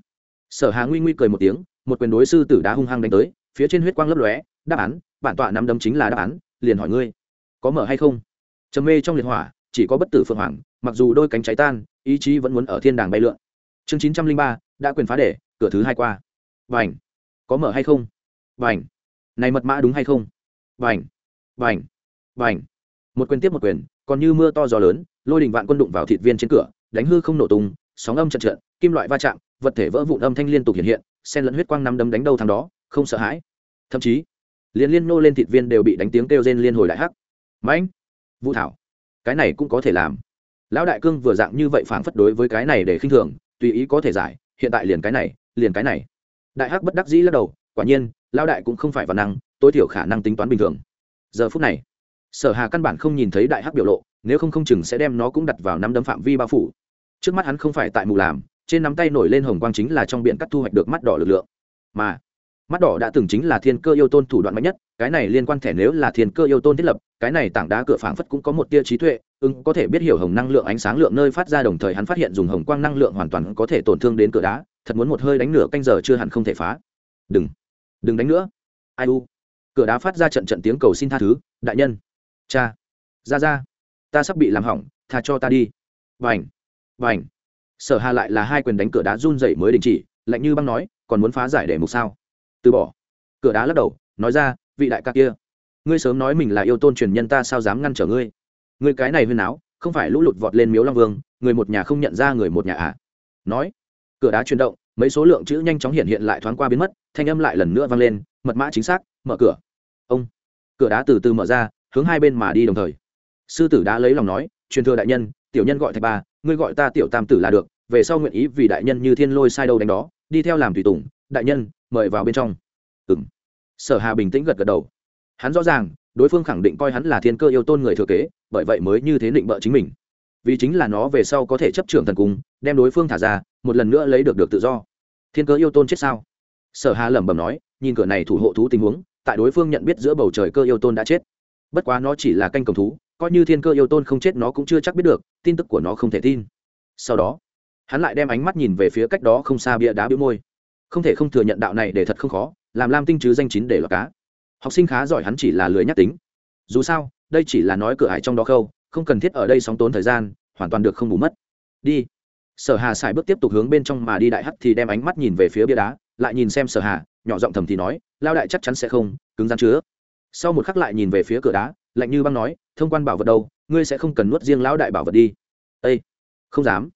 Sở hà nguy nguy cười một tiếng, một quyền đối sư tử đá hung hăng đánh tới, phía trên huyết quang lấp lóe, đáp án, bản tọa nắm đấm chính là đáp án, liền hỏi ngươi có mở hay không? Trầm mê trong liệt hỏa, chỉ có bất tử phượng hoàng, mặc dù đôi cánh cháy tan, ý chí vẫn muốn ở thiên đàng bay lượn. Chương chín trăm linh ba, đã quyền phá để cửa thứ hai qua. Vành. Có mở hay không? Vành. Này mật mã đúng hay không? Vành. Vành. Vành. Một quyền tiếp một quyền, còn như mưa to gió lớn, lôi đình vạn quân đụng vào thịt viên trên cửa, đánh hư không nổ tung, sóng âm trận trận, kim loại va chạm, vật thể vỡ vụn âm thanh liên tục hiện hiện sen lẫn huyết quang nắm đấm đánh đâu thằng đó, không sợ hãi. Thậm chí, liên liên nô lên thịt viên đều bị đánh tiếng kêu rên liên hồi đại hắc mãnh vũ thảo, cái này cũng có thể làm. Lão đại cương vừa dạng như vậy phảng phất đối với cái này để khinh thường, tùy ý có thể giải, hiện tại liền cái này, liền cái này. Đại hắc bất đắc dĩ lắc đầu, quả nhiên, lão đại cũng không phải văn năng, tối thiểu khả năng tính toán bình thường. Giờ phút này, sở hà căn bản không nhìn thấy đại hắc biểu lộ, nếu không không chừng sẽ đem nó cũng đặt vào năm đấm phạm vi bao phủ. Trước mắt hắn không phải tại mù làm, trên nắm tay nổi lên hồng quang chính là trong biển cắt thu hoạch được mắt đỏ lực lượng. Mà mắt đỏ đã từng chính là thiên cơ yêu tôn thủ đoạn mạnh nhất, cái này liên quan thẻ nếu là thiên cơ yêu tôn thiết lập, cái này tảng đá cửa phảng phất cũng có một tia trí tuệ, ưng có thể biết hiểu hồng năng lượng ánh sáng lượng nơi phát ra đồng thời hắn phát hiện dùng hồng quang năng lượng hoàn toàn có thể tổn thương đến cửa đá, thật muốn một hơi đánh nửa canh giờ chưa hẳn không thể phá. Đừng đừng đánh nữa. Ai u? Cửa đá phát ra trận trận tiếng cầu xin tha thứ, đại nhân. Cha, ra ra. Ta sắp bị làm hỏng, tha cho ta đi. Vành vành. Sở hà lại là hai quyền đánh cửa đá run dậy mới đình chỉ, lạnh như băng nói, còn muốn phá giải để mục sao? Từ bỏ. Cửa đá lắc đầu, nói ra, vị đại ca kia, ngươi sớm nói mình là yêu tôn truyền nhân ta sao dám ngăn trở ngươi? Ngươi cái này huyên áo, không phải lũ lụt vọt lên miếu long vương, người một nhà không nhận ra người một nhà à? Nói, cửa đá chuyển động, mấy số lượng chữ nhanh chóng hiện hiện lại thoáng qua biến mất, thanh âm lại lần nữa vang lên, mật mã chính xác, mở cửa. Ông, cửa đá từ từ mở ra, hướng hai bên mà đi đồng thời. Sư tử đã lấy lòng nói, truyền thừa đại nhân, tiểu nhân gọi thạch ba, ngươi gọi ta tiểu tam tử là được, về sau nguyện ý vì đại nhân như thiên lôi sai đâu đánh đó, đi theo làm tùy tùng, đại nhân mời vào bên trong. Ừng sở hà bình tĩnh gật gật đầu. Hắn rõ ràng, đối phương khẳng định coi hắn là thiên cơ yêu tôn người thừa kế, bởi vậy mới như thế định bợ chính mình. Vì chính là nó về sau có thể chấp trưởng thần cung, đem đối phương thả ra, một lần nữa lấy được được tự do. Thiên cơ yêu tôn chết sao? Sở hà lẩm bẩm nói, nhìn cửa này thủ hộ thú tình huống, tại đối phương nhận biết giữa bầu trời cơ yêu tôn đã chết. Bất quá nó chỉ là canh cầm thú, coi như thiên cơ yêu tôn không chết nó cũng chưa chắc biết được, tin tức của nó không thể tin. Sau đó, hắn lại đem ánh mắt nhìn về phía cách đó không xa bia đá bĩu môi không thể không thừa nhận đạo này để thật không khó, làm lam tinh chứ danh chín để lọt cá. Học sinh khá giỏi hắn chỉ là lười nhắc tính. Dù sao, đây chỉ là nói cửa hải trong đó khâu, không cần thiết ở đây sóng tốn thời gian, hoàn toàn được không bù mất. Đi. Sở hà xài bước tiếp tục hướng bên trong mà đi đại hắt thì đem ánh mắt nhìn về phía bia đá, lại nhìn xem sở hà, nhỏ giọng thầm thì nói, lao đại chắc chắn sẽ không, cứng rắn chứa. Sau một khắc lại nhìn về phía cửa đá, lạnh như băng nói, thông quan bảo vật đâu, ngươi sẽ không cần nuốt riêng lão đại bảo vật đi. Ây không dám.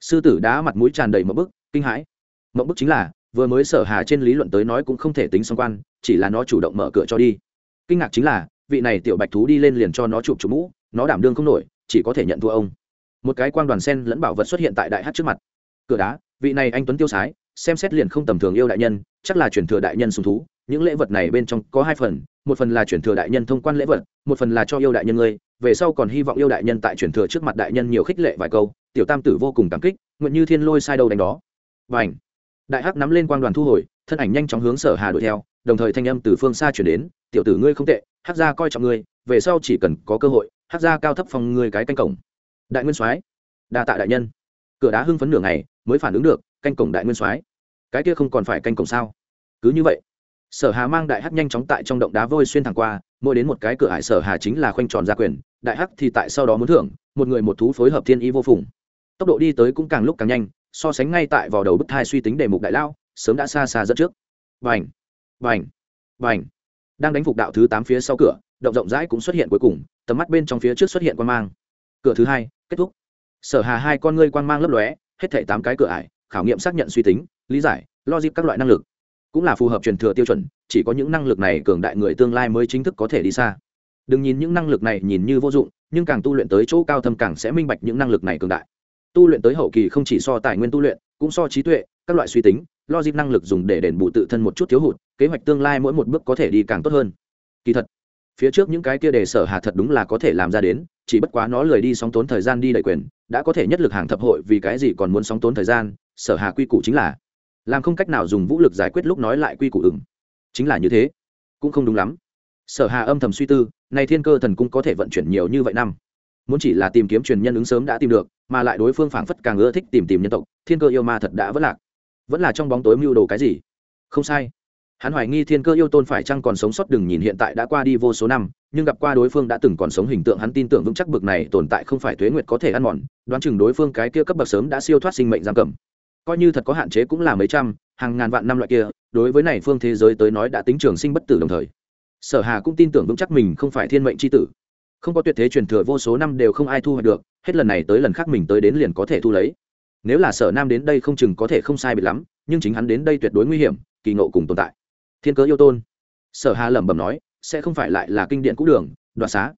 Sư tử đá mặt mũi tràn đầy một bức, kinh hãi. Mộng bức chính là vừa mới sở hà trên lý luận tới nói cũng không thể tính song quan, chỉ là nó chủ động mở cửa cho đi. Kinh ngạc chính là, vị này tiểu bạch thú đi lên liền cho nó chụp chụp mũ, nó đảm đương không nổi, chỉ có thể nhận thua ông. Một cái quan đoàn sen lẫn bảo vật xuất hiện tại đại hát trước mặt. Cửa đá, vị này anh tuấn tiêu sái, xem xét liền không tầm thường yêu đại nhân, chắc là chuyển thừa đại nhân sùng thú, những lễ vật này bên trong có hai phần, một phần là chuyển thừa đại nhân thông quan lễ vật, một phần là cho yêu đại nhân ngươi, về sau còn hy vọng yêu đại nhân tại chuyển thừa trước mặt đại nhân nhiều khích lệ vài câu, tiểu tam tử vô cùng cảm kích, nguyện như thiên lôi sai đầu đánh đó. Và ảnh đại hắc nắm lên quang đoàn thu hồi, thân ảnh nhanh chóng hướng sở hà đuổi theo, đồng thời thanh âm từ phương xa chuyển đến, tiểu tử ngươi không tệ, hắc gia coi trọng ngươi, về sau chỉ cần có cơ hội, hắc gia cao thấp phòng ngươi cái canh cổng. Đại nguyên soái, đa tạ đại nhân. Cửa đá hưng phấn nửa ngày, mới phản ứng được, canh cổng đại nguyên soái. Cái kia không còn phải canh cổng sao? Cứ như vậy, sở hà mang đại hắc nhanh chóng tại trong động đá vôi xuyên thẳng qua, mỗi đến một cái cửa hải sở hà chính là khoanh tròn gia quyền, đại hắc thì tại sau đó muốn thưởng, một người một thú phối hợp thiên ý vô phùng. Tốc độ đi tới cũng càng lúc càng nhanh so sánh ngay tại vào đầu bức thai suy tính đề mục đại lao, sớm đã xa xa dẫn trước. Vành vành vành đang đánh phục đạo thứ tám phía sau cửa, động rộng rãi cũng xuất hiện cuối cùng, tầm mắt bên trong phía trước xuất hiện quan mang. Cửa thứ hai, kết thúc. Sở hà hai con ngươi quan mang lấp lóe, hết thảy tám cái cửa ải, khảo nghiệm xác nhận suy tính, lý giải, logic các loại năng lực. Cũng là phù hợp truyền thừa tiêu chuẩn, chỉ có những năng lực này cường đại người tương lai mới chính thức có thể đi xa. Đừng nhìn những năng lực này nhìn như vô dụng, nhưng càng tu luyện tới chỗ cao thâm càng sẽ minh bạch những năng lực này cường đại tu luyện tới hậu kỳ không chỉ so tài nguyên tu luyện cũng so trí tuệ các loại suy tính logic năng lực dùng để đền bù tự thân một chút thiếu hụt kế hoạch tương lai mỗi một bước có thể đi càng tốt hơn. Kỳ thật phía trước những cái kia đề sở hà thật đúng là có thể làm ra đến chỉ bất quá nó lười đi sóng tốn thời gian đi đẩy quyền đã có thể nhất lực hàng thập hội vì cái gì còn muốn sóng tốn thời gian sở hà quy củ chính là làm không cách nào dùng vũ lực giải quyết lúc nói lại quy củ ứng, chính là như thế cũng không đúng lắm. Sở hà âm thầm suy tư này thiên cơ thần cung có thể vận chuyển nhiều như vậy năm. Muốn chỉ là tìm kiếm truyền nhân ứng sớm đã tìm được mà lại đối phương phảng phất càng ưa thích tìm tìm nhân tộc, thiên cơ yêu ma thật đã vất lạc. Vẫn là trong bóng tối mưu đồ cái gì? Không sai. Hắn hoài nghi thiên cơ yêu tôn phải chăng còn sống sót đừng nhìn hiện tại đã qua đi vô số năm, nhưng gặp qua đối phương đã từng còn sống hình tượng hắn tin tưởng vững chắc bực này tồn tại không phải tuế nguyệt có thể ăn mòn, đoán chừng đối phương cái kia cấp bậc sớm đã siêu thoát sinh mệnh giam cầm. Coi như thật có hạn chế cũng là mấy trăm, hàng ngàn vạn năm loại kia, đối với này phương thế giới tới nói đã tính trường sinh bất tử đồng thời. Sở hà cũng tin tưởng vững chắc mình không phải thiên mệnh tri tử không có tuyệt thế truyền thừa vô số năm đều không ai thu hoạch được, hết lần này tới lần khác mình tới đến liền có thể thu lấy. Nếu là sở nam đến đây không chừng có thể không sai bị lắm, nhưng chính hắn đến đây tuyệt đối nguy hiểm, kỳ ngộ cùng tồn tại. Thiên cớ yêu tôn. Sở hà lẩm bẩm nói, sẽ không phải lại là kinh điện cũ đường, đoạt xá,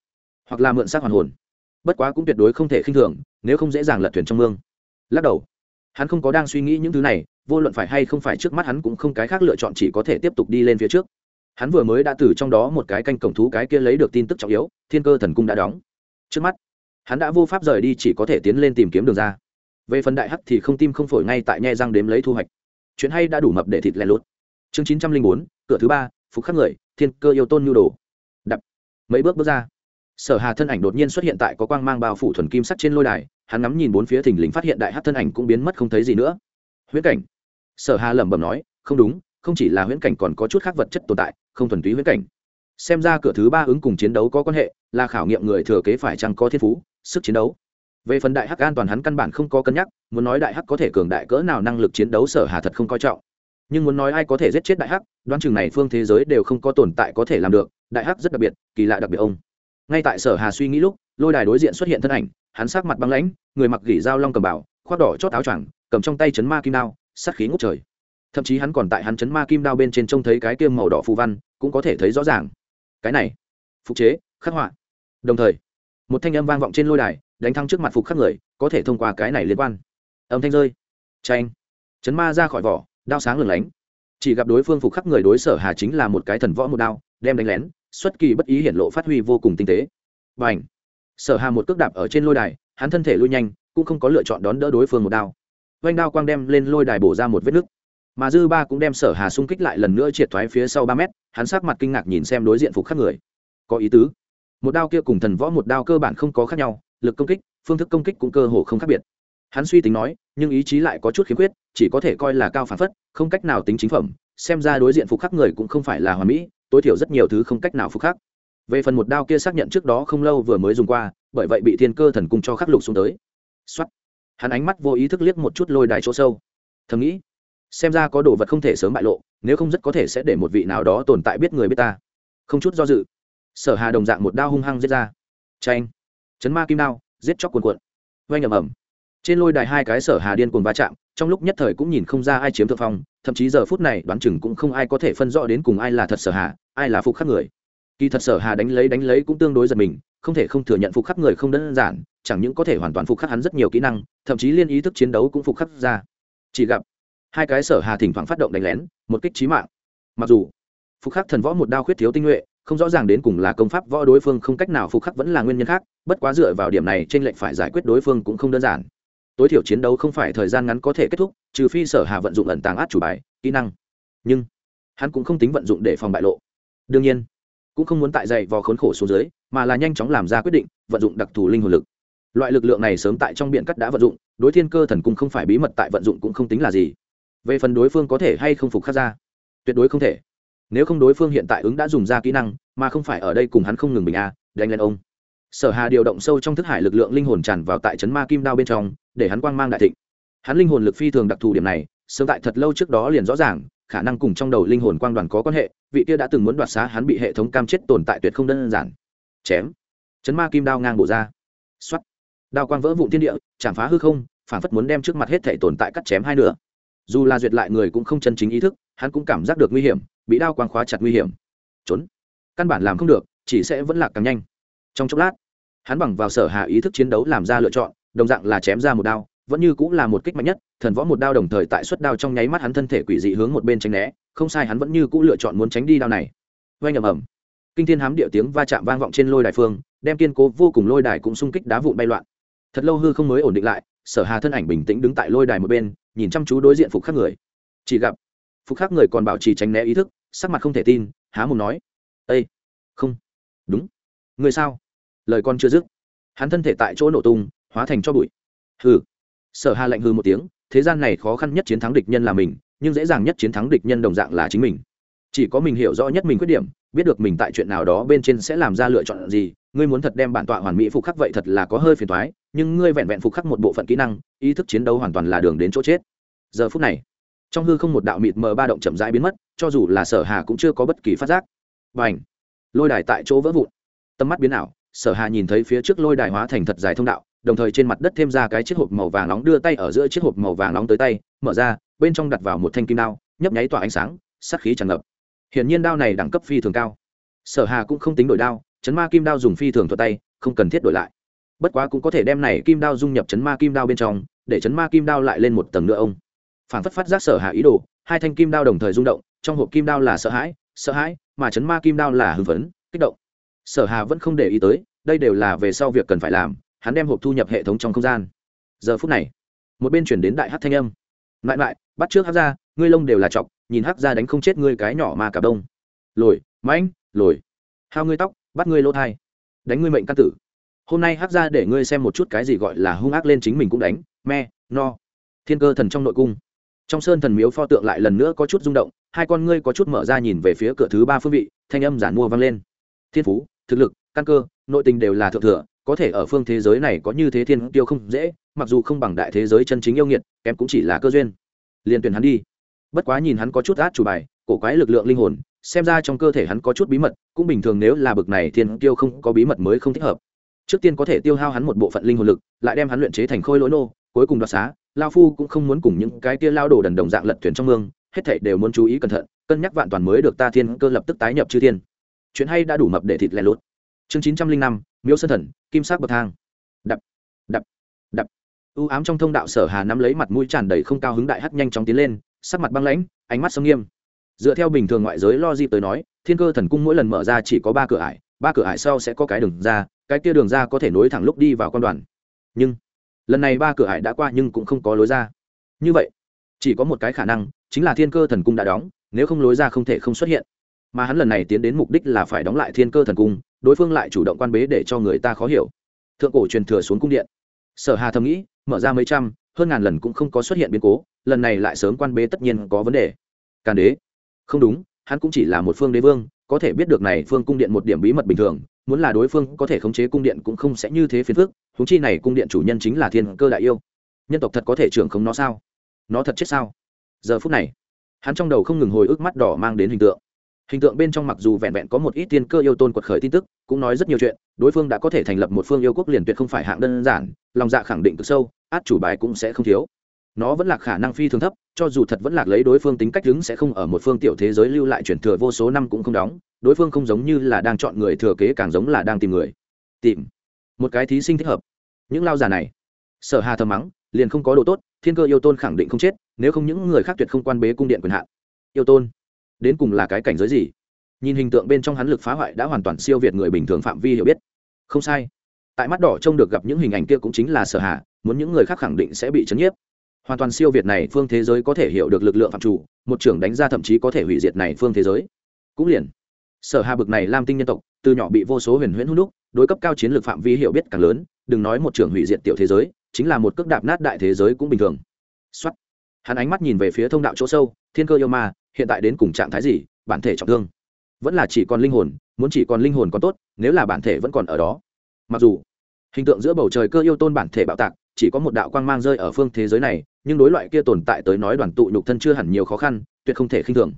hoặc là mượn xác hoàn hồn. Bất quá cũng tuyệt đối không thể khinh thường, nếu không dễ dàng lật thuyền trong mương. Lắc đầu. Hắn không có đang suy nghĩ những thứ này, vô luận phải hay không phải trước mắt hắn cũng không cái khác lựa chọn chỉ có thể tiếp tục đi lên phía trước hắn vừa mới đã từ trong đó một cái canh cổng thú cái kia lấy được tin tức trọng yếu, thiên cơ thần cung đã đóng. Trước mắt, hắn đã vô pháp rời đi, chỉ có thể tiến lên tìm kiếm đường ra. Về phần đại hắc thì không tim không phổi ngay tại nhe răng đếm lấy thu hoạch. Chuyện hay đã đủ mập để thịt lẻ lốt chương chín trăm linh bốn, cửa thứ ba, phục khắc người, thiên cơ yêu tôn nhu đồ. Đập. Mấy bước bước ra. Sở hà thân ảnh đột nhiên xuất hiện tại có quang mang bao phủ thuần kim sắt trên lôi đài, hắn ngắm nhìn bốn phía thình lình phát hiện đại hát thân ảnh cũng biến mất không thấy gì nữa. Huyễn cảnh. Sở hà lẩm bẩm nói, không đúng, không chỉ là huyễn cảnh còn có chút khác vật chất tồn tại không thuần túy huyễn cảnh. Xem ra cửa thứ ba ứng cùng chiến đấu có quan hệ, là khảo nghiệm người thừa kế phải chăng có thiên phú, sức chiến đấu. Về phần đại hắc an toàn hắn căn bản không có cân nhắc, muốn nói đại hắc có thể cường đại cỡ nào năng lực chiến đấu sở hà thật không coi trọng. Nhưng muốn nói ai có thể giết chết đại hắc, đoán chừng này phương thế giới đều không có tồn tại có thể làm được, đại hắc rất đặc biệt, kỳ lạ đặc biệt ông. Ngay tại sở hà suy nghĩ lúc, lôi đài đối diện xuất hiện thân ảnh, hắn sắc mặt băng lãnh, người mặc gỉ dao long cầm bảo, khoác đỏ chót áo choàng, cầm trong tay chấn ma kim đao, sát khí ngút trời. Thậm chí hắn còn tại hắn chấn ma kim đao bên trên trông thấy cái kiêm màu đỏ phù văn cũng có thể thấy rõ ràng. Cái này, phục chế, khắc họa. Đồng thời, một thanh âm vang vọng trên lôi đài, đánh thăng trước mặt phục khắc người, có thể thông qua cái này liên quan. Âm thanh rơi. Tranh chấn ma ra khỏi vỏ, đao sáng lửng lánh. Chỉ gặp đối phương phục khắc người đối sở hà chính là một cái thần võ một đao, đem đánh lén, xuất kỳ bất ý hiển lộ phát huy vô cùng tinh tế. Và ảnh sở hà một cước đạp ở trên lôi đài, hắn thân thể lui nhanh, cũng không có lựa chọn đón đỡ đối phương một đao. Vanh đao quang đem lên lôi đài bổ ra một vết nứt. Mà dư ba cũng đem sở hà xung kích lại lần nữa triệt thoái phía sau ba mét hắn sắc mặt kinh ngạc nhìn xem đối diện phục khắc người. Có ý tứ. Một đao kia cùng thần võ một đao cơ bản không có khác nhau, lực công kích, phương thức công kích cũng cơ hồ không khác biệt. Hắn suy tính nói, nhưng ý chí lại có chút khiếm khuyết, chỉ có thể coi là cao phản phất, không cách nào tính chính phẩm, xem ra đối diện phục khắc người cũng không phải là hòa mỹ, tối thiểu rất nhiều thứ không cách nào phục khắc. Về phần một đao kia xác nhận trước đó không lâu vừa mới dùng qua, bởi vậy bị thiên cơ thần cung cho khắc lục xuống tới. Xuất hắn ánh mắt vô ý thức liếc một chút lôi đài chỗ sâu. Thầm nghĩ xem ra có đồ vật không thể sớm bại lộ, nếu không rất có thể sẽ để một vị nào đó tồn tại biết người biết ta. Không chút do dự, sở hà đồng dạng một đao hung hăng giết ra. Tranh chấn ma kim đao, giết chóc cuồn cuộn. Oanh ầm ầm. Trên lôi đài hai cái sở hà điên cuồng va chạm, trong lúc nhất thời cũng nhìn không ra ai chiếm thượng phong, thậm chí giờ phút này đoán chừng cũng không ai có thể phân rõ đến cùng ai là thật sở hà, ai là phục khắc người. Kỳ thật sở hà đánh lấy đánh lấy cũng tương đối giật mình, không thể không thừa nhận phục khắc người không đơn giản, chẳng những có thể hoàn toàn phục khắc hắn rất nhiều kỹ năng, thậm chí liên ý thức chiến đấu cũng phục khắc ra. Chỉ gặp hai cái sở hà thỉnh thoảng phát động đánh lén, một kích trí mạng. Mặc dù, phục khắc thần võ một đao khuyết thiếu tinh nhuệ, không rõ ràng đến cùng là công pháp võ đối phương không cách nào, phục khắc vẫn là nguyên nhân khác, bất quá dựa vào điểm này trên lệnh phải giải quyết đối phương cũng không đơn giản. Tối thiểu chiến đấu không phải thời gian ngắn có thể kết thúc, trừ phi sở hà vận dụng ẩn tàng át chủ bài, kỹ năng. Nhưng, hắn cũng không tính vận dụng để phòng bại lộ. Đương nhiên, cũng không muốn tại dậy vò khốn khổ xuống dưới, mà là nhanh chóng làm ra quyết định, vận dụng đặc thù linh hồn lực. Loại lực lượng này sớm tại trong biện cắt đã vận dụng, đối thiên cơ thần cung không phải bí mật tại vận dụng cũng không tính là gì về phần đối phương có thể hay không phục khắc ra. Tuyệt đối không thể. Nếu không đối phương hiện tại ứng đã dùng ra kỹ năng, mà không phải ở đây cùng hắn không ngừng bình a, đánh lên ông. Sở hà điều động sâu trong thức hải lực lượng linh hồn tràn vào tại chấn ma kim đao bên trong, để hắn quang mang đại thịnh. Hắn linh hồn lực phi thường đặc thù điểm này, sớm tại thật lâu trước đó liền rõ ràng, khả năng cùng trong đầu linh hồn quang đoàn có quan hệ, vị kia đã từng muốn đoạt xá hắn bị hệ thống cam chết tồn tại tuyệt không đơn giản. Chém. Chấn ma kim đao ngang bổ ra. Xoắt đao quang vỡ vụn thiên địa, chạm phá hư không, phản phất muốn đem trước mặt hết thể tồn tại cắt chém hai nửa dù là duyệt lại người cũng không chân chính ý thức, hắn cũng cảm giác được nguy hiểm, bị đao quang khóa chặt nguy hiểm. Trốn. Căn bản làm không được, chỉ sẽ vẫn lạc càng nhanh. Trong chốc lát, hắn bằng vào sở hạ ý thức chiến đấu làm ra lựa chọn, đồng dạng là chém ra một đao, vẫn như cũng là một kích mạnh nhất, thần võ một đao đồng thời tại suất đao trong nháy mắt hắn thân thể quỷ dị hướng một bên tránh né, không sai hắn vẫn như cũ lựa chọn muốn tránh đi đao này. Vang ầm ầm. Kinh thiên hám địa tiếng va chạm vang vọng trên lôi đài phương, đem kiên cố vô cùng lôi đài cũng xung kích đá vụn bay loạn. Thật lâu hư không mới ổn định lại sở hà thân ảnh bình tĩnh đứng tại lôi đài một bên, nhìn chăm chú đối diện phục khắc người. Chỉ gặp, phục khắc người còn bảo trì tránh né ý thức, sắc mặt không thể tin, há mồm nói ây không. Đúng. Người sao? Lời con chưa dứt, hắn thân thể tại chỗ nổ tung, hóa thành cho bụi. Hừ. Sở hà lạnh hư một tiếng, thế gian này khó khăn nhất chiến thắng địch nhân là mình, nhưng dễ dàng nhất chiến thắng địch nhân đồng dạng là chính mình. Chỉ có mình hiểu rõ nhất mình khuyết điểm, biết được mình tại chuyện nào đó bên trên sẽ làm ra lựa chọn gì, ngươi muốn thật đem bản tọa hoàn mỹ phục khắc vậy thật là có hơi phiền thoái nhưng ngươi vẹn vẹn phục khắc một bộ phận kỹ năng, ý thức chiến đấu hoàn toàn là đường đến chỗ chết. Giờ phút này, trong hư không một đạo mịt mờ ba động chậm rãi biến mất, cho dù là sở hà cũng chưa có bất kỳ phát giác. Và ảnh lôi đài tại chỗ vỡ vụn. Tầm mắt biến ảo, sở hà nhìn thấy phía trước lôi đài hóa thành thật dài thông đạo, đồng thời trên mặt đất thêm ra cái chiếc hộp màu vàng nóng đưa tay ở giữa chiếc hộp màu vàng nóng tới tay, mở ra, bên trong đặt vào một thanh kim đao, nhấp nháy tỏa ánh sáng sắc khí tràn ngập. Hiển nhiên đao này đẳng cấp phi thường cao. Sở hà cũng không tính đổi đao, chấn ma kim đao dùng phi thường thuật tay, không cần thiết đổi lại bất quá cũng có thể đem này kim đao dung nhập chấn ma kim đao bên trong, để chấn ma kim đao lại lên một tầng nữa ông. Phản phất phát giác sở hạ ý đồ, hai thanh kim đao đồng thời rung động, trong hộp kim đao là sợ hãi sợ hãi, mà chấn ma kim đao là hưng phấn, kích động. Sở hà vẫn không để ý tới, đây đều là về sau việc cần phải làm, hắn đem hộp thu nhập hệ thống trong không gian. Giờ phút này, một bên chuyển đến đại hát thanh âm. Lại lại, bắt trước hát ra, ngươi lông đều là chọc nhìn hát ra đánh không chết ngươi cái nhỏ mà cả đông. Lồi, mãnh, lồi. Hao ngươi tóc, bắt ngươi lỗ thai. Đánh ngươi mệnh căn tử hôm nay hắc ra để ngươi xem một chút cái gì gọi là hung ác lên chính mình cũng đánh, me, no. Thiên cơ thần trong nội cung. Trong sơn thần miếu pho tượng lại lần nữa có chút rung động, hai con ngươi có chút mở ra nhìn về phía cửa thứ ba phương vị, thanh âm giản mua vang lên. Thiên phú, thực lực, căn cơ, nội tình đều là thượng thừa, có thể ở phương thế giới này có như thế thiên tiêu không dễ, mặc dù không bằng đại thế giới chân chính yêu nghiệt, kém cũng chỉ là cơ duyên. Liền tuyển hắn đi. Bất quá nhìn hắn có chút át chủ bài, cổ quái lực lượng linh hồn, xem ra trong cơ thể hắn có chút bí mật, cũng bình thường nếu là bực này thiên tiêu không có bí mật mới không thích hợp trước tiên có thể tiêu hao hắn một bộ phận linh hồn lực, lại đem hắn luyện chế thành khôi lỗi nô, cuối cùng đoạt xá. Lao phu cũng không muốn cùng những cái tia lao đồ đần đồng dạng lật thuyền trong mương, hết thảy đều muốn chú ý cẩn thận, cân nhắc vạn toàn mới được ta thiên cơ lập tức tái nhập chư thiên. Chuyện hay đã đủ mập để thịt lẻ lốt chương chín trăm linh năm miếu sơn thần, kim sắc bậc thang. Đập đập đập. U ám trong thông đạo sở hà nắm lấy mặt mũi tràn đầy không cao hứng đại hắt nhanh chóng tiến lên, sắc mặt băng lãnh, ánh mắt sông nghiêm. Dựa theo bình thường ngoại giới lo dịp tới nói, thiên cơ thần cung mỗi lần mở ra chỉ có ba cửa ải ba cửa ải sau sẽ có cái đường ra, cái kia đường ra có thể nối thẳng lúc đi vào con đoàn. Nhưng, lần này ba cửa ải đã qua nhưng cũng không có lối ra. Như vậy, chỉ có một cái khả năng, chính là thiên cơ thần cung đã đóng, nếu không lối ra không thể không xuất hiện. Mà hắn lần này tiến đến mục đích là phải đóng lại thiên cơ thần cung, đối phương lại chủ động quan bế để cho người ta khó hiểu. Thượng cổ truyền thừa xuống cung điện. Sở hà thầm nghĩ, mở ra mấy trăm, hơn ngàn lần cũng không có xuất hiện biến cố, lần này lại sớm quan bế tất nhiên có vấn đề. Càn đế. Không đúng, hắn cũng chỉ là một phương đế vương có thể biết được này phương cung điện một điểm bí mật bình thường, muốn là đối phương có thể khống chế cung điện cũng không sẽ như thế phiền phức húng chi này cung điện chủ nhân chính là thiên cơ đại yêu. Nhân tộc thật có thể trưởng không nó sao? Nó thật chết sao? Giờ phút này, hắn trong đầu không ngừng hồi ức mắt đỏ mang đến hình tượng. Hình tượng bên trong mặc dù vẹn vẹn có một ít tiên cơ yêu tôn quật khởi tin tức, cũng nói rất nhiều chuyện, đối phương đã có thể thành lập một phương yêu quốc liền tuyệt không phải hạng đơn giản, lòng dạ khẳng định cực sâu, át chủ bài cũng sẽ không thiếu nó vẫn là khả năng phi thường thấp, cho dù thật vẫn lạc lấy đối phương tính cách đứng sẽ không ở một phương tiểu thế giới lưu lại chuyển thừa vô số năm cũng không đóng, đối phương không giống như là đang chọn người thừa kế càng giống là đang tìm người. Tìm. Một cái thí sinh thích hợp. Những lao giả này. Sở hà thầm mắng, liền không có độ tốt, thiên cơ yêu tôn khẳng định không chết, nếu không những người khác tuyệt không quan bế cung điện quyền hạn. Yêu tôn, đến cùng là cái cảnh giới gì? Nhìn hình tượng bên trong hắn lực phá hoại đã hoàn toàn siêu việt người bình thường phạm vi hiểu biết. Không sai. Tại mắt đỏ trông được gặp những hình ảnh kia cũng chính là sở hạ muốn những người khác khẳng định sẽ bị chấn nhiếp hoàn toàn siêu việt này phương thế giới có thể hiểu được lực lượng phạm chủ, một trưởng đánh ra thậm chí có thể hủy diệt này phương thế giới. Cũng liền, sở hà bực này lam tinh nhân tộc, từ nhỏ bị vô số huyền huyễn hút đúc, đối cấp cao chiến lược phạm vi hiểu biết càng lớn, đừng nói một trưởng hủy diệt tiểu thế giới, chính là một cước đạp nát đại thế giới cũng bình thường. Xuất hắn ánh mắt nhìn về phía thông đạo chỗ sâu, thiên cơ yêu ma, hiện tại đến cùng trạng thái gì, bản thể trọng thương. Vẫn là chỉ còn linh hồn, muốn chỉ còn linh hồn còn tốt, nếu là bản thể vẫn còn ở đó. Mặc dù, hình tượng giữa bầu trời cơ yêu tôn bản thể bạo tạc, chỉ có một đạo quang mang rơi ở phương thế giới này nhưng đối loại kia tồn tại tới nói đoàn tụ nhục thân chưa hẳn nhiều khó khăn, tuyệt không thể khinh thường.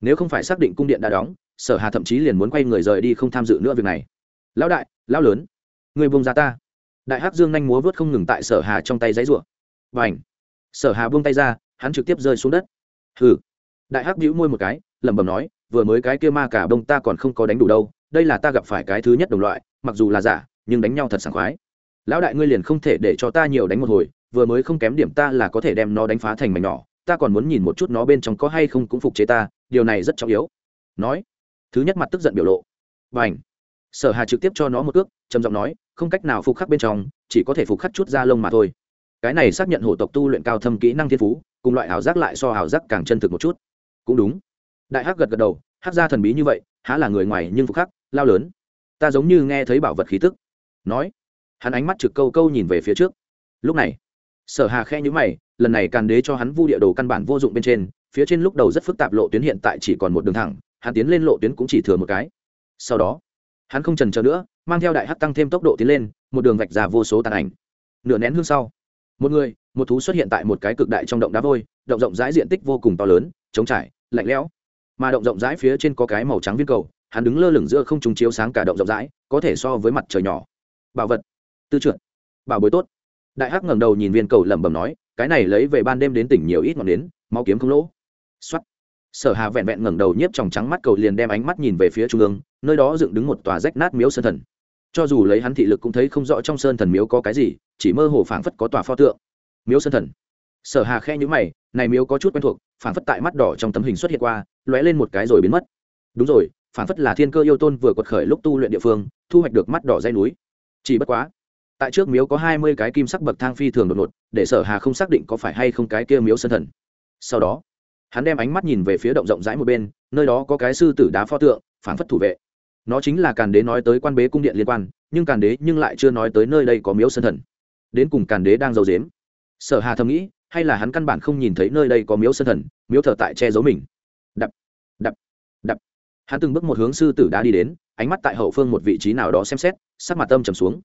Nếu không phải xác định cung điện đã đóng, sở hà thậm chí liền muốn quay người rời đi không tham dự nữa việc này. Lão đại, lão lớn, người buông ra ta. Đại hắc dương nhanh múa vớt không ngừng tại sở hà trong tay giấy rủa và ảnh sở hà buông tay ra, hắn trực tiếp rơi xuống đất. Hừ! Đại hắc bĩu môi một cái, lẩm bẩm nói, vừa mới cái kia ma cả bông ta còn không có đánh đủ đâu, đây là ta gặp phải cái thứ nhất đồng loại, mặc dù là giả, nhưng đánh nhau thật sảng khoái. Lão đại ngươi liền không thể để cho ta nhiều đánh một hồi vừa mới không kém điểm ta là có thể đem nó đánh phá thành mảnh nhỏ, ta còn muốn nhìn một chút nó bên trong có hay không cũng phục chế ta, điều này rất trọng yếu. Nói, thứ nhất mặt tức giận biểu lộ. Và ảnh sở hà trực tiếp cho nó một ước trầm giọng nói, không cách nào phục khắc bên trong, chỉ có thể phục khắc chút da lông mà thôi. Cái này xác nhận hổ tộc tu luyện cao thâm kỹ năng thiên phú, cùng loại ảo giác lại so ảo giác càng chân thực một chút. Cũng đúng. Đại hắc gật gật đầu, hắc ra thần bí như vậy, há là người ngoài nhưng phục khắc, lao lớn. Ta giống như nghe thấy bảo vật khí tức. Nói, hắn ánh mắt trực câu câu nhìn về phía trước. Lúc này sở hà khe nhữ mày, lần này càn đế cho hắn vu địa đồ căn bản vô dụng bên trên, phía trên lúc đầu rất phức tạp lộ tuyến hiện tại chỉ còn một đường thẳng, hắn tiến lên lộ tuyến cũng chỉ thừa một cái. Sau đó, hắn không trần chờ nữa, mang theo đại hắc tăng thêm tốc độ tiến lên, một đường vạch ra vô số tàn ảnh. Nửa nén hương sau, một người, một thú xuất hiện tại một cái cực đại trong động đá vôi, động rộng rãi diện tích vô cùng to lớn, trống trải, lạnh lẽo. Mà động rộng rãi phía trên có cái màu trắng viên cầu, hắn đứng lơ lửng giữa không trùng chiếu sáng cả động rộng rãi, có thể so với mặt trời nhỏ. Bảo vật, tư trượt bảo bối tốt đại hắc ngẩng đầu nhìn viên cầu lẩm bẩm nói, cái này lấy về ban đêm đến tỉnh nhiều ít ngọn đến máu kiếm không lỗ. Xuất sở hà vẹn vẹn ngẩng đầu nhiếp tròng trắng mắt cầu liền đem ánh mắt nhìn về phía trung ương, nơi đó dựng đứng một tòa rách nát miếu sơn thần. Cho dù lấy hắn thị lực cũng thấy không rõ trong sơn thần miếu có cái gì, chỉ mơ hồ phảng phất có tòa pho tượng. Miếu sơn thần. Sở hà khe nhữ mày, này miếu có chút quen thuộc, phảng phất tại mắt đỏ trong tấm hình xuất hiện qua, lóe lên một cái rồi biến mất. Đúng rồi, phảng phất là thiên cơ yêu tôn vừa quật khởi lúc tu luyện địa phương, thu hoạch được mắt đỏ dây núi. Chỉ bất quá tại trước miếu có hai mươi cái kim sắc bậc thang phi thường đột ngột, để sở hà không xác định có phải hay không cái kia miếu sơn thần. Sau đó, hắn đem ánh mắt nhìn về phía động rộng rãi một bên, nơi đó có cái sư tử đá pho tượng phản phất thủ vệ. Nó chính là càn đế nói tới quan bế cung điện liên quan, nhưng càn đế nhưng lại chưa nói tới nơi đây có miếu sơn thần. Đến cùng càn đế đang giấu dếm sở hà thầm nghĩ, hay là hắn căn bản không nhìn thấy nơi đây có miếu sơn thần, miếu thờ tại che giấu mình. Đập đập đập. Hắn từng bước một hướng sư tử đá đi đến, ánh mắt tại hậu phương một vị trí nào đó xem xét, sắc mặt tâm trầm xuống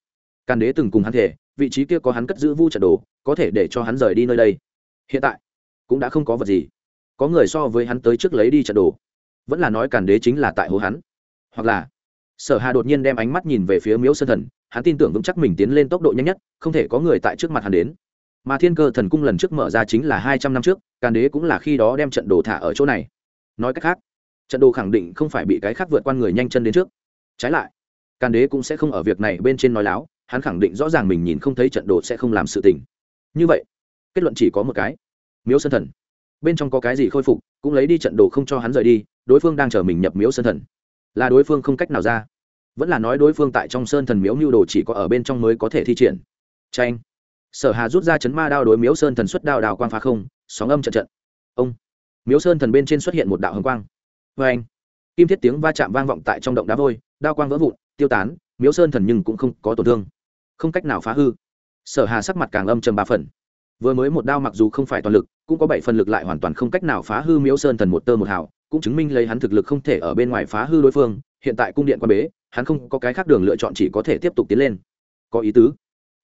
càn đế từng cùng hắn thể vị trí kia có hắn cất giữ vu trận đồ, có thể để cho hắn rời đi nơi đây. Hiện tại, cũng đã không có vật gì. Có người so với hắn tới trước lấy đi trận đồ. Vẫn là nói càn đế chính là tại hố hắn. Hoặc là, sở hà đột nhiên đem ánh mắt nhìn về phía miếu sơn thần, hắn tin tưởng vững chắc mình tiến lên tốc độ nhanh nhất, không thể có người tại trước mặt hắn đến. Mà thiên cơ thần cung lần trước mở ra chính là hai trăm năm trước, càn đế cũng là khi đó đem trận đồ thả ở chỗ này. Nói cách khác, trận đồ khẳng định không phải bị cái khác vượt qua người nhanh chân đến trước. Trái lại, càn đế cũng sẽ không ở việc này bên trên nói láo hắn khẳng định rõ ràng mình nhìn không thấy trận đồ sẽ không làm sự tình. Như vậy, kết luận chỉ có một cái, miếu sơn thần. Bên trong có cái gì khôi phục, cũng lấy đi trận đồ không cho hắn rời đi, đối phương đang chờ mình nhập miếu sơn thần. Là đối phương không cách nào ra. Vẫn là nói đối phương tại trong sơn thần miếu mưu đồ chỉ có ở bên trong mới có thể thi triển. Tranh sở hà rút ra chấn ma đao đối miếu sơn thần xuất đao đào quang phá không, sóng âm trận trận. Ông. Miếu sơn thần bên trên xuất hiện một đạo hồng quang. Vê anh. Kim thiết tiếng va chạm vang vọng tại trong động đá vôi, đao quang vỡ vụn, tiêu tán, miếu sơn thần nhưng cũng không có tổn thương không cách nào phá hư. Sở hà sắc mặt càng âm trầm ba phần. Vừa mới một đao mặc dù không phải toàn lực, cũng có bảy phần lực lại hoàn toàn không cách nào phá hư miếu sơn thần một tơ một hào, cũng chứng minh lấy hắn thực lực không thể ở bên ngoài phá hư đối phương, hiện tại cung điện quan bế, hắn không có cái khác đường lựa chọn chỉ có thể tiếp tục tiến lên. Có ý tứ.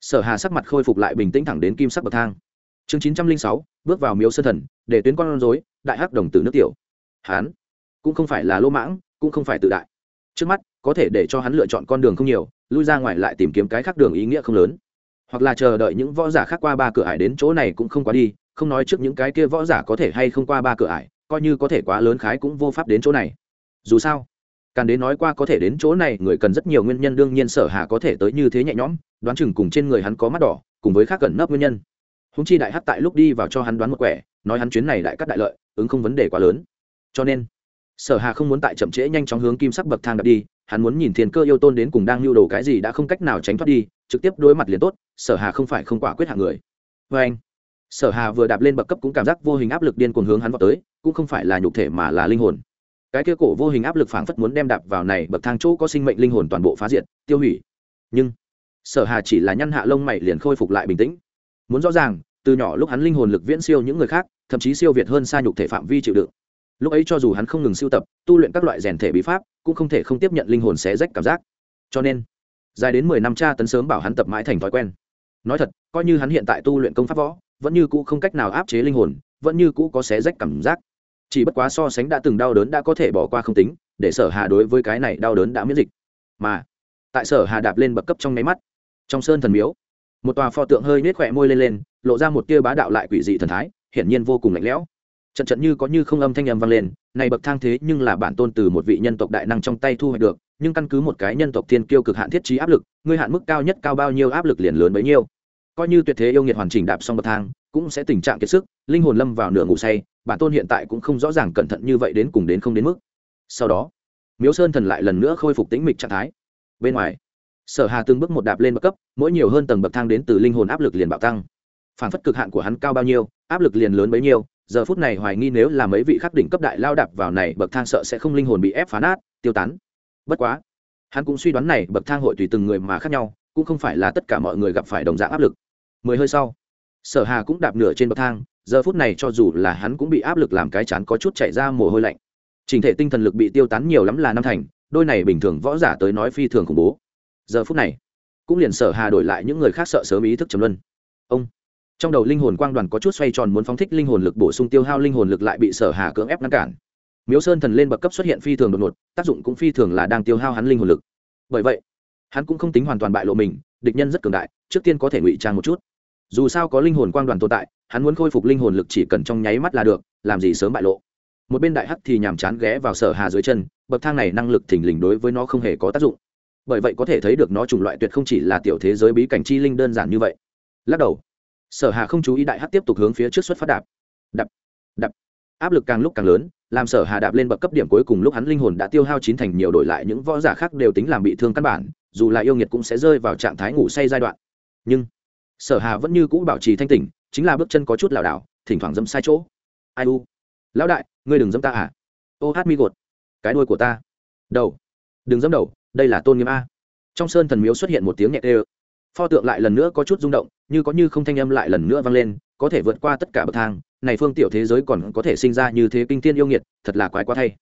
Sở hà sắc mặt khôi phục lại bình tĩnh thẳng đến kim sắc bậc thang. Chương chín trăm linh sáu, bước vào miếu sơn thần, để tuyến con rối, đại hắc đồng tử nước tiểu. Hắn cũng không phải là lô mãng, cũng không phải tự đại. Trước mắt có thể để cho hắn lựa chọn con đường không nhiều, lui ra ngoài lại tìm kiếm cái khác đường ý nghĩa không lớn. Hoặc là chờ đợi những võ giả khác qua ba cửa ải đến chỗ này cũng không quá đi, không nói trước những cái kia võ giả có thể hay không qua ba cửa ải, coi như có thể quá lớn khái cũng vô pháp đến chỗ này. Dù sao, càn đến nói qua có thể đến chỗ này, người cần rất nhiều nguyên nhân, đương nhiên sở hà có thể tới như thế nhẹ nhõm, đoán chừng cùng trên người hắn có mắt đỏ, cùng với khác gần nấp nguyên nhân. Húng chi đại hắc tại lúc đi vào cho hắn đoán một quẻ, nói hắn chuyến này đại cắt đại lợi, ứng không vấn đề quá lớn. Cho nên, sở hà không muốn tại chậm trễ nhanh chóng hướng kim sắc bậc thang đặt đi hắn muốn nhìn thiên cơ yêu tôn đến cùng đang lưu đồ cái gì đã không cách nào tránh thoát đi, trực tiếp đối mặt liền tốt, sở hà không phải không quả quyết hạng người. Vê anh, sở hà vừa đạp lên bậc cấp cũng cảm giác vô hình áp lực điên cuồng hướng hắn vào tới, cũng không phải là nhục thể mà là linh hồn. Cái kia cổ vô hình áp lực phảng phất muốn đem đạp vào này bậc thang chỗ có sinh mệnh linh hồn toàn bộ phá diệt, tiêu hủy. Nhưng, sở hà chỉ là nhăn hạ lông mày liền khôi phục lại bình tĩnh. Muốn rõ ràng, từ nhỏ lúc hắn linh hồn lực viễn siêu những người khác, thậm chí siêu việt hơn xa nhục thể phạm vi chịu đựng lúc ấy cho dù hắn không ngừng siêu tập, tu luyện các loại rèn thể bí pháp, cũng không thể không tiếp nhận linh hồn xé rách cảm giác. Cho nên, dài đến mười năm tra tấn sớm bảo hắn tập mãi thành thói quen. Nói thật, coi như hắn hiện tại tu luyện công pháp võ, vẫn như cũ không cách nào áp chế linh hồn, vẫn như cũ có xé rách cảm giác. Chỉ bất quá so sánh đã từng đau đớn đã có thể bỏ qua không tính, để sở hà đối với cái này đau đớn đã miễn dịch. Mà, tại sở hà đạp lên bậc cấp trong nháy mắt, trong sơn thần miếu, một tòa pho tượng hơi nết khỏe môi lên lên, lộ ra một tia bá đạo lại quỷ dị thần thái, hiển nhiên vô cùng lạnh lẽo trận trận như có như không âm thanh âm vang lên, này bậc thang thế nhưng là bản tôn từ một vị nhân tộc đại năng trong tay thu hoạch được, nhưng căn cứ một cái nhân tộc thiên kiêu cực hạn thiết trí áp lực, ngươi hạn mức cao nhất cao bao nhiêu áp lực liền lớn bấy nhiêu. Coi như tuyệt thế yêu nghiệt hoàn chỉnh đạp xong bậc thang, cũng sẽ tình trạng kiệt sức, linh hồn lâm vào nửa ngủ say, bản tôn hiện tại cũng không rõ ràng cẩn thận như vậy đến cùng đến không đến mức. Sau đó, miếu sơn thần lại lần nữa khôi phục tĩnh mịch trạng thái. Bên ngoài, sở hà từng bước một đạp lên bậc cấp, mỗi nhiều hơn tầng bậc thang đến từ linh hồn áp lực liền bạo tăng. Phản phất cực hạn của hắn cao bao nhiêu, áp lực liền lớn bấy nhiêu giờ phút này hoài nghi nếu là mấy vị khắc đỉnh cấp đại lao đạp vào này, bậc thang sợ sẽ không linh hồn bị ép phá nát, tiêu tán. Bất quá, hắn cũng suy đoán này, bậc thang hội tùy từng người mà khác nhau, cũng không phải là tất cả mọi người gặp phải đồng dạng áp lực. Mười hơi sau, sở hà cũng đạp nửa trên bậc thang, giờ phút này cho dù là hắn cũng bị áp lực làm cái chán có chút chạy ra mồ hôi lạnh. Trình thể tinh thần lực bị tiêu tán nhiều lắm là năm thành, đôi này bình thường võ giả tới nói phi thường khủng bố. Giờ phút này, cũng liền sở hà đổi lại những người khác sợ sớm ý thức trầm luân. Ông trong đầu linh hồn quang đoàn có chút xoay tròn muốn phóng thích linh hồn lực bổ sung tiêu hao linh hồn lực lại bị sở hà cưỡng ép ngăn cản. Miếu sơn thần lên bậc cấp xuất hiện phi thường đột ngột, tác dụng cũng phi thường là đang tiêu hao hắn linh hồn lực. Bởi vậy, hắn cũng không tính hoàn toàn bại lộ mình, địch nhân rất cường đại, trước tiên có thể ngụy trang một chút. Dù sao có linh hồn quang đoàn tồn tại, hắn muốn khôi phục linh hồn lực chỉ cần trong nháy mắt là được, làm gì sớm bại lộ. Một bên đại hắc thì nhàm chán ghé vào sở hà dưới chân, bậc thang này năng lực thình lình đối với nó không hề có tác dụng. Bởi vậy có thể thấy được nó chủng loại tuyệt không chỉ là tiểu thế giới bí cảnh chi linh đơn giản như vậy. Lắc đầu sở hà không chú ý đại hát tiếp tục hướng phía trước xuất phát đạp. Đạp đạp. Áp lực càng lúc càng lớn, làm sở hà đạp lên bậc cấp điểm cuối cùng lúc hắn linh hồn đã tiêu hao chín thành, nhiều đổi lại những võ giả khác đều tính làm bị thương căn bản, dù là yêu nghiệt cũng sẽ rơi vào trạng thái ngủ say giai đoạn. Nhưng, sở hà vẫn như cũ bảo trì thanh tỉnh, chính là bước chân có chút lảo đảo, thỉnh thoảng dẫm sai chỗ. Ai u? Lão đại, ngươi đừng dẫm ta à? Ô hát mi gột. Cái đuôi của ta. Đầu. Đừng dẫm đầu, đây là tôn nghiêm a. Trong sơn thần miếu xuất hiện một tiếng nhẹ tê pho tượng lại lần nữa có chút rung động, như có như không thanh âm lại lần nữa vang lên, có thể vượt qua tất cả bậc thang, này phương tiểu thế giới còn có thể sinh ra như thế kinh thiên yêu nghiệt, thật là quái quá thay.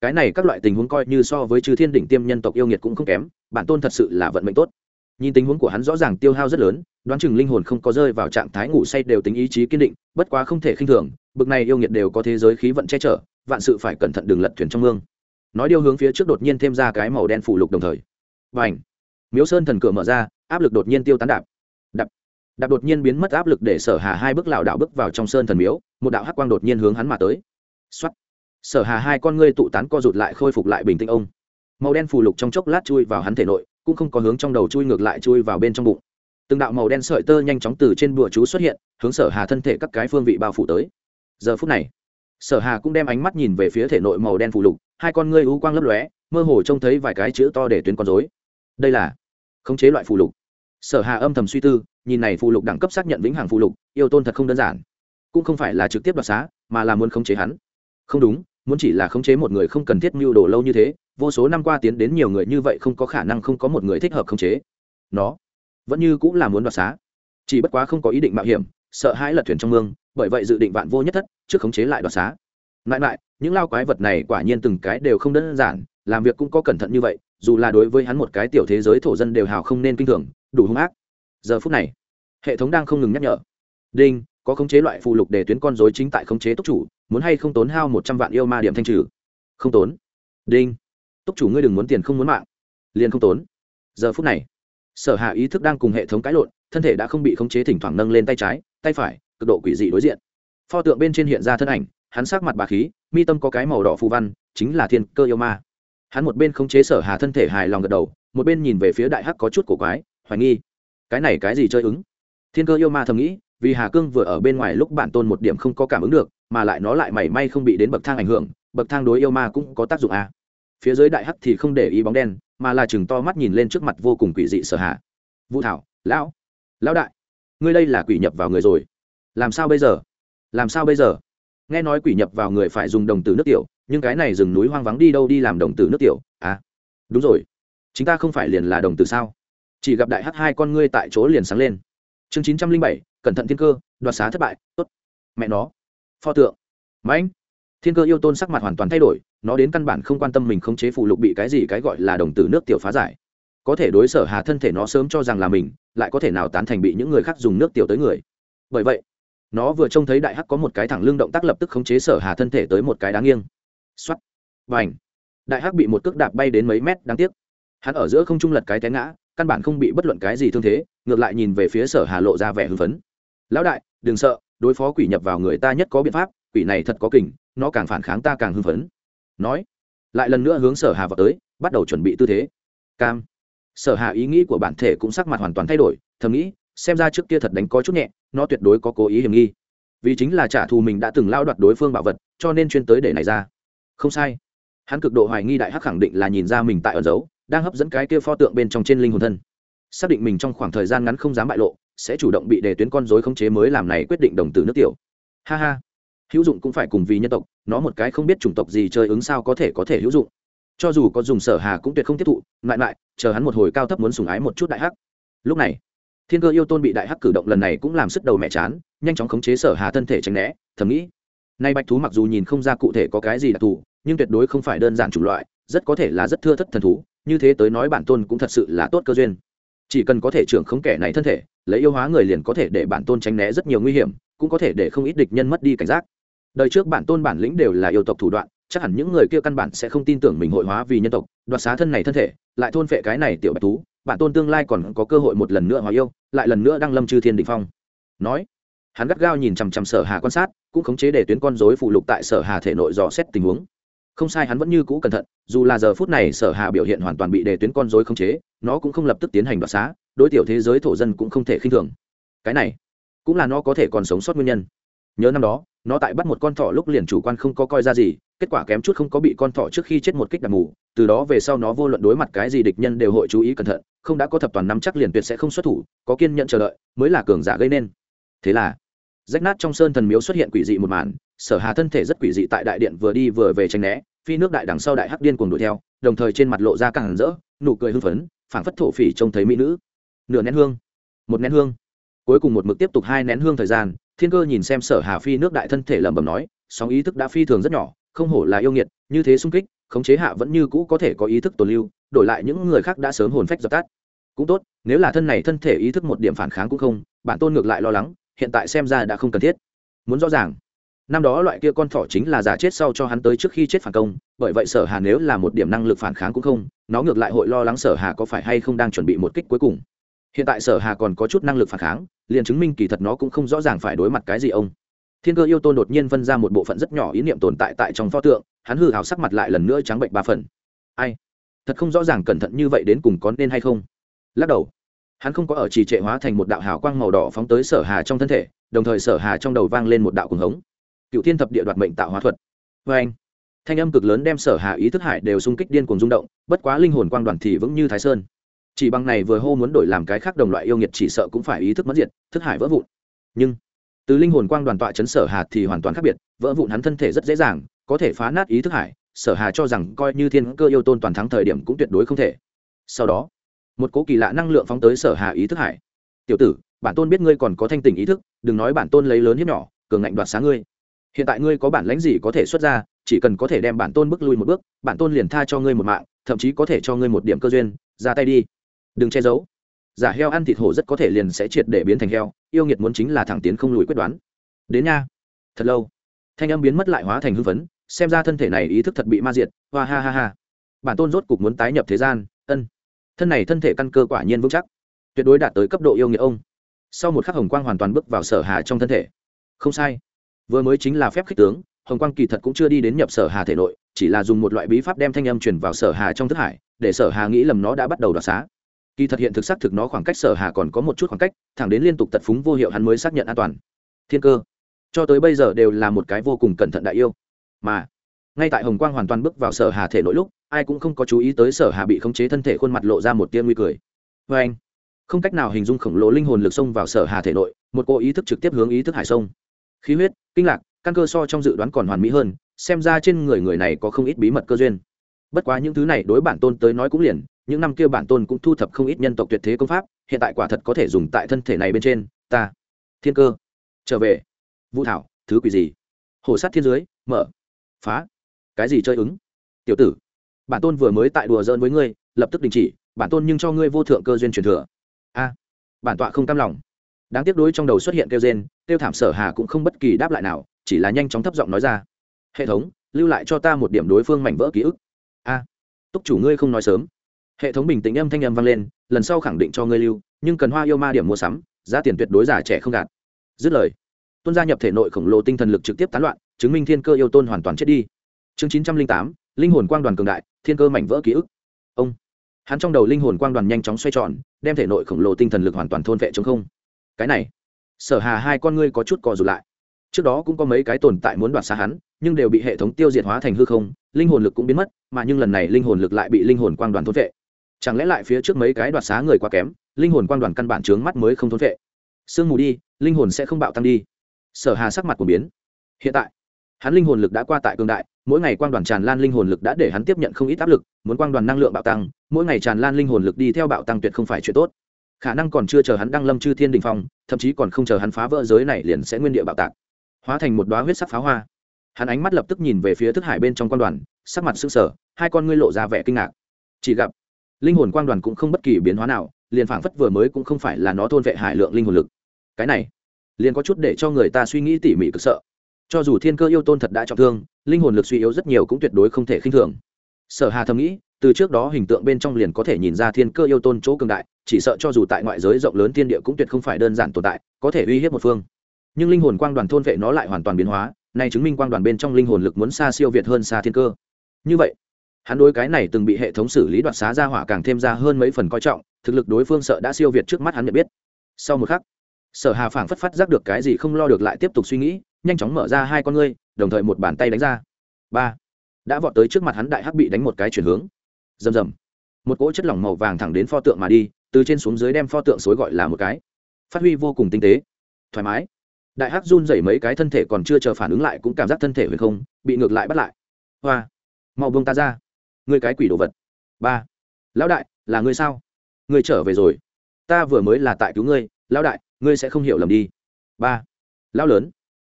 Cái này các loại tình huống coi như so với chư thiên đỉnh tiêm nhân tộc yêu nghiệt cũng không kém, bản tôn thật sự là vận mệnh tốt. Nhìn tình huống của hắn rõ ràng tiêu hao rất lớn, đoán chừng linh hồn không có rơi vào trạng thái ngủ say đều tính ý chí kiên định, bất quá không thể khinh thường, bực này yêu nghiệt đều có thế giới khí vận che chở, vạn sự phải cẩn thận đường lật thuyền trong mương. Nói điêu hướng phía trước đột nhiên thêm ra cái màu đen phủ lục đồng thời. Và ảnh miếu sơn thần cửa mở ra áp lực đột nhiên tiêu tán đạp. Đạp. Đạp đột nhiên biến mất áp lực để sở hà hai bước lảo đảo bước vào trong sơn thần miếu, một đạo hắc quang đột nhiên hướng hắn mà tới. Xuất sở hà hai con ngươi tụ tán co rụt lại khôi phục lại bình tĩnh ông. Màu đen phù lục trong chốc lát chui vào hắn thể nội, cũng không có hướng trong đầu chui ngược lại chui vào bên trong bụng. Từng đạo màu đen sợi tơ nhanh chóng từ trên bùa chú xuất hiện, hướng sở hà thân thể các cái phương vị bao phủ tới. Giờ phút này, sở hà cũng đem ánh mắt nhìn về phía thể nội màu đen phù lục, hai con ngươi u quang lấp lóe, mơ hồ trông thấy vài cái chữ to để tuyến con dối đây là khống chế loại phù lục sở hà âm thầm suy tư, nhìn này phụ lục đẳng cấp xác nhận vĩnh hằng phụ lục, yêu tôn thật không đơn giản. Cũng không phải là trực tiếp đoạt xá, mà là muốn khống chế hắn. Không đúng, muốn chỉ là khống chế một người không cần thiết mưu đồ lâu như thế, vô số năm qua tiến đến nhiều người như vậy không có khả năng không có một người thích hợp khống chế. Nó vẫn như cũng là muốn đoạt xá. Chỉ bất quá không có ý định mạo hiểm, sợ hãi lật thuyền trong mương, bởi vậy dự định vạn vô nhất thất, trước khống chế lại đoạt xá. Lại lại, những lao quái vật này quả nhiên từng cái đều không đơn giản, làm việc cũng có cẩn thận như vậy, dù là đối với hắn một cái tiểu thế giới thổ dân đều hào không nên kinh thường đủ hung ác. Giờ phút này, hệ thống đang không ngừng nhắc nhở. Đinh, có khống chế loại phụ lục để tuyến con dối chính tại khống chế túc chủ, muốn hay không tốn hao một trăm vạn yêu ma điểm thanh trừ? Không tốn. Đinh túc chủ ngươi đừng muốn tiền không muốn mạng. Liền không tốn. Giờ phút này, sở hạ ý thức đang cùng hệ thống cãi lộn, thân thể đã không bị khống chế thỉnh thoảng nâng lên tay trái, tay phải, cực độ quỷ dị đối diện. Pho tượng bên trên hiện ra thân ảnh, hắn sắc mặt bà khí, mi tâm có cái màu đỏ phù văn, chính là thiên cơ yêu ma. Hắn một bên khống chế sở hà thân thể hài lòng gật đầu, một bên nhìn về phía đại hắc có chút cổ quái hoài nghi. Cái này cái gì chơi ứng? Thiên cơ yêu ma thầm nghĩ, vì hà cương vừa ở bên ngoài lúc bản tôn một điểm không có cảm ứng được, mà lại nó lại mảy may không bị đến bậc thang ảnh hưởng, bậc thang đối yêu ma cũng có tác dụng à. phía dưới đại hắc thì không để ý bóng đen, mà là chừng to mắt nhìn lên trước mặt vô cùng quỷ dị sở hạ vũ thảo, lão lão đại, ngươi đây là quỷ nhập vào người rồi. Làm sao bây giờ? Làm sao bây giờ? Nghe nói quỷ nhập vào người phải dùng đồng tử nước tiểu, nhưng cái này rừng núi hoang vắng đi đâu đi làm đồng tử nước tiểu à? Đúng rồi. Chúng ta không phải liền là đồng tử sao? Chỉ gặp đại hắc hai con ngươi tại chỗ liền sáng lên. Chương chín trăm linh bảy, cẩn thận thiên cơ, đoạt xá thất bại, tốt. Mẹ nó. Pho tượng. Mãnh. Thiên cơ yêu tôn sắc mặt hoàn toàn thay đổi, nó đến căn bản không quan tâm mình không chế phụ lục bị cái gì cái gọi là đồng tử nước tiểu phá giải. Có thể đối sở hà thân thể nó sớm cho rằng là mình, lại có thể nào tán thành bị những người khác dùng nước tiểu tới người. Bởi vậy, nó vừa trông thấy đại hắc có một cái thẳng lưng động tác lập tức khống chế sở hà thân thể tới một cái đáng nghiêng. Xoắt và ảnh đại hắc bị một cước đạp bay đến mấy mét, đáng tiếc. Hắn ở giữa không trung lật cái té ngã căn bản không bị bất luận cái gì thương thế, ngược lại nhìn về phía sở hà lộ ra vẻ hưng phấn. Lão đại, đừng sợ, đối phó quỷ nhập vào người ta nhất có biện pháp, quỷ này thật có kình, nó càng phản kháng ta càng hưng phấn. Nói, lại lần nữa hướng sở hà vào tới, bắt đầu chuẩn bị tư thế. Cam. Sở hà ý nghĩ của bản thể cũng sắc mặt hoàn toàn thay đổi, thầm nghĩ, xem ra trước kia thật đánh có chút nhẹ, nó tuyệt đối có cố ý hiểm nghi. Vì chính là trả thù mình đã từng lao đoạt đối phương bảo vật, cho nên chuyên tới để này ra. Không sai. Hắn cực độ hoài nghi đại hắc khẳng định là nhìn ra mình tại ẩn giấu đang hấp dẫn cái kia pho tượng bên trong trên linh hồn thân. Xác định mình trong khoảng thời gian ngắn không dám bại lộ, sẽ chủ động bị đề tuyến con dối khống chế mới làm này quyết định đồng tử nước tiểu. Ha ha. Hữu dụng cũng phải cùng vì nhân tộc, nó một cái không biết chủng tộc gì chơi ứng sao có thể có thể hữu dụng. Cho dù có dùng sở hà cũng tuyệt không tiếp thụ lại lại chờ hắn một hồi cao thấp muốn sùng ái một chút đại hắc. Lúc này, thiên cơ yêu tôn bị đại hắc cử động lần này cũng làm sức đầu mẹ chán, nhanh chóng khống chế sở hà thân thể tránh né, thầm nghĩ, nay bạch thú mặc dù nhìn không ra cụ thể có cái gì đặc thù, nhưng tuyệt đối không phải đơn giản chủng loại, rất có thể là rất thưa thất thần thú như thế tới nói bản tôn cũng thật sự là tốt cơ duyên. Chỉ cần có thể trưởng không kẻ này thân thể, lấy yêu hóa người liền có thể để bản tôn tránh né rất nhiều nguy hiểm, cũng có thể để không ít địch nhân mất đi cảnh giác. Đời trước bản tôn bản lĩnh đều là yêu tộc thủ đoạn, chắc hẳn những người kia căn bản sẽ không tin tưởng mình hội hóa vì nhân tộc, đoạt xá thân này thân thể, lại thôn phệ cái này tiểu bạch tú. bản tôn tương lai còn có cơ hội một lần nữa hóa yêu, lại lần nữa đăng lâm chư thiên định phong. Nói, hắn gắt gao nhìn chằm chằm sở hà quan sát, cũng khống chế để tuyến con dối phụ lục tại sở hà thể nội dò xét tình huống không sai, hắn vẫn như cũ cẩn thận, dù là giờ phút này sở hà biểu hiện hoàn toàn bị đề tuyến con dối khống chế, nó cũng không lập tức tiến hành đoạt xá, đối tiểu thế giới thổ dân cũng không thể khinh thường. Cái này, cũng là nó có thể còn sống sót nguyên nhân. Nhớ năm đó, nó tại bắt một con thỏ lúc liền chủ quan không có coi ra gì, kết quả kém chút không có bị con thỏ trước khi chết một kích đặc mù, từ đó về sau nó vô luận đối mặt cái gì địch nhân đều hội chú ý cẩn thận, không đã có thập toàn năm chắc liền tuyệt sẽ không xuất thủ, có kiên nhận chờ đợi, mới là cường giả gây nên. Thế là, rách nát trong sơn thần miếu xuất hiện quỷ dị một màn, sở hà thân thể rất quỷ dị tại đại điện vừa đi vừa về tranh né phi nước đại đằng sau đại hắc điên cùng đuổi theo, đồng thời trên mặt lộ ra càng rỡ, nụ cười hưng phấn, phảng phất thổ phỉ trông thấy mỹ nữ. Nửa nén hương, một nén hương. Cuối cùng một mực tiếp tục hai nén hương thời gian, thiên cơ nhìn xem sở hà phi nước đại thân thể lẩm bẩm nói, sóng ý thức đã phi thường rất nhỏ, không hổ là yêu nghiệt, như thế sung kích, khống chế hạ vẫn như cũ có thể có ý thức tồn lưu, đổi lại những người khác đã sớm hồn phách dập tắt. Cũng tốt, nếu là thân này thân thể ý thức một điểm phản kháng cũng không, bản tôn ngược lại lo lắng, hiện tại xem ra đã không cần thiết. Muốn rõ ràng năm đó loại kia con thỏ chính là giả chết sau cho hắn tới trước khi chết phản công, bởi vậy sở hà nếu là một điểm năng lực phản kháng cũng không, nó ngược lại hội lo lắng sở hà có phải hay không đang chuẩn bị một kích cuối cùng. Hiện tại sở hà còn có chút năng lực phản kháng, liền chứng minh kỳ thật nó cũng không rõ ràng phải đối mặt cái gì ông. Thiên cơ yêu tôn đột nhiên phân ra một bộ phận rất nhỏ ý niệm tồn tại tại trong pho tượng, hắn hư hào sắc mặt lại lần nữa trắng bệnh ba phần. Ai? Thật không rõ ràng cẩn thận như vậy đến cùng có nên hay không? Lắc đầu. Hắn không có ở trì trệ hóa thành một đạo hào quang màu đỏ phóng tới sở hà trong thân thể, đồng thời sở hà trong đầu vang lên một đạo cuồng hống cựu thiên thập địa đoạt mệnh tạo hóa thuật. Vê anh, thanh âm cực lớn đem sở hạ ý thức hải đều xung kích điên cuồng rung động, bất quá linh hồn quang đoàn thì vững như thái sơn. Chỉ bằng này vừa hô muốn đổi làm cái khác đồng loại yêu nghiệt chỉ sợ cũng phải ý thức mất diệt, thức hải vỡ vụn. Nhưng, từ linh hồn quang đoàn tọa chấn sở hà thì hoàn toàn khác biệt, vỡ vụn hắn thân thể rất dễ dàng, có thể phá nát ý thức hải, sở hà cho rằng coi như thiên cơ yêu tôn toàn thắng thời điểm cũng tuyệt đối không thể. Sau đó, một cố kỳ lạ năng lượng phóng tới sở hà ý thức hải. Tiểu tử, bản tôn biết ngươi còn có thanh tình ý thức, đừng nói bản tôn lấy lớn hiếp nhỏ, cường ngạnh đoạt sáng ngươi hiện tại ngươi có bản lãnh gì có thể xuất ra, chỉ cần có thể đem bản tôn bước lui một bước, bản tôn liền tha cho ngươi một mạng, thậm chí có thể cho ngươi một điểm cơ duyên, ra tay đi. Đừng che giấu. Giả heo ăn thịt hổ rất có thể liền sẽ triệt để biến thành heo, yêu nghiệt muốn chính là thẳng tiến không lùi quyết đoán. Đến nha. Thật lâu. Thanh âm biến mất lại hóa thành hưng phấn, xem ra thân thể này ý thức thật bị ma diệt, hoa ha ha ha. Bản tôn rốt cục muốn tái nhập thế gian, ân. Thân này thân thể căn cơ quả nhiên vững chắc. Tuyệt đối đạt tới cấp độ yêu nghiệt ông. Sau một khắc hồng quang hoàn toàn bước vào sở hà trong thân thể. Không sai vừa mới chính là phép khích tướng, hồng quang kỳ thật cũng chưa đi đến nhập sở hà thể nội, chỉ là dùng một loại bí pháp đem thanh âm truyền vào sở hà trong thức hải, để sở hà nghĩ lầm nó đã bắt đầu đoạt xá. Kỳ thật hiện thực xác thực nó khoảng cách sở hà còn có một chút khoảng cách, thẳng đến liên tục tật phúng vô hiệu hắn mới xác nhận an toàn. Thiên cơ. Cho tới bây giờ đều là một cái vô cùng cẩn thận đại yêu. Mà, ngay tại hồng quang hoàn toàn bước vào sở hà thể nội lúc, ai cũng không có chú ý tới sở hà bị khống chế thân thể khuôn mặt lộ ra một tia nguy cười. Vê anh không cách nào hình dung khổng lồ linh hồn lực xông vào sở hà thể nội, một cô ý thức trực tiếp hướng ý thức hải sông khí huyết, kinh lạc, căn cơ so trong dự đoán còn hoàn mỹ hơn, xem ra trên người người này có không ít bí mật cơ duyên. Bất quá những thứ này đối bản tôn tới nói cũng liền, những năm kia bản tôn cũng thu thập không ít nhân tộc tuyệt thế công pháp, hiện tại quả thật có thể dùng tại thân thể này bên trên. Ta, thiên cơ, trở về. Vũ thảo, thứ quỷ gì? Hồ sát thiên dưới, mở. Phá. Cái gì chơi ứng? Tiểu tử, bản tôn vừa mới tại đùa giỡn với ngươi, lập tức đình chỉ, bản tôn nhưng cho ngươi vô thượng cơ duyên truyền thừa. A, bản tọa không cam lòng đáng tiếc đối trong đầu xuất hiện kêu gen kêu thảm sở hà cũng không bất kỳ đáp lại nào, chỉ là nhanh chóng thấp giọng nói ra. Hệ thống, lưu lại cho ta một điểm đối phương mảnh vỡ ký ức. A, túc chủ ngươi không nói sớm. Hệ thống bình tĩnh âm thanh âm vang lên, lần sau khẳng định cho ngươi lưu, nhưng cần hoa yêu ma điểm mua sắm, giá tiền tuyệt đối giả trẻ không gạt. Dứt lời, tuân gia nhập thể nội khổng lồ tinh thần lực trực tiếp tán loạn, chứng minh thiên cơ yêu tôn hoàn toàn chết đi. Chương chín trăm linh tám, linh hồn quang đoàn cường đại, thiên cơ mảnh vỡ ký ức. Ông, hắn trong đầu linh hồn quang đoàn nhanh chóng xoay tròn, đem thể nội khổng lồ tinh thần lực hoàn toàn thôn vệ chống không cái này, sở hà hai con ngươi có chút cò rụt lại. Trước đó cũng có mấy cái tồn tại muốn đoạt xa hắn, nhưng đều bị hệ thống tiêu diệt hóa thành hư không, linh hồn lực cũng biến mất, mà nhưng lần này linh hồn lực lại bị linh hồn quang đoàn thôn vệ. Chẳng lẽ lại phía trước mấy cái đoạt xá người quá kém, linh hồn quang đoàn căn bản trướng mắt mới không thôn vệ. Sương mù đi, linh hồn sẽ không bạo tăng đi. Sở hà sắc mặt của biến. Hiện tại, hắn linh hồn lực đã qua tại cương đại, mỗi ngày quang đoàn tràn lan linh hồn lực đã để hắn tiếp nhận không ít áp lực, muốn quang đoàn năng lượng bạo tăng, mỗi ngày tràn lan linh hồn lực đi theo bạo tăng tuyệt không phải chuyện tốt khả năng còn chưa chờ hắn đăng lâm chư thiên đình phong, thậm chí còn không chờ hắn phá vỡ giới này liền sẽ nguyên địa bạo tạc, hóa thành một đoá huyết sắc pháo hoa. Hắn ánh mắt lập tức nhìn về phía thức hải bên trong quan đoàn, sắc mặt sưng sở hai con ngươi lộ ra vẻ kinh ngạc. Chỉ gặp, linh hồn quan đoàn cũng không bất kỳ biến hóa nào, liền phảng phất vừa mới cũng không phải là nó thôn vệ hải lượng linh hồn lực. Cái này, liền có chút để cho người ta suy nghĩ tỉ mỉ cực sợ. Cho dù thiên cơ yêu tôn thật đã trọng thương, linh hồn lực suy yếu rất nhiều cũng tuyệt đối không thể khinh thường. Sở hà thầm nghĩ, từ trước đó hình tượng bên trong liền có thể nhìn ra thiên cơ yêu tôn chỗ cường đại chỉ sợ cho dù tại ngoại giới rộng lớn thiên địa cũng tuyệt không phải đơn giản tồn tại, có thể uy hiếp một phương. Nhưng linh hồn quang đoàn thôn vệ nó lại hoàn toàn biến hóa này chứng minh quang đoàn bên trong linh hồn lực muốn xa siêu việt hơn xa thiên cơ. Như vậy, hắn đối cái này từng bị hệ thống xử lý đoạt xá ra hỏa càng thêm ra hơn mấy phần coi trọng, thực lực đối phương sợ đã siêu việt trước mắt hắn nhận biết. Sau một khắc, sở hà phảng phất phát giác được cái gì không lo được lại tiếp tục suy nghĩ, nhanh chóng mở ra hai con ngươi, đồng thời một bàn tay đánh ra. Ba, đã vọt tới trước mặt hắn đại hắc bị đánh một cái chuyển hướng. Rầm rầm. Một cỗ chất lỏng màu vàng thẳng đến pho tượng mà đi từ trên xuống dưới đem pho tượng xối gọi là một cái. Phát huy vô cùng tinh tế. Thoải mái. Đại hắc run dày mấy cái thân thể còn chưa chờ phản ứng lại cũng cảm giác thân thể huyền không, bị ngược lại bắt lại. Hoa. Mau buông ta ra. Ngươi cái quỷ đồ vật. Ba. Lão đại, là ngươi sao? Ngươi trở về rồi. Ta vừa mới là tại cứu ngươi. Lão đại, ngươi sẽ không hiểu lầm đi. Ba. Lão lớn.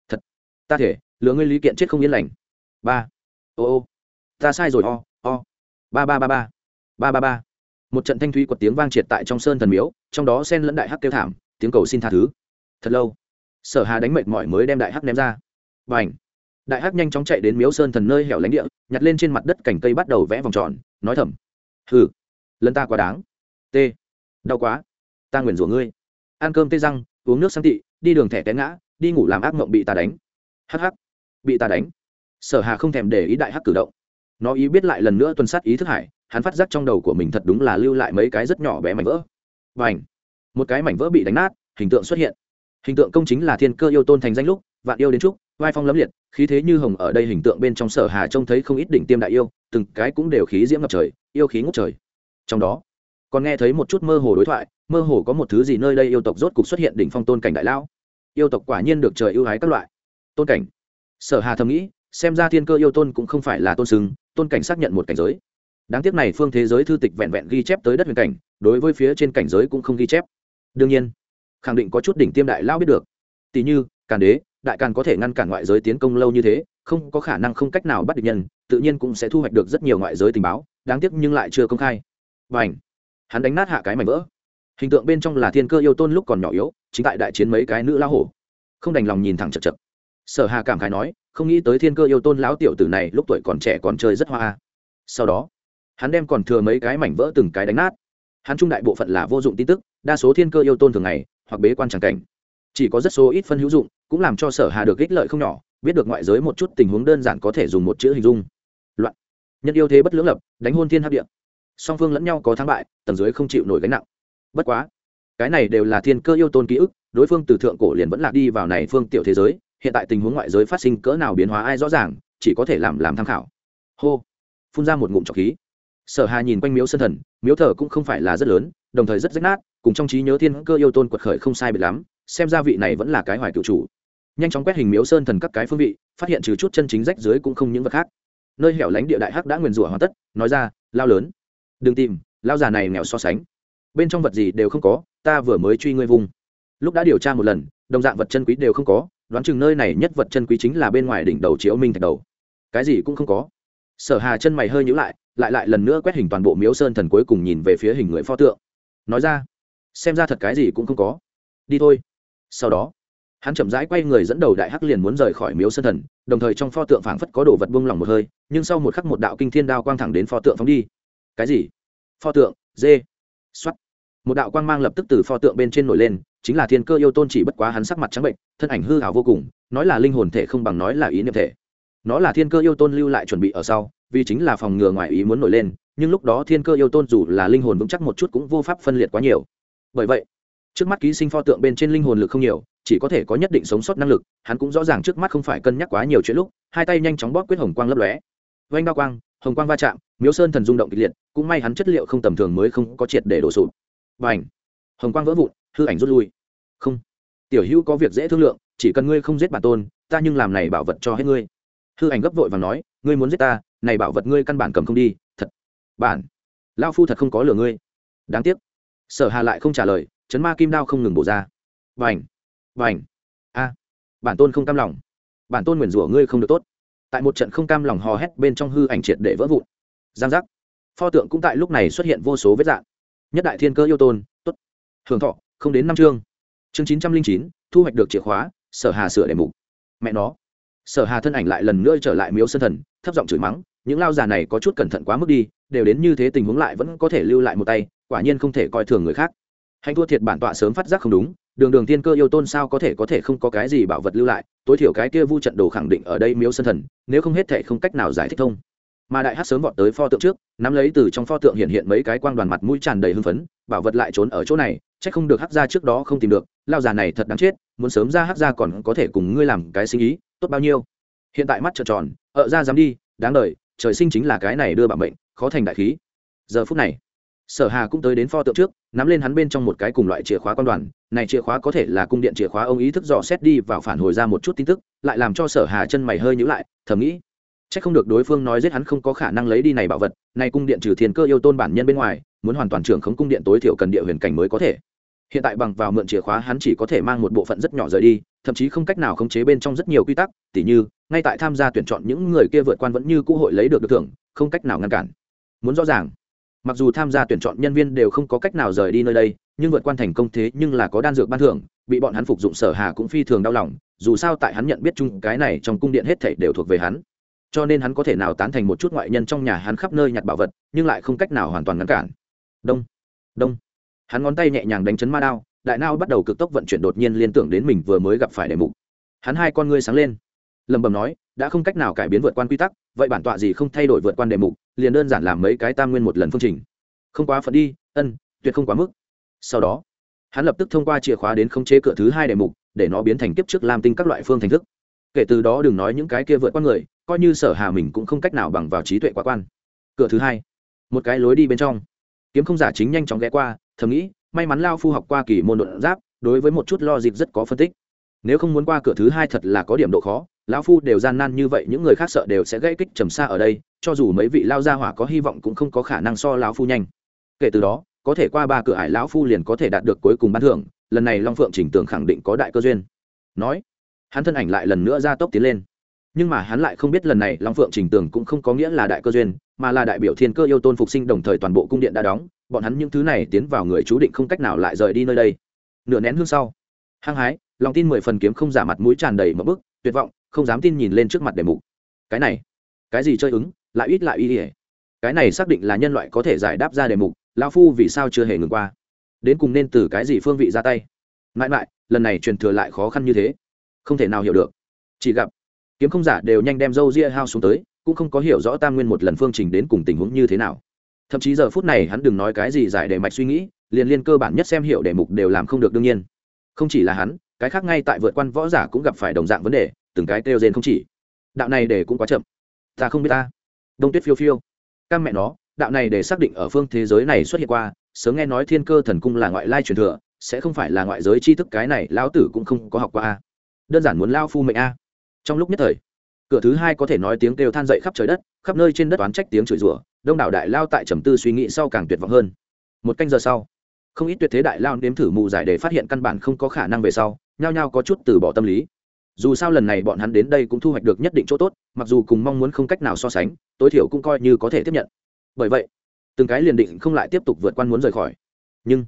Thật. Ta thể, lừa ngươi lý kiện chết không yên lành. Ba. Ô ô. Ta sai rồi, o o. Ba ba ba ba. Ba ba ba một trận thanh thúy quật tiếng vang triệt tại trong sơn thần miếu, trong đó sen lẫn đại hắc kêu thảm, tiếng cầu xin tha thứ. Thật lâu, sở hà đánh mệt mỏi mới đem đại hắc ném ra. Và ảnh đại hắc nhanh chóng chạy đến miếu sơn thần nơi hẻo lánh địa, nhặt lên trên mặt đất cành cây bắt đầu vẽ vòng tròn, nói thầm. Hừ, lần ta quá đáng. T đau quá. Ta nguyền rủa ngươi. Ăn cơm tê răng, uống nước sang tị, đi đường thẻ té ngã, đi ngủ làm ác mộng bị ta đánh. Hắc hắc, bị ta đánh. Sở hà không thèm để ý đại hắc cử động. Nó ý biết lại lần nữa tuần sát ý thức hải hắn phát giác trong đầu của mình thật đúng là lưu lại mấy cái rất nhỏ bé mảnh vỡ. Và ảnh một cái mảnh vỡ bị đánh nát, hình tượng xuất hiện. Hình tượng công chính là thiên cơ yêu tôn thành danh lúc, vạn yêu đến trúc, vai phong lấm liệt, khí thế như hồng ở đây hình tượng bên trong sở hà trông thấy không ít đỉnh tiêm đại yêu, từng cái cũng đều khí diễm ngập trời, yêu khí ngút trời. Trong đó, còn nghe thấy một chút mơ hồ đối thoại, mơ hồ có một thứ gì nơi đây yêu tộc rốt cục xuất hiện đỉnh phong tôn cảnh đại lão. Yêu tộc quả nhiên được trời ưu ái các loại. Tôn cảnh. Sở hà thầm nghĩ, xem ra thiên cơ yêu tôn cũng không phải là tôn sừng tôn cảnh xác nhận một cảnh giới đáng tiếc này phương thế giới thư tịch vẹn vẹn ghi chép tới đất huyền cảnh, đối với phía trên cảnh giới cũng không ghi chép. Đương nhiên, khẳng định có chút đỉnh tiêm đại lao biết được. Tỷ như, càn đế, đại càn có thể ngăn cản ngoại giới tiến công lâu như thế, không có khả năng không cách nào bắt địch nhân, tự nhiên cũng sẽ thu hoạch được rất nhiều ngoại giới tình báo, đáng tiếc nhưng lại chưa công khai. Và ảnh hắn đánh nát hạ cái mảnh vỡ. Hình tượng bên trong là thiên cơ yêu tôn lúc còn nhỏ yếu, chính tại đại chiến mấy cái nữ lao hổ. Không đành lòng nhìn thẳng chật chật. Sở hà cảm khái nói, không nghĩ tới thiên cơ yêu tôn lão tiểu tử này lúc tuổi còn trẻ còn chơi rất hoa sau đó hắn đem còn thừa mấy cái mảnh vỡ từng cái đánh nát. Hắn trung đại bộ phận là vô dụng tin tức, đa số thiên cơ yêu tôn thường ngày, hoặc bế quan tràng cảnh. Chỉ có rất số ít phân hữu dụng, cũng làm cho sở hà được ích lợi không nhỏ, biết được ngoại giới một chút tình huống đơn giản có thể dùng một chữ hình dung. Loạn. Nhân yêu thế bất lưỡng lập, đánh hôn thiên hấp điện song phương lẫn nhau có thắng bại, tầng dưới không chịu nổi gánh nặng. Bất quá, cái này đều là thiên cơ yêu tôn ký ức, đối phương từ thượng cổ liền vẫn lạc đi vào này phương tiểu thế giới, hiện tại tình huống ngoại giới phát sinh cỡ nào biến hóa ai rõ ràng, chỉ có thể làm làm tham khảo. Hô. Phun ra một ngụm trọc khí sở hà nhìn quanh miếu sân thần, miếu thờ cũng không phải là rất lớn, đồng thời rất rách nát, cùng trong trí nhớ thiên cơ yêu tôn quật khởi không sai biệt lắm, xem ra vị này vẫn là cái hoài cựu chủ. Nhanh chóng quét hình miếu sơn thần các cái phương vị, phát hiện trừ chút chân chính rách dưới cũng không những vật khác. Nơi hẻo lánh địa đại hắc đã nguyền rủa hoàn tất, nói ra, lao lớn, đừng tìm, lao già này nghèo so sánh. Bên trong vật gì đều không có, ta vừa mới truy ngươi vùng. Lúc đã điều tra một lần, đồng dạng vật chân quý đều không có, đoán chừng nơi này nhất vật chân quý chính là bên ngoài đỉnh đầu chiếu minh thạch đầu. Cái gì cũng không có. Sở hà chân mày hơi nhữ lại lại lại lần nữa quét hình toàn bộ miếu sơn thần cuối cùng nhìn về phía hình người pho tượng. Nói ra, xem ra thật cái gì cũng không có. Đi thôi. Sau đó, hắn chậm rãi quay người dẫn đầu đại hắc liền muốn rời khỏi miếu sơn thần, đồng thời trong pho tượng phảng phất có đồ vật buông lỏng một hơi, nhưng sau một khắc một đạo kinh thiên đao quang thẳng đến pho tượng phóng đi. Cái gì? Pho tượng, dê. X một đạo quang mang lập tức từ pho tượng bên trên nổi lên, chính là thiên cơ yêu tôn chỉ bất quá hắn sắc mặt trắng bệnh, thân ảnh hư hào vô cùng, nói là linh hồn thể không bằng nói là ý niệm thể. Nó là thiên cơ yêu tôn lưu lại chuẩn bị ở sau vì chính là phòng ngừa ngoài ý muốn nổi lên, nhưng lúc đó thiên cơ yêu tôn dù là linh hồn vững chắc một chút cũng vô pháp phân liệt quá nhiều. Bởi vậy, trước mắt ký sinh pho tượng bên trên linh hồn lực không nhiều, chỉ có thể có nhất định sống sót năng lực, hắn cũng rõ ràng trước mắt không phải cân nhắc quá nhiều chuyện lúc, hai tay nhanh chóng bóp quyết hồng quang lấp lóe. Vanh bao quang, hồng quang va chạm, miếu sơn thần rung động kịch liệt, cũng may hắn chất liệu không tầm thường mới không có triệt để đổ sụp. Và ảnh hồng quang vỡ vụn, hư ảnh rút lui. Không! Tiểu hữu có việc dễ thương lượng, chỉ cần ngươi không giết bản tôn, ta nhưng làm này bảo vật cho hết ngươi. Hư ảnh gấp vội và nói, ngươi muốn giết ta này bảo vật ngươi căn bản cầm không đi, thật. Bản. Lao phu thật không có lừa ngươi. Đáng tiếc. Sở hà lại không trả lời, chấn ma kim đao không ngừng bổ ra. Vành. Vành. A. Bản tôn không cam lòng. Bản tôn nguyền rủa ngươi không được tốt. Tại một trận không cam lòng hò hét bên trong hư ảnh triệt để vỡ vụn. Giang giác. Pho tượng cũng tại lúc này xuất hiện vô số vết dạng. Nhất đại thiên cơ yêu tôn, tốt. Hưởng thọ, không đến năm chương. Chương chín trăm linh chín, thu hoạch được chìa khóa, sở hà sửa đề mục. Mẹ nó. Sở hà thân ảnh lại lần nữa trở lại miếu sân thần, thấp giọng chửi mắng những lao già này có chút cẩn thận quá mức đi, đều đến như thế tình huống lại vẫn có thể lưu lại một tay, quả nhiên không thể coi thường người khác. Hành thua thiệt bản tọa sớm phát giác không đúng, đường đường tiên cơ yêu tôn sao có thể có thể không có cái gì bảo vật lưu lại, tối thiểu cái kia vu trận đồ khẳng định ở đây miếu sân thần, nếu không hết thể không cách nào giải thích thông. Mà đại hát sớm vọt tới pho tượng trước, nắm lấy từ trong pho tượng hiện hiện mấy cái quang đoàn mặt mũi tràn đầy hưng phấn, bảo vật lại trốn ở chỗ này, chắc không được hát ra trước đó không tìm được, lao già này thật đáng chết, muốn sớm ra hát ra còn có thể cùng ngươi làm cái sinh ý tốt bao nhiêu. Hiện tại mắt trợn tròn ợ ra dám đi, đáng đời trời sinh chính là cái này đưa bạn bệnh khó thành đại khí. Giờ phút này, sở hà cũng tới đến pho tượng trước, nắm lên hắn bên trong một cái cùng loại chìa khóa quan đoàn. Này chìa khóa có thể là cung điện chìa khóa, ông ý thức dò xét đi vào phản hồi ra một chút tin tức, lại làm cho sở hà chân mày hơi nhữ lại, thầm nghĩ, chắc không được đối phương nói giết hắn không có khả năng lấy đi này bảo vật, này cung điện trừ thiên cơ yêu tôn bản nhân bên ngoài, muốn hoàn toàn trưởng khống cung điện tối thiểu cần địa huyền cảnh mới có thể. Hiện tại bằng vào mượn chìa khóa hắn chỉ có thể mang một bộ phận rất nhỏ rời đi, thậm chí không cách nào khống chế bên trong rất nhiều quy tắc, tỉ như ngay tại tham gia tuyển chọn những người kia vượt quan vẫn như cũ hội lấy được được thưởng, không cách nào ngăn cản. Muốn rõ ràng, mặc dù tham gia tuyển chọn nhân viên đều không có cách nào rời đi nơi đây, nhưng vượt quan thành công thế nhưng là có đan dược ban thưởng, bị bọn hắn phục dụng sở hà cũng phi thường đau lòng, dù sao tại hắn nhận biết chung, cái này trong cung điện hết thảy đều thuộc về hắn. Cho nên hắn có thể nào tán thành một chút ngoại nhân trong nhà hắn khắp nơi nhặt bảo vật, nhưng lại không cách nào hoàn toàn ngăn cản. Đông đông. Hắn ngón tay nhẹ nhàng đánh chấn ma đao, đại nao bắt đầu cực tốc vận chuyển đột nhiên liên tưởng đến mình vừa mới gặp phải đề mục. Hắn hai con ngươi sáng lên lầm bầm nói, đã không cách nào cải biến vượt quan quy tắc, vậy bản tọa gì không thay đổi vượt quan đề mục, liền đơn giản làm mấy cái tam nguyên một lần phương trình. Không quá phận đi, ân, tuyệt không quá mức. Sau đó, hắn lập tức thông qua chìa khóa đến khống chế cửa thứ hai đề mục, để nó biến thành kiếp trước làm tinh các loại phương thành thức. Kể từ đó đừng nói những cái kia vượt qua người, coi như sở hà mình cũng không cách nào bằng vào trí tuệ quá quan. Cửa thứ hai, một cái lối đi bên trong. Kiếm không giả chính nhanh chóng ghé qua, thầm nghĩ, may mắn lao phu học qua kỳ môn đột giáp, đối với một chút lo dịp rất có phân tích nếu không muốn qua cửa thứ hai thật là có điểm độ khó, lão phu đều gian nan như vậy, những người khác sợ đều sẽ gây kích trầm xa ở đây, cho dù mấy vị lao gia hỏa có hy vọng cũng không có khả năng so lão phu nhanh. Kể từ đó, có thể qua ba cửa ải, lão phu liền có thể đạt được cuối cùng ban thưởng, lần này long phượng chỉnh tường khẳng định có đại cơ duyên. Nói, hắn thân ảnh lại lần nữa ra tốc tiến lên. Nhưng mà hắn lại không biết lần này long phượng trình tường cũng không có nghĩa là đại cơ duyên, mà là đại biểu thiên cơ yêu tôn phục sinh đồng thời toàn bộ cung điện đã đóng, bọn hắn những thứ này tiến vào người chú định không cách nào lại rời đi nơi đây. Nửa nén hương sau, hăng hái lòng tin mười phần kiếm không giả mặt mũi tràn đầy mập bức, tuyệt vọng, không dám tin nhìn lên trước mặt đề mục. Cái này, cái gì chơi ứng, lại ít lại y ỉa cái này xác định là nhân loại có thể giải đáp ra đề mục lao phu vì sao chưa hề ngừng qua. Đến cùng nên từ cái gì phương vị ra tay? Mãi mãi, lần này truyền thừa lại khó khăn như thế. Không thể nào hiểu được. Chỉ gặp, kiếm không giả đều nhanh đem râu ria hao xuống tới, cũng không có hiểu rõ tam nguyên một lần phương trình đến cùng tình huống như thế nào. Thậm chí giờ phút này hắn đừng nói cái gì giải đề mạch suy nghĩ, liền liên cơ bản nhất xem hiểu đề mục đều làm không được đương nhiên. Không chỉ là hắn cái khác ngay tại vượt quan võ giả cũng gặp phải đồng dạng vấn đề, từng cái kêu rên không chỉ. Đạo này để cũng quá chậm. Ta không biết ta. Đông tuyết phiêu phiêu. Các mẹ nó, đạo này để xác định ở phương thế giới này xuất hiện qua, sớm nghe nói thiên cơ thần cung là ngoại lai truyền thừa, sẽ không phải là ngoại giới tri thức cái này, lão tử cũng không có học qua a. Đơn giản muốn lao phu mệnh a. Trong lúc nhất thời, cửa thứ hai có thể nói tiếng kêu than dậy khắp trời đất, khắp nơi trên đất oán trách tiếng chửi rủa, đông đảo đại lao tại trầm tư suy nghĩ sau càng tuyệt vọng hơn. Một canh giờ sau không ít tuyệt thế đại lao nếm thử mù giải để phát hiện căn bản không có khả năng về sau, nhao nhao có chút từ bỏ tâm lý. Dù sao lần này bọn hắn đến đây cũng thu hoạch được nhất định chỗ tốt, mặc dù cùng mong muốn không cách nào so sánh, tối thiểu cũng coi như có thể tiếp nhận. Bởi vậy, từng cái liền định không lại tiếp tục vượt qua muốn rời khỏi. Nhưng,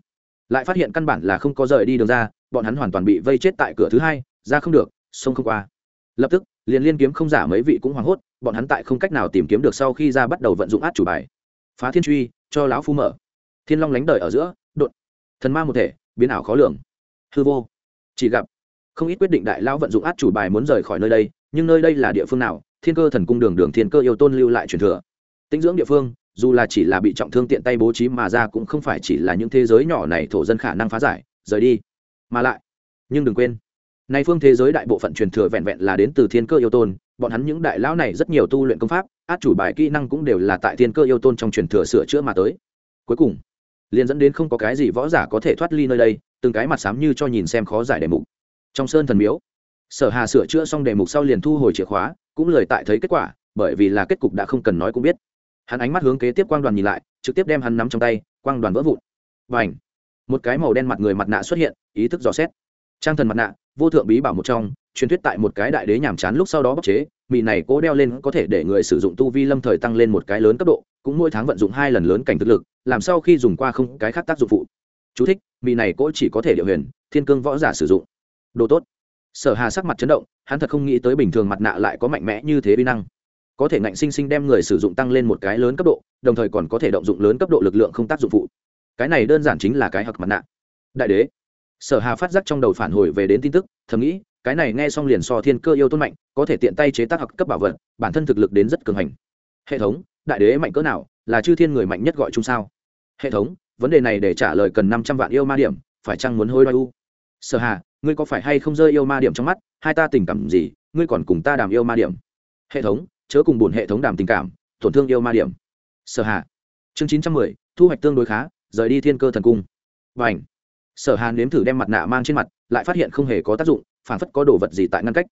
lại phát hiện căn bản là không có rời đi đường ra, bọn hắn hoàn toàn bị vây chết tại cửa thứ hai, ra không được, sông không qua. Lập tức, liền liên kiếm không giả mấy vị cũng hoảng hốt, bọn hắn tại không cách nào tìm kiếm được sau khi ra bắt đầu vận dụng át chủ bài. Phá thiên truy, cho lão phu mở. Thiên long lánh đời ở giữa thần ma một thể, biến ảo khó lường. Hư vô. Chỉ gặp, không ít quyết định đại lão vận dụng át chủ bài muốn rời khỏi nơi đây, nhưng nơi đây là địa phương nào? Thiên cơ thần cung đường đường thiên cơ yêu tôn lưu lại truyền thừa. Tinh dưỡng địa phương, dù là chỉ là bị trọng thương tiện tay bố trí mà ra cũng không phải chỉ là những thế giới nhỏ này thổ dân khả năng phá giải, rời đi. Mà lại, nhưng đừng quên, nay phương thế giới đại bộ phận truyền thừa vẹn vẹn là đến từ thiên cơ yêu tôn, bọn hắn những đại lão này rất nhiều tu luyện công pháp, át chủ bài kỹ năng cũng đều là tại thiên cơ yêu tôn trong truyền thừa sửa chữa mà tới. Cuối cùng liền dẫn đến không có cái gì võ giả có thể thoát ly nơi đây, từng cái mặt sám như cho nhìn xem khó giải đề mục. Trong sơn thần miếu, sở hà sửa chữa xong đề mục sau liền thu hồi chìa khóa, cũng lời tại thấy kết quả, bởi vì là kết cục đã không cần nói cũng biết. Hắn ánh mắt hướng kế tiếp quang đoàn nhìn lại, trực tiếp đem hắn nắm trong tay, quang đoàn vỡ vụn. Và ảnh một cái màu đen mặt người mặt nạ xuất hiện, ý thức dò xét. Trang thần mặt nạ, vô thượng bí bảo một trong, truyền thuyết tại một cái đại đế nhàm chán lúc sau đó bóc chế mị này cố đeo lên có thể để người sử dụng tu vi lâm thời tăng lên một cái lớn cấp độ cũng mỗi tháng vận dụng hai lần lớn cảnh thực lực làm sau khi dùng qua không cái khác tác dụng phụ. Chú thích, mì này cỗ chỉ có thể địa huyền thiên cương võ giả sử dụng. Đồ tốt. Sở hà sắc mặt chấn động hắn thật không nghĩ tới bình thường mặt nạ lại có mạnh mẽ như thế vi năng. Có thể ngạnh sinh sinh đem người sử dụng tăng lên một cái lớn cấp độ đồng thời còn có thể động dụng lớn cấp độ lực lượng không tác dụng phụ. Cái này đơn giản chính là cái hặc mặt nạ. Đại đế. Sở hà phát giác trong đầu phản hồi về đến tin tức thầm nghĩ cái này nghe xong liền so thiên cơ yêu tôn mạnh có thể tiện tay chế tác hặc cấp bảo vật bản thân thực lực đến rất cường hành. Hệ thống đại đế mạnh cỡ nào, là chư thiên người mạnh nhất gọi chung sao? Hệ thống, vấn đề này để trả lời cần năm trăm vạn yêu ma điểm, phải chăng muốn hối đoai u? Sở hà, ngươi có phải hay không rơi yêu ma điểm trong mắt? Hai ta tình cảm gì, ngươi còn cùng ta đàm yêu ma điểm? Hệ thống, chớ cùng buồn hệ thống đàm tình cảm, tổn thương yêu ma điểm. Sở hà, chương chín trăm mười, thu hoạch tương đối khá, rời đi thiên cơ thần cung. Và ảnh sở hà nếm thử đem mặt nạ mang trên mặt, lại phát hiện không hề có tác dụng phản phất có đồ vật gì tại ngăn cách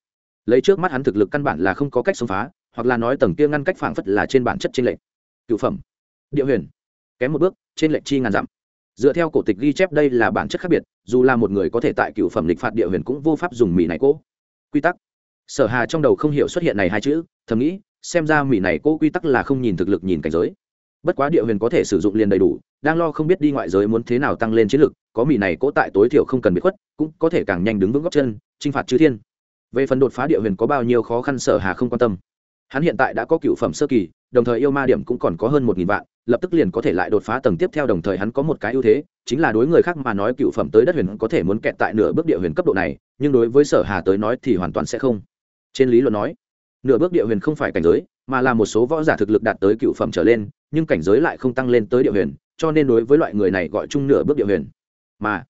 lấy trước mắt hắn thực lực căn bản là không có cách xông phá, hoặc là nói tầng kia ngăn cách phảng phất là trên bản chất trên lệnh cựu phẩm. Địa huyền. Kém một bước trên lệnh chi ngàn dặm. Dựa theo cổ tịch ghi chép đây là bản chất khác biệt, dù là một người có thể tại cựu phẩm lịch phạt địa huyền cũng vô pháp dùng mì này cố. Quy tắc. Sở hà trong đầu không hiểu xuất hiện này hai chữ, thầm nghĩ, xem ra mì này cố quy tắc là không nhìn thực lực nhìn cảnh giới. Bất quá địa huyền có thể sử dụng liền đầy đủ, đang lo không biết đi ngoại giới muốn thế nào tăng lên chiến lực, có mì này cố tại tối thiểu không cần bị khuất, cũng có thể càng nhanh đứng vững góc chân, chinh phạt chư thiên về phần đột phá địa huyền có bao nhiêu khó khăn sở hà không quan tâm. Hắn hiện tại đã có cựu phẩm sơ kỳ, đồng thời yêu ma điểm cũng còn có hơn một nghìn vạn, lập tức liền có thể lại đột phá tầng tiếp theo đồng thời hắn có một cái ưu thế, chính là đối người khác mà nói cựu phẩm tới đất huyền có thể muốn kẹt tại nửa bước địa huyền cấp độ này, nhưng đối với sở hà tới nói thì hoàn toàn sẽ không. Trên lý luận nói, nửa bước địa huyền không phải cảnh giới, mà là một số võ giả thực lực đạt tới cựu phẩm trở lên, nhưng cảnh giới lại không tăng lên tới địa huyền, cho nên đối với loại người này gọi chung nửa bước địa huyền. Mà,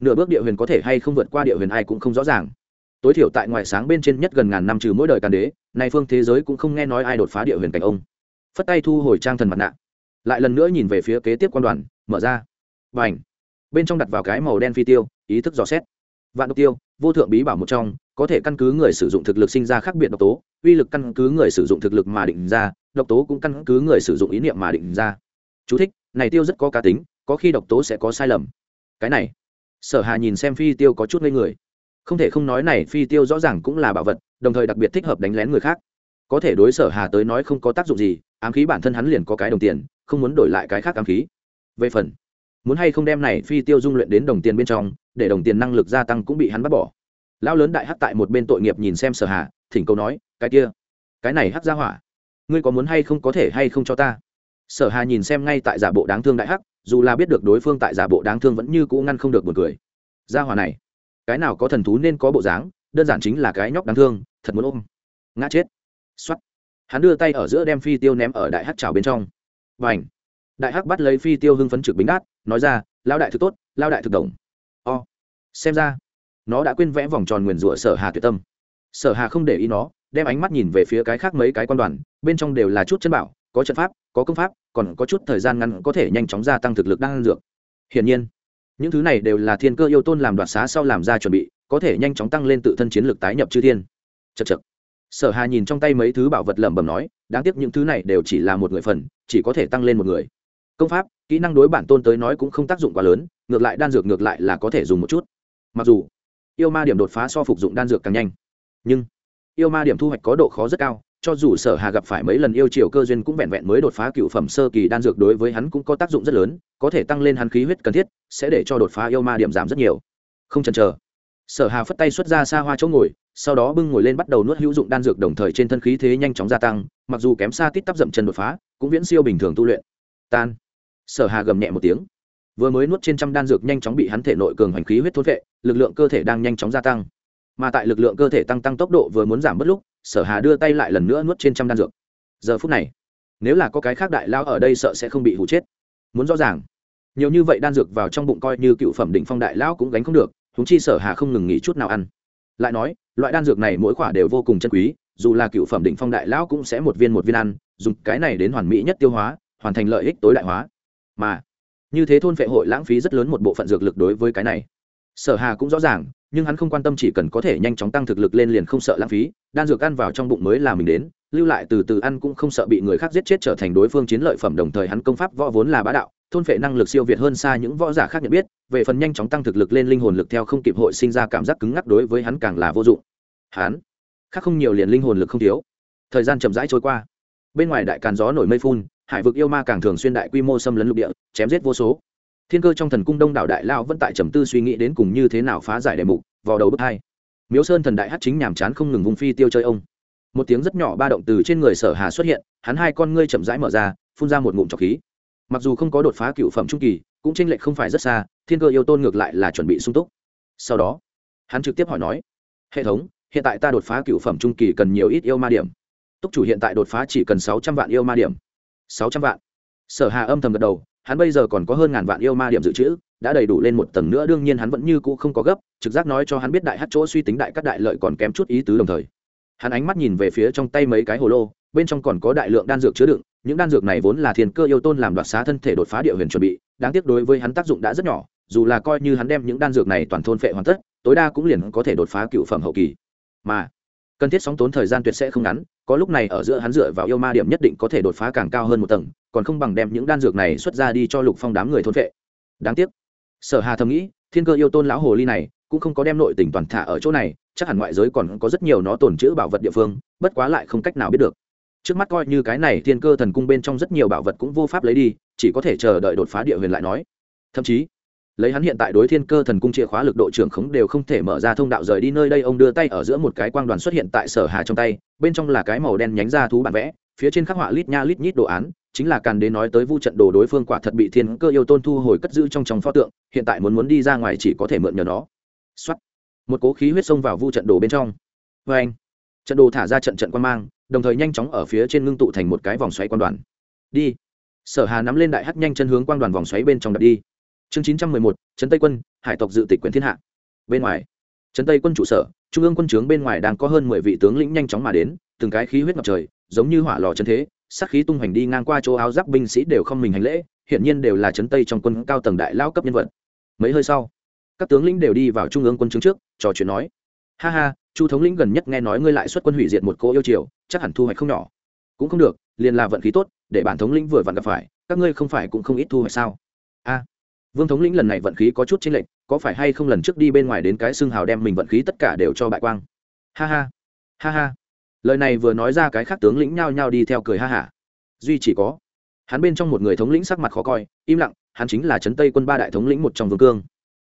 nửa bước địa huyền có thể hay không vượt qua địa huyền ai cũng không rõ ràng tối thiểu tại ngoài sáng bên trên nhất gần ngàn năm trừ mỗi đời càn đế nay phương thế giới cũng không nghe nói ai đột phá địa huyền cảnh ông. Phất tay thu hồi trang thần mặt nạ. Lại lần nữa nhìn về phía kế tiếp quan đoàn mở ra. Và ảnh bên trong đặt vào cái màu đen phi tiêu ý thức dò xét. Vạn độc tiêu vô thượng bí bảo một trong có thể căn cứ người sử dụng thực lực sinh ra khác biệt độc tố uy lực căn cứ người sử dụng thực lực mà định ra độc tố cũng căn cứ người sử dụng ý niệm mà định ra. Chú thích, này tiêu rất có cá tính có khi độc tố sẽ có sai lầm. Cái này sở hà nhìn xem phi tiêu có chút ngây người không thể không nói này phi tiêu rõ ràng cũng là bảo vật, đồng thời đặc biệt thích hợp đánh lén người khác. Có thể đối sở hà tới nói không có tác dụng gì, ám khí bản thân hắn liền có cái đồng tiền, không muốn đổi lại cái khác ám khí. Về phần, muốn hay không đem này phi tiêu dung luyện đến đồng tiền bên trong, để đồng tiền năng lực gia tăng cũng bị hắn bắt bỏ. Lão lớn đại hắc tại một bên tội nghiệp nhìn xem sở hà, thỉnh cầu nói, cái kia, cái này hắc ra hỏa, ngươi có muốn hay không có thể hay không cho ta? Sở hà nhìn xem ngay tại giả bộ đáng thương đại hắc, dù là biết được đối phương tại giả bộ đáng thương vẫn như cũ ngăn không được một cười. Gia hỏa này cái nào có thần thú nên có bộ dáng, đơn giản chính là cái nhóc đáng thương, thật muốn ôm. Ngã chết. Xuất hắn đưa tay ở giữa đem phi tiêu ném ở đại hắc trào bên trong. Và ảnh đại hắc bắt lấy phi tiêu hưng phấn trực bính đát, nói ra lao đại thực tốt lao đại thực đồng. O. Xem ra, nó đã quên vẽ vòng tròn nguyền rủa sở hà tuyệt tâm. Sở hà không để ý nó, đem ánh mắt nhìn về phía cái khác mấy cái quan đoàn, bên trong đều là chút chân bảo, có trận pháp, có công pháp, còn có chút thời gian ngắn có thể nhanh chóng gia tăng thực lực đang dược. Hiển nhiên những thứ này đều là thiên cơ yêu tôn làm đoạt xá sau làm ra chuẩn bị, có thể nhanh chóng tăng lên tự thân chiến lược tái nhập chư thiên. Chật chật sở hà nhìn trong tay mấy thứ bảo vật lẩm bẩm nói, đáng tiếc những thứ này đều chỉ là một người phần, chỉ có thể tăng lên một người. Công pháp, kỹ năng đối bản tôn tới nói cũng không tác dụng quá lớn, ngược lại đan dược ngược lại là có thể dùng một chút. Mặc dù, yêu ma điểm đột phá so phục dụng đan dược càng nhanh. Nhưng, yêu ma điểm thu hoạch có độ khó rất cao cho dù sở hà gặp phải mấy lần yêu chiều cơ duyên cũng vẹn vẹn mới đột phá cựu phẩm sơ kỳ đan dược đối với hắn cũng có tác dụng rất lớn, có thể tăng lên hắn khí huyết cần thiết, sẽ để cho đột phá yêu ma điểm giảm rất nhiều. Không chần chờ. Sở hà phất tay xuất ra xa hoa chỗ ngồi, sau đó bưng ngồi lên bắt đầu nuốt hữu dụng đan dược đồng thời trên thân khí thế nhanh chóng gia tăng, mặc dù kém xa tít tắp dậm chân đột phá, cũng viễn siêu bình thường tu luyện. Tan. Sở hà gầm nhẹ một tiếng. Vừa mới nuốt trên trăm đan dược nhanh chóng bị hắn thể nội cường hành khí huyết thôn vệ lực lượng cơ thể đang nhanh chóng gia tăng mà tại lực lượng cơ thể tăng tăng tốc độ vừa muốn giảm bất lúc, sở hà đưa tay lại lần nữa nuốt trên trăm đan dược. Giờ phút này, nếu là có cái khác đại lao ở đây sợ sẽ không bị hụ chết. Muốn rõ ràng, nhiều như vậy đan dược vào trong bụng coi như cựu phẩm đỉnh phong đại lão cũng gánh không được húng chi sở hà không ngừng nghỉ chút nào ăn. Lại nói, loại đan dược này mỗi quả đều vô cùng chân quý, dù là cựu phẩm đỉnh phong đại lão cũng sẽ một viên một viên ăn, dùng cái này đến hoàn mỹ nhất tiêu hóa, hoàn thành lợi ích tối đại hóa. Mà, như thế thôn phệ hội lãng phí rất lớn một bộ phận dược lực đối với cái này sở hà cũng rõ ràng, nhưng hắn không quan tâm chỉ cần có thể nhanh chóng tăng thực lực lên liền không sợ lãng phí, đan dược ăn vào trong bụng mới là mình đến, lưu lại từ từ ăn cũng không sợ bị người khác giết chết trở thành đối phương chiến lợi phẩm, đồng thời hắn công pháp võ vốn là bá đạo, thôn phệ năng lực siêu việt hơn xa những võ giả khác nhận biết, về phần nhanh chóng tăng thực lực lên linh hồn lực theo không kịp hội sinh ra cảm giác cứng ngắc đối với hắn càng là vô dụng. Hắn khác không nhiều liền linh hồn lực không thiếu. Thời gian chậm rãi trôi qua. Bên ngoài đại càn gió nổi mây phun, hải vực yêu ma càng thường xuyên đại quy mô xâm lấn lục địa, chém giết vô số thiên cơ trong thần cung đông đảo đại lao vẫn tại trầm tư suy nghĩ đến cùng như thế nào phá giải đề mục, vào đầu bước hai. Miếu sơn thần đại hát chính nhàm chán không ngừng vùng phi tiêu chơi ông. Một tiếng rất nhỏ ba động từ trên người sở hà xuất hiện, hắn hai con ngươi chậm rãi mở ra, phun ra một ngụm trọc khí. Mặc dù không có đột phá cựu phẩm trung kỳ, cũng tranh lệch không phải rất xa, thiên cơ yêu tôn ngược lại là chuẩn bị sung túc. Sau đó, hắn trực tiếp hỏi nói, hệ thống, hiện tại ta đột phá cựu phẩm trung kỳ cần nhiều ít yêu ma điểm? Túc chủ hiện tại đột phá chỉ cần sáu trăm vạn yêu ma điểm. Sáu trăm vạn. Sở hà âm thầm gật đầu hắn bây giờ còn có hơn ngàn vạn yêu ma điểm dự trữ, đã đầy đủ lên một tầng nữa, đương nhiên hắn vẫn như cũ không có gấp, trực giác nói cho hắn biết đại hát chỗ suy tính đại các đại lợi còn kém chút ý tứ đồng thời. Hắn ánh mắt nhìn về phía trong tay mấy cái hồ lô, bên trong còn có đại lượng đan dược chứa đựng, những đan dược này vốn là thiên cơ yêu tôn làm đoạt xá thân thể đột phá địa huyền chuẩn bị, đáng tiếc đối với hắn tác dụng đã rất nhỏ, dù là coi như hắn đem những đan dược này toàn thôn phệ hoàn tất, tối đa cũng liền có thể đột phá cựu phẩm hậu kỳ. Mà, cần thiết sóng tốn thời gian tuyệt sẽ không ngắn có lúc này ở giữa hắn dựa vào yêu ma điểm nhất định có thể đột phá càng cao hơn một tầng, còn không bằng đem những đan dược này xuất ra đi cho lục phong đám người thôn vệ. đáng tiếc, sở hà thầm nghĩ, thiên cơ yêu tôn lão hồ ly này cũng không có đem nội tình toàn thả ở chỗ này, chắc hẳn ngoại giới còn có rất nhiều nó tồn chữ bảo vật địa phương, bất quá lại không cách nào biết được trước mắt coi như cái này thiên cơ thần cung bên trong rất nhiều bảo vật cũng vô pháp lấy đi, chỉ có thể chờ đợi đột phá địa huyền lại nói thậm chí lấy hắn hiện tại đối thiên cơ thần cung chìa khóa lực độ trưởng khống đều không thể mở ra thông đạo rời đi nơi đây, ông đưa tay ở giữa một cái quang đoàn xuất hiện tại sở hà trong tay, bên trong là cái màu đen nhánh ra thú bản vẽ, phía trên khắc họa lít nha lít nhít đồ án, chính là càn đến nói tới vu trận đồ đối phương quả thật bị thiên cơ yêu tôn thu hồi cất giữ trong trong pho tượng, hiện tại muốn muốn đi ra ngoài chỉ có thể mượn nhờ nó. Xuất một cố khí huyết xông vào vu trận đồ bên trong. Vê anh, trận đồ thả ra trận trận quan mang, đồng thời nhanh chóng ở phía trên ngưng tụ thành một cái vòng xoáy quan đoàn. Đi. Sở hà nắm lên đại hắc nhanh chân hướng quang đoàn vòng xoáy bên trong đặt đi chương chín trăm mười một, trấn tây quân, hải tộc dự tịch quyền thiên hạ. Bên ngoài, trấn tây quân trụ sở, trung ương quân trướng bên ngoài đang có hơn mười vị tướng lĩnh nhanh chóng mà đến, từng cái khí huyết ngập trời, giống như hỏa lò chân thế, sát khí tung hoành đi ngang qua chỗ áo giáp binh sĩ đều không mình hành lễ, hiển nhiên đều là trấn tây trong quân cao tầng đại lao cấp nhân vật. Mấy hơi sau, các tướng lĩnh đều đi vào trung ương quân trướng trước, trò chuyện nói, ha ha, chu thống lĩnh gần nhất nghe nói ngươi lại xuất quân hủy diệt một cô yêu triều, chắc hẳn thu hoạch không nhỏ. Cũng không được, liền là vận khí tốt, để bản thống lĩnh vừa vặn gặp phải, các ngươi không phải cũng không ít thu hoạch sao? A vương thống lĩnh lần này vận khí có chút chênh lệch, có phải hay không lần trước đi bên ngoài đến cái xương hào đem mình vận khí tất cả đều cho bại quang? Ha ha ha ha. Lời này vừa nói ra cái khác tướng lĩnh nhao nhao đi theo cười ha hả. Duy chỉ có, hắn bên trong một người thống lĩnh sắc mặt khó coi, im lặng, hắn chính là trấn tây quân ba đại thống lĩnh một trong vương cương.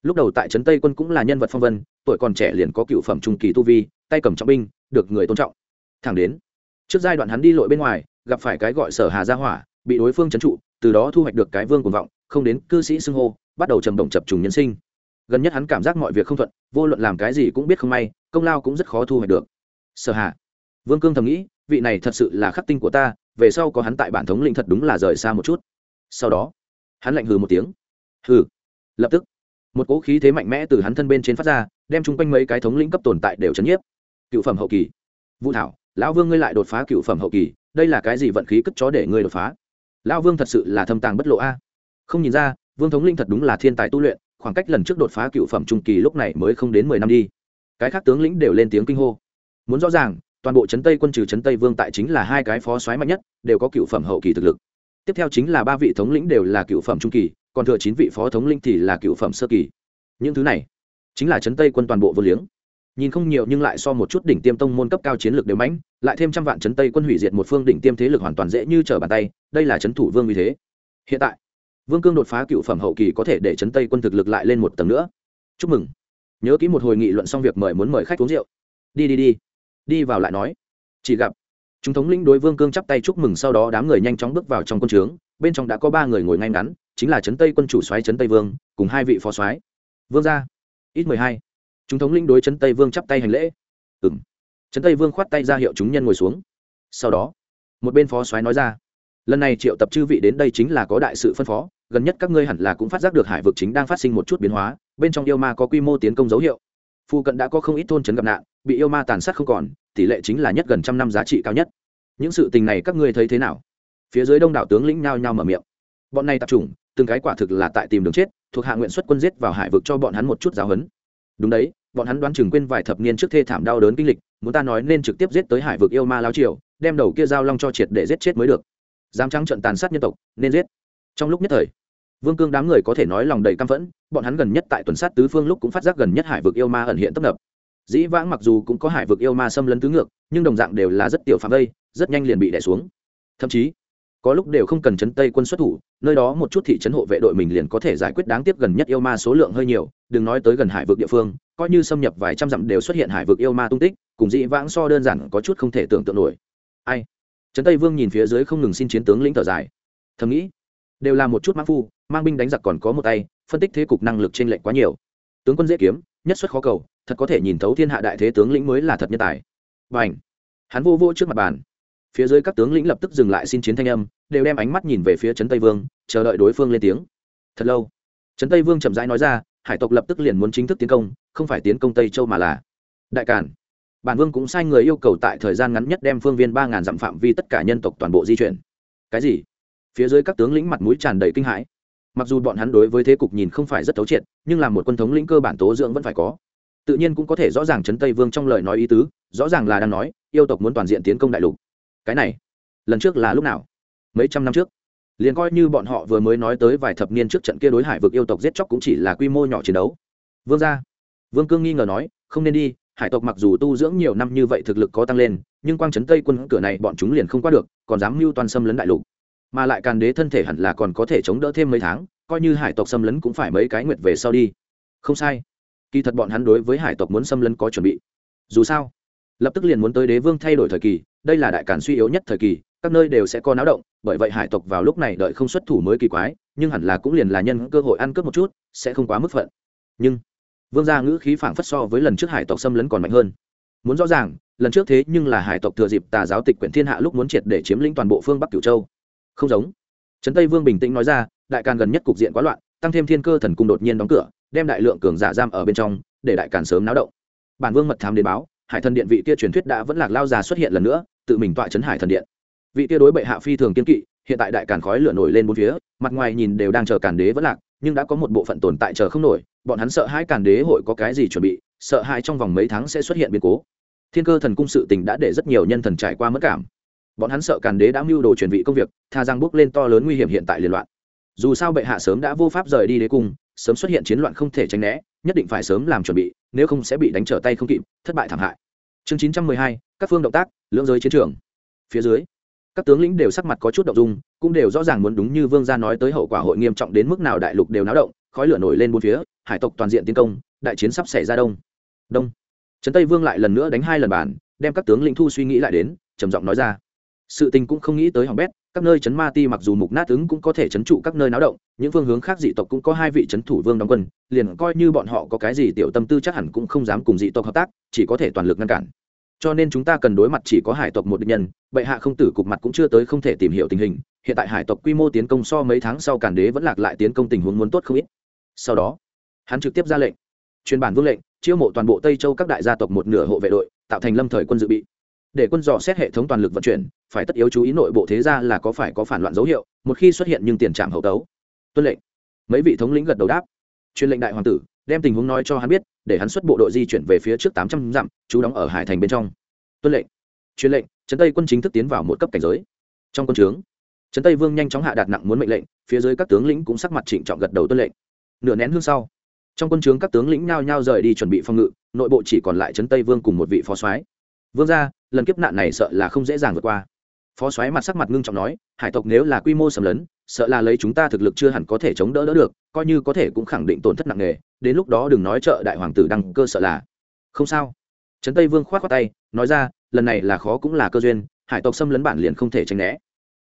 Lúc đầu tại trấn tây quân cũng là nhân vật phong vân, tuổi còn trẻ liền có cựu phẩm trung kỳ tu vi, tay cầm trọng binh, được người tôn trọng. Thẳng đến, trước giai đoạn hắn đi lội bên ngoài, gặp phải cái gọi sở hà gia hỏa, bị đối phương trấn trụ, từ đó thu hoạch được cái vương cuồng vọng không đến cư sĩ xưng hô, bắt đầu trầm động chập trùng nhân sinh. Gần nhất hắn cảm giác mọi việc không thuận, vô luận làm cái gì cũng biết không may, công lao cũng rất khó thu hoạch được. Sở hà, vương cương thầm nghĩ, vị này thật sự là khắc tinh của ta, về sau có hắn tại bản thống lĩnh thật đúng là rời xa một chút. Sau đó, hắn lạnh hừ một tiếng. Hừ, lập tức, một cỗ khí thế mạnh mẽ từ hắn thân bên trên phát ra, đem chung quanh mấy cái thống lĩnh cấp tồn tại đều chấn nhiếp. Cựu phẩm hậu kỳ, vũ thảo, lão vương ngươi lại đột phá cựu phẩm hậu kỳ, đây là cái gì vận khí cất chó để ngươi đột phá? Lão vương thật sự là thâm tàng bất lộ a không nhìn ra, vương thống linh thật đúng là thiên tài tu luyện, khoảng cách lần trước đột phá cựu phẩm trung kỳ lúc này mới không đến mười năm đi. Cái khác tướng lĩnh đều lên tiếng kinh hô. Muốn rõ ràng, toàn bộ trấn tây quân trừ trấn tây vương tại chính là hai cái phó soái mạnh nhất, đều có cựu phẩm hậu kỳ thực lực. Tiếp theo chính là ba vị thống lĩnh đều là cựu phẩm trung kỳ, còn thừa chín vị phó thống lĩnh thì là cựu phẩm sơ kỳ. Những thứ này, chính là trấn tây quân toàn bộ vô liếng. Nhìn không nhiều nhưng lại so một chút đỉnh tiêm tông môn cấp cao chiến lược đều mãnh, lại thêm trăm vạn chấn tây quân hủy diệt một phương đỉnh tiêm thế lực hoàn toàn dễ như trở bàn tay, đây là chấn thủ vương vì thế. Hiện tại vương cương đột phá cựu phẩm hậu kỳ có thể để chấn tây quân thực lực lại lên một tầng nữa. Chúc mừng. Nhớ kỹ một hồi nghị luận xong việc mời muốn mời khách uống rượu. Đi đi đi. Đi vào lại nói. Chỉ gặp, chúng thống lĩnh đối vương cương chắp tay chúc mừng sau đó đám người nhanh chóng bước vào trong quân trướng. Bên trong đã có ba người ngồi ngay ngắn, chính là trấn tây quân chủ soái trấn tây vương, cùng hai vị phó soái. Vương gia, ít mười hai. Chúng thống lĩnh đối trấn tây vương chắp tay hành lễ. Ừng trấn tây vương khoát tay ra hiệu chúng nhân ngồi xuống. Sau đó, một bên phó soái nói ra lần này triệu tập chư vị đến đây chính là có đại sự phân phó, gần nhất các ngươi hẳn là cũng phát giác được hải vực chính đang phát sinh một chút biến hóa, bên trong yêu ma có quy mô tiến công dấu hiệu. Phụ cận đã có không ít thôn trấn gặp nạn, bị yêu ma tàn sát không còn, tỷ lệ chính là nhất gần trăm năm giá trị cao nhất. Những sự tình này các ngươi thấy thế nào? Phía dưới đông đảo tướng lĩnh nhao nhao mở miệng. Bọn này tập trung, từng cái quả thực là tại tìm đường chết, thuộc hạ nguyện xuất quân giết vào hải vực cho bọn hắn một chút giáo huấn. Đúng đấy, bọn hắn đoán chừng quên vài thập niên trước thê thảm đau đớn kinh lịch, muốn ta nói nên trực tiếp giết tới hải vực yêu ma lao triều, đem đầu kia giao long cho triệt để giết chết mới được dám trắng trận tàn sát nhân tộc, nên giết. Trong lúc nhất thời, vương cương đám người có thể nói lòng đầy căm phẫn, bọn hắn gần nhất tại tuần sát tứ phương lúc cũng phát giác gần nhất hải vực yêu ma ẩn hiện tấp nập. Dĩ vãng mặc dù cũng có hải vực yêu ma xâm lấn tứ ngược, nhưng đồng dạng đều là rất tiểu phạm vây rất nhanh liền bị đẻ xuống. Thậm chí, có lúc đều không cần chấn tây quân xuất thủ, nơi đó một chút thị trấn hộ vệ đội mình liền có thể giải quyết đáng tiếc gần nhất yêu ma số lượng hơi nhiều, đừng nói tới gần hải vực địa phương, coi như xâm nhập vài trăm dặm đều xuất hiện hải vực yêu ma tung tích, cùng dĩ vãng so đơn giản có chút không thể tưởng tượng nổi. Ai? Trấn tây vương nhìn phía dưới không ngừng xin chiến tướng lĩnh thở dài. Thầm nghĩ, đều là một chút mã phu, mang binh đánh giặc còn có một tay, phân tích thế cục năng lực trên lệnh quá nhiều. Tướng quân dễ kiếm, nhất xuất khó cầu, thật có thể nhìn thấu thiên hạ đại thế tướng lĩnh mới là thật nhân tài. Và ảnh hắn vô vô trước mặt bàn. Phía dưới các tướng lĩnh lập tức dừng lại xin chiến thanh âm, đều đem ánh mắt nhìn về phía trấn tây vương, chờ đợi đối phương lên tiếng. Thật lâu, trấn tây vương chậm rãi nói ra, hải tộc lập tức liền muốn chính thức tiến công, không phải tiến công tây châu mà là đại cản bản vương cũng sai người yêu cầu tại thời gian ngắn nhất đem phương viên ba ngàn dặm phạm vi tất cả nhân tộc toàn bộ di chuyển. Cái gì? Phía dưới các tướng lĩnh mặt mũi tràn đầy kinh hãi. Mặc dù bọn hắn đối với thế cục nhìn không phải rất thấu triệt, nhưng là một quân thống lĩnh cơ bản tố dưỡng vẫn phải có. Tự nhiên cũng có thể rõ ràng chấn tây vương trong lời nói ý tứ, rõ ràng là đang nói, yêu tộc muốn toàn diện tiến công đại lục. Cái này, lần trước là lúc nào? Mấy trăm năm trước. Liền coi như bọn họ vừa mới nói tới vài thập niên trước trận kia đối hải vực yêu tộc giết chóc cũng chỉ là quy mô nhỏ chiến đấu. Vương gia. Vương cương nghi ngờ nói, không nên đi hải tộc mặc dù tu dưỡng nhiều năm như vậy thực lực có tăng lên, nhưng quang trấn tây quân cửa này bọn chúng liền không qua được, còn dám mưu toàn xâm lấn đại lục. Mà lại càn đế thân thể hẳn là còn có thể chống đỡ thêm mấy tháng, coi như hải tộc xâm lấn cũng phải mấy cái nguyệt về sau đi. Không sai. Kỳ thật bọn hắn đối với hải tộc muốn xâm lấn có chuẩn bị. Dù sao, lập tức liền muốn tới đế vương thay đổi thời kỳ, đây là đại càn suy yếu nhất thời kỳ, các nơi đều sẽ có náo động, bởi vậy hải tộc vào lúc này đợi không xuất thủ mới kỳ quái, nhưng hẳn là cũng liền là nhân cơ hội ăn cướp một chút, sẽ không quá mức phận. Nhưng vương gia ngữ khí phảng phất so với lần trước hải tộc xâm lấn còn mạnh hơn. Muốn rõ ràng, lần trước thế nhưng là hải tộc thừa dịp tà giáo tịch quyển thiên hạ lúc muốn triệt để chiếm lĩnh toàn bộ phương bắc cửu châu. Không giống. Trấn tây vương bình tĩnh nói ra, đại càn gần nhất cục diện quá loạn, tăng thêm thiên cơ thần cung đột nhiên đóng cửa, đem đại lượng cường giả giam ở bên trong, để đại càn sớm náo động. Bản vương mật thám đến báo, hải thần điện vị kia truyền thuyết đã vẫn lạc lao già xuất hiện lần nữa, tự mình tọa chấn hải thần điện. Vị kia đối bệ hạ phi thường kiên kỵ, hiện tại đại càn khói lửa nổi lên bốn phía, mặt ngoài nhìn đều đang chờ càn đế vẫn lạc nhưng đã có một bộ phận tồn tại chờ không nổi, bọn hắn sợ hai càn đế hội có cái gì chuẩn bị, sợ hai trong vòng mấy tháng sẽ xuất hiện biến cố. Thiên cơ thần cung sự tình đã để rất nhiều nhân thần trải qua mất cảm. Bọn hắn sợ càn đế đã mưu đồ chuyển vị công việc, tha giang bước lên to lớn nguy hiểm hiện tại liên loạn. Dù sao bệ hạ sớm đã vô pháp rời đi đế cung, sớm xuất hiện chiến loạn không thể tránh né, nhất định phải sớm làm chuẩn bị, nếu không sẽ bị đánh trở tay không kịp, thất bại thảm hại. Chương chín trăm mười hai, các phương động tác, lưỡng giới chiến trường. Phía dưới các tướng lĩnh đều sắc mặt có chút động dung, cũng đều rõ ràng muốn đúng như vương gia nói tới hậu quả hội nghiêm trọng đến mức nào đại lục đều náo động, khói lửa nổi lên bốn phía, hải tộc toàn diện tiến công, đại chiến sắp xảy ra đông. Đông. Trấn tây vương lại lần nữa đánh hai lần bản, đem các tướng lĩnh thu suy nghĩ lại đến, trầm giọng nói ra. Sự tình cũng không nghĩ tới hỏng bét, các nơi chấn ma ti mặc dù mục nát ứng cũng có thể chấn trụ các nơi náo động, những phương hướng khác dị tộc cũng có hai vị chấn thủ vương đóng quân, liền coi như bọn họ có cái gì tiểu tâm tư chắc hẳn cũng không dám cùng dị tộc hợp tác, chỉ có thể toàn lực ngăn cản cho nên chúng ta cần đối mặt chỉ có hải tộc một địch nhân, bệ hạ không tử cục mặt cũng chưa tới không thể tìm hiểu tình hình, hiện tại hải tộc quy mô tiến công so mấy tháng sau cản đế vẫn lạc lại tiến công tình huống muốn tốt không ít. Sau đó, hắn trực tiếp ra lệnh truyền bản vương lệnh, chiêu mộ toàn bộ tây châu các đại gia tộc một nửa hộ vệ đội, tạo thành lâm thời quân dự bị. Để quân dò xét hệ thống toàn lực vận chuyển, phải tất yếu chú ý nội bộ thế gia là có phải có phản loạn dấu hiệu, một khi xuất hiện nhưng tiền trạm hậu tấu. Tuân lệnh. Mấy vị thống lĩnh gật đầu đáp. Truyền lệnh đại hoàng tử đem tình huống nói cho hắn biết, để hắn xuất bộ đội di chuyển về phía trước tám trăm dặm chú đóng ở hải thành bên trong. Tuân lệnh. Truyền lệnh, trấn tây quân chính thức tiến vào một cấp cảnh giới. Trong quân trướng, trấn tây vương nhanh chóng hạ đạt nặng muốn mệnh lệnh, phía dưới các tướng lĩnh cũng sắc mặt trịnh trọng gật đầu tuân lệnh. Nửa nén hương sau, trong quân trướng các tướng lĩnh nhao nhao rời đi chuẩn bị phòng ngự, nội bộ chỉ còn lại trấn tây vương cùng một vị phó soái. Vương ra lần kiếp nạn này sợ là không dễ dàng vượt qua phó soái mặt sắc mặt ngưng trọng nói, hải tộc nếu là quy mô sầm lấn, sợ là lấy chúng ta thực lực chưa hẳn có thể chống đỡ đỡ được, coi như có thể cũng khẳng định tổn thất nặng nề, đến lúc đó đừng nói trợ đại hoàng tử đăng cơ sợ là. Không sao. Trấn tây vương k h o á t khoác tay, nói ra, lần này là khó cũng là cơ duyên, hải tộc xâm lấn bản liền không thể tránh né.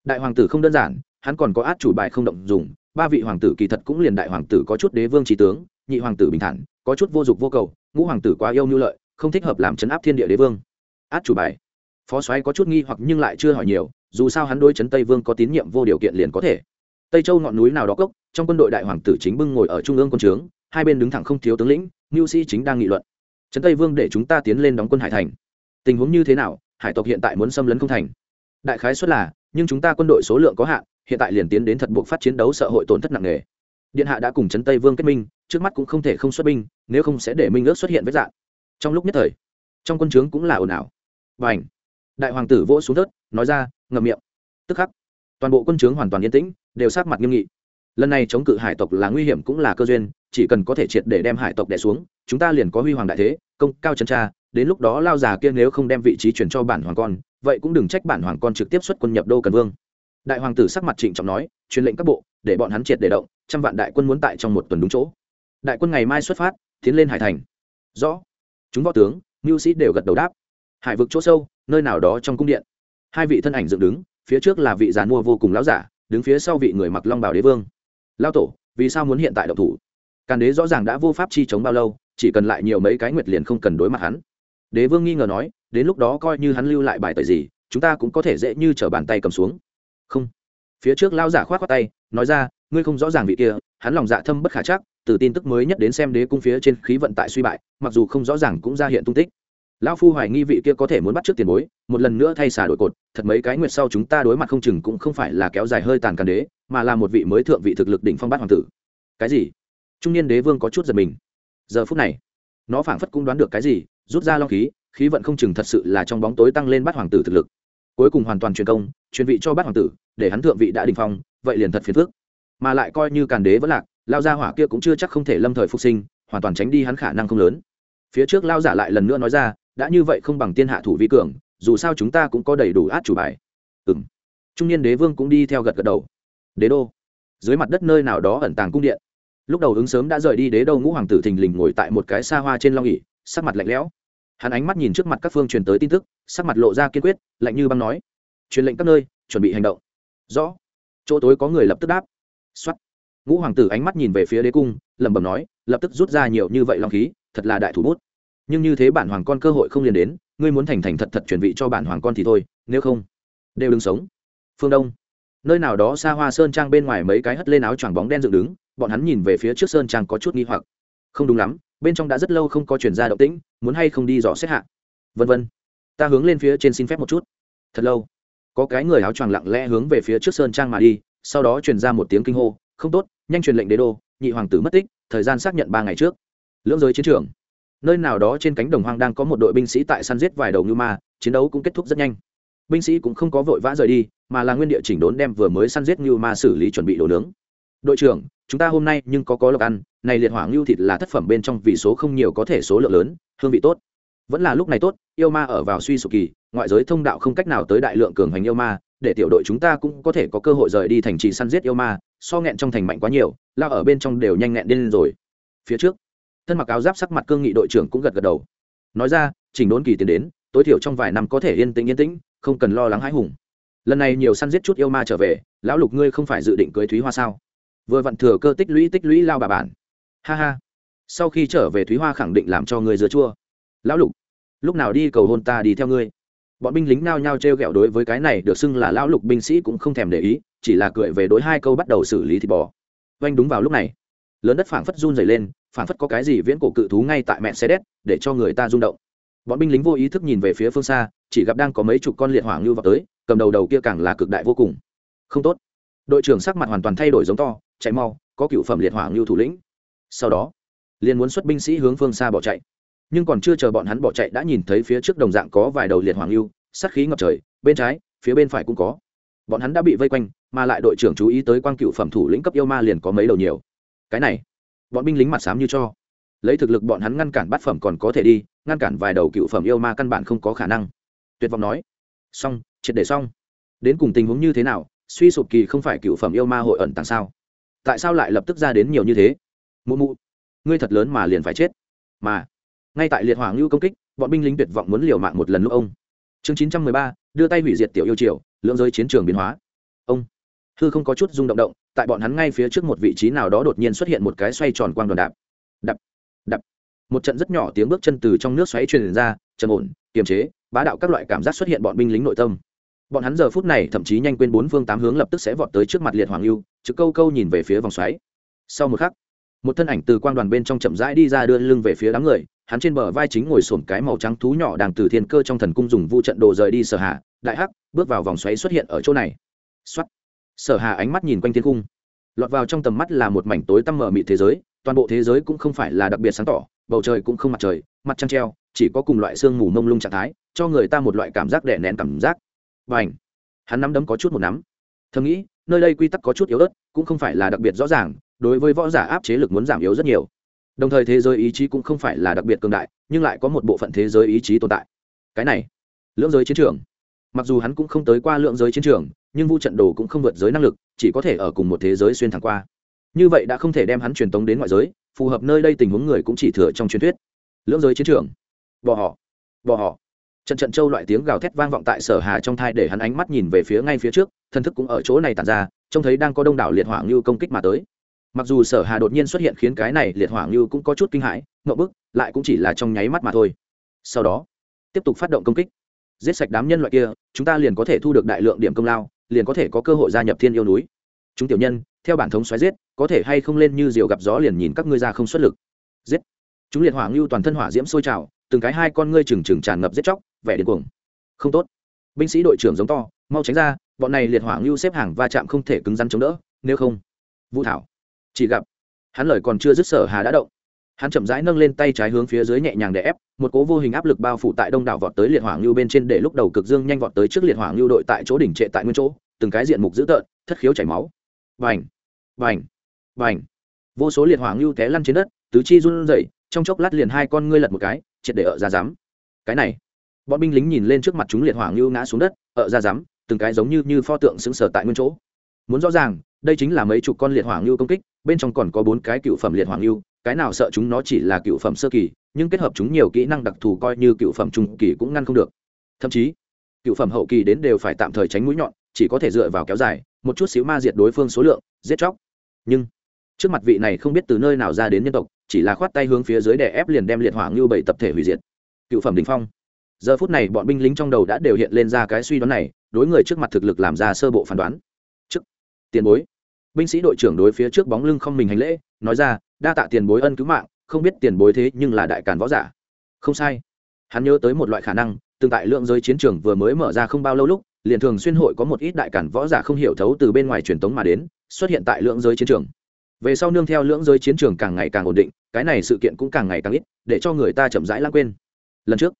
Đại hoàng tử không đơn giản, hắn còn có át chủ bài không động dùng, ba vị hoàng tử kỳ thật cũng liền đại hoàng tử có chút đế vương trí tướng, nhị hoàng tử bình thản, có chút vô dụng vô cầu, ngũ hoàng tử quá yêu mưu lợi, không thích hợp làm chấn áp thiên địa đế vương. Át chủ bài phó soái có chút nghi hoặc nhưng lại chưa hỏi nhiều, dù sao hắn đôi trấn tây vương có tín nhiệm vô điều kiện liền có thể. Tây châu ngọn núi nào đó cốc, trong quân đội đại hoàng tử chính bưng ngồi ở trung ương quân trướng, hai bên đứng thẳng không thiếu tướng lĩnh ngưu sĩ chính đang nghị luận. Trấn tây vương để chúng ta tiến lên đóng quân hải thành. Tình huống như thế nào, hải tộc hiện tại muốn xâm lấn không thành? Đại khái xuất là, nhưng chúng ta quân đội số lượng có hạn, hiện tại liền tiến đến thật buộc phát chiến đấu sợ hội tổn thất nặng nề. Điện hạ đã cùng trấn tây vương kết minh, trước mắt cũng không thể không xuất binh, nếu không sẽ để minh ước xuất hiện với dạng. Trong lúc nhất thời, trong quân trướng cũng là ồn ào. Và ảnh đại hoàng tử vỗ xuống thớt, nói ra, ngậm miệng. Tức khắc, toàn bộ quân chướng hoàn toàn yên tĩnh, đều sát mặt nghiêm nghị. Lần này chống cự hải tộc là nguy hiểm cũng là cơ duyên, chỉ cần có thể triệt để đem hải tộc đẻ xuống, chúng ta liền có huy hoàng đại thế, công cao chân tra, đến lúc đó lao già kia nếu không đem vị trí chuyển cho bản hoàng con, vậy cũng đừng trách bản hoàng con trực tiếp xuất quân nhập đô cần vương. Đại hoàng tử sắc mặt trịnh trọng nói, truyền lệnh các bộ, để bọn hắn triệt để động, trăm vạn đại quân muốn tại trong một tuần đúng chỗ. Đại quân ngày mai xuất phát, tiến lên hải thành. Rõ. Chúng võ tướng, mưu sĩ đều gật đầu đáp hải vực chỗ sâu, nơi nào đó trong cung điện. Hai vị thân ảnh dựng đứng, phía trước là vị giàn mua vô cùng lão giả, đứng phía sau vị người mặc long bảo đế vương. Lao tổ, vì sao muốn hiện tại độc thủ? Càn đế rõ ràng đã vô pháp chi chống bao lâu, chỉ cần lại nhiều mấy cái nguyệt liền không cần đối mặt hắn. Đế vương nghi ngờ nói, đến lúc đó coi như hắn lưu lại bài tời gì, chúng ta cũng có thể dễ như t bàn tay cầm xuống. Không. Phía trước lao giả k h o á t khoác tay, nói ra, ngươi không rõ ràng vị kia, hắn lòng dạ thâm bất khả chắc, từ tin tức mới nhất đến xem đế cung phía trên khí vận tại suy bại, mặc dù không rõ ràng cũng ra hiện tung tích lão phu hoài nghi vị kia có thể muốn bắt trước tiền bối, một lần nữa thay xả đổi cột, thật mấy cái nguyệt sau chúng ta đối mặt không chừng cũng không phải là kéo dài hơi tàn càn đế, mà là một vị mới thượng vị thực lực đỉnh phong bát hoàng tử. Cái gì? Trung niên đế vương có chút giật mình. Giờ phút này, nó phảng phất cũng đoán được cái gì, rút ra long khí khí vận không chừng thật sự là trong bóng tối tăng lên bát hoàng tử thực lực. Cuối cùng hoàn toàn truyền công, truyền vị cho bát hoàng tử, để hắn thượng vị đã đình phong, vậy liền thật phiền phước mà lại coi như càn đế vẫn lạc lao gia hỏa kia cũng chưa chắc không thể lâm thời phục sinh, hoàn toàn tránh đi hắn khả năng không lớn. Phía trước lao giả lại lần nữa nói ra đã như vậy không bằng tiên hạ thủ vi cường, dù sao chúng ta cũng có đầy đủ át chủ bài. Ừng trung niên đế vương cũng đi theo gật gật đầu. Đế đô. Dưới mặt đất nơi nào đó ẩn tàng cung điện. Lúc đầu ứng sớm đã rời đi đế đô ngũ hoàng tử thình lình ngồi tại một cái xa hoa trên long ỉ sắc mặt lạnh lẽo. Hắn ánh mắt nhìn trước mặt các phương truyền tới tin tức, sắc mặt lộ ra kiên quyết, lạnh như băng nói. Truyền lệnh các nơi, chuẩn bị hành động. Rõ. Chỗ tối có người lập tức đáp. X ngũ hoàng tử ánh mắt nhìn về phía đế cung, lẩm bẩm nói, lập tức rút ra nhiều như vậy long khí, thật là đại thủ bút nhưng như thế bản hoàng con cơ hội không liền đến, ngươi muốn thành thành thật thật chuẩn bị cho bản hoàng con thì thôi, nếu không, đều đừng sống. Phương đông, nơi nào đó xa hoa sơn trang bên ngoài mấy cái hất lên áo choàng bóng đen dựng đứng, bọn hắn nhìn về phía trước sơn trang có chút nghi hoặc. Không đúng lắm, bên trong đã rất lâu không có chuyển ra động tĩnh, muốn hay không đi dò xét hạ. Vân vân, ta hướng lên phía trên xin phép một chút. Thật lâu, có cái người áo choàng lặng lẽ hướng về phía trước sơn trang mà đi, sau đó truyền ra một tiếng kinh hô, không tốt, nhanh truyền lệnh đế đô, nhị hoàng tử mất tích, thời gian xác nhận ba ngày trước. Lưỡng giới chiến trường nơi nào đó trên cánh đồng hoang đang có một đội binh sĩ tại săn giết vài đầu ngư ma, chiến đấu cũng kết thúc rất nhanh. Binh sĩ cũng không có vội vã rời đi, mà là nguyên địa chỉnh đốn đem vừa mới săn giết ngưu ma xử lý chuẩn bị đồ nướng. Đội trưởng, chúng ta hôm nay nhưng có có lộc ăn, này liệt hỏa ngưu thịt là thất phẩm bên trong vì số không nhiều có thể số lượng lớn, hương vị tốt. Vẫn là lúc này tốt, yêu ma ở vào suy sụp kỳ, ngoại giới thông đạo không cách nào tới đại lượng cường hành yêu ma, để tiểu đội chúng ta cũng có thể có cơ hội rời đi thành trì săn giết yêu ma, so nghẹn trong thành mạnh quá nhiều, lao ở bên trong đều nhanh nghẹn lên rồi. Phía trước thân mặc áo giáp sắc mặt cương nghị đội trưởng cũng gật gật đầu. Nói ra, chỉnh đốn kỳ tiến đến, tối thiểu trong vài năm có thể yên tĩnh yên tĩnh, không cần lo lắng hãi hùng. Lần này nhiều săn giết chút yêu ma trở về, lão lục ngươi không phải dự định cưới thúy hoa sao? Vừa vặn thừa cơ tích lũy tích lũy lao bà bản. Ha ha. Sau khi trở về thúy hoa khẳng định làm cho ngươi dứa chua. Lão lục, lúc nào đi cầu hôn ta đi theo ngươi. Bọn binh lính nao nhao t r e o g ẹ o đối với cái này được xưng là lão lục binh sĩ cũng không thèm để ý, chỉ là cười về đối hai câu bắt đầu xử lý thịt bò. Oanh đúng vào lúc này, lớn đất phảng phất run dày lên phản phất có cái gì viễn cổ cự thú ngay tại mẹ xe đét để cho người ta rung động. Bọn binh lính vô ý thức nhìn về phía phương xa, chỉ gặp đang có mấy chục con liệt hỏa ngưu vào tới, cầm đầu đầu kia càng là cực đại vô cùng. Không tốt. Đội trưởng sắc mặt hoàn toàn thay đổi giống to, chạy mau, có cựu phẩm liệt hỏa ngưu thủ lĩnh. Sau đó, liền muốn xuất binh sĩ hướng phương xa bỏ chạy. Nhưng còn chưa chờ bọn hắn bỏ chạy đã nhìn thấy phía trước đồng dạng có vài đầu liệt hoàng lưu sát khí ngập trời, bên trái, phía bên phải cũng có. Bọn hắn đã bị vây quanh, mà lại đội trưởng chú ý tới quan cựu phẩm thủ lĩnh cấp yêu ma liền có mấy đầu nhiều. Cái này bọn binh lính mặt xám như cho. Lấy thực lực bọn hắn ngăn cản bát phẩm còn có thể đi, ngăn cản vài đầu cựu phẩm yêu ma căn bản không có khả năng. Tuyệt vọng nói. Xong, triệt để xong. Đến cùng tình huống như thế nào, suy sụp kỳ không phải cựu phẩm yêu ma hội ẩn tàng sao? Tại sao lại lập tức ra đến nhiều như thế? Mụ mụ, ngươi thật lớn mà liền phải chết. Mà, ngay tại liệt hỏa ngưu công kích, bọn binh lính tuyệt vọng muốn liều mạng một lần lúc ông. Chương chín trăm mười ba, đưa tay hủy diệt tiểu yêu triều, lưỡng giới chiến trường biến hóa. Ông, hư không có chút rung động động tại bọn hắn ngay phía trước một vị trí nào đó đột nhiên xuất hiện một cái xoay tròn quang đoàn đạp. Đập đập. Một trận rất nhỏ tiếng bước chân từ trong nước xoáy truyền ra, trầm ổn, kiềm chế, bá đạo các loại cảm giác xuất hiện bọn binh lính nội tâm. Bọn hắn giờ phút này thậm chí nhanh quên bốn phương tám hướng lập tức sẽ vọt tới trước mặt liệt hoàng lưu trực câu câu nhìn về phía vòng xoáy. Sau một khắc, một thân ảnh từ quang đoàn bên trong chậm rãi đi ra đưa lưng về phía đám người, hắn trên bờ vai chính ngồi sổm cái màu trắng thú nhỏ đang từ thiên cơ trong thần cung dùng vu trận đồ rời đi sở hạ, đại hắc, bước vào vòng xoáy xuất hiện ở chỗ này. Xuất sở hà ánh mắt nhìn quanh thiên cung lọt vào trong tầm mắt là một mảnh tối tăm mở mịt thế giới, toàn bộ thế giới cũng không phải là đặc biệt sáng tỏ, bầu trời cũng không mặt trời, mặt trăng treo, chỉ có cùng loại sương mù mông lung trạng thái, cho người ta một loại cảm giác đè nén cảm giác. Và ảnh hắn nắm đấm có chút một nắm. Thầm nghĩ, nơi đây quy tắc có chút yếu ớt, cũng không phải là đặc biệt rõ ràng, đối với võ giả áp chế lực muốn giảm yếu rất nhiều. Đồng thời thế giới ý chí cũng không phải là đặc biệt cường đại, nhưng lại có một bộ phận thế giới ý chí tồn tại. Cái này, lưỡng giới chiến trường. Mặc dù hắn cũng không tới qua lượng giới chiến trường nhưng vu trận đồ cũng không vượt giới năng lực, chỉ có thể ở cùng một thế giới xuyên thẳng qua. Như vậy đã không thể đem hắn truyền tống đến ngoại giới, phù hợp nơi đây tình huống người cũng chỉ thừa trong truyền thuyết. Lưỡng giới chiến trường. Bò họ. Bò họ. Trận trận châu loại tiếng gào thét vang vọng tại sở hà trong thai để hắn ánh mắt nhìn về phía ngay phía trước, thân thức cũng ở chỗ này tàn ra, trông thấy đang có đông đảo liệt hỏa ngưu công kích mà tới. Mặc dù sở hà đột nhiên xuất hiện khiến cái này liệt hỏa ngưu cũng có chút kinh hãi ngậm bức, lại cũng chỉ là trong nháy mắt mà thôi. Sau đó, tiếp tục phát động công kích. Giết sạch đám nhân loại kia, chúng ta liền có thể thu được đại lượng điểm công lao liền có thể có cơ hội gia nhập thiên yêu núi. Chúng tiểu nhân, theo bản thống xoáy giết, có thể hay không lên như diều gặp gió liền nhìn các ngươi ra không xuất lực. Giết. Chúng liệt hỏa ngưu toàn thân hỏa diễm sôi trào, từng cái hai con ngươi trừng trừng tràn ngập giết chóc, vẻ điên cuồng. Không tốt. Binh sĩ đội trưởng giống to, mau tránh ra, bọn này liệt hỏa ngưu xếp hàng va chạm không thể cứng rắn chống đỡ, nếu không, vũ thảo chỉ gặp, hắn lời còn chưa dứt sở hà đã động hắn chậm rãi nâng lên tay trái hướng phía dưới nhẹ nhàng để ép, một cố vô hình áp lực bao phủ tại đông đảo vọt tới liệt hỏa ngưu bên trên để lúc đầu cực dương nhanh vọt tới trước liệt hỏa ngưu đội tại chỗ đỉnh trệ tại nguyên chỗ, từng cái diện mục dữ tợn, thất khiếu chảy máu. Vành vành vành vô số liệt hỏa ngưu té lăn trên đất, tứ chi run rẩy, trong chốc lát liền hai con ngươi lật một cái, triệt để ở ra dám cái này! Bọn binh lính nhìn lên trước mặt chúng liệt hỏa ngưu ngã xuống đất, ở ra dám từng cái giống như như pho tượng xứng sở tại nguyên chỗ. Muốn rõ ràng, đây chính là mấy chục con liệt hỏa ngưu công kích, bên trong còn có bốn cái cựu phẩm liệt hỏa ngưu cái nào sợ chúng nó chỉ là cựu phẩm sơ kỳ, nhưng kết hợp chúng nhiều kỹ năng đặc thù coi như cựu phẩm trung kỳ cũng ngăn không được. Thậm chí, cựu phẩm hậu kỳ đến đều phải tạm thời tránh mũi nhọn, chỉ có thể dựa vào kéo dài, một chút xíu ma diệt đối phương số lượng, giết chóc. Nhưng, trước mặt vị này không biết từ nơi nào ra đến nhân tộc, chỉ là khoát tay hướng phía dưới để ép liền đem liệt hỏa ngưu bảy tập thể hủy diệt. Cựu phẩm đình phong. Giờ phút này bọn binh lính trong đầu đã đều hiện lên ra cái suy đoán này, đối người trước mặt thực lực làm ra sơ bộ phán đoán. Trước, tiền bối. Binh sĩ đội trưởng đối phía trước bóng lưng không mình hành lễ, nói ra đa tạ tiền bối ân cứu mạng, không biết tiền bối thế nhưng là đại càn võ giả. Không sai. Hắn nhớ tới một loại khả năng, tương tại lượng giới chiến trường vừa mới mở ra không bao lâu lúc, liền thường xuyên hội có một ít đại cản võ giả không hiểu thấu từ bên ngoài truyền tống mà đến, xuất hiện tại lượng giới chiến trường. Về sau nương theo lưỡng giới chiến trường càng ngày càng ổn định, cái này sự kiện cũng càng ngày càng ít, để cho người ta chậm rãi lãng quên. Lần trước,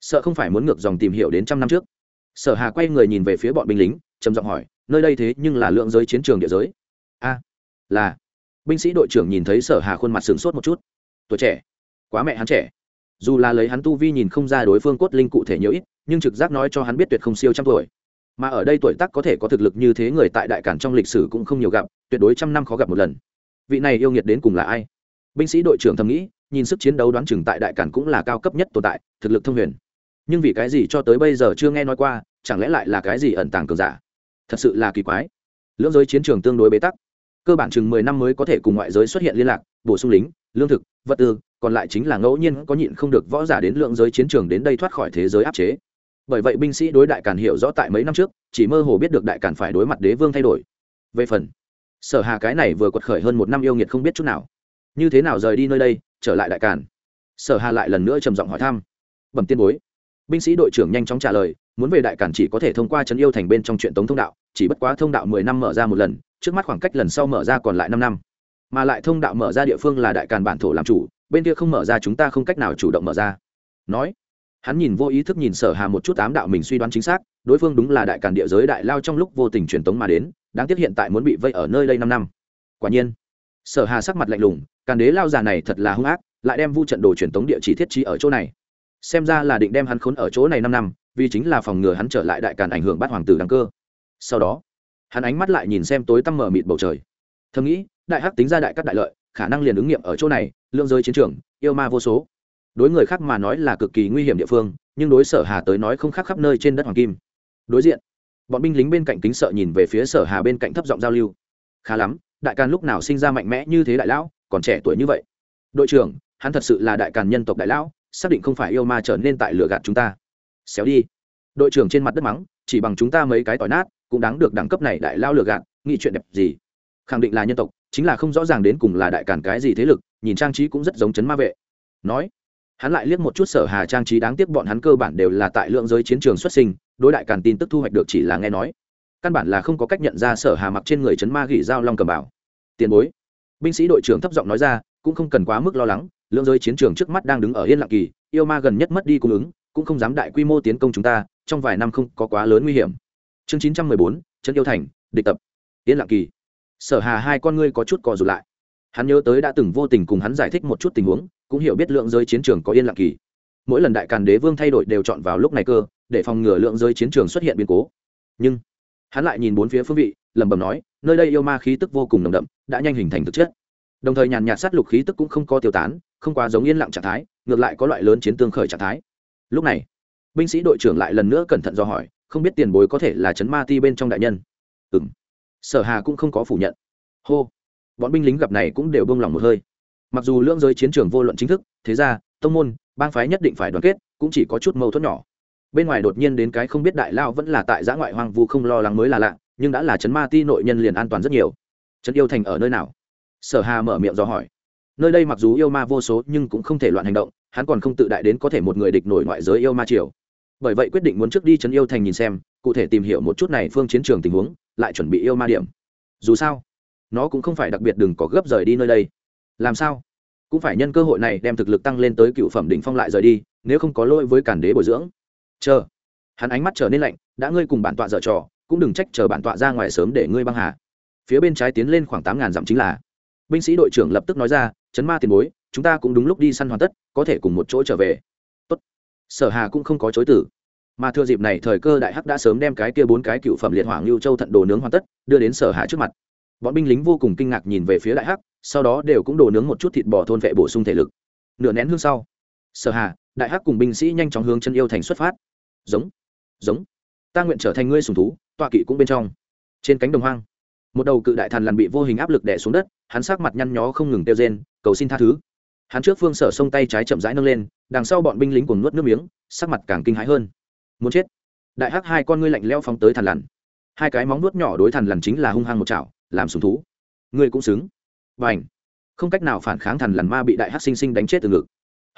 sợ không phải muốn ngược dòng tìm hiểu đến trăm năm trước. Sở hà quay người nhìn về phía bọn binh lính, trầm giọng hỏi, nơi đây thế nhưng là lượng giới chiến trường địa giới? A, là binh sĩ đội trưởng nhìn thấy sở hà khuôn mặt sửng sốt một chút. Tuổi trẻ, quá mẹ hắn trẻ. Dù là lấy hắn tu vi nhìn không ra đối phương cốt linh cụ thể nhiều ít, nhưng trực giác nói cho hắn biết tuyệt không siêu trăm tuổi. Mà ở đây tuổi tác có thể có thực lực như thế người tại đại cản trong lịch sử cũng không nhiều gặp, tuyệt đối trăm năm khó gặp một lần. Vị này yêu nghiệt đến cùng là ai? Binh sĩ đội trưởng thầm nghĩ, nhìn sức chiến đấu đoán chừng tại đại cản cũng là cao cấp nhất tồn tại, thực lực thông huyền. Nhưng vì cái gì cho tới bây giờ chưa nghe nói qua, chẳng lẽ lại là cái gì ẩn tàng cường giả? Thật sự là kỳ quái. Lưỡng giới chiến trường tương đối bế tắc cơ bản chừng mười năm mới có thể cùng ngoại giới xuất hiện liên lạc, bổ sung lính, lương thực, vật tư, còn lại chính là ngẫu nhiên có nhịn không được võ giả đến lượng giới chiến trường đến đây thoát khỏi thế giới áp chế. Bởi vậy binh sĩ đối đại càn hiểu rõ tại mấy năm trước, chỉ mơ hồ biết được đại càn phải đối mặt đế vương thay đổi. Về phần, sở hà cái này vừa quật khởi hơn một năm yêu nghiệt không biết chút nào. Như thế nào rời đi nơi đây, trở lại đại càn? Sở hà lại lần nữa trầm giọng hỏi thăm. Bẩm tiên bối. Binh sĩ đội trưởng nhanh chóng trả lời, muốn về đại càn chỉ có thể thông qua trấn yêu thành bên trong chuyện tống thông đạo, chỉ bất quá thông đạo mười năm mở ra một lần trước mắt khoảng cách lần sau mở ra còn lại năm năm. Mà lại thông đạo mở ra địa phương là đại càn bản thổ làm chủ, bên kia không mở ra chúng ta không cách nào chủ động mở ra. Nói, hắn nhìn vô ý thức nhìn sở hà một chút ám đạo mình suy đoán chính xác, đối phương đúng là đại càn địa giới đại lao trong lúc vô tình truyền tống mà đến, đáng tiếc hiện tại muốn bị vây ở nơi đây năm năm. Quả nhiên, sở hà sắc mặt lạnh lùng, càn đế lao già này thật là hung ác, lại đem vu trận đồ truyền tống địa chỉ thiết trí ở chỗ này. Xem ra là định đem hắn khốn ở chỗ này năm năm, vì chính là phòng ngừa hắn trở lại đại càn ảnh hưởng bắt hoàng tử đăng cơ. Sau đó hắn ánh mắt lại nhìn xem tối tăm mở mịt bầu trời. Thầm nghĩ, đại hắc tính ra đại các đại lợi, khả năng liền ứng nghiệm ở chỗ này lương giới chiến trường, yêu ma vô số. Đối người khác mà nói là cực kỳ nguy hiểm địa phương, nhưng đối sở hà tới nói không khác khắp nơi trên đất hoàng kim. Đối diện, bọn binh lính bên cạnh kính sợ nhìn về phía sở hà bên cạnh thấp giọng giao lưu. Khá lắm, đại càn lúc nào sinh ra mạnh mẽ như thế đại lão, còn trẻ tuổi như vậy. Đội trưởng, hắn thật sự là đại càn nhân tộc đại lão, xác định không phải yêu ma trở nên tại lửa gạt chúng ta. Xéo đi. Đội trưởng trên mặt đất mắng, chỉ bằng chúng ta mấy cái tỏi nát cũng đáng được đẳng cấp này đại lao lừa gạt, nghĩ chuyện đẹp gì? Khẳng định là nhân tộc, chính là không rõ ràng đến cùng là đại cản cái gì thế lực, nhìn trang trí cũng rất giống chấn ma vệ. Nói, hắn lại liếc một chút sở hà trang trí đáng tiếc bọn hắn cơ bản đều là tại lượng giới chiến trường xuất sinh, đối đại cản tin tức thu hoạch được chỉ là nghe nói. Căn bản là không có cách nhận ra sở hà mặc trên người chấn ma gỉ dao long cầm bảo. Tiền bối, binh sĩ đội trưởng thấp giọng nói ra, cũng không cần quá mức lo lắng, lượng giới chiến trường trước mắt đang đứng ở yên lặng kỳ, yêu ma gần nhất mất đi cung ứng, cũng không dám đại quy mô tiến công chúng ta, trong vài năm không có quá lớn nguy hiểm chương chín trăm mười bốn chân yêu thành, địch tập. Yên lặng kỳ. Sở hà hai con ngươi có chút cò rụt lại. Hắn nhớ tới đã từng vô tình cùng hắn giải thích một chút tình huống, cũng hiểu biết lượng giới chiến trường có yên lặng kỳ. Mỗi lần đại càn đế vương thay đổi đều chọn vào lúc này cơ, để phòng ngừa lượng giới chiến trường xuất hiện biến cố. Nhưng, hắn lại nhìn bốn phía phương vị, lẩm bẩm nói, nơi đây yêu ma khí tức vô cùng nồng đậm, đã nhanh hình thành thực chất. Đồng thời nhàn nhạt sát lục khí tức cũng không có tiêu tán, không quá giống yên lặng trạng thái, ngược lại có loại lớn chiến tương khởi trạng thái. Lúc này, binh sĩ đội trưởng lại lần nữa cẩn thận do hỏi không biết tiền bối có thể là chấn ma ti bên trong đại nhân. Ừ m sở hà cũng không có phủ nhận. Hô. Bọn binh lính gặp này cũng đều bông lòng một hơi. Mặc dù lưỡng giới chiến trường vô luận chính thức, thế ra tông môn, bang phái nhất định phải đoàn kết, cũng chỉ có chút mâu thuẫn nhỏ. Bên ngoài đột nhiên đến cái không biết đại lao vẫn là tại giã ngoại hoang vu không lo lắng mới là lạ, nhưng đã là chấn ma ti nội nhân liền an toàn rất nhiều. Trấn yêu thành ở nơi nào? Sở hà mở miệng do hỏi. Nơi đây mặc dù yêu ma vô số nhưng cũng không thể loạn hành động, hắn còn không tự đại đến có thể một người địch nổi ngoại giới yêu ma triều bởi vậy quyết định muốn trước đi trấn yêu thành nhìn xem, cụ thể tìm hiểu một chút này phương chiến trường tình huống, lại chuẩn bị yêu ma điểm. Dù sao, nó cũng không phải đặc biệt đừng có gấp rời đi nơi đây. Làm sao? Cũng phải nhân cơ hội này đem thực lực tăng lên tới cựu phẩm đỉnh phong lại rời đi, nếu không có lỗi với cản đế bồi dưỡng. Chờ. Hắn ánh mắt trở nên lạnh, đã ngươi cùng bản tọa dở trò, cũng đừng trách chờ bản tọa ra ngoài sớm để ngươi băng hà. Phía bên trái tiến lên khoảng tám ngàn dặm chính là. Binh sĩ đội trưởng lập tức nói ra, chấn ma tiền bối, chúng ta cũng đúng lúc đi săn hoàn tất, có thể cùng một chỗ trở về sở hà cũng không có chối tử. Mà thừa dịp này thời cơ đại hắc đã sớm đem cái kia bốn cái cựu phẩm liệt hoàng lưu châu thận đồ nướng hoàn tất, đưa đến sở hà trước mặt. Bọn binh lính vô cùng kinh ngạc nhìn về phía đại hắc, sau đó đều cũng đồ nướng một chút thịt bò thôn vệ bổ sung thể lực. Nửa nén hương sau, sở hà, đại hắc cùng binh sĩ nhanh chóng hướng chân yêu thành xuất phát. Giống giống, ta nguyện trở thành ngươi sùng thú, tọa kỵ cũng bên trong. Trên cánh đồng hoang, một đầu cự đại thần lằn bị vô hình áp lực đè xuống đất, hắn sắc mặt nhăn nhó không ngừng tiêu rên, cầu xin tha thứ hắn trước phương sở sông tay trái chậm rãi nâng lên, đằng sau bọn binh lính cùng nuốt nước miếng, sắc mặt càng kinh hãi hơn. Muốn chết? Đại hắc hai con ngươi lạnh leo phóng tới thằn lằn. Hai cái móng nuốt nhỏ đối thằn lằn chính là hung hăng một chảo, làm sùng thú. Ngươi cũng xứng. Và ảnh không cách nào phản kháng thằn lằn ma bị đại hắc sinh sinh đánh chết từ ngực.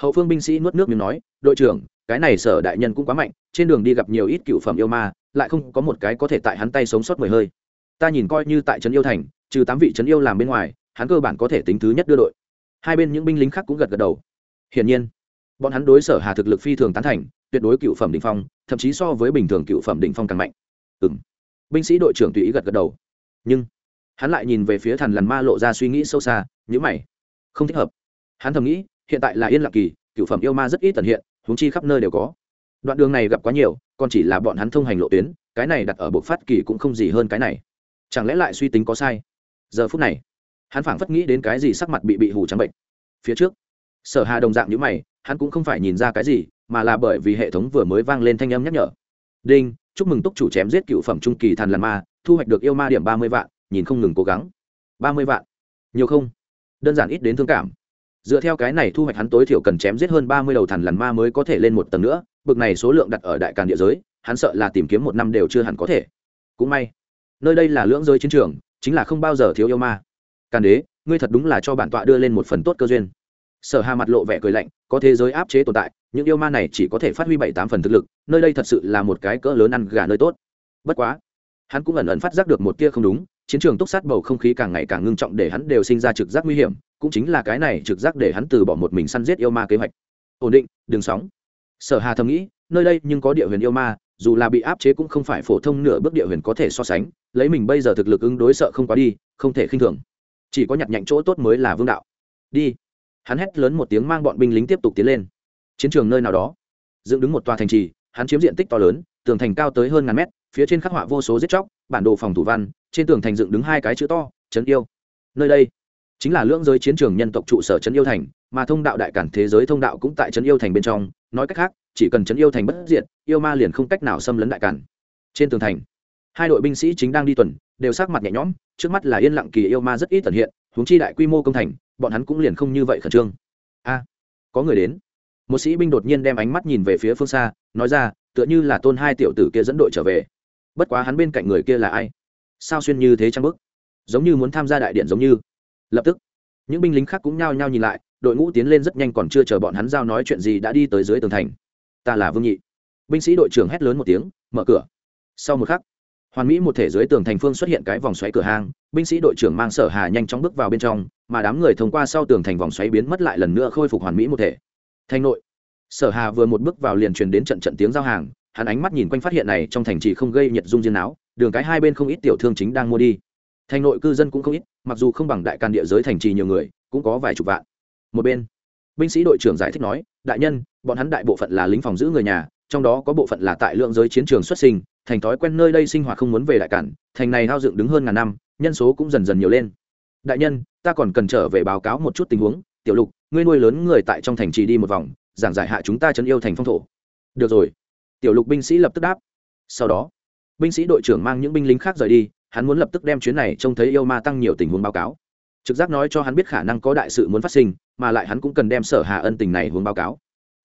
Hậu phương binh sĩ nuốt nước miếng nói, đội trưởng, cái này sở đại nhân cũng quá mạnh, trên đường đi gặp nhiều ít cựu phẩm yêu ma, lại không có một cái có thể tại hắn tay sống sót mười hơi. Ta nhìn coi như tại trấn yêu thành, trừ tám vị trấn yêu làm bên ngoài, hắn cơ bản có thể tính thứ nhất đưa đội hai bên những binh lính khác cũng gật gật đầu. Hiển nhiên, bọn hắn đối sở hà thực lực phi thường tán thành, tuyệt đối cựu phẩm đ ỉ n h phong, thậm chí so với bình thường cựu phẩm đ ỉ n h phong càng mạnh. Ừ m binh sĩ đội trưởng tùy ý gật gật đầu. Nhưng, hắn lại nhìn về phía thần lần ma lộ ra suy nghĩ sâu xa nhữ mày. Không thích hợp. Hắn thầm nghĩ, hiện tại là yên lặng kỳ, cựu phẩm yêu ma rất ít tận hiện húng chi khắp nơi đều có. Đoạn đường này gặp quá nhiều, còn chỉ là bọn hắn thông hành lộ tuyến, cái này đặt ở bộ phát kỳ cũng không gì hơn cái này. Chẳng lẽ lại suy tính có sai? Giờ phút này hắn phảng phất nghĩ đến cái gì sắc mặt bị bị hủ trắng bệnh. Phía trước, sở hà đồng dạng như mày, hắn cũng không phải nhìn ra cái gì, mà là bởi vì hệ thống vừa mới vang lên thanh âm nhắc nhở. Đinh, chúc mừng túc chủ chém giết cựu phẩm trung kỳ thần làn ma, thu hoạch được yêu ma điểm ba mươi vạn, nhìn không ngừng cố gắng. Ba mươi vạn? Nhiều không? Đơn giản ít đến thương cảm. Dựa theo cái này thu hoạch hắn tối thiểu cần chém giết hơn ba mươi đầu thần làn ma mới có thể lên một tầng nữa, bực này số lượng đặt ở đại càn địa giới, hắn sợ là tìm kiếm một năm đều chưa hẳn có thể. Cũng may, nơi đây là lưỡng giới chiến trường, chính là không bao giờ thiếu yêu ma càn đế, ngươi thật đúng là cho bản tọa đưa lên một phần tốt cơ duyên. Sở hà mặt lộ vẻ cười lạnh, có thế giới áp chế tồn tại, những yêu ma này chỉ có thể phát huy bảy tám phần thực lực, nơi đây thật sự là một cái cỡ lớn ăn gà nơi tốt. Bất quá, hắn cũng ẩn ẩn phát giác được một tia không đúng, chiến trường túc sát bầu không khí càng ngày càng ngưng trọng để hắn đều sinh ra trực giác nguy hiểm, cũng chính là cái này trực giác để hắn từ bỏ một mình săn giết yêu ma kế hoạch. Ổn định, đừng sóng. Sở hà thầm nghĩ, nơi đây nhưng có địa huyền yêu ma, dù là bị áp chế cũng không phải phổ thông nửa bước địa huyền có thể so sánh, lấy mình bây giờ thực lực ứng đối sợ không quá đi, không thể khinh thường chỉ có nhặt nhạnh chỗ tốt mới là vương đạo. Đi. Hắn hét lớn một tiếng mang bọn binh lính tiếp tục tiến lên. Chiến trường nơi nào đó. Dựng đứng một tòa thành trì hắn chiếm diện tích to lớn tường thành cao tới hơn ngàn mét phía trên khắc họa vô số giết chóc bản đồ phòng thủ văn trên tường thành dựng đứng hai cái chữ to trấn yêu. Nơi đây chính là lưỡng giới chiến trường nhân tộc trụ sở trấn yêu thành mà thông đạo đại cản thế giới thông đạo cũng tại trấn yêu thành bên trong. Nói cách khác chỉ cần trấn yêu thành bất diện, yêu ma liền không cách nào xâm lấn đại cản. Trên tường thành hai đội binh sĩ chính đang đi tuần đều sắc mặt nhẹ nhõm trước mắt là yên lặng kỳ yêu ma rất ít tận hiện, huống chi đại quy mô công thành, bọn hắn cũng liền không như vậy khẩn trương. A, có người đến. Một sĩ binh đột nhiên đem ánh mắt nhìn về phía phương xa, nói ra, tựa như là tôn hai tiểu tử kia dẫn đội trở về. Bất quá hắn bên cạnh người kia là ai? Sao xuyên như thế trang bức giống như muốn tham gia đại điện giống như. Lập tức, những binh lính khác cũng nhao nhao nhìn lại, đội ngũ tiến lên rất nhanh còn chưa chờ bọn hắn giao nói chuyện gì đã đi tới dưới tường thành. Ta là vương nhị. Binh sĩ đội trưởng hét lớn một tiếng, mở cửa. Sau một khắc hoàn mỹ một thể dưới tường thành phương xuất hiện cái vòng xoáy cửa hang, binh sĩ đội trưởng mang sở hà nhanh chóng bước vào bên trong, mà đám người thông qua sau tường thành vòng xoáy biến mất lại lần nữa khôi phục hoàn mỹ một thể. Thành nội. Sở hà vừa một bước vào liền truyền đến trận trận tiếng giao hàng, hắn ánh mắt nhìn quanh phát hiện này trong thành trì không gây nhiệt dung diên áo đường cái hai bên không ít tiểu thương chính đang mua đi. Thành nội cư dân cũng không ít, mặc dù không bằng đại can địa giới thành trì nhiều người, cũng có vài chục vạn. Một bên, binh sĩ đội trưởng giải thích nói, đại nhân, bọn hắn đại bộ phận là lính phòng giữ người nhà trong đó có bộ phận là tại lượng giới chiến trường xuất sinh, thành thói quen nơi đây sinh hoạt không muốn về đại cản, thành này hao dựng đứng hơn ngàn năm, nhân số cũng dần dần nhiều lên. Đại nhân, ta còn cần trở về báo cáo một chút tình huống, tiểu lục, ngươi nuôi lớn người tại trong thành trì đi một vòng, giảng giải hạ chúng ta chấn yêu thành phong thổ. Được rồi. Tiểu lục binh sĩ lập tức đáp. Sau đó, binh sĩ đội trưởng mang những binh lính khác rời đi, hắn muốn lập tức đem chuyến này trông thấy yêu ma tăng nhiều tình huống báo cáo. Trực giác nói cho hắn biết khả năng có đại sự muốn phát sinh, mà lại hắn cũng cần đem sở hà ân tình này hướng báo cáo.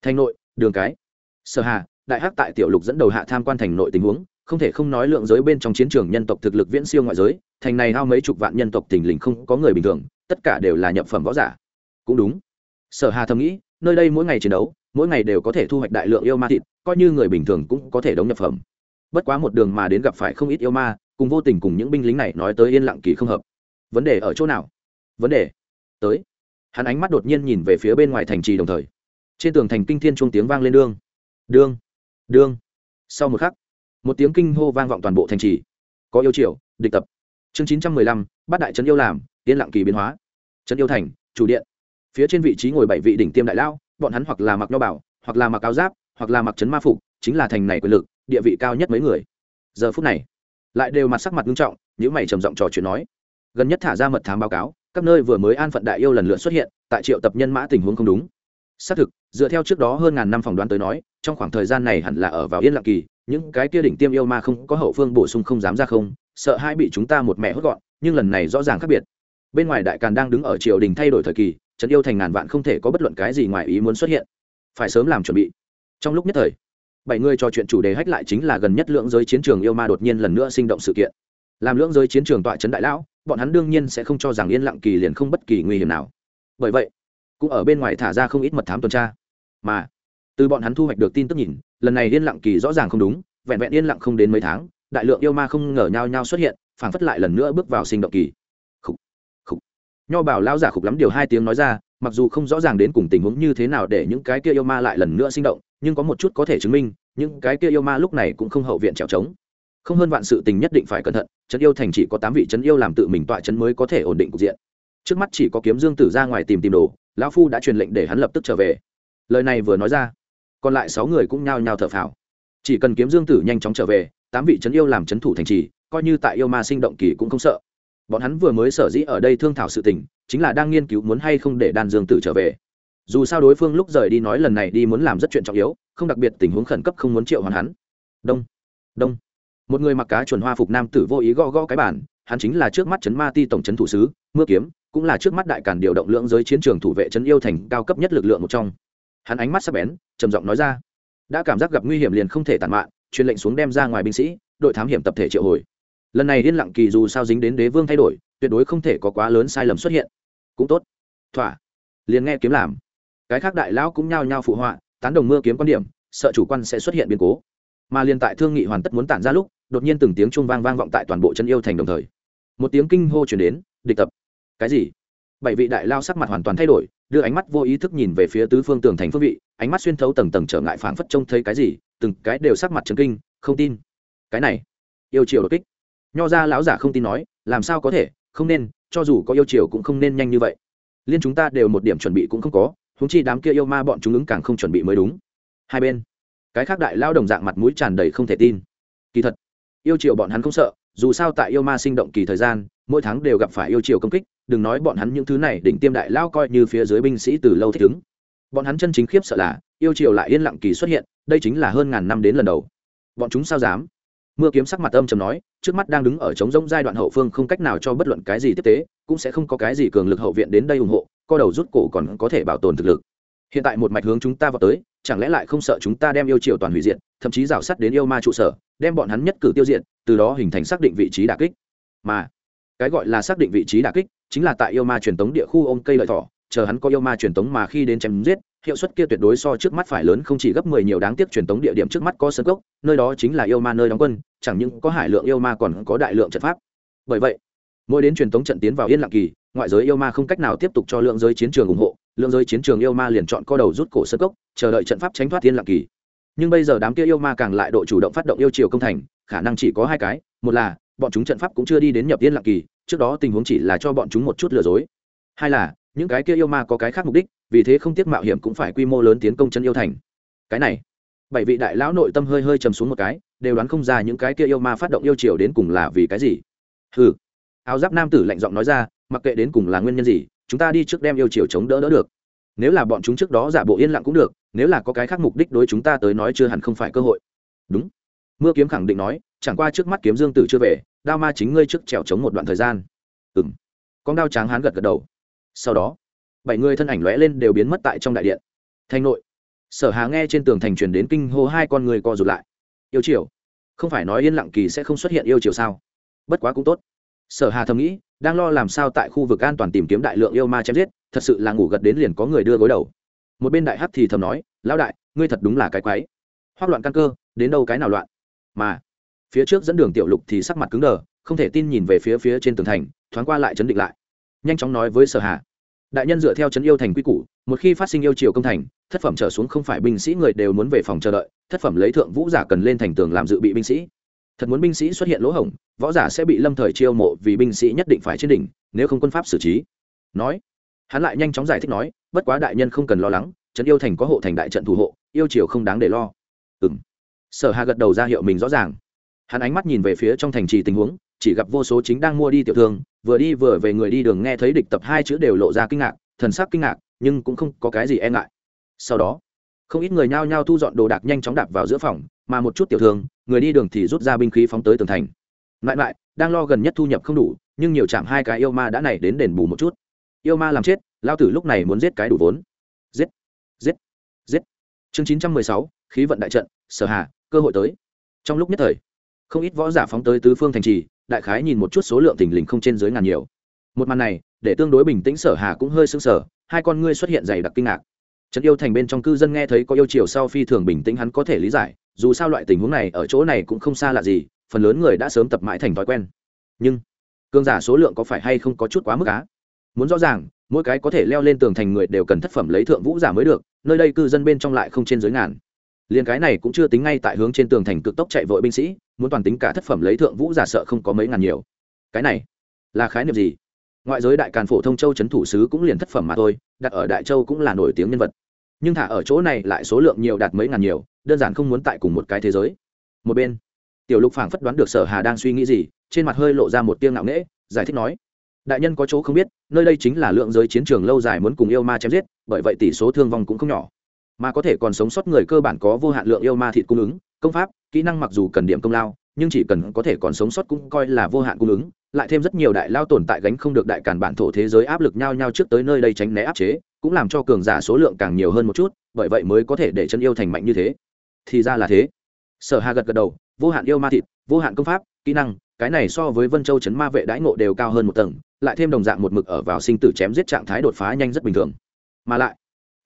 Thành nội, đường cái sở hà, đại hắc tại tiểu lục dẫn đầu hạ tham quan thành nội tình huống, không thể không nói lượng giới bên trong chiến trường nhân tộc thực lực viễn siêu ngoại giới, thành này hao mấy chục vạn nhân tộc tình lình không có người bình thường, tất cả đều là nhập phẩm võ giả. Cũng đúng. Sở hà thầm nghĩ, nơi đây mỗi ngày chiến đấu, mỗi ngày đều có thể thu hoạch đại lượng yêu ma thịt, coi như người bình thường cũng có thể đóng nhập phẩm. Bất quá một đường mà đến gặp phải không ít yêu ma, cùng vô tình cùng những binh lính này nói tới yên lặng kỳ không hợp. Vấn đề ở chỗ nào? Vấn đề tới. Hắn ánh mắt đột nhiên nhìn về phía bên ngoài thành trì đồng thời. Trên tường thành kinh thiên chuông tiếng vang lên đương đương đương. Sau một khắc, một tiếng kinh hô vang vọng toàn bộ thành trì. Có yêu triệu địch tập. Chương chín trăm mười lăm, bát đại trấn yêu làm, yên lặng kỳ biến hóa. Trấn yêu thành, chủ điện. Phía trên vị trí ngồi bảy vị đỉnh tiêm đại lao bọn hắn hoặc là mặc nho bảo, hoặc là mặc áo giáp, hoặc là mặc trấn ma phục, chính là thành này quyền lực, địa vị cao nhất mấy người. Giờ phút này, lại đều mặt sắc mặt nghiêm trọng những mày trầm giọng trò chuyện nói. Gần nhất thả ra mật thám báo cáo, các nơi vừa mới an phận đại yêu lần lượt xuất hiện, tại triệu tập nhân mã tình huống không đúng. Xác thực, dựa theo trước đó hơn ngàn năm phỏng đoán tới nói trong khoảng thời gian này hẳn là ở vào yên lặng kỳ, những cái kia đỉnh tiêm yêu ma không có hậu phương bổ sung không dám ra không, sợ hai bị chúng ta một mẹ hốt gọn, nhưng lần này rõ ràng khác biệt. Bên ngoài đại càn đang đứng ở triều đình thay đổi thời kỳ trấn yêu thành ngàn vạn không thể có bất luận cái gì ngoài ý muốn xuất hiện. Phải sớm làm chuẩn bị. Trong lúc nhất thời, bảy người trò chuyện chủ đề hách lại chính là gần nhất lượng giới chiến trường yêu ma đột nhiên lần nữa sinh động sự kiện. Làm lượng giới chiến trường tọa trấn đại lão, bọn hắn đương nhiên sẽ không cho rằng yên lặng kỳ liền không bất kỳ nguy hiểm nào. Bởi vậy, cũng ở bên ngoài thả ra không ít mật thám tuần tra. Mà từ bọn hắn thu hoạch được tin tức nhìn, lần này yên lặng kỳ rõ ràng không đúng, vẹn vẹn yên lặng không đến mấy tháng, đại lượng yêu ma không ngờ nhau nhau xuất hiện, phảng phất lại lần nữa bước vào sinh động kỳ. Khục khục. Nho bảo lao giả khục lắm điều hai tiếng nói ra, mặc dù không rõ ràng đến cùng tình huống như thế nào để những cái kia yêu ma lại lần nữa sinh động, nhưng có một chút có thể chứng minh, những cái kia yêu ma lúc này cũng không hậu viện trèo trống. Không hơn vạn sự tình nhất định phải cẩn thận, trấn yêu thành chỉ có tám vị trấn yêu làm tự mình tọa trấn mới có thể ổn định cục diện. Trước mắt chỉ có kiếm dương tử ra ngoài tìm tìm đồ, lão phu đã truyền lệnh để hắn lập tức trở về. Lời này vừa nói ra còn lại sáu người cũng nhao nhao thở phào. Chỉ cần kiếm dương tử nhanh chóng trở về, tám vị trấn yêu làm trấn thủ thành trì, coi như tại yêu ma sinh động kỳ cũng không sợ. Bọn hắn vừa mới sở dĩ ở đây thương thảo sự tình, chính là đang nghiên cứu muốn hay không để đan dương tử trở về. Dù sao đối phương lúc rời đi nói lần này đi muốn làm rất chuyện trọng yếu, không đặc biệt tình huống khẩn cấp không muốn triệu hoàn hắn. Đông đông. Một người mặc cá chuẩn hoa phục nam tử vô ý gõ gõ cái bản hắn chính là trước mắt chấn ma ti tổng chấn thủ sứ, mưa kiếm, cũng là trước mắt đại cản điều động lượng giới chiến trường thủ vệ chấn yêu thành cao cấp nhất lực lượng một trong hắn ánh mắt sắc bén, trầm giọng nói ra. Đã cảm giác gặp nguy hiểm liền không thể tàn mạn, truyền lệnh xuống đem ra ngoài binh sĩ, đội thám hiểm tập thể triệu hồi. Lần này liên lặng kỳ dù sao dính đến đế vương thay đổi, tuyệt đối không thể có quá lớn sai lầm xuất hiện. Cũng tốt. Thỏa. Liền nghe kiếm làm. Cái khác đại lão cũng nhao nhao phụ họa, tán đồng mưa kiếm quan điểm, sợ chủ quan sẽ xuất hiện biến cố. Mà liền tại thương nghị hoàn tất muốn tản ra lúc, đột nhiên từng tiếng chuông vang vang vọng tại toàn bộ chân yêu thành đồng thời. Một tiếng kinh hô chuyển đến, địch tập. Cái gì? Bảy vị đại lao sắc mặt hoàn toàn thay đổi, đưa ánh mắt vô ý thức nhìn về phía tứ phương tường thành phương vị, ánh mắt xuyên thấu tầng tầng trở ngại phảng phất trông thấy cái gì, từng cái đều sắc mặt trấn kinh, không tin. Cái này, yêu chiều đột kích. Nho ra lão giả không tin nói, làm sao có thể, không nên, cho dù có yêu chiều cũng không nên nhanh như vậy. Liên chúng ta đều một điểm chuẩn bị cũng không có húng chi đám kia yêu ma bọn chúng ứng càng không chuẩn bị mới đúng. Hai bên, cái khác đại lao đồng dạng mặt mũi tràn đầy không thể tin. Kỳ thật, yêu triều bọn hắn không sợ, dù sao tại yêu ma sinh động kỳ thời gian, mỗi tháng đều gặp phải yêu triều công kích đừng nói bọn hắn những thứ này đỉnh tiêm đại lao coi như phía dưới binh sĩ từ lâu thích ứng. Bọn hắn chân chính khiếp sợ là, yêu triều lại yên lặng kỳ xuất hiện, đây chính là hơn ngàn năm đến lần đầu. Bọn chúng sao dám? Mưa kiếm sắc mặt âm chầm nói, trước mắt đang đứng ở trống rỗng giai đoạn hậu phương không cách nào cho bất luận cái gì tiếp tế, cũng sẽ không có cái gì cường lực hậu viện đến đây ủng hộ, co đầu rút cổ còn có thể bảo tồn thực lực. Hiện tại một mạch hướng chúng ta vào tới, chẳng lẽ lại không sợ chúng ta đem yêu triều toàn hủy diệt, thậm chí rào sắt đến yêu ma trụ sở, đem bọn hắn nhất cử tiêu diệt, từ đó hình thành xác định vị trí đà kích. Mà cái gọi là xác định vị trí đà kích chính là tại yêu ma truyền tống địa khu ôm cây lợi thỏ. Chờ hắn có yêu ma truyền tống mà khi đến chém giết, hiệu suất kia tuyệt đối so trước mắt phải lớn không chỉ gấp mười nhiều đáng tiếc truyền tống địa điểm trước mắt có sân cốc, nơi đó chính là yêu ma nơi đóng quân, chẳng những có hải lượng yêu ma còn có đại lượng trận pháp. Bởi vậy, mỗi đến truyền tống trận tiến vào yên lặng kỳ, ngoại giới yêu ma không cách nào tiếp tục cho lượng giới chiến trường ủng hộ, lượng giới chiến trường yêu ma liền chọn co đầu rút cổ sân cốc, chờ đợi trận pháp tránh thoát yên lặng kỳ. Nhưng bây giờ đám kia yêu ma càng lại độ chủ động phát động yêu chiều công thành, khả năng chỉ có hai cái, một là bọn chúng trận pháp cũng chưa đi đến nhập tiên lặng kỳ, trước đó tình huống chỉ là cho bọn chúng một chút lừa dối. Hai là, những cái kia yêu ma có cái khác mục đích, vì thế không tiếc mạo hiểm cũng phải quy mô lớn tiến công chân yêu thành. Cái này, bảy vị đại lão nội tâm hơi hơi chầm xuống một cái, đều đoán không ra những cái kia yêu ma phát động yêu chiều đến cùng là vì cái gì. Hừ. Áo giáp nam tử lạnh giọng nói ra, mặc kệ đến cùng là nguyên nhân gì, chúng ta đi trước đem yêu chiều chống đỡ đỡ được. Nếu là bọn chúng trước đó giả bộ yên lặng cũng được, nếu là có cái khác mục đích đối chúng ta tới nói chưa hẳn không phải cơ hội. Đúng mưa kiếm khẳng định nói, chẳng qua trước mắt kiếm dương tử chưa về, đao ma chính ngươi trước trèo chống một đoạn thời gian. Ừ m con đao tráng hán gật gật đầu. Sau đó, bảy người thân ảnh lóe lên đều biến mất tại trong đại điện. Thanh nội. Sở hà nghe trên tường thành truyền đến kinh hô hai con người co rụt lại. Yêu triều. Không phải nói yên lặng kỳ sẽ không xuất hiện yêu triều sao? Bất quá cũng tốt. Sở hà thầm nghĩ, đang lo làm sao tại khu vực an toàn tìm kiếm đại lượng yêu ma chém giết, thật sự là ngủ gật đến liền có người đưa gối đầu. Một bên đại hắc thì thầm nói, lão đại, ngươi thật đúng là cái quái. Hoác loạn căn cơ, đến đâu cái nào loạn? Mà phía trước dẫn đường tiểu lục thì sắc mặt cứng đờ, không thể tin nhìn về phía phía trên tường thành, thoáng qua lại chấn định lại. Nhanh chóng nói với sở hà, đại nhân dựa theo chấn yêu thành quy củ, một khi phát sinh yêu triều công thành, thất phẩm trở xuống không phải binh sĩ người đều muốn về phòng chờ đợi, thất phẩm lấy thượng vũ giả cần lên thành tường làm dự bị binh sĩ. Thật muốn binh sĩ xuất hiện lỗ hổng, võ giả sẽ bị lâm thời chiêu mộ vì binh sĩ nhất định phải trên đỉnh, nếu không quân pháp xử trí. Nói, hắn lại nhanh chóng giải thích nói, bất quá đại nhân không cần lo lắng trấn yêu thành có hộ thành đại trận thủ hộ, yêu triều không đáng để lo. Ừ m sở hà gật đầu ra hiệu mình rõ ràng. Hắn ánh mắt nhìn về phía trong thành trì tình huống, chỉ gặp vô số chính đang mua đi tiểu thương, vừa đi vừa về người đi đường nghe thấy địch tập hai chữ đều lộ ra kinh ngạc, thần sắc kinh ngạc, nhưng cũng không có cái gì e ngại. Sau đó, không ít người nhao nhao thu dọn đồ đạc nhanh chóng đạp vào giữa phòng, mà một chút tiểu thương, người đi đường thì rút ra binh khí phóng tới tường thành. Lại lại đang lo gần nhất thu nhập không đủ, nhưng nhiều chạm hai cái yêu ma đã này đến đền bù một chút. Yêu ma làm chết, lao tử lúc này muốn giết cái đủ vốn. Giết giết giết. Chương chín trăm mười sáu, khí vận đại trận, sở hà cơ hội tới. Trong lúc nhất thời, không ít võ giả phóng tới tứ phương thành trì, đại khái nhìn một chút số lượng tình lình không trên dưới ngàn nhiều. Một màn này, để tương đối bình tĩnh sở hà cũng hơi sưng sờ, hai con ngươi xuất hiện dày đặc kinh ngạc. Trấn yêu thành bên trong cư dân nghe thấy có yêu chiều sau phi thường bình tĩnh hắn có thể lý giải, dù sao loại tình huống này ở chỗ này cũng không xa lạ gì, phần lớn người đã sớm tập mãi thành thói quen. Nhưng cương giả số lượng có phải hay không có chút quá mức á? Muốn rõ ràng, mỗi cái có thể leo lên tường thành người đều cần thất phẩm lấy thượng vũ giả mới được, nơi đây cư dân bên trong lại không trên dưới ngàn liền cái này cũng chưa tính ngay tại hướng trên tường thành cực tốc chạy vội binh sĩ, muốn toàn tính cả thất phẩm lấy thượng vũ giả sợ không có mấy ngàn nhiều. Cái này là khái niệm gì? Ngoại giới đại càn phổ thông châu c h ấ n thủ sứ cũng liền thất phẩm mà thôi, đặt ở đại châu cũng là nổi tiếng nhân vật. Nhưng thả ở chỗ này lại số lượng nhiều đạt mấy ngàn nhiều, đơn giản không muốn tại cùng một cái thế giới. Một bên, tiểu lục phảng phất đoán được sở hà đang suy nghĩ gì, trên mặt hơi lộ ra một tiếng ngạo nghễ, giải thích nói, đại nhân có chỗ không biết, nơi đây chính là lượng giới chiến trường lâu dài muốn cùng yêu ma chém giết, bởi vậy tỷ số thương vong cũng không nhỏ mà có thể còn sống sót người cơ bản có vô hạn lượng yêu ma thịt cung ứng, công pháp, kỹ năng mặc dù cần điểm công lao, nhưng chỉ cần có thể còn sống sót cũng coi là vô hạn cung ứng, lại thêm rất nhiều đại lao tồn tại gánh không được đại càn bản thổ thế giới áp lực nhau nhau trước tới nơi đây tránh né áp chế, cũng làm cho cường giả số lượng càng nhiều hơn một chút, bởi vậy mới có thể để chân yêu thành mạnh như thế. Thì ra là thế. Sở hà gật gật đầu, vô hạn yêu ma thịt, vô hạn công pháp, kỹ năng, cái này so với vân châu chấn ma vệ đãi ngộ đều cao hơn một tầng, lại thêm đồng dạng một mực ở vào sinh tử chém giết trạng thái đột phá nhanh rất bình thường. Mà lại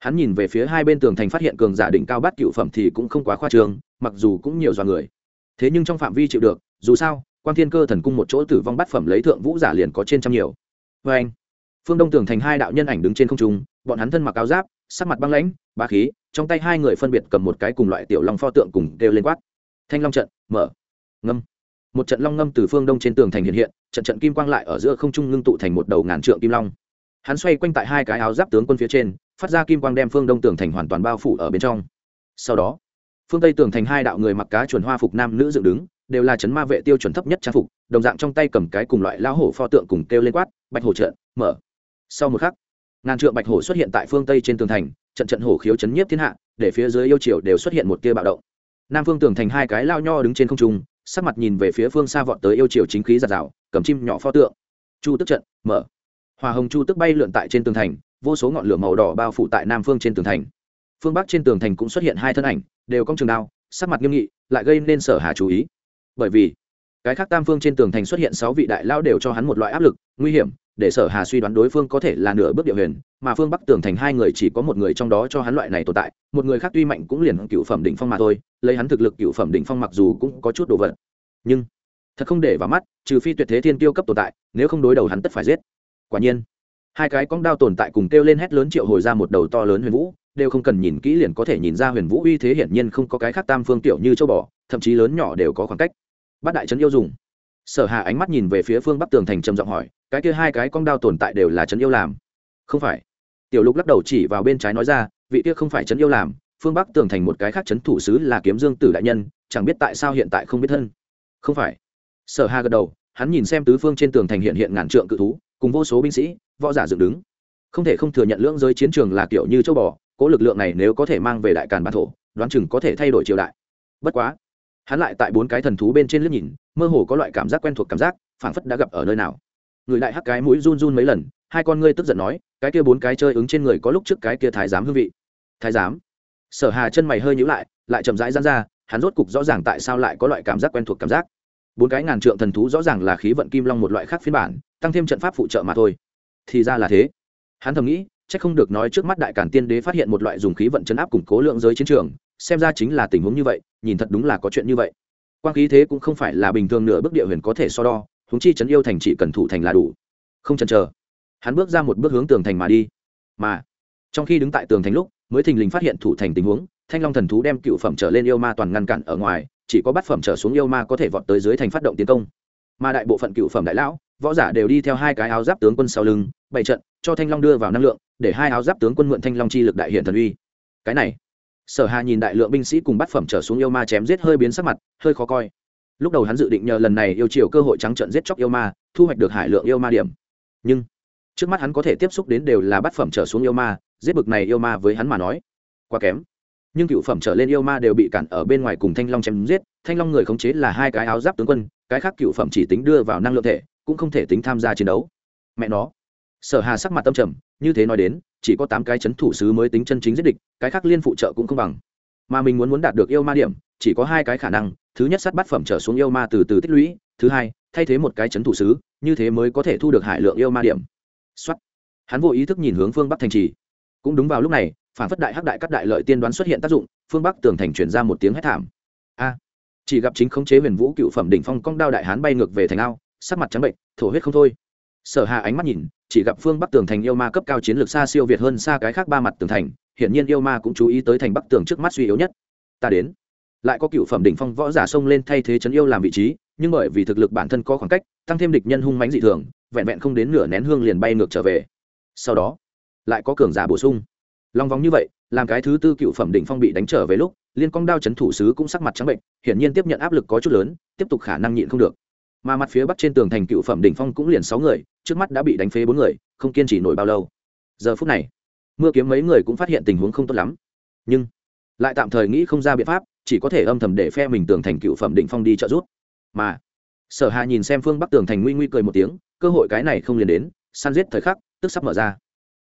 hắn nhìn về phía hai bên tường thành phát hiện cường giả đỉnh cao bát cựu phẩm thì cũng không quá khoa trương, mặc dù cũng nhiều do người. Thế nhưng trong phạm vi chịu được, dù sao quan thiên cơ thần cung một chỗ tử vong bát phẩm lấy thượng vũ giả liền có trên trăm nhiều. Vê anh, phương đông tường thành hai đạo nhân ảnh đứng trên không trung, bọn hắn thân mặc áo giáp, sắc mặt băng lãnh ba khí, trong tay hai người phân biệt cầm một cái cùng loại tiểu long pho tượng cùng kêu lên quát. Thanh long trận, mở. Ngâm. Một trận long ngâm từ phương đông trên tường thành hiện hiện, trận trận kim quang lại ở giữa không trung ngưng tụ thành một đầu ngàn trượng kim long hắn xoay quanh tại hai cái áo giáp tướng quân phía trên, phát ra kim quang đem phương đông tường thành hoàn toàn bao phủ ở bên trong. Sau đó, phương tây tường thành hai đạo người mặc cá chuẩn hoa phục nam nữ dựng đứng, đều là chấn ma vệ tiêu chuẩn thấp nhất trang phục, đồng dạng trong tay cầm cái cùng loại lão hổ pho tượng cùng kêu lên quát, bạch hổ trợn, mở. Sau một khắc, ngàn trượng bạch hổ xuất hiện tại phương tây trên tường thành, trận trận hổ khiếu chấn nhiếp thiên hạ, để phía dưới yêu triều đều xuất hiện một tia bạo động. Nam phương tường thành hai cái lao nho đứng trên không trung, sắc mặt nhìn về phía phương xa vọt tới yêu triều chính khí giạt rào, cầm chim nhỏ pho tượng. Chu tức trận, mở hòa hồng chu tức bay lượn tại trên tường thành, vô số ngọn lửa màu đỏ bao phủ tại nam phương trên tường thành. Phương bắc trên tường thành cũng xuất hiện hai thân ảnh, đều cong trường đao, sắc mặt nghiêm nghị, lại gây nên sở hà chú ý. Bởi vì, cái khác tam phương trên tường thành xuất hiện sáu vị đại lao đều cho hắn một loại áp lực, nguy hiểm, để sở hà suy đoán đối phương có thể là nửa bước địa huyền, mà phương bắc tường thành hai người chỉ có một người trong đó cho hắn loại này tồn tại, một người khác tuy mạnh cũng liền cựu phẩm đỉnh phong mà thôi, lấy hắn thực lực cựu phẩm đỉnh phong mặc dù cũng có chút đồ vật. Nhưng, thật không để vào mắt, trừ phi tuyệt thế thiên tiêu cấp tồn tại, nếu không đối đầu hắn tất phải giết quả nhiên, hai cái cong đao tồn tại cùng kêu lên hét lớn triệu hồi ra một đầu to lớn huyền vũ, đều không cần nhìn kỹ liền có thể nhìn ra huyền vũ uy thế hiển nhiên không có cái khác tam phương tiểu như châu bò, thậm chí lớn nhỏ đều có khoảng cách. Bát đại trấn yêu dùng. Sở hà ánh mắt nhìn về phía phương bắc tường thành trầm giọng hỏi, cái kia hai cái cong đao tồn tại đều là trấn yêu làm? Không phải. Tiểu lục lắc đầu chỉ vào bên trái nói ra, vị kia không phải trấn yêu làm, phương bắc tường thành một cái khác trấn thủ sứ là kiếm dương tử đại nhân, chẳng biết tại sao hiện tại không biết thân. Không phải. Sở hà gật đầu, hắn nhìn xem tứ phương trên tường thành hiện hiện ngàn trượng cự thú cùng vô số binh sĩ, võ giả dựng đứng. Không thể không thừa nhận lưỡng giới chiến trường là kiểu như châu bò, cố lực lượng này nếu có thể mang về đại càn bản thổ, đoán chừng có thể thay đổi triều đại. Bất quá, hắn lại tại bốn cái thần thú bên trên liếc nhìn, mơ hồ có loại cảm giác quen thuộc cảm giác, phảng phất đã gặp ở nơi nào. Người đại hắc cái mũi run run mấy lần, hai con ngươi tức giận nói, cái kia bốn cái chơi ứng trên người có lúc trước cái kia thái giám hương vị. Thái giám? Sở hà chân mày hơi nhíu lại lại chậm rãi dán ra, hắn rốt cục rõ ràng tại sao lại có loại cảm giác quen thuộc cảm giác. Bốn cái ngàn trượng thần thú rõ ràng là khí vận kim long một loại khác phiên bản tăng thêm trận pháp phụ trợ mà thôi. Thì ra là thế. Hắn thầm nghĩ, chắc không được nói trước mắt đại cản tiên đế phát hiện một loại dùng khí vận chấn áp củng cố lượng giới chiến trường, xem ra chính là tình huống như vậy, nhìn thật đúng là có chuyện như vậy. Quan khí thế cũng không phải là bình thường nửa bước địa huyền có thể so đo húng chi chấn yêu thành chỉ cần thủ thành là đủ. Không chần chờ. Hắn bước ra một bước hướng tường thành mà đi. Mà, trong khi đứng tại tường thành lúc, mới thình lình phát hiện thủ thành tình huống, thanh long thần thú đem cựu phẩm trở lên yêu ma toàn ngăn cản ở ngoài, chỉ có bát phẩm trở xuống yêu ma có thể vọt tới dưới thành phát động tiến công. Mà đại bộ phận cựu phẩm đại lão võ giả đều đi theo hai cái áo giáp tướng quân sau lưng, bảy trận, cho thanh long đưa vào năng lượng, để hai áo giáp tướng quân mượn thanh long chi lực đại hiện thần uy. Cái này, sở hà nhìn đại lượng binh sĩ cùng bát phẩm trở xuống yêu ma chém giết hơi biến sắc mặt, hơi khó coi. Lúc đầu hắn dự định nhờ lần này yêu chiều cơ hội trắng trận giết chóc yêu ma, thu hoạch được hải lượng yêu ma điểm. Nhưng, trước mắt hắn có thể tiếp xúc đến đều là bát phẩm trở xuống yêu ma, giết bực này yêu ma với hắn mà nói, quá kém. Nhưng cựu phẩm trở lên yêu ma đều bị cản ở bên ngoài cùng thanh long chém giết, thanh long người khống chế là hai cái áo giáp tướng quân, cái khác cựu phẩm chỉ tính đưa vào năng lượng thể cũng không thể tính tham gia chiến đấu. Mẹ nó. Sở hà sắc mặt tâm trầm, như thế nói đến, chỉ có tám cái chấn thủ sứ mới tính chân chính giết địch, cái khác liên phụ trợ cũng không bằng. Mà mình muốn muốn đạt được yêu ma điểm, chỉ có hai cái khả năng, thứ nhất sát bát phẩm trở xuống yêu ma từ từ tích lũy, thứ hai, thay thế một cái chấn thủ sứ, như thế mới có thể thu được hải lượng yêu ma điểm. Xuất hắn vô ý thức nhìn hướng phương bắc thành trì. Cũng đúng vào lúc này, phản phất đại hắc đại các đại lợi tiên đoán xuất hiện tác dụng, phương bắc tường thành chuyển ra một tiếng hét thảm. A. Chỉ gặp chính khống chế huyền vũ cựu phẩm đỉnh phong cong đao đại hán bay ngược về thành ao sắc mặt trắng bệnh, thổ huyết không thôi. Sở hà ánh mắt nhìn, chỉ gặp phương bắc tường thành yêu ma cấp cao chiến lược xa siêu việt hơn xa cái khác ba mặt tường thành, hiển nhiên yêu ma cũng chú ý tới thành bắc tường trước mắt suy yếu nhất. Ta đến. Lại có cựu phẩm đỉnh phong võ giả xông lên thay thế chấn yêu làm vị trí, nhưng bởi vì thực lực bản thân có khoảng cách, tăng thêm địch nhân hung mãnh dị thường, vẹn vẹn không đến nửa nén hương liền bay ngược trở về. Sau đó, lại có cường giả bổ sung. Long vòng như vậy, làm cái thứ tư cựu phẩm đỉnh phong bị đánh trở về lúc, liên quan đao chấn thủ sứ cũng sắc mặt trắng bệnh, hiển nhiên tiếp nhận áp lực có chút lớn, tiếp tục khả năng nhịn không được mà mặt phía bắc trên tường thành cựu phẩm đỉnh phong cũng liền sáu người, trước mắt đã bị đánh phế bốn người, không kiên trì nổi bao lâu. Giờ phút này, mưa kiếm mấy người cũng phát hiện tình huống không tốt lắm. Nhưng, lại tạm thời nghĩ không ra biện pháp, chỉ có thể âm thầm để phe mình tường thành cựu phẩm đỉnh phong đi trợ giúp. Mà, sở hà nhìn xem phương bắc tường thành nguy nguy cười một tiếng, cơ hội cái này không liền đến, săn giết thời khắc, tức sắp mở ra.